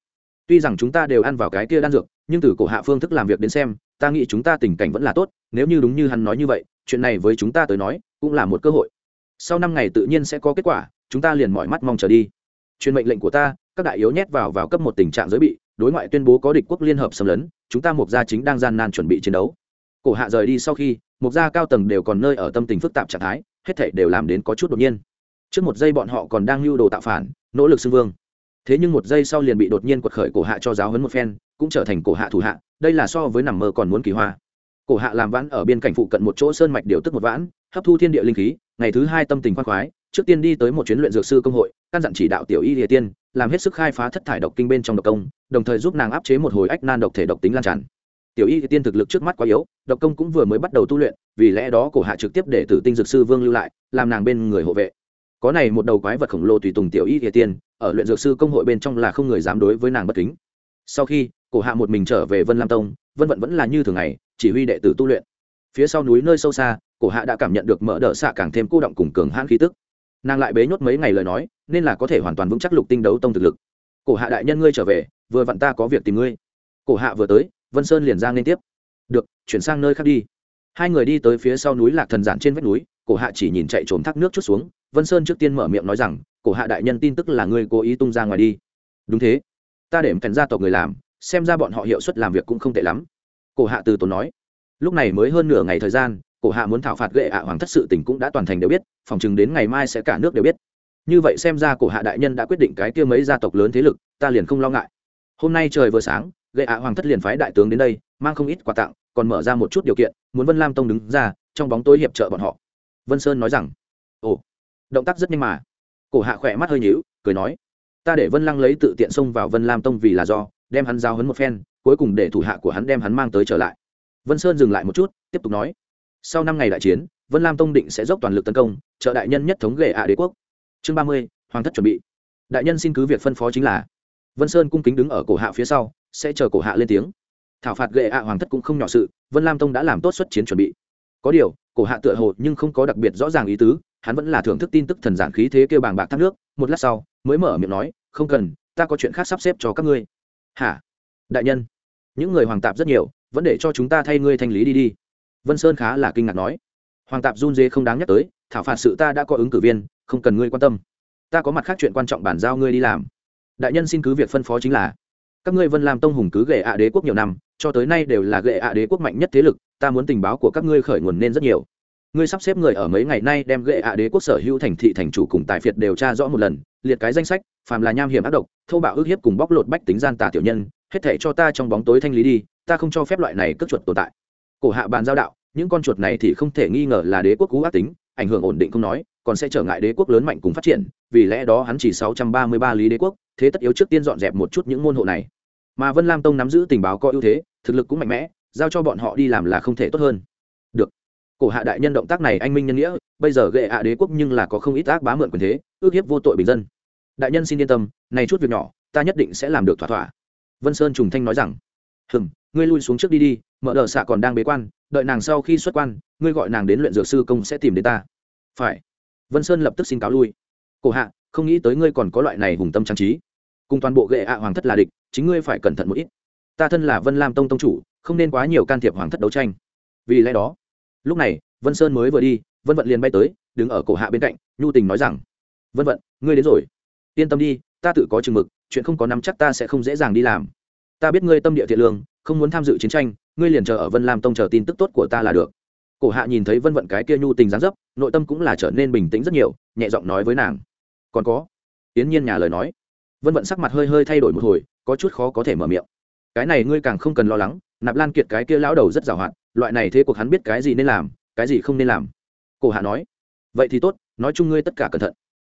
Tuy rằng chúng ta đều ăn vào cái kia đan dược, nhưng từ cổ hạ phương thức làm việc đến xem, ta nghĩ chúng ta tình cảnh vẫn là tốt, nếu như đúng như hắn nói như vậy, chuyện này với chúng ta tới nói, cũng là một cơ hội. Sau năm ngày tự nhiên sẽ có kết quả, chúng ta liền mọi mắt mong chờ đi. Truyền mệnh lệnh của ta, các đại yếu nhét vào vào cấp một tình trạng giới bị, đối ngoại tuyên bố có địch quốc liên hợp xâm lấn, chúng ta mục gia chính đang gian nan chuẩn bị chiến đấu. Cổ hạ rời đi sau khi, mục gia cao tầng đều còn nơi ở tâm tình phức tạp trạng thái, hết thảy đều làm đến có chút đột nhiên. Trước một giây bọn họ còn đang lưu đồ tạo phản, nỗ lực xưng vương thế nhưng một giây sau liền bị đột nhiên quật khởi cổ hạ cho giáo huấn một phen, cũng trở thành cổ hạ thủ hạ, đây là so với nằm mơ còn muốn kỳ hoa. Cổ hạ làm vãn ở biên cảnh phụ cận một chỗ sơn mạch điều tức một vãn, hấp thu thiên địa linh khí, ngày thứ hai tâm tình khoan khoái, trước tiên đi tới một chuyến luyện dược sư công hội, căn dặn chỉ đạo tiểu y địa tiên, làm hết sức khai phá thất thải độc kinh bên trong độc công, đồng thời giúp nàng áp chế một hồi ách nan độc thể độc tính lan tràn. Tiểu y tiên thực lực trước mắt quá yếu, độc công cũng vừa mới bắt đầu tu luyện, vì lẽ đó cổ hạ trực tiếp để tử tinh dược sư vương lưu lại, làm nàng bên người hộ vệ. Có này một đầu quái vật khổng lồ tùy tùng tiểu y địa tiên ở luyện dược sư công hội bên trong là không người dám đối với nàng bất kính. Sau khi, cổ hạ một mình trở về vân lam tông, vân vận vẫn là như thường ngày, chỉ huy đệ tử tu luyện. Phía sau núi nơi sâu xa, cổ hạ đã cảm nhận được mở đỡ xạ càng thêm cô động cùng cường hãn khí tức. Nàng lại bế nhốt mấy ngày lời nói, nên là có thể hoàn toàn vững chắc lục tinh đấu tông thực lực. Cổ hạ đại nhân ngươi trở về, vừa vặn ta có việc tìm ngươi. Cổ hạ vừa tới, vân sơn liền ra liên tiếp. Được, chuyển sang nơi khác đi. Hai người đi tới phía sau núi lạc thần giản trên vách núi, cổ hạ chỉ nhìn chạy trốn thác nước chút xuống. Vân sơn trước tiên mở miệng nói rằng cổ hạ đại nhân tin tức là ngươi cố ý tung ra ngoài đi. Đúng thế. Ta để mẹn gia tộc người làm, xem ra bọn họ hiệu suất làm việc cũng không tệ lắm. Cổ hạ từ tốn nói. Lúc này mới hơn nửa ngày thời gian, cổ hạ muốn thảo phạt gệ ạ hoàng thất sự tình cũng đã toàn thành đều biết, phòng chừng đến ngày mai sẽ cả nước đều biết. Như vậy xem ra cổ hạ đại nhân đã quyết định cái kia mấy gia tộc lớn thế lực, ta liền không lo ngại. Hôm nay trời vừa sáng gệ ạ hoàng thất liền phái đại tướng đến đây, mang không ít quà tặng, còn mở ra một chút điều kiện, muốn vân lam tông đứng ra, trong bóng tối hiệp trợ bọn họ. Vân sơn nói rằng, ồ, động tác rất nhanh mà cổ hạ khỏe mắt hơi nhíu, cười nói, ta để vân lăng lấy tự tiện xông vào vân lam tông vì là do, đem hắn giao hấn một phen, cuối cùng để thủ hạ của hắn đem hắn mang tới trở lại. Vân sơn dừng lại một chút, tiếp tục nói, sau năm ngày đại chiến, vân lam tông định sẽ dốc toàn lực tấn công, trợ đại nhân nhất thống ghệ ạ đế quốc. Chương ba mươi, hoàng thất chuẩn bị. Đại nhân xin cứ việc phân phó chính là, vân sơn cung kính đứng ở cổ hạ phía sau, sẽ chờ cổ hạ lên tiếng. Thảo phạt ghệ ạ hoàng thất cũng không nhỏ sự, vân lam tông đã làm tốt xuất chiến chuẩn bị. Có điều, cổ hạ tựa hồ nhưng không có đặc biệt rõ ràng ý tứ hắn vẫn là thưởng thức tin tức thần giản khí thế kêu bàng bạc thác nước, một lát sau, mới mở miệng nói, không cần, ta có chuyện khác sắp xếp cho các ngươi. Hả? Đại nhân, những người hoàng tạp rất nhiều, vẫn để cho chúng ta thay ngươi thanh lý đi đi. Vân sơn khá là kinh ngạc nói. Hoàng tạp run dê không đáng nhắc tới, thảo phạt sự ta đã có ứng cử viên, không cần ngươi quan tâm. Ta có mặt khác chuyện quan trọng bản giao ngươi đi làm. Đại nhân xin cứ việc phân phó chính là, các ngươi vân làm tông hùng cứ gệ ạ đế quốc nhiều năm, cho tới nay đều là gệ ạ đế quốc mạnh nhất thế lực, ta muốn tình báo của các ngươi khởi nguồn nên rất nhiều ngươi sắp xếp người ở mấy ngày nay đem ghệ ạ đế quốc sở hữu thành thị thành chủ cùng tài phiệt đều tra rõ một lần, liệt cái danh sách, phàm là nham hiểm ác độc, thô bạo ước hiếp cùng bóc lột bách tính gian tà tiểu nhân, hết thể cho ta trong bóng tối thanh lý đi, ta không cho phép loại này cất chuột tồn tại. Cổ hạ bàn giao đạo, những con chuột này thì không thể nghi ngờ là đế quốc cú ác tính, ảnh hưởng ổn định không nói, còn sẽ trở ngại đế quốc lớn mạnh cùng phát triển, vì lẽ đó hắn chỉ sáu trăm ba mươi ba lý đế quốc, thế tất yếu trước tiên dọn dẹp một chút những môn hộ này. Mà vân lam tông nắm giữ tình báo có ưu thế, thực lực cũng mạnh mẽ, giao cho bọn họ đi làm là không thể tốt hơn cổ hạ đại nhân động tác này anh minh nhân nghĩa, bây giờ gệ hạ đế quốc nhưng là có không ít ác bá mượn quyền thế, ước hiếp vô tội bình dân. Đại nhân xin yên tâm, này chút việc nhỏ, ta nhất định sẽ làm được thỏa thỏa. Vân sơn trùng thanh nói rằng, hừm, ngươi lui xuống trước đi đi, mở đờ xạ còn đang bế quan, đợi nàng sau khi xuất quan, ngươi gọi nàng đến luyện dược sư công sẽ tìm đến ta. Phải. Vân sơn lập tức xin cáo lui. Cổ hạ, không nghĩ tới ngươi còn có loại này hùng tâm trang trí. Cùng toàn bộ gệ ạ hoàng thất là địch, chính ngươi phải cẩn thận một ít. Ta thân là vân lam tông tông chủ, không nên quá nhiều can thiệp hoàng thất đấu tranh. Vì lẽ đó lúc này, vân sơn mới vừa đi, vân vận liền bay tới, đứng ở cổ hạ bên cạnh, nhu tình nói rằng, vân vận, ngươi đến rồi. Yên tâm đi, ta tự có chừng mực, chuyện không có nắm chắc ta sẽ không dễ dàng đi làm. Ta biết ngươi tâm địa thiện lương, không muốn tham dự chiến tranh, ngươi liền chờ ở vân lam tông chờ tin tức tốt của ta là được. Cổ hạ nhìn thấy vân vận cái kia nhu tình gián dấp, nội tâm cũng là trở nên bình tĩnh rất nhiều, nhẹ giọng nói với nàng, còn có? Yến nhiên nhà lời nói. Vân vận sắc mặt hơi hơi thay đổi một hồi, có chút khó có thể mở miệng. Cái này ngươi càng không cần lo lắng, nạp lan kiệt cái kia lão đầu rất giàu hạn loại này thế cuộc hắn biết cái gì nên làm, cái gì không nên làm. Cổ hạ nói, vậy thì tốt, nói chung ngươi tất cả cẩn thận.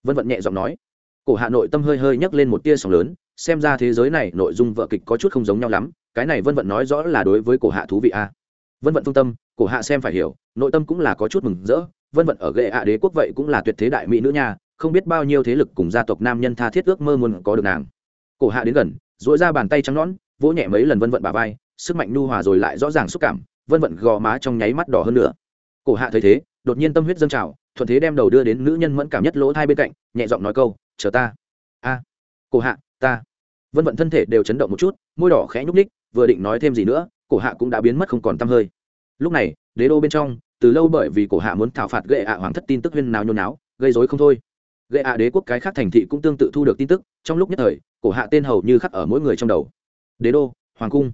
Vân vận nhẹ giọng nói. Cổ hạ nội tâm hơi hơi nhấc lên một tia sóng lớn, xem ra thế giới này nội dung vợ kịch có chút không giống nhau lắm, cái này vân vận nói rõ là đối với cổ hạ thú vị a. Vân vận phương tâm, cổ hạ xem phải hiểu, nội tâm cũng là có chút mừng rỡ, vân vận ở ghệ ạ đế quốc vậy cũng là tuyệt thế đại mỹ nữ nha, không biết bao nhiêu thế lực cùng gia tộc nam nhân tha thiết ước mơ muốn có được nàng. Cổ hạ đến gần dỗi ra bàn tay trắng nõn, vỗ nhẹ mấy lần vân vận bà vai, sức mạnh nu hòa rồi lại rõ ràng xúc cảm vân vận gò má trong nháy mắt đỏ hơn nữa. Cổ hạ thấy thế, đột nhiên tâm huyết dâng trào, thuận thế đem đầu đưa đến nữ nhân mẫn cảm nhất lỗ thai bên cạnh, nhẹ giọng nói câu, chờ ta. A, cổ hạ, ta. Vân vận thân thể đều chấn động một chút, môi đỏ khẽ nhúc ních vừa định nói thêm gì nữa, cổ hạ cũng đã biến mất không còn t hơi. Lúc này, đế đô bên trong, từ lâu bởi vì cổ hạ muốn thảo phạt gệ ạ hoàng thất tin tức huyên nào nhôn náo, gây dối không thôi. Gệ ạ đế quốc cái khác thành thị cũng tương tự thu được tin tức, trong lúc nhất thời, cổ hạ tên hầu như khắc ở mỗi người trong đầu. Đế đô, hoàng cung.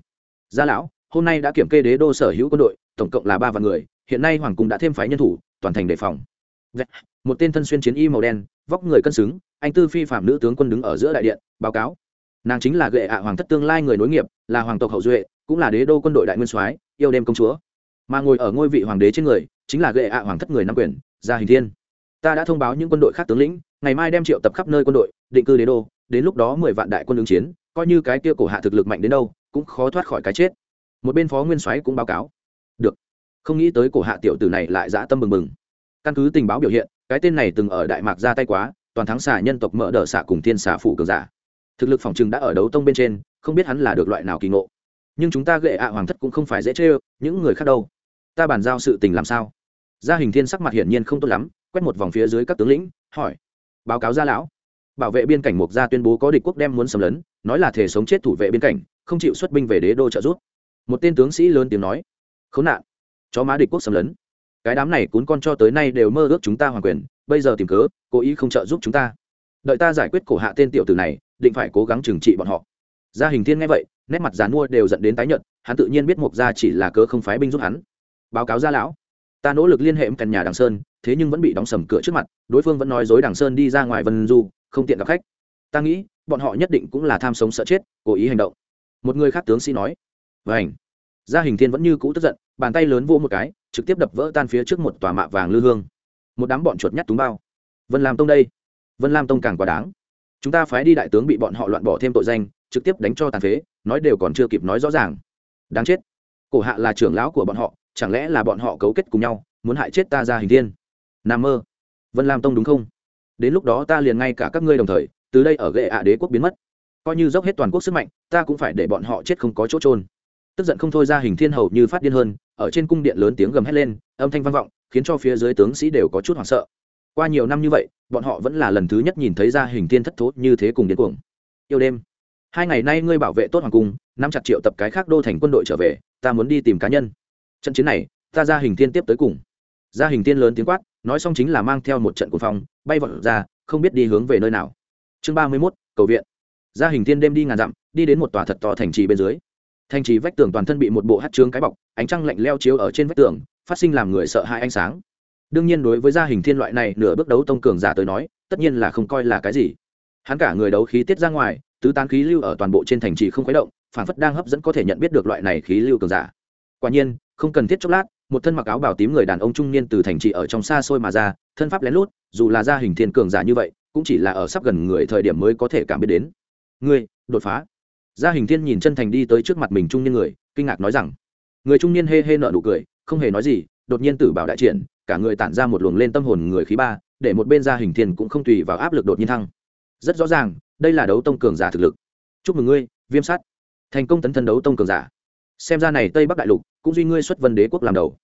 Gia lão hôm nay đã kiểm kê đế đô sở hữu quân đội, tổng cộng là ba vạn người, hiện nay hoàng cung đã thêm phái nhân thủ, toàn thành đề phòng. Dạ, một tên thân xuyên chiến y màu đen, vóc người cân xứng, anh tư phi phạm nữ tướng quân đứng ở giữa đại điện, báo cáo. Nàng chính là gệ ạ hoàng thất tương lai người nối nghiệp, là hoàng tộc hậu duệ, cũng là đế đô quân đội đại nguyên soái, yêu đêm công chúa. Mà ngồi ở ngôi vị hoàng đế trên người, chính là gệ ạ hoàng thất người nắm quyền, gia hình thiên. Ta đã thông báo những quân đội khác tướng lĩnh, ngày mai đem triệu tập khắp nơi quân đội, định cư đế đô, đến lúc đó mười vạn đại quân ứng chiến, coi như cái kia cổ hạ thực lực mạnh đến đâu, cũng khó thoát khỏi cái chết một bên phó nguyên soái cũng báo cáo. Được. Không nghĩ tới cổ hạ tiểu tử này lại dã tâm mừng mừng, căn cứ tình báo biểu hiện cái tên này từng ở đại mạc ra tay quá toàn thắng xả nhân tộc mở đỡ xả cùng thiên xả phủ cường giả. Thực lực phòng trừng đã ở đấu tông bên trên không biết hắn là được loại nào kỳ ngộ. Nhưng chúng ta gệ ạ hoàng thất cũng không phải dễ chê những người khác đâu. Ta bàn giao sự tình làm sao? Gia hình thiên sắc mặt hiển nhiên không tốt lắm quét một vòng phía dưới các tướng lĩnh hỏi. Báo cáo gia lão. Bảo vệ biên cảnh mục gia tuyên bố có địch quốc đem muốn xâm lấn nói là thể sống chết thủ vệ biên cảnh không chịu xuất binh về đế đô trợ giúp một tên tướng sĩ lớn tiếng nói, khốn nạn, chó má địch quốc xâm lấn. Cái đám này cuốn con cho tới nay đều mơ ước chúng ta hoàng quyền, bây giờ tìm cớ, cố ý không trợ giúp chúng ta. Đợi ta giải quyết cổ hạ tên tiểu tử này, định phải cố gắng trừng trị bọn họ. Gia hình thiên nghe vậy, nét mặt dàn mua đều dẫn đến tái nhợt, hắn tự nhiên biết mục gia chỉ là cớ không phái binh giúp hắn. Báo cáo gia lão, ta nỗ lực liên hệ với căn nhà đằng sơn, thế nhưng vẫn bị đóng sầm cửa trước mặt, đối phương vẫn nói dối đằng sơn đi ra ngoài vân du, không tiện gặp khách. Ta nghĩ, bọn họ nhất định cũng là tham sống sợ chết, cố ý hành động. Một người khác tướng sĩ nói vảnh gia hình thiên vẫn như cũ tức giận, bàn tay lớn vỗ một cái, trực tiếp đập vỡ tan phía trước một tòa mạ vàng lư hương. Một đám bọn chuột nhắt túng bao. Vân lam tông đây. Vân lam tông càng quá đáng. Chúng ta phái đi đại tướng bị bọn họ loạn bỏ thêm tội danh, trực tiếp đánh cho tàn phế, nói đều còn chưa kịp nói rõ ràng. Đáng chết. Cổ hạ là trưởng lão của bọn họ, chẳng lẽ là bọn họ cấu kết cùng nhau, muốn hại chết ta ra hình thiên? Nam mơ. Vân lam tông đúng không? Đến lúc đó ta liền ngay cả các ngươi đồng thời, từ đây ở gệ ạ đế quốc biến mất. Coi như dốc hết toàn quốc sức mạnh, ta cũng phải để bọn họ chết không có chỗ trôn tức giận không thôi ra hình thiên hầu như phát điên hơn, ở trên cung điện lớn tiếng gầm hét lên, âm thanh vang vọng, khiến cho phía dưới tướng sĩ đều có chút hoảng sợ. Qua nhiều năm như vậy, bọn họ vẫn là lần thứ nhất nhìn thấy ra hình thiên thất thố như thế cùng điên cuồng. Yêu đêm, hai ngày nay ngươi bảo vệ tốt hoàng cung, năm chặt triệu tập cái khác đô thành quân đội trở về, ta muốn đi tìm cá nhân. Trận chiến này, ta ra hình thiên tiếp tới cùng. Ra hình thiên lớn tiếng quát, nói xong chính là mang theo một trận cuồng phong, bay vọt ra, không biết đi hướng về nơi nào. Chương ba mươi mốt, cầu viện. Ra hình thiên đêm đi ngàn dặm, đi đến một tòa thật to thành trì bên dưới thành trì vách tường toàn thân bị một bộ hát trướng cái bọc, ánh trăng lạnh leo chiếu ở trên vách tường, phát sinh làm người sợ hãi ánh sáng. Đương nhiên đối với gia hình thiên loại này, nửa bước đấu tông cường giả tới nói, tất nhiên là không coi là cái gì. Hắn cả người đấu khí tiết ra ngoài, tứ tán khí lưu ở toàn bộ trên thành trì không khuấy động phản phất đang hấp dẫn có thể nhận biết được loại này khí lưu cường giả. Quả nhiên, không cần thiết chốc lát, một thân mặc áo bảo tím người đàn ông trung niên từ thành trì ở trong xa xôi mà ra, thân pháp lén lút, dù là gia hình thiên cường giả như vậy, cũng chỉ là ở sắp gần người thời điểm mới có thể cảm biết đến. Ngươi, đột phá! Gia hình thiên nhìn chân thành đi tới trước mặt mình trung niên người kinh ngạc nói rằng người trung niên hê hê nợ nụ cười không hề nói gì đột nhiên tử bảo đại triển cả người tản ra một luồng lên tâm hồn người khí ba để một bên gia hình thiên cũng không tùy vào áp lực đột nhiên thăng. Rất rõ ràng đây là đấu tông cường giả thực lực. Chúc mừng ngươi viêm sát, thành công tấn thân đấu tông cường giả. Xem ra này tây bắc đại lục cũng duy ngươi xuất vân đế quốc làm đầu.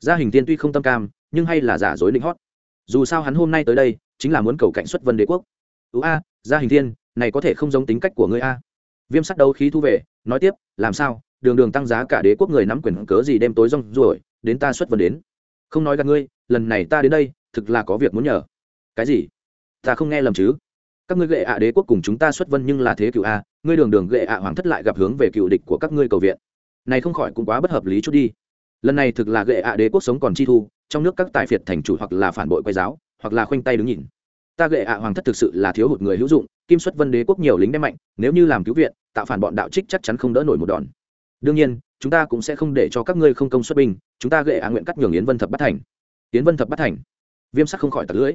Gia hình tiên tuy không tâm cam nhưng hay là giả dối định hót. Dù sao hắn hôm nay tới đây chính là muốn cầu cạnh xuất vân đế quốc. Ưu a gia hình thiên này có thể không giống tính cách của ngươi a viêm sắt đấu khí thu về, nói tiếp, làm sao? Đường đường tăng giá cả đế quốc người nắm quyền cớ gì đêm tối rong ruổi, đến ta xuất vân đến. Không nói gặp ngươi, lần này ta đến đây, thực là có việc muốn nhờ. Cái gì? Ta không nghe lầm chứ? Các ngươi gệ ạ đế quốc cùng chúng ta xuất vân nhưng là thế cựu a, ngươi đường đường gệ ạ hoàng thất lại gặp hướng về cựu địch của các ngươi cầu viện. Này không khỏi cũng quá bất hợp lý chút đi. Lần này thực là gệ ạ đế quốc sống còn chi thu, trong nước các tài phiệt thành chủ hoặc là phản bội quay giáo, hoặc là khoanh tay đứng nhìn ta gệ ạ hoàng thất thực sự là thiếu hụt người hữu dụng, kim xuất vân đế quốc nhiều lính đem mạnh, nếu như làm cứu viện, tạo phản bọn đạo trích chắc chắn không đỡ nổi một đòn. Đương nhiên, chúng ta cũng sẽ không để cho các ngươi không công xuất binh, chúng ta gệ ạ nguyện cắt nhường yến vân thập bắt thành. Yến vân thập bắt thành? Viêm sắc không khỏi tật lưỡi.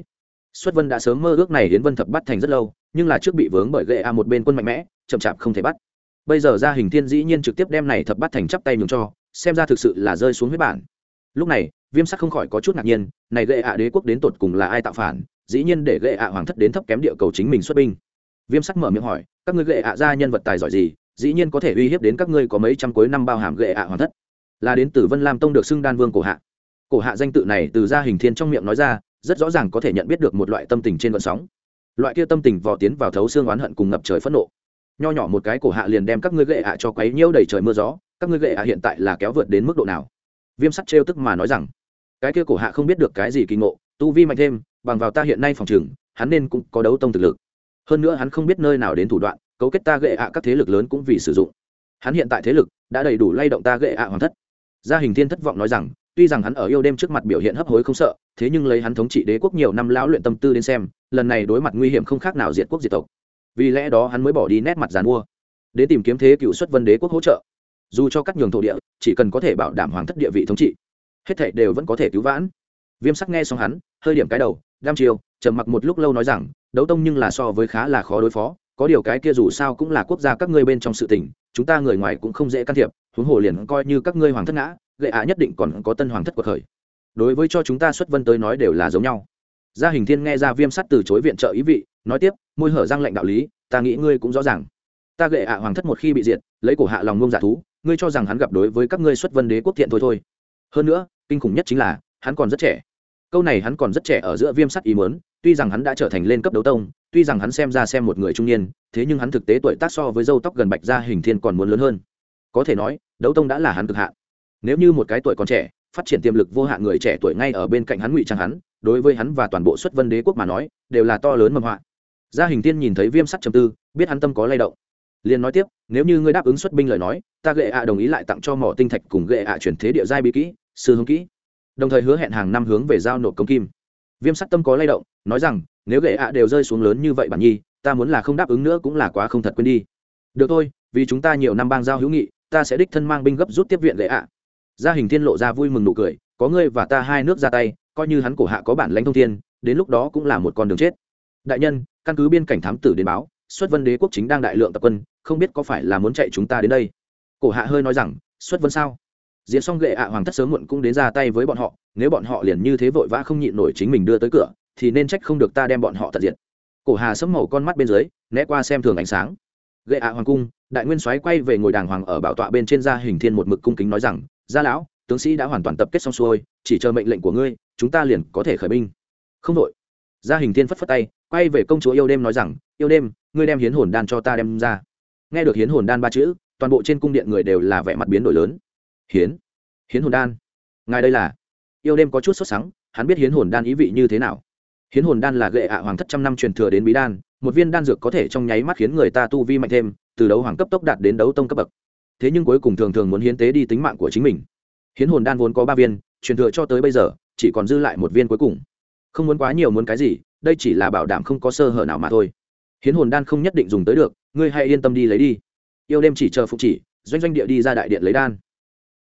Xuất vân đã sớm mơ ước này yến vân thập bắt thành rất lâu, nhưng là trước bị vướng bởi gệ ạ một bên quân mạnh mẽ, chậm chạp không thể bắt. Bây giờ ra hình thiên dĩ nhiên trực tiếp đem này thập bắt thành chắp tay nhường cho, xem ra thực sự là rơi xuống huyết bản. Lúc này viêm sắc không khỏi có chút ngạc nhiên, này gệ ạ đế quốc đến tột cùng là ai tạo phản? Dĩ nhiên để gệ ạ hoàng thất đến thấp kém địa cầu chính mình xuất binh. Viêm sắc mở miệng hỏi, các ngươi gệ ạ ra nhân vật tài giỏi gì? Dĩ nhiên có thể uy hiếp đến các ngươi có mấy trăm cuối năm bao hàm gệ ạ hoàng thất. Là đến từ vân lam tông được xưng đan vương cổ hạ. Cổ hạ danh tự này từ gia hình thiên trong miệng nói ra, rất rõ ràng có thể nhận biết được một loại tâm tình trên vận sóng. Loại kia tâm tình vò tiến vào thấu xương oán hận cùng ngập trời phẫn nộ. Nho nhỏ một cái cổ hạ liền đem các ngươi gệ ạ cho quấy nhiễu đầy trời mưa gió, các ngươi gệ ạ hiện tại là kéo vượt đến mức độ nào? Viêm sắt trêu tức mà nói rằng, cái kia cổ hạ không biết được cái gì kỳ ngộ, tu vi mạnh thêm, bằng vào ta hiện nay phòng trường, hắn nên cũng có đấu tông thực lực. Hơn nữa hắn không biết nơi nào đến thủ đoạn, cấu kết ta gệ ạ các thế lực lớn cũng vì sử dụng. Hắn hiện tại thế lực đã đầy đủ lay động ta gệ ạ hoàng thất. Gia hình thiên thất vọng nói rằng, tuy rằng hắn ở yêu đêm trước mặt biểu hiện hấp hối không sợ, thế nhưng lấy hắn thống trị đế quốc nhiều năm lão luyện tâm tư đến xem, lần này đối mặt nguy hiểm không khác nào diệt quốc diệt tộc. Vì lẽ đó hắn mới bỏ đi nét mặt giàn mua để tìm kiếm thế cựu xuất vân đế quốc hỗ trợ dù cho các nhường thổ địa, chỉ cần có thể bảo đảm hoàng thất địa vị thống trị, hết thảy đều vẫn có thể cứu vãn. Viêm sắc nghe xong hắn, hơi điểm cái đầu đam chiều trầm mặc một lúc lâu nói rằng, đấu tông nhưng là so với khá là khó đối phó, có điều cái kia dù sao cũng là quốc gia các ngươi bên trong sự tình, chúng ta người ngoài cũng không dễ can thiệp, huống hồ liền coi như các ngươi hoàng thất ngã, gậy ạ nhất định còn có tân hoàng thất cuộc khởi. Đối với cho chúng ta xuất vân tới nói đều là giống nhau. Gia hình thiên nghe ra viêm sắt từ chối viện trợ ý vị, nói tiếp, môi hở răng lệnh đạo lý, ta nghĩ ngươi cũng rõ ràng. Ta gệ ạ hoàng thất một khi bị diệt, lấy cổ hạ lòng ngông giả thú ngươi cho rằng hắn gặp đối với các ngươi xuất vân đế quốc thiện thôi thôi. Hơn nữa, kinh khủng nhất chính là, hắn còn rất trẻ. Câu này hắn còn rất trẻ ở giữa viêm sắt ý mớn tuy rằng hắn đã trở thành lên cấp đấu tông, tuy rằng hắn xem ra xem một người trung niên, thế nhưng hắn thực tế tuổi tác so với dâu tóc gần bạch gia hình thiên còn muốn lớn hơn. Có thể nói, đấu tông đã là hắn cực hạn. Nếu như một cái tuổi còn trẻ, phát triển tiềm lực vô hạn người trẻ tuổi ngay ở bên cạnh hắn ngụy trang hắn, đối với hắn và toàn bộ xuất vân đế quốc mà nói, đều là to lớn mầm họa. Gia hình tiên nhìn thấy viêm sắt trầm tư, biết hắn tâm có lay động. Liền nói tiếp nếu như ngươi đáp ứng xuất binh lời nói, ta gệ ạ đồng ý lại tặng cho mỏ tinh thạch cùng gệ ạ chuyển thế địa giai bí kỹ, sư hướng kỹ. Đồng thời hứa hẹn hàng năm hướng về giao nộp công kim. Viêm sắt tâm có lay động, nói rằng, nếu gệ ạ đều rơi xuống lớn như vậy bản nhi, ta muốn là không đáp ứng nữa cũng là quá không thật quên đi. Được thôi, vì chúng ta nhiều năm bang giao hữu nghị, ta sẽ đích thân mang binh gấp rút tiếp viện gệ ạ. Gia hình thiên lộ ra vui mừng nụ cười, có ngươi và ta hai nước ra tay, coi như hắn cổ hạ có bản lãnh thông thiên, đến lúc đó cũng là một con đường chết. Đại nhân, căn cứ biên cảnh thám tử đến báo xuất vân đế quốc chính đang đại lượng tập quân, không biết có phải là muốn chạy chúng ta đến đây? Cổ hạ hơi nói rằng, xuất vân sao? Diễn xong gệ ạ hoàng thất sớm muộn cũng đến ra tay với bọn họ, nếu bọn họ liền như thế vội vã không nhịn nổi chính mình đưa tới cửa, thì nên trách không được ta đem bọn họ tận diệt. Cổ hà sấm màu con mắt bên dưới, né qua xem thường ánh sáng. Gệ ạ hoàng cung, đại nguyên soái quay về ngồi đàng hoàng ở bảo tọa bên trên gia hình thiên một mực cung kính nói rằng, gia lão, tướng sĩ đã hoàn toàn tập kết xong xuôi, chỉ chờ mệnh lệnh của ngươi, chúng ta liền có thể khởi binh. Không đội gia hình thiên phất phất tay, quay về công chúa yêu đêm nói rằng, yêu đêm ngươi đem hiến hồn đan cho ta đem ra. Nghe được hiến hồn đan ba chữ, toàn bộ trên cung điện người đều là vẻ mặt biến đổi lớn. Hiến hiến hồn đan. Ngài đây là? Yêu đêm có chút sốt sắng, hắn biết hiến hồn đan ý vị như thế nào. Hiến hồn đan là gệ ạ hoàng thất trăm năm truyền thừa đến bí đan, một viên đan dược có thể trong nháy mắt khiến người ta tu vi mạnh thêm, từ đấu hoàng cấp tốc đạt đến đấu tông cấp bậc. Thế nhưng cuối cùng thường thường muốn hiến tế đi tính mạng của chính mình. Hiến hồn đan vốn có ba viên, truyền thừa cho tới bây giờ, chỉ còn dư lại một viên cuối cùng. Không muốn quá nhiều muốn cái gì, đây chỉ là bảo đảm không có sơ hở nào mà thôi hiến hồn đan không nhất định dùng tới được, ngươi hãy yên tâm đi lấy đi. Yêu đêm chỉ chờ phục chỉ, doanh doanh địa đi ra đại điện lấy đan.